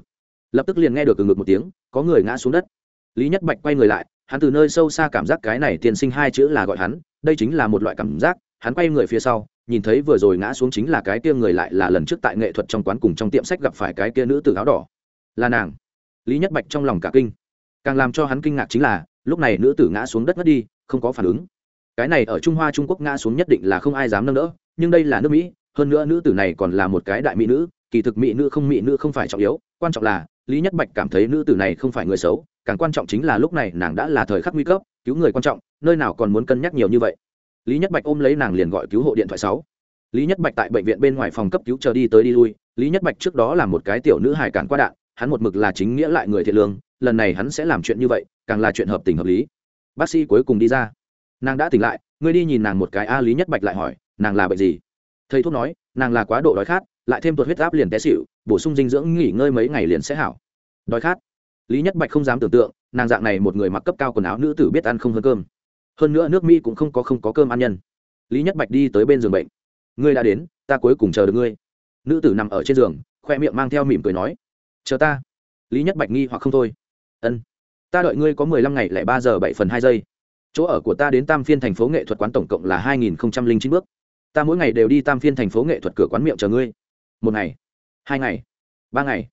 Lập tức liền nghe được từ ngực một tiếng, có người ngã xuống đất. Lý nhất bạch quay người lại, hắn từ nơi sâu xa cảm giác cái này tiên sinh hai chữ là gọi hắn, đây chính là một loại cảm giác, hắn quay người phía sau, nhìn thấy vừa rồi ngã xuống chính là cái kia người lại là lần trước tại nghệ thuật trong quán cùng trong tiệm sách gặp phải cái kia nữ tử áo đỏ. Là nàng. Lý nhất bạch trong lòng cả kinh. Càng làm cho hắn kinh ngạc chính là, lúc này nữ tử ngã xuống đất mất đi, không có phản ứng. Cái này ở trung hoa trung quốc ngã xuống nhất định là không ai dám nâng đỡ, nhưng đây là nước mỹ, hơn nữa nữ tử này còn là một cái đại mỹ nữ kỳ thực mỹ nữ không mỹ nữ không phải trọng yếu, quan trọng là, lý nhất bạch cảm thấy nữ tử này không phải người xấu, càng quan trọng chính là lúc này nàng đã là thời khắc nguy cấp, cứu người quan trọng, nơi nào còn muốn cân nhắc nhiều như vậy. Lý nhất bạch ôm lấy nàng liền gọi cứu hộ điện thoại sáu. Lý nhất bạch tại bệnh viện bên ngoài phòng cấp cứu chờ đi tới đi lui, lý nhất bạch trước đó là một cái tiểu nữ hài cản qua đạn, hắn một mực là chính nghĩa lại người thiện lương, lần này hắn sẽ làm chuyện như vậy, càng là chuyện hợp tình hợp lý. Bác sĩ cuối cùng đi ra. Nàng đã tỉnh lại, ngươi đi nhìn nàng một cái a, lý nhất bạch lại hỏi, nàng là bệnh gì? Thầy thuốc nói nàng là quá độ đói khát, lại thêm tuột huyết áp liền té xịu bổ sung dinh dưỡng nghỉ ngơi mấy ngày liền sẽ hảo. Đói khát. Lý nhất bạch không dám tưởng tượng, nàng dạng này một người mặc cấp cao quần áo nữ tử biết ăn không hơn cơm. Hơn nữa nước mỹ cũng không có không có cơm ăn nhân. Lý nhất bạch đi tới bên giường bệnh. Ngươi đã đến, ta cuối cùng chờ được ngươi. Nữ tử nằm ở trên giường, khoe miệng mang theo mỉm cười nói, chờ ta. Lý nhất bạch nghi hoặc không thôi. Ân, ta đợi ngươi có mười lăm ngày lẻ ba giờ bảy phần hai giây. Chỗ ở của ta đến tam phiên thành phố nghệ thuật quán tổng cộng là hai nghìn chín bước ta mỗi ngày đều đi tam phiên thành phố nghệ thuật cửa quán miệng chờ ngươi. Một ngày, hai ngày, ba ngày,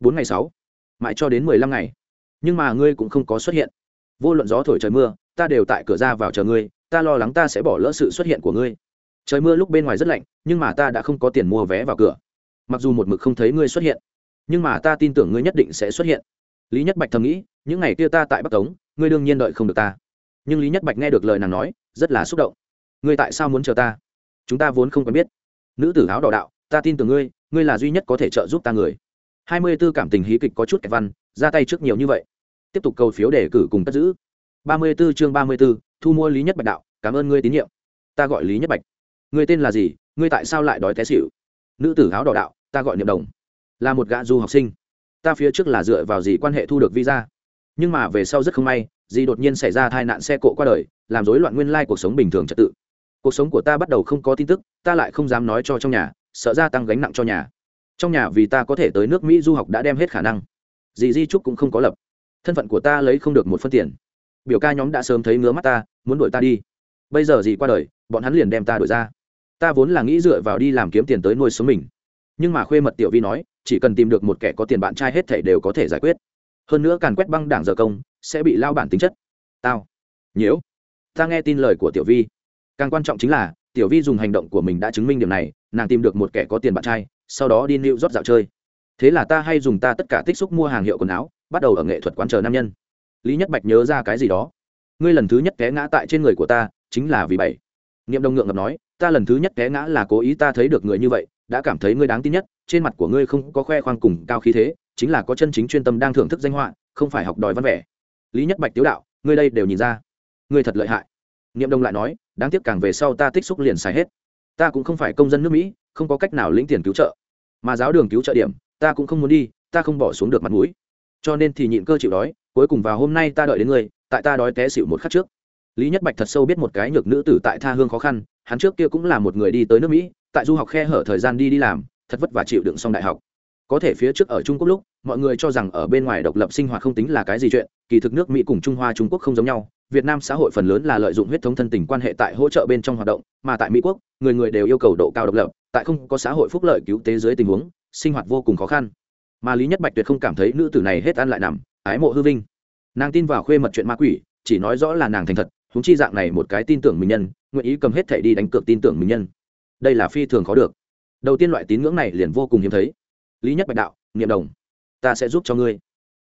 bốn ngày sáu, mãi cho đến mười lăm ngày. Nhưng mà ngươi cũng không có xuất hiện. Vô luận gió thổi trời mưa, ta đều tại cửa ra vào chờ ngươi, ta lo lắng ta sẽ bỏ lỡ sự xuất hiện của ngươi. Trời mưa lúc bên ngoài rất lạnh, nhưng mà ta đã không có tiền mua vé vào cửa. Mặc dù một mực không thấy ngươi xuất hiện, nhưng mà ta tin tưởng ngươi nhất định sẽ xuất hiện. Lý nhất bạch thầm nghĩ, những ngày kia ta tại bắc tống ngươi đương nhiên đợi không được ta. Nhưng lý nhất bạch nghe được lời nàng nói, rất là xúc động. Ngươi tại sao muốn chờ ta? Chúng ta vốn không quen biết. Nữ tử áo đỏ đạo, ta tin tưởng ngươi ngươi là duy nhất có thể trợ giúp ta người. Hai mươi b ố cảm tình hí kịch có chút kẹt văn, ra tay trước nhiều như vậy. Tiếp tục cầu phiếu để cử cùng cất giữ. Ba mươi b ố chương ba mươi b ố thu mua lý nhất bạch đạo, cảm ơn ngươi tín nhiệm. Ta gọi lý nhất bạch. Ngươi tên là gì, ngươi tại sao lại đói té xịu nữ tử áo đỏ đạo, ta gọi niệm đồng. Là một gã du học sinh. Ta phía trước là dựa vào gì quan hệ thu được visa? Nhưng mà về sau rất không may dì đột nhiên xảy ra tai nạn xe cộ qua đời, làm rối loạn nguyên lai cuộc sống bình thường trật tự cuộc sống của ta bắt đầu không có tin tức, ta lại không dám nói cho trong nhà, sợ gia tăng gánh nặng cho nhà. Trong nhà vì ta có thể tới nước mỹ du học đã đem hết khả năng. Dì di trúc cũng không có lập. Thân phận của ta lấy không được một phân tiền. Biểu ca nhóm đã sớm thấy ngứa mắt ta, muốn đuổi ta đi. Bây giờ dì qua đời, bọn hắn liền đem ta đuổi ra. Ta vốn là nghĩ dựa vào đi làm kiếm tiền tới nuôi sống mình. Nhưng mà khuê mật tiểu vi nói, chỉ cần tìm được một kẻ có tiền bạn trai hết thảy đều có thể giải quyết. Hơn nữa càn quét băng đảng giờ công, sẽ bị lao bản tính chất. Tao. Nhiễu. Ta nghe tin lời của tiểu vi càng quan trọng chính là, tiểu vi dùng hành động của mình đã chứng minh điểm này, nàng tìm được một kẻ có tiền bạn trai, sau đó đi nịu rót dạo chơi. Thế là ta hay dùng ta tất cả tích xúc mua hàng hiệu quần áo, bắt đầu ở nghệ thuật quán chờ nam nhân. Lý nhất bạch nhớ ra cái gì đó. Ngươi lần thứ nhất té ngã tại trên người của ta, chính là vì bảy. Niệm đông ngượng ngập nói, ta lần thứ nhất té ngã là cố ý ta thấy được người như vậy, đã cảm thấy ngươi đáng tin nhất, trên mặt của ngươi không có khoe khoang cùng cao khí thế, chính là có chân chính chuyên tâm đang thưởng thức danh họa, không phải học đòi văn vẻ. Lý nhất bạch tiếu đạo, ngươi đây đều nhìn ra. Ngươi thật lợi hại. Niệm đông lại nói đáng tiếc càng về sau ta tích xúc liền xài hết. Ta cũng không phải công dân nước mỹ không có cách nào lĩnh tiền cứu trợ. Mà giáo đường cứu trợ điểm ta cũng không muốn đi ta không bỏ xuống được mặt mũi. Cho nên thì nhịn cơ chịu đói cuối cùng vào hôm nay ta đợi đến người, tại ta đói té xịu một khắc trước. Lý nhất bạch thật sâu biết một cái nhược nữ tử tại tha hương khó khăn hắn trước kia cũng là một người đi tới nước mỹ tại du học khe hở thời gian đi đi làm thật vất vả chịu đựng xong đại học. Có thể phía trước ở trung quốc lúc mọi người cho rằng ở bên ngoài độc lập sinh hoạt không tính là cái gì chuyện kỳ thực nước mỹ cùng trung hoa trung quốc không giống nhau việt nam xã hội phần lớn là lợi dụng huyết thống thân tình quan hệ tại hỗ trợ bên trong hoạt động, mà tại mỹ quốc, người người đều yêu cầu độ cao độc lập, tại không có xã hội phúc lợi cứu tế dưới tình huống, sinh hoạt vô cùng khó khăn. Mà lý nhất bạch tuyệt không cảm thấy nữ tử này hết ăn lại nằm, ái mộ hư vinh. Nàng tin vào khuê mật chuyện ma quỷ, chỉ nói rõ là nàng thành thật, huống chi dạng này một cái tin tưởng mình nhân, nguyện ý cầm hết thảy đi đánh cược tin tưởng mình nhân. Đây là phi thường khó được. Đầu tiên loại tín ngưỡng này liền vô cùng hiếm thấy. Lý nhất bạch đạo, niệm đồng, ta sẽ giúp cho ngươi.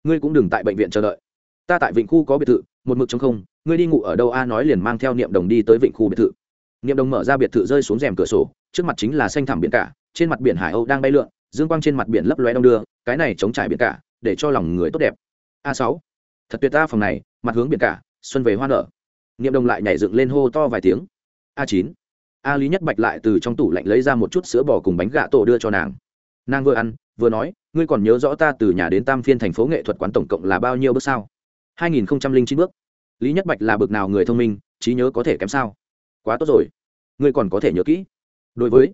Ngươi cũng đừng tại bệnh viện chờ đợi. Ta tại vịnh khu có biệt thự, một mực trong không ngươi đi ngủ ở đâu? A nói liền mang theo niệm đồng đi tới vịnh khu biệt thự. Niệm đồng mở ra biệt thự rơi xuống rèm cửa sổ, trước mặt chính là xanh thẳm biển cả, trên mặt biển hải âu đang bay lượn, dương quang trên mặt biển lấp loe đông đưa, cái này chống trải biển cả, để cho lòng người tốt đẹp. A sáu, thật tuyệt ta phòng này, mặt hướng biển cả, xuân về hoa nở. Niệm đồng lại nhảy dựng lên hô to vài tiếng. A chín, a lý nhất bạch lại từ trong tủ lạnh lấy ra một chút sữa bò cùng bánh gà tổ đưa cho nàng. Nàng vừa ăn, vừa nói, ngươi còn nhớ rõ ta từ nhà đến tam phiên thành phố nghệ thuật quán tổng cộng là bao nhiêu bước sao? Hai nghìn chín bước lý nhất bạch là bực nào người thông minh, trí nhớ có thể kém sao? Quá tốt rồi. Ngươi còn có thể nhớ kỹ. Đối với,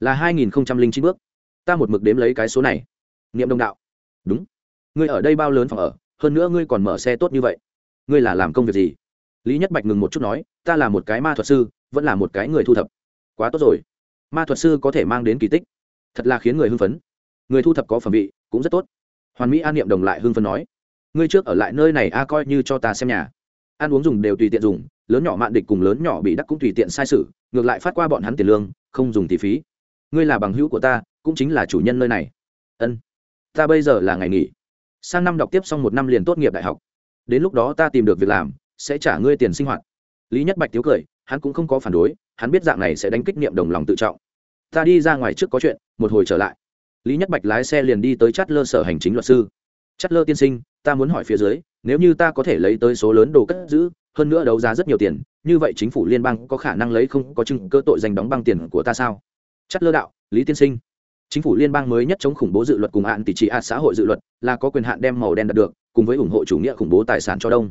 là hai nghìn chín bước. Ta một mực đếm lấy cái số này. Niệm đồng đạo. Đúng. Ngươi ở đây bao lớn phòng ở, hơn nữa ngươi còn mở xe tốt như vậy. Ngươi là làm công việc gì? Lý nhất bạch ngừng một chút nói, ta là một cái ma thuật sư, vẫn là một cái người thu thập. Quá tốt rồi. Ma thuật sư có thể mang đến kỳ tích. Thật là khiến người hưng phấn. Người thu thập có phẩm vị, cũng rất tốt. Hoàn mỹ an niệm đồng lại hưng phấn nói, ngươi trước ở lại nơi này a, coi như cho ta xem nhà ăn uống dùng đều tùy tiện dùng, lớn nhỏ mạn địch cùng lớn nhỏ bị đắc cũng tùy tiện sai sự, ngược lại phát qua bọn hắn tiền lương, không dùng tỷ phí. Ngươi là bằng hữu của ta, cũng chính là chủ nhân nơi này. Ân. Ta bây giờ là ngày nghỉ. Sang năm đọc tiếp xong một năm liền tốt nghiệp đại học. Đến lúc đó ta tìm được việc làm, sẽ trả ngươi tiền sinh hoạt. Lý nhất bạch tiếu cười, hắn cũng không có phản đối, hắn biết dạng này sẽ đánh kích niệm đồng lòng tự trọng. Ta đi ra ngoài trước có chuyện, một hồi trở lại. Lý nhất bạch lái xe liền đi tới chát lơ sở hành chính luật sư. Chát lơ tiên sinh, ta muốn hỏi phía dưới nếu như ta có thể lấy tới số lớn đồ cất giữ, hơn nữa đấu giá rất nhiều tiền, như vậy chính phủ liên bang có khả năng lấy không có chứng cơ tội danh đóng băng tiền của ta sao? Chất lơ đạo, lý tiên sinh. Chính phủ liên bang mới nhất chống khủng bố dự luật cùng hạn tỷ trị ạt xã hội dự luật là có quyền hạn đem màu đen đạt được, cùng với ủng hộ chủ nghĩa khủng bố tài sản cho đông.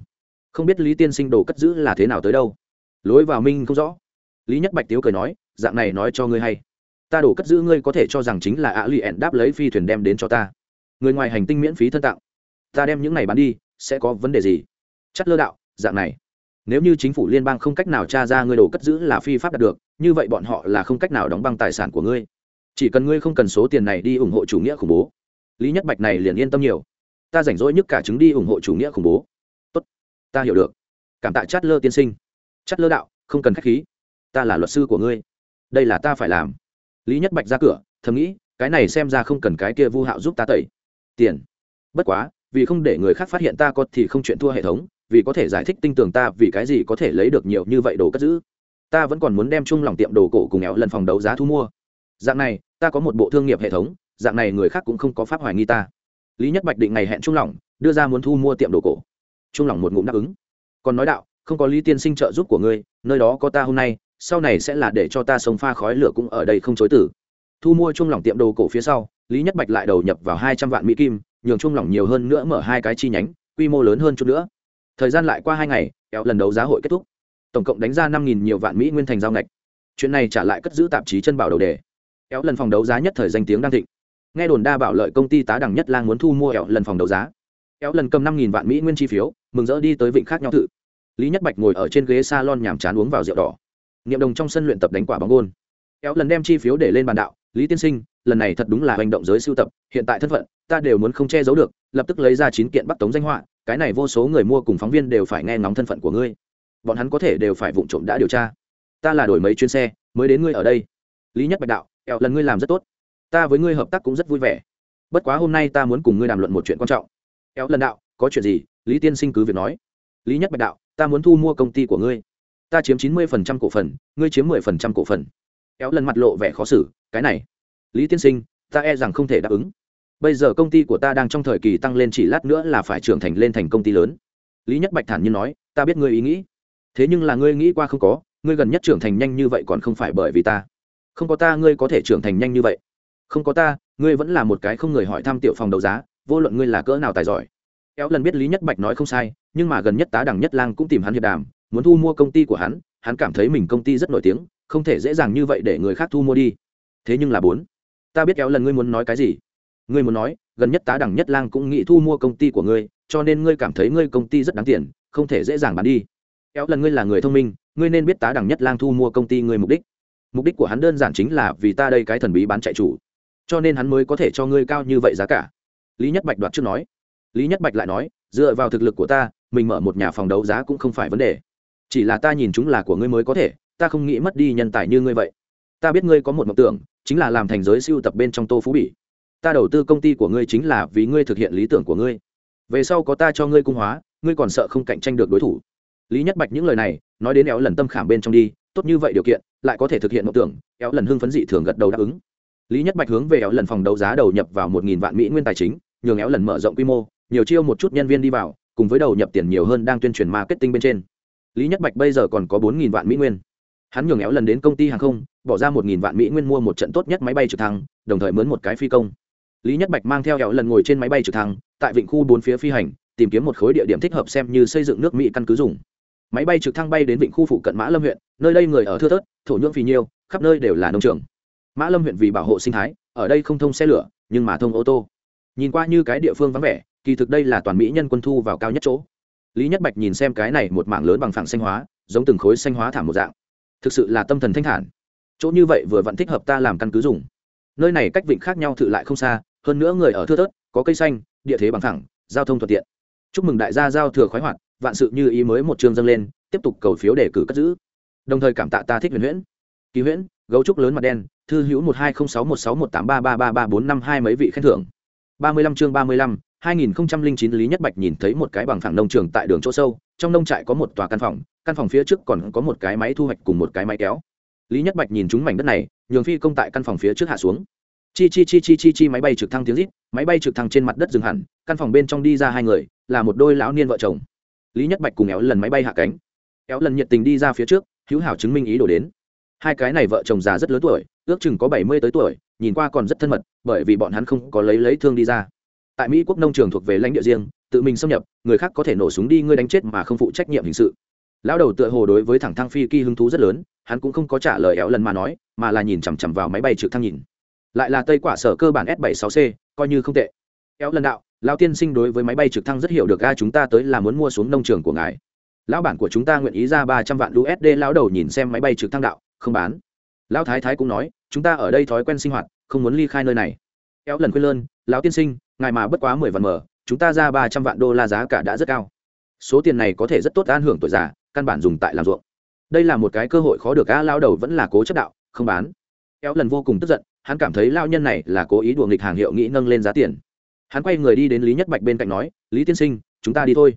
Không biết lý tiên sinh đồ cất giữ là thế nào tới đâu? Lối vào minh không rõ. Lý nhất bạch tiếu cười nói, dạng này nói cho ngươi hay. Ta đổ cất giữ ngươi có thể cho rằng chính là ạ lì ẹn đáp lấy phi thuyền đem đến cho ta. Người ngoài hành tinh miễn phí thân tặng. Ta đem những này bán đi sẽ có vấn đề gì? Chất lơ đạo, dạng này. Nếu như chính phủ liên bang không cách nào tra ra ngươi đồ cất giữ là phi pháp đạt được, như vậy bọn họ là không cách nào đóng băng tài sản của ngươi. Chỉ cần ngươi không cần số tiền này đi ủng hộ chủ nghĩa khủng bố. Lý nhất bạch này liền yên tâm nhiều. Ta rảnh rỗi nhất cả chứng đi ủng hộ chủ nghĩa khủng bố. Tốt, ta hiểu được. Cảm tạ chát lơ tiên sinh. Chát lơ đạo, không cần k h á c h khí. Ta là luật sư của ngươi. Đây là ta phải làm. Lý nhất bạch ra cửa, thầm nghĩ, cái này xem ra không cần cái kia vu hạo giúp ta tẩy. Tiền. Bất quá vì không để người khác phát hiện ta có thì không chuyện thua hệ thống, vì có thể giải thích tinh tường ta vì cái gì có thể lấy được nhiều như vậy đồ cất giữ. Ta vẫn còn muốn đem chung lòng tiệm đồ cổ cùng éo lần phòng đấu giá thu mua. Dạng này, ta có một bộ thương nghiệp hệ thống, dạng này người khác cũng không có pháp hoài nghi ta. Lý nhất bạch định ngày hẹn trung lòng, đưa ra muốn thu mua tiệm đồ cổ. Trung lòng một ngụm đáp ứng. Còn nói đạo, không có lý tiên sinh trợ giúp của ngươi, nơi đó có ta hôm nay, sau này sẽ là để cho ta sống pha khói lửa cũng ở đây không chối tử. Thu mua chung lòng tiệm đồ cổ phía sau, lý nhất bạch lại đầu nhập vào hai trăm vạn mỹ kim nhường chung lòng nhiều hơn nữa mở hai cái chi nhánh, quy mô lớn hơn chút nữa. Thời gian lại qua hai ngày, kéo lần đấu giá hội kết thúc. Tổng cộng đánh ra năm nghìn nhiều vạn mỹ nguyên thành giao ngạch. Chuyện này trả lại cất giữ tạp chí chân bảo đầu đề. Kéo lần phòng đấu giá nhất thời danh tiếng đang thịnh. Nghe đồn đa bảo lợi công ty tá đẳng nhất lang muốn thu mua kéo lần phòng đấu giá. Kéo lần cầm năm nghìn vạn mỹ nguyên chi phiếu, mừng rỡ đi tới vịnh khác nhau tự. Lý nhất bạch ngồi ở trên ghế salon nhàm chán uống vào rượu đỏ. Niệm đồng trong sân luyện tập đánh quả bóng gôn. Kéo lần đem chi phiếu để lên bàn đạo. Lý tiên sinh, lần này thật đúng là hành động giới sưu tập, hiện tại thân phận ta đều muốn không che giấu được, lập tức lấy ra chín kiện bắt tống danh họa, cái này vô số người mua cùng phóng viên đều phải nghe ngóng thân phận của ngươi. Bọn hắn có thể đều phải vụ trộm đã điều tra. Ta là đổi mấy chuyến xe, mới đến ngươi ở đây. Lý nhất bạch đạo ẹo lần ngươi làm rất tốt. Ta với ngươi hợp tác cũng rất vui vẻ. Bất quá hôm nay ta muốn cùng ngươi đàm luận một chuyện quan trọng. Kéo lần đạo, có chuyện gì? Lý tiên sinh cứ việc nói. Lý nhất bạch đạo, ta muốn thu mua công ty của ngươi. Ta chiếm chín mươi phần trăm cổ phần, ngươi chiếm mười phần trăm cổ phần. Kéo lần mặt lộ vẻ khó xử, cái này. Lý tiên sinh, ta e rằng không thể đáp ứng bây giờ công ty của ta đang trong thời kỳ tăng lên chỉ lát nữa là phải trưởng thành lên thành công ty lớn. Lý nhất bạch thản nhiên nói, ta biết ngươi ý nghĩ. Thế nhưng là ngươi nghĩ qua không có, ngươi gần nhất trưởng thành nhanh như vậy còn không phải bởi vì ta. Không có ta, ngươi có thể trưởng thành nhanh như vậy. Không có ta, ngươi vẫn là một cái không người hỏi thăm tiểu phòng đấu giá, vô luận ngươi là cỡ nào tài giỏi. Kéo lần biết lý nhất bạch nói không sai, nhưng mà gần nhất tá đẳng nhất lang cũng tìm hắn hiệp đàm, muốn thu mua công ty của hắn hắn cảm thấy mình công ty rất nổi tiếng, không thể dễ dàng như vậy để người khác thu mua đi. Thế nhưng là bốn. Ta biết kéo lần ngươi muốn nói cái gì ngươi muốn nói, gần nhất tá đẳng nhất lang cũng nghĩ thu mua công ty của ngươi, cho nên ngươi cảm thấy ngươi công ty rất đáng tiền, không thể dễ dàng bán đi. Kéo lần ngươi là người thông minh, ngươi nên biết tá đẳng nhất lang thu mua công ty ngươi mục đích. Mục đích của hắn đơn giản chính là vì ta đây cái thần bí bán chạy chủ. Cho nên hắn mới có thể cho ngươi cao như vậy giá cả. Lý nhất bạch đoạt trước nói. Lý nhất bạch lại nói, dựa vào thực lực của ta, mình mở một nhà phòng đấu giá cũng không phải vấn đề. Chỉ là ta nhìn chúng là của ngươi mới có thể, ta không nghĩ mất đi nhân tài như ngươi vậy. Ta biết ngươi có một mộng tưởng, chính là làm thành giới siêu tập bên trong tô phú bỉ ta đầu tư công ty của ngươi chính là vì ngươi thực hiện lý tưởng của ngươi. Về sau có ta cho ngươi cung hóa, ngươi còn sợ không cạnh tranh được đối thủ. Lý nhất bạch những lời này, nói đến éo lần tâm khảm bên trong đi, tốt như vậy điều kiện, lại có thể thực hiện mộng tưởng. Éo lần hưng phấn dị thường gật đầu đáp ứng. Lý nhất bạch hướng về éo lần phòng đấu giá đầu nhập vào một nghìn vạn mỹ nguyên tài chính, nhường éo lần mở rộng quy mô, nhiều chiêu một chút nhân viên đi vào, cùng với đầu nhập tiền nhiều hơn đang tuyên truyền marketing bên trên. Lý nhất bạch bây giờ còn có bốn nghìn vạn mỹ nguyên. Hắn nhường éo lần đến công ty hàng không, bỏ ra một nghìn vạn mỹ nguyên mua một trận tốt nhất máy bay trực thăng, đồng thời mướn một cái phi công lý nhất bạch mang theo hẹo lần ngồi trên máy bay trực thăng, tại vịnh khu bốn phía phi hành, tìm kiếm một khối địa điểm thích hợp xem như xây dựng nước mỹ căn cứ dùng. Máy bay trực thăng bay đến vịnh khu phụ cận mã lâm huyện, nơi đây người ở thưa thớt, thổ nhưỡng phì nhiêu, khắp nơi đều là nông trường. Mã lâm huyện vì bảo hộ sinh thái, ở đây không thông xe lửa, nhưng mà thông ô tô. Nhìn qua như cái địa phương vắng vẻ, kỳ thực đây là toàn mỹ nhân quân thu vào cao nhất chỗ. Lý nhất bạch nhìn xem cái này một mảng lớn bằng phẳng xanh hóa, giống từng khối xanh hóa thảm một dạng. Thực sự là tâm thần thanh thản. Chỗ như vậy vừa vẫn thích hợp ta làm căn cứ dùng. Nơi này cách vịnh khác nhau thự lại không xa hơn nữa người ở thưa thớt, có cây xanh, địa thế bằng thẳng, giao thông thuận tiện. Chúc mừng đại gia giao thừa khoái hoạt, vạn sự như ý mới một chương dâng lên, tiếp tục cầu phiếu để cử cất giữ. Đồng thời cảm tạ ta thích huyền huyễn. Kỳ huyễn, gấu trúc lớn mặt đen, thư hữu một hai không sáu một sáu một tám ba ba ba ba bốn năm hai mấy vị khen thưởng. Ba mươi lăm chương ba mươi lăm, hai nghìn không trăm linh chín lý nhất bạch nhìn thấy một cái bằng phẳng nông trường tại đường chỗ sâu, trong nông trại có một tòa căn phòng căn phòng phía trước còn có một cái máy thu hoạch cùng một cái máy kéo. Lý nhất bạch nhìn chúng mảnh đất này, nhường phi công tại căn phòng phía trước hạ xuống chi chi chi chi chi chi, máy bay trực thăng tiếng rít, máy bay trực thăng trên mặt đất dừng hẳn, căn phòng bên trong đi ra hai người, là một đôi lão niên vợ chồng. Lý nhất bạch cùng éo lần máy bay hạ cánh. Éo lần nhiệt tình đi ra phía trước, hữu hảo chứng minh ý đồ đến. Hai cái này vợ chồng già rất lớn tuổi, ước chừng có bảy mươi tới tuổi, nhìn qua còn rất thân mật, bởi vì bọn hắn không có lấy lấy thương đi ra. Tại mỹ quốc nông trường thuộc về lãnh địa riêng, tự mình xâm nhập, người khác có thể nổ súng đi ngươi đánh chết mà không phụ trách nhiệm hình sự. Lão đầu tựa hồ đối với thẳng thăng phi kỳ hứng thú rất lớn, hắn cũng không có trả lời éo lần mà nói, mà là nhìn chằm chằm vào máy bay trực thăng nhìn lại là tây quả sở cơ bản s 76 c, coi như không tệ. Éo lần đạo, lão tiên sinh đối với máy bay trực thăng rất hiểu được, a, chúng ta tới là muốn mua xuống nông trường của ngài. Lão bản của chúng ta nguyện ý ra ba trăm vạn usd lão đầu nhìn xem máy bay trực thăng đạo, không bán. Lão thái thái cũng nói, chúng ta ở đây thói quen sinh hoạt, không muốn ly khai nơi này. Kéo lần khuyên lơn, lão tiên sinh, ngài mà bất quá mười vạn mở, chúng ta ra ba trăm vạn đô la giá cả đã rất cao. Số tiền này có thể rất tốt an hưởng tuổi già, căn bản dùng tại làm ruộng. Đây là một cái cơ hội khó được, a lao đầu vẫn là cố chấp đạo, không bán kéo lần vô cùng tức giận, hắn cảm thấy lao nhân này là cố ý đùa nghịch hàng hiệu nghĩ nâng lên giá tiền. Hắn quay người đi đến lý nhất bạch bên cạnh nói, lý tiên sinh, chúng ta đi thôi.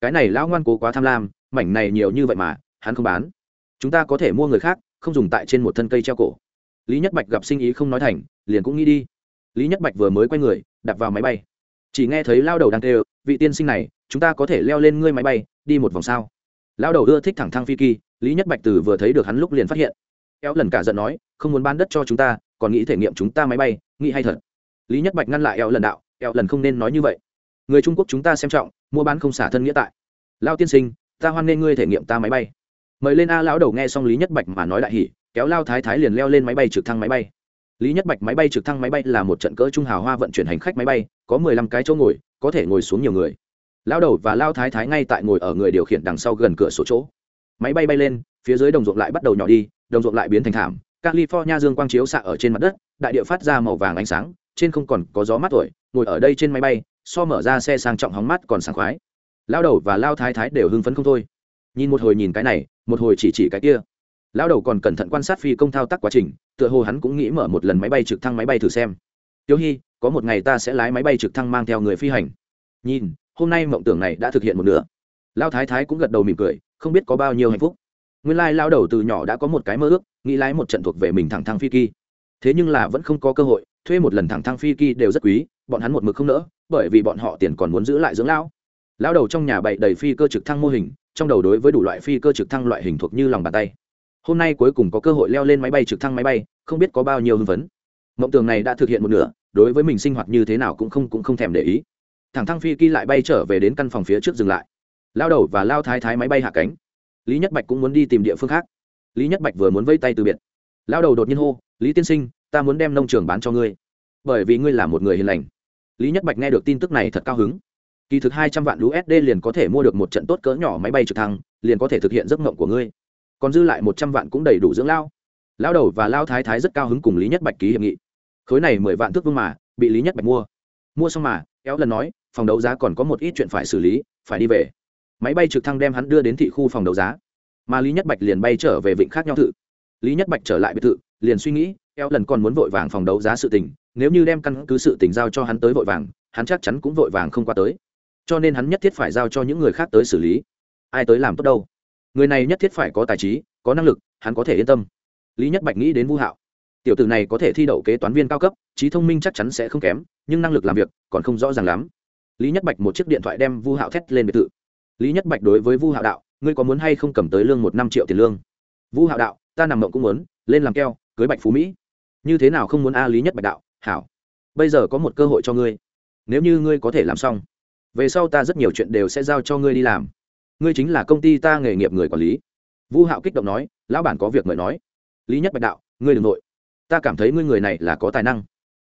Cái này lão ngoan cố quá tham lam, mảnh này nhiều như vậy mà, hắn không bán. Chúng ta có thể mua người khác, không dùng tại trên một thân cây treo cổ. Lý nhất bạch gặp sinh ý không nói thành, liền cũng nghĩ đi. Lý nhất bạch vừa mới quay người, đạp vào máy bay. Chỉ nghe thấy lao đầu đang kêu, vị tiên sinh này, chúng ta có thể leo lên ngươi máy bay, đi một vòng sao? Lao đầu ưa thích thẳng thăng phi kỳ, lý nhất bạch từ vừa thấy được hắn lúc liền phát hiện kéo lần cả giận nói, không muốn bán đất cho chúng ta, còn nghĩ thể nghiệm chúng ta máy bay, nghĩ hay thật. Lý nhất bạch ngăn lại eo lần đạo, eo lần không nên nói như vậy. Người trung quốc chúng ta xem trọng, mua bán không xả thân nghĩa tại. Lao tiên sinh, ta hoan nghê ngươi thể nghiệm ta máy bay. Mời lên a lão đầu nghe xong lý nhất bạch mà nói đại hỉ, kéo lao thái thái liền leo lên máy bay trực thăng máy bay. Lý nhất bạch máy bay trực thăng máy bay là một trận cỡ trung hào hoa vận chuyển hành khách máy bay, có mười lăm cái chỗ ngồi, có thể ngồi xuống nhiều người. Lao đầu và lao thái thái ngay tại ngồi ở người điều khiển đằng sau gần cửa sổ chỗ. Máy bay bay lên, phía dưới đồng ruộng lại bắt đầu nhỏ đi đồng ruộng lại biến thành thảm. California dương quang chiếu xạ ở trên mặt đất, đại địa phát ra màu vàng ánh sáng, trên không còn có gió mát tuổi, ngồi ở đây trên máy bay, so mở ra xe sang trọng hóng mát còn sảng khoái. Lao đầu và lao thái thái đều hưng phấn không thôi. Nhìn một hồi nhìn cái này, một hồi chỉ chỉ cái kia. Lao đầu còn cẩn thận quan sát phi công thao tác quá trình, tựa hồ hắn cũng nghĩ mở một lần máy bay trực thăng máy bay thử xem. Tiêu hy, có một ngày ta sẽ lái máy bay trực thăng mang theo người phi hành. Nhìn, hôm nay mộng tưởng này đã thực hiện một nửa. Lao thái thái cũng gật đầu mỉm cười, không biết có bao nhiêu hạnh phúc nguyên lai lao đầu từ nhỏ đã có một cái mơ ước, nghĩ lái một trận thuộc về mình thẳng thăng phi kỳ. Thế nhưng là vẫn không có cơ hội, thuê một lần thẳng thăng phi kỳ đều rất quý, bọn hắn một mực không nỡ, bởi vì bọn họ tiền còn muốn giữ lại dưỡng lão. Lao đầu trong nhà bậy đầy phi cơ trực thăng mô hình, trong đầu đối với đủ loại phi cơ trực thăng loại hình thuộc như lòng bàn tay. Hôm nay cuối cùng có cơ hội leo lên máy bay trực thăng máy bay, không biết có bao nhiêu hưng phấn. Mộng tường này đã thực hiện một nửa, đối với mình sinh hoạt như thế nào cũng không cũng không thèm để ý. Thẳng thăng phi kỳ lại bay trở về đến căn phòng phía trước dừng lại. Lao đầu và lao thái thái máy bay hạ cánh lý nhất bạch cũng muốn đi tìm địa phương khác. Lý nhất bạch vừa muốn vây tay từ biệt. Lao đầu đột nhiên hô, lý tiên sinh, ta muốn đem nông trường bán cho ngươi. Bởi vì ngươi là một người hiền lành. Lý nhất bạch nghe được tin tức này thật cao hứng. Kỳ thực hai trăm vạn usd liền có thể mua được một trận tốt cỡ nhỏ máy bay trực thăng, liền có thể thực hiện giấc mộng của ngươi. Còn dư lại một trăm vạn cũng đầy đủ dưỡng lao. Lao đầu và lao thái thái rất cao hứng cùng lý nhất bạch ký hiệp nghị. Khối này mười vạn thước vương mà, bị lý nhất bạch mua. Mua xong mà, kéo lần nói, phòng đấu giá còn có một ít chuyện phải xử lý, phải đi về máy bay trực thăng đem hắn đưa đến thị khu phòng đấu giá. Mà lý nhất bạch liền bay trở về vịnh khác nhau thự. Lý nhất bạch trở lại biệt thự, liền suy nghĩ, eo lần còn muốn vội vàng phòng đấu giá sự tình, nếu như đem căn cứ sự tình giao cho hắn tới vội vàng, hắn chắc chắn cũng vội vàng không qua tới. Cho nên hắn nhất thiết phải giao cho những người khác tới xử lý. Ai tới làm tốt đâu? Người này nhất thiết phải có tài trí, có năng lực, hắn có thể yên tâm. Lý nhất bạch nghĩ đến vu hạo. Tiểu tử này có thể thi đậu kế toán viên cao cấp, trí thông minh chắc chắn sẽ không kém, nhưng năng lực làm việc còn không rõ ràng lắm. Lý nhất bạch một chiếc điện thoại đem vu hạo thét lên biệt thự lý nhất bạch đối với vu hạo đạo, ngươi có muốn hay không cầm tới lương một năm triệu tiền lương? Vu hạo đạo, ta nằm mộng cũng muốn, lên làm keo, cưới bạch phú mỹ. Như thế nào không muốn a, lý nhất bạch đạo, hảo. Bây giờ có một cơ hội cho ngươi. Nếu như ngươi có thể làm xong, về sau ta rất nhiều chuyện đều sẽ giao cho ngươi đi làm. Ngươi chính là công ty ta nghề nghiệp người quản lý. Vu hạo kích động nói, lão bản có việc mời nói. Lý nhất bạch đạo, ngươi đ ừ n g nội. Ta cảm thấy ngươi người này là có tài năng,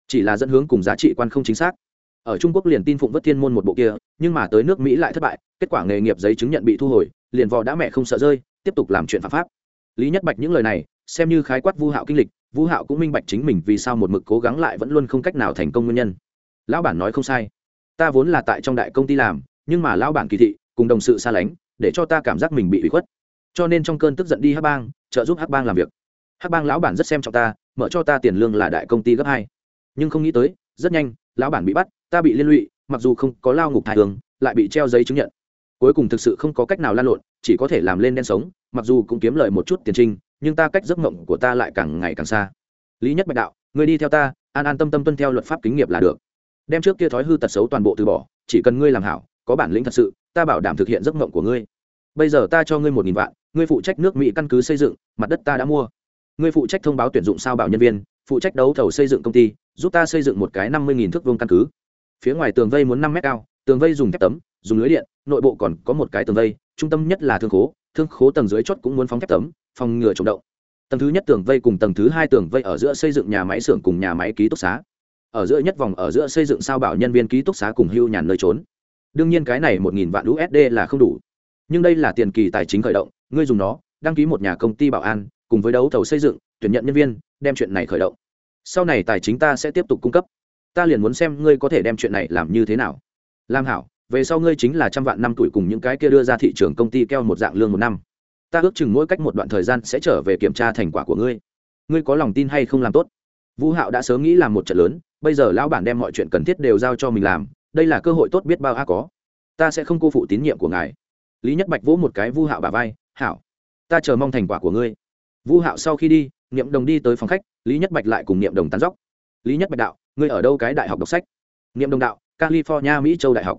chỉ là dẫn hướng cùng giá trị quan không chính xác ở trung quốc liền tin phụng vất thiên môn một bộ kia, nhưng mà tới nước mỹ lại thất bại, kết quả nghề nghiệp giấy chứng nhận bị thu hồi, liền vò đã mẹ không sợ rơi, tiếp tục làm chuyện phạm pháp. Lý nhất bạch những lời này, xem như khái quát vu hạo kinh lịch, vu hạo cũng minh bạch chính mình vì sao một mực cố gắng lại vẫn luôn không cách nào thành công nguyên nhân. Lão bản nói không sai. Ta vốn là tại trong đại công ty làm, nhưng mà lão bản kỳ thị, cùng đồng sự xa lánh, để cho ta cảm giác mình bị ủy khuất. Cho nên trong cơn tức giận đi hắc bang, trợ giúp hắc bang làm việc. Hắc bang lão bản rất xem trọng ta, mở cho ta tiền lương là đại công ty gấp hai. Nhưng không nghĩ tới rất nhanh, lão bản bị bắt, ta bị liên lụy, mặc dù không có lao ngục thai thường lại bị treo giấy chứng nhận. Cuối cùng thực sự không có cách nào lan lộn, chỉ có thể làm lên đen sống, mặc dù cũng kiếm lợi một chút tiền trinh, nhưng ta cách giấc mộng của ta lại càng ngày càng xa. Lý nhất bạch đạo người đi theo ta, an an tâm tâm tuân theo luật pháp kính nghiệp là được. Đem trước kia thói hư tật xấu toàn bộ từ bỏ, chỉ cần ngươi làm hảo, có bản lĩnh thật sự, ta bảo đảm thực hiện giấc mộng của ngươi. Bây giờ ta cho ngươi một nghìn vạn, ngươi phụ trách nước mỹ căn cứ xây dựng, mặt đất ta đã mua. Ngươi phụ trách thông báo tuyển dụng sao bảo nhân viên, phụ trách đấu thầu xây dựng công ty giúp ta xây dựng một cái năm mươi nghìn thước vuông căn cứ. Phía ngoài tường vây muốn năm mét cao, tường vây dùng thép tấm, dùng lưới điện, nội bộ còn có một cái tường vây, trung tâm nhất là thương khố thương khố tầng dưới chốt cũng muốn phóng thép tấm, phòng ngừa chống động. Tầng thứ nhất tường vây cùng tầng thứ hai tường vây ở giữa xây dựng nhà máy xưởng cùng nhà máy ký túc xá. Ở giữa nhất vòng ở giữa xây dựng sao bảo nhân viên ký túc xá cùng hưu nhàn nơi trốn. Đương nhiên cái này một nghìn vạn usd là không đủ. Nhưng đây là tiền kỳ tài chính khởi động, ngươi dùng nó, đăng ký một nhà công ty bảo an, cùng với đấu thầu xây dựng, tuyển nhận nhân viên, đem chuyện này khởi động sau này tài chính ta sẽ tiếp tục cung cấp. Ta liền muốn xem ngươi có thể đem chuyện này làm như thế nào. Lam hảo, về sau ngươi chính là trăm vạn năm tuổi cùng những cái kia đưa ra thị trường công ty keo một dạng lương một năm. Ta ước chừng mỗi cách một đoạn thời gian sẽ trở về kiểm tra thành quả của ngươi. Ngươi có lòng tin hay không làm tốt? Vũ hạo đã sớm nghĩ làm một trận lớn, bây giờ lão bản đem mọi chuyện cần thiết đều giao cho mình làm, đây là cơ hội tốt biết bao a có. Ta sẽ không cô phụ tín nhiệm của ngài. Lý nhất bạch vỗ một cái vu hạo bà vai, hảo, ta chờ mong thành quả của ngươi. Vũ hạo sau khi đi niệm đồng đi tới phòng khách, lý nhất bạch lại cùng niệm đồng tán dóc. Lý nhất bạch đạo, ngươi ở đâu cái đại học đọc sách? Niệm đồng đạo, california, mỹ châu đại học.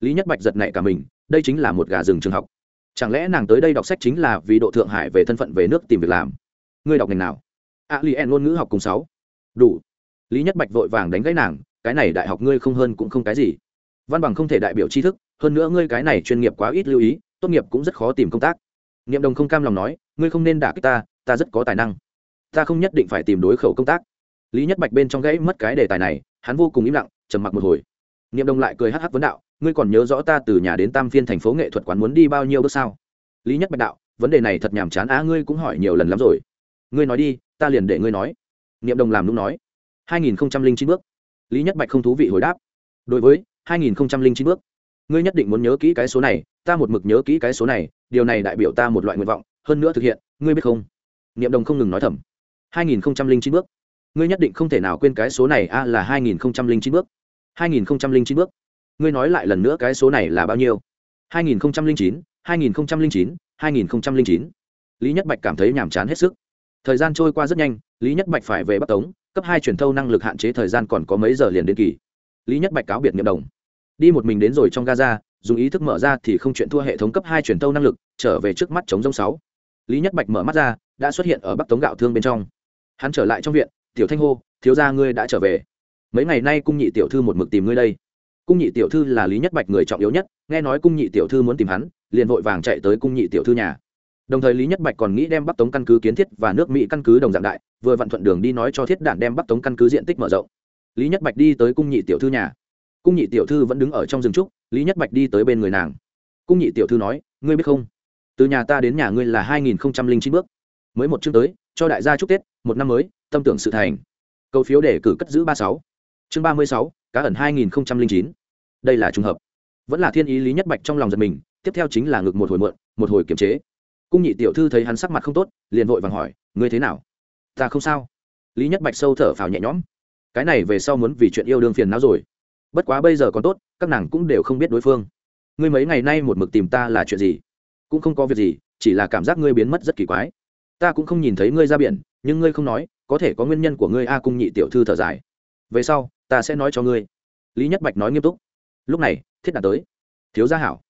Lý nhất bạch giật nảy cả mình, đây chính là một gà rừng trường học. Chẳng lẽ nàng tới đây đọc sách chính là vì độ thượng hải về thân phận về nước tìm việc làm? Ngươi đọc ngành nào? A li en ngôn ngữ học cùng sáu. Đủ. Lý nhất bạch vội vàng đánh gãy nàng, cái này đại học ngươi không hơn cũng không cái gì. Văn bằng không thể đại biểu tri thức, hơn nữa ngươi cái này chuyên nghiệp quá ít lưu ý, tốt nghiệp cũng rất khó tìm công tác. Niệm đồng không cam lòng nói, ngươi không nên đả kích ta ta rất có tài năng ta không nhất định phải tìm đối khẩu công tác. Lý nhất bạch bên trong gãy mất cái đề tài này, hắn vô cùng im lặng, trầm mặc một hồi. Niệm đồng lại cười hh vấn đạo, ngươi còn nhớ rõ ta từ nhà đến tam phiên thành phố nghệ thuật quán muốn đi bao nhiêu bước sao? Lý nhất bạch đạo, vấn đề này thật nhàm chán, á, ngươi cũng hỏi nhiều lần lắm rồi. Ngươi nói đi, ta liền để ngươi nói. Niệm đồng làm lúc nói. Hai nghìn chín bước. Lý nhất bạch không thú vị hồi đáp. Đối với, hai nghìn chín bước. Ngươi nhất định muốn nhớ kỹ cái số này, ta một mực nhớ kỹ cái số này, điều này đại biểu ta một loại nguyện vọng, hơn nữa thực hiện, ngươi biết không? Niệm đồng không ngừng nói thầm hai nghìn chín bước. Ngươi nhất định không thể nào quên cái số này, a, là hai nghìn chín bước. hai nghìn chín bước. Ngươi nói lại lần nữa cái số này là bao nhiêu? hai nghìn chín, hai nghìn chín, hai nghìn chín. Lý nhất bạch cảm thấy nhàm chán hết sức. Thời gian trôi qua rất nhanh, lý nhất bạch phải về bắc tống, cấp hai truyền thâu năng lực hạn chế thời gian còn có mấy giờ liền đến kỳ. Lý nhất bạch cáo biệt nghiệm đồng. Đi một mình đến rồi trong gaza, dùng ý thức mở ra thì không chuyện thua hệ thống cấp hai truyền thâu năng lực, trở về trước mắt chống rông sáu. Lý nhất bạch mở mắt ra, đã xuất hiện ở bắc tống gạo thương bên trong hắn trở lại trong viện, tiểu thanh hô, thiếu gia ngươi đã trở về. Mấy ngày nay cung nhị tiểu thư một mực tìm ngươi đây. Cung nhị tiểu thư là lý nhất bạch người trọng yếu nhất, nghe nói cung nhị tiểu thư muốn tìm hắn, liền vội vàng chạy tới cung nhị tiểu thư nhà. Đồng thời lý nhất bạch còn nghĩ đem bắc tống căn cứ kiến thiết và nước mỹ căn cứ đồng dạng đại, vừa vặn thuận đường đi nói cho thiết đản đem bắc tống căn cứ diện tích mở rộng. Lý nhất bạch đi tới cung nhị tiểu thư nhà. Cung nhị tiểu thư vẫn đứng ở trong rừng trúc, lý nhất bạch đi tới bên người nàng. Cung nhị tiểu thư nói, ngươi biết không? Từ nhà ta đến nhà ngươi là hai nghìn chín bước. Mới một chương tới cho đại gia chúc tết, một năm mới, tâm tưởng sự thành. Câu phiếu để cử cất giữ ba sáu. Chương ba mươi sáu, cá ẩn hai nghìn chín. Đây là trùng hợp. Vẫn là thiên ý lý nhất bạch trong lòng giật mình, tiếp theo chính là ngực một hồi muộn một hồi kiềm chế. Cung nhị tiểu thư thấy hắn sắc mặt không tốt, liền vội vàng hỏi, ngươi thế nào? Ta không sao. Lý nhất bạch sâu thở phào nhẹ nhõm. Cái này về sau muốn vì chuyện yêu đương phiền não rồi. Bất quá bây giờ còn tốt, các nàng cũng đều không biết đối phương. Ngươi mấy ngày nay một mực tìm ta là chuyện gì? Cũng không có việc gì, chỉ là cảm giác ngươi biến mất rất kỳ quái ta cũng không nhìn thấy ngươi ra biển, nhưng ngươi không nói, có thể có nguyên nhân của ngươi a cung nhị tiểu thư thở dài. Về sau, ta sẽ nói cho ngươi. Lý nhất bạch nói nghiêm túc. Lúc này, thiết đản tới. Thiếu gia hảo.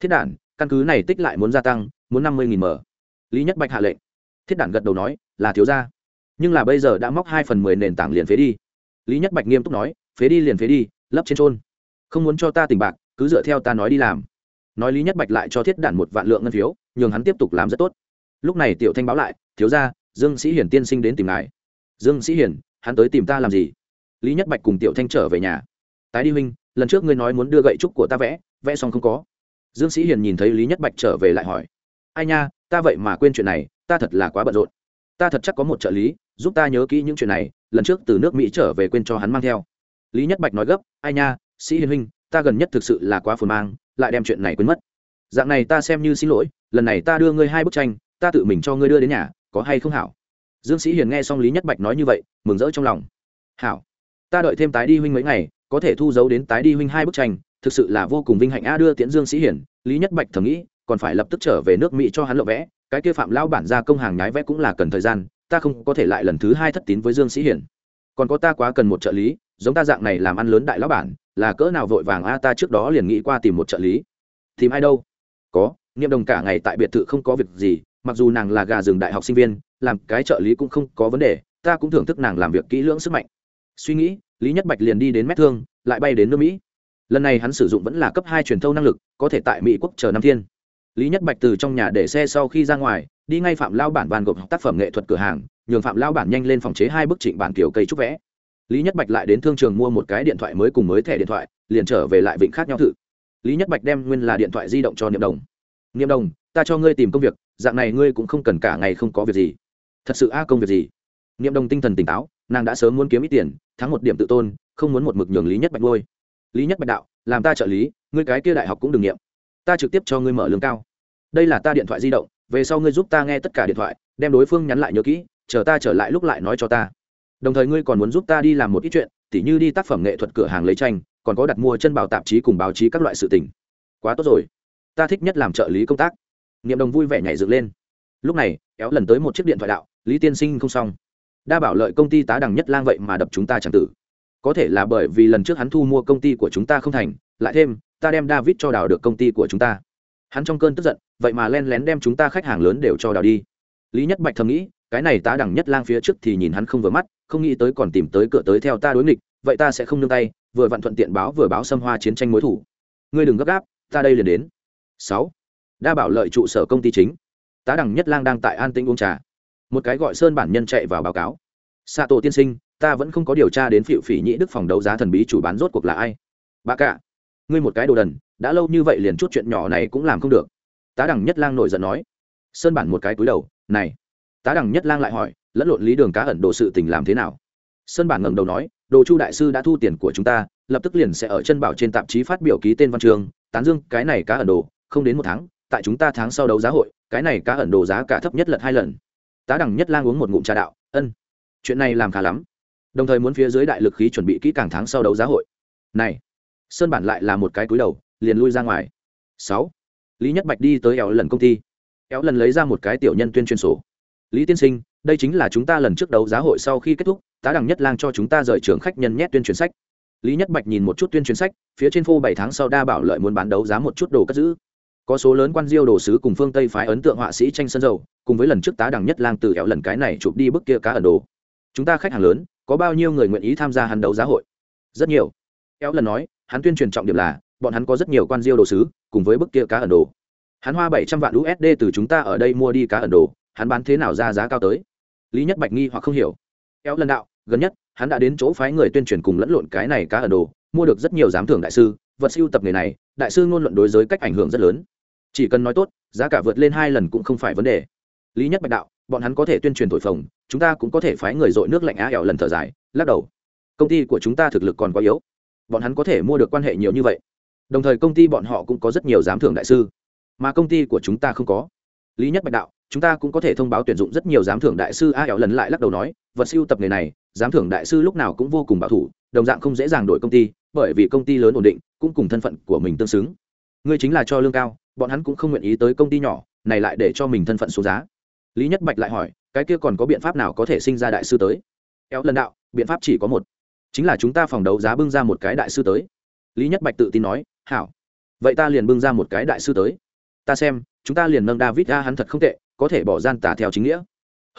Thiết đản căn cứ này tích lại muốn gia tăng, muốn năm mươi nghìn mở lý nhất bạch hạ lệnh. Thiết đản gật đầu nói, là thiếu gia. Nhưng là bây giờ đã móc hai phần mười nền tảng liền phế đi. Lý nhất bạch nghiêm túc nói, phế đi liền phế đi, lấp trên trôn không muốn cho ta tình bạc, cứ dựa theo ta nói đi làm. Nói lý nhất bạch lại cho thiết đản một vạn lượng ngân phiếu, nhường hắn tiếp tục làm rất tốt lúc này tiểu thanh báo lại, thiếu gia, dương sĩ hiển tiên sinh đến tìm ngài. Dương sĩ hiển, hắn tới tìm ta làm gì? Lý nhất bạch cùng tiểu thanh trở về nhà. Tái đi huynh, lần trước ngươi nói muốn đưa gậy trúc của ta vẽ vẽ xong không có. Dương sĩ hiền nhìn thấy lý nhất bạch trở về lại hỏi, ai nha, ta vậy mà quên chuyện này, ta thật là quá bận rộn. Ta thật chắc có một trợ lý, giúp ta nhớ kỹ những chuyện này, lần trước từ nước mỹ trở về quên cho hắn mang theo. Lý nhất bạch nói gấp, ai nha, sĩ hiền huynh, ta gần nhất thực sự là quá phồn mang, lại đem chuyện này quên mất. Dạng này ta xem như xin lỗi, lần này ta đưa ngươi hai bức tranh ta tự mình cho ngươi đưa đến nhà, có hay không hảo? Dương sĩ hiền nghe xong lý nhất bạch nói như vậy, mừng rỡ trong lòng. Hảo, ta đợi thêm tái đi huynh mấy ngày, có thể thu dấu đến tái đi huynh hai bức tranh, thực sự là vô cùng vinh hạnh a. Đưa tiễn dương sĩ hiển lý nhất bạch thầm nghĩ, còn phải lập tức trở về nước mỹ cho hắn lộ vẽ, cái kia phạm lao bản ra công hàng nhái vẽ cũng là cần thời gian, ta không có thể lại lần thứ hai thất tín với dương sĩ hiển còn có ta quá cần một trợ lý, giống ta dạng này làm ăn lớn đại lão bản, là cỡ nào vội vàng a, ta trước đó liền nghĩ qua tìm một trợ lý. Tìm ai đâu? Có, niệm đồng cả ngày tại biệt thự không có việc gì mặc dù nàng là gà rừng đại học sinh viên, làm cái trợ lý cũng không có vấn đề, ta cũng thưởng thức nàng làm việc kỹ lưỡng sức mạnh. Suy nghĩ, lý nhất bạch liền đi đến mét thương, lại bay đến nước mỹ. Lần này hắn sử dụng vẫn là cấp hai truyền thâu năng lực, có thể tại mỹ quốc chờ năm thiên. Lý nhất bạch từ trong nhà để xe sau khi ra ngoài, đi ngay phạm lao bản bàn gộp tác phẩm nghệ thuật cửa hàng, nhường phạm lao bản nhanh lên phòng chế hai bức trịnh bản kiểu cây trúc vẽ. Lý nhất bạch lại đến thương trường mua một cái điện thoại mới cùng mới thẻ điện thoại, liền trở về lại vịnh khác nhau thử. Lý nhất bạch đem nguyên là điện thoại di động cho niệm đồng. Niệm đồng, ta cho ngươi tìm công việc dạng này ngươi cũng không cần cả ngày không có việc gì. Thật sự a, công việc gì? Nghiệm đồng tinh thần tỉnh táo, nàng đã sớm muốn kiếm ít tiền, thắng một điểm tự tôn, không muốn một mực nhường lý nhất bạch ngôi lý nhất bạch đạo, làm ta trợ lý, ngươi cái kia đại học cũng đừng nghiệm ta trực tiếp cho ngươi mở lương cao. Đây là ta điện thoại di động, về sau ngươi giúp ta nghe tất cả điện thoại, đem đối phương nhắn lại nhớ kỹ, chờ ta trở lại lúc lại nói cho ta. Đồng thời ngươi còn muốn giúp ta đi làm một ít chuyện, tỉ như đi tác phẩm nghệ thuật cửa hàng lấy tranh, còn có đặt mua chân bảo tạp chí cùng báo chí các loại sự tình. Quá tốt rồi. Ta thích nhất làm trợ lý công tác niệm đồng vui vẻ nhảy dựng lên. Lúc này, kéo lần tới một chiếc điện thoại đạo, lý tiên sinh không xong. Đa bảo lợi công ty tá đằng nhất lang vậy mà đập chúng ta chẳng tử. Có thể là bởi vì lần trước hắn thu mua công ty của chúng ta không thành, lại thêm, ta đem david cho đào được công ty của chúng ta. Hắn trong cơn tức giận, vậy mà len lén đem chúng ta khách hàng lớn đều cho đào đi. Lý nhất bạch thầm nghĩ, cái này tá đằng nhất lang phía trước thì nhìn hắn không vừa mắt, không nghĩ tới còn tìm tới cửa tới theo ta đối nghịch, vậy ta sẽ không nương tay, vừa vặn thuận tiện báo vừa báo xâm hoa chiến tranh mối thủ. Ngươi đừng gấp gáp, ta đây liền đến. Sáu đa bảo lợi trụ sở công ty chính. Tá đằng nhất lang đang tại an tĩnh uống trà. Một cái gọi sơn bản nhân chạy vào báo cáo. Xạ tổ tiên sinh, ta vẫn không có điều tra đến phịu phỉ nhĩ đức phòng đấu giá thần bí chủ bán rốt cuộc là ai. Bà cả, ngươi một cái đồ đần, đã lâu như vậy liền chút chuyện nhỏ này cũng làm không được. Tá đằng nhất lang nổi giận nói. Sơn bản một cái túi đầu, này. Tá đằng nhất lang lại hỏi, lẫn lộn lý đường cá ẩn đồ sự tình làm thế nào? Sơn bản ngẩng đầu nói, đồ chu đại sư đã thu tiền của chúng ta, lập tức liền sẽ ở chân bảo trên tạp chí phát biểu ký tên văn trường tán dương cái này cá ẩn đồ, không đến một tháng tại chúng ta tháng sau đấu giá hội, cái này cá ẩn đồ giá cả thấp nhất lật hai lần. Tá đẳng nhất lang uống một ngụm trà đạo, ân, chuyện này làm khá lắm. Đồng thời muốn phía dưới đại lực khí chuẩn bị kỹ càng tháng sau đấu giá hội. Này, sơn bản lại là một cái cúi đầu, liền lui ra ngoài. Sáu, lý nhất bạch đi tới éo lần công ty. Éo lần lấy ra một cái tiểu nhân tuyên truyền sổ. Lý tiên sinh, đây chính là chúng ta lần trước đấu giá hội sau khi kết thúc, tá đẳng nhất lang cho chúng ta rời trường khách nhân nhét tuyên truyền sách. Lý nhất bạch nhìn một chút tuyên truyền sách, phía trên phô bảy tháng sau đa bảo lợi muốn bán đấu giá một chút đồ cất giữ có số lớn quan diêu đồ sứ cùng phương tây phái ấn tượng họa sĩ tranh sân dầu, cùng với lần trước tá đằng nhất lang từ hẻo lần cái này chụp đi bức kia cá ẩn đồ. Chúng ta khách hàng lớn, có bao nhiêu người nguyện ý tham gia hắn đấu giá hội? Rất nhiều. Éo lần nói, hắn tuyên truyền trọng điểm là, bọn hắn có rất nhiều quan diêu đồ sứ, cùng với bức kia cá ẩn đồ. Hắn hoa bảy trăm vạn usd từ chúng ta ở đây mua đi cá ẩn đồ, hắn bán thế nào ra giá cao tới? Lý nhất bạch nghi hoặc không hiểu. Éo lần đạo, gần nhất, hắn đã đến chỗ phái người tuyên truyền cùng lẫn lộn cái này cá ẩn đồ, mua được rất nhiều giám thưởng đại sư, vật siêu tập nghề này, đại sư ngôn luận đối giới cách ảnh hưởng rất lớn chỉ cần nói tốt, giá cả vượt lên hai lần cũng không phải vấn đề. Lý nhất bạch đạo, bọn hắn có thể tuyên truyền thổi phồng, chúng ta cũng có thể phái người dội nước lạnh á ẻo lần thở dài, lắc đầu. Công ty của chúng ta thực lực còn quá yếu. Bọn hắn có thể mua được quan hệ nhiều như vậy. Đồng thời công ty bọn họ cũng có rất nhiều giám thưởng đại sư. Mà công ty của chúng ta không có. Lý nhất bạch đạo, chúng ta cũng có thể thông báo tuyển dụng rất nhiều giám thưởng đại sư a ẻo lần lại lắc đầu nói, vật siêu tập nghề này, giám thưởng đại sư lúc nào cũng vô cùng bảo thủ, đồng dạng không dễ dàng đổi công ty, bởi vì công ty lớn ổn định, cũng cùng thân phận của mình tương xứng. Ngươi chính là cho lương cao bọn hắn cũng không nguyện ý tới công ty nhỏ, này lại để cho mình thân phận số giá. Lý nhất bạch lại hỏi, cái kia còn có biện pháp nào có thể sinh ra đại sư tới? Éo lần đạo, biện pháp chỉ có một. Chính là chúng ta phòng đấu giá bưng ra một cái đại sư tới. Lý nhất bạch tự tin nói, hảo. Vậy ta liền bưng ra một cái đại sư tới. Ta xem, chúng ta liền nâng david ra hắn thật không tệ, có thể bỏ gian tả theo chính nghĩa.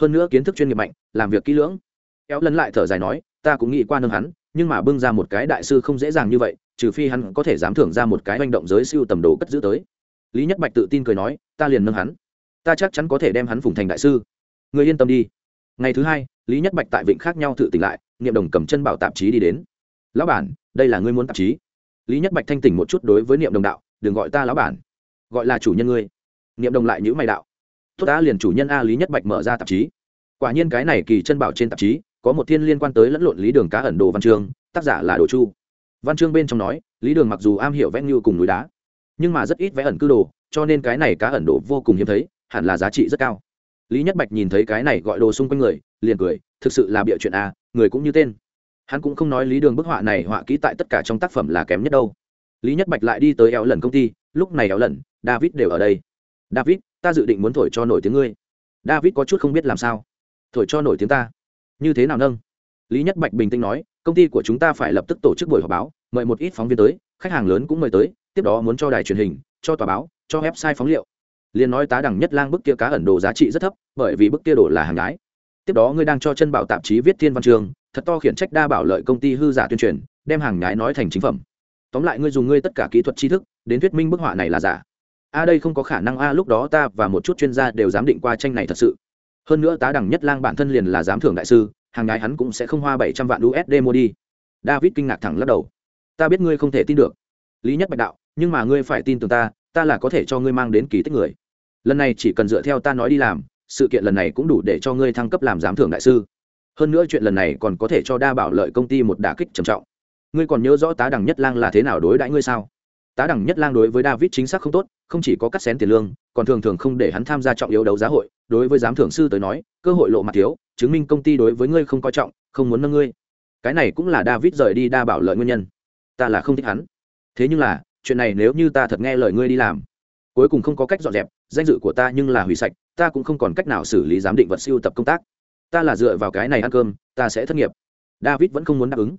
Hơn nữa kiến thức chuyên nghiệp mạnh, làm việc kỹ lưỡng. Éo lần lại thở dài nói, ta cũng nghĩ qua nâng hắn, nhưng mà bưng ra một cái đại sư không dễ dàng như vậy, trừ phi hắn có thể dám thưởng ra một cái manh động giới siêu tầm đồ cất giữ tới lý nhất bạch tự tin cười nói, ta liền nâng hắn. Ta chắc chắn có thể đem hắn phủng thành đại sư. Người yên tâm đi. Ngày thứ hai, lý nhất bạch tại vịnh khác nhau tự tỉnh lại, niệm đồng cầm chân bảo tạp chí đi đến. Lão bản, đây là ngươi muốn tạp chí? Lý nhất bạch thanh tỉnh một chút đối với niệm đồng đạo, đừng gọi ta lão bản, gọi là chủ nhân ngươi. Niệm đồng lại nhữ mày đạo, tốt ta liền chủ nhân a lý nhất bạch mở ra tạp chí. Quả nhiên cái này kỳ chân bảo trên tạp chí, có một thiên liên quan tới lẫn lộn lý đường cá ẩn đồ văn chương, tác giả là đồ chu. Văn chương bên trong nói, lý đường mặc dù am hiểu vẽ như cùng núi đá nhưng mà rất ít vẽ ẩn cư đồ, cho nên cái này cá ẩn đồ vô cùng hiếm thấy, hẳn là giá trị rất cao. Lý nhất bạch nhìn thấy cái này gọi đồ xung quanh người, liền cười, thực sự là bịa chuyện à người cũng như tên. Hắn cũng không nói lý đường bức họa này họa kỹ tại tất cả trong tác phẩm là kém nhất đâu. Lý nhất bạch lại đi tới éo lần công ty, lúc này éo lần, david đều ở đây. David, ta dự định muốn thổi cho nổi tiếng ngươi. David có chút không biết làm sao. Thổi cho nổi tiếng ta? Như thế nào nâng? Lý nhất bạch bình tĩnh nói, công ty của chúng ta phải lập tức tổ chức buổi họp báo, mời một ít phóng viên tới, khách hàng lớn cũng mời tới tiếp đó muốn cho đài truyền hình, cho tòa báo, cho website phóng liệu. Liền nói tá đẳng nhất lang bức kia cá ẩn đồ giá trị rất thấp, bởi vì bức kia đồ là hàng nhái. Tiếp đó ngươi đang cho chân bảo tạp chí viết thiên văn trường, thật to khiển trách đa bảo lợi công ty hư giả tuyên truyền, đem hàng nhái nói thành chính phẩm. Tóm lại ngươi dùng ngươi tất cả kỹ thuật tri thức, đến thuyết minh bức họa này là giả. A đây không có khả năng a, lúc đó ta và một chút chuyên gia đều giám định qua tranh này thật sự. Hơn nữa tá đẳng nhất lang bản thân liền là giám thưởng đại sư, hàng nhái hắn cũng sẽ không hoa bảy trăm vạn usd mua đi. David kinh ngạc thẳng lắc đầu. Ta biết ngươi không thể tin được lý nhất bạch đạo, nhưng mà ngươi phải tin tưởng ta ta là có thể cho ngươi mang đến kỳ tích người. Lần này chỉ cần dựa theo ta nói đi làm, sự kiện lần này cũng đủ để cho ngươi thăng cấp làm giám thưởng đại sư. Hơn nữa chuyện lần này còn có thể cho đa bảo lợi công ty một đả kích trầm trọng. Ngươi còn nhớ rõ tá đẳng nhất lang là thế nào đối đãi ngươi sao? Tá đẳng nhất lang đối với david chính xác không tốt, không chỉ có cắt xén tiền lương, còn thường thường không để hắn tham gia trọng yếu đấu giá hội. Đối với giám thưởng sư tới nói, cơ hội lộ mặt thiếu, chứng minh công ty đối với ngươi không coi trọng, không muốn nâng ngươi. Cái này cũng là david rời đi đa bảo lợi nguyên nhân. Ta là không thích hắn thế nhưng là, chuyện này nếu như ta thật nghe lời ngươi đi làm, cuối cùng không có cách dọn dẹp, danh dự của ta nhưng là hủy sạch, ta cũng không còn cách nào xử lý giám định vật siêu tập công tác. Ta là dựa vào cái này ăn cơm, ta sẽ thất nghiệp. David vẫn không muốn đáp ứng.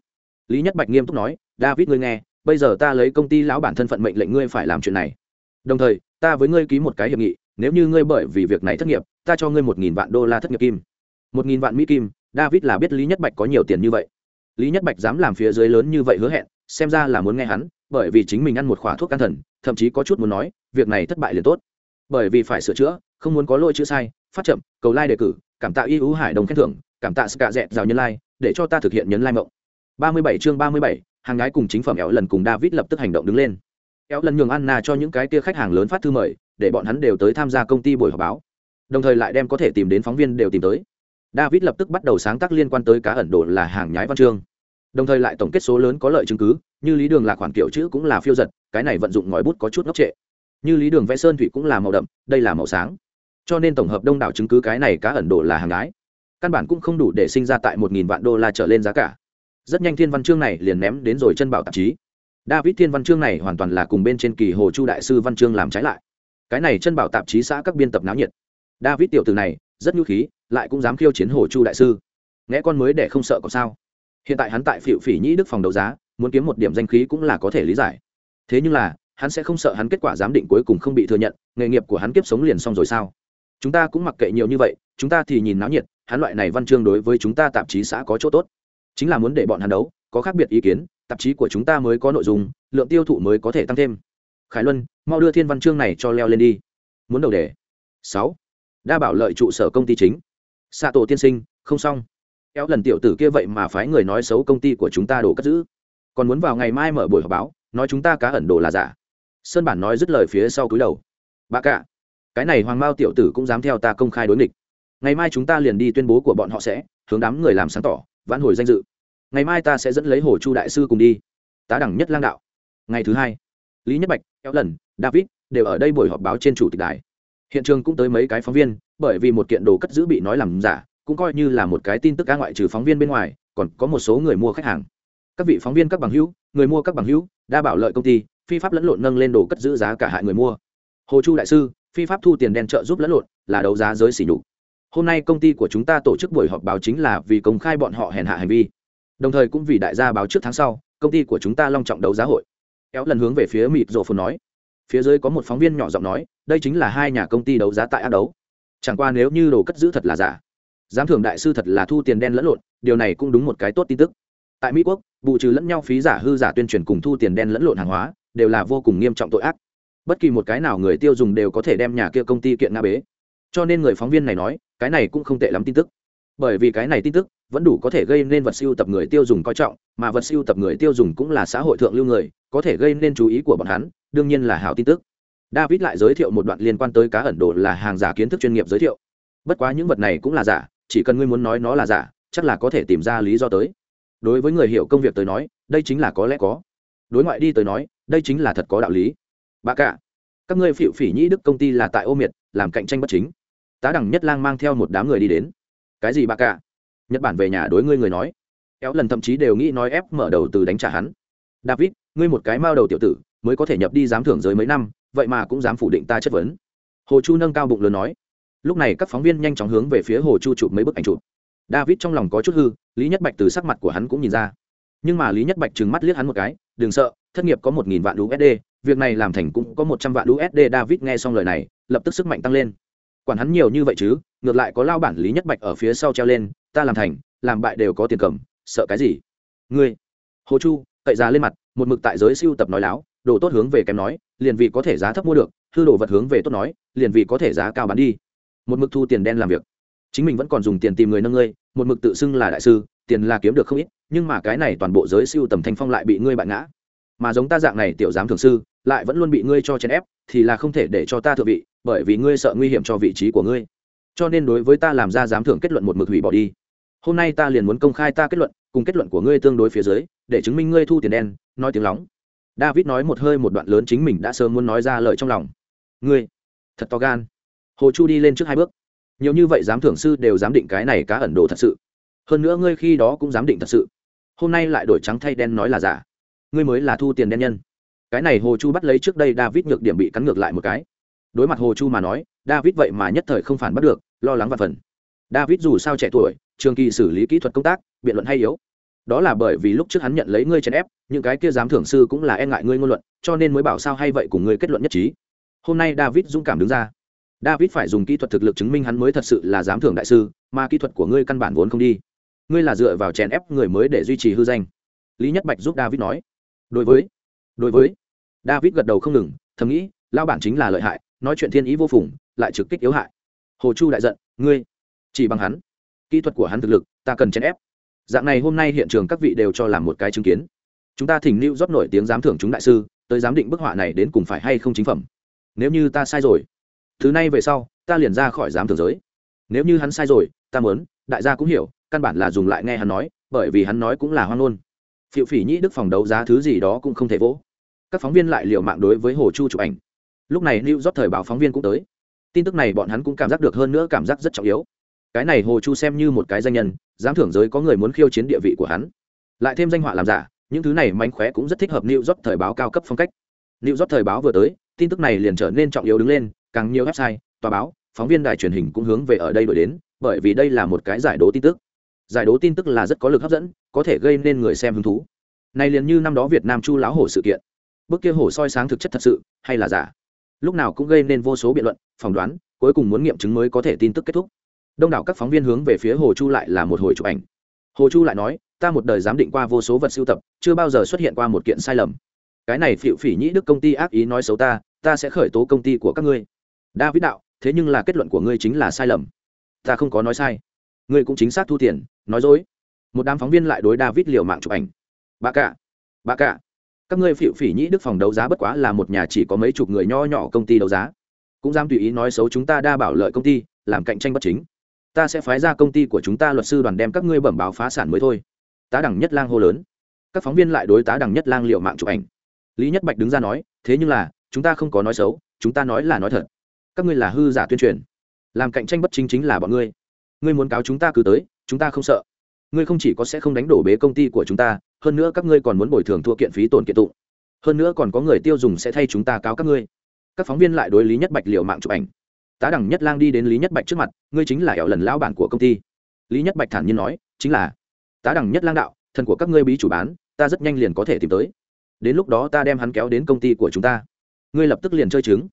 Lý nhất bạch nghiêm túc nói, david ngươi nghe, bây giờ ta lấy công ty lão bản thân phận mệnh lệnh ngươi phải làm chuyện này. Đồng thời, ta với ngươi ký một cái hiệp nghị, nếu như ngươi bởi vì việc này thất nghiệp, ta cho ngươi một nghìn vạn đô la thất nghiệp kim. Một nghìn vạn mỹ kim, david là biết lý nhất bạch có nhiều tiền như vậy. Lý nhất bạch dám làm phía dưới lớn như vậy hứa hẹn, xem ra là muốn nghe hắn bởi vì chính mình ăn một khóa thuốc can thần thậm chí có chút muốn nói việc này thất bại liền tốt. Bởi vì phải sửa chữa không muốn có lỗi chữ sai phát chậm cầu lai、like、đề cử cảm tạ y ưu hải đồng khen thưởng cảm tạ ska dẹt rào nhân lai、like, để cho ta thực hiện nhấn lai、like、mộng. Ba mươi bảy chương ba mươi bảy hàng gái cùng chính phẩm éo lần cùng david lập tức hành động đứng lên. Éo lần nhường anna cho những cái tia khách hàng lớn phát thư mời để bọn hắn đều tới tham gia công ty buổi họp báo. Đồng thời lại đem có thể tìm đến phóng viên đều tìm tới. David lập tức bắt đầu sáng tác liên quan tới cá ẩn đồ là hàng nhái văn chương đồng thời lại tổng kết số lớn có lợi chứng cứ, như lý đường là khoản kiểu chữ cũng là phiêu giật, cái này vận dụng ngòi bút có chút ngốc trệ. Như lý đường vẽ sơn thủy cũng là màu đậm, đây là màu sáng. Cho nên tổng hợp đông đảo chứng cứ cái này cá ẩn đồ là hàng ái căn bản cũng không đủ để sinh ra tại một nghìn vạn đô la trở lên giá cả. Rất nhanh thiên văn chương này liền ném đến rồi chân bảo tạp chí. David thiên văn chương này hoàn toàn là cùng bên trên kỳ hồ chu đại sư văn chương làm trái lại. Cái này chân bảo tạp chí xã các biên tập náo nhiệt. David tiểu từ này, rất nhu khí, lại cũng dám khiêu chiến hồ chu đại sư. Nghe con mới để không sợ có sao? Hiện tại hắn tại phiệu phỉ nhĩ đức phòng đấu giá, muốn kiếm một điểm danh khí cũng là có thể lý giải. Thế nhưng là, hắn sẽ không sợ hắn kết quả giám định cuối cùng không bị thừa nhận, nghề nghiệp của hắn kiếp sống liền xong rồi sao? Chúng ta cũng mặc kệ nhiều như vậy, chúng ta thì nhìn náo nhiệt, hắn loại này văn chương đối với chúng ta tạp chí xã có chỗ tốt. Chính là muốn để bọn hắn đấu, có khác biệt ý kiến, tạp chí của chúng ta mới có nội dung, lượng tiêu thụ mới có thể tăng thêm. Khải luân, mau đưa thiên văn chương này cho leo lên đi. Muốn đầu đề. Sáu. Đa bảo lợi trụ sở công ty chính. Xạ tổ tiên sinh, không xong éo lần tiểu tử kia vậy mà phái người nói xấu công ty của chúng ta đổ cất giữ. Còn muốn vào ngày mai mở buổi họp báo, nói chúng ta cá ẩn đồ là giả. Sơn bản nói dứt lời phía sau cúi đầu. Bà cả, cái này hoàng mao tiểu tử cũng dám theo ta công khai đối nghịch. Ngày mai chúng ta liền đi tuyên bố của bọn họ sẽ, hướng đám người làm sáng tỏ, vãn hồi danh dự. Ngày mai ta sẽ dẫn lấy hồ chu đại sư cùng đi. Tá đẳng nhất lang đạo. Ngày thứ hai, lý nhất bạch, kéo lần, david đều ở đây buổi họp báo trên chủ tịch đài. Hiện trường cũng tới mấy cái phóng viên, bởi vì một kiện đồ cất giữ bị nói làm giả cũng coi như là một cái tin tức ca ngoại trừ phóng viên bên ngoài, còn có một số người mua khách hàng. Các vị phóng viên các bằng hữu, người mua các bằng hữu, đa bảo lợi công ty, phi pháp lẫn lộn nâng lên đồ cất giữ giá cả hại người mua. Hồ chu đại sư, phi pháp thu tiền đen trợ giúp lẫn lộn, là đấu giá giới xỉ nhục. Hôm nay công ty của chúng ta tổ chức buổi họp báo chính là vì công khai bọn họ hèn hạ hành vi. Đồng thời cũng vì đại gia báo trước tháng sau, công ty của chúng ta long trọng đấu giá hội. Kéo lần hướng về phía mịt rộ phồn nói. Phía dưới có một phóng viên nhỏ giọng nói, đây chính là hai nhà công ty đấu giá tại ác đấu. Chẳng qua nếu như đồ cất giữ thật là giả giám thưởng đại sư thật là thu tiền đen lẫn lộn, điều này cũng đúng một cái tốt tin tức. Tại mỹ quốc, vụ trừ lẫn nhau phí giả hư giả tuyên truyền cùng thu tiền đen lẫn lộn hàng hóa, đều là vô cùng nghiêm trọng tội ác. Bất kỳ một cái nào người tiêu dùng đều có thể đem nhà kia công ty kiện nga bế. Cho nên người phóng viên này nói, cái này cũng không tệ lắm tin tức. Bởi vì cái này tin tức vẫn đủ có thể gây nên vật siêu tập người tiêu dùng coi trọng, mà vật siêu tập người tiêu dùng cũng là xã hội thượng lưu người, có thể gây nên chú ý của bọn hắn, đương nhiên là hảo tin tức. David lại giới thiệu một đoạn liên quan tới cá ẩn đồ là hàng giả kiến thức chuyên nghiệp giới thiệu. Bất quá những vật này cũng là giả chỉ cần ngươi muốn nói nó là giả, chắc là có thể tìm ra lý do tới. Đối với người hiểu công việc tới nói, đây chính là có lẽ có. Đối ngoại đi tới nói, đây chính là thật có đạo lý. Bà cả, các ngươi phịu phỉ nhĩ đức công ty là tại ô miệt, làm cạnh tranh bất chính. Tá đẳng nhất lang mang theo một đám người đi đến. Cái gì bà cả? Nhật bản về nhà đối ngươi người nói. Kéo lần thậm chí đều nghĩ nói ép mở đầu từ đánh trả hắn. David, ngươi một cái mao đầu tiểu tử, mới có thể nhập đi giám thưởng giới mấy năm, vậy mà cũng dám phủ định ta chất vấn. Hồ chu nâng cao bụng lớn nói lúc này các phóng viên nhanh chóng hướng về phía hồ chu chụp mấy bức ảnh chụp. David trong lòng có chút hư, lý nhất bạch từ sắc mặt của hắn cũng nhìn ra. Nhưng mà lý nhất bạch trừng mắt liếc hắn một cái, đừng sợ, thất nghiệp có một nghìn vạn usd việc này làm thành cũng có một trăm vạn usd david nghe xong lời này, lập tức sức mạnh tăng lên. Quản hắn nhiều như vậy chứ, ngược lại có lao bản lý nhất bạch ở phía sau treo lên, ta làm thành, làm bại đều có tiền cầm, sợ cái gì? Ngươi, hồ chu, cậy ra lên mặt, một mực tại giới siêu tập nói láo, đồ tốt hướng về kém nói, liền vì có thể giá thấp mua được, hư đồ vật hướng về tốt nói, liền vì có thể giá cao bán đi một mực thu tiền đen làm việc. Chính mình vẫn còn dùng tiền tìm người nâng ngươi, một mực tự xưng là đại sư, tiền là kiếm được không ít, nhưng mà cái này toàn bộ giới siêu tầm thanh phong lại bị ngươi bại ngã. Mà giống ta dạng này tiểu giám thường sư, lại vẫn luôn bị ngươi cho chèn ép, thì là không thể để cho ta thượng vị, bởi vì ngươi sợ nguy hiểm cho vị trí của ngươi. Cho nên đối với ta làm ra giám thưởng kết luận một mực hủy bỏ đi. Hôm nay ta liền muốn công khai ta kết luận, cùng kết luận của ngươi tương đối phía dưới, để chứng minh ngươi thu tiền đen, nói tiếng lóng. David nói một hơi một đoạn lớn chính mình đã sớm muốn nói ra lời trong lòng. Ngươi, thật to gan hồ chu đi lên trước hai bước. Nhiều như vậy giám thưởng sư đều dám định cái này cá ẩn đồ thật sự. Hơn nữa ngươi khi đó cũng dám định thật sự. Hôm nay lại đổi trắng thay đen nói là giả. Ngươi mới là thu tiền đen nhân. Cái này hồ chu bắt lấy trước đây david nhược điểm bị cắn ngược lại một cái. Đối mặt hồ chu mà nói, david vậy mà nhất thời không phản bắt được, lo lắng và phần. David dù sao trẻ tuổi, trường kỳ xử lý kỹ thuật công tác, biện luận hay yếu. Đó là bởi vì lúc trước hắn nhận lấy ngươi chèn ép, những cái kia giám thưởng sư cũng là e ngại ngươi ngôn luận, cho nên mới bảo sao hay vậy cùng ngươi kết luận nhất trí. Hôm nay david dũng cảm đứng ra david phải dùng kỹ thuật thực lực chứng minh hắn mới thật sự là giám thưởng đại sư, mà kỹ thuật của ngươi căn bản vốn không đi. Ngươi là dựa vào chèn ép người mới để duy trì hư danh. Lý nhất bạch giúp david nói. Đối với đối với. David gật đầu không ngừng, thầm nghĩ lao bản chính là lợi hại, nói chuyện thiên ý vô phùng, lại trực kích yếu hại. Hồ chu đại giận, ngươi, chỉ bằng hắn. Kỹ thuật của hắn thực lực, ta cần chèn ép. Dạng này hôm nay hiện trường các vị đều cho làm một cái chứng kiến. Chúng ta thỉnh lưu rót nổi tiếng giám thưởng chúng đại sư, tới giám định bức họa này đến cùng phải hay không chính phẩm. Nếu như ta sai rồi thứ này về sau, ta liền ra khỏi giám thưởng giới. Nếu như hắn sai rồi, ta mớn đại gia cũng hiểu, căn bản là dùng lại nghe hắn nói, bởi vì hắn nói cũng là hoang ngôn. Phiệu phỉ nhĩ đức phòng đấu giá thứ gì đó cũng không thể vỗ. Các phóng viên lại liều mạng đối với hồ chu chụp ảnh. Lúc này lưu rót thời báo phóng viên cũng tới. Tin tức này bọn hắn cũng cảm giác được hơn nữa cảm giác rất trọng yếu. Cái này hồ chu xem như một cái danh nhân, giám thưởng giới có người muốn khiêu chiến địa vị của hắn. Lại thêm danh họa làm giả, những thứ này mánh khóe cũng rất thích hợp lưu rót thời báo cao cấp phong cách. Lưu rót thời báo vừa tới, tin tức này liền trở nên trọng yếu đứng lên càng nhiều website, tòa báo, phóng viên đài truyền hình cũng hướng về ở đây đổi đến, bởi vì đây là một cái giải đố tin tức. Giải đố tin tức là rất có lực hấp dẫn, có thể gây nên người xem hứng thú. Này liền như năm đó việt nam chu lão hổ sự kiện. Bước kia hổ soi sáng thực chất thật sự, hay là giả? Lúc nào cũng gây nên vô số biện luận, phỏng đoán, cuối cùng muốn nghiệm chứng mới có thể tin tức kết thúc. Đông đảo các phóng viên hướng về phía hồ chu lại là một hồi chụp ảnh. Hồ chu lại nói, ta một đời giám định qua vô số vật sưu tập, chưa bao giờ xuất hiện qua một kiện sai lầm. Cái này phịu phỉ nhĩ đức công ty ác ý nói xấu ta ta sẽ khởi tố công ty của các ngươi david đạo, thế nhưng là kết luận của ngươi chính là sai lầm. Ta không có nói sai. Ngươi cũng chính xác thu tiền, nói dối. Một đám phóng viên lại đối david liều mạng chụp ảnh. Bà cả bà cả. Các ngươi phịu phỉ nhĩ đức phòng đấu giá bất quá là một nhà chỉ có mấy chục người nho nhỏ công ty đấu giá. Cũng dám tùy ý nói xấu chúng ta đa bảo lợi công ty, làm cạnh tranh bất chính. Ta sẽ phái ra công ty của chúng ta luật sư đoàn đem các ngươi bẩm báo phá sản mới thôi. Tá đẳng nhất lang hô lớn. Các phóng viên lại đối tá đẳng nhất lang liệu mạng chụp ảnh. Lý nhất bạch đứng ra nói, thế nhưng là, chúng ta không có nói xấu, chúng ta nói là nói thật các ngươi là hư giả tuyên truyền. Làm cạnh tranh bất chính chính là bọn ngươi. Ngươi muốn cáo chúng ta cứ tới, chúng ta không sợ. Ngươi không chỉ có sẽ không đánh đổ bế công ty của chúng ta, hơn nữa các ngươi còn muốn bồi thường thua kiện phí tổn kiện tụng. Hơn nữa còn có người tiêu dùng sẽ thay chúng ta cáo các ngươi. Các phóng viên lại đối lý nhất bạch liệu mạng chụp ảnh. Tá đẳng nhất lang đi đến lý nhất bạch trước mặt, ngươi chính là ẻo lần lão bản của công ty. Lý nhất bạch thản nhiên nói, chính là. Tá đẳng nhất lang đạo, thần của các ngươi bí chủ bán, ta rất nhanh liền có thể tìm tới. Đến lúc đó ta đem hắn kéo đến công ty của chúng ta. Ngươi lập tức liền chơi chứng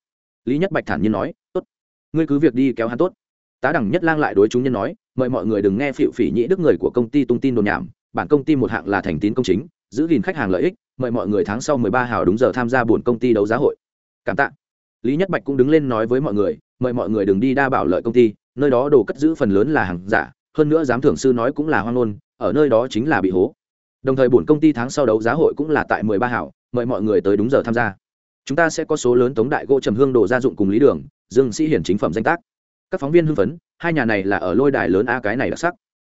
lý nhất bạch thản nhiên nói, tốt, ngươi cứ việc đi kéo hắn tốt. Tá đẳng nhất lang lại đối chúng nhân nói, mời mọi người đừng nghe phịu phỉ nhĩ đức người của công ty tung tin đồn nhảm, bản công ty một hạng là thành tín công chính, giữ gìn khách hàng lợi ích, mời mọi người tháng sau mười ba hào đúng giờ tham gia buồn công ty đấu giá hội. Cảm tạ. Lý nhất bạch cũng đứng lên nói với mọi người, mời mọi người đừng đi đa bảo lợi công ty, nơi đó đồ cất giữ phần lớn là hàng giả, hơn nữa giám thưởng sư nói cũng là hoang ngôn, ở nơi đó chính là bị hố. Đồng thời buồn công ty tháng sau đấu giá hội cũng là tại mười ba hảo mời mọi người tới đúng giờ tham gia chúng ta sẽ có số lớn tống đại gỗ trầm hương đồ gia dụng cùng lý đường, dương sĩ hiển chính phẩm danh tác. Các phóng viên hưng phấn, hai nhà này là ở lôi đài lớn a cái này đặc sắc.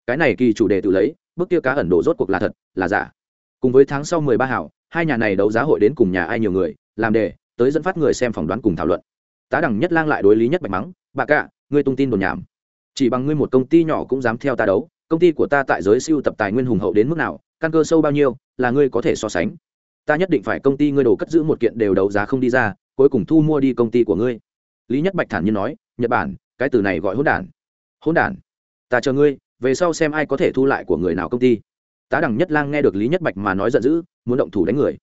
Cái này kỳ chủ đề tự lấy, bước kia cá ẩn đồ rốt cuộc là thật, là giả. Cùng với tháng sau mười ba hảo, hai nhà này đấu giá hội đến cùng nhà ai nhiều người, làm đề, tới dẫn phát người xem phỏng đoán cùng thảo luận. Tá đẳng nhất lang lại đối lý nhất bạch mắng, bà cạ ngươi tung tin đồn nhảm. Chỉ bằng ngươi một công ty nhỏ cũng dám theo ta đấu, công ty của ta tại giới siêu tập tài nguyên hùng hậu đến mức nào, căn cơ sâu bao nhiêu, là ngươi có thể so sánh ta nhất định phải công ty ngươi đồ cất giữ một kiện đều đấu giá không đi ra, cuối cùng thu mua đi công ty của ngươi. Lý nhất bạch thản nhiên nói, nhật bản, cái từ này gọi hỗn đản. Hỗn đản? Ta chờ ngươi, về sau xem ai có thể thu lại của người nào công ty. Tá đẳng nhất lang nghe được lý nhất bạch mà nói giận dữ, muốn động thủ đánh người.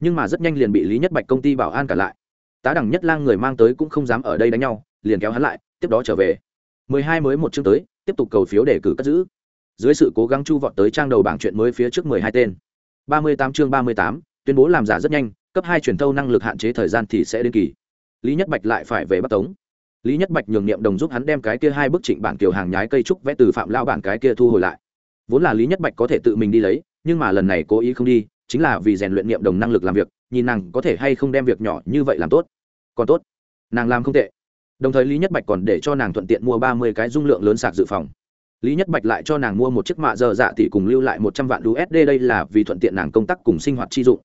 Nhưng mà rất nhanh liền bị lý nhất bạch công ty bảo an cả lại. Tá đẳng nhất lang người mang tới cũng không dám ở đây đánh nhau, liền kéo hắn lại, tiếp đó trở về. Mười hai mới một chương tới, tiếp tục cầu phiếu để cử cất giữ. Dưới sự cố gắng chu vọt tới trang đầu bảng chuyện mới phía trước mười hai tên. ba mươi tám chương ba mươi tám tuyên bố làm giả rất nhanh, cấp hai truyền thâu năng lực hạn chế thời gian thì sẽ đến kỳ. Lý nhất bạch lại phải về bắc tống. Lý nhất bạch nhường niệm đồng giúp hắn đem cái kia hai bức trịnh bản kiều hàng nhái cây trúc vẽ từ phạm lao bản cái kia thu hồi lại. Vốn là lý nhất bạch có thể tự mình đi lấy, nhưng mà lần này cố ý không đi, chính là vì rèn luyện niệm đồng năng lực làm việc, nhìn nàng có thể hay không đem việc nhỏ như vậy làm tốt. Còn tốt, nàng làm không tệ. Đồng thời lý nhất bạch còn để cho nàng thuận tiện mua ba mươi cái dung lượng lớn sạc dự phòng. Lý nhất bạch lại cho nàng mua một chiếc mạ giờ dạ tỷ cùng lưu lại một trăm vạn usd đây là vì thuận tiện nàng công tác cùng sinh hoạt chi dụng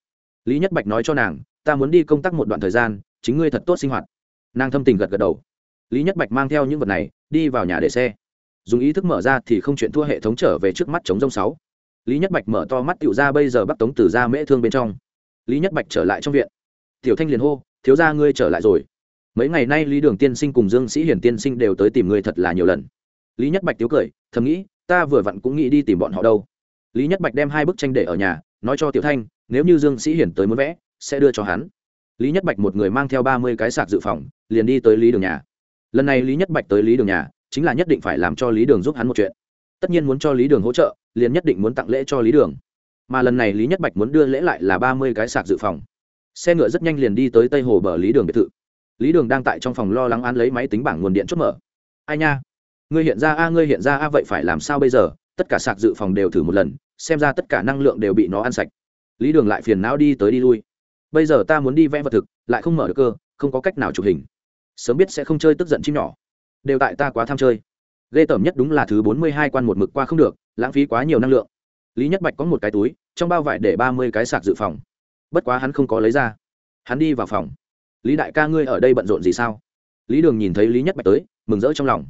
lý nhất bạch nói cho nàng, ta muốn đi công tác một đoạn thời gian, chính ngươi thật tốt sinh hoạt. Nàng thâm tình gật gật đầu. Lý nhất bạch mang theo những vật này, đi vào nhà để xe. Dùng ý thức mở ra thì không chuyện thua hệ thống trở về trước mắt chống rông sáu. Lý nhất bạch mở to mắt tiểu ra bây giờ bắt tống từ ra mễ thương bên trong. Lý nhất bạch trở lại trong viện. Tiểu thanh liền hô, thiếu ra ngươi trở lại rồi. Mấy ngày nay lý đường tiên sinh cùng dương sĩ hiển tiên sinh đều tới tìm ngươi thật là nhiều lần. Lý nhất bạch tiếu cười, thầm nghĩ, ta vừa vặn cũng nghĩ đi tìm bọn họ đâu. Lý nhất bạch đem hai bức tranh để ở nhà, nói cho tiểu thanh nếu như dương sĩ hiển tới muốn vẽ, sẽ đưa cho hắn. Lý nhất bạch một người mang theo ba mươi cái sạc dự phòng, liền đi tới lý đường nhà. Lần này lý nhất bạch tới lý đường nhà, chính là nhất định phải làm cho lý đường giúp hắn một chuyện. Tất nhiên muốn cho lý đường hỗ trợ, liền nhất định muốn tặng lễ cho lý đường. Mà lần này lý nhất bạch muốn đưa lễ lại là ba mươi cái sạc dự phòng. Xe ngựa rất nhanh liền đi tới tây hồ bờ lý đường biệt thự. Lý đường đang tại trong phòng lo lắng án lấy máy tính bảng nguồn điện chốt mở. Ai nha? Ngươi hiện ra a, ngươi hiện ra a, vậy phải làm sao bây giờ? Tất cả sạc dự phòng đều thử một lần, xem ra tất cả năng lượng đều bị nó ăn sạch lý đường lại phiền não đi tới đi lui. Bây giờ ta muốn đi vẽ vật thực, lại không mở được cơ, không có cách nào chụp hình. Sớm biết sẽ không chơi tức giận chim nhỏ. Đều tại ta quá tham chơi. Ghê tởm nhất đúng là thứ bốn mươi hai quan một mực qua không được, lãng phí quá nhiều năng lượng. Lý nhất bạch có một cái túi, trong bao vải để ba mươi cái sạc dự phòng. Bất quá hắn không có lấy ra. Hắn đi vào phòng. Lý đại ca ngươi ở đây bận rộn gì sao? Lý đường nhìn thấy lý nhất bạch tới, mừng rỡ trong lòng.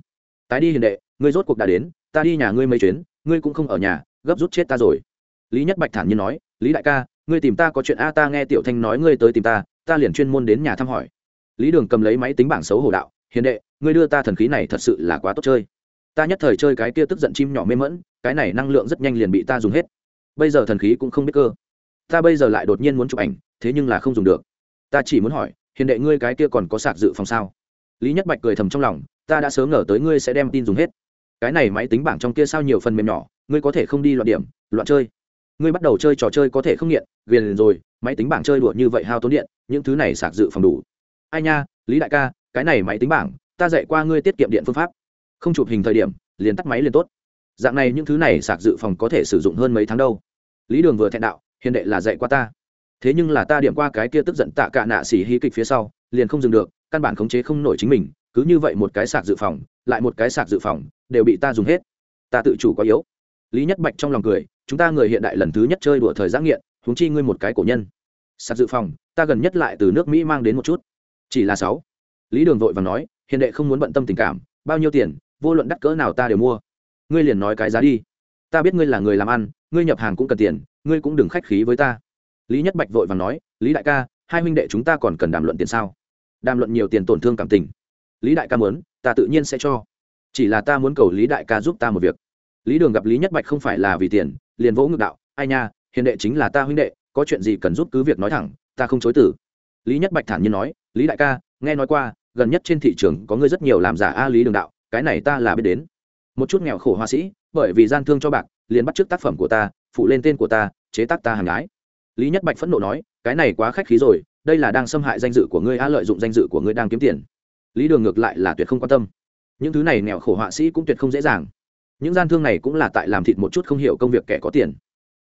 Tái đi hiền đệ, ngươi rốt cuộc đã đến, ta đi nhà ngươi mấy chuyến, ngươi cũng không ở nhà, gấp rút chết ta rồi. Lý nhất bạch thản nhiên nói lý đại ca, ngươi tìm ta có chuyện a, ta nghe tiểu thanh nói ngươi tới tìm ta ta liền chuyên môn đến nhà thăm hỏi. Lý đường cầm lấy máy tính bảng xấu hổ đạo, hiền đệ, ngươi đưa ta thần khí này thật sự là quá tốt chơi. Ta nhất thời chơi cái kia tức giận chim nhỏ mê mẫn, cái này năng lượng rất nhanh liền bị ta dùng hết. Bây giờ thần khí cũng không biết cơ. Ta bây giờ lại đột nhiên muốn chụp ảnh, thế nhưng là không dùng được. Ta chỉ muốn hỏi, hiền đệ ngươi cái kia còn có sạc dự phòng sao? Lý nhất bạch cười thầm trong lòng, ta đã sớm ngờ tới ngươi sẽ đem tin dùng hết. Cái này máy tính bảng trong kia sao nhiều phần mềm nhỏ, ngươi có thể không đi loạn điểm, loạn chơi ngươi bắt đầu chơi trò chơi có thể không nghiện, ghiền rồi, máy tính bảng chơi đùa như vậy hao tốn điện, những thứ này sạc dự phòng đủ. Ai nha, lý đại ca, cái này máy tính bảng, ta dạy qua ngươi tiết kiệm điện phương pháp. Không chụp hình thời điểm, liền tắt máy liền tốt. Dạng này những thứ này sạc dự phòng có thể sử dụng hơn mấy tháng đâu. Lý đường vừa thẹn đạo, hiền đệ là dạy qua ta. Thế nhưng là ta điểm qua cái kia tức giận tạ cả nạ xỉ hí kịch phía sau, liền không dừng được, căn bản khống chế không nổi chính mình, cứ như vậy một cái sạc dự phòng, lại một cái sạc dự phòng, đều bị ta dùng hết. Ta tự chủ quá yếu lý nhất bạch trong lòng cười, chúng ta người hiện đại lần thứ nhất chơi đùa thời giác nghiện, huống chi ngươi một cái cổ nhân. Sạc dự phòng, ta gần nhất lại từ nước mỹ mang đến một chút. Chỉ là sáu. Lý đường vội và nói hiện đệ không muốn bận tâm tình cảm, bao nhiêu tiền, vô luận đắt cỡ nào ta đều mua. Ngươi liền nói cái giá đi. Ta biết ngươi là người làm ăn, ngươi nhập hàng cũng cần tiền, ngươi cũng đừng khách khí với ta. Lý nhất bạch vội và nói, lý đại ca, hai huynh đệ chúng ta còn cần đàm luận tiền sao? Đàm luận nhiều tiền tổn thương cảm tình. Lý đại ca muốn, ta tự nhiên sẽ cho. Chỉ là ta muốn cầu lý đại ca giúp ta một việc lý đường gặp lý nhất bạch không phải là vì tiền, liền vỗ ngược đạo, ai nha, hiền đệ chính là ta huynh đệ, có chuyện gì cần giúp cứ việc nói thẳng, ta không chối tử lý nhất bạch thản nhiên nói, lý đại ca, nghe nói qua, gần nhất trên thị trường có người rất nhiều làm giả a lý đường đạo, cái này ta là biết đến. Một chút nghèo khổ họa sĩ, bởi vì gian thương cho bạc, liền bắt t tác phẩm của ta, phụ lên tên của ta, chế tác ta hàng ái lý nhất bạch phẫn nộ nói, cái này quá khách khí rồi, đây là đang xâm hại danh dự của ngươi a lợi dụng danh dự của ngươi đang kiếm tiền. Lý đường ngược lại là tuyệt không quan tâm. Những thứ này nghèo khổ họa sĩ cũng tuyệt không dễ dàng những gian thương này cũng là tại làm thịt một chút không hiểu công việc kẻ có tiền.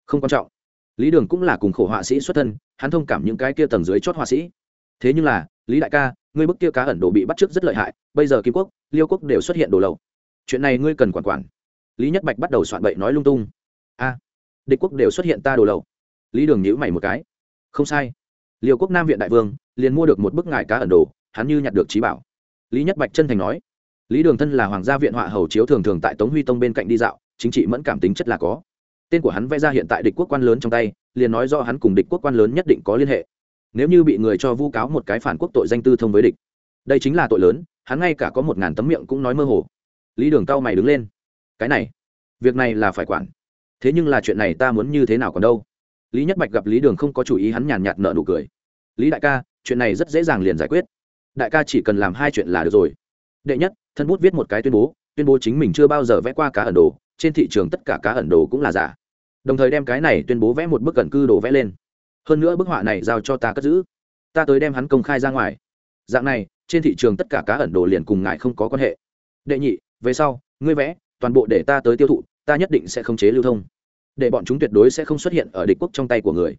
Không quan trọng. Lý đường cũng là cùng khổ họa sĩ xuất thân, hắn thông cảm những cái kia tầng dưới chót họa sĩ. Thế nhưng là, lý đại ca, ngươi bức kia cá ẩn đồ bị bắt trước rất lợi hại, bây giờ kim quốc, liêu quốc đều xuất hiện đồ lậu. Chuyện này ngươi cần quản quản. Lý nhất bạch bắt đầu soạn bậy nói lung tung. A, địch quốc đều xuất hiện ta đồ lậu. Lý đường nhữ mày một cái. Không sai. Liêu quốc nam viện đại vương liền mua được một bức ngài cá ẩn đồ, hắn như nhặt được trí bảo. Lý nhất bạch chân thành nói lý đường thân là hoàng gia viện họa hầu chiếu thường thường tại tống huy tông bên cạnh đi dạo, chính trị mẫn cảm tính chất là có. Tên của hắn vẽ ra hiện tại địch quốc quan lớn trong tay, liền nói do hắn cùng địch quốc quan lớn nhất định có liên hệ. Nếu như bị người cho vu cáo một cái phản quốc tội danh tư thông với địch, đây chính là tội lớn, hắn ngay cả có một ngàn tấm miệng cũng nói mơ hồ. Lý đường cao mày đứng lên. Cái này, việc này là phải quản. Thế nhưng là chuyện này ta muốn như thế nào còn đâu? Lý nhất bạch gặp lý đường không có chủ ý, hắn nhàn nhạt nợ nụ cười. Lý đại ca, chuyện này rất dễ dàng liền giải quyết. Đại ca chỉ cần làm hai chuyện là được rồi đệ nhất, thân bút viết một cái tuyên bố tuyên bố chính mình chưa bao giờ vẽ qua cá ẩn đồ, trên thị trường tất cả cá ẩn đồ cũng là giả. Đồng thời đem cái này tuyên bố vẽ một bức cẩn cư đồ vẽ lên. Hơn nữa bức họa này giao cho ta cất giữ. Ta tới đem hắn công khai ra ngoài. Dạng này, trên thị trường tất cả cá ẩn đồ liền cùng ngài không có quan hệ. Đệ nhị, về sau, ngươi vẽ, toàn bộ để ta tới tiêu thụ, ta nhất định sẽ không chế lưu thông. Để bọn chúng tuyệt đối sẽ không xuất hiện ở địch quốc trong tay của người.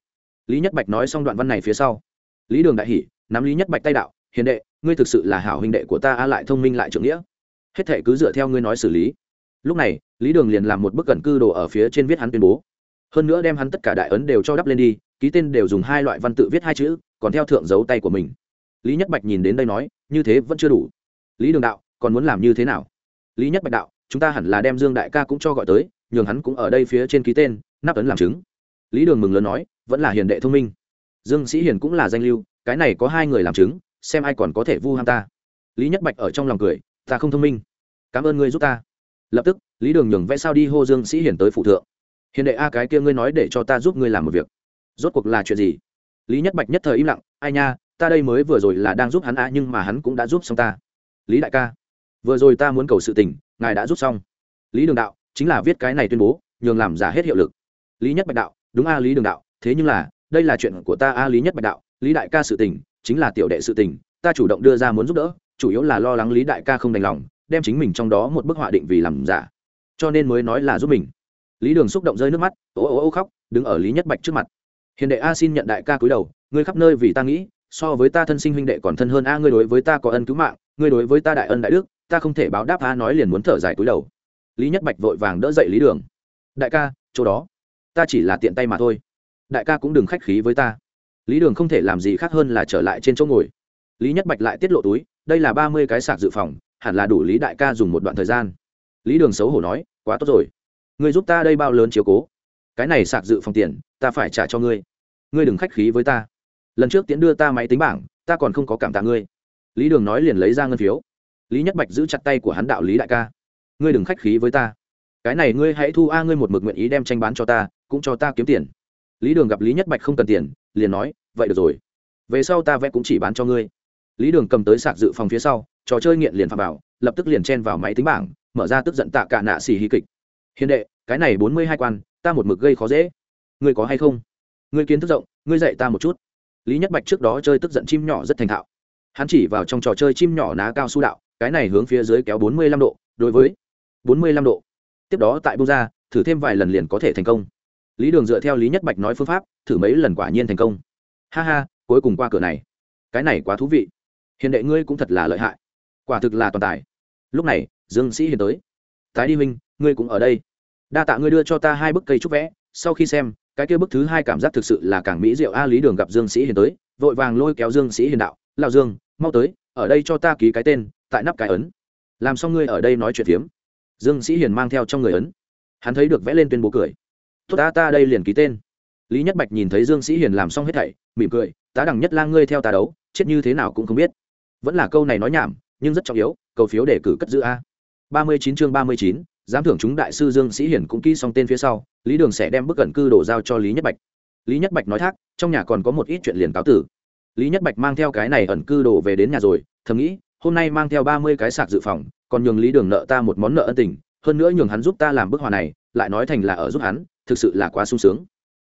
Lý nhất bạch nói xong đoạn văn này phía sau. Lý đường đại hỷ nắm lý nhất bạch tay đạo hiền đệ, ngươi thực sự là hảo huynh đệ của ta, a lại thông minh lại trưởng nghĩa. Hết thệ cứ dựa theo ngươi nói xử lý. Lúc này, lý đường liền làm một bức cẩn cư đồ ở phía trên viết hắn tuyên bố. Hơn nữa đem hắn tất cả đại ấn đều cho đắp lên đi, ký tên đều dùng hai loại văn tự viết hai chữ, còn theo thượng dấu tay của mình. Lý nhất bạch nhìn đến đây nói, như thế vẫn chưa đủ. Lý đường đạo, còn muốn làm như thế nào? Lý nhất bạch đạo, chúng ta hẳn là đem dương đại ca cũng cho gọi tới, nhường hắn cũng ở đây phía trên ký tên, nắp ấn làm chứng. Lý đường mừng lớn nói, vẫn là hiền đệ thông minh. Dương sĩ hiền cũng là danh lưu, cái này có hai người làm chứng xem ai còn có thể vu ham ta. Lý nhất bạch ở trong lòng cười, ta không thông minh. Cảm ơn ngươi giúp ta. Lập tức, lý đường nhường vẽ sao đi hô dương sĩ hiển tới phụ thượng. Hiền đệ a, cái kia ngươi nói để cho ta giúp ngươi làm một việc. Rốt cuộc là chuyện gì? Lý nhất bạch nhất thời im lặng, ai nha, ta đây mới vừa rồi là đang giúp hắn a, nhưng mà hắn cũng đã giúp xong ta. Lý đại ca, vừa rồi ta muốn cầu sự tình, ngài đã giúp xong. Lý đường đạo, chính là viết cái này tuyên bố, nhường làm giả hết hiệu lực. Lý nhất bạch đạo, đúng a, lý đường đạo, thế nhưng là, đây là chuyện của ta a, lý nhất bạch đạo, lý đại ca sự tình chính là tiểu đệ sự tình, ta chủ động đưa ra muốn giúp đỡ, chủ yếu là lo lắng lý đại ca không đành lòng, đem chính mình trong đó một bức họa định vì làm giả. Cho nên mới nói là giúp mình. Lý đường xúc động rơi nước mắt, ô ô ô khóc, đứng ở lý nhất bạch trước mặt. Hiền đệ a xin nhận đại ca cúi đầu, ngươi khắp nơi vì ta nghĩ, so với ta thân sinh huynh đệ còn thân hơn a, ngươi đối với ta có ân cứu mạng, ngươi đối với ta đại ân đại đức, ta không thể báo đáp a nói liền muốn thở dài cúi đầu. Lý nhất bạch vội vàng đỡ dậy lý đường. Đại ca, chỗ đó. Ta chỉ là tiện tay mà thôi. Đại ca cũng đừng khách khí với ta lý đường không thể làm gì khác hơn là trở lại trên chỗ ngồi. Lý nhất bạch lại tiết lộ túi, đây là ba mươi cái sạc dự phòng, hẳn là đủ lý đại ca dùng một đoạn thời gian. Lý đường xấu hổ nói, quá tốt rồi. Người giúp ta đây bao lớn chiếu cố? Cái này sạc dự phòng tiền, ta phải trả cho ngươi. Ngươi đừng khách khí với ta. Lần trước tiến đưa ta máy tính bảng, ta còn không có cảm tạ ngươi. Lý đường nói liền lấy ra ngân phiếu. Lý nhất bạch giữ chặt tay của hắn đạo lý đại ca. Ngươi đừng khách khí với ta. Cái này ngươi hãy thu a ngươi một mực nguyện ý đem tranh bán cho ta, cũng cho ta kiếm tiền. Lý đường gặp lý nhất bạch không cần tiền liền nói, vậy được rồi. Về sau ta vẽ cũng chỉ bán cho ngươi. Lý đường cầm tới sạc dự phòng phía sau, trò chơi nghiện liền phạm vào, lập tức liền chen vào máy tính bảng, mở ra tức giận tạ cả nạ xì hí kịch. Hiền đệ, cái này bốn mươi hai quan, ta một mực gây khó dễ. Ngươi có hay không? Ngươi kiến thức rộng, ngươi dạy ta một chút. Lý nhất bạch trước đó chơi tức giận chim nhỏ rất thành thạo. Hắn chỉ vào trong trò chơi chim nhỏ ná cao su đạo, cái này hướng phía dưới kéo bốn mươi lăm độ, đối với bốn mươi lăm độ. Tiếp đó tại bông ra thử thêm vài lần liền có thể thành công lý đường dựa theo lý nhất bạch nói phương pháp, thử mấy lần quả nhiên thành công. Ha ha, cuối cùng qua cửa này. Cái này quá thú vị. Hiền đệ ngươi cũng thật là lợi hại. Quả thực là toàn tài. Lúc này, dương sĩ hiền tới. Tái đi huynh, ngươi cũng ở đây. Đa tạ ngươi đưa cho ta hai bức cây trúc vẽ. Sau khi xem, cái kia bức thứ hai cảm giác thực sự là càng mỹ diệu. A, lý đường gặp dương sĩ hiền tới, vội vàng lôi kéo dương sĩ hiền đạo lao dương, mau tới, ở đây cho ta ký cái tên, tại nắp cái ấn. Làm xong ngươi ở đây nói chuyện phiếm. Dương sĩ hiền mang theo trong người ấn. Hắn thấy được vẽ lên tuyên bố cười tốt ta ta đây liền ký tên. Lý nhất bạch nhìn thấy dương sĩ hiền làm xong hết thảy, mỉm cười, tá đằng nhất lang ngươi theo ta đấu, chết như thế nào cũng không biết. Vẫn là câu này nói nhảm, nhưng rất trọng yếu, cầu phiếu để cử cất giữ a. Ba mươi chín chương ba mươi chín, giám thưởng chúng đại sư dương sĩ hiển cũng ký xong tên phía sau, lý đường sẽ đem bức cẩn cư đổ giao cho lý nhất bạch. Lý nhất bạch nói thác, trong nhà còn có một ít chuyện liền cáo tử. Lý nhất bạch mang theo cái này ẩn cư đổ về đến nhà rồi, thầm nghĩ, hôm nay mang theo ba mươi cái sạc dự phòng, còn nhường lý đường nợ ta một món nợ ân tình, hơn nữa nhường hắn giúp ta làm bức họa này, lại nói thành là ở giúp hắn thực sự là quá sung sướng.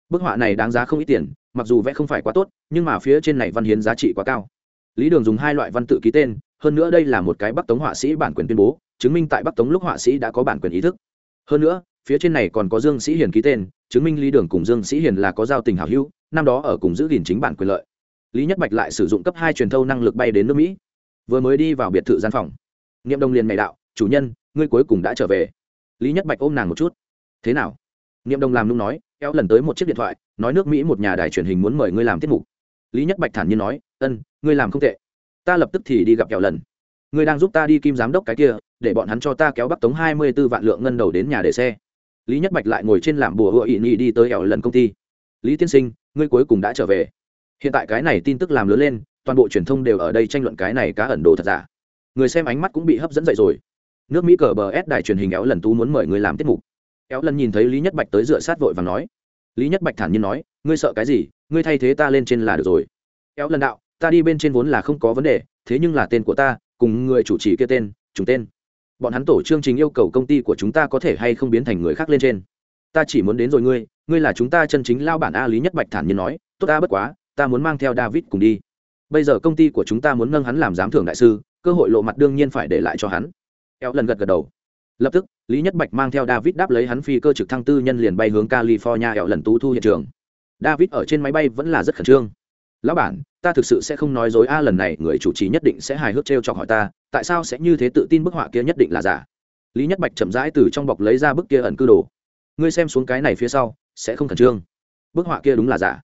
Bức họa này đáng giá không ít tiền, mặc dù vẽ không phải quá tốt, nhưng mà phía trên này văn hiến giá trị quá cao. Lý đường dùng hai loại văn tự ký tên, hơn nữa đây là một cái bắc tống họa sĩ bản quyền tuyên bố, chứng minh tại bắc tống lúc họa sĩ đã có bản quyền ý thức. Hơn nữa, phía trên này còn có dương sĩ hiền ký tên, chứng minh lý đường cùng dương sĩ hiền là có giao tình hảo hữu, năm đó ở cùng giữ gìn chính bản quyền lợi. Lý nhất bạch lại sử dụng cấp hai truyền thâu năng lực bay đến nước mỹ. Vừa mới đi vào biệt thự gian phòng. Niệm đông liền mày đạo, chủ nhân, ngươi cuối cùng đã trở về. Lý nhất bạch ôm nàng một chút. Thế nào? Niệm đông làm nung nói eo lần tới một chiếc điện thoại, nói nước mỹ một nhà đài truyền hình muốn mời ngươi làm tiết mục. Lý nhất bạch thản nhiên nói, ân, ngươi làm không tệ. Ta lập tức thì đi gặp kẹo lần. Ngươi đang giúp ta đi kim giám đốc cái kia, để bọn hắn cho ta kéo bắc tống hai mươi b ố vạn lượng ngân đầu đến nhà để xe. Lý nhất bạch lại ngồi trên làm bùa hựa ỵ nhị đi tới ẻo lần công ty. Lý tiên sinh, ngươi cuối cùng đã trở về. Hiện tại cái này tin tức làm lớn lên, toàn bộ truyền thông đều ở đây tranh luận cái này cá ẩn đồ thật giả. Người xem ánh mắt cũng bị hấp dẫn dậy rồi. Nước mỹ cờ bờ s đài truyền hình éo lần tú muốn mời người làm tiết mục éo lần nhìn thấy lý nhất bạch tới dựa sát vội và nói. Lý nhất bạch thản nhiên nói, ngươi sợ cái gì? Ngươi thay thế ta lên trên là được rồi. Éo lần đạo, ta đi bên trên vốn là không có vấn đề, thế nhưng là tên của ta, cùng người chủ trì kia tên chúng tên. Bọn hắn tổ chương trình yêu cầu công ty của chúng ta có thể hay không biến thành người khác lên trên. Ta chỉ muốn đến rồi ngươi ngươi là chúng ta chân chính lao bản a. Lý nhất bạch thản nhiên nói, tốt ta bất quá, ta muốn mang theo david cùng đi. Bây giờ công ty của chúng ta muốn nâng hắn làm giám thưởng đại sư, cơ hội lộ mặt đương nhiên phải để lại cho hắn. Éo lần gật gật đầu lập tức, lý nhất bạch mang theo david đáp lấy hắn phi cơ trực thăng tư nhân liền bay hướng california hẹo lần tú thu hiện trường. David ở trên máy bay vẫn là rất khẩn trương. Lão bản, ta thực sự sẽ không nói dối a, lần này người chủ trì nhất định sẽ hài hước t r e o chọc hỏi ta, tại sao sẽ như thế tự tin bức họa kia nhất định là giả? Lý nhất bạch chậm rãi từ trong bọc lấy ra bức kia ẩn cư đồ. Ngươi xem xuống cái này phía sau, sẽ không khẩn trương. Bức họa kia đúng là giả.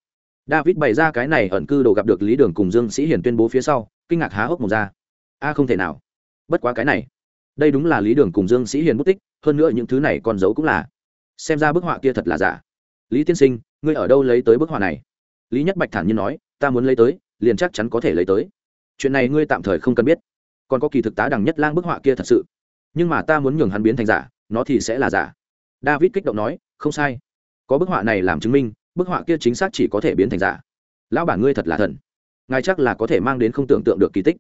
David bày ra cái này ẩn cư đồ gặp được lý đường cùng dương sĩ hiển tuyên bố phía sau, kinh ngạc há hốc một ra. A, không thể nào. Bất quá cái này đây đúng là lý đường cùng dương sĩ hiền bút tích, hơn nữa những thứ này con dấu cũng là. Xem ra bức họa kia thật là giả. Lý tiên sinh, ngươi ở đâu lấy tới bức họa này? Lý nhất bạch thản nhiên nói, ta muốn lấy tới, liền chắc chắn có thể lấy tới. Chuyện này ngươi tạm thời không cần biết. Còn có kỳ thực tá đằng nhất lang bức họa kia thật sự. Nhưng mà ta muốn nhường hắn biến thành giả, nó thì sẽ là giả. David kích động nói, không sai. Có bức họa này làm chứng minh, bức họa kia chính xác chỉ có thể biến thành giả. Lão bản ngươi thật là thần. Ngài chắc là có thể mang đến không tưởng tượng được kỳ tích.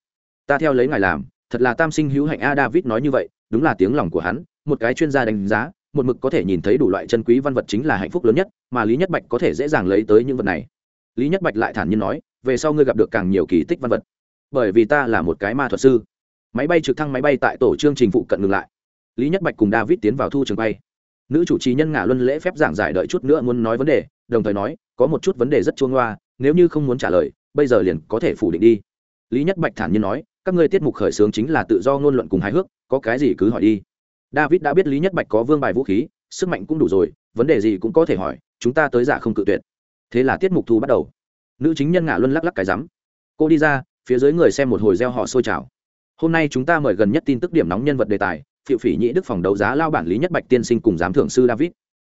Ta theo lấy ngài làm thật là tam sinh hữu hạnh a david nói như vậy, đúng là tiếng lòng của hắn, một cái chuyên gia đánh giá, một mực có thể nhìn thấy đủ loại chân quý văn vật chính là hạnh phúc lớn nhất, mà lý nhất bạch có thể dễ dàng lấy tới những vật này. Lý nhất bạch lại thản nhiên nói, về sau ngươi gặp được càng nhiều kỳ tích văn vật. Bởi vì ta là một cái ma thuật sư. Máy bay trực thăng máy bay tại tổ chương trình phụ cận ngừng lại. Lý nhất bạch cùng david tiến vào thu trường bay. Nữ chủ trì nhân ngả luân lễ phép giảng giải đợi chút nữa muốn nói vấn đề, đồng thời nói, có một chút vấn đề rất chuông loa nếu như không muốn trả lời, bây giờ liền có thể phủ định đi. Lý nhất bạch thản nhiên nói các ngươi tiết mục khởi xướng chính là tự do ngôn luận cùng hài hước, có cái gì cứ hỏi đi. David đã biết lý nhất bạch có vương bài vũ khí, sức mạnh cũng đủ rồi, vấn đề gì cũng có thể hỏi, chúng ta tới giả không cự tuyệt. Thế là tiết mục thu bắt đầu. Nữ chính nhân ngả luân lắc lắc cái rắm. Cô đi ra, phía dưới người xem một hồi gieo họ sôi trào. Hôm nay chúng ta mời gần nhất tin tức điểm nóng nhân vật đề tài phiệu phỉ nhĩ đức phòng đấu giá lao bản lý nhất bạch tiên sinh cùng giám thưởng sư david.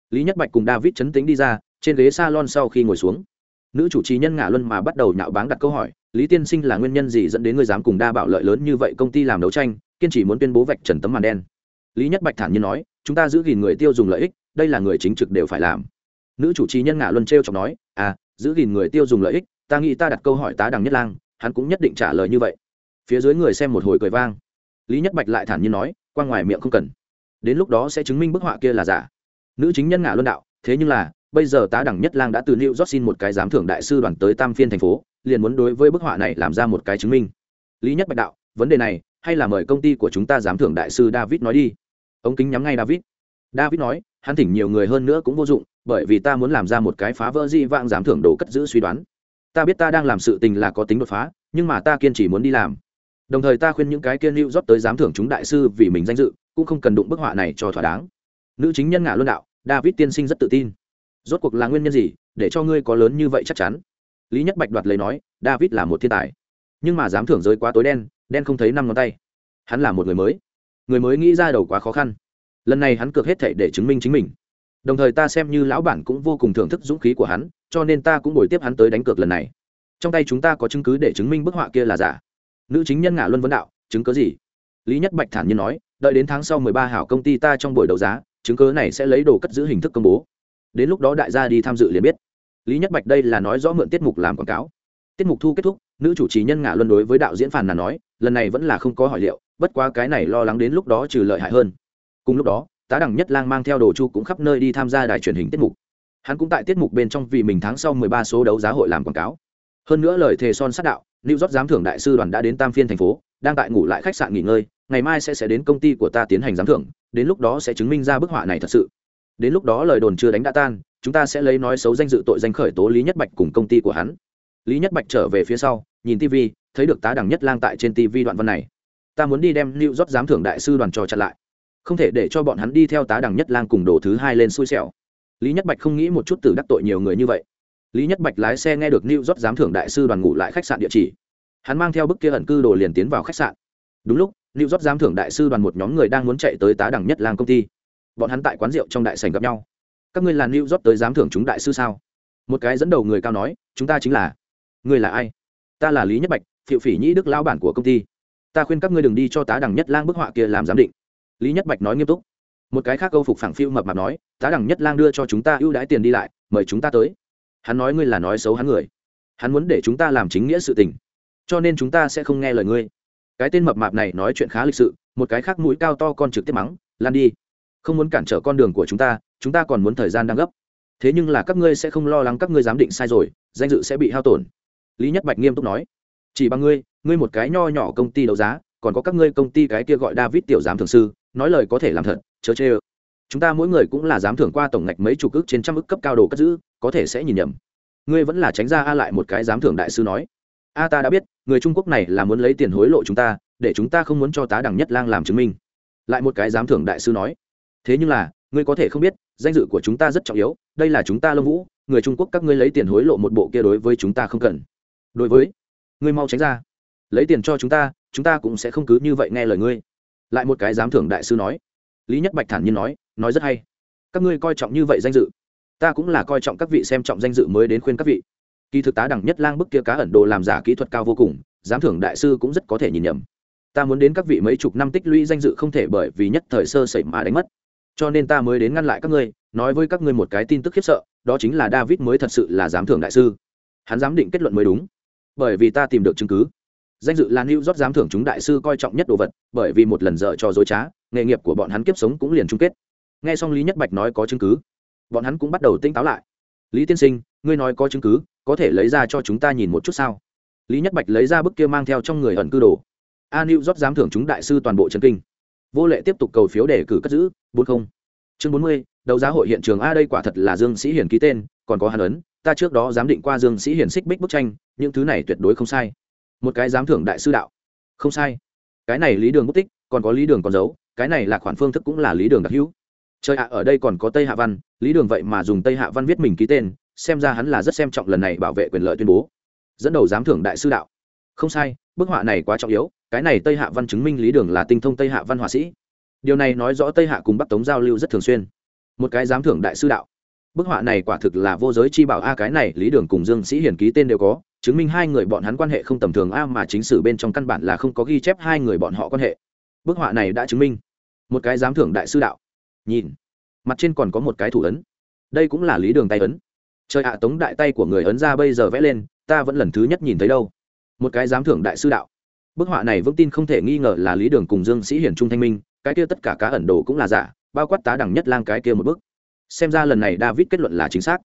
Lý nhất bạch cùng david chấn tính đi ra, trên ghế salon sau khi ngồi xuống nữ chủ trì nhân ngả luân mà bắt đầu nhạo báng đặt câu hỏi, lý tiên sinh là nguyên nhân gì dẫn đến người dám cùng đa bảo lợi lớn như vậy công ty làm đấu tranh, kiên trì muốn tuyên bố vạch trần tấm màn đen? Lý nhất bạch thản nhiên nói, chúng ta giữ gìn người tiêu dùng lợi ích, đây là người chính trực đều phải làm. Nữ chủ trì nhân ngả luân t r e o chọc nói à giữ gìn người tiêu dùng lợi ích, ta nghĩ ta đặt câu hỏi tá đằng nhất lang, hắn cũng nhất định trả lời như vậy. Phía dưới người xem một hồi cười vang. Lý nhất bạch lại thản nhiên nói, qua ngoài miệng không cần. Đến lúc đó sẽ chứng minh bức họa kia là giả. Nữ chính nhân ngả luân đạo, thế nhưng là bây giờ tá đẳng nhất lang đã từ new york xin một cái giám thưởng đại sư đoàn tới tam phiên thành phố, liền muốn đối với bức họa này làm ra một cái chứng minh. Lý nhất bạch đạo, vấn đề này, hay là mời công ty của chúng ta giám thưởng đại sư david nói đi. Ống kính nhắm ngay david. David nói, hắn thỉnh nhiều người hơn nữa cũng vô dụng, bởi vì ta muốn làm ra một cái phá vỡ di vãng giám thưởng đồ cất giữ suy đoán. Ta biết ta đang làm sự tình là có tính đột phá, nhưng mà ta kiên trì muốn đi làm. Đồng thời ta khuyên những cái kiên lưu rót tới giám thưởng chúng đại sư vì mình danh dự, cũng không cần đụng bức họa này cho thỏa đáng. Nữ chính nhân ngã luân đạo, david tiên sinh rất tự tin rốt cuộc là nguyên nhân gì, để cho ngươi có lớn như vậy chắc chắn? Lý nhất bạch đoạt lấy nói, david là một thiên tài. Nhưng mà dám thưởng giới quá tối đen đen không thấy năm ngón tay. Hắn là một người mới. Người mới nghĩ ra đầu quá khó khăn. Lần này hắn cược hết thảy để chứng minh chính mình. Đồng thời ta xem như lão bản cũng vô cùng thưởng thức dũng khí của hắn, cho nên ta cũng bồi tiếp hắn tới đánh cược lần này. Trong tay chúng ta có chứng cứ để chứng minh bức họa kia là giả. Nữ chính nhân ngã luân vấn đạo, chứng cứ gì? Lý nhất bạch thản nhiên nói, đợi đến tháng sau mười ba hảo công ty ta trong buổi đấu giá, chứng cứ này sẽ lấy đồ cất giữ hình thức công bố đến lúc đó đại gia đi tham dự liền biết. Lý nhất bạch đây là nói rõ mượn tiết mục làm quảng cáo. Tiết mục thu kết thúc, nữ chủ trì nhân ngã luân đối với đạo diễn phàn là nói, lần này vẫn là không có hỏi liệu, bất quá cái này lo lắng đến lúc đó trừ lợi hại hơn. Cùng lúc đó, tá đẳng nhất lang mang theo đồ chu cũng khắp nơi đi tham gia đài truyền hình tiết mục. Hắn cũng tại tiết mục bên trong vì mình tháng sau mười ba số đấu giá hội làm quảng cáo. Hơn nữa lời thề son sát đạo lưu rót giám thưởng đại sư đoàn đã đến tam phiên thành phố, đang tại ngủ lại khách sạn nghỉ ngơi, ngày mai sẽ sẽ đến công ty của ta tiến hành giám thưởng, đến lúc đó sẽ chứng minh ra bức họa này thật sự đến lúc đó lời đồn chưa đánh đã tan, chúng ta sẽ lấy nói xấu danh dự tội danh khởi tố lý nhất bạch cùng công ty của hắn. Lý nhất bạch trở về phía sau, nhìn tv thấy được tá đẳng nhất lang tại trên tv đoạn văn này. Ta muốn đi đem lưu rót giám thưởng đại sư đoàn trò chặn lại. Không thể để cho bọn hắn đi theo tá đẳng nhất lang cùng đồ thứ hai lên xui xẻo. Lý nhất bạch không nghĩ một chút từ đắc tội nhiều người như vậy. Lý nhất bạch lái xe nghe được lưu rót giám thưởng đại sư đoàn ngủ lại khách sạn địa chỉ. Hắn mang theo bức kia ẩn cư đồ liền tiến vào khách sạn. Đúng lúc lưu rót giám thưởng đại sư đoàn một nhóm người đang muốn chạy tới tá đẳng nhất lang công ty bọn hắn tại quán rượu trong đại sành gặp nhau. Các ngươi là new job tới giám thưởng chúng đại sư sao? Một cái dẫn đầu người cao nói, chúng ta chính là. Ngươi là ai? Ta là lý nhất bạch phiệu phỉ nhĩ đức lao bản của công ty. Ta khuyên các ngươi đừng đi cho tá đằng nhất lang bức họa kia làm giám định. Lý nhất bạch nói nghiêm túc. Một cái khác câu phục phẳng phiêu mập mạp nói, tá đằng nhất lang đưa cho chúng ta ưu đãi tiền đi lại, mời chúng ta tới. Hắn nói ngươi là nói xấu hắn người. Hắn muốn để chúng ta làm chính nghĩa sự tình. Cho nên chúng ta sẽ không nghe lời ngươi. Cái tên mập mạp này nói chuyện khá lịch sự, một cái khác mũi cao to con trực tiếp mắng, lan đi không muốn cản trở con đường của chúng ta chúng ta còn muốn thời gian đang gấp. Thế nhưng là các ngươi sẽ không lo lắng các ngươi giám định sai rồi, danh dự sẽ bị hao tổn. Lý nhất bạch nghiêm túc nói. Chỉ bằng ngươi ngươi một cái nho nhỏ công ty đấu giá, còn có các ngươi công ty cái kia gọi david tiểu giám thường sư, nói lời có thể làm thật, chớ chê ơ. Chúng ta mỗi người cũng là giám thưởng qua tổng ngạch mấy chục ức trên trăm ức cấp cao đồ cất giữ, có thể sẽ nhìn nhầm. Ngươi vẫn là tránh ra a lại một cái giám thưởng đại sư nói. A ta đã biết, người trung quốc này là muốn lấy tiền hối lộ chúng ta, để chúng ta không muốn cho tá đẳng nhất lang làm chứng minh. Lại một cái giám thưởng đại sư nói thế nhưng là, ngươi có thể không biết, danh dự của chúng ta rất trọng yếu, đây là chúng ta lâm vũ, người trung quốc các ngươi lấy tiền hối lộ một bộ kia đối với chúng ta không cần. Đối với, ngươi mau tránh ra. Lấy tiền cho chúng ta chúng ta cũng sẽ không cứ như vậy nghe lời ngươi. Lại một cái giám thưởng đại sư nói. Lý nhất bạch thản nhiên nói nói rất hay. Các ngươi coi trọng như vậy danh dự. Ta cũng là coi trọng các vị xem trọng danh dự mới đến khuyên các vị. Kỳ thực tá đẳng nhất lang bức kia cá ẩn đồ làm giả kỹ thuật cao vô cùng, giám thưởng đại sư cũng rất có thể nhìn nhầm. Ta muốn đến các vị mấy chục năm tích lũy danh dự không thể bởi vì nhất thời sơ sẩy mà đánh mất cho nên ta mới đến ngăn lại các ngươi, nói với các ngươi một cái tin tức khiếp sợ, đó chính là david mới thật sự là giám thưởng đại sư. Hắn giám định kết luận mới đúng. Bởi vì ta tìm được chứng cứ. Danh dự là new rót giám thưởng chúng đại sư coi trọng nhất đồ vật, bởi vì một lần dở cho dối trá, nghề nghiệp của bọn hắn kiếp sống cũng liền chung kết. Nghe xong lý nhất bạch nói có chứng cứ, bọn hắn cũng bắt đầu tinh táo lại. Lý tiên sinh, ngươi nói có chứng cứ, có thể lấy ra cho chúng ta nhìn một chút sao? Lý nhất bạch lấy ra bức kia mang theo trong người ẩn cư đồ. A new rót giám thưởng chúng đại sư toàn bộ trần kinh vô lệ tiếp tục cầu phiếu để cử cất giữ, bốn không. Chương bốn mươi, đấu giá hội hiện trường a đây quả thật là dương sĩ hiển ký tên, còn có hàn ấn, ta trước đó giám định qua dương sĩ hiển xích bích bức tranh, những thứ này tuyệt đối không sai. Một cái giám thưởng đại sư đạo. Không sai. Cái này lý đường mất tích, còn có lý đường còn giấu, cái này là khoản phương thức cũng là lý đường đặc hữu. Trời ạ, ở đây còn có tây hạ văn, lý đường vậy mà dùng tây hạ văn viết mình ký tên, xem ra hắn là rất xem trọng lần này bảo vệ quyền lợi tuyên bố. Dẫn đầu giám thưởng đại sư đạo. Không sai bức họa này quá trọng yếu, cái này tây hạ văn chứng minh lý đường là tinh thông tây hạ văn họa sĩ. Điều này nói rõ tây hạ cùng bắc tống giao lưu rất thường xuyên. Một cái giám thưởng đại sư đạo. Bức họa này quả thực là vô giới chi bảo a, cái này lý đường cùng dương sĩ hiển ký tên đều có, chứng minh hai người bọn hắn quan hệ không tầm thường a, mà chính sử bên trong căn bản là không có ghi chép hai người bọn họ quan hệ. Bức họa này đã chứng minh. Một cái giám thưởng đại sư đạo. Nhìn. Mặt trên còn có một cái thủ ấn. Đây cũng là lý đường tay ấn. Trời ạ, tống đại tay của người ấn ra bây giờ vẽ lên, ta vẫn lần thứ nhất nhìn thấy đâu một cái giám thưởng đại sư đạo. Bức họa này vững tin không thể nghi ngờ là lý đường cùng dương sĩ hiển trung thanh minh, cái kia tất cả cá ẩn đồ cũng là giả, bao quát tá đẳng nhất lang cái kia một bức. Xem ra lần này david kết luận là chính xác.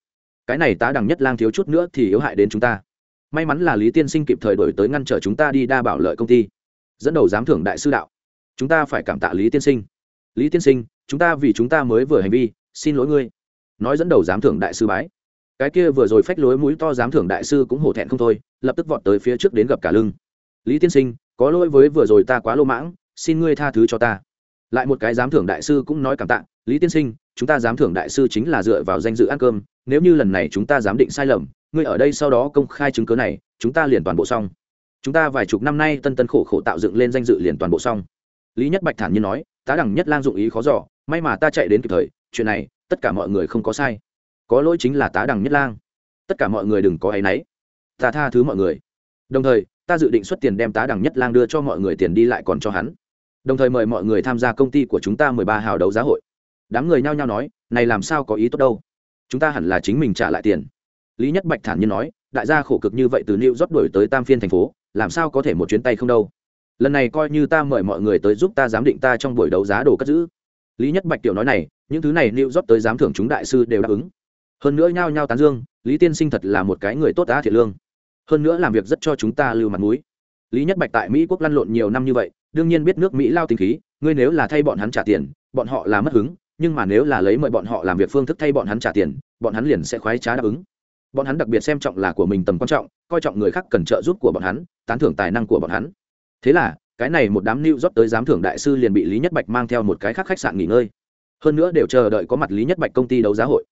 Cái này tá đẳng nhất lang thiếu chút nữa thì yếu hại đến chúng ta. May mắn là lý tiên sinh kịp thời đổi tới ngăn trở chúng ta đi đa bảo lợi công ty. Dẫn đầu giám thưởng đại sư đạo. Chúng ta phải cảm tạ lý tiên sinh. Lý tiên sinh, chúng ta vì chúng ta mới vừa hành vi, xin lỗi ngươi. Nói dẫn đầu giám thưởng đại sư bái cái kia vừa rồi phách lối mũi to dám thưởng đại sư cũng hổ thẹn không thôi, lập tức vọt tới phía trước đến gặp cả lưng. Lý tiên sinh, có lỗi với vừa rồi ta quá lô mãng, xin ngươi tha thứ cho ta. Lại một cái giám thưởng đại sư cũng nói cảm tạ, lý tiên sinh, chúng ta giám thưởng đại sư chính là dựa vào danh dự ăn cơm, nếu như lần này chúng ta giám định sai lầm, ngươi ở đây sau đó công khai chứng cớ này, chúng ta liền toàn bộ xong. Chúng ta vài chục năm nay tân tân khổ khổ tạo dựng lên danh dự liền toàn bộ xong. Lý nhất bạch thản nhiên nói, tá đẳng nhất lang dụng ý khó giỏ may mà ta chạy đến kịp thời, chuyện này, tất cả mọi người không có sai có lỗi chính là tá đằng nhất lang. Tất cả mọi người đừng có áy náy. Ta tha thứ mọi người. Đồng thời, ta dự định xuất tiền đem tá đằng nhất lang đưa cho mọi người tiền đi lại còn cho hắn. Đồng thời mời mọi người tham gia công ty của chúng ta mười ba hào đấu giá hội. Đám người nhao nhao nói, này làm sao có ý tốt đâu. Chúng ta hẳn là chính mình trả lại tiền. Lý nhất bạch thản nhiên nói, đại gia khổ cực như vậy từ new rót đổi tới tam phiên thành phố, làm sao có thể một chuyến tay không đâu? Lần này coi như ta mời mọi người tới giúp ta giám định ta trong buổi đấu giá đồ cất giữ. Lý nhất bạch tiểu nói này, những thứ này new rót tới giám thưởng chúng đại sư đều đáp ứng hơn nữa nhao nhao tán dương, lý tiên sinh thật là một cái người tốt đã thiệt lương. Hơn nữa làm việc rất cho chúng ta lưu mặt mũi. Lý nhất bạch tại mỹ quốc lăn lộn nhiều năm như vậy, đương nhiên biết nước mỹ lao tình khí, ngươi nếu là thay bọn hắn trả tiền, bọn họ là mất hứng, nhưng mà nếu là lấy mời bọn họ làm việc phương thức thay bọn hắn trả tiền, bọn hắn liền sẽ khoái trá đáp ứng. Bọn hắn đặc biệt xem trọng là của mình tầm quan trọng, coi trọng người khác cần trợ giúp của bọn hắn, tán thưởng tài năng của bọn hắn. Thế là, cái này một đám lưu rót tới giám thưởng đại sư liền bị lý nhất bạch mang theo một cái khác khách sạn nghỉ ngơi. Hơn nữa đều chờ đợi có mặt lý nhất bạch công ty đấu giá hội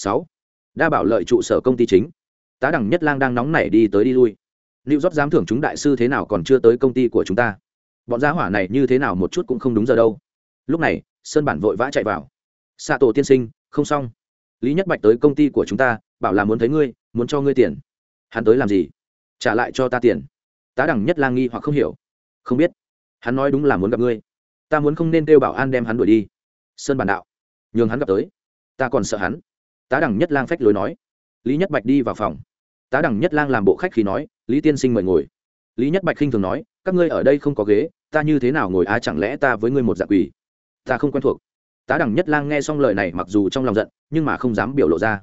sáu. Đa bảo lợi trụ sở công ty chính. Tá đẳng nhất lang đang nóng nảy đi tới đi lui. Lưu rót giám thưởng chúng đại sư thế nào còn chưa tới công ty của chúng ta? Bọn gia hỏa này như thế nào một chút cũng không đúng giờ đâu. Lúc này, sơn bản vội vã chạy vào. Xạ tổ tiên sinh, không xong. Lý nhất bạch tới công ty của chúng ta, bảo là muốn thấy ngươi, muốn cho ngươi tiền. Hắn tới làm gì? Trả lại cho ta tiền. Tá đẳng nhất lang nghi hoặc không hiểu. Không biết. Hắn nói đúng là muốn gặp ngươi. Ta muốn không nên kêu bảo an đem hắn đuổi đi. Sơn bản đạo. Nhường hắn gặp tới. Ta còn sợ hắn tá đẳng nhất lang phách lối nói. Lý nhất bạch đi vào phòng. Tá đẳng nhất lang làm bộ khách khi nói, lý tiên sinh mời ngồi. Lý nhất bạch khinh thường nói, các ngươi ở đây không có ghế, ta như thế nào ngồi? Á chẳng lẽ ta với ngươi một dạng quỷ? Ta không quen thuộc. Tá đẳng nhất lang nghe xong lời này mặc dù trong lòng giận, nhưng mà không dám biểu lộ ra.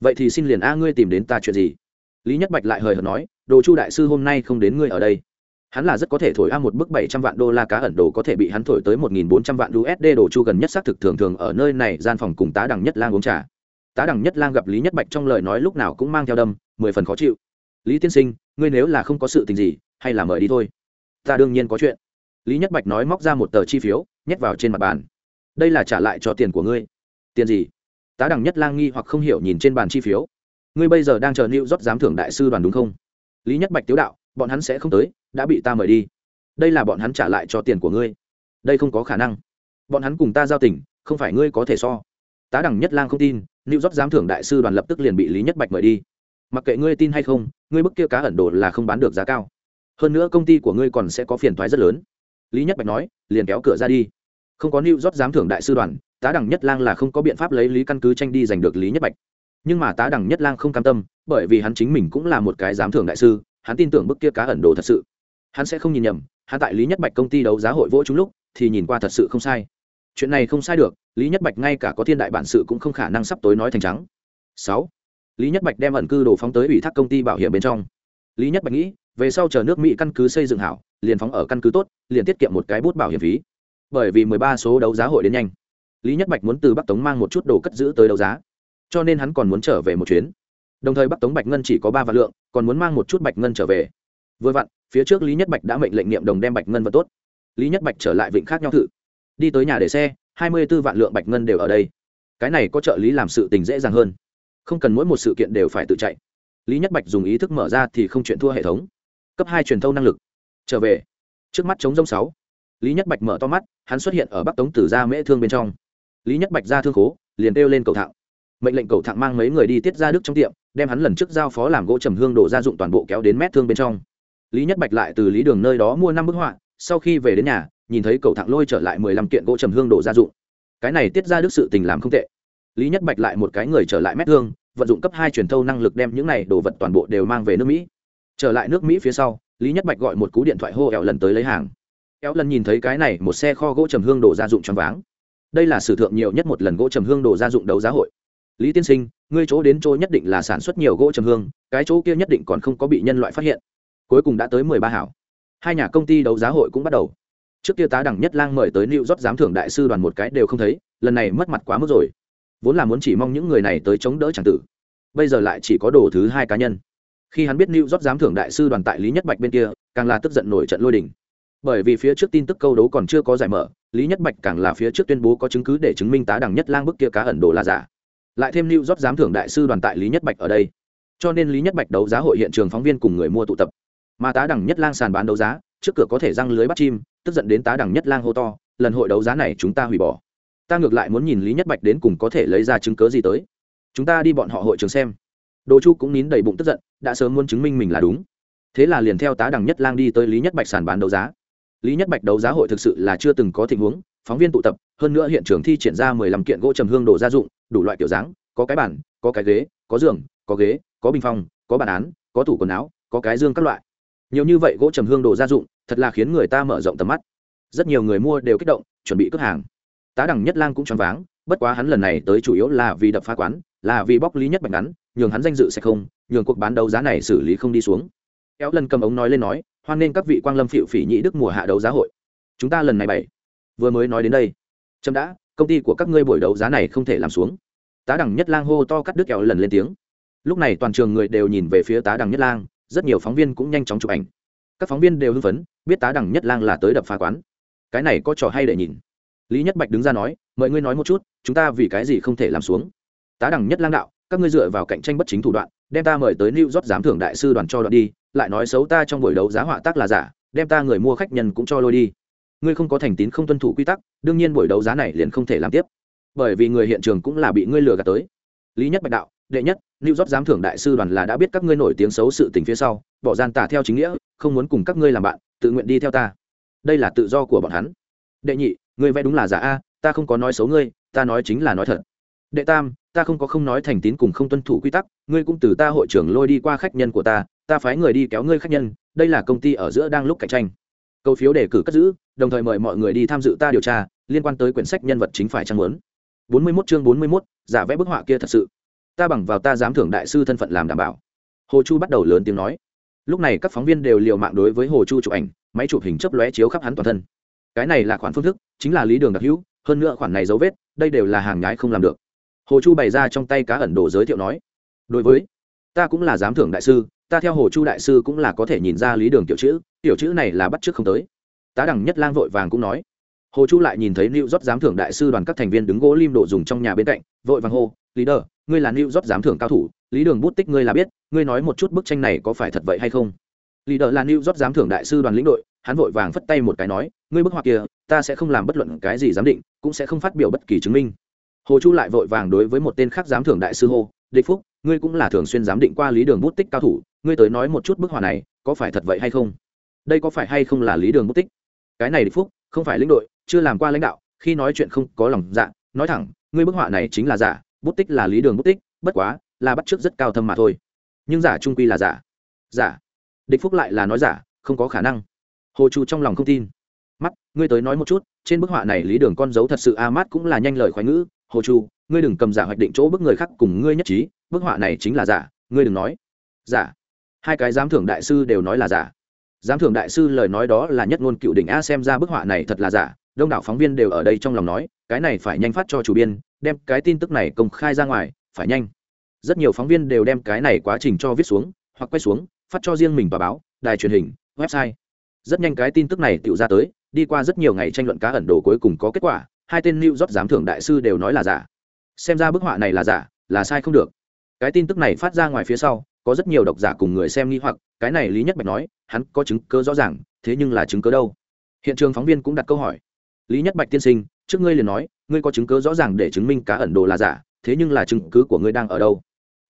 Vậy thì xin liền a ngươi tìm đến ta chuyện gì? Lý nhất bạch lại hời hợt nói, đồ chu đại sư hôm nay không đến ngươi ở đây. Hắn là rất có thể thổi a một bức bảy trăm vạn đô la cá ẩn đồ, có thể bị hắn thổi tới một nghìn bốn trăm vạn usd đồ chu gần nhất xác thực thường thường ở nơi này, gian phòng cùng tá đẳng nhất lang uống trà tá đẳng nhất lang gặp lý nhất bạch trong lời nói lúc nào cũng mang theo đâm, mười phần khó chịu. Lý tiên sinh, ngươi nếu là không có sự tình gì, hay là mời đi thôi. Ta đương nhiên có chuyện. Lý nhất bạch nói móc ra một tờ chi phiếu, nhét vào trên mặt bàn. Đây là trả lại cho tiền của ngươi. Tiền gì? Tá đẳng nhất lang nghi hoặc không hiểu nhìn trên bàn chi phiếu. Ngươi bây giờ đang chờ lưu rót giám thưởng đại sư đoàn đúng không? Lý nhất bạch tiếu đạo, bọn hắn sẽ không tới, đã bị ta mời đi. Đây là bọn hắn trả lại cho tiền của ngươi. Đây không có khả năng. Bọn hắn cùng ta giao tình, không phải ngươi có thể so. Tá đẳng nhất lang không tin lưu rót giám thưởng đại sư đoàn lập tức liền bị lý nhất bạch mời đi. Mặc kệ ngươi tin hay không, ngươi bức kia cá ẩn đồ là không bán được giá cao. Hơn nữa công ty của ngươi còn sẽ có phiền thoái rất lớn. Lý nhất bạch nói, liền kéo cửa ra đi. Không có lưu rót giám thưởng đại sư đoàn, tá đẳng nhất lang là không có biện pháp lấy lý căn cứ tranh đi giành được lý nhất bạch. Nhưng mà tá đẳng nhất lang không cam tâm, bởi vì hắn chính mình cũng là một cái giám thưởng đại sư, hắn tin tưởng bức kia cá ẩn đồ thật sự. Hắn sẽ không nhìn nhầm, hắn tại lý nhất bạch công ty đấu giá hội vỗ chúng lúc, thì nhìn qua thật sự không sai. Chuyện này không sai được lý nhất bạch ngay cả có thiên đại bản sự cũng không khả năng sắp tối nói thành trắng. Sáu. Lý nhất bạch đem ẩn cư đồ phóng tới ủy thác công ty bảo hiểm bên trong. Lý nhất bạch nghĩ, về sau chờ nước mỹ căn cứ xây dựng hảo, liền phóng ở căn cứ tốt, liền tiết kiệm một cái bút bảo hiểm phí. Bởi vì mười ba số đấu giá hội đến nhanh. Lý nhất bạch muốn từ bắc tống mang một chút đồ cất giữ tới đấu giá. Cho nên hắn còn muốn trở về một chuyến. Đồng thời bắc tống bạch ngân chỉ có ba vạn lượng, còn muốn mang một chút bạch ngân trở về. Vừa vặn, phía trước lý nhất bạch đã mệnh lệnh niệm đồng đem bạch ngân vào tốt. Lý nhất bạch trở lại vịnh khác nhau thự đi tới nhà để xe hai mươi b ố vạn lượng bạch ngân đều ở đây. Cái này có trợ lý làm sự tình dễ dàng hơn. Không cần mỗi một sự kiện đều phải tự chạy. Lý nhất bạch dùng ý thức mở ra thì không chuyện thua hệ thống. Cấp hai truyền thâu năng lực. Trở về. Trước mắt chống rông sáu. Lý nhất bạch mở to mắt, hắn xuất hiện ở bắc tống tử gia mễ thương bên trong. Lý nhất bạch ra thương khố, liền kêu lên cầu thạng mệnh lệnh cầu thạng mang mấy người đi tiết ra đức trong tiệm, đem hắn lần trước giao phó làm gỗ trầm hương đổ gia dụng toàn bộ kéo đến mét thương bên trong. Lý nhất bạch lại từ lý đường nơi đó mua năm bức họa, sau khi về đến nhà nhìn thấy cầu thẳng lôi trở lại mười lăm kiện gỗ trầm hương đổ gia dụng. Cái này tiết ra đức sự tình làm không tệ. Lý nhất bạch lại một cái người trở lại mét hương, vận dụng cấp hai truyền thâu năng lực đem những này đồ vật toàn bộ đều mang về nước mỹ. Trở lại nước mỹ phía sau, lý nhất bạch gọi một cú điện thoại hô ẻo lần tới lấy hàng. Éo lần nhìn thấy cái này, một xe kho gỗ trầm hương đồ gia dụng choáng váng. Đây là sử thượng nhiều nhất một lần gỗ trầm hương đồ gia dụng đấu giá hội. Lý tiên sinh, ngươi chỗ đến chỗ nhất định là sản xuất nhiều gỗ trầm hương, cái chỗ kia nhất định còn không có bị nhân loại phát hiện. Cuối cùng đã tới mười ba hảo. Hai nhà công ty đấu giá hội cũng bắt đầu trước kia tá đẳng nhất lang mời tới lưu rót giám thưởng đại sư đoàn một cái đều không thấy, lần này mất mặt quá mức rồi. Vốn là muốn chỉ mong những người này tới chống đỡ c tử. Bây giờ lại chỉ có đồ thứ hai cá nhân. Khi hắn biết lưu rót giám thưởng đại sư đoàn tại lý nhất bạch bên kia, càng là tức giận nổi trận lôi đình. Bởi vì phía trước tin tức câu đấu còn chưa có giải mở, lý nhất bạch càng là phía trước tuyên bố có chứng cứ để chứng minh tá đẳng nhất lang bức kia cá ẩn đồ là giả. Lại thêm lưu rót giám thưởng đại sư đoàn tại lý nhất bạch ở đây. Cho nên lý nhất bạch đấu giá hội hiện trường phóng viên cùng người mua tụ tập. Mà tá đẳng nhất lang sàn bán đấu giá, trước cửa có thể răng lưới bắt chim tức giận đến tá đẳng nhất lang hô to, lần hội đấu giá này chúng ta hủy bỏ. Ta ngược lại muốn nhìn lý nhất bạch đến cùng có thể lấy ra chứng cớ gì tới. Chúng ta đi bọn họ hội trường xem. Đồ chu cũng nín đầy bụng tức giận, đã sớm muốn chứng minh mình là đúng. Thế là liền theo tá đẳng nhất lang đi tới lý nhất bạch sàn bán đấu giá. Lý nhất bạch đấu giá hội thực sự là chưa từng có tình huống, phóng viên tụ tập, hơn nữa hiện trường thi triển ra mười lăm kiện gỗ trầm hương đồ gia dụng, đủ loại kiểu dáng, có cái bàn, có cái ghế, có giường, có ghế, có bình phong, có bàn án, có tủ quần áo, có cái dương các loại nhiều như vậy gỗ trầm hương đồ gia dụng, thật là khiến người ta mở rộng tầm mắt. Rất nhiều người mua đều kích động, chuẩn bị cướp hàng. Tá đẳng nhất lang cũng choáng váng, bất quá hắn lần này tới chủ yếu là vì đập phá quán, là vì bóc lý nhất bạch ngắn, nhường hắn danh dự sẽ không, nhường cuộc bán đấu giá này xử lý không đi xuống. Kéo lần cầm ống nói lên nói, hoan nên các vị quang lâm phịu phỉ nhị đức mùa hạ đấu giá hội. Chúng ta lần này bảy. Vừa mới nói đến đây trâm đã, công ty của các ngươi buổi đấu giá này không thể làm xuống. Tá đẳng nhất lang hô to cắt đứt kéo lần lên tiếng. Lúc này toàn trường người đều nhìn về phía tá đẳng nhất lang rất nhiều phóng viên cũng nhanh chóng chụp ảnh. Các phóng viên đều hưng phấn, biết tá đẳng nhất lang là tới đập phá quán. Cái này có trò hay để nhìn. Lý nhất bạch đứng ra nói mời ngươi nói một chút, chúng ta vì cái gì không thể làm xuống? Tá đẳng nhất lang đạo, các ngươi dựa vào cạnh tranh bất chính thủ đoạn, đem ta mời tới new york giám thưởng đại sư đoàn cho đoạn đi, lại nói xấu ta trong buổi đấu giá họa tác là giả, đem ta người mua khách nhân cũng cho lôi đi. Ngươi không có thành tín không tuân thủ quy tắc, đương nhiên buổi đấu giá này liền không thể làm tiếp. Bởi vì người hiện trường cũng là bị ngươi lừa gạt tới. Lý nhất bạch đạo đệ nhất New York giám thưởng đại sư đoàn là đã biết các ngươi nổi tiếng xấu sự tình phía sau, bỏ gian tà theo chính nghĩa, không muốn cùng các ngươi làm bạn, tự nguyện đi theo ta. Đây là tự do của bọn hắn. Đệ nhị, ngươi vẽ đúng là giả a, ta không có nói xấu ngươi, ta nói chính là nói thật. Đệ tam, ta không có không nói thành tín cùng không tuân thủ quy tắc, ngươi cũng từ ta hội trưởng lôi đi qua khách nhân của ta, ta phái người đi kéo ngươi khách nhân, đây là công ty ở giữa đang lúc cạnh tranh. Câu phiếu đề cử cất giữ, đồng thời mời mọi người đi tham dự ta điều tra, liên quan tới quyển sách nhân vật chính phải trang muốn. 41 chương 41, giả vẽ bức họa kia thật sự ta bằng vào ta dám thưởng đại sư thân phận làm đảm bảo. Hồ chu bắt đầu lớn tiếng nói. Lúc này các phóng viên đều liều mạng đối với hồ chu chụp ảnh, máy chụp hình chấp lóe chiếu khắp hắn toàn thân. Cái này là khoản phương thức, chính là lý đường đặc hữu, hơn nữa khoản này dấu vết, đây đều là hàng nhái không làm được. Hồ chu bày ra trong tay cá ẩn đồ giới thiệu nói. Đối với, ta cũng là giám thưởng đại sư, ta theo hồ chu đại sư cũng là có thể nhìn ra lý đường tiểu chữ tiểu chữ này là bắt trước không tới. Tá đẳng nhất lang vội vàng cũng nói. Hồ chu lại nhìn thấy lưu rót giám thưởng đại sư đoàn các thành viên đứng gỗ lim đồ dùng trong nhà bên cạnh, vội vàng hô lý đờ, ngươi là new rót giám thưởng cao thủ, lý đường bút tích ngươi là biết, ngươi nói một chút bức tranh này có phải thật vậy hay không? Lý đờ là new rót giám thưởng đại sư đoàn lĩnh đội, hắn vội vàng phất tay một cái nói, ngươi bức họa kia, ta sẽ không làm bất luận cái gì giám định, cũng sẽ không phát biểu bất kỳ chứng minh. Hồ chu lại vội vàng đối với một tên khác giám thưởng đại sư hô, địch phúc, ngươi cũng là thường xuyên giám định qua lý đường bút tích cao thủ, ngươi tới nói một chút bức họa này, có phải thật vậy hay không? Đây có phải hay không là lý đường bút tích? Cái này địch phúc, không phải lĩnh đội, chưa làm qua lãnh đạo, khi nói chuyện không có lòng dạ nói thẳng, ngươi bức họa này chính là giả bút tích là lý đường bút tích, bất quá, là bắt chước rất cao thâm mà thôi. Nhưng giả trung quy là giả. Giả. Địch phúc lại là nói giả, không có khả năng. Hồ chu trong lòng không tin. Mắt, ngươi tới nói một chút, trên bức họa này lý đường con dấu thật sự a mát cũng là nhanh lời khoái ngữ. Hồ chu, ngươi đừng cầm giả hoạch định chỗ bức người khác cùng ngươi nhất trí, bức họa này chính là giả, ngươi đừng nói. Giả. Hai cái giám thưởng đại sư đều nói là giả. Giám thưởng đại sư lời nói đó là nhất ngôn cựu đỉnh a xem ra bức họa này thật là giả. Đông đảo phóng viên đều ở đây trong lòng nói, cái này phải nhanh phát cho chủ biên đem cái tin tức này công khai ra ngoài, phải nhanh. Rất nhiều phóng viên đều đem cái này quá trình cho viết xuống, hoặc quay xuống, phát cho riêng mình và báo, đài truyền hình, website. Rất nhanh cái tin tức này tự ra tới, đi qua rất nhiều ngày tranh luận cá ẩn đồ cuối cùng có kết quả, hai tên new job giám thưởng đại sư đều nói là giả. Xem ra bức họa này là giả, là sai không được. Cái tin tức này phát ra ngoài phía sau, có rất nhiều độc giả cùng người xem nghi hoặc, cái này lý nhất bạch nói, hắn có chứng cứ rõ ràng, thế nhưng là chứng cứ đâu? Hiện trường phóng viên cũng đặt câu hỏi. Lý nhất bạch tiên sinh trước ngươi liền nói, ngươi có chứng cứ rõ ràng để chứng minh cá ẩn đồ là giả, thế nhưng là chứng cứ của ngươi đang ở đâu?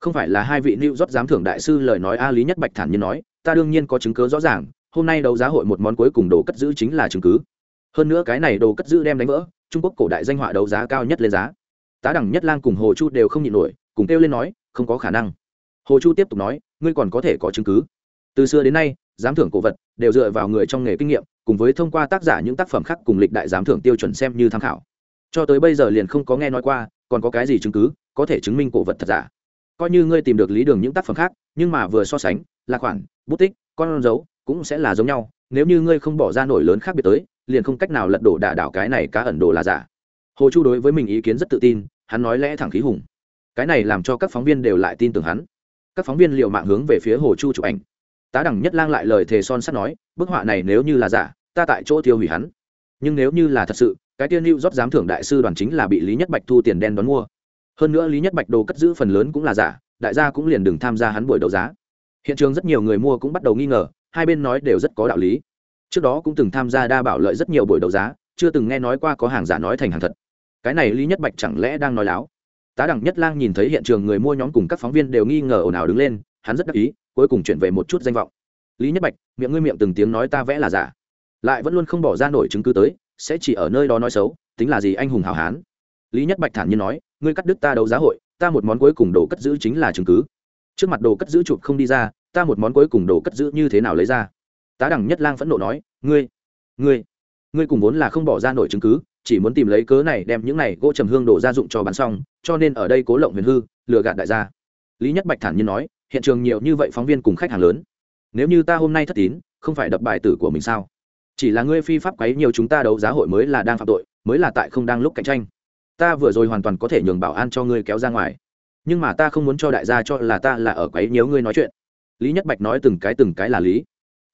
Không phải là hai vị lưu rót giám thưởng đại sư lời nói a lý nhất bạch thản nhiên nói, ta đương nhiên có chứng cứ rõ ràng, hôm nay đấu giá hội một món cuối cùng đồ cất giữ chính là chứng cứ. Hơn nữa cái này đồ cất giữ đem đánh vỡ, trung quốc cổ đại danh họa đấu giá cao nhất lên giá. Tá đẳng nhất lang cùng hồ chu đều không nhịn nổi, cùng kêu lên nói, không có khả năng. Hồ chu tiếp tục nói, ngươi còn có thể có chứng cứ. Từ xưa đến nay, giám thưởng cổ vật đều dựa vào người trong nghề kinh nghiệm cùng với thông qua tác giả những tác phẩm khác cùng lịch đại giám thưởng tiêu chuẩn xem như tham khảo. Cho tới bây giờ liền không có nghe nói qua, còn có cái gì chứng cứ có thể chứng minh cổ vật thật giả? Coi như ngươi tìm được lý đường những tác phẩm khác, nhưng mà vừa so sánh, là khoản, bút tích, con dấu cũng sẽ là giống nhau. Nếu như ngươi không bỏ ra nổi lớn khác biệt tới, liền không cách nào lật đổ đả đảo cái này cá ẩn đồ là giả. Hồ chu đối với mình ý kiến rất tự tin, hắn nói lẽ thẳng khí hùng. Cái này làm cho các phóng viên đều lại tin tưởng hắn. Các phóng viên liệu mạng hướng về phía hồ chu chụp ảnh. Tá đẳng nhất lang lại lời thề son sắt nói, bức họa này nếu như là giả ta tại chỗ tiêu hủy hắn. Nhưng nếu như là thật sự, cái tiên lưu rót giám thưởng đại sư đoàn chính là bị lý nhất bạch thu tiền đen đón mua. Hơn nữa lý nhất bạch đồ cất giữ phần lớn cũng là giả, đại gia cũng liền đừng tham gia hắn buổi đấu giá. Hiện trường rất nhiều người mua cũng bắt đầu nghi ngờ, hai bên nói đều rất có đạo lý. Trước đó cũng từng tham gia đa bảo lợi rất nhiều buổi đấu giá, chưa từng nghe nói qua có hàng giả nói thành hàng thật. Cái này lý nhất bạch chẳng lẽ đang nói láo? Tá đẳng nhất lang nhìn thấy hiện trường người mua nhóm cùng các phóng viên đều nghi ngờ ồn ào đứng lên, hắn rất đắc ý, cuối cùng chuyển về một chút danh vọng. Lý nhất bạch, miệng ngươi miệng từng tiếng nói ta vẽ là giả lại vẫn luôn không bỏ ra nổi chứng cứ tới, sẽ chỉ ở nơi đó nói xấu, tính là gì anh hùng hào hán. Lý nhất bạch thản nhiên nói, ngươi cắt đứt ta đấu giá hội, ta một món cuối cùng đồ cất giữ chính là chứng cứ. Trước mặt đồ cất giữ chụp không đi ra, ta một món cuối cùng đồ cất giữ như thế nào lấy ra? Tá đẳng nhất lang phẫn nộ nói, ngươi ngươi ngươi cùng vốn là không bỏ ra nổi chứng cứ, chỉ muốn tìm lấy cớ này đem những này gỗ trầm hương đổ gia dụng cho bán xong, cho nên ở đây cố lộng huyền hư, lừa gạt đại gia. Lý nhất bạch thản nhiên nói, hiện trường nhiều như vậy phóng viên cùng khách hàng lớn. Nếu như ta hôm nay thất tín, không phải đập bài tử của mình sao? Chỉ là ngươi phi pháp quấy nhiều chúng ta đấu giá hội mới là đang phạm tội, mới là tại không đang lúc cạnh tranh. Ta vừa rồi hoàn toàn có thể nhường bảo an cho ngươi kéo ra ngoài. Nhưng mà ta không muốn cho đại gia cho là ta là ở quấy nhiều ngươi nói chuyện. Lý nhất bạch nói từng cái từng cái là lý.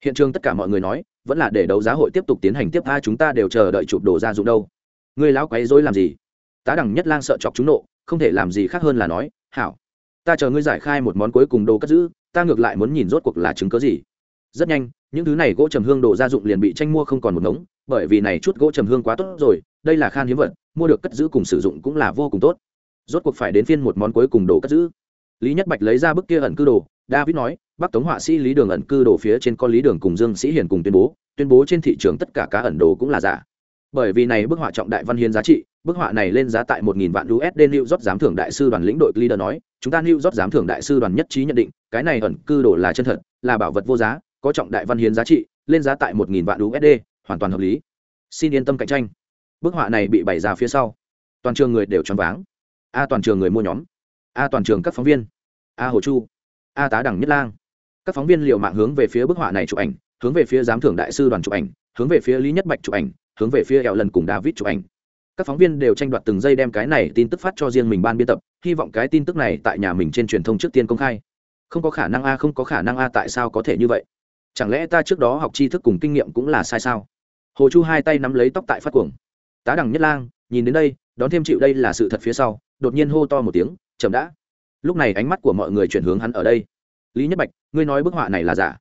Hiện trường tất cả mọi người nói, vẫn là để đấu giá hội tiếp tục tiến hành tiếp tha chúng ta đều chờ đợi chụp đồ ra dụng đâu. Ngươi lão quấy dối làm gì? Tá đẳng nhất lang sợ chọc chúng nộ, không thể làm gì khác hơn là nói, hảo, ta chờ ngươi giải khai một món cuối cùng đồ cất giữ, ta ngược lại muốn nhìn rốt cuộc là chứng cớ gì. Rất nhanh những thứ này gỗ trầm hương đồ gia dụng liền bị tranh mua không còn một ngống, bởi vì này chút gỗ trầm hương quá tốt rồi, đây là khan hiếm vật, mua được cất giữ cùng sử dụng cũng là vô cùng tốt. Rốt cuộc phải đến phiên một món cuối cùng đồ cất giữ. Lý nhất bạch lấy ra bức kia ẩn cư đồ, david nói, bắc tống họa sĩ lý đường ẩn cư đồ phía trên có lý đường cùng dương sĩ hiền cùng tuyên bố tuyên bố trên thị trường tất cả cá ẩn đồ cũng là giả. Bởi vì này bức họa trọng đại văn hiến giá trị, bức họa này lên giá tại một nghìn vạn usd new york giám thưởng đại sư đoàn lĩnh đội leader nói, chúng ta new york giám thưởng đại sư đoàn nhất trí nhận định, cái này ẩn cư đồ là chân thật, là bảo vật vô giá có trọng đại văn hiến giá trị, lên giá tại một nghìn vạn usd hoàn toàn hợp lý. Xin yên tâm cạnh tranh. Bức họa này bị bày ra phía sau. Toàn trường người đều choáng váng. A toàn trường người mua nhóm. A toàn trường các phóng viên. A hồ chu. A tá đẳng nhất lang. Các phóng viên liệu mạng hướng về phía bức họa này chụp ảnh, hướng về phía giám thưởng đại sư đoàn chụp ảnh, hướng về phía lý nhất bạch chụp ảnh, hướng về phía eo lần cùng david chụp ảnh. Các phóng viên đều tranh đoạt từng giây đem cái này tin tức phát cho riêng mình ban biên tập, hy vọng cái tin tức này tại nhà mình trên truyền thông trước tiên công khai. Không có khả năng a, không có khả năng a, tại sao có thể như vậy? Chẳng lẽ ta trước đó học tri thức cùng kinh nghiệm cũng là sai sao? Hồ chu hai tay nắm lấy tóc tại phát cuồng. Tá đằng nhất lang, nhìn đến đây, đón thêm chịu đây là sự thật phía sau, đột nhiên hô to một tiếng, chậm đã. Lúc này ánh mắt của mọi người chuyển hướng hắn ở đây. Lý nhất bạch, ngươi nói bức họa này là giả?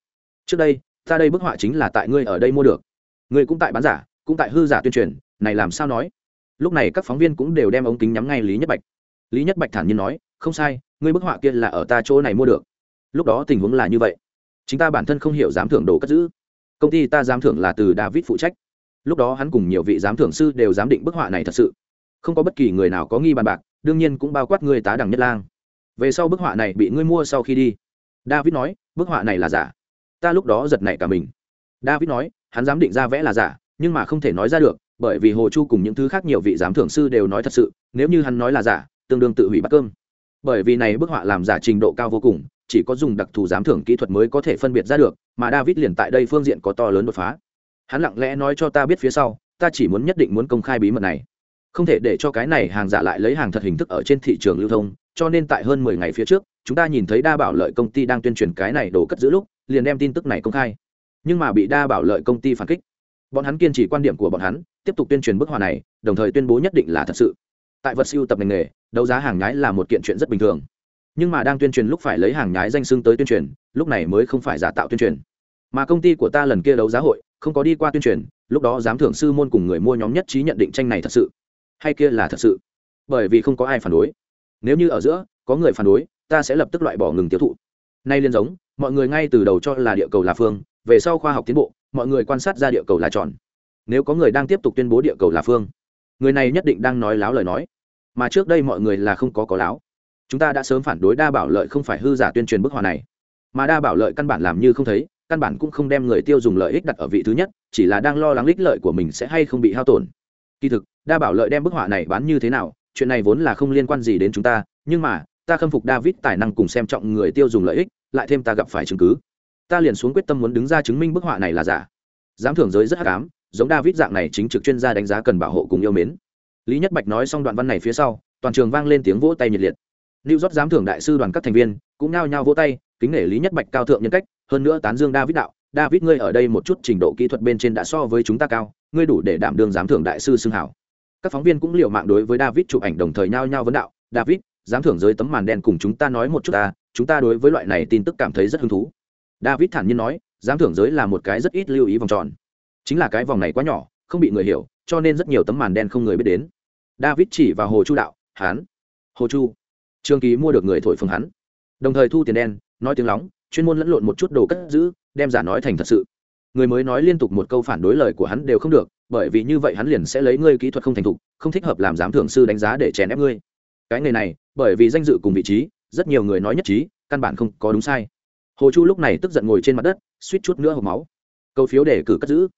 Trước đây, ta đây bức họa chính là tại ngươi ở đây mua được. Ngươi cũng tại bán giả, cũng tại hư giả tuyên truyền, này làm sao nói? Lúc này các phóng viên cũng đều đem ống kính nhắm ngay lý nhất bạch. Lý nhất bạch thản nhiên nói, không sai, ngươi bức họa kia là ở ta chỗ này mua được. Lúc đó tình huống là như vậy chính ta bản thân không hiểu giám thưởng đồ cất giữ. Công ty ta giám thưởng là từ david phụ trách. Lúc đó hắn cùng nhiều vị giám thưởng sư đều giám định bức họa này thật sự. Không có bất kỳ người nào có nghi bàn bạc, đương nhiên cũng bao quát ngươi tá đằng nhất lang. Về sau bức họa này bị ngươi mua sau khi đi. David nói, bức họa này là giả. Ta lúc đó giật nảy cả mình. David nói, hắn giám định ra vẽ là giả, nhưng mà không thể nói ra được, bởi vì hồ chu cùng những thứ khác nhiều vị giám thưởng sư đều nói thật sự, nếu như hắn nói là giả, tương đương tự hủy bắt cơm. Bởi vì này bức họa làm giả trình độ cao vô cùng chỉ có dùng đặc thù giám thưởng kỹ thuật mới có thể phân biệt ra được, mà david liền tại đây phương diện có to lớn đột phá. Hắn lặng lẽ nói cho ta biết phía sau, ta chỉ muốn nhất định muốn công khai bí mật này. Không thể để cho cái này hàng giả lại lấy hàng thật hình thức ở trên thị trường lưu thông, cho nên tại hơn mười ngày phía trước, chúng ta nhìn thấy đa bảo lợi công ty đang tuyên truyền cái này đổ cất giữ lúc, liền đem tin tức này công khai. Nhưng mà bị đa bảo lợi công ty phản kích. Bọn hắn kiên trì quan điểm của bọn hắn, tiếp tục tuyên truyền bức họa này, đồng thời tuyên bố nhất định là thật sự. Tại vật siêu tập ngành nghề, đấu giá hàng nhái là một kiện chuyện rất bình thường nhưng mà đang tuyên truyền lúc phải lấy hàng nhái danh xưng tới tuyên truyền, lúc này mới không phải giả tạo tuyên truyền. Mà công ty của ta lần kia đấu giá hội, không có đi qua tuyên truyền, lúc đó giám thưởng sư môn cùng người mua nhóm nhất trí nhận định tranh này thật sự. Hay kia là thật sự? Bởi vì không có ai phản đối. Nếu như ở giữa, có người phản đối, ta sẽ lập tức loại bỏ ngừng tiêu thụ. Nay liên giống, mọi người ngay từ đầu cho là địa cầu là phương, về sau khoa học tiến bộ, mọi người quan sát ra địa cầu là tròn. Nếu có người đang tiếp tục tuyên bố địa cầu là phương, người này nhất định đang nói láo lời nói. Mà trước đây mọi người là không có có láo chúng ta đã sớm phản đối đa bảo lợi không phải hư giả tuyên truyền bức họa này. Mà đa bảo lợi căn bản làm như không thấy, căn bản cũng không đem người tiêu dùng lợi ích đặt ở vị thứ nhất, chỉ là đang lo lắng ích lợi của mình sẽ hay không bị hao tổn. Kỳ thực, đa bảo lợi đem bức họa này bán như thế nào, chuyện này vốn là không liên quan gì đến chúng ta, nhưng mà, ta khâm phục david tài năng cùng xem trọng người tiêu dùng lợi ích, lại thêm ta gặp phải chứng cứ. Ta liền xuống quyết tâm muốn đứng ra chứng minh bức họa này là giả. Giám thưởng giới rất hắc ám, giống david dạng này chính trực chuyên gia đánh giá cần bảo hộ cùng yêu mến. Lý nhất bạch nói xong đoạn văn này phía sau, toàn trường vang lên tiếng vỗ tay nhiệt liệt lưu rót giám thưởng đại sư đoàn các thành viên cũng nao nhao vỗ tay, kính nể lý nhất bạch cao thượng nhân cách, hơn nữa tán dương david đạo. David, ngươi ở đây một chút trình độ kỹ thuật bên trên đã so với chúng ta cao, ngươi đủ để đảm đương giám thưởng đại sư xưng hảo. Các phóng viên cũng liều mạng đối với david chụp ảnh đồng thời nhao nhao vấn đạo, david, giám thưởng giới tấm màn đen cùng chúng ta nói một chút ta, chúng ta đối với loại này tin tức cảm thấy rất hứng thú. David thản nhiên nói, giám thưởng giới là một cái rất ít lưu ý vòng tròn. Chính là cái vòng này quá nhỏ, không bị người hiểu, cho nên rất nhiều tấm màn đen không người biết đến. David chỉ vào hồ chu đạo, hán, hồ chu trương ký mua được người thổi phồng hắn. Đồng thời thu tiền đen, nói tiếng lóng, chuyên môn lẫn lộn một chút đồ cất giữ, đem giả nói thành thật sự. Người mới nói liên tục một câu phản đối lời của hắn đều không được, bởi vì như vậy hắn liền sẽ lấy ngươi kỹ thuật không thành thục, không thích hợp làm giám thưởng sư đánh giá để chèn ép ngươi. Cái nghề này, bởi vì danh dự cùng vị trí, rất nhiều người nói nhất trí, căn bản không có đúng sai. Hồ chu lúc này tức giận ngồi trên mặt đất, suýt chút nữa hộp máu. Câu phiếu để cử cất giữ.